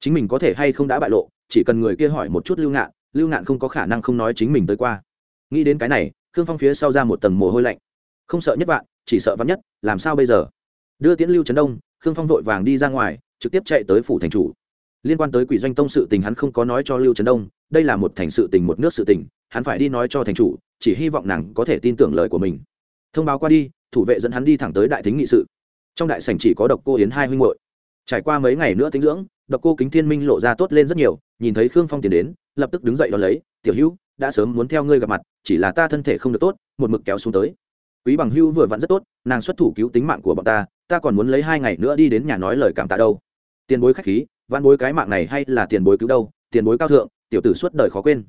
Chính mình có thể hay không đã bại lộ, chỉ cần người kia hỏi một chút lưu ngạn lưu ngạn không có khả năng không nói chính mình tới qua. Nghĩ đến cái này, khương phong phía sau ra một tầng mồ hôi lạnh. Không sợ nhất vạn, chỉ sợ vắn nhất, làm sao bây giờ? Đưa tiễn lưu trấn đông, khương phong vội vàng đi ra ngoài, trực tiếp chạy tới phủ thành chủ. Liên quan tới quỷ doanh tông sự tình hắn không có nói cho lưu trấn đông, đây là một thành sự tình, một nước sự tình, hắn phải đi nói cho thành chủ, chỉ hy vọng nàng có thể tin tưởng lời của mình. Thông báo qua đi, thủ vệ dẫn hắn đi thẳng tới đại thính nghị sự. Trong đại sảnh chỉ có độc cô yến hai huynh hội trải qua mấy ngày nữa tính dưỡng, độc cô kính thiên minh lộ ra tốt lên rất nhiều, nhìn thấy khương phong tiến đến, lập tức đứng dậy đón lấy, tiểu hữu, đã sớm muốn theo ngươi gặp mặt, chỉ là ta thân thể không được tốt, một mực kéo xuống tới. Quý bằng hưu vừa vặn rất tốt, nàng xuất thủ cứu tính mạng của bọn ta ta còn muốn lấy hai ngày nữa đi đến nhà nói lời cảm tạ đâu. Tiền bối khách khí văn bối cái mạng này hay là tiền bối cứu đâu, tiền bối cao thượng, tiểu tử suốt đời khó quên.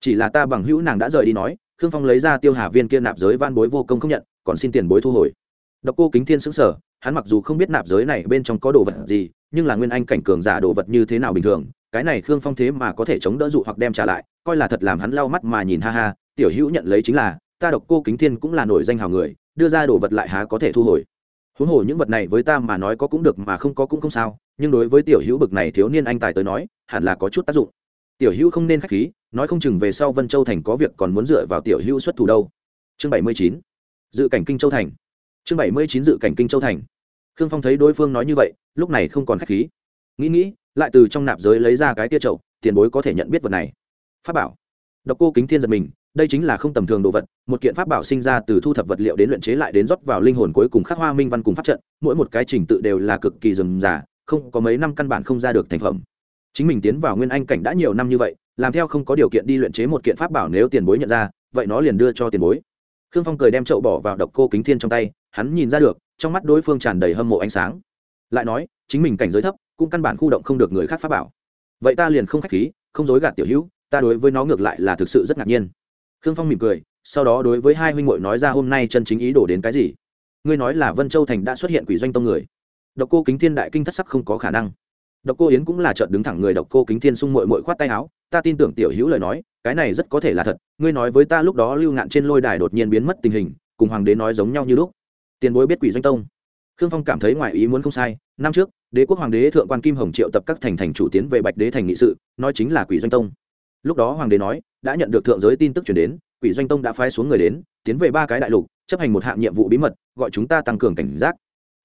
Chỉ là ta bằng hữu nàng đã rời đi nói, khương phong lấy ra tiêu hà viên kia nạp giới van bối vô công không nhận, còn xin tiền bối thu hồi. Độc cô kính thiên xứng sở hắn mặc dù không biết nạp giới này bên trong có đồ vật gì, nhưng là nguyên anh cảnh cường giả đồ vật như thế nào bình thường, cái này khương phong thế mà có thể chống đỡ dụ hoặc đem trả lại, coi là thật làm hắn lau mắt mà nhìn, ha ha, tiểu hữu nhận lấy chính là, ta độc cô kính thiên cũng là nổi danh hào người, đưa ra đồ vật lại há có thể thu hồi. Huống hồ những vật này với ta mà nói có cũng được mà không có cũng không sao, nhưng đối với tiểu hữu bực này thiếu niên anh tài tới nói, hẳn là có chút tác dụng. Tiểu hữu không nên khách khí, nói không chừng về sau vân châu thành có việc còn muốn dựa vào tiểu hữu xuất thủ đâu. Chương bảy mươi chín, dự cảnh kinh châu thành. Chương bảy mươi chín dự cảnh kinh châu thành khương phong thấy đối phương nói như vậy, lúc này không còn khách khí. Nghĩ nghĩ, lại từ trong nạp giới lấy ra cái tia trậu tiền bối có thể nhận biết vật này. Pháp bảo. Độc cô kính thiên giật mình, đây chính là không tầm thường đồ vật, một kiện pháp bảo sinh ra từ thu thập vật liệu đến luyện chế lại đến rót vào linh hồn cuối cùng khắc hoa minh văn cùng pháp trận, mỗi một cái trình tự đều là cực kỳ rườm rà, không có mấy năm căn bản không ra được thành phẩm. Chính mình tiến vào nguyên anh cảnh đã nhiều năm như vậy, làm theo không có điều kiện đi luyện chế một kiện pháp bảo nếu tiền bối nhận ra, vậy nó liền đưa cho tiền bối. Khương phong cười đem chậu bỏ vào độc cô kính thiên trong tay, hắn nhìn ra được trong mắt đối phương tràn đầy hâm mộ ánh sáng. Lại nói, chính mình cảnh giới thấp, cũng căn bản khu động không được người khác pháp bảo. Vậy ta liền không khách khí, không dối gạt tiểu hữu, ta đối với nó ngược lại là thực sự rất ngạc nhiên. Khương phong mỉm cười, sau đó đối với hai huynh muội nói ra hôm nay chân chính ý đồ đến cái gì? Ngươi nói là vân châu thành đã xuất hiện quỷ doanh tông người. Độc cô kính thiên đại kinh thất sắc không có khả năng. Độc cô yến cũng là trợn đứng thẳng người độc cô kính thiên sung mội mội khoát tay áo, ta tin tưởng tiểu hữu lời nói, cái này rất có thể là thật, ngươi nói với ta lúc đó lưu ngạn trên lôi đài đột nhiên biến mất tình hình, cùng hoàng đế nói giống nhau như lúc tiền bối biết quỷ doanh tông. Khương phong cảm thấy ngoài ý muốn không sai, năm trước, đế quốc hoàng đế thượng quan kim hồng triệu tập các thành thành chủ tiến về bạch đế thành nghị sự, nói chính là quỷ doanh tông. Lúc đó hoàng đế nói, đã nhận được thượng giới tin tức chuyển đến, quỷ doanh tông đã phái xuống người đến, tiến về ba cái đại lục, chấp hành một hạng nhiệm vụ bí mật, gọi chúng ta tăng cường cảnh giác.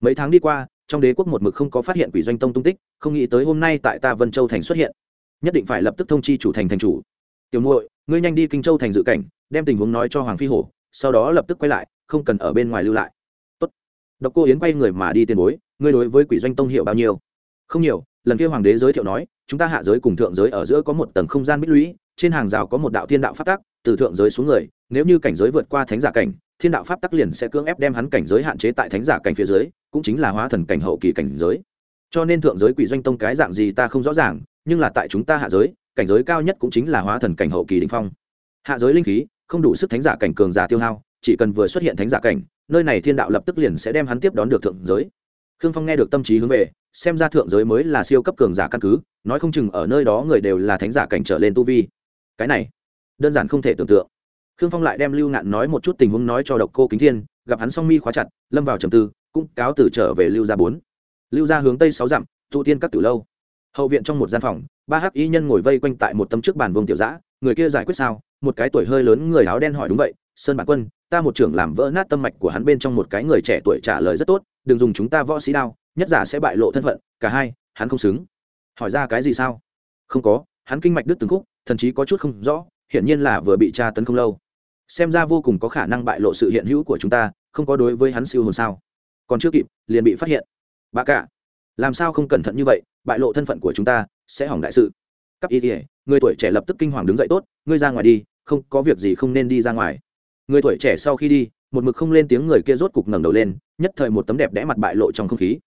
Mấy tháng đi qua, trong đế quốc một mực không có phát hiện quỷ doanh tông tung tích, không nghĩ tới hôm nay tại ta vân châu thành xuất hiện. Nhất định phải lập tức thông chi chủ thành thành chủ. Tiểu muội, ngươi nhanh đi kinh châu thành dự cảnh, đem tình huống nói cho hoàng phi hổ, sau đó lập tức quay lại, không cần ở bên ngoài lưu lại độc cô yến quay người mà đi tiền bối, ngươi đối với quỷ doanh tông hiểu bao nhiêu? Không nhiều, lần kia hoàng đế giới thiệu nói, chúng ta hạ giới cùng thượng giới ở giữa có một tầng không gian bích lũy, trên hàng rào có một đạo thiên đạo pháp tắc, từ thượng giới xuống người, nếu như cảnh giới vượt qua thánh giả cảnh, thiên đạo pháp tắc liền sẽ cưỡng ép đem hắn cảnh giới hạn chế tại thánh giả cảnh phía dưới, cũng chính là hóa thần cảnh hậu kỳ cảnh giới. Cho nên thượng giới quỷ doanh tông cái dạng gì ta không rõ ràng, nhưng là tại chúng ta hạ giới, cảnh giới cao nhất cũng chính là hóa thần cảnh hậu kỳ đình phong. Hạ giới linh khí, không đủ sức thánh giả cảnh cường giả tiêu hao, chỉ cần vừa xuất hiện thánh giả cảnh nơi này thiên đạo lập tức liền sẽ đem hắn tiếp đón được thượng giới. Khương phong nghe được tâm trí hướng về, xem ra thượng giới mới là siêu cấp cường giả căn cứ, nói không chừng ở nơi đó người đều là thánh giả cảnh trở lên tu vi. Cái này, đơn giản không thể tưởng tượng. Khương phong lại đem lưu ngạn nói một chút tình huống nói cho độc cô kính thiên, gặp hắn song mi khóa chặt, lâm vào trầm tư, cũng cáo từ trở về lưu gia bốn. Lưu gia hướng tây sáu dặm, thụ tiên các tử lâu. Hậu viện trong một gian phòng, ba hắc y nhân ngồi vây quanh tại một tấm trước bàn vương tiểu giã người kia giải quyết sao? Một cái tuổi hơi lớn người áo đen hỏi đúng vậy sơn bản quân, ta một trưởng làm vỡ nát tâm mạch của hắn bên trong một cái người trẻ tuổi trả lời rất tốt, đừng dùng chúng ta võ sĩ đao, nhất giả sẽ bại lộ thân phận, cả hai, hắn không xứng. Hỏi ra cái gì sao? Không có, hắn kinh mạch đứt từng khúc thậm chí có chút không rõ, hiển nhiên là vừa bị tra tấn không lâu. Xem ra vô cùng có khả năng bại lộ sự hiện hữu của chúng ta, không có đối với hắn siêu hồn sao. Còn chưa kịp, liền bị phát hiện. Bà cả làm sao không cẩn thận như vậy, bại lộ thân phận của chúng ta, sẽ hỏng đại sự. Cấp y kỉa người tuổi trẻ lập tức kinh hoàng đứng dậy tốt, ngươi ra ngoài đi, không có việc gì không nên đi ra ngoài người tuổi trẻ sau khi đi, một mực không lên tiếng người kia rốt cục ngẩng đầu lên, nhất thời một tấm đẹp đẽ mặt bại lộ trong không khí.